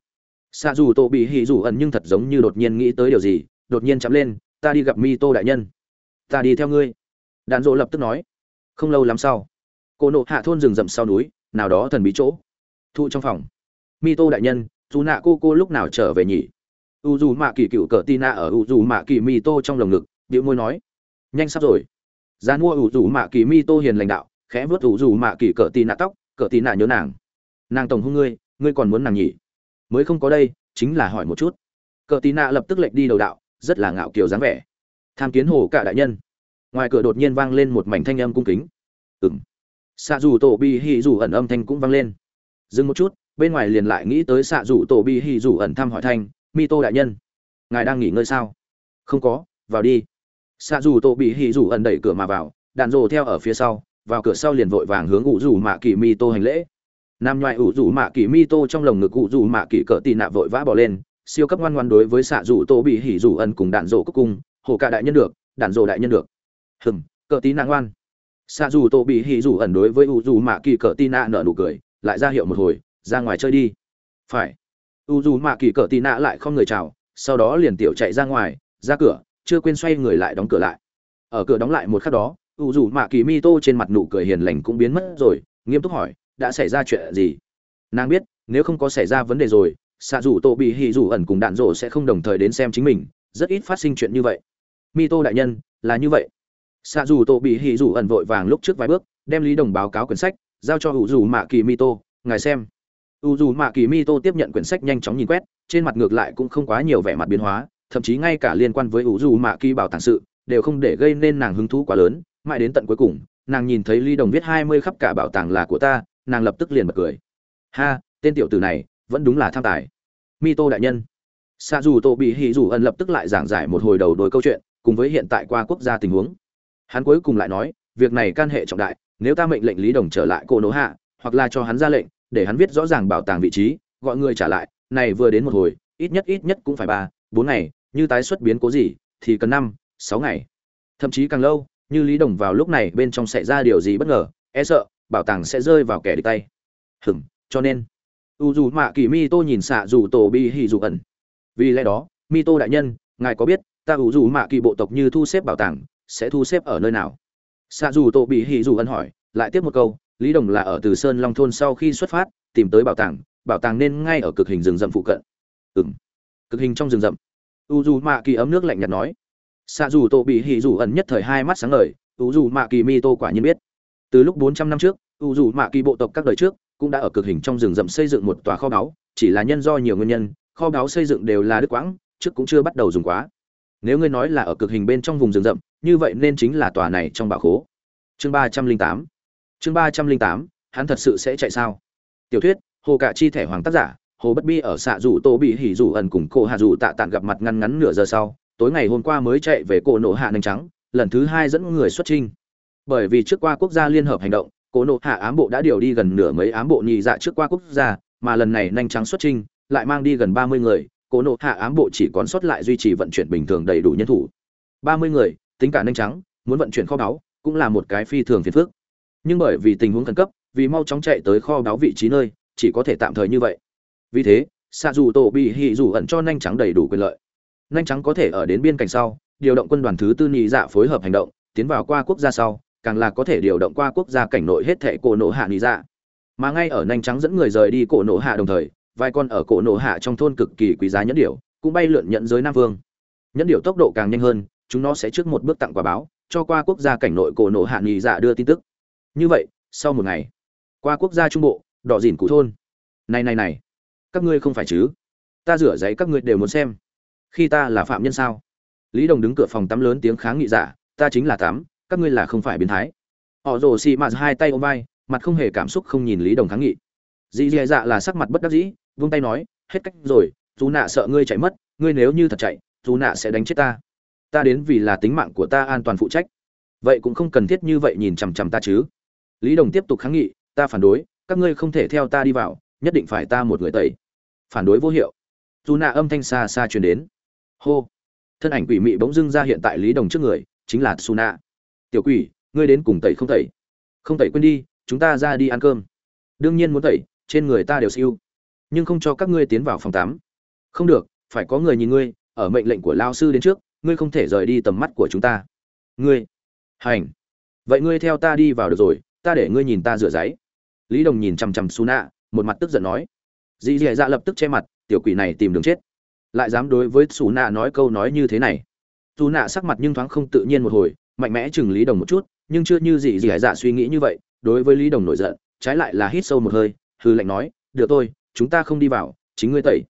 S1: Xa dù tô bị hỉ dù ẩn nhưng thật giống như đột nhiên nghĩ tới điều gì, đột nhiên chắm lên, ta đi gặp mi tô đại nhân. Ta đi theo ngươi. Đạn rộ lập tức nói. Không lâu lắm sau, cổ nộ hạ thôn rừng rậm sau núi, nào đó thần bí chỗ thụ trong phòng. Mi tô đại nhân, dù nạ cô cô lúc nào trở về nhỉ? U dù mạ kỳ cựu cờ tina ở u dù mạ kỳ mi tô trong lồng ngực, điệu môi nói, nhanh sắp rồi. Gian mua u dù mạ kỳ mi tô hiền lãnh đạo, khẽ vớt u dù mạ kỳ cờ tina tóc, cờ tina nhớ nàng. Nàng tổng hung ngươi ngươi còn muốn nàng nhỉ? Mới không có đây, chính là hỏi một chút. Cờ tina lập tức lệnh đi đầu đạo, rất là ngạo kiều dáng vẻ. Tham kiến hồ cả đại nhân. Ngoài cửa đột nhiên vang lên một mảnh thanh âm cung kính. Ừng xạ dù tổ bi hì dù ẩn âm thanh cũng vang lên. Dừng một chút. Bên ngoài liền lại nghĩ tới xạ dù tổ bi hì dù ẩn thăm hỏi thanh mi tô đại nhân. Ngài đang nghỉ ngơi sao? Không có, vào đi. Xạ Dù Tô bị hì rủ ẩn đẩy cửa mà vào, đạn rồ theo ở phía sau, vào cửa sau liền vội vàng hướng ủ rủ mạ kỳ mi tô hành lễ. Nam nhoại ủ rủ mạ kỳ mi tô trong lồng ngực ủ rủ mạ kỳ cỡ tì nạ vội vã bỏ lên, siêu cấp ngoan ngoan đối với xạ Dù tô bị hỉ rủ ẩn cùng đạn rồ cúc cung, hồ cả đại nhân được, đạn rồ đại nhân được. Hừng cỡ tí nạ ngoan. Xạ Dù tô bị hỉ rủ ẩn đối với ủ rủ mạ kỳ cỡ tì nạ nở nụ cười, lại ra hiệu một hồi, ra ngoài chơi đi. Phải u dù mạ kỳ cỡ tì nạ lại không người chào, sau đó liền tiểu chạy ra ngoài, ra cửa, chưa quên xoay người lại đóng cửa lại. Ở cửa đóng lại một khắc đó, u dù mạ kỳ mi tô trên mặt nụ cười hiền lành cũng biến mất rồi, nghiêm túc hỏi, đã xảy ra chuyện gì? Nàng biết, nếu không có xảy ra vấn đề rồi xạ dù tô bị hì dù ẩn cùng đạn rổ sẽ không đồng thời đến xem chính mình, rất ít phát sinh chuyện như vậy. Mi tô đại nhân, là như vậy. Xạ dù tô bị hì dù ẩn vội vàng lúc trước vài bước, đem lý đồng báo cáo quyển sách, giao cho u dù mạ kỳ mi tô ngài xem u dù mạ kỳ mi tô tiếp nhận quyển sách nhanh chóng nhìn quét, trên mặt ngược lại cũng không quá nhiều vẻ mặt biến hóa, thậm chí ngay cả liên quan với u dù mạ kỳ bảo tàng sự, đều không để gây nên nàng hứng thú quá lớn. Mãi đến tận cuối cùng, nàng nhìn thấy ly đồng viết hai mươi khắp cả bảo tàng là của ta, nàng lập tức liền bật cười. Ha, tên tiểu tử này, vẫn đúng là tham tài. Mi tô đại nhân. Xa dù tô bị hì dù ẩn lập tức lại giảng giải một hồi đầu đôi câu chuyện, cùng với hiện tại qua quốc gia tình huống. Hắn cuối cùng lại nói, việc này can hệ trọng đại, nếu ta mệnh lệnh lý đồng trở lại cô nỗ hạ, hoặc là cho hắn ra lệnh để hắn viết rõ ràng bảo tàng vị trí, gọi người trả lại, này vừa đến một hồi, ít nhất ít nhất cũng phải ba, bốn ngày, như tái xuất biến cố gì, thì cần năm, sáu ngày. Thậm chí càng lâu, như lý đồng vào lúc này bên trong xảy ra điều gì bất ngờ e sợ, bảo tàng sẽ rơi vào kẻ địch tay. Hừng cho nên, u dù mạ kỳ mi tô nhìn xạ dù tổ bi hì dù ẩn. Vì lẽ đó, mi tô đại nhân, ngài có biết, ta u dù mạ kỳ bộ tộc như thu xếp bảo tàng, sẽ thu xếp ở nơi nào? Xạ dù tổ bị hì dù ẩn hỏi, lại tiếp một câu lý đồng là ở từ sơn long thôn sau khi xuất phát tìm tới bảo tàng bảo tàng nên ngay ở cực hình rừng rậm phụ cận. Ừm, cực hình trong rừng rậm. U dù mạ kỳ ấm nước lạnh nhạt nói. Sa dù Tô bị hỉ dù ẩn nhất thời hai mắt sáng ngời u dù mạ kỳ mi tô quả nhiên biết. Từ lúc bốn trăm năm trước u dù mạ kỳ bộ tộc các đời trước cũng đã ở cực hình trong rừng rậm xây dựng một tòa kho báu chỉ là nhân do nhiều nguyên nhân kho báu xây dựng đều là đứt quãng trước cũng chưa bắt đầu dùng quá. Nếu ngươi nói là ở cực hình bên trong vùng rừng rậm như vậy nên chính là tòa này trong bảo khố. Chương ba trăm linh tám chương ba trăm linh tám, hắn thật sự sẽ chạy sao? Tiểu thuyết, hồ cạ chi thẻ hoàng tác giả, hồ bất bi ở xạ rủ tô bị hỉ rủ ẩn cùng cô hạ rủ tạ tạng gặp mặt ngăn ngắn nửa giờ sau, tối ngày hôm qua mới chạy về cổ nổ hạ nành trắng, lần thứ hai dẫn người xuất trinh bởi vì trước qua quốc gia liên hợp hành động cổ nổ hạ ám bộ đã điều đi gần nửa mấy ám bộ nhị dạ trước qua quốc gia, mà lần này nhanh trắng xuất trinh lại mang đi gần ba mươi người cổ nổ hạ ám bộ chỉ còn sót lại duy trì vận chuyển bình thường đầy đủ nhân thủ. ba mươi người, tính cả nhanh trắng, muốn vận chuyển kho báu, cũng là một cái phi thường phiền phức nhưng bởi vì tình huống khẩn cấp, vì mau chóng chạy tới kho báu vị trí nơi, chỉ có thể tạm thời như vậy. Vì thế xạ dù tổ bị hỉ dù ẩn cho nhanh trắng đầy đủ quyền lợi. Nhanh trắng có thể ở đến biên cảnh sau, điều động quân đoàn thứ tư nhị dạ phối hợp hành động, tiến vào qua quốc gia sau, càng là có thể điều động qua quốc gia cảnh nội hết thệ cổ nổ hạ nhị dạ. Mà ngay ở nhanh trắng dẫn người rời đi cổ nổ hạ đồng thời, vài con ở cổ nổ hạ trong thôn cực kỳ quý giá nhẫn điểu, cũng bay lượn nhận giới nam vương. Nhẫn điểu tốc độ càng nhanh hơn, chúng nó sẽ trước một bước tặng quả báo, cho qua quốc gia cảnh nội cổ nổ hạ nhị dạ đưa tin tức như vậy, sau một ngày, qua quốc gia trung bộ, đỏ dìn cụ thôn. Này này này, các ngươi không phải chứ? Ta rửa giấy các ngươi đều muốn xem. Khi ta là phạm nhân sao? Lý đồng đứng cửa phòng tắm lớn tiếng kháng nghị giả, ta chính là tắm, các ngươi là không phải biến thái. Họ rồ xì mạt hai tay ôm vai, mặt không hề cảm xúc không nhìn lý đồng kháng nghị. Dì dì dạ là sắc mặt bất đắc dĩ, vung tay nói, hết cách rồi, dù nạ sợ ngươi chạy mất, ngươi nếu như thật chạy, dù nạ sẽ đánh chết ta. Ta đến vì là tính mạng của ta an toàn phụ trách. Vậy cũng không cần thiết như vậy nhìn chằm chằm ta chứ lý đồng tiếp tục kháng nghị, ta phản đối, các ngươi không thể theo ta đi vào, nhất định phải ta một người tẩy. Phản đối vô hiệu. Dù nạ âm thanh xa xa truyền đến. Hô. Thân ảnh quỷ mị bỗng dưng ra hiện tại lý đồng trước người, chính là su nạ tiểu quỷ, ngươi đến cùng tẩy không tẩy? Không tẩy quên đi, chúng ta ra đi ăn cơm. Đương nhiên muốn tẩy, trên người ta đều siêu. Nhưng không cho các ngươi tiến vào phòng tắm. Không được, phải có người nhìn ngươi, ở mệnh lệnh của lao sư đến trước, ngươi không thể rời đi tầm mắt của chúng ta. Ngươi. Hành. Vậy ngươi theo ta đi vào được rồi ta để ngươi nhìn ta rửa giấy. Lý đồng nhìn chằm chằm su nạ một mặt tức giận nói. Dì dì dạ lập tức che mặt, tiểu quỷ này tìm đường chết. Lại dám đối với su nạ nói câu nói như thế này. Su nạ sắc mặt nhưng thoáng không tự nhiên một hồi, mạnh mẽ chừng lý đồng một chút, nhưng chưa như dì dì dạ suy nghĩ như vậy, đối với lý đồng nổi giận, trái lại là hít sâu một hơi hư lệnh nói, được tôi chúng ta không đi vào, chính ngươi tẩy.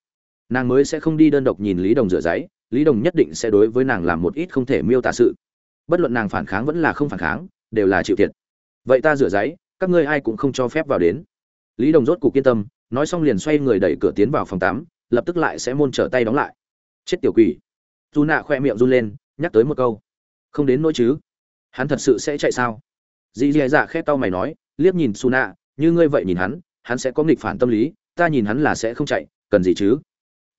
S1: Nàng mới sẽ không đi đơn độc nhìn lý đồng rửa giấy, lý đồng nhất định sẽ đối với nàng làm một ít không thể miêu tả sự. Bất luận nàng phản kháng vẫn là không phản kháng, đều là chịu thiệt vậy ta rửa giấy, các ngươi ai cũng không cho phép vào đến. Lý đồng rốt cục kiên tâm, nói xong liền xoay người đẩy cửa tiến vào phòng tắm, lập tức lại sẽ môn trở tay đóng lại. Chết tiểu quỷ. Dù nạ khoe miệng run lên, nhắc tới một câu. Không đến nỗi chứ? Hắn thật sự sẽ chạy sao? Dì dì dạ khét tao mày nói, liếc nhìn su nạ như ngươi vậy nhìn hắn hắn sẽ có nghịch phản tâm lý, ta nhìn hắn là sẽ không chạy, cần gì chứ?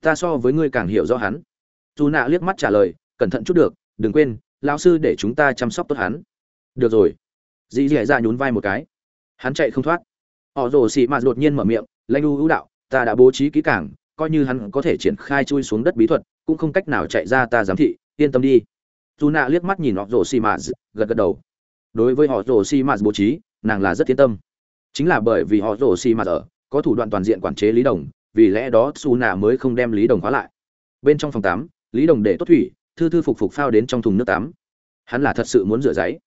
S1: Ta so với ngươi càng hiểu rõ hắn. Dù nạ liếc mắt trả lời, cẩn thận chút được, đừng quên, lão sư để chúng ta chăm sóc tốt hắn. Được rồi dì dì dạ nhún vai một cái. Hắn chạy không thoát. Họ rồ xì mạt đột nhiên mở miệng, lanh u hữu đạo, ta đã bố trí kỹ cảng coi như hắn có thể triển khai chui xuống đất bí thuật, cũng không cách nào chạy ra ta giám thị, yên tâm đi. Dù nạ liếc mắt nhìn họ rồ xì mạt, gật gật đầu. Đối với họ rồ xì mạt bố trí, nàng là rất yên tâm. Chính là bởi vì họ rồ xì mạt ở, có thủ đoạn toàn diện quản chế lý đồng, vì lẽ đó su nạ mới không đem lý đồng khóa lại. Bên trong phòng tắm lý đồng để tốt thủy, thư thư phục phục phao đến trong thùng nước tắm hắn là thật sự muốn rửa giấy.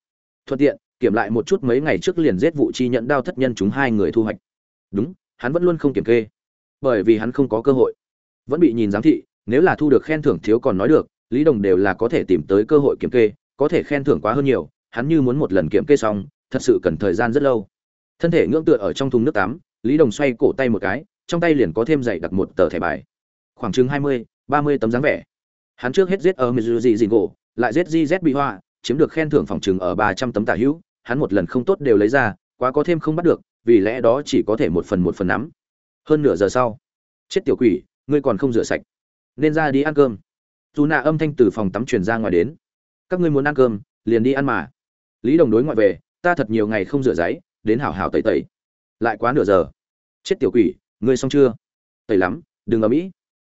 S1: Thuận tiện kiểm lại một chút mấy ngày trước liền giết vụ chi nhận đao thất nhân chúng hai người thu hoạch. Đúng, hắn vẫn luôn không kiểm kê. Bởi vì hắn không có cơ hội. Vẫn bị nhìn giám thị, nếu là thu được khen thưởng thiếu còn nói được, lý đồng đều là có thể tìm tới cơ hội kiểm kê, có thể khen thưởng quá hơn nhiều, hắn như muốn một lần kiểm kê xong, thật sự cần thời gian rất lâu. Thân thể ngưỡng tựa ở trong thùng nước tắm, lý đồng xoay cổ tay một cái, trong tay liền có thêm dày đặt một tờ thẻ bài. Khoảng chừng hai mươi, ba mươi tấm dáng vẻ. Hắn trước hết giết ở mizuji dìn gỗ lại giết gz bị hoa chiếm được khen thưởng phòng chừng ở ba trăm tấm tả hữu hắn một lần không tốt đều lấy ra, quá có thêm không bắt được, vì lẽ đó chỉ có thể một phần một phần nắm. Hơn nửa giờ sau, chết tiểu quỷ, ngươi còn không rửa sạch, nên ra đi ăn cơm. Dù nạ âm thanh từ phòng tắm truyền ra ngoài đến. Các ngươi muốn ăn cơm, liền đi ăn mà. Lý đồng đối ngoại về, ta thật nhiều ngày không rửa giấy, đến hảo hảo tẩy tẩy. Lại quá nửa giờ. Chết tiểu quỷ, ngươi xong chưa? Tẩy lắm, đừng ở mỹ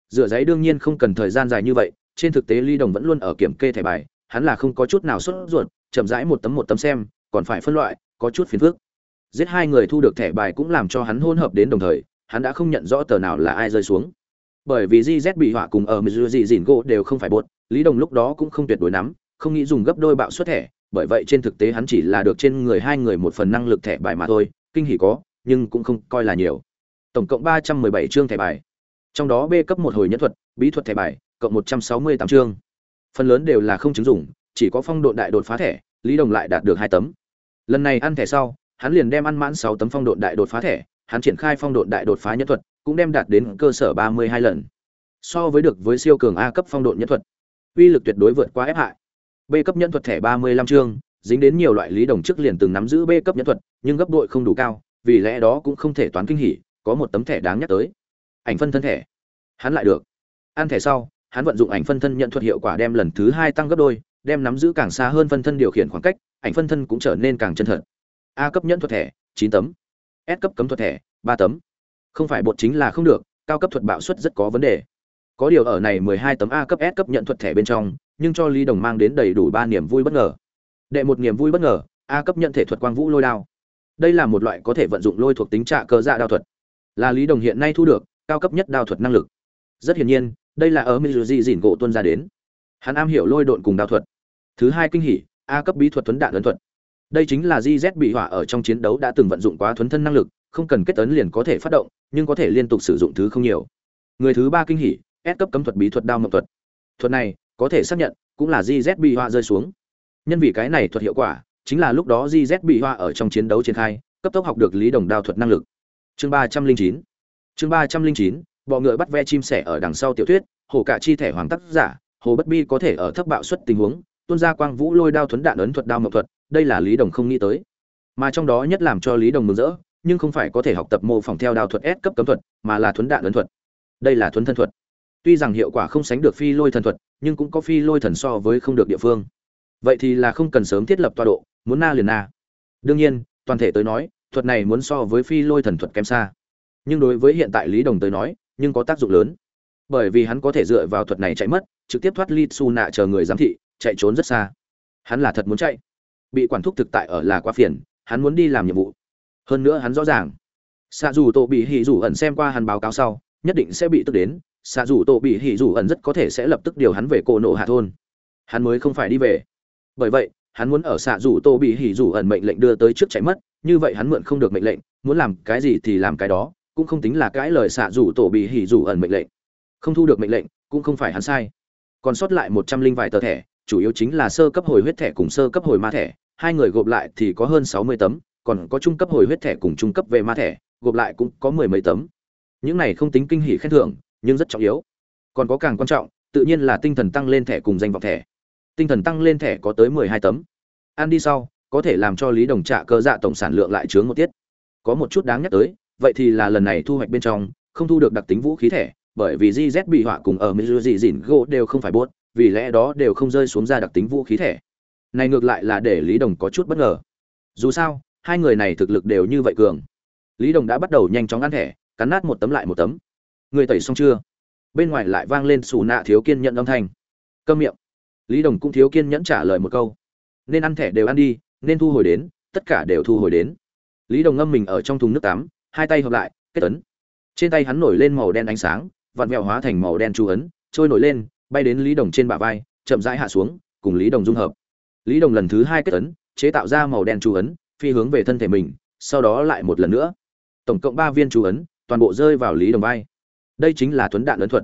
S1: rửa giấy đương nhiên không cần thời gian dài như vậy, trên thực tế lý đồng vẫn luôn ở kiểm kê thẻ bài, hắn là không có chút nào sốt ruột, chậm rãi một tấm một tấm xem còn phải phân loại, có chút phiền phức. Giết hai người thu được thẻ bài cũng làm cho hắn hôn hợp đến đồng thời, hắn đã không nhận rõ tờ nào là ai rơi xuống. Bởi vì gz bị họa cùng ở Mizuji Jingo gỗ đều không phải bột, lý đồng lúc đó cũng không tuyệt đối nắm, không nghĩ dùng gấp đôi bạo suất thẻ, bởi vậy trên thực tế hắn chỉ là được trên người hai người một phần năng lực thẻ bài mà thôi, kinh hỉ có, nhưng cũng không coi là nhiều. Tổng cộng ba trăm mười bảy chương thẻ bài. Trong đó b cấp một hồi nhân thuật, bí thuật thẻ bài, cộng một trăm sáu mươi tám chương. Phần lớn đều là không chứng dụng, chỉ có phong độ đại đột phá thẻ, lý đồng lại đạt được hai tấm lần này ăn thẻ sau, hắn liền đem ăn mãn sáu tấm phong độn đại đột phá thẻ, hắn triển khai phong độn đại đột phá nhân thuật, cũng đem đạt đến cơ sở ba mươi hai lần. So với được với siêu cường a cấp phong độn nhân thuật, uy lực tuyệt đối vượt qua ép hại. B cấp nhân thuật thẻ ba mươi lăm chương, dính đến nhiều loại lý đồng chức liền từng nắm giữ b cấp nhân thuật, nhưng gấp đội không đủ cao, vì lẽ đó cũng không thể toán kinh hỉ, có một tấm thẻ đáng nhắc tới. Ảnh phân thân thẻ. Hắn lại được. Ăn thẻ sau, hắn vận dụng ảnh phân thân nhận thuật hiệu quả đem lần thứ hai tăng gấp đôi, đem nắm giữ càng xa hơn phân thân điều khiển khoảng cách ảnh phân thân cũng trở nên càng chân thật. A cấp nhẫn thuật thẻ, chín tấm. S cấp cấm thuật thẻ, ba tấm. Không phải bột chính là không được, cao cấp thuật bạo suất rất có vấn đề. Có điều ở này mười hai tấm a cấp s cấp nhận thuật thẻ bên trong, nhưng cho lý đồng mang đến đầy đủ ba niềm vui bất ngờ. Đệ một niềm vui bất ngờ, a cấp nhận thể thuật quang vũ lôi đao. Đây là một loại có thể vận dụng lôi thuộc tính trạ cơ dạ đao thuật. Là lý đồng hiện nay thu được, cao cấp nhất đao thuật năng lực. Rất hiển nhiên, đây là ở mizuji dìn gỗ tuân ra đến. Hắn am hiểu lôi độn cùng đao thuật. Thứ hai kinh hỉ a cấp bí thuật tuấn đạn ấn thuật. Đây chính là gz bị hỏa ở trong chiến đấu đã từng vận dụng quá thuấn thân năng lực, không cần kết ấn liền có thể phát động, nhưng có thể liên tục sử dụng thứ không nhiều. Người thứ ba kinh hỉ, S cấp cấm thuật bí thuật đao mộng thuật. Thuật này, có thể xác nhận, cũng là gz bị hỏa rơi xuống. Nhân vì cái này thuật hiệu quả, chính là lúc đó gz bị hỏa ở trong chiến đấu triển khai, cấp tốc học được lý đồng đao thuật năng lực. Chương ba trăm linh chín. Chương ba trăm linh chín, bọ ngựa bắt ve chim sẻ ở đằng sau tiểu thuyết, hồ cả chi thể hoàng tác giả, hồ bất bi có thể ở thấp bạo suất tình huống tuôn ra quang vũ lôi đao thuấn đạn ấn thuật đao mộng thuật, đây là lý đồng không nghĩ tới. Mà trong đó nhất làm cho lý đồng mừng rỡ, nhưng không phải có thể học tập mô phỏng theo đao thuật S cấp cấm thuật, mà là thuấn đạn ấn thuật. Đây là thuấn thân thuật. Tuy rằng hiệu quả không sánh được phi lôi thần thuật, nhưng cũng có phi lôi thần so với không được địa phương. Vậy thì là không cần sớm thiết lập tọa độ, muốn na liền na. Đương nhiên, toàn thể tới nói, thuật này muốn so với phi lôi thần thuật kém xa. Nhưng đối với hiện tại lý đồng tới nói, nhưng có tác dụng lớn. Bởi vì hắn có thể dựa vào thuật này chạy mất, trực tiếp thoát ly su nạ chờ người giám thị chạy trốn rất xa. Hắn là thật muốn chạy. Bị quản thúc thực tại ở là quá phiền, hắn muốn đi làm nhiệm vụ. Hơn nữa hắn rõ ràng. Xạ dù tổ bị hỉ dù ẩn xem qua hắn báo cáo sau, nhất định sẽ bị tức đến. Xạ dù tổ bị hỉ dù ẩn rất có thể sẽ lập tức điều hắn về cổ nộ hạ thôn. Hắn mới không phải đi về. Bởi vậy, hắn muốn ở xạ dù tổ bị hỉ dù ẩn mệnh lệnh đưa tới trước chạy mất, như vậy hắn mượn không được mệnh lệnh, muốn làm cái gì thì làm cái đó, cũng không tính là cãi lời xạ dù tổ bị hỉ dù ẩn mệnh lệnh. Không thu được mệnh lệnh, cũng không phải hắn sai. Còn sót lại một trăm linh vài tờ thẻ chủ yếu chính là sơ cấp hồi huyết thẻ cùng sơ cấp hồi ma thẻ hai người gộp lại thì có hơn sáu mươi tấm còn có trung cấp hồi huyết thẻ cùng trung cấp về ma thẻ gộp lại cũng có mười mấy tấm. Những này không tính kinh hỉ khen thưởng nhưng rất trọng yếu. Còn có càng quan trọng tự nhiên là tinh thần tăng lên thẻ cùng danh vọng thẻ. Tinh thần tăng lên thẻ có tới mười hai tấm. Ăn đi sau có thể làm cho lý đồng trạ cơ dạ tổng sản lượng lại chướng một tiết. Có một chút đáng nhắc tới vậy thì là lần này thu hoạch bên trong không thu được đặc tính vũ khí thẻ bởi vì GZ bị họa cùng ở Mizuji Jin Go đều không phải buốt, vì lẽ đó đều không rơi xuống ra đặc tính vũ khí thẻ. Này ngược lại là để Lý Đồng có chút bất ngờ. Dù sao, hai người này thực lực đều như vậy cường. Lý Đồng đã bắt đầu nhanh chóng ăn thẻ, cắn nát một tấm lại một tấm. Người tẩy xong chưa? Bên ngoài lại vang lên xù nạ thiếu kiên nhẫn âm thanh. Câm miệng. Lý Đồng cũng thiếu kiên nhẫn trả lời một câu. Nên ăn thẻ đều ăn đi, nên thu hồi đến, tất cả đều thu hồi đến. Lý Đồng ngâm mình ở trong thùng nước tắm, hai tay hợp lại, kết ấn. Trên tay hắn nổi lên màu đen ánh sáng, vặn vẹo hóa thành màu đen chu ấn, trôi nổi lên, bay đến Lý Đồng trên bả vai, chậm rãi hạ xuống, cùng Lý Đồng dung hợp. Lý Đồng lần thứ hai kết ấn, chế tạo ra màu đen chú ấn, phi hướng về thân thể mình, sau đó lại một lần nữa. Tổng cộng ba viên chú ấn, toàn bộ rơi vào Lý Đồng vai. Đây chính là tuấn đạn ấn thuật.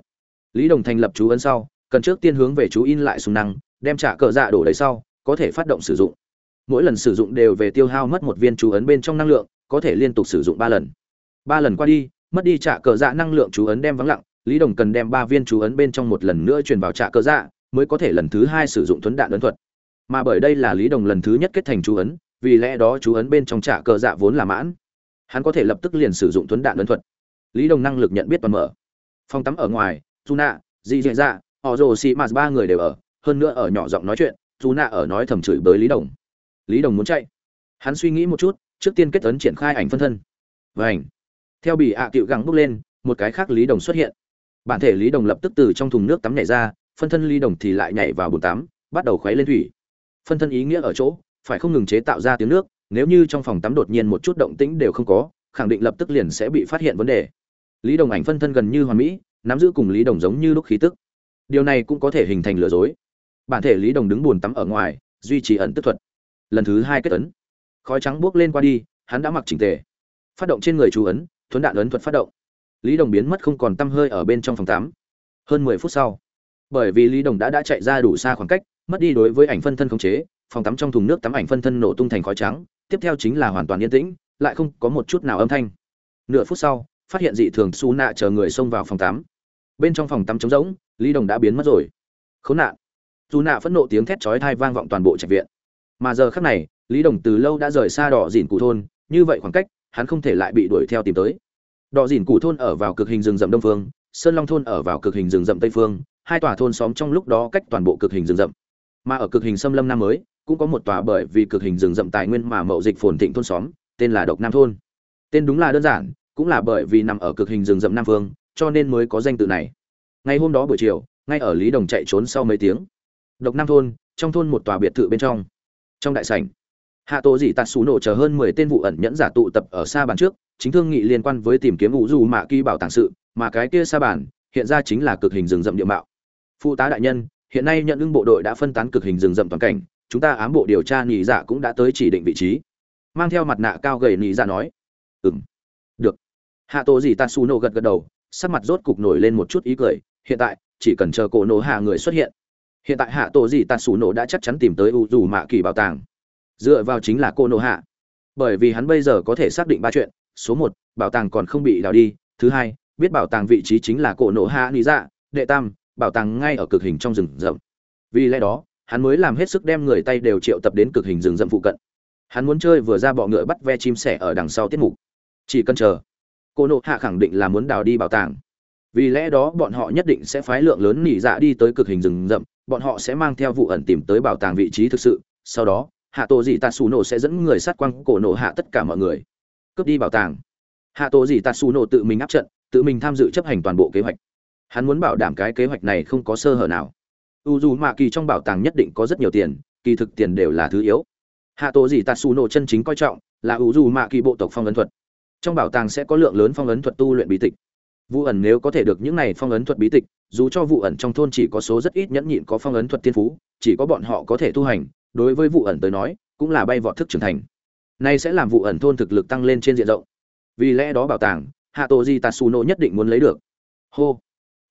S1: Lý Đồng thành lập chú ấn sau, cần trước tiên hướng về chú in lại súng năng, đem trả cờ dạ đổ đầy sau, có thể phát động sử dụng. Mỗi lần sử dụng đều về tiêu hao mất một viên chú ấn bên trong năng lượng, có thể liên tục sử dụng ba lần. Ba lần qua đi, mất đi trả cờ dạ năng lượng chú ấn đem vắng lặng, lý đồng cần đem ba viên chú ấn bên trong một lần nữa truyền vào trạ cơ dạ mới có thể lần thứ hai sử dụng thuấn đạn ấn thuật. Mà bởi đây là lý đồng lần thứ nhất kết thành chú ấn, vì lẽ đó chú ấn bên trong trạ cơ dạ vốn là mãn. Hắn có thể lập tức liền sử dụng tuấn đạn ấn thuật. Lý đồng năng lực nhận biết toàn mở. Phòng tắm ở ngoài dù nạ dị dạ dạ họ rồ xì mạt ba người đều ở, hơn nữa ở nhỏ giọng nói chuyện dù nạ ở nói thầm chửi bới lý đồng. Lý đồng muốn chạy. Hắn suy nghĩ một chút, trước tiên kết ấn triển khai ảnh phân thân. Và ảnh theo bị ạ à cựu gắng bước lên, một cái khác lý đồng xuất hiện bản thể lý đồng lập tức từ trong thùng nước tắm nhảy ra, phân thân lý đồng thì lại nhảy vào bồn tắm, bắt đầu khuấy lên thủy. Phân thân ý nghĩa ở chỗ, phải không ngừng chế tạo ra tiếng nước, nếu như trong phòng tắm đột nhiên một chút động tĩnh đều không có, khẳng định lập tức liền sẽ bị phát hiện vấn đề. Lý đồng ảnh phân thân gần như hoàn mỹ, nắm giữ cùng lý đồng giống như lúc khí tức. Điều này cũng có thể hình thành lừa dối. Bản thể lý đồng đứng buồn tắm ở ngoài, duy trì ẩn tức thuật. Lần thứ hai kết ấn. Khói trắng buốc lên qua đi, hắn đã mặc chỉnh tề. Phát động trên người chú ấn, thuấn đạn ấn thuật phát động lý đồng biến mất không còn t hơi ở bên trong phòng tắm. Hơn mười phút sau, bởi vì lý đồng đã đã chạy ra đủ xa khoảng cách, mất đi đối với ảnh phân thân khống chế, phòng tắm trong thùng nước tắm ảnh phân thân nổ tung thành khói trắng, tiếp theo chính là hoàn toàn yên tĩnh, lại không có một chút nào âm thanh. Nửa phút sau, phát hiện dị thường xu nạ chờ người xông vào phòng tắm. Bên trong phòng tắm trống rỗng, lý đồng đã biến mất rồi. Khốn nạn. Dù nạ phẫn nộ tiếng thét chói thai vang vọng toàn bộ trạch viện. Mà giờ khắc này, lý đồng từ lâu đã rời xa đỏ dìn cụ thôn, như vậy khoảng cách, hắn không thể lại bị đuổi theo tìm tới. Đọ dìn cụ thôn ở vào cực hình rừng rậm đông phương, sơn long thôn ở vào cực hình rừng rậm tây phương, hai tòa thôn xóm trong lúc đó cách toàn bộ cực hình rừng rậm. Mà ở cực hình xâm lâm nam mới, cũng có một tòa bởi vì cực hình rừng rậm tài nguyên mà mậu dịch phồn thịnh thôn xóm, tên là độc nam thôn. Tên đúng là đơn giản, cũng là bởi vì nằm ở cực hình rừng rậm nam phương, cho nên mới có danh tự này. Ngày hôm đó buổi chiều, ngay ở lý đồng chạy trốn sau mấy tiếng, độc nam thôn, trong thôn một tòa biệt thự bên trong. Trong đại sảnh, hạ tổ dị tạt xù nổ chờ hơn mười tên vụ ẩn nhẫn giả tụ tập ở xa bàn trước chính thương nghị liên quan với tìm kiếm vũ du mạ kỳ bảo tàng sự, mà cái kia xa bàn, hiện ra chính là cực hình rừng rậm địa mạo. Phụ tá đại nhân, hiện nay nhận ưng bộ đội đã phân tán cực hình rừng rậm toàn cảnh, chúng ta ám bộ điều tra nhị dạ cũng đã tới chỉ định vị trí. Mang theo mặt nạ cao gầy nhị dạ nói. Ừng được. Hạ tổ gì tatsuno gật gật đầu, sắc mặt rốt cục nổi lên một chút ý cười, hiện tại, chỉ cần chờ cổ nổ hạ người xuất hiện. Hiện tại hạ tổ gì tatsuno đã chắc chắn tìm tới u dù mạ kỳ bảo tàng. Dựa vào chính là cô nổ hạ. Bởi vì hắn bây giờ có thể xác định ba chuyện số một, bảo tàng còn không bị đào đi. Thứ hai, biết bảo tàng vị trí chính là cổ nổ hạ lý dạ đệ tam, bảo tàng ngay ở cực hình trong rừng rậm. Vì lẽ đó, hắn mới làm hết sức đem người tay đều triệu tập đến cực hình rừng rậm phụ cận. Hắn muốn chơi vừa ra bọ ngựa bắt ve chim sẻ ở đằng sau tiết mục. Chỉ cần chờ cô nộ hạ khẳng định là muốn đào đi bảo tàng. Vì lẽ đó, bọn họ nhất định sẽ phái lượng lớn nỉ dạ đi tới cực hình rừng rậm. Bọn họ sẽ mang theo vụ ẩn tìm tới bảo tàng vị trí thực sự. Sau đó, hạ tổ dị tạ xù nổ sẽ dẫn người sát quăng cổ nổ hạ tất cả mọi người cướp đi bảo tàng. Hạ tổ gì tạt xù nổ tự mình áp trận, tự mình tham dự chấp hành toàn bộ kế hoạch. Hắn muốn bảo đảm cái kế hoạch này không có sơ hở nào. U dù mạ kỳ trong bảo tàng nhất định có rất nhiều tiền, kỳ thực tiền đều là thứ yếu. Hạ tổ gì tạt xù nổ chân chính coi trọng là u dù mạ kỳ bộ tộc phong ấn thuật. Trong bảo tàng sẽ có lượng lớn phong ấn thuật tu luyện bí tịch. Vụ ẩn nếu có thể được những này phong ấn thuật bí tịch, dù cho vụ ẩn trong thôn chỉ có số rất ít nhẫn nhịn có phong ấn thuật tiên phú, chỉ có bọn họ có thể tu hành, đối với vụ ẩn tới nói, cũng là bay vọt thức trưởng thành nay sẽ làm vụ ẩn thôn thực lực tăng lên trên diện rộng. Vì lẽ đó bảo tàng hạ tổ di tatsuno nhất định muốn lấy được. Hô.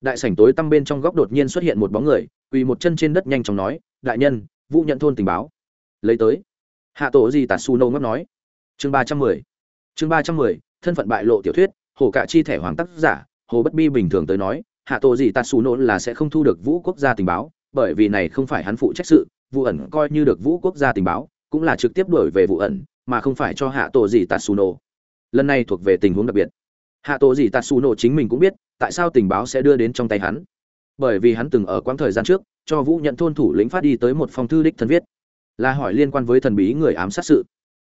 S1: Đại sảnh tối tăm bên trong góc đột nhiên xuất hiện một bóng người, quỳ một chân trên đất nhanh chóng nói, đại nhân, vụ nhận thôn tình báo. Lấy tới. Hạ tổ di tatsuno ngấp nói. Chương ba trăm mười. Chương ba trăm mười, thân phận bại lộ tiểu thuyết, hồ cạ chi thẻ hoàng tác giả, hồ bất bi bình thường tới nói hạ tổ di tatsuno là sẽ không thu được vũ quốc gia tình báo, bởi vì này không phải hắn phụ trách sự, vụ ẩn coi như được vũ quốc gia tình báo, cũng là trực tiếp đổi về vụ ẩn mà không phải cho hạ tổ gì tatsuno. Lần này thuộc về tình huống đặc biệt. Hạ tổ gì tatsuno chính mình cũng biết tại sao tình báo sẽ đưa đến trong tay hắn. Bởi vì hắn từng ở quãng thời gian trước, cho vũ nhận thôn thủ lĩnh phát đi tới một phong thư đích thân viết, là hỏi liên quan với thần bí người ám sát sự.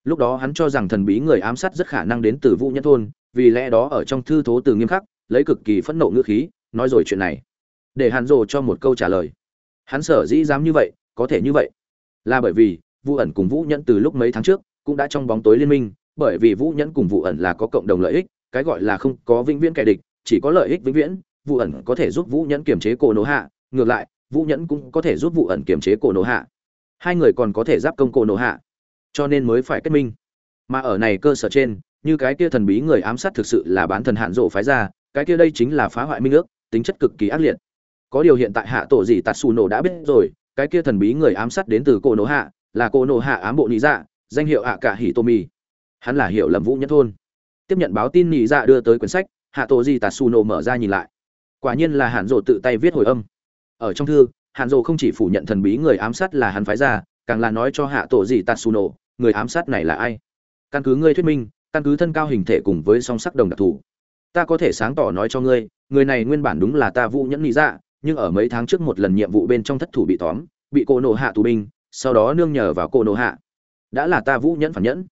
S1: Lúc đó hắn cho rằng thần bí người ám sát rất khả năng đến từ vũ nhận thôn, vì lẽ đó ở trong thư thố từ nghiêm khắc, lấy cực kỳ phẫn nộ ngữ khí, nói rồi chuyện này. Để hàn rồ cho một câu trả lời. Hắn sở dĩ dám như vậy, có thể như vậy. Là bởi vì vũ ẩn cùng vũ nhẫn từ lúc mấy tháng trước cũng đã trong bóng tối liên minh, bởi vì vũ nhẫn cùng vũ ẩn là có cộng đồng lợi ích, cái gọi là không có vĩnh viễn kẻ địch, chỉ có lợi ích vĩnh viễn, vũ ẩn có thể giúp vũ nhẫn kiềm chế cổ nổ hạ, ngược lại, vũ nhẫn cũng có thể giúp vũ ẩn kiềm chế cổ nổ hạ. Hai người còn có thể giáp công cổ nổ hạ, cho nên mới phải kết minh. Mà ở này cơ sở trên, như cái kia thần bí người ám sát thực sự là bán thần hạn rộ phái ra, cái kia đây chính là phá hoại minh ước, tính chất cực kỳ ác liệt. Có điều hiện tại hạ tổ gì tạt nổ đã biết rồi, cái kia thần bí người ám sát đến từ cô nổ hạ, là cô nổ hạ ám bộ nị dạ danh hiệu ạ cả hỉ tô mi hắn là hiệu lầm vũ nhất thôn. Tiếp nhận báo tin nị dạ đưa tới quyển sách, hạ tổ di tạt su mở ra nhìn lại. Quả nhiên là hàn rộ tự tay viết hồi âm. Ở trong thư, hàn rộ không chỉ phủ nhận thần bí người ám sát là hắn phái ra, càng là nói cho hạ tổ di tạt su người ám sát này là ai? Căn cứ ngươi thuyết minh, căn cứ thân cao hình thể cùng với song sắc đồng đặc thù, ta có thể sáng tỏ nói cho ngươi, người này nguyên bản đúng là ta vũ nhẫn lý dạ nhưng ở mấy tháng trước một lần nhiệm vụ bên trong thất thủ bị tóm, bị cô nộ hạ tù binh, sau đó nương nhờ vào cô nộ hạ đã là ta vũ nhẫn phản nhẫn.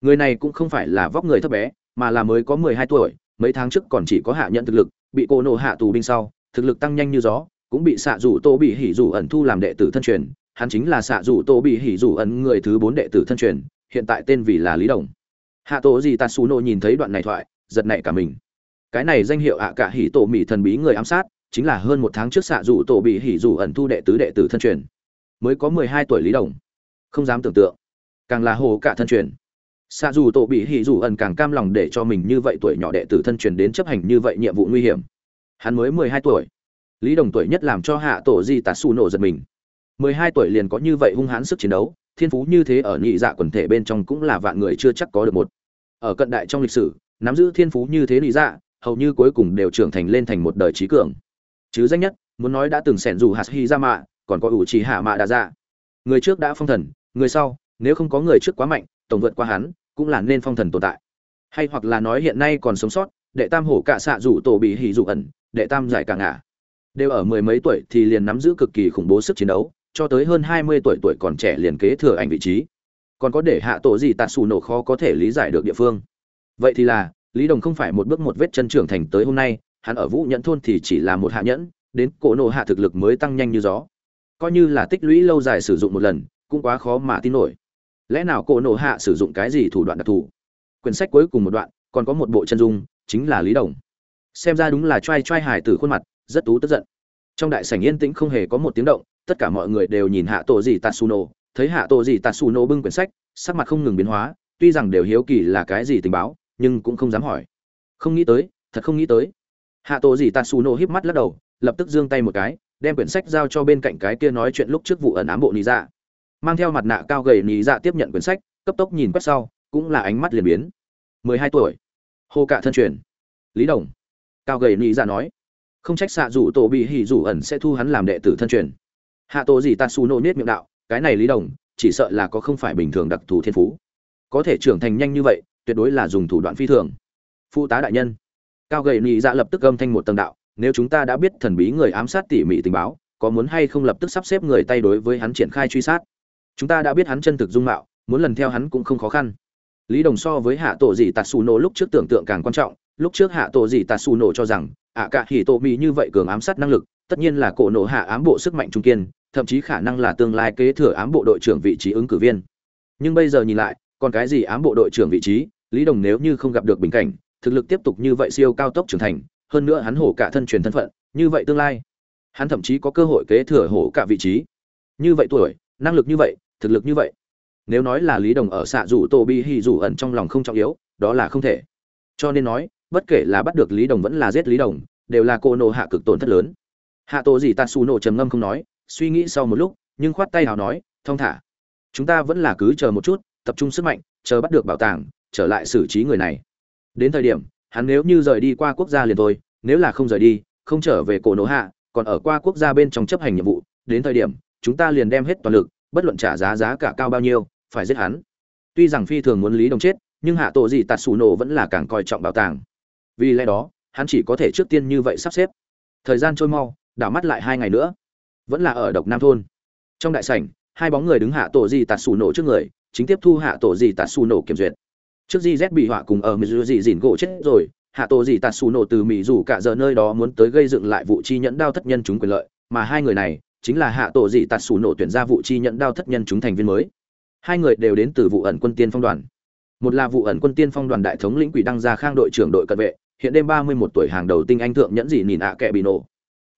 S1: Người này cũng không phải là vóc người thấp bé, mà là mới có mười hai tuổi, mấy tháng trước còn chỉ có hạ nhận thực lực, bị cô nộ hạ tù binh sau, thực lực tăng nhanh như gió, cũng bị xạ rủ tô bị hỉ rủ ẩn thu làm đệ tử thân truyền, hắn chính là xạ rủ tô bị hỉ rủ ẩn người thứ bốn đệ tử thân truyền, hiện tại tên vì là lý đồng. Hạ tổ gì ta xù nộ nhìn thấy đoạn này thoại, giật nảy cả mình. Cái này danh hiệu ạ cả hỉ tổ mỹ thần bí người ám sát, chính là hơn một tháng trước xạ rủ tổ bị hỉ rủ ẩn thu đệ tứ đệ tử thân truyền. Mới có mười hai tuổi lý đồng. Không dám tưởng tượng càng là hồ cả thân truyền. Xa dù tổ bị hỉ rủ ẩn càng cam lòng để cho mình như vậy tuổi nhỏ đệ tử thân truyền đến chấp hành như vậy nhiệm vụ nguy hiểm. Hắn mới mười hai tuổi. Lý đồng tuổi nhất làm cho hạ tổ di tạt xù nổ giật mình. mười hai tuổi liền có như vậy hung hãn sức chiến đấu, thiên phú như thế ở nhị dạ quần thể bên trong cũng là vạn người chưa chắc có được một. Ở cận đại trong lịch sử, nắm giữ thiên phú như thế nhị dạ hầu như cuối cùng đều trưởng thành lên thành một đời trí cường. Chứ danh nhất, muốn nói đã từng xẻn dù hạt hy ra mạ còn có ủ trì hạ mạ đa dạ người trước đã phong thần, người sau nếu không có người trước quá mạnh, tổng vượt qua hắn, cũng là nên phong thần tồn tại. Hay hoặc là nói hiện nay còn sống sót, đệ tam hổ cạ xạ rủ tổ bị hỉ dụ ẩn, đệ tam giải cả ngả đều ở mười mấy tuổi thì liền nắm giữ cực kỳ khủng bố sức chiến đấu, cho tới hơn hai mươi tuổi tuổi còn trẻ liền kế thừa ảnh vị trí. Còn có để hạ tổ gì tạt xù nổ khó có thể lý giải được địa phương. Vậy thì là, lý đồng không phải một bước một vết chân trưởng thành tới hôm nay, hắn ở vũ nhẫn thôn thì chỉ là một hạ nhẫn, đến cổ nổ hạ thực lực mới tăng nhanh như gió. Coi như là tích lũy lâu dài sử dụng một lần, cũng quá khó mà tin nổi lẽ nào cổ nổ hạ sử dụng cái gì thủ đoạn đặc thù? Quyển sách cuối cùng một đoạn, còn có một bộ chân dung, chính là lý đồng. Xem ra đúng là t r a i t r a i hài từ khuôn mặt, rất tú tức giận. Trong đại sảnh yên tĩnh không hề có một tiếng động, tất cả mọi người đều nhìn hạ tổ gì tatsuno. Thấy hạ tổ gì tatsuno bưng quyển sách, sắc mặt không ngừng biến hóa, tuy rằng đều hiếu kỳ là cái gì tình báo, nhưng cũng không dám hỏi. Không nghĩ tới, thật không nghĩ tới. Hạ tổ gì tatsuno híp mắt lắc đầu, lập tức giương tay một cái, đem quyển sách giao cho bên cạnh cái kia nói chuyện lúc trước vụ ẩn ám bộ lý ra dạ mang theo mặt nạ cao gầy nhị dạ tiếp nhận quyển sách, cấp tốc nhìn quét sau, cũng là ánh mắt liền biến. Mười hai tuổi. Hô cạ thân truyền. Lý đồng. Cao gầy nhị dạ nói. Không trách xạ rủ tổ bị hỉ rủ ẩn sẽ thu hắn làm đệ tử thân truyền. Hạ tổ gì ta su nô niết miệng đạo, cái này lý đồng, chỉ sợ là có không phải bình thường đặc thù thiên phú. Có thể trưởng thành nhanh như vậy, tuyệt đối là dùng thủ đoạn phi thường. Phụ tá đại nhân. Cao gầy nhị dạ lập tức âm thanh một tầng đạo, nếu chúng ta đã biết thần bí người ám sát tỉ mỉ tình báo, có muốn hay không lập tức sắp xếp người tay đối với hắn triển khai truy sát? Chúng ta đã biết hắn chân thực dung mạo, muốn lần theo hắn cũng không khó khăn. Lý đồng so với hạ tổ dị tạt xù nổ lúc trước tưởng tượng càng quan trọng, lúc trước hạ tổ dị tạt xù nổ cho rằng, ạ cả hỉ tổ mỹ như vậy cường ám sát năng lực, tất nhiên là cổ nổ hạ ám bộ sức mạnh trung kiên, thậm chí khả năng là tương lai kế thừa ám bộ đội trưởng vị trí ứng cử viên. Nhưng bây giờ nhìn lại, còn cái gì ám bộ đội trưởng vị trí, lý đồng nếu như không gặp được bình cảnh, thực lực tiếp tục như vậy siêu cao tốc trưởng thành, hơn nữa hắn hổ cả thân truyền thân phận, như vậy tương lai, hắn thậm chí có cơ hội kế thừa hổ cả vị trí. Như vậy tuổi, năng lực như vậy thực lực như vậy. Nếu nói là lý đồng ở xạ rủ tô bi hy rủ ẩn trong lòng không trọng yếu, đó là không thể. Cho nên nói, bất kể là bắt được lý đồng vẫn là giết lý đồng, đều là cô nộ hạ cực tổn thất lớn. Hạ tổ gì tatsu nổ trầm ngâm không nói, suy nghĩ sau một lúc, nhưng khoát tay hào nói thong thả. Chúng ta vẫn là cứ chờ một chút, tập trung sức mạnh, chờ bắt được bảo tàng, trở lại xử trí người này. Đến thời điểm, hắn nếu như rời đi qua quốc gia liền thôi, nếu là không rời đi, không trở về cổ nổ hạ, còn ở qua quốc gia bên trong chấp hành nhiệm vụ, đến thời điểm, chúng ta liền đem hết toàn lực bất luận trả giá giá cả cao bao nhiêu, phải giết hắn. Tuy rằng phi thường muốn lý đồng chết, nhưng hạ tổ gì tạt xù nổ vẫn là càng coi trọng bảo tàng. Vì lẽ đó, hắn chỉ có thể trước tiên như vậy sắp xếp. Thời gian trôi mau, đảo mắt lại hai ngày nữa. Vẫn là ở độc nam thôn. Trong đại sảnh, hai bóng người đứng hạ tổ gì tạt xù nổ trước người, chính tiếp thu hạ tổ gì tạt xù nổ kiểm duyệt. Trước di z bị họa cùng ở mỹ dù gì dìn gỗ chết rồi, hạ tổ gì tạt xù nổ từ mỹ dù cả giờ nơi đó muốn tới gây dựng lại vụ chi nhẫn đao thất nhân chúng quyền lợi, mà hai người này chính là hạ tổ dị tạt sủ nổ tuyển ra vụ chi nhận đao thất nhân chúng thành viên mới. Hai người đều đến từ vụ ẩn quân tiên phong đoàn. Một là vụ ẩn quân tiên phong đoàn đại thống lĩnh quỷ đăng gia khang đội trưởng đội cận vệ, hiện đêm ba mươi một tuổi hàng đầu tinh anh thượng nhẫn dị nhìn ạ kệ bị nổ.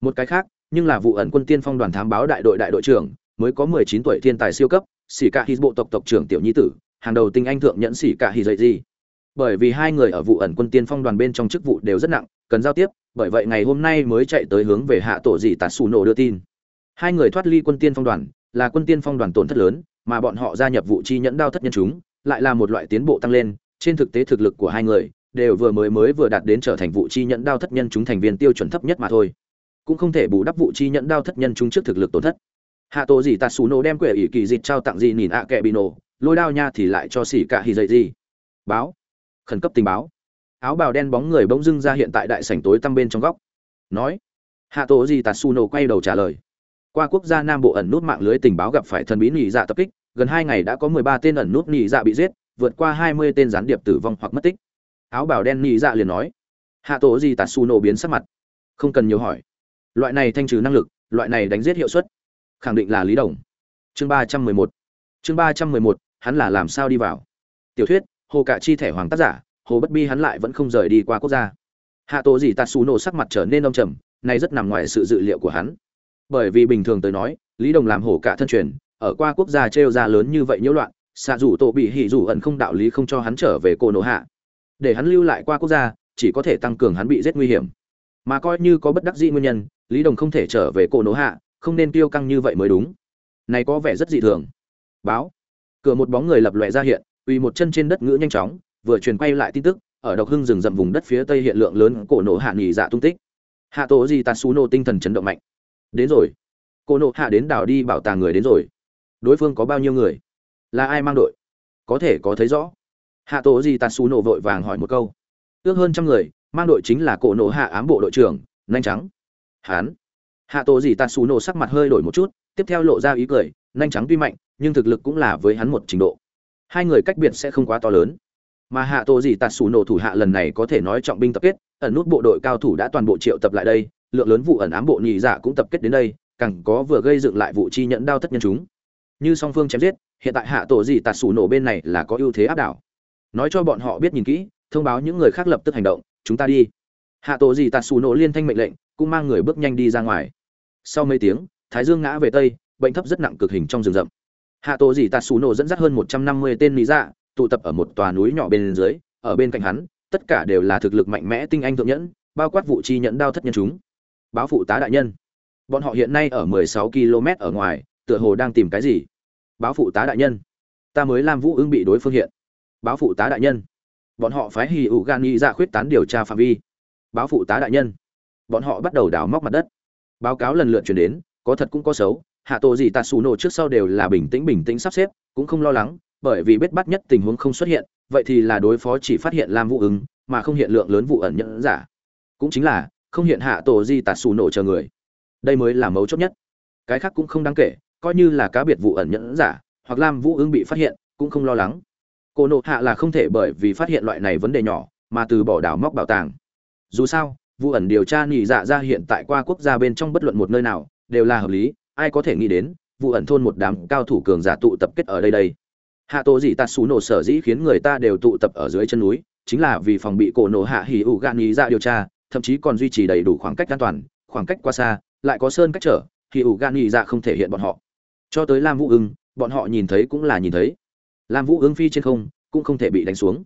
S1: Một cái khác, nhưng là vụ ẩn quân tiên phong đoàn thám báo đại đội đại đội trưởng, mới có mười chín tuổi thiên tài siêu cấp, xỉ cả hít bộ tộc tộc trưởng tiểu nhi tử, hàng đầu tinh anh thượng nhẫn xỉ cả hít dậy gì. Bởi vì hai người ở vụ ẩn quân tiên phong đoàn bên trong chức vụ đều rất nặng, cần giao tiếp, bởi vậy ngày hôm nay mới chạy tới hướng về hạ tổ dị tạt xù nổ đưa tin hai người thoát ly quân tiên phong đoàn, là quân tiên phong đoàn tổn thất lớn, mà bọn họ gia nhập vụ chi nhẫn đao thất nhân chúng, lại là một loại tiến bộ tăng lên, trên thực tế thực lực của hai người đều vừa mới mới vừa đạt đến trở thành vụ chi nhẫn đao thất nhân chúng thành viên tiêu chuẩn thấp nhất mà thôi. Cũng không thể bù đắp vụ chi nhẫn đao thất nhân chúng trước thực lực tổn thất. Hạ tổ gì tạt xù nổ đem quệ ỷ kỳ dịch trao tặng gì nhìn ạ kệ bị nổ, lôi đao nha thì lại cho xỉ cả hì dậy gì báo. Khẩn cấp tình báo. Áo bào đen bóng người bỗng dưng ra hiện tại đại sảnh tối tăm bên trong góc. Nói. Hạ tổ gì tatsuno quay đầu trả lời qua quốc gia nam bộ ẩn nút mạng lưới tình báo gặp phải thần bí nhị dạ tập kích, gần hai ngày đã có mười ba tên ẩn nút nhị dạ bị giết, vượt qua hai mươi tên gián điệp tử vong hoặc mất tích. Áo bào đen nhị dạ liền nói, hạ tổ gì nổ biến sắc mặt? Không cần nhiều hỏi. Loại này thanh trừ năng lực, loại này đánh giết hiệu suất, khẳng định là lý đồng. Chương ba trăm mười một. Chương ba trăm mười một, hắn là làm sao đi vào? Tiểu thuyết, hồ Cả chi thẻ hoàng tác giả, hồ bất bi hắn lại vẫn không rời đi qua quốc gia. Hạ tổ gì nổ sắc mặt trở nên đông trầm, này rất nằm ngoài sự dự liệu của hắn bởi vì bình thường tới nói, lý đồng làm hổ cả thân truyền, ở qua quốc gia trêu ra lớn như vậy nhiễu loạn, xạ rủ tổ bị hỉ rủ ẩn không đạo lý không cho hắn trở về cô nổ hạ. Để hắn lưu lại qua quốc gia, chỉ có thể tăng cường hắn bị giết nguy hiểm. Mà coi như có bất đắc dĩ nguyên nhân, lý đồng không thể trở về cô nổ hạ, không nên tiêu căng như vậy mới đúng. Này có vẻ rất dị thường. Báo. Cửa một bóng người lập lòe ra hiện uy một chân trên đất ngữ nhanh chóng, vừa truyền quay lại tin tức, ở độc hưng rừng rậm vùng đất phía tây hiện lượng lớn cổ nổ hạ nghỉ dạ tung tích. Hạ tổ gì tatsuno tinh thần chấn động mạnh đến rồi. Cô nộ hạ đến đảo đi bảo tàng người đến rồi. Đối phương có bao nhiêu người? Là ai mang đội? Có thể có thấy rõ. Hạ tổ gì tatsuno vội vàng hỏi một câu. Ước hơn trăm người, mang đội chính là cổ nộ hạ ám bộ đội trưởng, nhanh trắng hán. Hạ tổ gì tatsuno sắc mặt hơi đổi một chút, tiếp theo lộ ra ý cười, nhanh trắng tuy mạnh, nhưng thực lực cũng là với hắn một trình độ. Hai người cách biệt sẽ không quá to lớn. Mà hạ tổ gì tatsuno thủ hạ lần này có thể nói trọng binh tập kết, ẩn nút bộ đội cao thủ đã toàn bộ triệu tập lại đây lượng lớn vụ ẩn ám bộ nhị dạ cũng tập kết đến đây, càng có vừa gây dựng lại vụ chi nhẫn đao thất nhân chúng. Như song phương chém giết, hiện tại hạ tổ gì tạt sủ nổ bên này là có ưu thế áp đảo. Nói cho bọn họ biết nhìn kỹ, thông báo những người khác lập tức hành động, chúng ta đi. Hạ tổ gì tạt sủ nổ liên thanh mệnh lệnh, cũng mang người bước nhanh đi ra ngoài. Sau mấy tiếng, thái dương ngã về tây, bệnh thấp rất nặng cực hình trong rừng rậm. Hạ tổ gì tạt sủ nổ dẫn dắt hơn một trăm năm mươi tên lý dạ tụ tập ở một tòa núi nhỏ bên dưới, ở bên cạnh hắn, tất cả đều là thực lực mạnh mẽ tinh anh thượng nhẫn, bao quát vụ chi nhẫn đao thất nhân chúng báo phụ tá đại nhân. Bọn họ hiện nay ở 16 km ở ngoài, tựa hồ đang tìm cái gì? Báo phụ tá đại nhân. Ta mới làm vũ ưng bị đối phương hiện. Báo phụ tá đại nhân. Bọn họ phái hì ủ gan nghi ra khuyết tán điều tra phạm vi. Báo phụ tá đại nhân. Bọn họ bắt đầu đào móc mặt đất. Báo cáo lần lượt chuyển đến, có thật cũng có xấu. Hạ tổ gì tạt xù nổ trước sau đều là bình tĩnh bình tĩnh sắp xếp, cũng không lo lắng, bởi vì biết bắt nhất tình huống không xuất hiện, vậy thì là đối phó chỉ phát hiện lam vũ ứng, mà không hiện lượng lớn vụ ẩn nhẫn giả. Cũng chính là không hiện hạ tổ di tạt xù nổ chờ người. Đây mới là mấu chốt nhất. Cái khác cũng không đáng kể, coi như là cá biệt vụ ẩn nhẫn giả, hoặc lam vũ ứng bị phát hiện, cũng không lo lắng. Cô nộ hạ là không thể bởi vì phát hiện loại này vấn đề nhỏ, mà từ bỏ đảo móc bảo tàng. Dù sao, vụ ẩn điều tra nhị dạ ra hiện tại qua quốc gia bên trong bất luận một nơi nào, đều là hợp lý, ai có thể nghĩ đến, vụ ẩn thôn một đám cao thủ cường giả tụ tập kết ở đây đây. Hạ tổ gì tạt xù nổ sở dĩ khiến người ta đều tụ tập ở dưới chân núi, chính là vì phòng bị cổ nổ hạ hỉ ủ gạn nhị dạ điều tra thậm chí còn duy trì đầy đủ khoảng cách an toàn, khoảng cách quá xa, lại có sơn cách trở, thì ủ gan ý dạ không thể hiện bọn họ. Cho tới lam vũ ưng, bọn họ nhìn thấy cũng là nhìn thấy. Lam vũ ưng phi trên không, cũng không thể bị đánh xuống.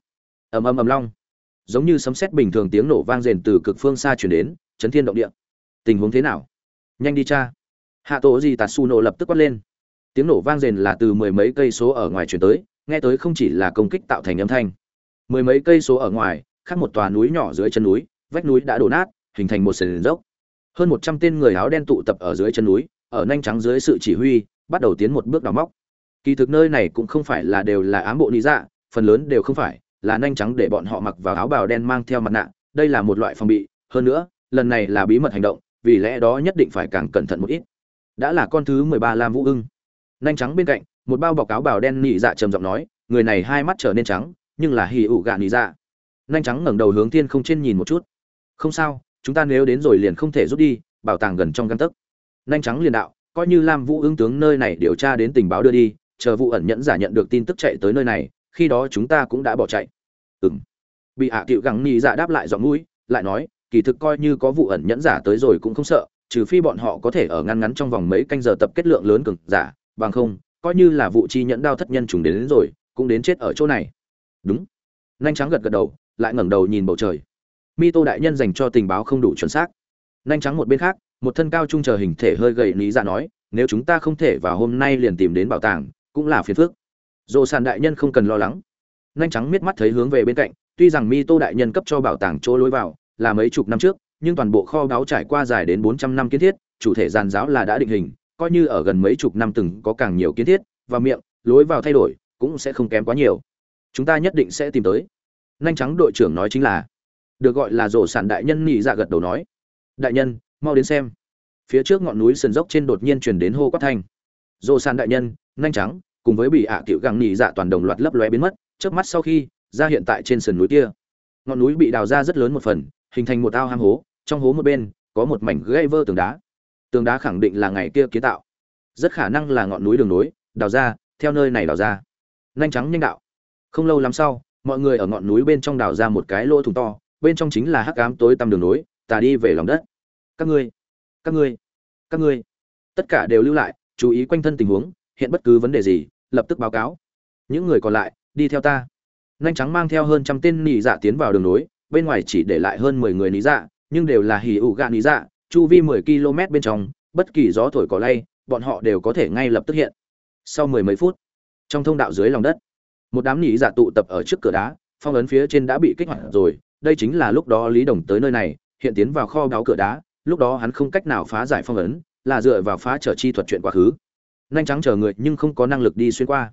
S1: Ầm ầm ầm long. Giống như sấm sét bình thường tiếng nổ vang rền từ cực phương xa chuyển đến, chấn thiên động địa. Tình huống thế nào? Nhanh đi cha. Hạ tổ gì tạt su nổ lập tức quát lên. Tiếng nổ vang rền là từ mười mấy cây số ở ngoài chuyển tới, nghe tới không chỉ là công kích tạo thành âm thanh. Mười mấy cây số ở ngoài, khác một tòa núi nhỏ dưới chân núi vách núi đã đổ nát, hình thành một sườn dốc. Hơn một trăm tên người áo đen tụ tập ở dưới chân núi, ở nhanh trắng dưới sự chỉ huy, bắt đầu tiến một bước đào móc. Kỳ thực nơi này cũng không phải là đều là ám bộ lý dạ phần lớn đều không phải là nhanh trắng để bọn họ mặc vào áo bào đen mang theo mặt nạ, đây là một loại phòng bị. Hơn nữa, lần này là bí mật hành động, vì lẽ đó nhất định phải càng cẩn thận một ít. Đã là con thứ mười ba lam vũ ưng. Nhanh trắng bên cạnh, một bao bọc áo bào đen nhị dạ trầm giọng nói, người này hai mắt trở nên trắng, nhưng là hỉ ủ gạn nỉ dạ. Nhanh trắng ngẩng đầu hướng thiên không trên nhìn một chút không sao chúng ta nếu đến rồi liền không thể rút đi bảo tàng gần trong căn tấc. Nhanh trắng liền đạo coi như lam vũ ứng tướng nơi này điều tra đến tình báo đưa đi chờ vụ ẩn nhẫn giả nhận được tin tức chạy tới nơi này khi đó chúng ta cũng đã bỏ chạy. Ừng bị hạ à cựu gắng nghi dạ đáp lại giọng mũi lại nói kỳ thực coi như có vụ ẩn nhẫn giả tới rồi cũng không sợ trừ phi bọn họ có thể ở ngăn ngắn trong vòng mấy canh giờ tập kết lượng lớn cực giả bằng không coi như là vụ chi nhẫn đao thất nhân trùng đến, đến rồi cũng đến chết ở chỗ này. Đúng. Nhanh trắng gật gật đầu lại ngẩng đầu nhìn bầu trời mi tô đại nhân dành cho tình báo không đủ chuẩn xác. Nhanh trắng một bên khác, một thân cao trung chờ hình thể hơi gầy lý ra dạ nói, nếu chúng ta không thể vào hôm nay liền tìm đến bảo tàng, cũng là phiền phức. Dồ sàn đại nhân không cần lo lắng. Nhanh trắng miết mắt thấy hướng về bên cạnh, tuy rằng mi tô đại nhân cấp cho bảo tàng chỗ lối vào là mấy chục năm trước, nhưng toàn bộ kho báu trải qua dài đến bốn trăm năm kiến thiết, chủ thể giàn giáo là đã định hình, coi như ở gần mấy chục năm từng có càng nhiều kiến thiết, và miệng, lối vào thay đổi cũng sẽ không kém quá nhiều. Chúng ta nhất định sẽ tìm tới. Nhanh trắng đội trưởng nói chính là được gọi là rổ sản đại nhân nhị dạ gật đầu nói. Đại nhân, mau đến xem. Phía trước ngọn núi sườn dốc trên đột nhiên truyền đến hô quát thanh. Rổ sản đại nhân, nhanh trắng, cùng với bị ạ à cựu găng nhị dạ toàn đồng loạt lấp lóe biến mất trước mắt sau khi, ra hiện tại trên sườn núi kia. Ngọn núi bị đào ra rất lớn một phần, hình thành một ao hang hố, trong hố một bên, có một mảnh gây vơ tường đá. Tường đá khẳng định là ngày kia kiến tạo. Rất khả năng là ngọn núi đường núi đào ra, theo nơi này đào ra. Nhanh trắng nhanh đạo. Không lâu lắm sau, mọi người ở ngọn núi bên trong đào ra một cái lỗ thùng to bên trong chính là hắc ám tối tăm đường nối, ta đi về lòng đất. Các ngươi các ngươi các ngươi. Tất cả đều lưu lại, chú ý quanh thân tình huống, hiện bất cứ vấn đề gì, lập tức báo cáo. Những người còn lại, đi theo ta. Nhanh trắng mang theo hơn trăm tên nị dạ tiến vào đường nối, bên ngoài chỉ để lại hơn mười người nị dạ nhưng đều là hỉ ủ gạ nị dạ chu vi mười km bên trong, bất kỳ gió thổi cỏ lay, bọn họ đều có thể ngay lập tức hiện. Sau mười mấy phút, trong thông đạo dưới lòng đất, một đám nị dạ tụ tập ở trước cửa đá, phong ấn phía trên đã bị kích hoạt rồi đây chính là lúc đó lý đồng tới nơi này, hiện tiến vào kho đáo cửa đá, lúc đó hắn không cách nào phá giải phong ấn, là dựa vào phá trở chi thuật chuyện quá khứ. Nhanh trắng chờ người nhưng không có năng lực đi xuyên qua.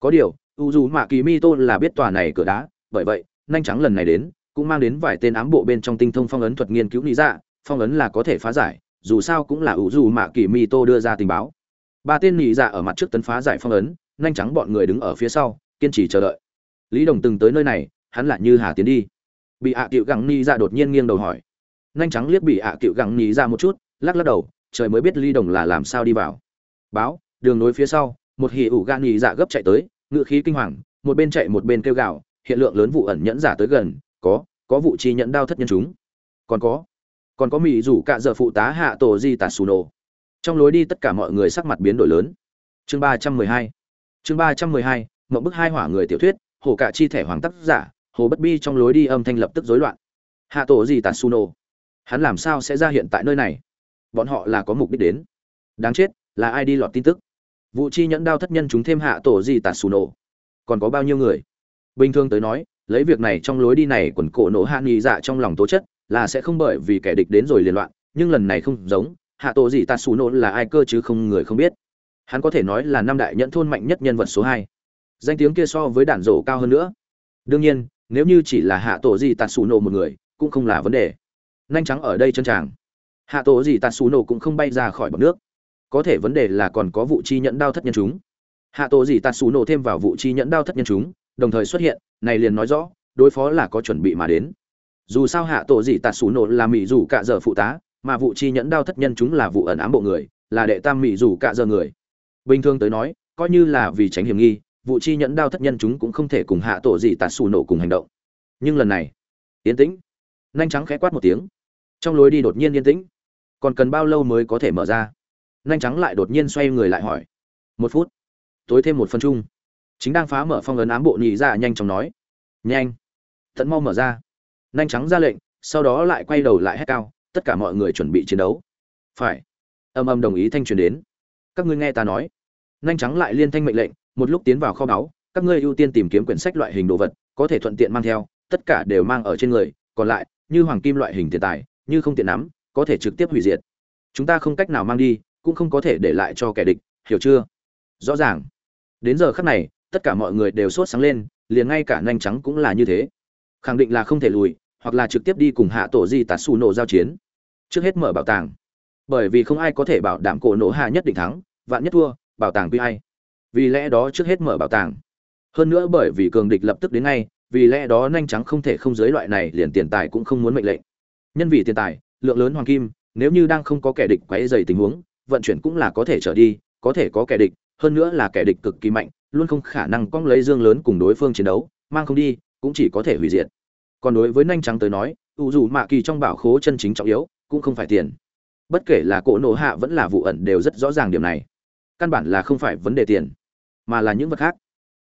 S1: Có điều u dù mạ kỳ mi tô là biết tòa này cửa đá, bởi vậy, nhanh trắng lần này đến, cũng mang đến vài tên ám bộ bên trong tinh thông phong ấn thuật nghiên cứu lý dạ phong ấn là có thể phá giải, dù sao cũng là u dù mạ kỳ mi tô đưa ra tình báo. Ba tên lý dạ ở mặt trước tấn phá giải phong ấn, nhanh trắng bọn người đứng ở phía sau, kiên trì chờ đợi. Lý đồng từng tới nơi này, hắn lại như hà tiến đi bị ạ à cựu gắng ni ra đột nhiên nghiêng đầu hỏi. Nhanh trắng liếc bị ạ à cựu gắng ni ra một chút, lắc lắc đầu, trời mới biết lý đồng là làm sao đi vào. Báo, đường nối phía sau, một hì ủ gan ni dạ gấp chạy tới, ngựa khí kinh hoàng, một bên chạy một bên kêu gào, hiện lượng lớn vụ ẩn nhẫn giả tới gần, có có vụ chi nhẫn đao thất nhân chúng. Còn có còn có mỹ rủ cả giờ phụ tá hạ tổ di tà xù nổ. Trong lối đi tất cả mọi người sắc mặt biến đổi lớn. Chương ba trăm mười hai, chương ba trăm mười hai, mộng bức hai hỏa người tiểu thuyết, hồ cạ chi thẻ hoàng tác giả hồ bất bi trong lối đi âm thanh lập tức rối loạn. Hạ tổ gì tạt suno? Hắn làm sao sẽ ra hiện tại nơi này? Bọn họ là có mục đích đến. Đáng chết, là ai đi lọt tin tức? Vụ chi nhẫn đao thất nhân chúng thêm hạ tổ gì tạt suno. Còn có bao nhiêu người? Bình thường tới nói, lấy việc này trong lối đi này quần cổ nổ hạ nghi dạ trong lòng tố chất, là sẽ không bởi vì kẻ địch đến rồi liên loạn, nhưng lần này không giống, hạ tổ gì tạt suno là ai cơ chứ không người không biết. Hắn có thể nói là năm đại nhẫn thôn mạnh nhất nhân vật số hai. Danh tiếng kia so với đản rổ cao hơn nữa. Đương nhiên nếu như chỉ là hạ tổ gì tạt xù nổ một người, cũng không là vấn đề. Nhanh trắng ở đây chân tràng. Hạ tổ gì tạt xù nổ cũng không bay ra khỏi bọc nước. Có thể vấn đề là còn có vụ chi nhẫn đao thất nhân chúng. Hạ tổ gì tạt xù nổ thêm vào vụ chi nhẫn đao thất nhân chúng, đồng thời xuất hiện, này liền nói rõ, đối phó là có chuẩn bị mà đến. Dù sao hạ tổ gì tạt xù nổ là mỹ dù cả giờ phụ tá, mà vụ chi nhẫn đao thất nhân chúng là vụ ẩn ám bộ người, là đệ tam mỹ dù cả giờ người. Bình thường tới nói, coi như là vì tránh hiểm nghi vụ chi nhẫn đao thất nhân chúng cũng không thể cùng hạ tổ gì tạt xù nổ cùng hành động. Nhưng lần này, yên tĩnh. Nhanh trắng khẽ quát một tiếng. Trong lối đi đột nhiên yên tĩnh. Còn cần bao lâu mới có thể mở ra? Nhanh trắng lại đột nhiên xoay người lại hỏi. Một phút. Tối thêm một phân chung. Chính đang phá mở phong ấn ám bộ nhị ra nhanh chóng nói. Nhanh. Tận mau mở ra. Nhanh trắng ra lệnh, sau đó lại quay đầu lại hét cao. Tất cả mọi người chuẩn bị chiến đấu. Phải. Âm âm đồng ý thanh truyền đến. Các ngươi nghe ta nói. Nhanh trắng lại liên thanh mệnh lệnh một lúc tiến vào kho báu, các ngươi ưu tiên tìm kiếm quyển sách loại hình đồ vật, có thể thuận tiện mang theo, tất cả đều mang ở trên người, còn lại, như hoàng kim loại hình tiền tài, như không tiện nắm, có thể trực tiếp hủy diệt. Chúng ta không cách nào mang đi, cũng không có thể để lại cho kẻ địch, hiểu chưa? Rõ ràng. Đến giờ khắc này, tất cả mọi người đều sốt sáng lên, liền ngay cả nhanh trắng cũng là như thế. Khẳng định là không thể lùi, hoặc là trực tiếp đi cùng hạ tổ di tạt xù nổ giao chiến. Trước hết mở bảo tàng. Bởi vì không ai có thể bảo đảm cổ nổ hạ nhất định thắng, vạn nhất thua, bảo tàng quy hay vì lẽ đó trước hết mở bảo tàng. Hơn nữa bởi vì cường địch lập tức đến ngay, vì lẽ đó nhanh trắng không thể không giới loại này liền tiền tài cũng không muốn mệnh lệnh. Nhân vì tiền tài, lượng lớn hoàng kim, nếu như đang không có kẻ địch quấy dày tình huống, vận chuyển cũng là có thể trở đi, có thể có kẻ địch, hơn nữa là kẻ địch cực kỳ mạnh, luôn không khả năng cong lấy dương lớn cùng đối phương chiến đấu, mang không đi, cũng chỉ có thể hủy diệt. Còn đối với nhanh trắng tới nói, ủ dù mạ kỳ trong bảo khố chân chính trọng yếu, cũng không phải tiền. Bất kể là cỗ nổ hạ vẫn là vụ ẩn đều rất rõ ràng điểm này. Căn bản là không phải vấn đề tiền mà là những vật khác.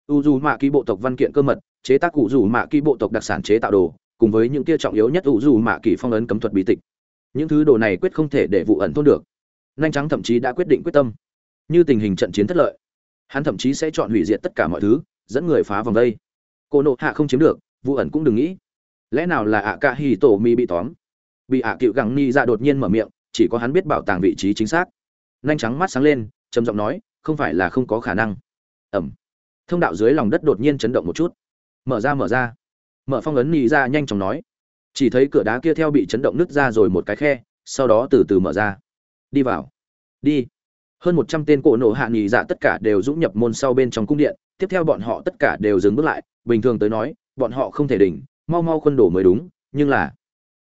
S1: U dù mạ kỳ bộ tộc văn kiện cơ mật, chế tác cụ dù mạ kỳ bộ tộc đặc sản chế tạo đồ, cùng với những kia trọng yếu nhất u dù mạ kỳ phong ấn cấm thuật bí tịch. Những thứ đồ này quyết không thể để vụ ẩn thôn được. Nhanh trắng thậm chí đã quyết định quyết tâm. Như tình hình trận chiến thất lợi, hắn thậm chí sẽ chọn hủy diệt tất cả mọi thứ, dẫn người phá vòng đây. Cô nộ hạ không chiếm được, vụ ẩn cũng đừng nghĩ. Lẽ nào là ạ ca hì tổ mi bị tóm? Bị ạ cựu gẳng ni ra đột nhiên mở miệng, chỉ có hắn biết bảo tàng vị trí chính xác. Nhanh trắng mắt sáng lên, trầm giọng nói, không phải là không có khả năng ẩm. Thông đạo dưới lòng đất đột nhiên chấn động một chút. Mở ra mở ra. Mở phong ấn nhì ra nhanh chóng nói. Chỉ thấy cửa đá kia theo bị chấn động nứt ra rồi một cái khe, sau đó từ từ mở ra. Đi vào. Đi. Hơn một trăm tên cổ nổ hạ nghỉ dạ tất cả đều dũng nhập môn sau bên trong cung điện. Tiếp theo bọn họ tất cả đều dừng bước lại. Bình thường tới nói, bọn họ không thể đỉnh, mau mau khuân đổ mới đúng, nhưng là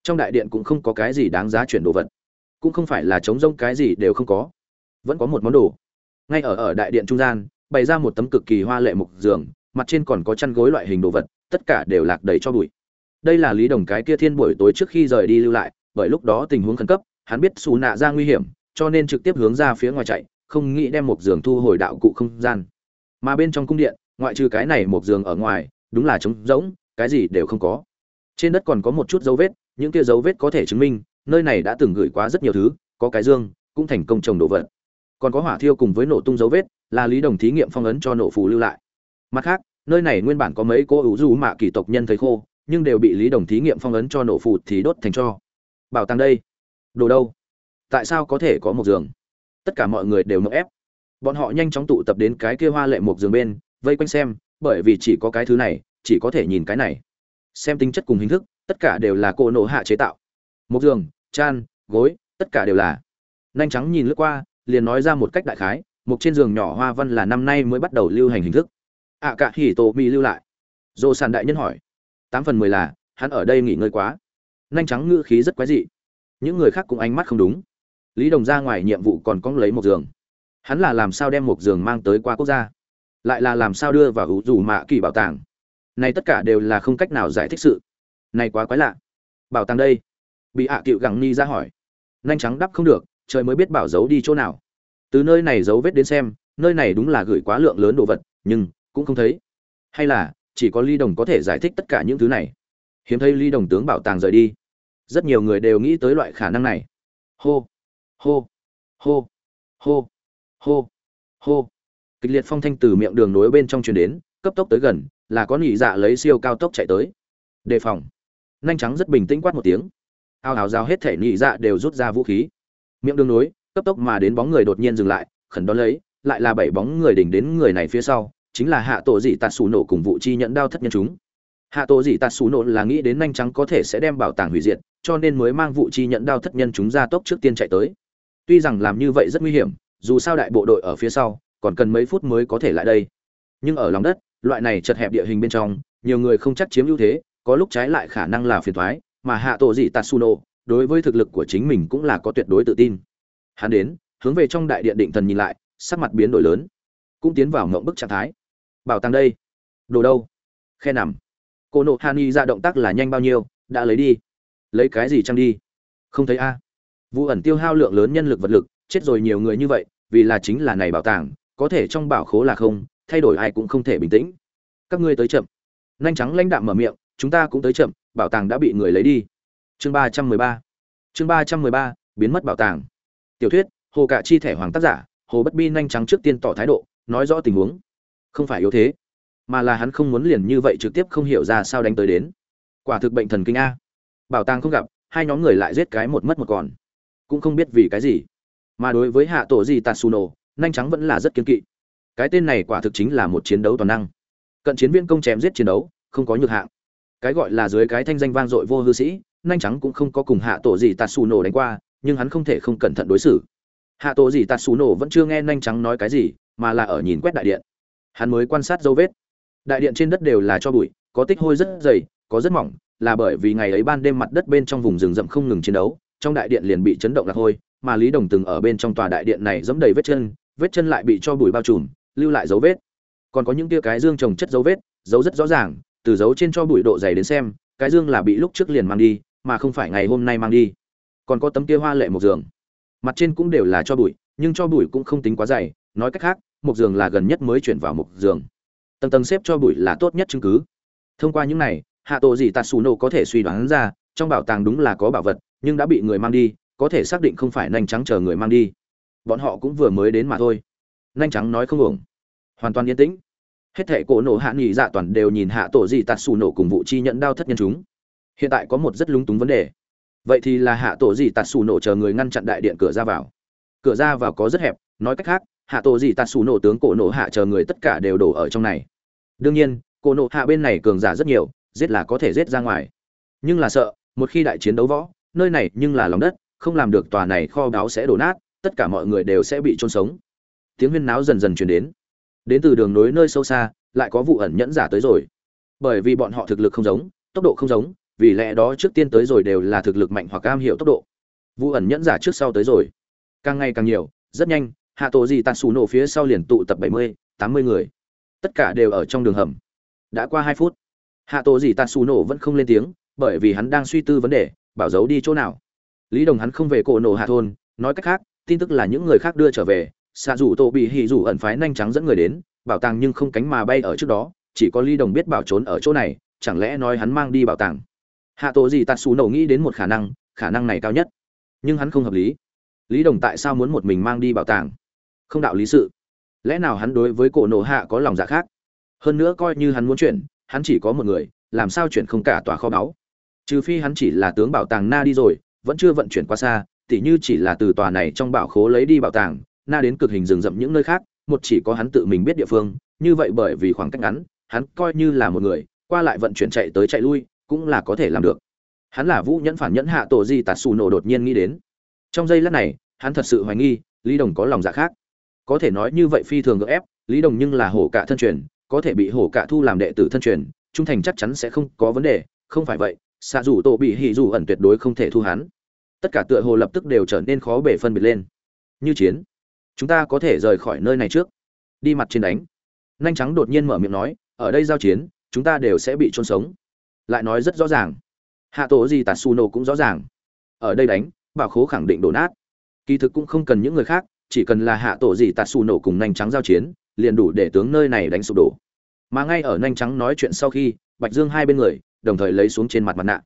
S1: trong đại điện cũng không có cái gì đáng giá chuyển đồ vật. Cũng không phải là chống rông cái gì đều không có. Vẫn có một món đồ. Ngay ở ở đại điện trung gian bày ra một tấm cực kỳ hoa lệ mục giường, mặt trên còn có chăn gối loại hình đồ vật, tất cả đều lạc đầy cho bụi. Đây là lý đồng cái kia thiên buổi tối trước khi rời đi lưu lại, bởi lúc đó tình huống khẩn cấp, hắn biết xù nạ ra nguy hiểm, cho nên trực tiếp hướng ra phía ngoài chạy, không nghĩ đem một giường thu hồi đạo cụ không gian. Mà bên trong cung điện, ngoại trừ cái này một giường ở ngoài, đúng là trống rỗng, cái gì đều không có. Trên đất còn có một chút dấu vết, những kia dấu vết có thể chứng minh, nơi này đã từng gửi quá rất nhiều thứ, có cái dương, cũng thành công trồng đồ vật còn có hỏa thiêu cùng với nổ tung dấu vết, là lý đồng thí nghiệm phong ấn cho nổ phù lưu lại. Mặt khác, nơi này nguyên bản có mấy cô ủ du mạ kỳ tộc nhân thấy khô, nhưng đều bị lý đồng thí nghiệm phong ấn cho nổ phù thì đốt thành cho. Bảo tàng đây. Đồ đâu? Tại sao có thể có một giường? Tất cả mọi người đều nộp ép. Bọn họ nhanh chóng tụ tập đến cái kia hoa lệ một giường bên, vây quanh xem, bởi vì chỉ có cái thứ này, chỉ có thể nhìn cái này. Xem tính chất cùng hình thức, tất cả đều là cô nổ hạ chế tạo. Một giường, chan, gối, tất cả đều là. Nhanh trắng nhìn lướt qua liền nói ra một cách đại khái mục trên giường nhỏ hoa văn là năm nay mới bắt đầu lưu hành hình thức. Ạ à, cả hỉ tổ mi lưu lại. Dồ sàn đại nhân hỏi. Tám phần mười là hắn ở đây nghỉ ngơi quá. Nhanh trắng ngữ khí rất quái dị. Những người khác cũng ánh mắt không đúng. Lý đồng ra ngoài nhiệm vụ còn có lấy một giường. Hắn là làm sao đem một giường mang tới qua quốc gia? Lại là làm sao đưa vào hữu dù mạ kỳ bảo tàng? Này tất cả đều là không cách nào giải thích sự. Này quá quái lạ. Bảo tàng đây. Bị hạ à cựu gẳng ni ra hỏi. Nhanh trắng đắp không được trời mới biết bảo giấu đi chỗ nào. Từ nơi này dấu vết đến xem, nơi này đúng là gửi quá lượng lớn đồ vật, nhưng cũng không thấy. Hay là, chỉ có ly đồng có thể giải thích tất cả những thứ này. Hiếm thấy ly đồng tướng bảo tàng rời đi. Rất nhiều người đều nghĩ tới loại khả năng này. Hô hô hô hô hô hô. Kịch liệt phong thanh từ miệng đường nối bên trong truyền đến, cấp tốc tới gần, là có nhị dạ lấy siêu cao tốc chạy tới. Đề phòng. Nhanh trắng rất bình tĩnh quát một tiếng. Ao ào giao hết thể nhị dạ đều rút ra vũ khí miệng đường nối, cấp tốc mà đến bóng người đột nhiên dừng lại, khẩn đón lấy, lại là bảy bóng người đỉnh đến người này phía sau, chính là hạ tổ dị tạt xù nổ cùng vụ chi nhận đao thất nhân chúng. Hạ tổ dị tạt xù nổ là nghĩ đến nhanh trắng có thể sẽ đem bảo tàng hủy diệt, cho nên mới mang vụ chi nhận đao thất nhân chúng ra tốc trước tiên chạy tới. Tuy rằng làm như vậy rất nguy hiểm, dù sao đại bộ đội ở phía sau, còn cần mấy phút mới có thể lại đây. Nhưng ở lòng đất, loại này chật hẹp địa hình bên trong, nhiều người không chắc chiếm ưu thế, có lúc trái lại khả năng là phiền thoái mà hạ tổ dị tatsuno đối với thực lực của chính mình cũng là có tuyệt đối tự tin. Hắn đến, hướng về trong đại điện định thần nhìn lại, sắc mặt biến đổi lớn. Cũng tiến vào ngộng bức trạng thái. Bảo tàng đây. Đồ đâu? Khe nằm. Cô nộ hani ra động tác là nhanh bao nhiêu, đã lấy đi. Lấy cái gì chăng đi? Không thấy a. À. vụ ẩn tiêu hao lượng lớn nhân lực vật lực, chết rồi nhiều người như vậy, vì là chính là này bảo tàng, có thể trong bảo khố là không, thay đổi ai cũng không thể bình tĩnh. Các ngươi tới chậm. Nhanh trắng lãnh đạm mở miệng, chúng ta cũng tới chậm, bảo tàng đã bị người lấy đi chương ba trăm mười ba. Chương ba trăm mười ba, biến mất bảo tàng. Tiểu thuyết, hồ cạ chi thẻ hoàng tác giả, hồ bất bi nhanh trắng trước tiên tỏ thái độ, nói rõ tình huống. Không phải yếu thế, mà là hắn không muốn liền như vậy trực tiếp không hiểu ra sao đánh tới đến. Quả thực bệnh thần kinh a. Bảo tàng không gặp, hai nhóm người lại giết cái một mất một còn. Cũng không biết vì cái gì. Mà đối với hạ tổ gì tatsuno, nhanh trắng vẫn là rất kiên kỵ. Cái tên này quả thực chính là một chiến đấu toàn năng. Cận chiến viên công chém giết chiến đấu, không có nhược hạng. Cái gọi là dưới cái thanh danh vang dội vô hư sĩ nhanh trắng cũng không có cùng hạ tổ gì tatsuno đánh qua, nhưng hắn không thể không cẩn thận đối xử. Hạ tổ gì tatsuno vẫn chưa nghe nhanh trắng nói cái gì, mà là ở nhìn quét đại điện. Hắn mới quan sát dấu vết. Đại điện trên đất đều là cho bụi, có tích hôi rất dày, có rất mỏng, là bởi vì ngày ấy ban đêm mặt đất bên trong vùng rừng rậm không ngừng chiến đấu, trong đại điện liền bị chấn động lạc hôi, mà lý đồng từng ở bên trong tòa đại điện này giẫm đầy vết chân vết chân lại bị cho bụi bao trùm, lưu lại dấu vết. Còn có những tia cái dương trồng chất dấu vết, dấu rất rõ ràng, từ dấu trên cho bụi độ dày đến xem, cái dương là bị lúc trước liền mang đi mà không phải ngày hôm nay mang đi. Còn có tấm kia hoa lệ một giường. Mặt trên cũng đều là cho bụi, nhưng cho bụi cũng không tính quá dày. Nói cách khác một giường là gần nhất mới chuyển vào một giường. Tầng tầng xếp cho bụi là tốt nhất chứng cứ. Thông qua những này, hạ tổ gì nổ có thể suy đoán ra, trong bảo tàng đúng là có bảo vật, nhưng đã bị người mang đi, có thể xác định không phải nhanh trắng chờ người mang đi. Bọn họ cũng vừa mới đến mà thôi. Nhanh trắng nói không ổng hoàn toàn yên tĩnh. Hết thệ cổ nổ hạ nghỉ dạ toàn đều nhìn hạ tổ gì tạt xù nổ cùng vụ chi nhận đao thất nhân chúng hiện tại có một rất lúng túng vấn đề. Vậy thì là hạ tổ gì tạt xù nổ chờ người ngăn chặn đại điện cửa ra vào. Cửa ra vào có rất hẹp, nói cách khác, hạ tổ gì tạt xù nổ tướng cổ nổ hạ chờ người tất cả đều đổ ở trong này. Đương nhiên, cổ nổ hạ bên này cường giả rất nhiều, giết là có thể giết ra ngoài. Nhưng là sợ, một khi đại chiến đấu võ, nơi này nhưng là lòng đất, không làm được tòa này kho báu sẽ đổ nát, tất cả mọi người đều sẽ bị trôn sống. Tiếng huyên náo dần dần truyền đến. Đến từ đường nối nơi sâu xa, lại có vụ ẩn nhẫn giả tới rồi. Bởi vì bọn họ thực lực không giống, tốc độ không giống vì lẽ đó trước tiên tới rồi đều là thực lực mạnh hoặc cam hiểu tốc độ. Vụ ẩn nhẫn giả trước sau tới rồi. Càng ngày càng nhiều, rất nhanh, hạ tổ gì tạt xù nổ phía sau liền tụ tập bảy mươi, tám mươi người. Tất cả đều ở trong đường hầm. Đã qua hai phút, hạ tổ gì tạt xù nổ vẫn không lên tiếng, bởi vì hắn đang suy tư vấn đề, bảo giấu đi chỗ nào. Lý đồng hắn không về cổ nổ hạ thôn, nói cách khác, tin tức là những người khác đưa trở về xạ dù tổ bị hì dù ẩn phái nhanh trắng dẫn người đến, bảo tàng nhưng không cánh mà bay ở trước đó, chỉ có lý đồng biết bảo trốn ở chỗ này, chẳng lẽ nói hắn mang đi bảo tàng hạ tổ gì tạt xù nổ nghĩ đến một khả năng khả năng này cao nhất. Nhưng hắn không hợp lý. Lý đồng tại sao muốn một mình mang đi bảo tàng? Không đạo lý sự. Lẽ nào hắn đối với cổ nổ hạ có lòng dạ khác? Hơn nữa coi như hắn muốn chuyển, hắn chỉ có một người, làm sao chuyển không cả tòa kho báu? Trừ phi hắn chỉ là tướng bảo tàng na đi rồi, vẫn chưa vận chuyển qua xa, tỉ như chỉ là từ tòa này trong bảo khố lấy đi bảo tàng, na đến cực hình rừng rậm những nơi khác, một chỉ có hắn tự mình biết địa phương, như vậy bởi vì khoảng cách ngắn, hắn coi như là một người, qua lại vận chuyển chạy tới chạy lui cũng là có thể làm được. Hắn là vũ nhẫn phản nhẫn hạ tổ di tạt xù nổ đột nhiên nghĩ đến. Trong giây lát này, hắn thật sự hoài nghi, lý đồng có lòng dạ khác. Có thể nói như vậy phi thường gợ ép, lý đồng nhưng là hổ cả thân truyền, có thể bị hổ cả thu làm đệ tử thân truyền, trung thành chắc chắn sẽ không có vấn đề, không phải vậy xạ dù tổ bị hỉ dù ẩn tuyệt đối không thể thu hắn. Tất cả tựa hồ lập tức đều trở nên khó bể phân biệt lên. Như chiến, chúng ta có thể rời khỏi nơi này trước. Đi mặt trên đánh. Nhanh trắng đột nhiên mở miệng nói, ở đây giao chiến, chúng ta đều sẽ bị trôn sống lại nói rất rõ ràng. Hạ tổ gì tatsuno cũng rõ ràng. Ở đây đánh, bảo khố khẳng định đổ nát. Kỳ thực cũng không cần những người khác, chỉ cần là hạ tổ gì tatsuno cùng nhanh trắng giao chiến, liền đủ để tướng nơi này đánh sụp đổ. Mà ngay ở nhanh trắng nói chuyện sau khi, bạch dương hai bên người, đồng thời lấy xuống trên mặt mặt nạ.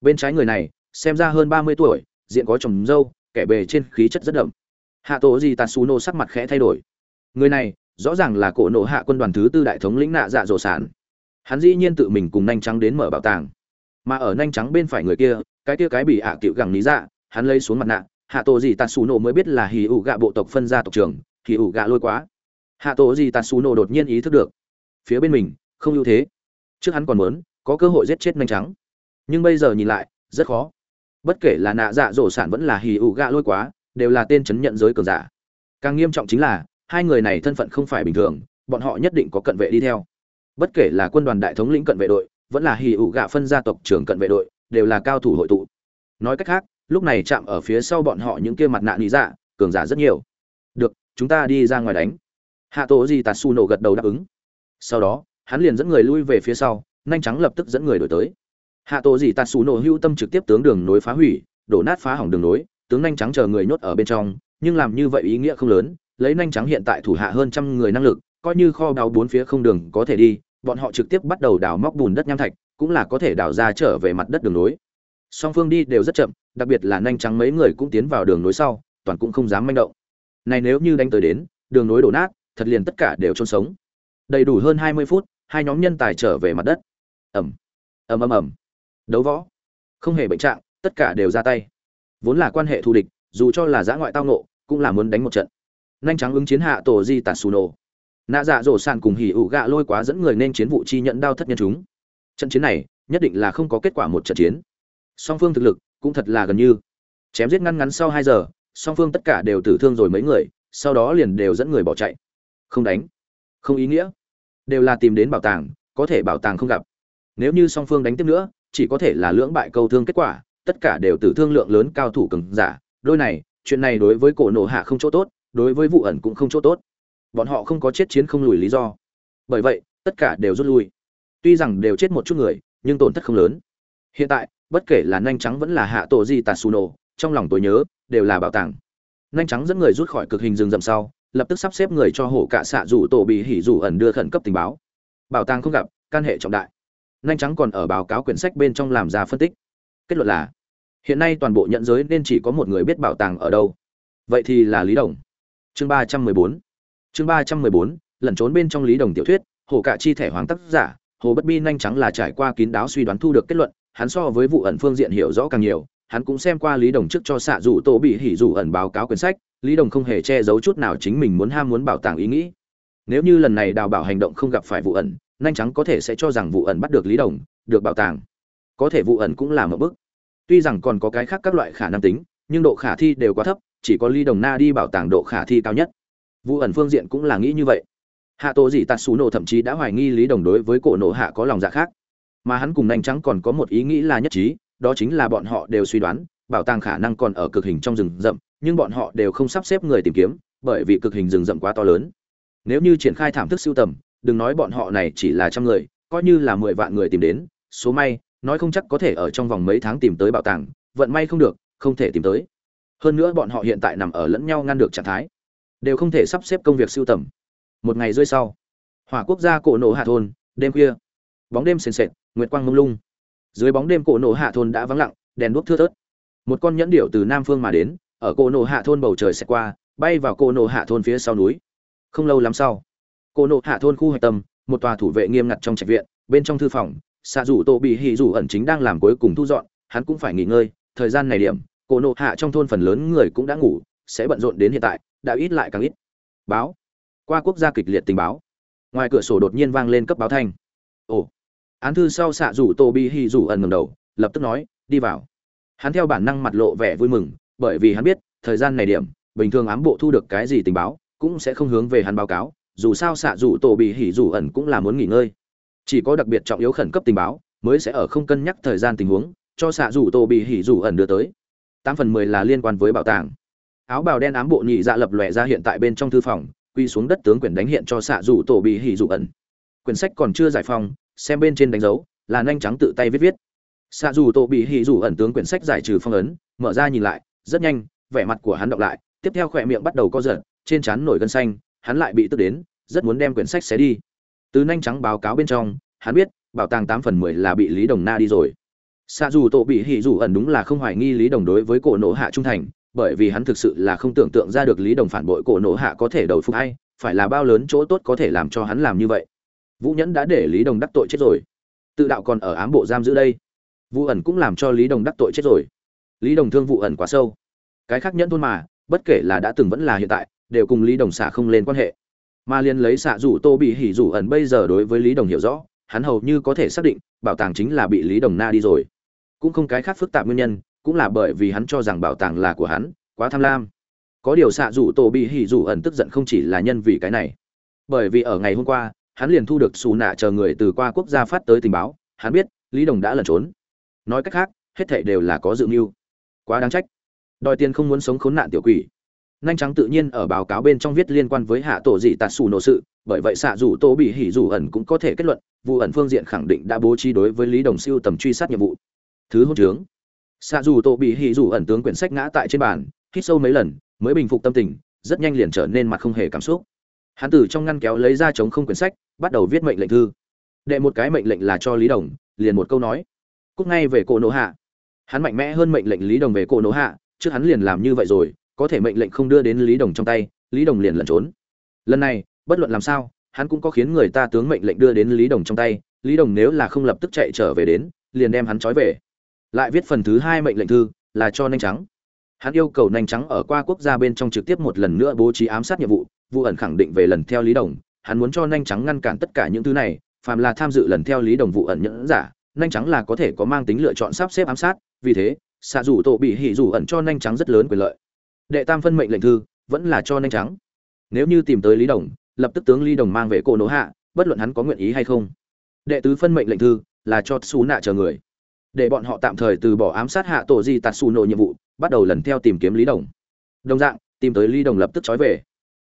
S1: Bên trái người này, xem ra hơn ba mươi tuổi, diện có chồng râu kẻ bề trên khí chất rất đậm. Hạ tổ gì tatsuno sắc mặt khẽ thay đổi. Người này, rõ ràng là cổ nộ hạ quân đoàn thứ tư đại thống lĩnh nạ dạ dỗ sản hắn dĩ nhiên tự mình cùng nhanh trắng đến mở bảo tàng. Mà ở nhanh trắng bên phải người kia, cái kia cái bị hạ à cựu gẳng lý dạ hắn lấy xuống mặt nạ, hạ tổ gì tatsuno mới biết là hì ủ gạ bộ tộc phân ra tộc trưởng hì ủ gạ lôi quá. Hạ tổ gì tatsuno đột nhiên ý thức được. Phía bên mình, không ưu thế. Trước hắn còn muốn, có cơ hội giết chết nhanh trắng. Nhưng bây giờ nhìn lại, rất khó. Bất kể là nạ dạ dỗ sản vẫn là hì ủ gạ lôi quá, đều là tên chấn nhận giới cường giả. Càng nghiêm trọng chính là, hai người này thân phận không phải bình thường, bọn họ nhất định có cận vệ đi theo bất kể là quân đoàn đại thống lĩnh cận vệ đội, vẫn là hì ủ gạ phân gia tộc trưởng cận vệ đội, đều là cao thủ hội tụ. Nói cách khác, lúc này chạm ở phía sau bọn họ những kia mặt nạ lý dạ cường giả rất nhiều. Được, chúng ta đi ra ngoài đánh. Hạ tổ gì tạt su nổ gật đầu đáp ứng. Sau đó, hắn liền dẫn người lui về phía sau, nhanh trắng lập tức dẫn người đổi tới. Hạ tổ gì tạt su nổ hưu tâm trực tiếp tướng đường nối phá hủy, đổ nát phá hỏng đường nối, tướng nhanh trắng chờ người nhốt ở bên trong, nhưng làm như vậy ý nghĩa không lớn, lấy nhanh trắng hiện tại thủ hạ hơn trăm người năng lực coi như kho đào bốn phía không đường có thể đi bọn họ trực tiếp bắt đầu đào móc bùn đất nham thạch cũng là có thể đào ra trở về mặt đất đường nối. Song phương đi đều rất chậm đặc biệt là nhanh trắng mấy người cũng tiến vào đường nối sau toàn cũng không dám manh động. Này nếu như đánh tới đến đường nối đổ nát thật liền tất cả đều chôn sống. Đầy đủ hơn hai mươi phút hai nhóm nhân tài trở về mặt đất. Ầm, ầm ầm ầm. Đấu võ. Không hề bệnh trạng tất cả đều ra tay. Vốn là quan hệ thù địch dù cho là giã ngoại tao nộ cũng là muốn đánh một trận. Nhanh trắng ứng chiến hạ tổ di tạt nổ nạ dạ dỗ sàn cùng hỉ ủ gạ lôi quá dẫn người nên chiến vụ chi nhận đao thất nhân chúng. Trận chiến này, nhất định là không có kết quả một trận chiến. Song phương thực lực cũng thật là gần như. Chém giết ngăn ngắn sau hai giờ, song phương tất cả đều tử thương rồi mấy người, sau đó liền đều dẫn người bỏ chạy. Không đánh. Không ý nghĩa. Đều là tìm đến bảo tàng, có thể bảo tàng không gặp. Nếu như song phương đánh tiếp nữa, chỉ có thể là lưỡng bại câu thương kết quả, tất cả đều tử thương lượng lớn cao thủ cường giả. Đôi này, chuyện này đối với cổ nổ hạ không chỗ tốt, đối với vụ ẩn cũng không chỗ tốt bọn họ không có chết chiến không lùi lý do. Bởi vậy, tất cả đều rút lui. Tuy rằng đều chết một chút người, nhưng tổn thất không lớn. Hiện tại, bất kể là nhanh trắng vẫn là hạ tổ di tatsuno, trong lòng tôi nhớ, đều là bảo tàng. Nhanh trắng dẫn người rút khỏi cực hình rừng rậm sau, lập tức sắp xếp người cho hổ cạ xạ rủ tổ bị hỉ rủ ẩn đưa khẩn cấp tình báo. Bảo tàng không gặp, can hệ trọng đại. Nhanh trắng còn ở báo cáo quyển sách bên trong làm ra phân tích. Kết luận là, hiện nay toàn bộ nhận giới nên chỉ có một người biết bảo tàng ở đâu. Vậy thì là lý đồng. Chương ba trăm mười bốn chương ba trăm mười bốn, lẩn trốn bên trong lý đồng tiểu thuyết, hồ cạ chi thẻ hoàng tác giả, hồ bất bi nhanh trắng là trải qua kín đáo suy đoán thu được kết luận, hắn so với vụ ẩn phương diện hiểu rõ càng nhiều, hắn cũng xem qua lý đồng trước cho xạ dù tổ bị hỉ dù ẩn báo cáo quyển sách, lý đồng không hề che giấu chút nào chính mình muốn ham muốn bảo tàng ý nghĩ. Nếu như lần này đào bảo hành động không gặp phải vụ ẩn, nhanh trắng có thể sẽ cho rằng vụ ẩn bắt được lý đồng, được bảo tàng. Có thể vụ ẩn cũng là một bước. Tuy rằng còn có cái khác các loại khả năng tính, nhưng độ khả thi đều quá thấp, chỉ có lý đồng na đi bảo tàng độ khả thi cao nhất vụ ẩn phương diện cũng là nghĩ như vậy. Hạ tổ dị tạt xù nổ thậm chí đã hoài nghi lý đồng đối với cổ nổ hạ có lòng dạ khác. Mà hắn cùng nhanh trắng còn có một ý nghĩ là nhất trí, đó chính là bọn họ đều suy đoán, bảo tàng khả năng còn ở cực hình trong rừng rậm, nhưng bọn họ đều không sắp xếp người tìm kiếm, bởi vì cực hình rừng rậm quá to lớn. Nếu như triển khai thảm thức siêu tầm, đừng nói bọn họ này chỉ là trăm người, coi như là mười vạn người tìm đến, số may, nói không chắc có thể ở trong vòng mấy tháng tìm tới bảo tàng, vận may không được, không thể tìm tới. Hơn nữa bọn họ hiện tại nằm ở lẫn nhau ngăn được trạng thái đều không thể sắp xếp công việc sưu tầm. Một ngày rưỡi sau, hỏa quốc gia cổ nổ hạ thôn, đêm khuya, bóng đêm sền sệt, nguyệt quang mông lung. Dưới bóng đêm cổ nổ hạ thôn đã vắng lặng, đèn đuốc thưa thớt. Một con nhẫn điệu từ nam phương mà đến, ở cổ nổ hạ thôn bầu trời sẽ qua, bay vào cổ nổ hạ thôn phía sau núi. Không lâu lắm sau, cổ nổ hạ thôn khu hạch tâm, một tòa thủ vệ nghiêm ngặt trong trạch viện, bên trong thư phòng, xạ rủ tổ bị hỉ rủ ẩn chính đang làm cuối cùng thu dọn, hắn cũng phải nghỉ ngơi, thời gian này điểm, cổ nổ hạ trong thôn phần lớn người cũng đã ngủ, sẽ bận rộn đến hiện tại đã ít lại càng ít. Báo. Qua quốc gia kịch liệt tình báo. Ngoài cửa sổ đột nhiên vang lên cấp báo thanh. Ồ. Án thư sau xạ rủ tô bi hi rủ ẩn ngầm đầu, lập tức nói, đi vào. Hắn theo bản năng mặt lộ vẻ vui mừng, bởi vì hắn biết, thời gian này điểm, bình thường ám bộ thu được cái gì tình báo, cũng sẽ không hướng về hắn báo cáo, dù sao xạ rủ tổ bị hỉ rủ ẩn cũng là muốn nghỉ ngơi. Chỉ có đặc biệt trọng yếu khẩn cấp tình báo, mới sẽ ở không cân nhắc thời gian tình huống, cho xạ rủ tổ bị hỉ rủ ẩn đưa tới. Tám phần mười là liên quan với bảo tàng áo bào đen ám bộ nhị dạ lập lòe ra hiện tại bên trong thư phòng quy xuống đất tướng quyển đánh hiện cho xạ rủ tổ bị hỉ rủ ẩn. Quyển sách còn chưa giải phong, xem bên trên đánh dấu, là nhanh trắng tự tay viết viết. Xạ dù tổ bị hỉ rủ ẩn tướng quyển sách giải trừ phong ấn, mở ra nhìn lại, rất nhanh, vẻ mặt của hắn đọc lại, tiếp theo khỏe miệng bắt đầu co giật, trên trán nổi gân xanh, hắn lại bị tức đến, rất muốn đem quyển sách xé đi. Từ nhanh trắng báo cáo bên trong, hắn biết, bảo tàng tám phần mười là bị lý đồng na đi rồi. Xạ dù tổ bị hỉ rủ ẩn đúng là không hoài nghi lý đồng đối với cổ nổ hạ trung thành bởi vì hắn thực sự là không tưởng tượng ra được lý đồng phản bội cổ nổ hạ có thể đầu phục hay phải là bao lớn chỗ tốt có thể làm cho hắn làm như vậy. Vũ nhẫn đã để lý đồng đắc tội chết rồi. Tự đạo còn ở ám bộ giam giữ đây. Vũ ẩn cũng làm cho lý đồng đắc tội chết rồi. Lý đồng thương vụ ẩn quá sâu. Cái khác nhẫn thôn mà, bất kể là đã từng vẫn là hiện tại, đều cùng lý đồng xả không lên quan hệ. Mà liên lấy xạ rủ tô bị hỉ rủ ẩn bây giờ đối với lý đồng hiểu rõ, hắn hầu như có thể xác định, bảo tàng chính là bị lý đồng na đi rồi. Cũng không cái khác phức tạp nguyên nhân cũng là bởi vì hắn cho rằng bảo tàng là của hắn, quá tham lam. Có điều xạ rủ tổ bị hỉ rủ ẩn tức giận không chỉ là nhân vì cái này. Bởi vì ở ngày hôm qua, hắn liền thu được xù nạ chờ người từ qua quốc gia phát tới tình báo, hắn biết, lý đồng đã lẩn trốn. Nói cách khác, hết thảy đều là có dự mưu. Quá đáng trách. Đòi tiền không muốn sống khốn nạn tiểu quỷ. Nhanh trắng tự nhiên ở báo cáo bên trong viết liên quan với hạ tổ dị tạt xù nổ sự, bởi vậy xạ dù tô bị hỉ dù ẩn cũng có thể kết luận, vụ ẩn phương diện khẳng định đã bố trí đối với lý đồng siêu tầm truy sát nhiệm vụ. Thứ hôn trướng xạ dù tô bị hỉ dù ẩn tướng quyển sách ngã tại trên bàn, hít sâu mấy lần, mới bình phục tâm tình, rất nhanh liền trở nên mặt không hề cảm xúc. Hắn từ trong ngăn kéo lấy ra chống không quyển sách, bắt đầu viết mệnh lệnh thư. Đệ một cái mệnh lệnh là cho lý đồng, liền một câu nói. Cúc ngay về cổ nổ hạ. Hắn mạnh mẽ hơn mệnh lệnh lý đồng về cổ nổ hạ, trước hắn liền làm như vậy rồi, có thể mệnh lệnh không đưa đến lý đồng trong tay, lý đồng liền lẩn trốn. Lần này, bất luận làm sao, hắn cũng có khiến người ta tướng mệnh lệnh đưa đến lý đồng trong tay, lý đồng nếu là không lập tức chạy trở về đến, liền đem hắn trói về lại viết phần thứ hai mệnh lệnh thư, là cho nhanh trắng. Hắn yêu cầu nhanh trắng ở qua quốc gia bên trong trực tiếp một lần nữa bố trí ám sát nhiệm vụ vụ ẩn khẳng định về lần theo lý đồng. Hắn muốn cho nhanh trắng ngăn cản tất cả những thứ này, phàm là tham dự lần theo lý đồng vụ ẩn nhẫn giả nhanh trắng là có thể có mang tính lựa chọn sắp xếp ám sát, vì thế, xạ rủ tổ bị hỉ rủ ẩn cho nhanh trắng rất lớn quyền lợi. Đệ tam phân mệnh lệnh thư, vẫn là cho nhanh trắng. Nếu như tìm tới lý đồng, lập tức tướng lý đồng mang về cổ nổ hạ, bất luận hắn có nguyện ý hay không. Đệ tứ phân mệnh lệnh thư, là cho xú nạ chờ người để bọn họ tạm thời từ bỏ ám sát hạ tổ di tạt xù nổ nhiệm vụ, bắt đầu lần theo tìm kiếm lý đồng. Đồng dạng, tìm tới lý đồng lập tức trói về.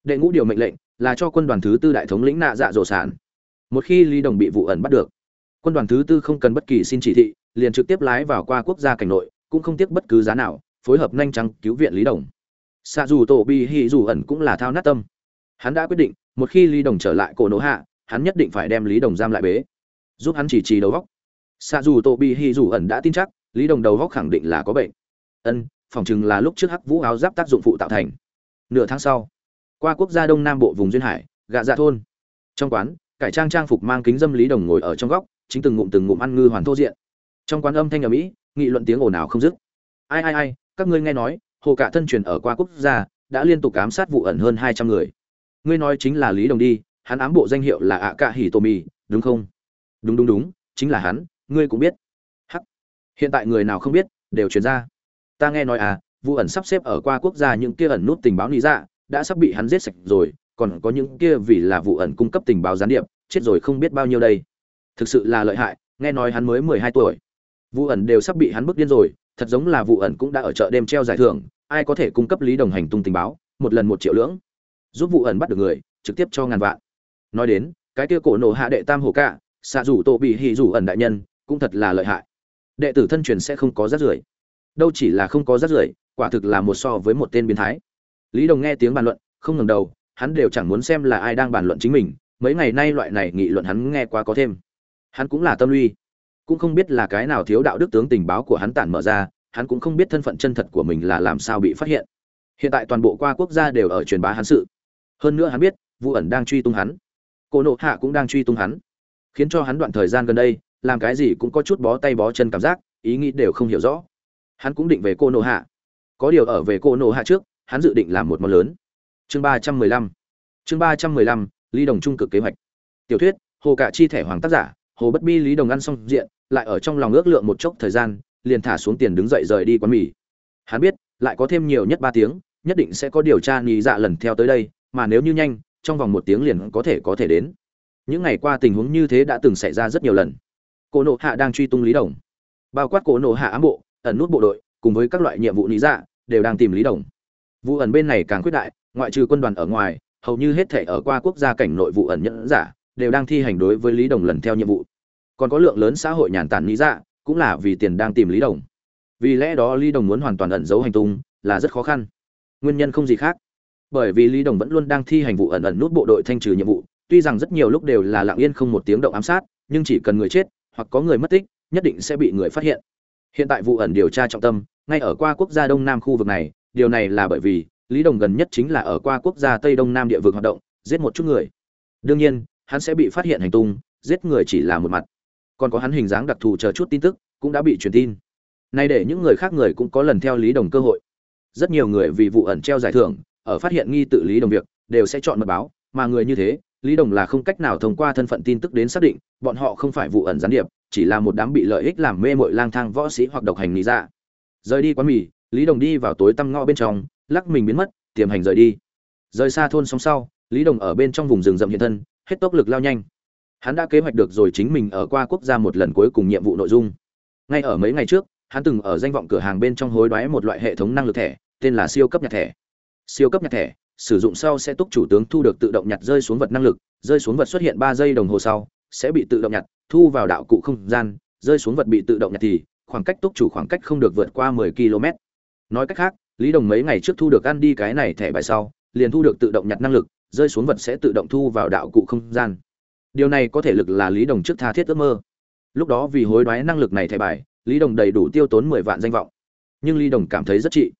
S1: Đệ ngũ điều mệnh lệnh là cho quân đoàn thứ tư đại thống lĩnh nạ dạ dỗ sản. Một khi lý đồng bị vụ ẩn bắt được, quân đoàn thứ tư không cần bất kỳ xin chỉ thị, liền trực tiếp lái vào qua quốc gia cảnh nội, cũng không tiếc bất cứ giá nào, phối hợp nhanh chóng cứu viện lý đồng. Xạ dù tổ bi hì dù ẩn cũng là thao nát tâm. Hắn đã quyết định, một khi lý đồng trở lại cổ nổ hạ, hắn nhất định phải đem lý đồng giam lại bế, giúp hắn chỉ trì đầu góc xạ dù tổ bị hì dù ẩn đã tin chắc, lý đồng đầu góc khẳng định là có bệnh. Ân, phòng chừng là lúc trước hắc vũ áo giáp tác dụng phụ tạo thành. Nửa tháng sau, qua quốc gia đông nam bộ vùng duyên hải, gạ dạ thôn. Trong quán, cải trang trang phục mang kính dâm lý đồng ngồi ở trong góc, chính từng ngụm từng ngụm ăn ngư hoàn thô diện. Trong quán âm thanh ở mỹ nghị luận tiếng ồn ào không dứt. Ai ai ai, các ngươi nghe nói, hồ cả thân truyền ở qua quốc gia, đã liên tục ám sát vụ ẩn hơn hai trăm người. Ngươi nói chính là lý đồng đi, hắn ám bộ danh hiệu là ạ cạ hỉ tô mì đúng không? Đúng đúng đúng, chính là hắn ngươi cũng biết. Hắc. Hiện tại người nào không biết, đều truyền ra. Ta nghe nói à vụ ẩn sắp xếp ở qua quốc gia những kia ẩn nút tình báo lý dạ đã sắp bị hắn giết sạch rồi, còn có những kia vì là vụ ẩn cung cấp tình báo gián điệp, chết rồi không biết bao nhiêu đây. Thực sự là lợi hại, nghe nói hắn mới mười hai tuổi. Vụ ẩn đều sắp bị hắn bước điên rồi, thật giống là vụ ẩn cũng đã ở chợ đêm treo giải thưởng, ai có thể cung cấp lý đồng hành tung tình báo, một lần một triệu lưỡng. Giúp vụ ẩn bắt được người, trực tiếp cho ngàn vạn. Nói đến, cái kia cổ nổ hạ đệ tam hồ cạ, xạ rủ tổ bị hì rủ ẩn đại nhân cũng thật là lợi hại. Đệ tử thân truyền sẽ không có rác rưởi. Đâu chỉ là không có rác rưởi, quả thực là một so với một tên biến thái. Lý đồng nghe tiếng bàn luận, không ngừng đầu, hắn đều chẳng muốn xem là ai đang bàn luận chính mình, mấy ngày nay loại này nghị luận hắn nghe quá có thêm. Hắn cũng là tâm uy, cũng không biết là cái nào thiếu đạo đức tướng tình báo của hắn tản mở ra, hắn cũng không biết thân phận chân thật của mình là làm sao bị phát hiện. Hiện tại toàn bộ qua quốc gia đều ở truyền bá hắn sự. Hơn nữa hắn biết vụ ẩn đang truy tung hắn. Cô nộ hạ cũng đang truy tung hắn, khiến cho hắn đoạn thời gian gần đây làm cái gì cũng có chút bó tay bó chân cảm giác, ý nghĩ đều không hiểu rõ. Hắn cũng định về cô nộ hạ. Có điều ở về cô nộ hạ trước, hắn dự định làm một món lớn. Chương ba trăm mười lăm. Chương ba trăm mười lăm ly đồng trung cực kế hoạch. Tiểu thuyết, hồ cạ chi thẻ hoàng tác giả, hồ bất bi lý đồng ăn xong diện, lại ở trong lòng ước lượng một chốc thời gian, liền thả xuống tiền đứng dậy rời đi quán mì. Hắn biết, lại có thêm nhiều nhất ba tiếng, nhất định sẽ có điều tra nhì dạ lần theo tới đây, mà nếu như nhanh, trong vòng một tiếng liền có thể có thể đến. Những ngày qua tình huống như thế đã từng xảy ra rất nhiều lần cổ nộ hạ đang truy tung lý đồng. Bao quát cổ nộ hạ ám bộ, ẩn nút bộ đội, cùng với các loại nhiệm vụ lý dạ đều đang tìm lý đồng. Vụ ẩn bên này càng quyết đại, ngoại trừ quân đoàn ở ngoài, hầu như hết thể ở qua quốc gia cảnh nội vụ ẩn nhẫn giả, đều đang thi hành đối với lý đồng lần theo nhiệm vụ. Còn có lượng lớn xã hội nhàn tản lý dạ cũng là vì tiền đang tìm lý đồng. Vì lẽ đó lý đồng muốn hoàn toàn ẩn giấu hành tung, là rất khó khăn. Nguyên nhân không gì khác. Bởi vì lý đồng vẫn luôn đang thi hành vụ ẩn ẩn nút bộ đội thanh trừ nhiệm vụ, tuy rằng rất nhiều lúc đều là lặng yên không một tiếng động ám sát, nhưng chỉ cần người chết hoặc có người mất tích, nhất định sẽ bị người phát hiện. Hiện tại vụ ẩn điều tra trọng tâm, ngay ở qua quốc gia đông nam khu vực này, điều này là bởi vì, lý đồng gần nhất chính là ở qua quốc gia tây đông nam địa vực hoạt động, giết một chút người. Đương nhiên, hắn sẽ bị phát hiện hành tung, giết người chỉ là một mặt. Còn có hắn hình dáng đặc thù chờ chút tin tức, cũng đã bị truyền tin. Nay để những người khác người cũng có lần theo lý đồng cơ hội. Rất nhiều người vì vụ ẩn treo giải thưởng, ở phát hiện nghi tự lý đồng việc, đều sẽ chọn mật báo, mà người như thế lý đồng là không cách nào thông qua thân phận tin tức đến xác định, bọn họ không phải vụ ẩn gián điệp, chỉ là một đám bị lợi ích làm mê mội lang thang võ sĩ hoặc độc hành lý dạ. rời đi quán mì, lý đồng đi vào tối tăm ngõ bên trong, lắc mình biến mất, tiềm hành rời đi. Rời xa thôn sóng sau, lý đồng ở bên trong vùng rừng rậm hiện thân, hết tốc lực lao nhanh. Hắn đã kế hoạch được rồi chính mình ở qua quốc gia một lần cuối cùng nhiệm vụ nội dung. Ngay ở mấy ngày trước, hắn từng ở danh vọng cửa hàng bên trong hối đoái một loại hệ thống năng lực thẻ, tên là siêu cấp nhạc thẻ. Siêu cấp nhạc thẻ sử dụng sau sẽ túc chủ tướng thu được tự động nhặt rơi xuống vật năng lực, rơi xuống vật xuất hiện ba giây đồng hồ sau, sẽ bị tự động nhặt, thu vào đạo cụ không gian, rơi xuống vật bị tự động nhặt thì, khoảng cách túc chủ khoảng cách không được vượt qua 10 km. Nói cách khác, lý đồng mấy ngày trước thu được ăn đi cái này thẻ bài sau, liền thu được tự động nhặt năng lực, rơi xuống vật sẽ tự động thu vào đạo cụ không gian. Điều này có thể lực là lý đồng trước tha thiết ước mơ. Lúc đó vì hối đoái năng lực này thẻ bài, lý đồng đầy đủ tiêu tốn mười vạn danh vọng. Nhưng lý đồng cảm thấy rất trị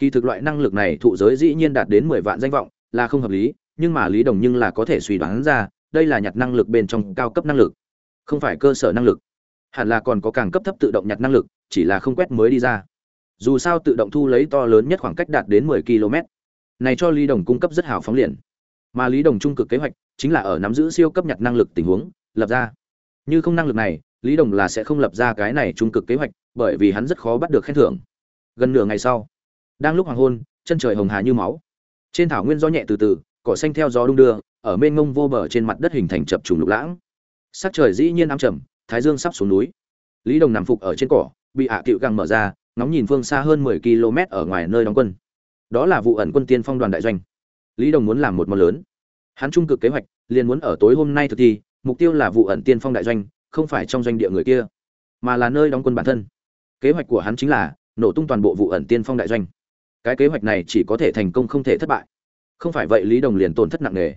S1: kỳ thực loại năng lực này thụ giới dĩ nhiên đạt đến mười vạn danh vọng, là không hợp lý, nhưng mà lý đồng nhưng là có thể suy đoán ra, đây là nhặt năng lực bên trong cao cấp năng lực, không phải cơ sở năng lực. Hẳn là còn có càng cấp thấp tự động nhặt năng lực, chỉ là không quét mới đi ra. Dù sao tự động thu lấy to lớn nhất khoảng cách đạt đến 10 km. Này cho lý đồng cung cấp rất hào phóng liền. Mà lý đồng trung cực kế hoạch chính là ở nắm giữ siêu cấp nhặt năng lực tình huống, lập ra. Như không năng lực này, lý đồng là sẽ không lập ra cái này trung cực kế hoạch, bởi vì hắn rất khó bắt được khen thưởng. Gần nửa ngày sau đang lúc hoàng hôn, chân trời hồng hà như máu. Trên thảo nguyên gió nhẹ từ từ, cỏ xanh theo gió đung đưa, ở mênh mông vô bờ trên mặt đất hình thành chập trùng lục lãng. Sắc trời dĩ nhiên ám trầm, thái dương sắp xuống núi. Lý đồng nằm phục ở trên cỏ, bị hạ à cựu găng mở ra, ngóng nhìn phương xa hơn 10 km ở ngoài nơi đóng quân. Đó là vụ ẩn quân tiên phong đoàn đại doanh. Lý đồng muốn làm một món lớn. Hắn trung cực kế hoạch, liền muốn ở tối hôm nay thực thi, mục tiêu là vụ ẩn tiên phong đại doanh, không phải trong doanh địa người kia, mà là nơi đóng quân bản thân. Kế hoạch của hắn chính là, nổ tung toàn bộ vụ ẩn tiên phong đại doanh cái kế hoạch này chỉ có thể thành công không thể thất bại. Không phải vậy lý đồng liền tổn thất nặng nề.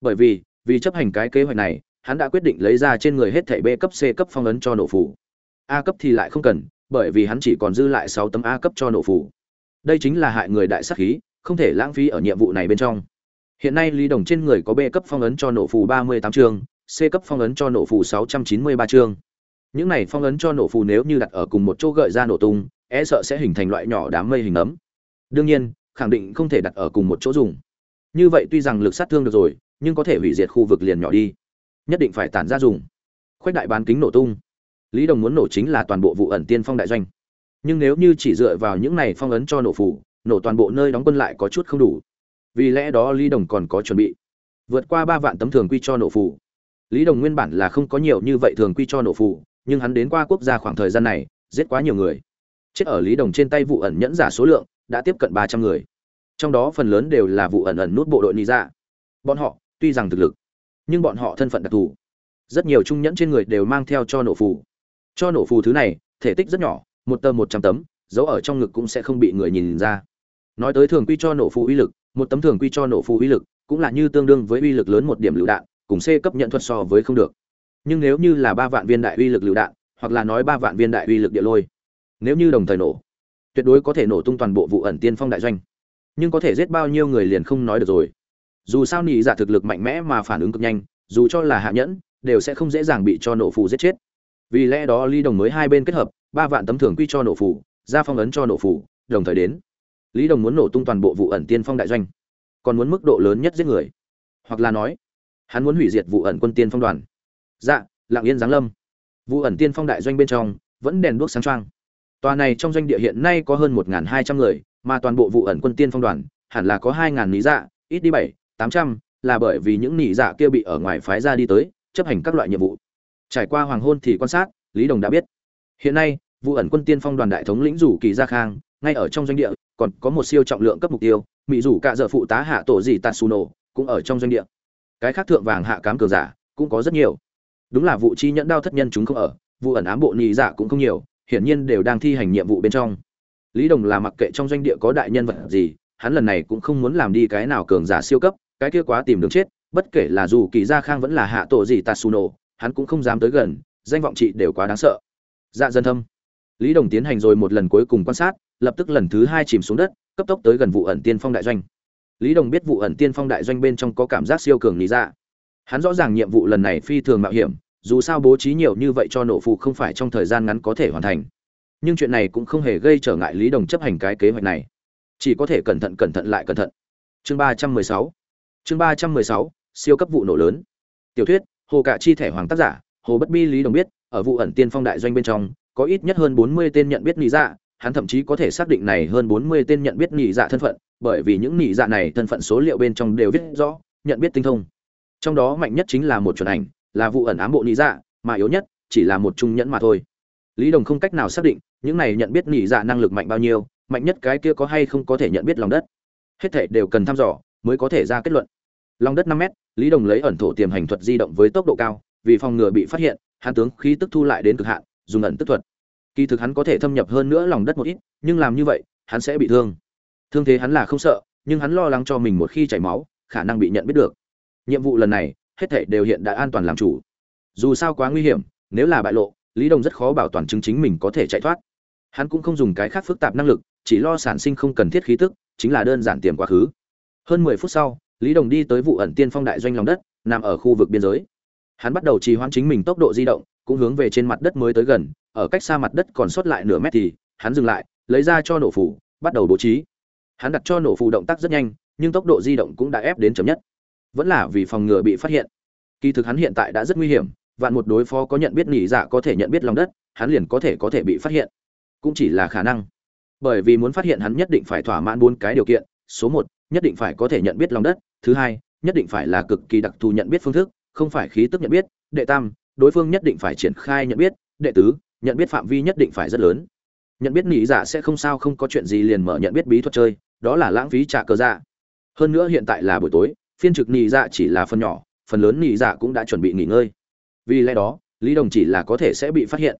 S1: Bởi vì vì chấp hành cái kế hoạch này, hắn đã quyết định lấy ra trên người hết thảy b cấp c cấp phong ấn cho nổ phủ a cấp thì lại không cần, bởi vì hắn chỉ còn dư lại sáu tấm a cấp cho nổ phủ đây chính là hại người đại sắc khí, không thể lãng phí ở nhiệm vụ này bên trong. Hiện nay lý đồng trên người có b cấp phong ấn cho nổ phù ba mươi tám chương, c cấp phong ấn cho nổ phù sáu trăm chín mươi ba chương. Những này phong ấn cho nổ phù nếu như đặt ở cùng một chỗ gợi ra nổ tung e sợ sẽ hình thành loại nhỏ đám mây hình ấm đương nhiên, khẳng định không thể đặt ở cùng một chỗ dùng. Như vậy tuy rằng lực sát thương được rồi, nhưng có thể hủy diệt khu vực liền nhỏ đi. Nhất định phải tản ra dùng. Khoách đại bán kính nổ tung. Lý đồng muốn nổ chính là toàn bộ vụ ẩn tiên phong đại doanh. Nhưng nếu như chỉ dựa vào những này phong ấn cho nổ phủ, nổ toàn bộ nơi đóng quân lại có chút không đủ. Vì lẽ đó lý đồng còn có chuẩn bị. Vượt qua ba vạn tấm thường quy cho nổ phủ. Lý đồng nguyên bản là không có nhiều như vậy thường quy cho nổ phủ, nhưng hắn đến qua quốc gia khoảng thời gian này, giết quá nhiều người. Chết ở lý đồng trên tay vụ ẩn nhẫn giả số lượng đã tiếp cận ba trăm người. Trong đó phần lớn đều là vụ ẩn ẩn nút bộ đội nị dạ bọn họ, tuy rằng thực lực, nhưng bọn họ thân phận đặc thù. Rất nhiều trung nhẫn trên người đều mang theo cho nổ phù. Cho nổ phù thứ này, thể tích rất nhỏ, một tờ một trăm tấm giấu ở trong ngực cũng sẽ không bị người nhìn ra. Nói tới thường quy cho nổ phù uy lực, một tấm thường quy cho nổ phù uy lực cũng là như tương đương với uy lực lớn một điểm lựu đạn, cùng c cấp nhận thuật so với không được. Nhưng nếu như là ba vạn viên đại uy lực lựu đạn, hoặc là nói ba vạn viên đại uy lực địa lôi, nếu như đồng thời nổ tuyệt đối có thể nổ tung toàn bộ vụ ẩn tiên phong đại doanh. Nhưng có thể giết bao nhiêu người liền không nói được rồi. Dù sao nị giả thực lực mạnh mẽ mà phản ứng cực nhanh, dù cho là hạ nhẫn, đều sẽ không dễ dàng bị cho nổ phù giết chết. Vì lẽ đó lý đồng mới hai bên kết hợp, ba vạn tấm thưởng quy cho nổ phù, ra phong ấn cho nổ phù, đồng thời đến, lý đồng muốn nổ tung toàn bộ vụ ẩn tiên phong đại doanh, còn muốn mức độ lớn nhất giết người. Hoặc là nói, hắn muốn hủy diệt vụ ẩn quân tiên phong đoàn. Dạ lạng yên giáng lâm. Vụ ẩn tiên phong đại doanh bên trong, vẫn đèn đuốc sáng trăng tòa này trong doanh địa hiện nay có hơn một hai trăm người, mà toàn bộ vụ ẩn quân tiên phong đoàn, hẳn là có hai ngàn lý dạ ít đi bảy, tám trăm, là bởi vì những nị dạ kia bị ở ngoài phái ra đi tới, chấp hành các loại nhiệm vụ. Trải qua hoàng hôn thì quan sát, lý đồng đã biết. Hiện nay, vụ ẩn quân tiên phong đoàn đại thống lĩnh rủ kỳ gia khang, ngay ở trong doanh địa, còn có một siêu trọng lượng cấp mục tiêu, mỹ rủ cả giờ phụ tá hạ tổ gì tatsuno, cũng ở trong doanh địa. Cái khác thượng vàng hạ cám cường giả, cũng có rất nhiều. Đúng là vụ chi nhẫn đao thất nhân chúng không ở, vụ ẩn ám bộ nị dạ cũng không nhiều hiển nhiên đều đang thi hành nhiệm vụ bên trong. Lý đồng là mặc kệ trong doanh địa có đại nhân vật gì, hắn lần này cũng không muốn làm đi cái nào cường giả siêu cấp, cái kia quá tìm đường chết, bất kể là dù kỳ gia khang vẫn là hạ tổ gì tatsuno, hắn cũng không dám tới gần, danh vọng chị đều quá đáng sợ. Dạ dân thâm. Lý đồng tiến hành rồi một lần cuối cùng quan sát, lập tức lần thứ hai chìm xuống đất, cấp tốc tới gần vụ ẩn tiên phong đại doanh. Lý đồng biết vụ ẩn tiên phong đại doanh bên trong có cảm giác siêu cường lý dạ. Hắn rõ ràng nhiệm vụ lần này phi thường mạo hiểm dù sao bố trí nhiều như vậy cho nổ phụ không phải trong thời gian ngắn có thể hoàn thành. Nhưng chuyện này cũng không hề gây trở ngại lý đồng chấp hành cái kế hoạch này. Chỉ có thể cẩn thận cẩn thận lại cẩn thận. Chương ba trăm mười sáu. Chương ba trăm mười sáu, siêu cấp vụ nổ lớn. Tiểu thuyết, hồ cạ chi thẻ hoàng tác giả, hồ bất bi lý đồng biết, ở vụ ẩn tiên phong đại doanh bên trong, có ít nhất hơn bốn mươi tên nhận biết lý dạ hắn thậm chí có thể xác định này hơn bốn mươi tên nhận biết nhị dạ thân phận, bởi vì những nhị dạ này thân phận số liệu bên trong đều viết rõ, nhận biết tinh thông. Trong đó mạnh nhất chính là một chuẩn ảnh là vụ ẩn ám bộ nị dạ mà yếu nhất, chỉ là một trung nhẫn mà thôi. Lý đồng không cách nào xác định những này nhận biết nị dạ năng lực mạnh bao nhiêu, mạnh nhất cái kia có hay không có thể nhận biết lòng đất. Hết thể đều cần thăm dò mới có thể ra kết luận. Lòng đất năm m lý đồng lấy ẩn thổ tiềm hành thuật di động với tốc độ cao, vì phòng ngừa bị phát hiện, hắn tướng khí tức thu lại đến cực hạn, dùng ẩn tức thuật. Kỳ thực hắn có thể thâm nhập hơn nữa lòng đất một ít, nhưng làm như vậy, hắn sẽ bị thương. Thương thế hắn là không sợ, nhưng hắn lo lắng cho mình một khi chảy máu, khả năng bị nhận biết được. Nhiệm vụ lần này hết thảy đều hiện đã an toàn làm chủ. Dù sao quá nguy hiểm, nếu là bại lộ, lý đồng rất khó bảo toàn chứng chính mình có thể chạy thoát. Hắn cũng không dùng cái khác phức tạp năng lực, chỉ lo sản sinh không cần thiết khí tức, chính là đơn giản tiềm quá khứ. Hơn mười phút sau, lý đồng đi tới vụ ẩn tiên phong đại doanh lòng đất, nằm ở khu vực biên giới. Hắn bắt đầu trì hoãn chính mình tốc độ di động, cũng hướng về trên mặt đất mới tới gần, ở cách xa mặt đất còn sót lại nửa mét thì, hắn dừng lại, lấy ra cho nổ phủ, bắt đầu bố trí. Hắn đặt cho nổ phủ động tác rất nhanh, nhưng tốc độ di động cũng đã ép đến chậm nhất vẫn là vì phòng ngừa bị phát hiện. Kỳ thực hắn hiện tại đã rất nguy hiểm, vạn một đối phó có nhận biết nỉ dạ có thể nhận biết lòng đất, hắn liền có thể có thể bị phát hiện. Cũng chỉ là khả năng. Bởi vì muốn phát hiện hắn nhất định phải thỏa mãn bốn cái điều kiện. Số một, nhất định phải có thể nhận biết lòng đất. Thứ hai, nhất định phải là cực kỳ đặc thù nhận biết phương thức, không phải khí tức nhận biết, đệ tam, đối phương nhất định phải triển khai nhận biết, đệ tứ, nhận biết phạm vi nhất định phải rất lớn. Nhận biết nỉ dạ sẽ không sao, không có chuyện gì liền mở nhận biết bí thuật chơi, đó là lãng phí trả cờ dạ. Hơn nữa hiện tại là buổi tối phiên trực nị dạ chỉ là phần nhỏ, phần lớn nị dạ cũng đã chuẩn bị nghỉ ngơi. Vì lẽ đó, lý đồng chỉ là có thể sẽ bị phát hiện.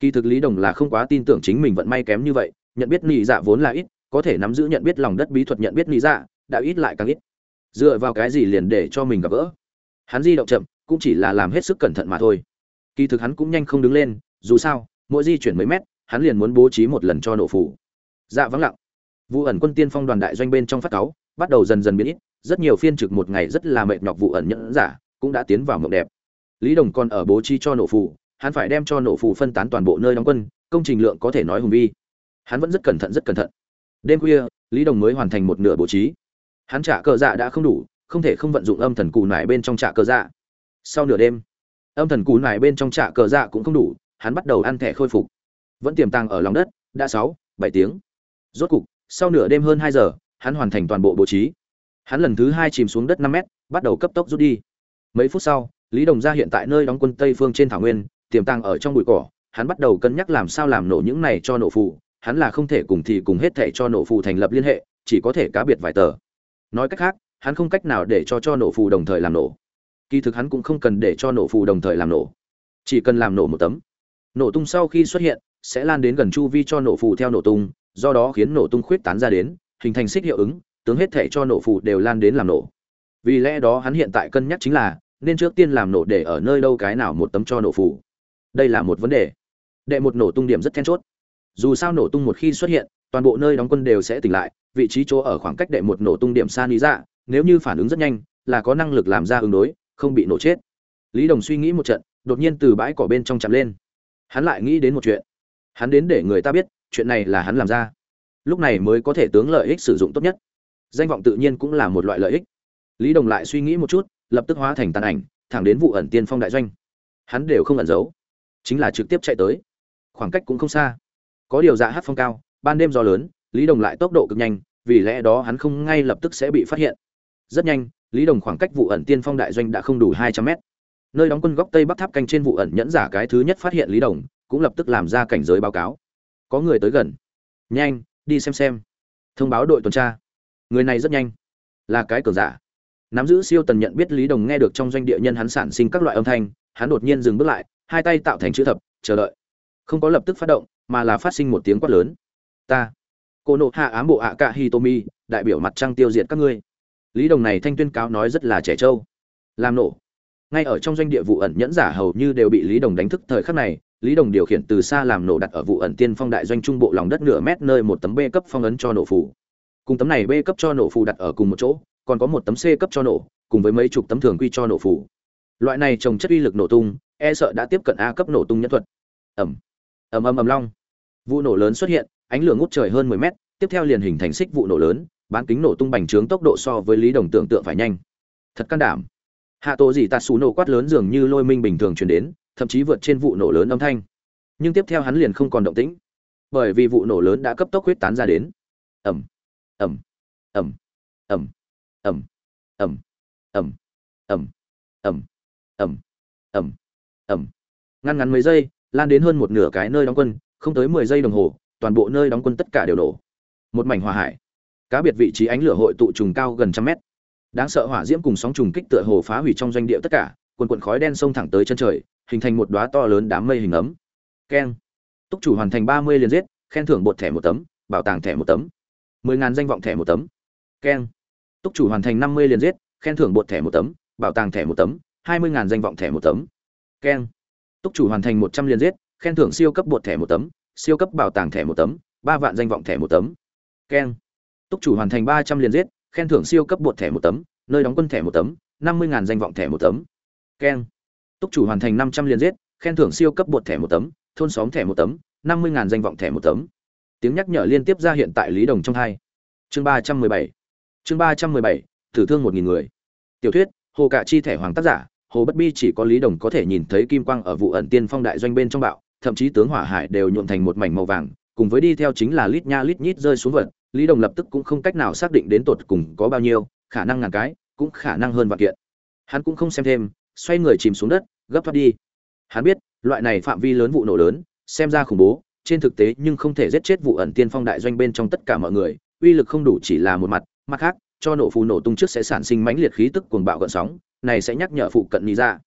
S1: Kỳ thực lý đồng là không quá tin tưởng chính mình vận may kém như vậy, nhận biết nị dạ vốn là ít, có thể nắm giữ nhận biết lòng đất bí thuật nhận biết nị dạ đã ít lại càng ít. Dựa vào cái gì liền để cho mình gặp gỡ? Hắn di động chậm, cũng chỉ là làm hết sức cẩn thận mà thôi. Kỳ thực hắn cũng nhanh không đứng lên, dù sao, mỗi di chuyển mấy mét, hắn liền muốn bố trí một lần cho nổ phủ. Dạ vắng lặng. Vụ ẩn quân tiên phong đoàn đại doanh bên trong phát cáu, bắt đầu dần dần biến ít rất nhiều phiên trực một ngày rất là mệt nhọc vụ ẩn nhẫn giả cũng đã tiến vào mộng đẹp. Lý đồng còn ở bố trí cho nổ phù, hắn phải đem cho nổ phù phân tán toàn bộ nơi đóng quân công trình lượng có thể nói hùng vi. Hắn vẫn rất cẩn thận rất cẩn thận. Đêm khuya lý đồng mới hoàn thành một nửa bố trí. Hắn trả cờ dạ đã không đủ không thể không vận dụng âm thần cù nải bên trong trả cờ dạ. Sau nửa đêm âm thần cù nải bên trong trạ cờ dạ cũng không đủ hắn bắt đầu ăn thẻ khôi phục. Vẫn tiềm tàng ở lòng đất đã sáu bảy tiếng. Rốt cục sau nửa đêm hơn hai giờ hắn hoàn thành toàn bộ bố trí hắn lần thứ hai chìm xuống đất năm mét, bắt đầu cấp tốc rút đi. Mấy phút sau, lý đồng ra hiện tại nơi đóng quân tây phương trên thảo nguyên, tiềm tàng ở trong bụi cỏ, hắn bắt đầu cân nhắc làm sao làm nổ những này cho nổ phụ hắn là không thể cùng thì cùng hết thể cho nổ phụ thành lập liên hệ, chỉ có thể cá biệt vài tờ. Nói cách khác, hắn không cách nào để cho cho nổ phụ đồng thời làm nổ. Kỳ thực hắn cũng không cần để cho nổ phụ đồng thời làm nổ. Chỉ cần làm nổ một tấm. Nổ tung sau khi xuất hiện, sẽ lan đến gần chu vi cho nổ phụ theo nổ tung, do đó khiến nổ tung khuyết tán ra đến, hình thành xích hiệu ứng tướng hết thể cho nổ phụ đều lan đến làm nổ. Vì lẽ đó hắn hiện tại cân nhắc chính là, nên trước tiên làm nổ để ở nơi đâu cái nào một tấm cho nổ phụ đây là một vấn đề. Đệ một nổ tung điểm rất then chốt. Dù sao nổ tung một khi xuất hiện, toàn bộ nơi đóng quân đều sẽ tỉnh lại, vị trí chỗ ở khoảng cách đệ một nổ tung điểm xa lý dạ nếu như phản ứng rất nhanh, là có năng lực làm ra ứng đối, không bị nổ chết. Lý đồng suy nghĩ một trận, đột nhiên từ bãi cỏ bên trong chạm lên. Hắn lại nghĩ đến một chuyện. Hắn đến để người ta biết, chuyện này là hắn làm ra. Lúc này mới có thể tướng lợi ích sử dụng tốt nhất danh vọng tự nhiên cũng là một loại lợi ích. Lý đồng lại suy nghĩ một chút, lập tức hóa thành tàn ảnh, thẳng đến vụ ẩn tiên phong đại doanh. Hắn đều không ẩn giấu, chính là trực tiếp chạy tới. Khoảng cách cũng không xa. Có điều dạ hát phong cao, ban đêm gió lớn, lý đồng lại tốc độ cực nhanh, vì lẽ đó hắn không ngay lập tức sẽ bị phát hiện. Rất nhanh, lý đồng khoảng cách vụ ẩn tiên phong đại doanh đã không đủ hai trăm mét. Nơi đóng quân góc tây bắc tháp canh trên vụ ẩn nhẫn giả cái thứ nhất phát hiện lý đồng, cũng lập tức làm ra cảnh giới báo cáo. Có người tới gần. Nhanh, đi xem xem. Thông báo đội tuần tra người này rất nhanh. Là cái cường giả. Nắm giữ siêu tần nhận biết lý đồng nghe được trong doanh địa nhân hắn sản sinh các loại âm thanh, hắn đột nhiên dừng bước lại, hai tay tạo thành chữ thập, chờ đợi. Không có lập tức phát động, mà là phát sinh một tiếng quát lớn. Ta, cô nộ hạ ám bộ ạ cả hitomi đại biểu mặt trăng tiêu diệt các ngươi. Lý đồng này thanh tuyên cáo nói rất là trẻ trâu. Làm nổ. Ngay ở trong doanh địa vụ ẩn nhẫn giả hầu như đều bị lý đồng đánh thức thời khắc này, lý đồng điều khiển từ xa làm nổ đặt ở vụ ẩn tiên phong đại doanh trung bộ lòng đất nửa mét nơi một tấm bê cấp phong ấn cho nổ phủ cùng tấm này b cấp cho nổ phù đặt ở cùng một chỗ, còn có một tấm c cấp cho nổ, cùng với mấy chục tấm thường quy cho nổ phù. Loại này trồng chất uy lực nổ tung e sợ đã tiếp cận a cấp nổ tung nhân thuật. Ẩm. Ầm ầm ầm long. Vụ nổ lớn xuất hiện, ánh lửa ngút trời hơn 10 mét, tiếp theo liền hình thành xích vụ nổ lớn, bán kính nổ tung bành trướng tốc độ so với lý đồng tưởng tượng phải nhanh. Thật can đảm. Hạ tổ gì tạt xù nổ quát lớn dường như lôi minh bình thường truyền đến, thậm chí vượt trên vụ nổ lớn âm thanh. Nhưng tiếp theo hắn liền không còn động tĩnh, bởi vì vụ nổ lớn đã cấp tốc huyết tán ra đến. Ẩm ầm ầm ầm ầm ầm ầm ầm ầm ầm ầm ầm ngăn ngắn mấy giây lan đến hơn một nửa cái nơi đóng quân không tới mười giây đồng hồ toàn bộ nơi đóng quân tất cả đều nổ một mảnh hỏa hải cá biệt vị trí ánh lửa hội tụ trùng cao gần trăm mét đáng sợ hỏa diễm cùng sóng trùng kích tựa hồ phá hủy trong doanh địa tất cả quần quần khói đen xông thẳng tới chân trời hình thành một đóa to lớn đám mây hình ấm keng túc chủ hoàn thành ba mươi liền giết khen thưởng bột thẻ một tấm bảo tàng thẻ một tấm mười ngàn danh vọng thẻ một tấm keng túc chủ hoàn thành năm mươi liền giết khen thưởng bột thẻ một tấm bảo tàng thẻ một tấm hai mươi ngàn danh vọng thẻ một tấm keng túc chủ hoàn thành một trăm liền giết khen thưởng siêu cấp bột thẻ một tấm siêu cấp bảo tàng thẻ một tấm ba vạn danh vọng thẻ một tấm keng túc chủ hoàn thành ba trăm liền giết khen thưởng siêu cấp bột thẻ một tấm nơi đóng quân thẻ một tấm năm mươi ngàn danh vọng thẻ một tấm keng túc chủ hoàn thành năm trăm liền giết khen thưởng siêu cấp bột thẻ một tấm thôn xóm thẻ một tấm năm mươi ngàn danh vọng thẻ một tấm tiếng nhắc nhở liên tiếp ra hiện tại lý đồng trong hai. Chương ba trăm mười bảy. Chương ba trăm mười bảy, thử thương một nghìn người. Tiểu thuyết, hồ cạ chi thẻ hoàng tác giả, hồ bất bi chỉ có lý đồng có thể nhìn thấy kim quang ở vụ ẩn tiên phong đại doanh bên trong bạo, thậm chí tướng hỏa hải đều nhuộm thành một mảnh màu vàng, cùng với đi theo chính là lít nha lít nhít rơi xuống vật, lý đồng lập tức cũng không cách nào xác định đến tột cùng có bao nhiêu, khả năng ngàn cái, cũng khả năng hơn vạn kiện. Hắn cũng không xem thêm, xoay người chìm xuống đất, gấp thoát đi. Hắn biết, loại này phạm vi lớn vụ nổ lớn, xem ra khủng bố trên thực tế nhưng không thể giết chết vụ ẩn tiên phong đại doanh bên trong tất cả mọi người, uy lực không đủ chỉ là một mặt mặt khác, cho nổ phù nổ tung trước sẽ sản sinh mãnh liệt khí tức cuồng bạo gợn sóng, này sẽ nhắc nhở phụ cận nị dạ.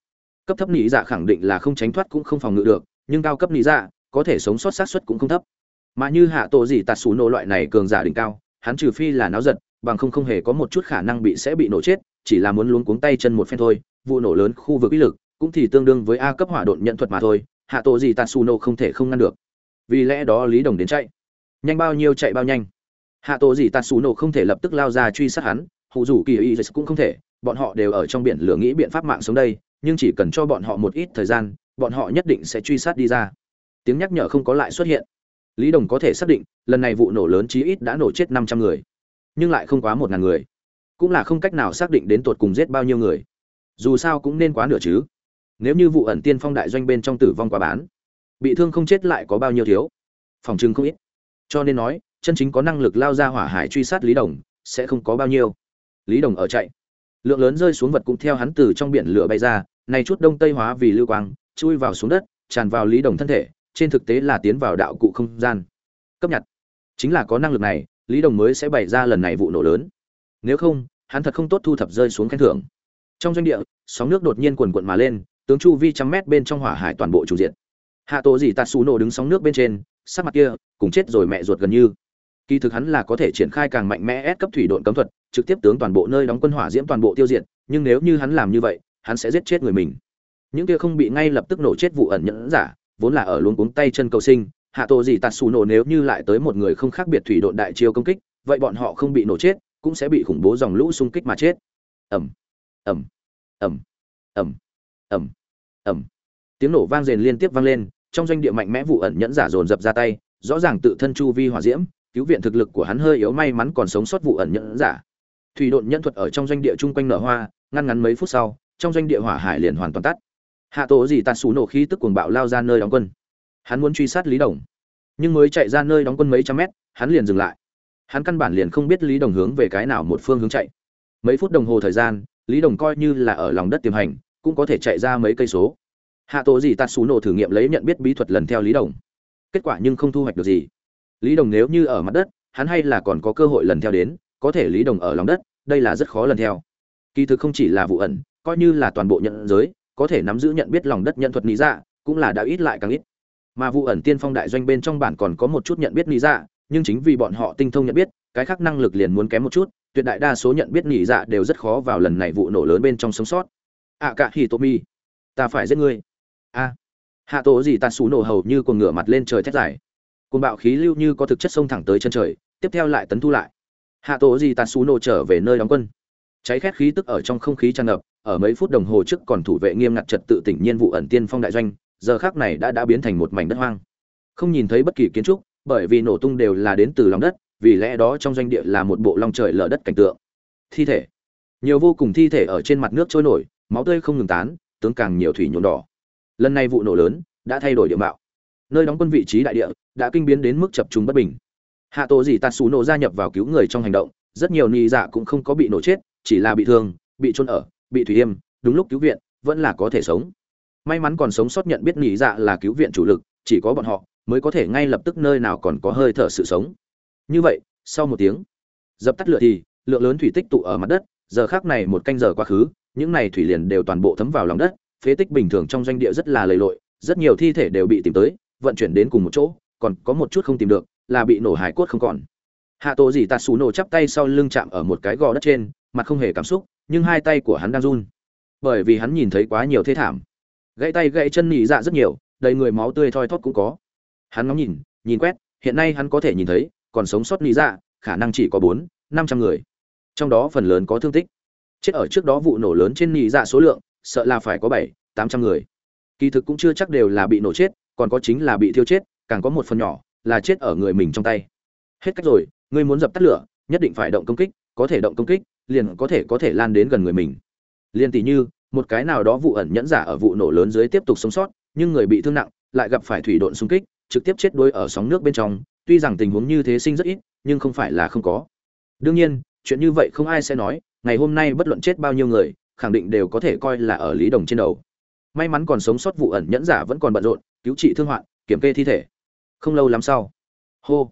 S1: Cấp thấp nị dạ khẳng định là không tránh thoát cũng không phòng ngự được, nhưng cao cấp nị dạ có thể sống sót xác suất cũng không thấp. Mà như hạ tổ gì tạt xù nổ loại này cường giả đỉnh cao, hắn trừ phi là náo giật, bằng không không hề có một chút khả năng bị sẽ bị nổ chết, chỉ là muốn luống cuống tay chân một phen thôi, vụ nổ lớn khu vực uy lực cũng thì tương đương với a cấp hỏa độn nhận thuật mà thôi, hạ tổ gì tạt xù nổ không thể không ngăn được vì lẽ đó lý đồng đến chạy. Nhanh bao nhiêu chạy bao nhanh. Hạ tổ gì tạt xù nổ không thể lập tức lao ra truy sát hắn hụ dù kỳ y cũng không thể, bọn họ đều ở trong biển lửa nghĩ biện pháp mạng sống đây, nhưng chỉ cần cho bọn họ một ít thời gian, bọn họ nhất định sẽ truy sát đi ra. Tiếng nhắc nhở không có lại xuất hiện. Lý đồng có thể xác định, lần này vụ nổ lớn chí ít đã nổ chết năm trăm người, nhưng lại không quá một ngàn người. Cũng là không cách nào xác định đến tột cùng giết bao nhiêu người. Dù sao cũng nên quá nửa chứ. Nếu như vụ ẩn tiên phong đại doanh bên trong tử vong quá bán bị thương không chết lại có bao nhiêu thiếu? Phòng chừng không ít. Cho nên nói, chân chính có năng lực lao ra hỏa hải truy sát lý đồng, sẽ không có bao nhiêu. Lý đồng ở chạy. Lượng lớn rơi xuống vật cũng theo hắn từ trong biển lửa bay ra, này chút đông tây hóa vì lưu quang, chui vào xuống đất, tràn vào lý đồng thân thể, trên thực tế là tiến vào đạo cụ không gian. Cấp nhặt chính là có năng lực này, lý đồng mới sẽ bày ra lần này vụ nổ lớn. Nếu không, hắn thật không tốt thu thập rơi xuống khen thưởng. Trong doanh địa, sóng nước đột nhiên quần quận mà lên, tướng chu vi trăm mét bên trong hỏa hải toàn bộ chủ diện hạ tổ gì tạt xù nổ đứng sóng nước bên trên, sắc mặt kia, cùng chết rồi mẹ ruột gần như. Kỳ thực hắn là có thể triển khai càng mạnh mẽ ép cấp thủy độn cấm thuật, trực tiếp tướng toàn bộ nơi đóng quân hỏa diễm toàn bộ tiêu diệt, nhưng nếu như hắn làm như vậy, hắn sẽ giết chết người mình. Những kia không bị ngay lập tức nổ chết vụ ẩn nhẫn giả, vốn là ở luống cuống tay chân cầu sinh, hạ tổ gì tạt xù nổ nếu như lại tới một người không khác biệt thủy độn đại chiêu công kích, vậy bọn họ không bị nổ chết, cũng sẽ bị khủng bố dòng lũ xung kích mà chết. Ẩm ẩm ẩm ẩm ẩm ẩm tiếng nổ vang rền liên tiếp vang lên trong doanh địa mạnh mẽ vụ ẩn nhẫn giả dồn dập ra tay, rõ ràng tự thân chu vi hỏa diễm, cứu viện thực lực của hắn hơi yếu may mắn còn sống sót vụ ẩn nhẫn giả. Thủy độn nhân thuật ở trong doanh địa chung quanh nở hoa, ngăn ngắn mấy phút sau, trong doanh địa hỏa hải liền hoàn toàn tắt. Hạ tổ gì tạt xù nổ khí tức cuồng bạo lao ra nơi đóng quân. Hắn muốn truy sát lý đồng. Nhưng mới chạy ra nơi đóng quân mấy trăm mét, hắn liền dừng lại. Hắn căn bản liền không biết lý đồng hướng về cái nào một phương hướng chạy. Mấy phút đồng hồ thời gian, lý đồng coi như là ở lòng đất tiềm hành, cũng có thể chạy ra mấy cây số hạ tổ gì tạt xù nổ thử nghiệm lấy nhận biết bí thuật lần theo lý đồng. Kết quả nhưng không thu hoạch được gì. Lý đồng nếu như ở mặt đất, hắn hay là còn có cơ hội lần theo đến, có thể lý đồng ở lòng đất, đây là rất khó lần theo. Kỳ thực không chỉ là vụ ẩn, coi như là toàn bộ nhận giới, có thể nắm giữ nhận biết lòng đất nhận thuật lý dạ cũng là đã ít lại càng ít. Mà vụ ẩn tiên phong đại doanh bên trong bản còn có một chút nhận biết lý dạ nhưng chính vì bọn họ tinh thông nhận biết, cái khác năng lực liền muốn kém một chút, tuyệt đại đa số nhận biết lý dạ đều rất khó vào lần này vụ nổ lớn bên trong sống sót. Ạ cả hì tô mi ta phải giết ngươi a. Hạ tổ gì tạt xù nổ hầu như còn ngửa mặt lên trời thét dài. Côn bạo khí lưu như có thực chất sông thẳng tới chân trời, tiếp theo lại tấn thu lại. Hạ tổ gì tạt xù nổ trở về nơi đóng quân. Cháy khét khí tức ở trong không khí tràn ngập, ở mấy phút đồng hồ trước còn thủ vệ nghiêm ngặt trật tự tỉnh nhiên vụ ẩn tiên phong đại doanh, giờ khác này đã đã biến thành một mảnh đất hoang. Không nhìn thấy bất kỳ kiến trúc, bởi vì nổ tung đều là đến từ lòng đất, vì lẽ đó trong doanh địa là một bộ long trời lở đất cảnh tượng. Thi thể. Nhiều vô cùng thi thể ở trên mặt nước trôi nổi, máu tươi không ngừng tán, tướng càng nhiều thủy nhuộm đỏ lần này vụ nổ lớn đã thay đổi địa mạo. Nơi đóng quân vị trí đại địa đã kinh biến đến mức chập trùng bất bình. Hạ tổ gì tạt xù nổ gia nhập vào cứu người trong hành động, rất nhiều ni dạ cũng không có bị nổ chết, chỉ là bị thương, bị trôn ở, bị thủy yêm, đúng lúc cứu viện, vẫn là có thể sống. May mắn còn sống sót nhận biết nỉ dạ là cứu viện chủ lực, chỉ có bọn họ mới có thể ngay lập tức nơi nào còn có hơi thở sự sống. Như vậy, sau một tiếng, dập tắt lửa thì, lượng lớn thủy tích tụ ở mặt đất, giờ khác này một canh giờ quá khứ, những này thủy liền đều toàn bộ thấm vào lòng đất phế tích bình thường trong doanh địa rất là lầy lội, rất nhiều thi thể đều bị tìm tới, vận chuyển đến cùng một chỗ, còn có một chút không tìm được, là bị nổ hải cốt không còn. Hạ tổ Dĩ tạt Sú nổ chắp tay sau lưng chạm ở một cái gò đất trên, mặt không hề cảm xúc, nhưng hai tay của hắn đang run. Bởi vì hắn nhìn thấy quá nhiều thế thảm. Gãy tay gãy chân nỉ dạ rất nhiều, đầy người máu tươi thoi thóp cũng có. Hắn ngóng nhìn nhìn quét, hiện nay hắn có thể nhìn thấy, còn sống sót nỉ dạ khả năng chỉ có bốn, năm trăm người. Trong đó phần lớn có thương tích. Chết ở trước đó vụ nổ lớn trên nỉ dạ số lượng sợ là phải có bảy, tám trăm người. Kỳ thực cũng chưa chắc đều là bị nổ chết, còn có chính là bị thiêu chết, càng có một phần nhỏ là chết ở người mình trong tay. Hết cách rồi, ngươi muốn dập tắt lửa, nhất định phải động công kích, có thể động công kích, liền có thể có thể lan đến gần người mình. Liền tỷ như, một cái nào đó vụ ẩn nhẫn giả ở vụ nổ lớn dưới tiếp tục sống sót, nhưng người bị thương nặng, lại gặp phải thủy độn xung kích, trực tiếp chết đuối ở sóng nước bên trong, tuy rằng tình huống như thế sinh rất ít, nhưng không phải là không có. Đương nhiên, chuyện như vậy không ai sẽ nói, ngày hôm nay bất luận chết bao nhiêu người khẳng định đều có thể coi là ở lý đồng trên đầu. May mắn còn sống sót vụ ẩn nhẫn giả vẫn còn bận rộn, cứu trị thương hoạn, kiểm kê thi thể. Không lâu lắm sau, hô,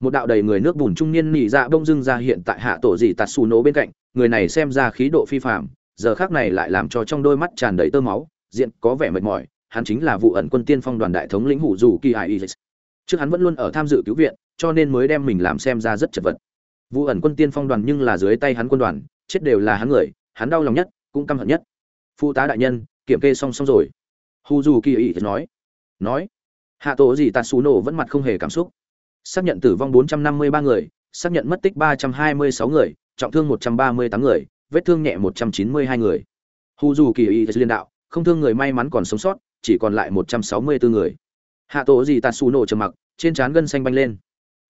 S1: một đạo đầy người nước bùn trung niên nỉ dạ bông dưng ra hiện tại hạ tổ dị tạt xù nổ bên cạnh, người này xem ra khí độ phi phạm giờ khác này lại làm cho trong đôi mắt tràn đầy tơ máu, diện có vẻ mệt mỏi, hắn chính là vụ ẩn quân tiên phong đoàn đại thống lĩnh hủ dù kỳ hải trước hắn vẫn luôn ở tham dự cứu viện, cho nên mới đem mình làm xem ra rất chật vật. Vụ ẩn quân tiên phong đoàn nhưng là dưới tay hắn quân đoàn, chết đều là hắn người, hắn đau lòng nhất cũng căm hận nhất. Phụ tá đại nhân, kiểm kê xong xong rồi. Hu dù kỳ ý nói. Nói. Hạ tổ gì tạt xù nổ vẫn mặt không hề cảm xúc. Xác nhận tử vong 453 người, xác nhận mất tích 326 người, trọng thương 138 người, vết thương nhẹ 192 người. Hu dù kỳ ý liên đạo, không thương người may mắn còn sống sót, chỉ còn lại 164 người. Hạ tổ gì tạt xù nổ trầm mặc, trên trán gân xanh banh lên.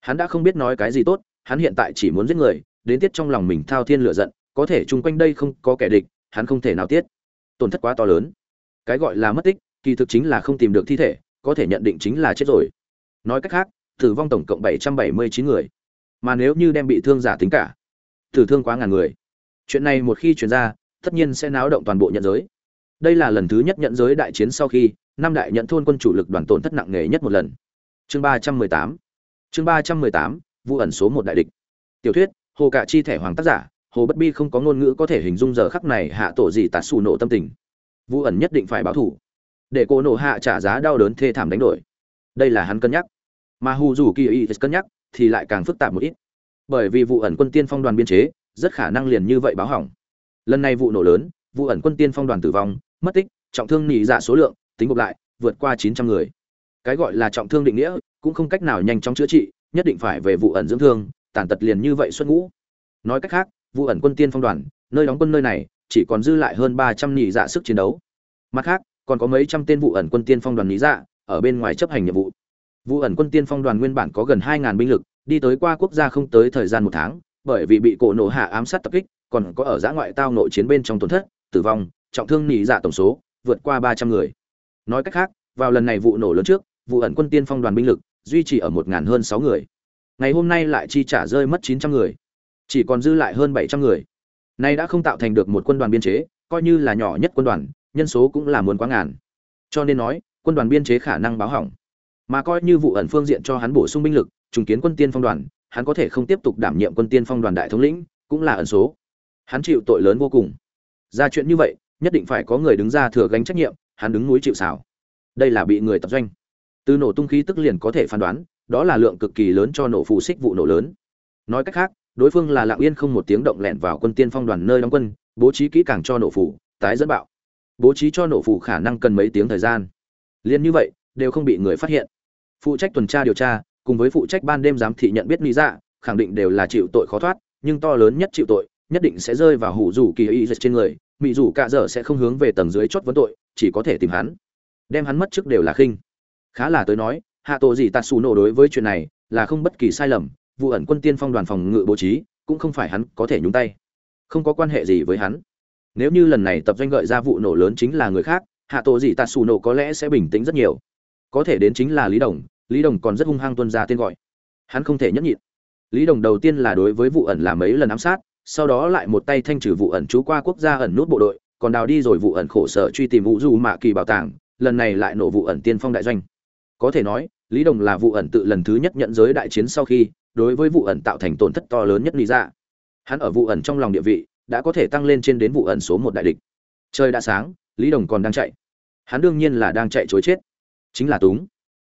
S1: Hắn đã không biết nói cái gì tốt, hắn hiện tại chỉ muốn giết người, đến tiết trong lòng mình thao thiên lửa giận, có thể chung quanh đây không có kẻ địch hắn không thể nào tiết. Tổn thất quá to lớn. Cái gọi là mất tích, kỳ thực chính là không tìm được thi thể, có thể nhận định chính là chết rồi. Nói cách khác, tử vong tổng cộng 779 người. Mà nếu như đem bị thương giả tính cả, tử thương quá ngàn người. Chuyện này một khi chuyển ra, tất nhiên sẽ náo động toàn bộ nhận giới. Đây là lần thứ nhất nhận giới đại chiến sau khi, năm đại nhận thôn quân chủ lực đoàn tổn thất nặng nề nhất một lần. Chương 318 chương 318 vụ ẩn số một đại địch. Tiểu thuyết, hồ cạ chi thẻ hoàng tác giả hồ bất bi không có ngôn ngữ có thể hình dung giờ khắc này hạ tổ gì tạt xù nổ tâm tình. Vũ ẩn nhất định phải báo thủ. Để cô nổ hạ trả giá đau đớn thê thảm đánh đổi. Đây là hắn cân nhắc. Mà hù dù kỳ y cân nhắc, thì lại càng phức tạp một ít. Bởi vì vụ ẩn quân tiên phong đoàn biên chế, rất khả năng liền như vậy báo hỏng. Lần này vụ nổ lớn, vụ ẩn quân tiên phong đoàn tử vong, mất tích, trọng thương nỉ dạ số lượng, tính gộp lại, vượt qua chín trăm người. Cái gọi là trọng thương định nghĩa, cũng không cách nào nhanh chóng chữa trị, nhất định phải về vụ ẩn dưỡng thương, tàn tật liền như vậy xuất ngũ. Nói cách khác vụ ẩn quân tiên phong đoàn, nơi đóng quân nơi này, chỉ còn dư lại hơn ba trăm nỉ dạ sức chiến đấu. Mặt khác, còn có mấy trăm tên vụ ẩn quân tiên phong đoàn lý dạ ở bên ngoài chấp hành nhiệm vụ. Vụ ẩn quân tiên phong đoàn nguyên bản có gần hai ngàn binh lực, đi tới qua quốc gia không tới thời gian một tháng, bởi vì bị cổ nổ hạ ám sát tập kích, còn có ở giã ngoại tao nội chiến bên trong tổn thất, tử vong, trọng thương nỉ dạ tổng số, vượt qua ba trăm người. Nói cách khác, vào lần này vụ nổ lớn trước vụ ẩn quân tiên phong đoàn binh lực duy trì ở một ngàn hơn sáu người. Ngày hôm nay lại chi trả rơi mất chín trăm người chỉ còn dư lại hơn bảy trăm người. Nay đã không tạo thành được một quân đoàn biên chế, coi như là nhỏ nhất quân đoàn, nhân số cũng là muốn quá ngàn. Cho nên nói, quân đoàn biên chế khả năng báo hỏng. Mà coi như vụ ẩn phương diện cho hắn bổ sung binh lực, trùng kiến quân tiên phong đoàn, hắn có thể không tiếp tục đảm nhiệm quân tiên phong đoàn đại thống lĩnh, cũng là ẩn số. Hắn chịu tội lớn vô cùng. Ra chuyện như vậy, nhất định phải có người đứng ra thừa gánh trách nhiệm, hắn đứng núi chịu sào. đây là bị người tập doanh. Từ nổ tung khí tức liền có thể phán đoán, đó là lượng cực kỳ lớn cho nổ phù xích vụ nổ lớn. Nói cách khác đối phương là lặng yên không một tiếng động lẹn vào quân tiên phong đoàn nơi đóng quân, bố trí kỹ càng cho nổ phủ, tái dẫn bạo. Bố trí cho nổ phủ khả năng cần mấy tiếng thời gian. Liên như vậy, đều không bị người phát hiện. Phụ trách tuần tra điều tra, cùng với phụ trách ban đêm giám thị nhận biết lý dạ khẳng định đều là chịu tội khó thoát, nhưng to lớn nhất chịu tội, nhất định sẽ rơi vào hủ rủ kỳ y trên người mỹ rủ cạ dở sẽ không hướng về tầng dưới chót vấn tội, chỉ có thể tìm hắn. Đem hắn mất trước đều là khinh. Khá là tới nói, hạ tổ gì tạt xù nổ đối với chuyện này là không bất kỳ sai lầm vụ ẩn quân tiên phong đoàn phòng ngự bố trí, cũng không phải hắn có thể nhúng tay. Không có quan hệ gì với hắn. Nếu như lần này tập doanh gợi ra vụ nổ lớn chính là người khác, hạ tổ gì tạ xù nổ có lẽ sẽ bình tĩnh rất nhiều. Có thể đến chính là lý đồng lý đồng còn rất hung hăng tuân ra tên gọi. Hắn không thể nhẫn nhịn. Lý đồng đầu tiên là đối với vụ ẩn làm mấy lần ám sát, sau đó lại một tay thanh trừ vụ ẩn trú qua quốc gia ẩn nút bộ đội, còn đào đi rồi vụ ẩn khổ sở truy tìm vũ du mạ kỳ bảo tàng, lần này lại nổ vụ ẩn tiên phong đại doanh. Có thể nói, lý đồng là vụ ẩn tự lần thứ nhất nhận giới đại chiến sau khi đối với vụ ẩn tạo thành tổn thất to lớn nhất lý ra. Hắn ở vụ ẩn trong lòng địa vị đã có thể tăng lên trên đến vụ ẩn số một đại địch. Trời đã sáng, lý đồng còn đang chạy. Hắn đương nhiên là đang chạy chối chết. Chính là túng.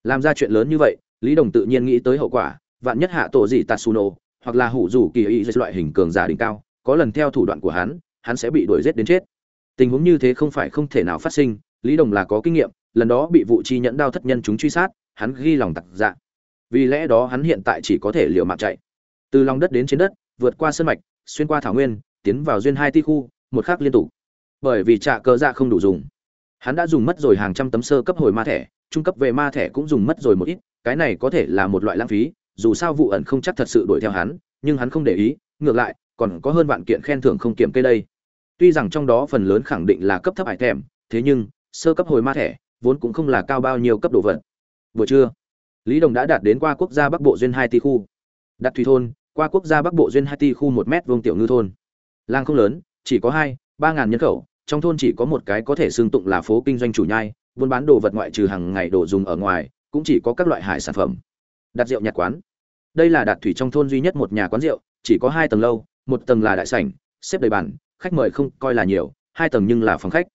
S1: Làm ra chuyện lớn như vậy, lý đồng tự nhiên nghĩ tới hậu quả, vạn nhất hạ tổ gì tatsuno, hoặc là hủ rủ kỳ ý loại hình cường giả đỉnh cao, có lần theo thủ đoạn của hắn hắn sẽ bị đuổi giết đến chết. Tình huống như thế không phải không thể nào phát sinh, lý đồng là có kinh nghiệm, lần đó bị vụ chi nhẫn đao thất nhân chúng truy sát, hắn ghi lòng tặc dạ vì lẽ đó hắn hiện tại chỉ có thể liều mạng chạy. Từ lòng đất đến trên đất, vượt qua sân mạch, xuyên qua thảo nguyên, tiến vào duyên hai ti khu, một khắc liên tục. Bởi vì trạ cơ dạ không đủ dùng. Hắn đã dùng mất rồi hàng trăm tấm sơ cấp hồi ma thẻ, trung cấp về ma thẻ cũng dùng mất rồi một ít, cái này có thể là một loại lãng phí, dù sao vụ ẩn không chắc thật sự đuổi theo hắn, nhưng hắn không để ý, ngược lại, còn có hơn vạn kiện khen thưởng không kiểm kê đây. Tuy rằng trong đó phần lớn khẳng định là cấp thấp hải thèm thế nhưng, sơ cấp hồi ma thẻ, vốn cũng không là cao bao nhiêu cấp độ vật. Vừa chưa lý đồng đã đạt đến qua quốc gia bắc bộ duyên hai ti khu. Đặt thủy thôn, qua quốc gia bắc bộ duyên hai ti khu một mét vuông tiểu ngư thôn. Làng không lớn, chỉ có hai, ba ngàn nhân khẩu, trong thôn chỉ có một cái có thể xương tụng là phố kinh doanh chủ nhai, buôn bán đồ vật ngoại trừ hàng ngày đồ dùng ở ngoài, cũng chỉ có các loại hải sản phẩm. Đặt rượu nhạc quán. Đây là đạt thủy trong thôn duy nhất một nhà quán rượu, chỉ có hai tầng lâu, một tầng là đại sảnh, xếp đầy bàn, khách mời không coi là nhiều, hai tầng nhưng là phòng khách.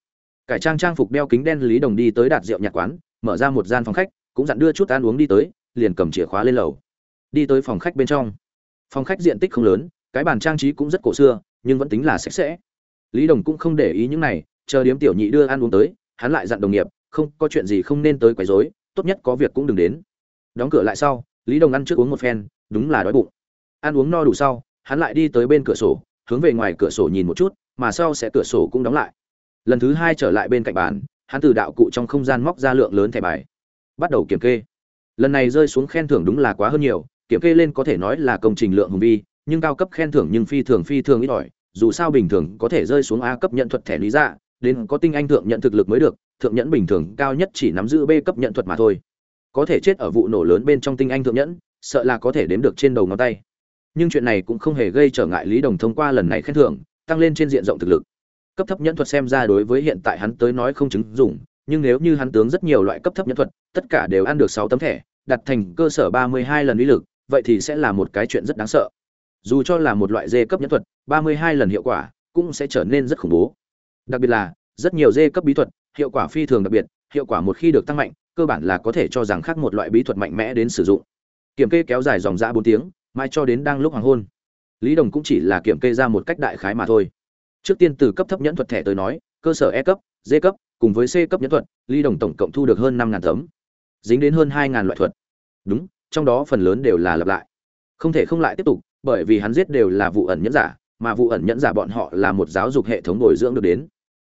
S1: Cải trang trang phục đeo kính đen lý đồng đi tới đạt rượu nhạc quán, mở ra một gian phòng khách cũng dặn đưa chút ăn uống đi tới, liền cầm chìa khóa lên lầu. Đi tới phòng khách bên trong. Phòng khách diện tích không lớn, cái bàn trang trí cũng rất cổ xưa, nhưng vẫn tính là sạch sẽ. Lý đồng cũng không để ý những này, chờ điếm tiểu nhị đưa ăn uống tới, hắn lại dặn đồng nghiệp, không, có chuyện gì không nên tới quấy rối, tốt nhất có việc cũng đừng đến. Đóng cửa lại sau, lý đồng ăn trước uống một phen, đúng là đói bụng. Ăn uống no đủ sau, hắn lại đi tới bên cửa sổ, hướng về ngoài cửa sổ nhìn một chút, mà sau sẽ cửa sổ cũng đóng lại. Lần thứ hai trở lại bên cạnh bàn, hắn từ đạo cụ trong không gian móc ra lượng lớn thẻ bài bắt đầu kiểm kê. Lần này rơi xuống khen thưởng đúng là quá hơn nhiều, kiểm kê lên có thể nói là công trình lượng hùng vi, nhưng cao cấp khen thưởng nhưng phi thường phi thường ít ỏi, dù sao bình thường có thể rơi xuống a cấp nhận thuật thẻ lý dạ đến có tinh anh thượng nhận thực lực mới được, thượng nhẫn bình thường cao nhất chỉ nắm giữ b cấp nhận thuật mà thôi. Có thể chết ở vụ nổ lớn bên trong tinh anh thượng nhẫn, sợ là có thể đếm được trên đầu ngón tay. Nhưng chuyện này cũng không hề gây trở ngại lý đồng thông qua lần này khen thưởng, tăng lên trên diện rộng thực lực. Cấp thấp nhẫn thuật xem ra đối với hiện tại hắn tới nói không chứng dụng, nhưng nếu như hắn tướng rất nhiều loại cấp thấp nhẫn thuật tất cả đều ăn được sáu tấm thẻ, đặt thành cơ sở ba mươi hai lần uy lực, vậy thì sẽ là một cái chuyện rất đáng sợ. Dù cho là một loại dê cấp nhẫn thuật, ba mươi hai lần hiệu quả cũng sẽ trở nên rất khủng bố. Đặc biệt là, rất nhiều dê cấp bí thuật, hiệu quả phi thường đặc biệt, hiệu quả một khi được tăng mạnh, cơ bản là có thể cho rằng khác một loại bí thuật mạnh mẽ đến sử dụng. Kiểm kê kéo dài dòng dã bốn tiếng mai cho đến đang lúc hoàng hôn. Lý đồng cũng chỉ là kiểm kê ra một cách đại khái mà thôi. Trước tiên từ cấp thấp nhẫn thuật thẻ tới nói, cơ sở e cấp, d cấp, cùng với c cấp nhẫn thuật, lý đồng tổng cộng thu được hơn năm tấm dính đến hơn hai ngàn loại thuật. Đúng, trong đó phần lớn đều là lặp lại. Không thể không lại tiếp tục, bởi vì hắn giết đều là vụ ẩn nhẫn giả, mà vụ ẩn nhẫn giả bọn họ là một giáo dục hệ thống bồi dưỡng được đến.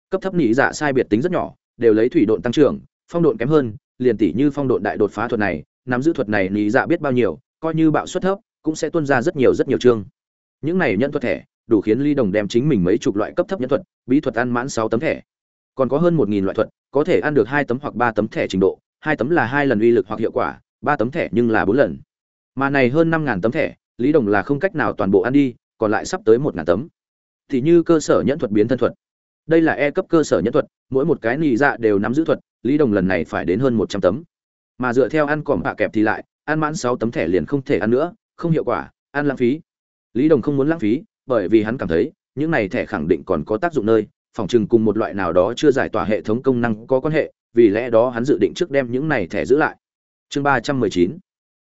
S1: Cấp thấp nhị giả sai biệt tính rất nhỏ, đều lấy thủy độn tăng trưởng, phong độn kém hơn, liền tỷ như phong độn đại đột phá thuật này, nắm giữ thuật này nhị giả biết bao nhiêu, coi như bạo suất thấp, cũng sẽ tuôn ra rất nhiều rất nhiều chương. Những này nhân thuật thẻ, đủ khiến ly đồng đem chính mình mấy chục loại cấp thấp nhân thuật, bí thuật ăn mãn sáu tấm thẻ. Còn có hơn một nghìn loại thuật, có thể ăn được hai tấm hoặc ba tấm thẻ trình độ hai tấm là hai lần uy lực hoặc hiệu quả, ba tấm thẻ nhưng là bốn lần. Mà này hơn năm ngàn tấm thẻ, lý đồng là không cách nào toàn bộ ăn đi, còn lại sắp tới một ngàn tấm. Thì như cơ sở nhẫn thuật biến thân thuật. Đây là e cấp cơ sở nhẫn thuật, mỗi một cái nì dạ đều nắm giữ thuật, lý đồng lần này phải đến hơn một trăm tấm. Mà dựa theo ăn còm bạ kẹp thì lại, ăn mãn sáu tấm thẻ liền không thể ăn nữa, không hiệu quả, ăn lãng phí. Lý đồng không muốn lãng phí, bởi vì hắn cảm thấy, những này thẻ khẳng định còn có tác dụng nơi, phòng chừng cùng một loại nào đó chưa giải tỏa hệ thống công năng có quan hệ vì lẽ đó hắn dự định trước đem những này thẻ giữ lại. Chương ba trăm mười chín.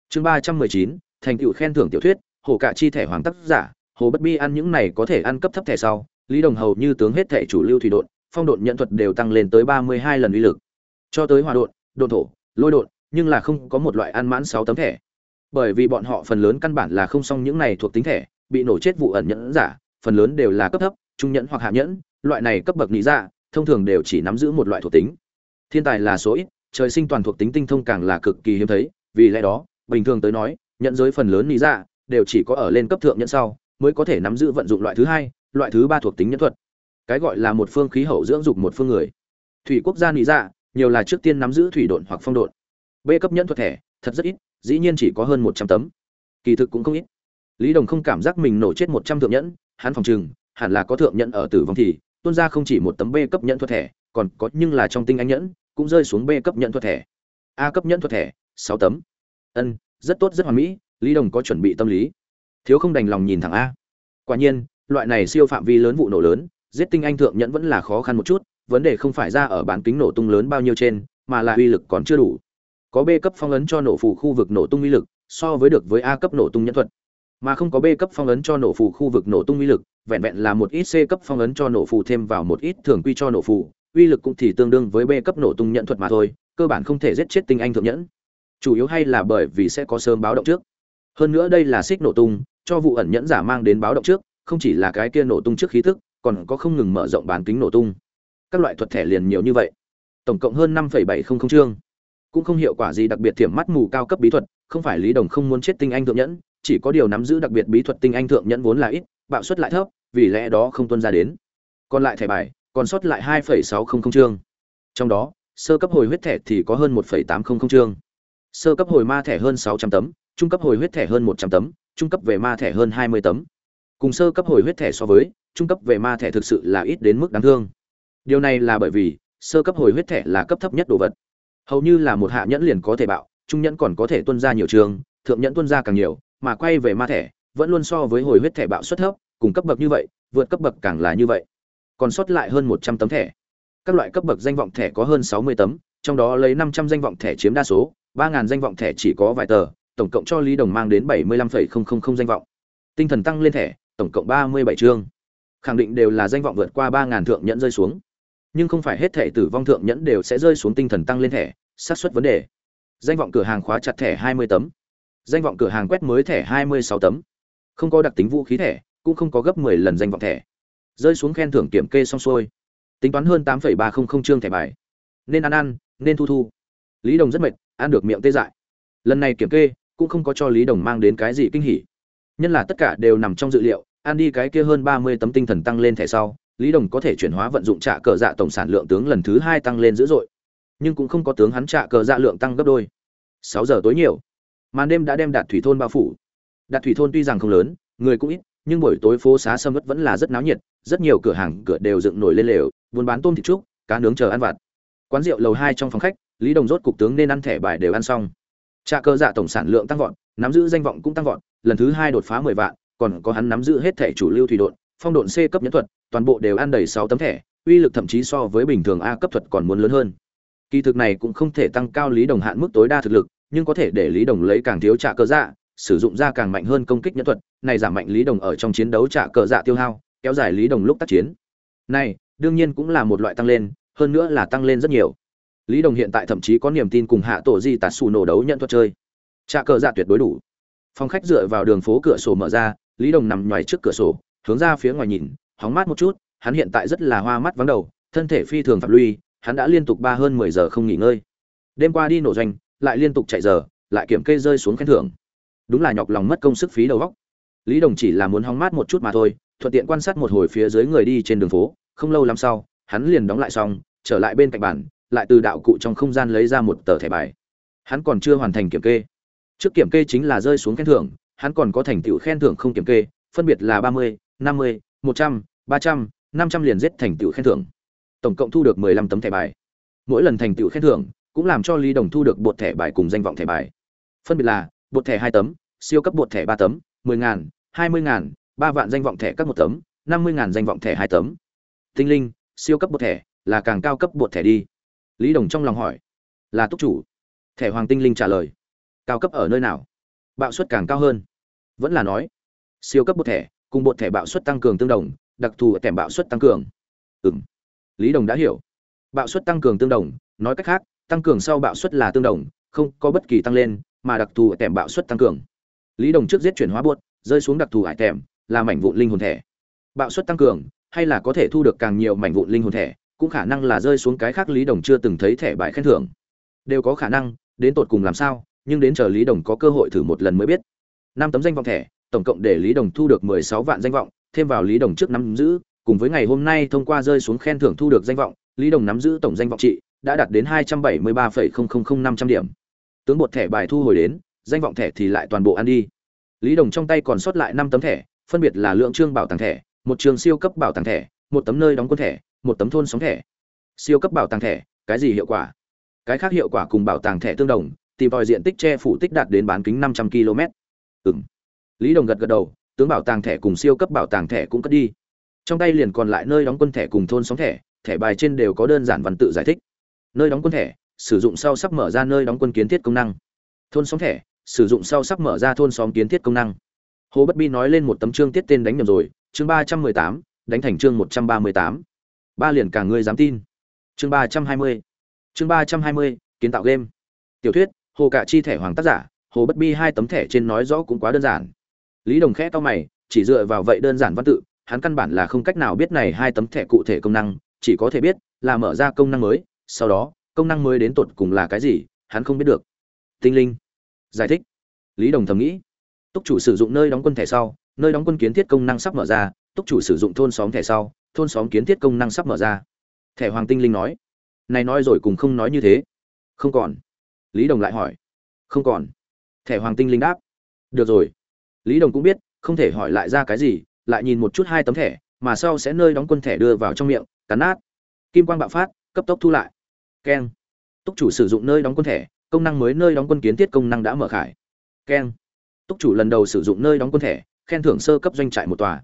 S1: Chương ba trăm mười chín, thành tựu khen thưởng tiểu thuyết, hồ cả chi thẻ hoàng tác giả, hồ bất bi ăn những này có thể ăn cấp thấp thẻ sau, lý đồng hầu như tướng hết thẻ chủ lưu thủy độn, phong độn nhận thuật đều tăng lên tới ba mươi hai lần uy lực. Cho tới hòa độn độn thổ, lôi độn, nhưng là không có một loại ăn mãn sáu tấm thẻ. Bởi vì bọn họ phần lớn căn bản là không xong những này thuộc tính thẻ, bị nổ chết vụ ẩn nhẫn giả, phần lớn đều là cấp thấp, trung nhẫn hoặc hạ nhẫn, loại này cấp bậc lý giả dạ, thông thường đều chỉ nắm giữ một loại thuộc tính thiên tài là số ít, trời sinh toàn thuộc tính tinh thông càng là cực kỳ hiếm thấy, vì lẽ đó, bình thường tới nói, nhận giới phần lớn lý Dạ đều chỉ có ở lên cấp thượng nhẫn sau, mới có thể nắm giữ vận dụng loại thứ hai, loại thứ ba thuộc tính nhân thuật. Cái gọi là một phương khí hậu dưỡng dục một phương người. Thủy quốc gia lý Dạ nhiều là trước tiên nắm giữ thủy độn hoặc phong độn. B cấp nhẫn thuật thẻ, thật rất ít, dĩ nhiên chỉ có hơn một trăm tấm. Kỳ thực cũng không ít. Lý đồng không cảm giác mình nổ chết một trăm thượng nhẫn, hắn phòng chừng hẳn là có thượng nhẫn ở tử vong thì, tuôn ra không chỉ một tấm b cấp nhẫn thuật thẻ còn có nhưng là trong tinh anh nhẫn, cũng rơi xuống b cấp nhẫn thuật thẻ. A cấp nhẫn thuật thẻ, sáu tấm. Ân, rất tốt, rất hoàn mỹ, lý đồng có chuẩn bị tâm lý. Thiếu không đành lòng nhìn thẳng a. Quả nhiên, loại này siêu phạm vi lớn vụ nổ lớn, giết tinh anh thượng nhẫn vẫn là khó khăn một chút, vấn đề không phải ra ở bán kính nổ tung lớn bao nhiêu trên, mà là uy lực còn chưa đủ. Có b cấp phong ấn cho nổ phủ khu vực nổ tung uy lực, so với được với a cấp nổ tung nhẫn thuật. Mà không có b cấp phong ấn cho nổ phủ khu vực nổ tung uy lực, vẹn vẹn là một ít c cấp phong ấn cho nổ phủ thêm vào một ít thường quy cho nổ phủ uy lực cũng thì tương đương với b cấp nổ tung nhận thuật mà thôi, cơ bản không thể giết chết tinh anh thượng nhẫn. Chủ yếu hay là bởi vì sẽ có sớm báo động trước. Hơn nữa đây là xích nổ tung, cho vụ ẩn nhẫn giả mang đến báo động trước, không chỉ là cái kia nổ tung trước khí thức còn có không ngừng mở rộng bán kính nổ tung. Các loại thuật thẻ liền nhiều như vậy. Tổng cộng hơn năm bảy không không chương. Cũng không hiệu quả gì đặc biệt thiểm mắt mù cao cấp bí thuật, không phải lý đồng không muốn chết tinh anh thượng nhẫn, chỉ có điều nắm giữ đặc biệt bí thuật tinh anh thượng nhẫn vốn là ít, bạo suất lại thấp, vì lẽ đó không tuân ra đến. Còn lại thẻ bài còn sót lại hai sáu không không chương. Trong đó, sơ cấp hồi huyết thẻ thì có hơn một tám không không chương. Sơ cấp hồi ma thẻ hơn sáu trăm tấm, trung cấp hồi huyết thẻ hơn một trăm tấm, trung cấp về ma thẻ hơn hai mươi tấm. Cùng sơ cấp hồi huyết thẻ so với, trung cấp về ma thẻ thực sự là ít đến mức đáng thương. Điều này là bởi vì, sơ cấp hồi huyết thẻ là cấp thấp nhất đồ vật. Hầu như là một hạ nhẫn liền có thể bạo, trung nhẫn còn có thể tuân ra nhiều trường, thượng nhẫn tuân ra càng nhiều, mà quay về ma thẻ, vẫn luôn so với hồi huyết thẻ bạo suất thấp, cùng cấp bậc như vậy, vượt cấp bậc càng là như vậy còn sót lại hơn một trăm tấm thẻ. Các loại cấp bậc danh vọng thẻ có hơn sáu mươi tấm, trong đó lấy năm trăm danh vọng thẻ chiếm đa số, ba ngàn danh vọng thẻ chỉ có vài tờ, tổng cộng cho lý đồng mang đến bảy mươi lăm phẩy không không không danh vọng. Tinh thần tăng lên thẻ, tổng cộng ba mươi bảy chương. Khẳng định đều là danh vọng vượt qua ba ngàn thượng nhẫn rơi xuống. Nhưng không phải hết thẻ tử vong thượng nhẫn đều sẽ rơi xuống tinh thần tăng lên thẻ, xác suất vấn đề. Danh vọng cửa hàng khóa chặt thẻ hai mươi tấm. Danh vọng cửa hàng quét mới thẻ hai mươi sáu tấm. Không có đặc tính vũ khí thẻ, cũng không có gấp mười lần danh vọng thẻ rơi xuống khen thưởng kiểm kê xong xuôi. Tính toán hơn tám ba không không chương thẻ bài. Nên ăn ăn, nên thu thu. Lý đồng rất mệt, ăn được miệng tê dại. Lần này kiểm kê, cũng không có cho lý đồng mang đến cái gì kinh hỉ. Nhân là tất cả đều nằm trong dự liệu, ăn đi cái kia hơn ba mươi tấm tinh thần tăng lên thẻ sau, lý đồng có thể chuyển hóa vận dụng trả cờ dạ tổng sản lượng tướng lần thứ hai tăng lên dữ dội. Nhưng cũng không có tướng hắn trả cờ dạ lượng tăng gấp đôi. Sáu giờ tối nhiều. Màn đêm đã đem đạt thủy thôn bao phủ. Đạt thủy thôn tuy rằng không lớn, người cũng ít nhưng buổi tối phố xá sâm ớt vẫn là rất náo nhiệt rất nhiều cửa hàng cửa đều dựng nổi lên lều buôn bán tôm thịt trúc cá nướng chờ ăn vặt. Quán rượu lầu hai trong phòng khách lý đồng rốt cục tướng nên ăn thẻ bài đều ăn xong. Trà cơ dạ tổng sản lượng tăng vọt nắm giữ danh vọng cũng tăng vọt lần thứ hai đột phá mười vạn còn có hắn nắm giữ hết thẻ chủ lưu thủy độn, phong độn c cấp nhẫn thuật toàn bộ đều ăn đầy sáu tấm thẻ uy lực thậm chí so với bình thường a cấp thuật còn muốn lớn hơn. Kỳ thực này cũng không thể tăng cao lý đồng hạn mức tối đa thực lực nhưng có thể để lý đồng lấy càng thiếu trả cơ dạ sử dụng ra càng mạnh hơn công kích nhân thuật, này giảm mạnh lý đồng ở trong chiến đấu trả cờ dạ tiêu hao, kéo dài lý đồng lúc tác chiến. Này, đương nhiên cũng là một loại tăng lên, hơn nữa là tăng lên rất nhiều. Lý đồng hiện tại thậm chí có niềm tin cùng hạ tổ di tạt xù nổ đấu nhận thuật chơi. Trả cờ dạ tuyệt đối đủ. Phòng khách dựa vào đường phố cửa sổ mở ra, lý đồng nằm ngoài trước cửa sổ, hướng ra phía ngoài nhìn, hóng mát một chút, hắn hiện tại rất là hoa mắt vắng đầu, thân thể phi thường phạm lui hắn đã liên tục ba hơn mười giờ không nghỉ ngơi. Đêm qua đi nổ doanh, lại liên tục chạy giờ, lại kiểm kê rơi xuống khen thưởng đúng là nhọc lòng mất công sức phí đầu góc lý đồng chỉ là muốn hóng mát một chút mà thôi, thuận tiện quan sát một hồi phía dưới người đi trên đường phố, không lâu lắm sau, hắn liền đóng lại xong, trở lại bên cạnh bàn, lại từ đạo cụ trong không gian lấy ra một tờ thẻ bài. Hắn còn chưa hoàn thành kiểm kê. Trước kiểm kê chính là rơi xuống khen thưởng, hắn còn có thành tựu khen thưởng không kiểm kê, phân biệt là ba mươi, năm mươi, một trăm, ba trăm, năm trăm liền giết thành tựu khen thưởng. Tổng cộng thu được mười lăm tấm thẻ bài. Mỗi lần thành tựu khen thưởng cũng làm cho lý đồng thu được bột thẻ bài cùng danh vọng thẻ bài. Phân biệt là bột thẻ hai tấm, siêu cấp bột thẻ ba tấm, mười ngàn, hai mươi ngàn, ba vạn danh vọng thẻ các một tấm, năm mươi ngàn danh vọng thẻ hai tấm. Tinh linh, siêu cấp bột thẻ, là càng cao cấp bột thẻ đi. Lý đồng trong lòng hỏi, là túc chủ? Thẻ hoàng tinh linh trả lời, cao cấp ở nơi nào? Bạo suất càng cao hơn. Vẫn là nói, siêu cấp bột thẻ, cùng bột thẻ bạo suất tăng cường tương đồng, đặc thù thẻ bạo suất tăng cường. Ừ m lý đồng đã hiểu. Bạo suất tăng cường tương đồng, nói cách khác, tăng cường sau bạo suất là tương đồng không có bất kỳ tăng lên, mà đặc thù tẻm bạo suất tăng cường. Lý đồng trước giết chuyển hóa buốt, rơi xuống đặc thù hải tẻm, là mảnh vụn linh hồn thẻ bạo suất tăng cường, hay là có thể thu được càng nhiều mảnh vụn linh hồn thẻ cũng khả năng là rơi xuống cái khác lý đồng chưa từng thấy thẻ bài khen thưởng. Đều có khả năng, đến tột cùng làm sao, nhưng đến chờ lý đồng có cơ hội thử một lần mới biết. Năm tấm danh vọng thẻ, tổng cộng để lý đồng thu được mười sáu vạn danh vọng, thêm vào lý đồng trước nắm giữ, cùng với ngày hôm nay thông qua rơi xuống khen thưởng thu được danh vọng, lý đồng nắm giữ tổng danh vọng trị đã đạt đến hai trăm bảy mươi ba năm trăm điểm tướng bột thẻ bài thu hồi đến, danh vọng thẻ thì lại toàn bộ ăn đi. Lý đồng trong tay còn sót lại năm tấm thẻ, phân biệt là lượng trương bảo tàng thẻ, một trường siêu cấp bảo tàng thẻ, một tấm nơi đóng quân thẻ, một tấm thôn sóng thẻ. Siêu cấp bảo tàng thẻ, cái gì hiệu quả? Cái khác hiệu quả cùng bảo tàng thẻ tương đồng, tìm tòi diện tích che phủ tích đạt đến bán kính năm trăm km ừng lý đồng gật gật đầu, tướng bảo tàng thẻ cùng siêu cấp bảo tàng thẻ cũng cất đi. Trong tay liền còn lại nơi đóng quân thẻ cùng thôn sóng thẻ thẻ bài trên đều có đơn giản văn tự giải thích. Nơi đóng quân thẻ sử dụng sau sắp mở ra nơi đóng quân kiến thiết công năng. Thôn xóm thẻ, sử dụng sau sắp mở ra thôn xóm kiến thiết công năng. Hồ bất bi nói lên một tấm chương tiết tên đánh nhầm rồi, chương ba trăm mười tám, đánh thành chương một trăm ba mươi tám. Ba liền cả người dám tin. Chương ba trăm hai mươi, chương ba trăm hai mươi, kiến tạo game. Tiểu thuyết, hồ cạ chi thẻ hoàng tác giả, hồ bất bi hai tấm thẻ trên nói rõ cũng quá đơn giản. Lý đồng khẽ to mày, chỉ dựa vào vậy đơn giản văn tự, hắn căn bản là không cách nào biết này hai tấm thẻ cụ thể công năng, chỉ có thể biết là mở ra công năng mới, sau đó công năng mới đến tột cùng là cái gì, hắn không biết được. Tinh linh. Giải thích. Lý đồng thầm nghĩ. Túc chủ sử dụng nơi đóng quân thẻ sau, nơi đóng quân kiến thiết công năng sắp mở ra, túc chủ sử dụng thôn xóm thẻ sau, thôn xóm kiến thiết công năng sắp mở ra. Thẻ hoàng tinh linh nói. Này nói rồi cùng không nói như thế. Không còn. Lý đồng lại hỏi. Không còn. Thẻ hoàng tinh linh đáp. Được rồi. Lý đồng cũng biết, không thể hỏi lại ra cái gì, lại nhìn một chút hai tấm thẻ, mà sau sẽ nơi đóng quân thẻ đưa vào trong miệng, cắn nát. Kim quang bạo phát, cấp tốc thu lại keng. Túc chủ sử dụng nơi đóng quân thẻ, công năng mới nơi đóng quân kiến thiết công năng đã mở khải. Keng. Túc chủ lần đầu sử dụng nơi đóng quân thẻ, khen thưởng sơ cấp doanh trại một tòa.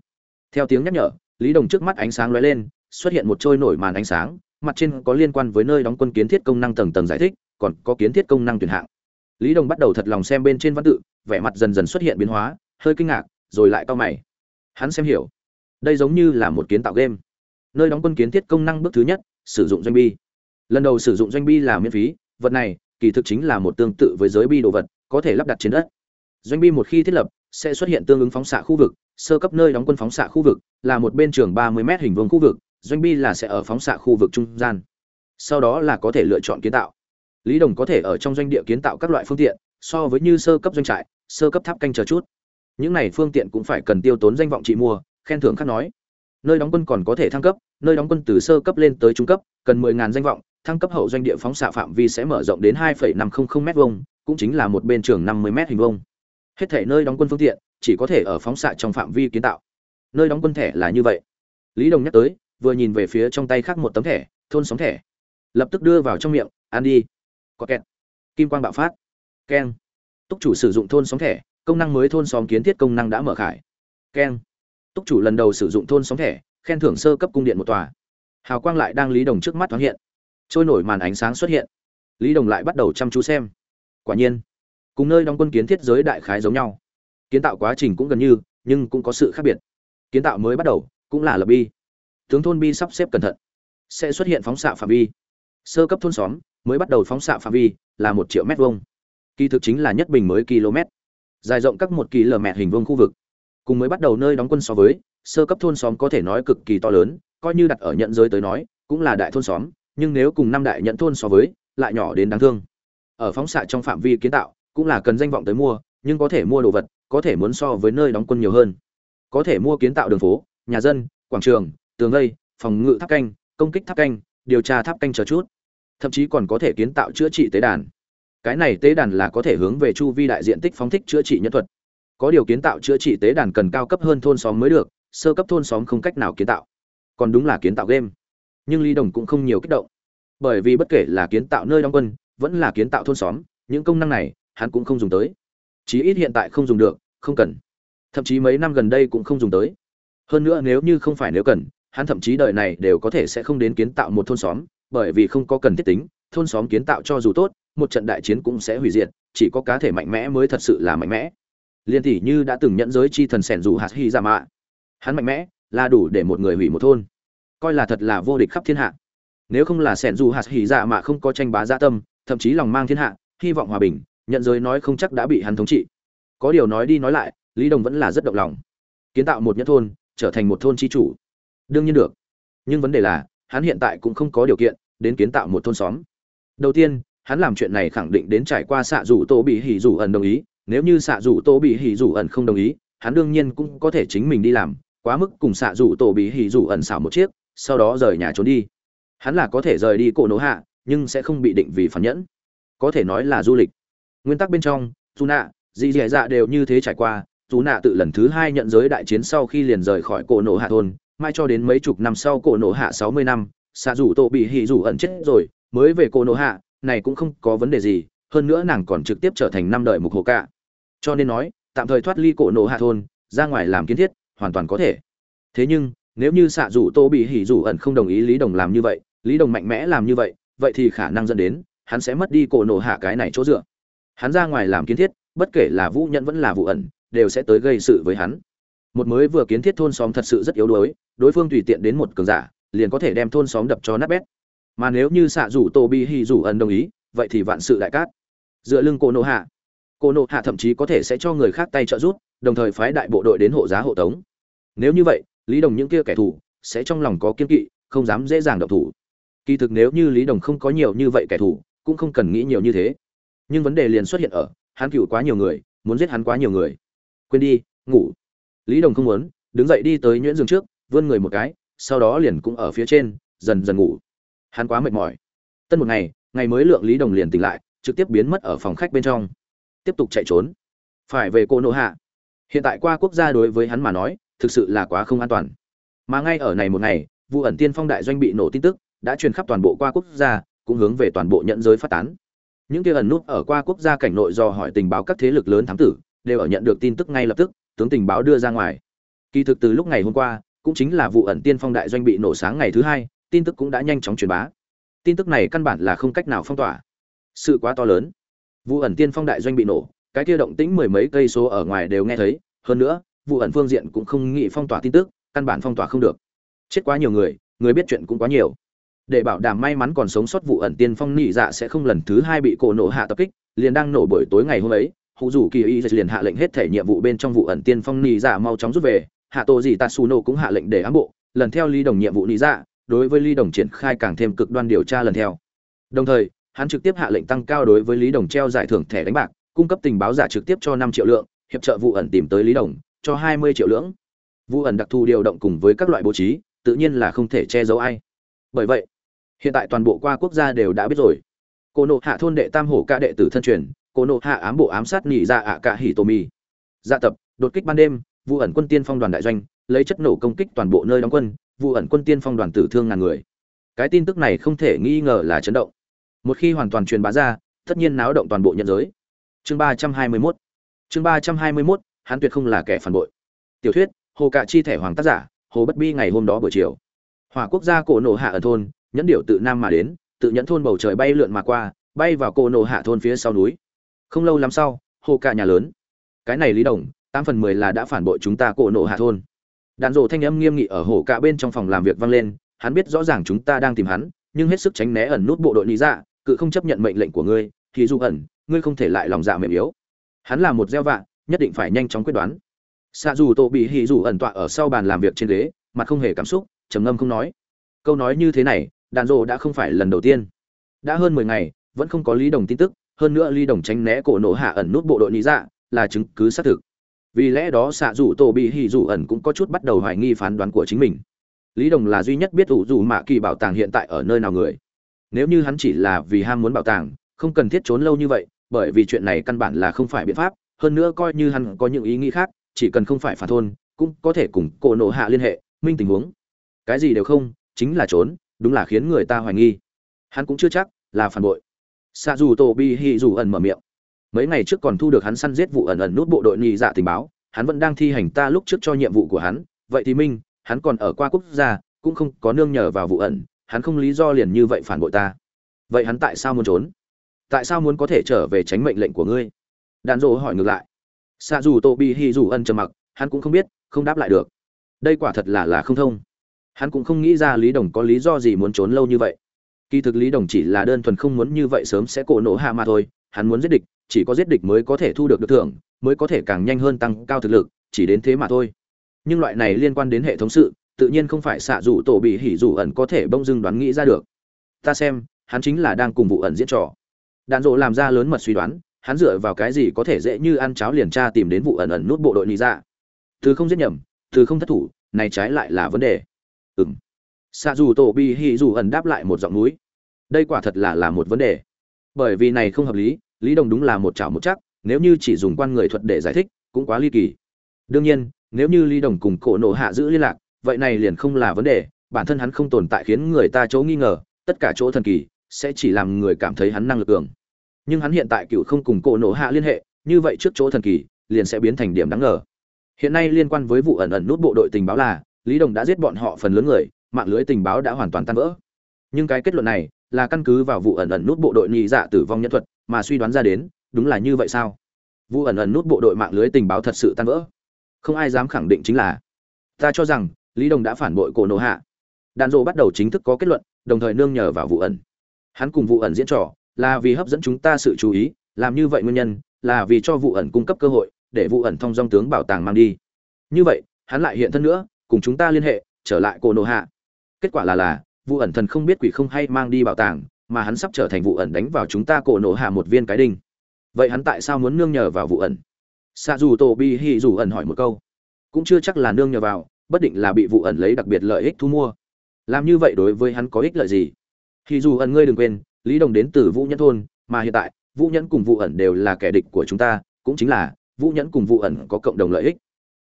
S1: Theo tiếng nhắc nhở, lý đồng trước mắt ánh sáng lóe lên, xuất hiện một trôi nổi màn ánh sáng, mặt trên có liên quan với nơi đóng quân kiến thiết công năng tầng tầng giải thích, còn có kiến thiết công năng tuyển hạng. Lý đồng bắt đầu thật lòng xem bên trên văn tự, vẻ mặt dần dần xuất hiện biến hóa, hơi kinh ngạc, rồi lại cau mày. Hắn xem hiểu. Đây giống như là một kiến tạo game. Nơi đóng quân kiến thiết công năng bước thứ nhất, sử dụng doanh bi lần đầu sử dụng doanh bi là miễn phí, vật này kỳ thực chính là một tương tự với giới bi đồ vật, có thể lắp đặt trên đất. Doanh bi một khi thiết lập, sẽ xuất hiện tương ứng phóng xạ khu vực, sơ cấp nơi đóng quân phóng xạ khu vực, là một bên trường 30 m hình vuông khu vực, doanh bi là sẽ ở phóng xạ khu vực trung gian. Sau đó là có thể lựa chọn kiến tạo. Lý đồng có thể ở trong doanh địa kiến tạo các loại phương tiện, so với như sơ cấp doanh trại, sơ cấp tháp canh chờ chút. Những này phương tiện cũng phải cần tiêu tốn danh vọng trị mua, khen thưởng khác nói. Nơi đóng quân còn có thể thăng cấp, nơi đóng quân từ sơ cấp lên tới trung cấp, cần 10.000 danh vọng thăng cấp hậu doanh địa phóng xạ phạm vi sẽ mở rộng đến 2,500 m vuông cũng chính là một bên trường 50 m hình vuông. Hết thể nơi đóng quân phương tiện chỉ có thể ở phóng xạ trong phạm vi kiến tạo. Nơi đóng quân thẻ là như vậy. Lý đồng nhắc tới vừa nhìn về phía trong tay khác một tấm thẻ thôn sóng thẻ. Lập tức đưa vào trong miệng ăn đi. Có kẹt. Kim quang bạo phát. Keng. Túc chủ sử dụng thôn sóng thẻ công năng mới thôn xóm kiến thiết công năng đã mở khải. Keng. Túc chủ lần đầu sử dụng thôn sóng thẻ khen thưởng sơ cấp cung điện một tòa. Hào quang lại đang lý đồng trước mắt thoáng hiện trôi nổi màn ánh sáng xuất hiện. Lý đồng lại bắt đầu chăm chú xem. Quả nhiên, cùng nơi đóng quân kiến thiết giới đại khái giống nhau. Kiến tạo quá trình cũng gần như, nhưng cũng có sự khác biệt. Kiến tạo mới bắt đầu, cũng là lập bi. Tướng thôn bi sắp xếp cẩn thận. Sẽ xuất hiện phóng xạ phạm vi. Sơ cấp thôn xóm mới bắt đầu phóng xạ phạm vi, là một triệu mét vuông. Kỳ thực chính là nhất bình mới km. Dài rộng các một kỳ lờ mẹ hình vuông khu vực. Cùng mới bắt đầu nơi đóng quân so với, sơ cấp thôn xóm có thể nói cực kỳ to lớn, coi như đặt ở nhận giới tới nói, cũng là đại thôn xóm nhưng nếu cùng năm đại nhận thôn so với, lại nhỏ đến đáng thương. Ở phóng xạ trong phạm vi kiến tạo, cũng là cần danh vọng tới mua, nhưng có thể mua đồ vật, có thể muốn so với nơi đóng quân nhiều hơn. Có thể mua kiến tạo đường phố, nhà dân, quảng trường, tường lây phòng ngự tháp canh, công kích tháp canh, điều tra tháp canh chờ chút. Thậm chí còn có thể kiến tạo chữa trị tế đàn. Cái này tế đàn là có thể hướng về chu vi đại diện tích phóng thích chữa trị nhân thuật. Có điều kiến tạo chữa trị tế đàn cần cao cấp hơn thôn xóm mới được, sơ cấp thôn xóm không cách nào kiến tạo. Còn đúng là kiến tạo game nhưng lý đồng cũng không nhiều kích động. Bởi vì bất kể là kiến tạo nơi đóng quân, vẫn là kiến tạo thôn xóm, những công năng này, hắn cũng không dùng tới. Chí ít hiện tại không dùng được, không cần. Thậm chí mấy năm gần đây cũng không dùng tới. Hơn nữa nếu như không phải nếu cần, hắn thậm chí đời này đều có thể sẽ không đến kiến tạo một thôn xóm, bởi vì không có cần thiết tính, thôn xóm kiến tạo cho dù tốt, một trận đại chiến cũng sẽ hủy diệt, chỉ có cá thể mạnh mẽ mới thật sự là mạnh mẽ. Liên tỷ như đã từng nhận giới chi thần sẻn dù hạt hy ra dạ mạ. Hắn mạnh mẽ là đủ để một người hủy một thôn coi là thật là vô địch khắp thiên hạ. Nếu không là sẻn dù hạt hỉ dạ mà không có tranh bá gia tâm, thậm chí lòng mang thiên hạ, hy vọng hòa bình, nhận giới nói không chắc đã bị hắn thống trị. Có điều nói đi nói lại, lý đồng vẫn là rất động lòng. Kiến tạo một nhất thôn, trở thành một thôn chi chủ. Đương nhiên được. Nhưng vấn đề là, hắn hiện tại cũng không có điều kiện đến kiến tạo một thôn xóm. Đầu tiên, hắn làm chuyện này khẳng định đến trải qua xạ rủ tô bị hỉ rủ ẩn đồng ý. Nếu như xạ rủ tô bị hỉ rủ ẩn không đồng ý, hắn đương nhiên cũng có thể chính mình đi làm, quá mức cùng xạ rủ tô bị hỉ rủ ẩn xảo một chiếc sau đó rời nhà trốn đi. Hắn là có thể rời đi cổ nổ hạ, nhưng sẽ không bị định vì phản nhẫn. Có thể nói là du lịch. Nguyên tắc bên trong, dù nạ dị dẻ dạ đều như thế trải qua. Dù nạ tự lần thứ hai nhận giới đại chiến sau khi liền rời khỏi cổ nổ hạ thôn, mai cho đến mấy chục năm sau cổ nổ hạ sáu mươi năm, xạ rủ tổ bị hỉ rủ ẩn chết rồi, mới về cổ nổ hạ, này cũng không có vấn đề gì, hơn nữa nàng còn trực tiếp trở thành năm đời mục hồ cả cho nên nói, tạm thời thoát ly cổ nổ hạ thôn, ra ngoài làm kiến thiết, hoàn toàn có thể. Thế nhưng nếu như xạ rủ tô bị hỉ rủ ẩn không đồng ý lý đồng làm như vậy, lý đồng mạnh mẽ làm như vậy vậy thì khả năng dẫn đến, hắn sẽ mất đi cổ nổ hạ cái này chỗ dựa. Hắn ra ngoài làm kiến thiết, bất kể là vũ nhẫn vẫn là vụ ẩn, đều sẽ tới gây sự với hắn. Một mới vừa kiến thiết thôn xóm thật sự rất yếu đuối, đối phương tùy tiện đến một cường giả, liền có thể đem thôn xóm đập cho nát bét. Mà nếu như xạ rủ tô bi hi rủ ẩn đồng ý, vậy thì vạn sự đại cát. Dựa lưng cô nộ hạ. Cô nộ hạ thậm chí có thể sẽ cho người khác tay trợ giúp, đồng thời phái đại bộ đội đến hộ giá hộ tống. Nếu như vậy lý đồng những kia kẻ thù sẽ trong lòng có kiên kỵ, không dám dễ dàng động thủ. Kỳ thực nếu như lý đồng không có nhiều như vậy kẻ thù, cũng không cần nghĩ nhiều như thế. Nhưng vấn đề liền xuất hiện ở, hắn cựu quá nhiều người, muốn giết hắn quá nhiều người. Quên đi, ngủ. Lý đồng không muốn, đứng dậy đi tới nhuyễn giường trước, vươn người một cái, sau đó liền cũng ở phía trên, dần dần ngủ. Hắn quá mệt mỏi. Tân một ngày ngày mới lượng lý đồng liền tỉnh lại, trực tiếp biến mất ở phòng khách bên trong. Tiếp tục chạy trốn. Phải về cô nộ hạ. Hiện tại qua quốc gia đối với hắn mà nói thực sự là quá không an toàn. Mà ngay ở này một ngày vụ ẩn tiên phong đại doanh bị nổ tin tức, đã truyền khắp toàn bộ qua quốc gia, cũng hướng về toàn bộ nhận giới phát tán. Những kia ẩn nút ở qua quốc gia cảnh nội do hỏi tình báo các thế lực lớn thám tử, đều ở nhận được tin tức ngay lập tức, tướng tình báo đưa ra ngoài. Kỳ thực từ lúc ngày hôm qua, cũng chính là vụ ẩn tiên phong đại doanh bị nổ sáng ngày thứ hai, tin tức cũng đã nhanh chóng truyền bá. Tin tức này căn bản là không cách nào phong tỏa. Sự quá to lớn. Vụ ẩn tiên phong đại doanh bị nổ, cái kia động tĩnh mười mấy cây số ở ngoài đều nghe thấy, hơn nữa vụ ẩn phương diện cũng không nghĩ phong tỏa tin tức, căn bản phong tỏa không được. Chết quá nhiều người người biết chuyện cũng quá nhiều. Để bảo đảm may mắn còn sống sót vụ ẩn tiên phong nị dạ sẽ không lần thứ hai bị cổ nổ hạ tập kích, liền đang nổ buổi tối ngày hôm ấy hụ dù kỳ y liền hạ lệnh hết thể nhiệm vụ bên trong vụ ẩn tiên phong nị dạ mau chóng rút về, hạ tổ gì tatsuno cũng hạ lệnh để ám bộ, lần theo ly đồng nhiệm vụ nị dạ đối với ly đồng triển khai càng thêm cực đoan điều tra lần theo. Đồng thời, hắn trực tiếp hạ lệnh tăng cao đối với lý đồng treo giải thưởng thẻ đánh bạc, cung cấp tình báo giả trực tiếp cho năm triệu lượng, hiệp trợ vụ ẩn tìm tới lý đồng cho hai mươi triệu lưỡng. Vụ ẩn đặc thù điều động cùng với các loại bố trí tự nhiên là không thể che giấu ai. Bởi vậy hiện tại toàn bộ qua quốc gia đều đã biết rồi. Cô nộ hạ thôn đệ tam hổ ca đệ tử thân truyền cô nộ hạ ám bộ ám sát nỉ ra ạ cả hỉ tô mì, dạ tập đột kích ban đêm vụ ẩn quân tiên phong đoàn đại doanh lấy chất nổ công kích toàn bộ nơi đóng quân vụ ẩn quân tiên phong đoàn tử thương ngàn người. Cái tin tức này không thể nghi ngờ là chấn động. Một khi hoàn toàn truyền bá ra tất nhiên náo động toàn bộ nhân giới. Chương ba trăm hai mươi mốt. Chương ba trăm hai mươi mốt hắn tuyệt không là kẻ phản bội. Tiểu thuyết, hồ cạ chi thẻ hoàng tác giả, hồ bất bi ngày hôm đó buổi chiều. Hỏa quốc gia cổ nổ hạ ở thôn, nhẫn điệu tự nam mà đến, tự nhẫn thôn bầu trời bay lượn mà qua, bay vào cổ nổ hạ thôn phía sau núi. Không lâu lắm sau, hồ cạ nhà lớn. Cái này lý đồng, tám phần mười là đã phản bội chúng ta cổ nổ hạ thôn. Đạn rồ thanh âm nghiêm nghị ở hồ cạ bên trong phòng làm việc vang lên, hắn biết rõ ràng chúng ta đang tìm hắn, nhưng hết sức tránh né ẩn nút bộ đội lý dạ cự không chấp nhận mệnh lệnh của ngươi, thì dù ẩn, ngươi không thể lại lòng dạ mềm yếu. Hắn là một gieo vạ nhất định phải nhanh chóng quyết đoán. Xạ dù tổ bị hì dù ẩn tọa ở sau bàn làm việc trên ghế, mặt không hề cảm xúc, trầm ngâm không nói. Câu nói như thế này, đạn rộ đã không phải lần đầu tiên. Đã hơn mười ngày, vẫn không có lý đồng tin tức, hơn nữa lý đồng tránh né cổ nổ hạ ẩn nút bộ đội lý dạ là chứng cứ xác thực. Vì lẽ đó xạ dù tổ bị hì dù ẩn cũng có chút bắt đầu hoài nghi phán đoán của chính mình. Lý đồng là duy nhất biết ủ dù mạ kỳ bảo tàng hiện tại ở nơi nào người. Nếu như hắn chỉ là vì ham muốn bảo tàng, không cần thiết trốn lâu như vậy, bởi vì chuyện này căn bản là không phải biện pháp hơn nữa coi như hắn có những ý nghĩ khác, chỉ cần không phải phản thôn, cũng có thể cùng cổ nộ hạ liên hệ, minh tình huống. Cái gì đều không, chính là trốn, đúng là khiến người ta hoài nghi. Hắn cũng chưa chắc là phản bội. Xa dù tổ bi hi dù ẩn mở miệng. Mấy ngày trước còn thu được hắn săn giết vụ ẩn ẩn nút bộ đội nhị dạ tình báo, hắn vẫn đang thi hành ta lúc trước cho nhiệm vụ của hắn. Vậy thì minh, hắn còn ở qua quốc gia, cũng không có nương nhờ vào vụ ẩn, hắn không lý do liền như vậy phản bội ta. Vậy hắn tại sao muốn trốn? Tại sao muốn có thể trở về tránh mệnh lệnh của ngươi? Đàn rộ hỏi ngược lại. Xa dù tô bi hi dù ân trầm mặc, hắn cũng không biết, không đáp lại được. Đây quả thật là là không thông. Hắn cũng không nghĩ ra lý đồng có lý do gì muốn trốn lâu như vậy. Kỳ thực lý đồng chỉ là đơn thuần không muốn như vậy sớm sẽ cổ nổ hạ mà thôi, hắn muốn giết địch, chỉ có giết địch mới có thể thu được được thưởng, mới có thể càng nhanh hơn tăng cao thực lực, chỉ đến thế mà thôi. Nhưng loại này liên quan đến hệ thống sự, tự nhiên không phải xạ dù tổ bị hỉ dù ẩn có thể bông dưng đoán nghĩ ra được. Ta xem, hắn chính là đang cùng vụ ẩn diễn trò. Đạn dộ làm ra lớn mật suy đoán hắn dựa vào cái gì có thể dễ như ăn cháo liền tra tìm đến vụ ẩn ẩn nút bộ đội lý ra từ không giết nhầm, từ không thất thủ, này trái lại là vấn đề. Ừ m xa dù tổ bị hi dù ẩn đáp lại một giọng núi. Đây quả thật là là một vấn đề. Bởi vì này không hợp lý lý đồng đúng là một chảo một chắc, nếu như chỉ dùng quan người thuật để giải thích, cũng quá ly kỳ. Đương nhiên, nếu như lý đồng cùng cổ nộ hạ giữ liên lạc, vậy này liền không là vấn đề, bản thân hắn không tồn tại khiến người ta chỗ nghi ngờ, tất cả chỗ thần kỳ, sẽ chỉ làm người cảm thấy hắn năng lực cường nhưng hắn hiện tại cựu không cùng cổ nổ hạ liên hệ, như vậy trước chỗ thần kỳ, liền sẽ biến thành điểm đáng ngờ. Hiện nay liên quan với vụ ẩn ẩn nút bộ đội tình báo là, lý đồng đã giết bọn họ phần lớn người, mạng lưới tình báo đã hoàn toàn tan vỡ. Nhưng cái kết luận này, là căn cứ vào vụ ẩn ẩn nút bộ đội nhị dạ tử vong nhân thuật mà suy đoán ra đến, đúng là như vậy sao? Vụ ẩn ẩn nút bộ đội mạng lưới tình báo thật sự tan vỡ. Không ai dám khẳng định chính là, ta cho rằng, lý đồng đã phản bội cổ nổ hạ. Đàn rộ bắt đầu chính thức có kết luận, đồng thời nương nhờ vào vụ ẩn. Hắn cùng vụ ẩn diễn trò là vì hấp dẫn chúng ta sự chú ý, làm như vậy nguyên nhân là vì cho vụ ẩn cung cấp cơ hội để vụ ẩn thông dong tướng bảo tàng mang đi. Như vậy, hắn lại hiện thân nữa, cùng chúng ta liên hệ, trở lại cổ nổ hạ. Kết quả là là, vụ ẩn thần không biết quỷ không hay mang đi bảo tàng, mà hắn sắp trở thành vụ ẩn đánh vào chúng ta cổ nổ hạ một viên cái đinh. Vậy hắn tại sao muốn nương nhờ vào vụ ẩn? Xa dù tổ bi hì dù ẩn hỏi một câu. Cũng chưa chắc là nương nhờ vào, bất định là bị vụ ẩn lấy đặc biệt lợi ích thu mua. Làm như vậy đối với hắn có ích lợi gì? Thì dù ẩn ngươi đừng quên lý đồng đến từ vũ nhẫn thôn, mà hiện tại, vũ nhẫn cùng vụ ẩn đều là kẻ địch của chúng ta, cũng chính là, vũ nhẫn cùng vụ ẩn có cộng đồng lợi ích.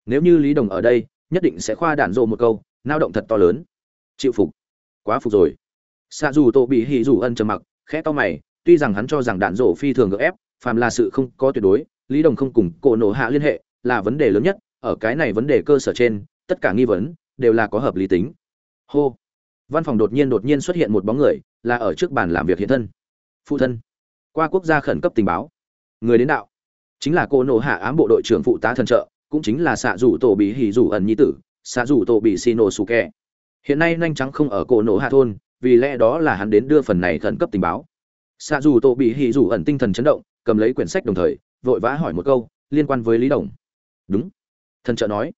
S1: Nếu như lý đồng ở đây, nhất định sẽ khoa đạn rộ một câu, nao động thật to lớn. Chịu phục. Quá phục rồi. Xa dù tổ bị hỉ dù ân trầm mặc, khẽ to mày, tuy rằng hắn cho rằng đạn rộ phi thường gợ ép, phàm là sự không có tuyệt đối, lý đồng không cùng cổ nổ hạ liên hệ, là vấn đề lớn nhất, ở cái này vấn đề cơ sở trên, tất cả nghi vấn, đều là có hợp lý tính. Hô. Văn phòng đột nhiên đột nhiên xuất hiện một bóng người là ở trước bàn làm việc hiện thân. Phụ thân. Qua quốc gia khẩn cấp tình báo. Người đến đạo. Chính là cô nổ hạ ám bộ đội trưởng phụ tá thần trợ, cũng chính là xạ rủ tổ bị hỉ rủ ẩn nhi tử, xạ rủ tổ bị xì nổ sù kẹ hiện nay nhanh trắng không ở cổ nổ hạ thôn, vì lẽ đó là hắn đến đưa phần này khẩn cấp tình báo. Xạ rủ tổ bị hỉ rủ ẩn tinh thần chấn động, cầm lấy quyển sách đồng thời, vội vã hỏi một câu, liên quan với lý đồng. Đúng. Thần trợ nói.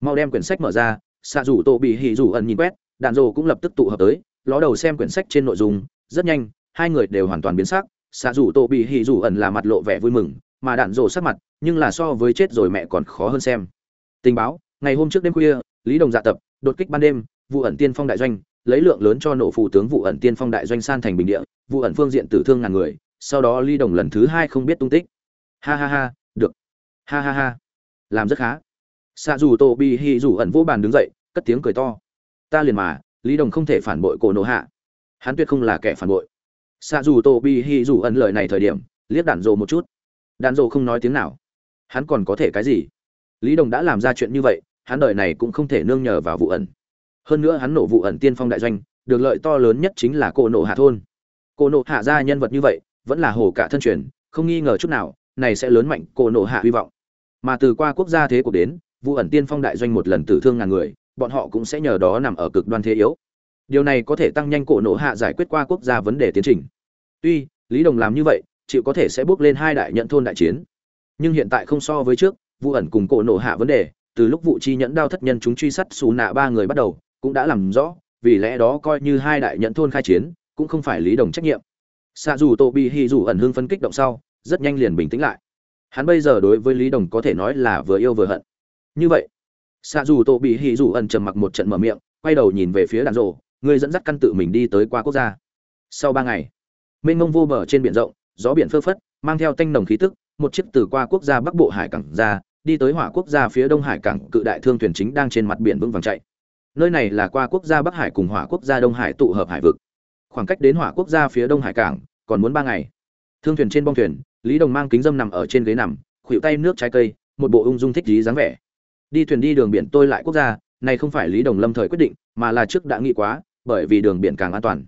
S1: Mau đem quyển sách mở ra. Xạ rủ tổ bị hỉ rủ ẩn nhìn quét, đạn rồ cũng lập tức tụ hợp tới ló đầu xem quyển sách trên nội dung, rất nhanh, hai người đều hoàn toàn biến sắc xạ rủ tổ bị hỉ rủ ẩn là mặt lộ vẻ vui mừng, mà đạn rổ sắc mặt, nhưng là so với chết rồi mẹ còn khó hơn xem. Tình báo, ngày hôm trước đêm khuya, lý đồng dạ tập, đột kích ban đêm, vụ ẩn tiên phong đại doanh, lấy lượng lớn cho nổ phụ tướng vụ ẩn tiên phong đại doanh san thành bình địa, vụ ẩn phương diện tử thương ngàn người, sau đó lý đồng lần thứ hai không biết tung tích. Ha ha ha, được. Ha ha ha. Làm rất khá. Xạ dù tô bị hì dù ẩn vô bàn đứng dậy, cất tiếng cười to. Ta liền mà lý đồng không thể phản bội cổ nổ hạ. Hắn tuyệt không là kẻ phản bội. Xạ dù tô bi hi dù ẩn lời này thời điểm, liếc đạn dồ một chút. Đạn dồ không nói tiếng nào. Hắn còn có thể cái gì? Lý đồng đã làm ra chuyện như vậy, hắn đời này cũng không thể nương nhờ vào vụ ẩn. Hơn nữa hắn nổ vụ ẩn tiên phong đại doanh, được lợi to lớn nhất chính là cổ nổ hạ thôn. Cổ nổ hạ ra nhân vật như vậy, vẫn là hồ cả thân truyền, không nghi ngờ chút nào, này sẽ lớn mạnh cổ nổ hạ hy vọng. Mà từ qua quốc gia thế cuộc đến, vụ ẩn tiên phong đại doanh một lần tử thương ngàn người bọn họ cũng sẽ nhờ đó nằm ở cực đoan thế yếu. Điều này có thể tăng nhanh cổ nổ hạ giải quyết qua quốc gia vấn đề tiến trình. Tuy, lý đồng làm như vậy, chịu có thể sẽ bước lên hai đại nhận thôn đại chiến. Nhưng hiện tại không so với trước vụ ẩn cùng cổ nổ hạ vấn đề, từ lúc vụ chi nhẫn đao thất nhân chúng truy sát xù nạ ba người bắt đầu, cũng đã làm rõ, vì lẽ đó coi như hai đại nhận thôn khai chiến, cũng không phải lý đồng trách nhiệm. Xa dù tô bị hy dù ẩn hương phân kích động sau, rất nhanh liền bình tĩnh lại. Hắn bây giờ đối với lý đồng có thể nói là vừa yêu vừa hận. Như vậy xạ dù tô bị hì dù ẩn trầm mặc một trận mở miệng, quay đầu nhìn về phía đàn rộ người dẫn dắt căn tự mình đi tới qua quốc gia. Sau ba ngày, mênh mông vô bờ trên biển rộng, gió biển phơ phất, mang theo tanh nồng khí tức, một chiếc từ qua quốc gia bắc bộ hải cảng ra, đi tới hỏa quốc gia phía đông hải cảng, cự đại thương thuyền chính đang trên mặt biển vững vàng chạy. Nơi này là qua quốc gia bắc hải cùng hỏa quốc gia đông hải tụ hợp hải vực. Khoảng cách đến hỏa quốc gia phía đông hải cảng, còn muốn ba ngày. Thương thuyền trên bong thuyền, lý đồng mang kính dâm nằm ở trên ghế nằm khuỵu tay nước trái cây, một bộ ung dung thích dí dáng vẻ đi thuyền đi đường biển tôi lại quốc gia này không phải lý đồng lâm thời quyết định, mà là trước đã nghĩ quá, bởi vì đường biển càng an toàn.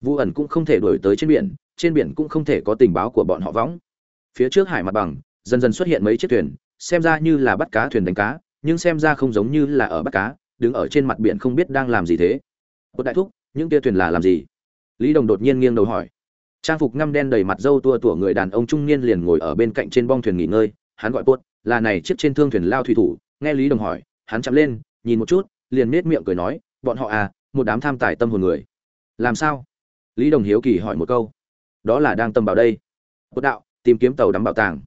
S1: Vu ẩn cũng không thể đuổi tới trên biển trên biển cũng không thể có tình báo của bọn họ võng. Phía trước hải mặt bằng, dần dần xuất hiện mấy chiếc thuyền, xem ra như là bắt cá thuyền đánh cá, nhưng xem ra không giống như là ở bắt cá, đứng ở trên mặt biển không biết đang làm gì thế. Một đại thúc, những tia thuyền là làm gì? Lý đồng đột nhiên nghiêng đầu hỏi. Trang phục ngăm đen đầy mặt râu tua tủa người đàn ông trung niên liền ngồi ở bên cạnh trên bong thuyền nghỉ ngơi, hắn gọi buốt là này chiếc trên thương thuyền lao thủy thủ nghe lý đồng hỏi, hắn chậm lên, nhìn một chút, liền nết miệng cười nói, bọn họ à một đám tham tài tâm hồn người. Làm sao? Lý đồng hiếu kỳ hỏi một câu. Đó là đang tâm bảo đây. Quốc đạo, tìm kiếm tàu đắm bảo tàng.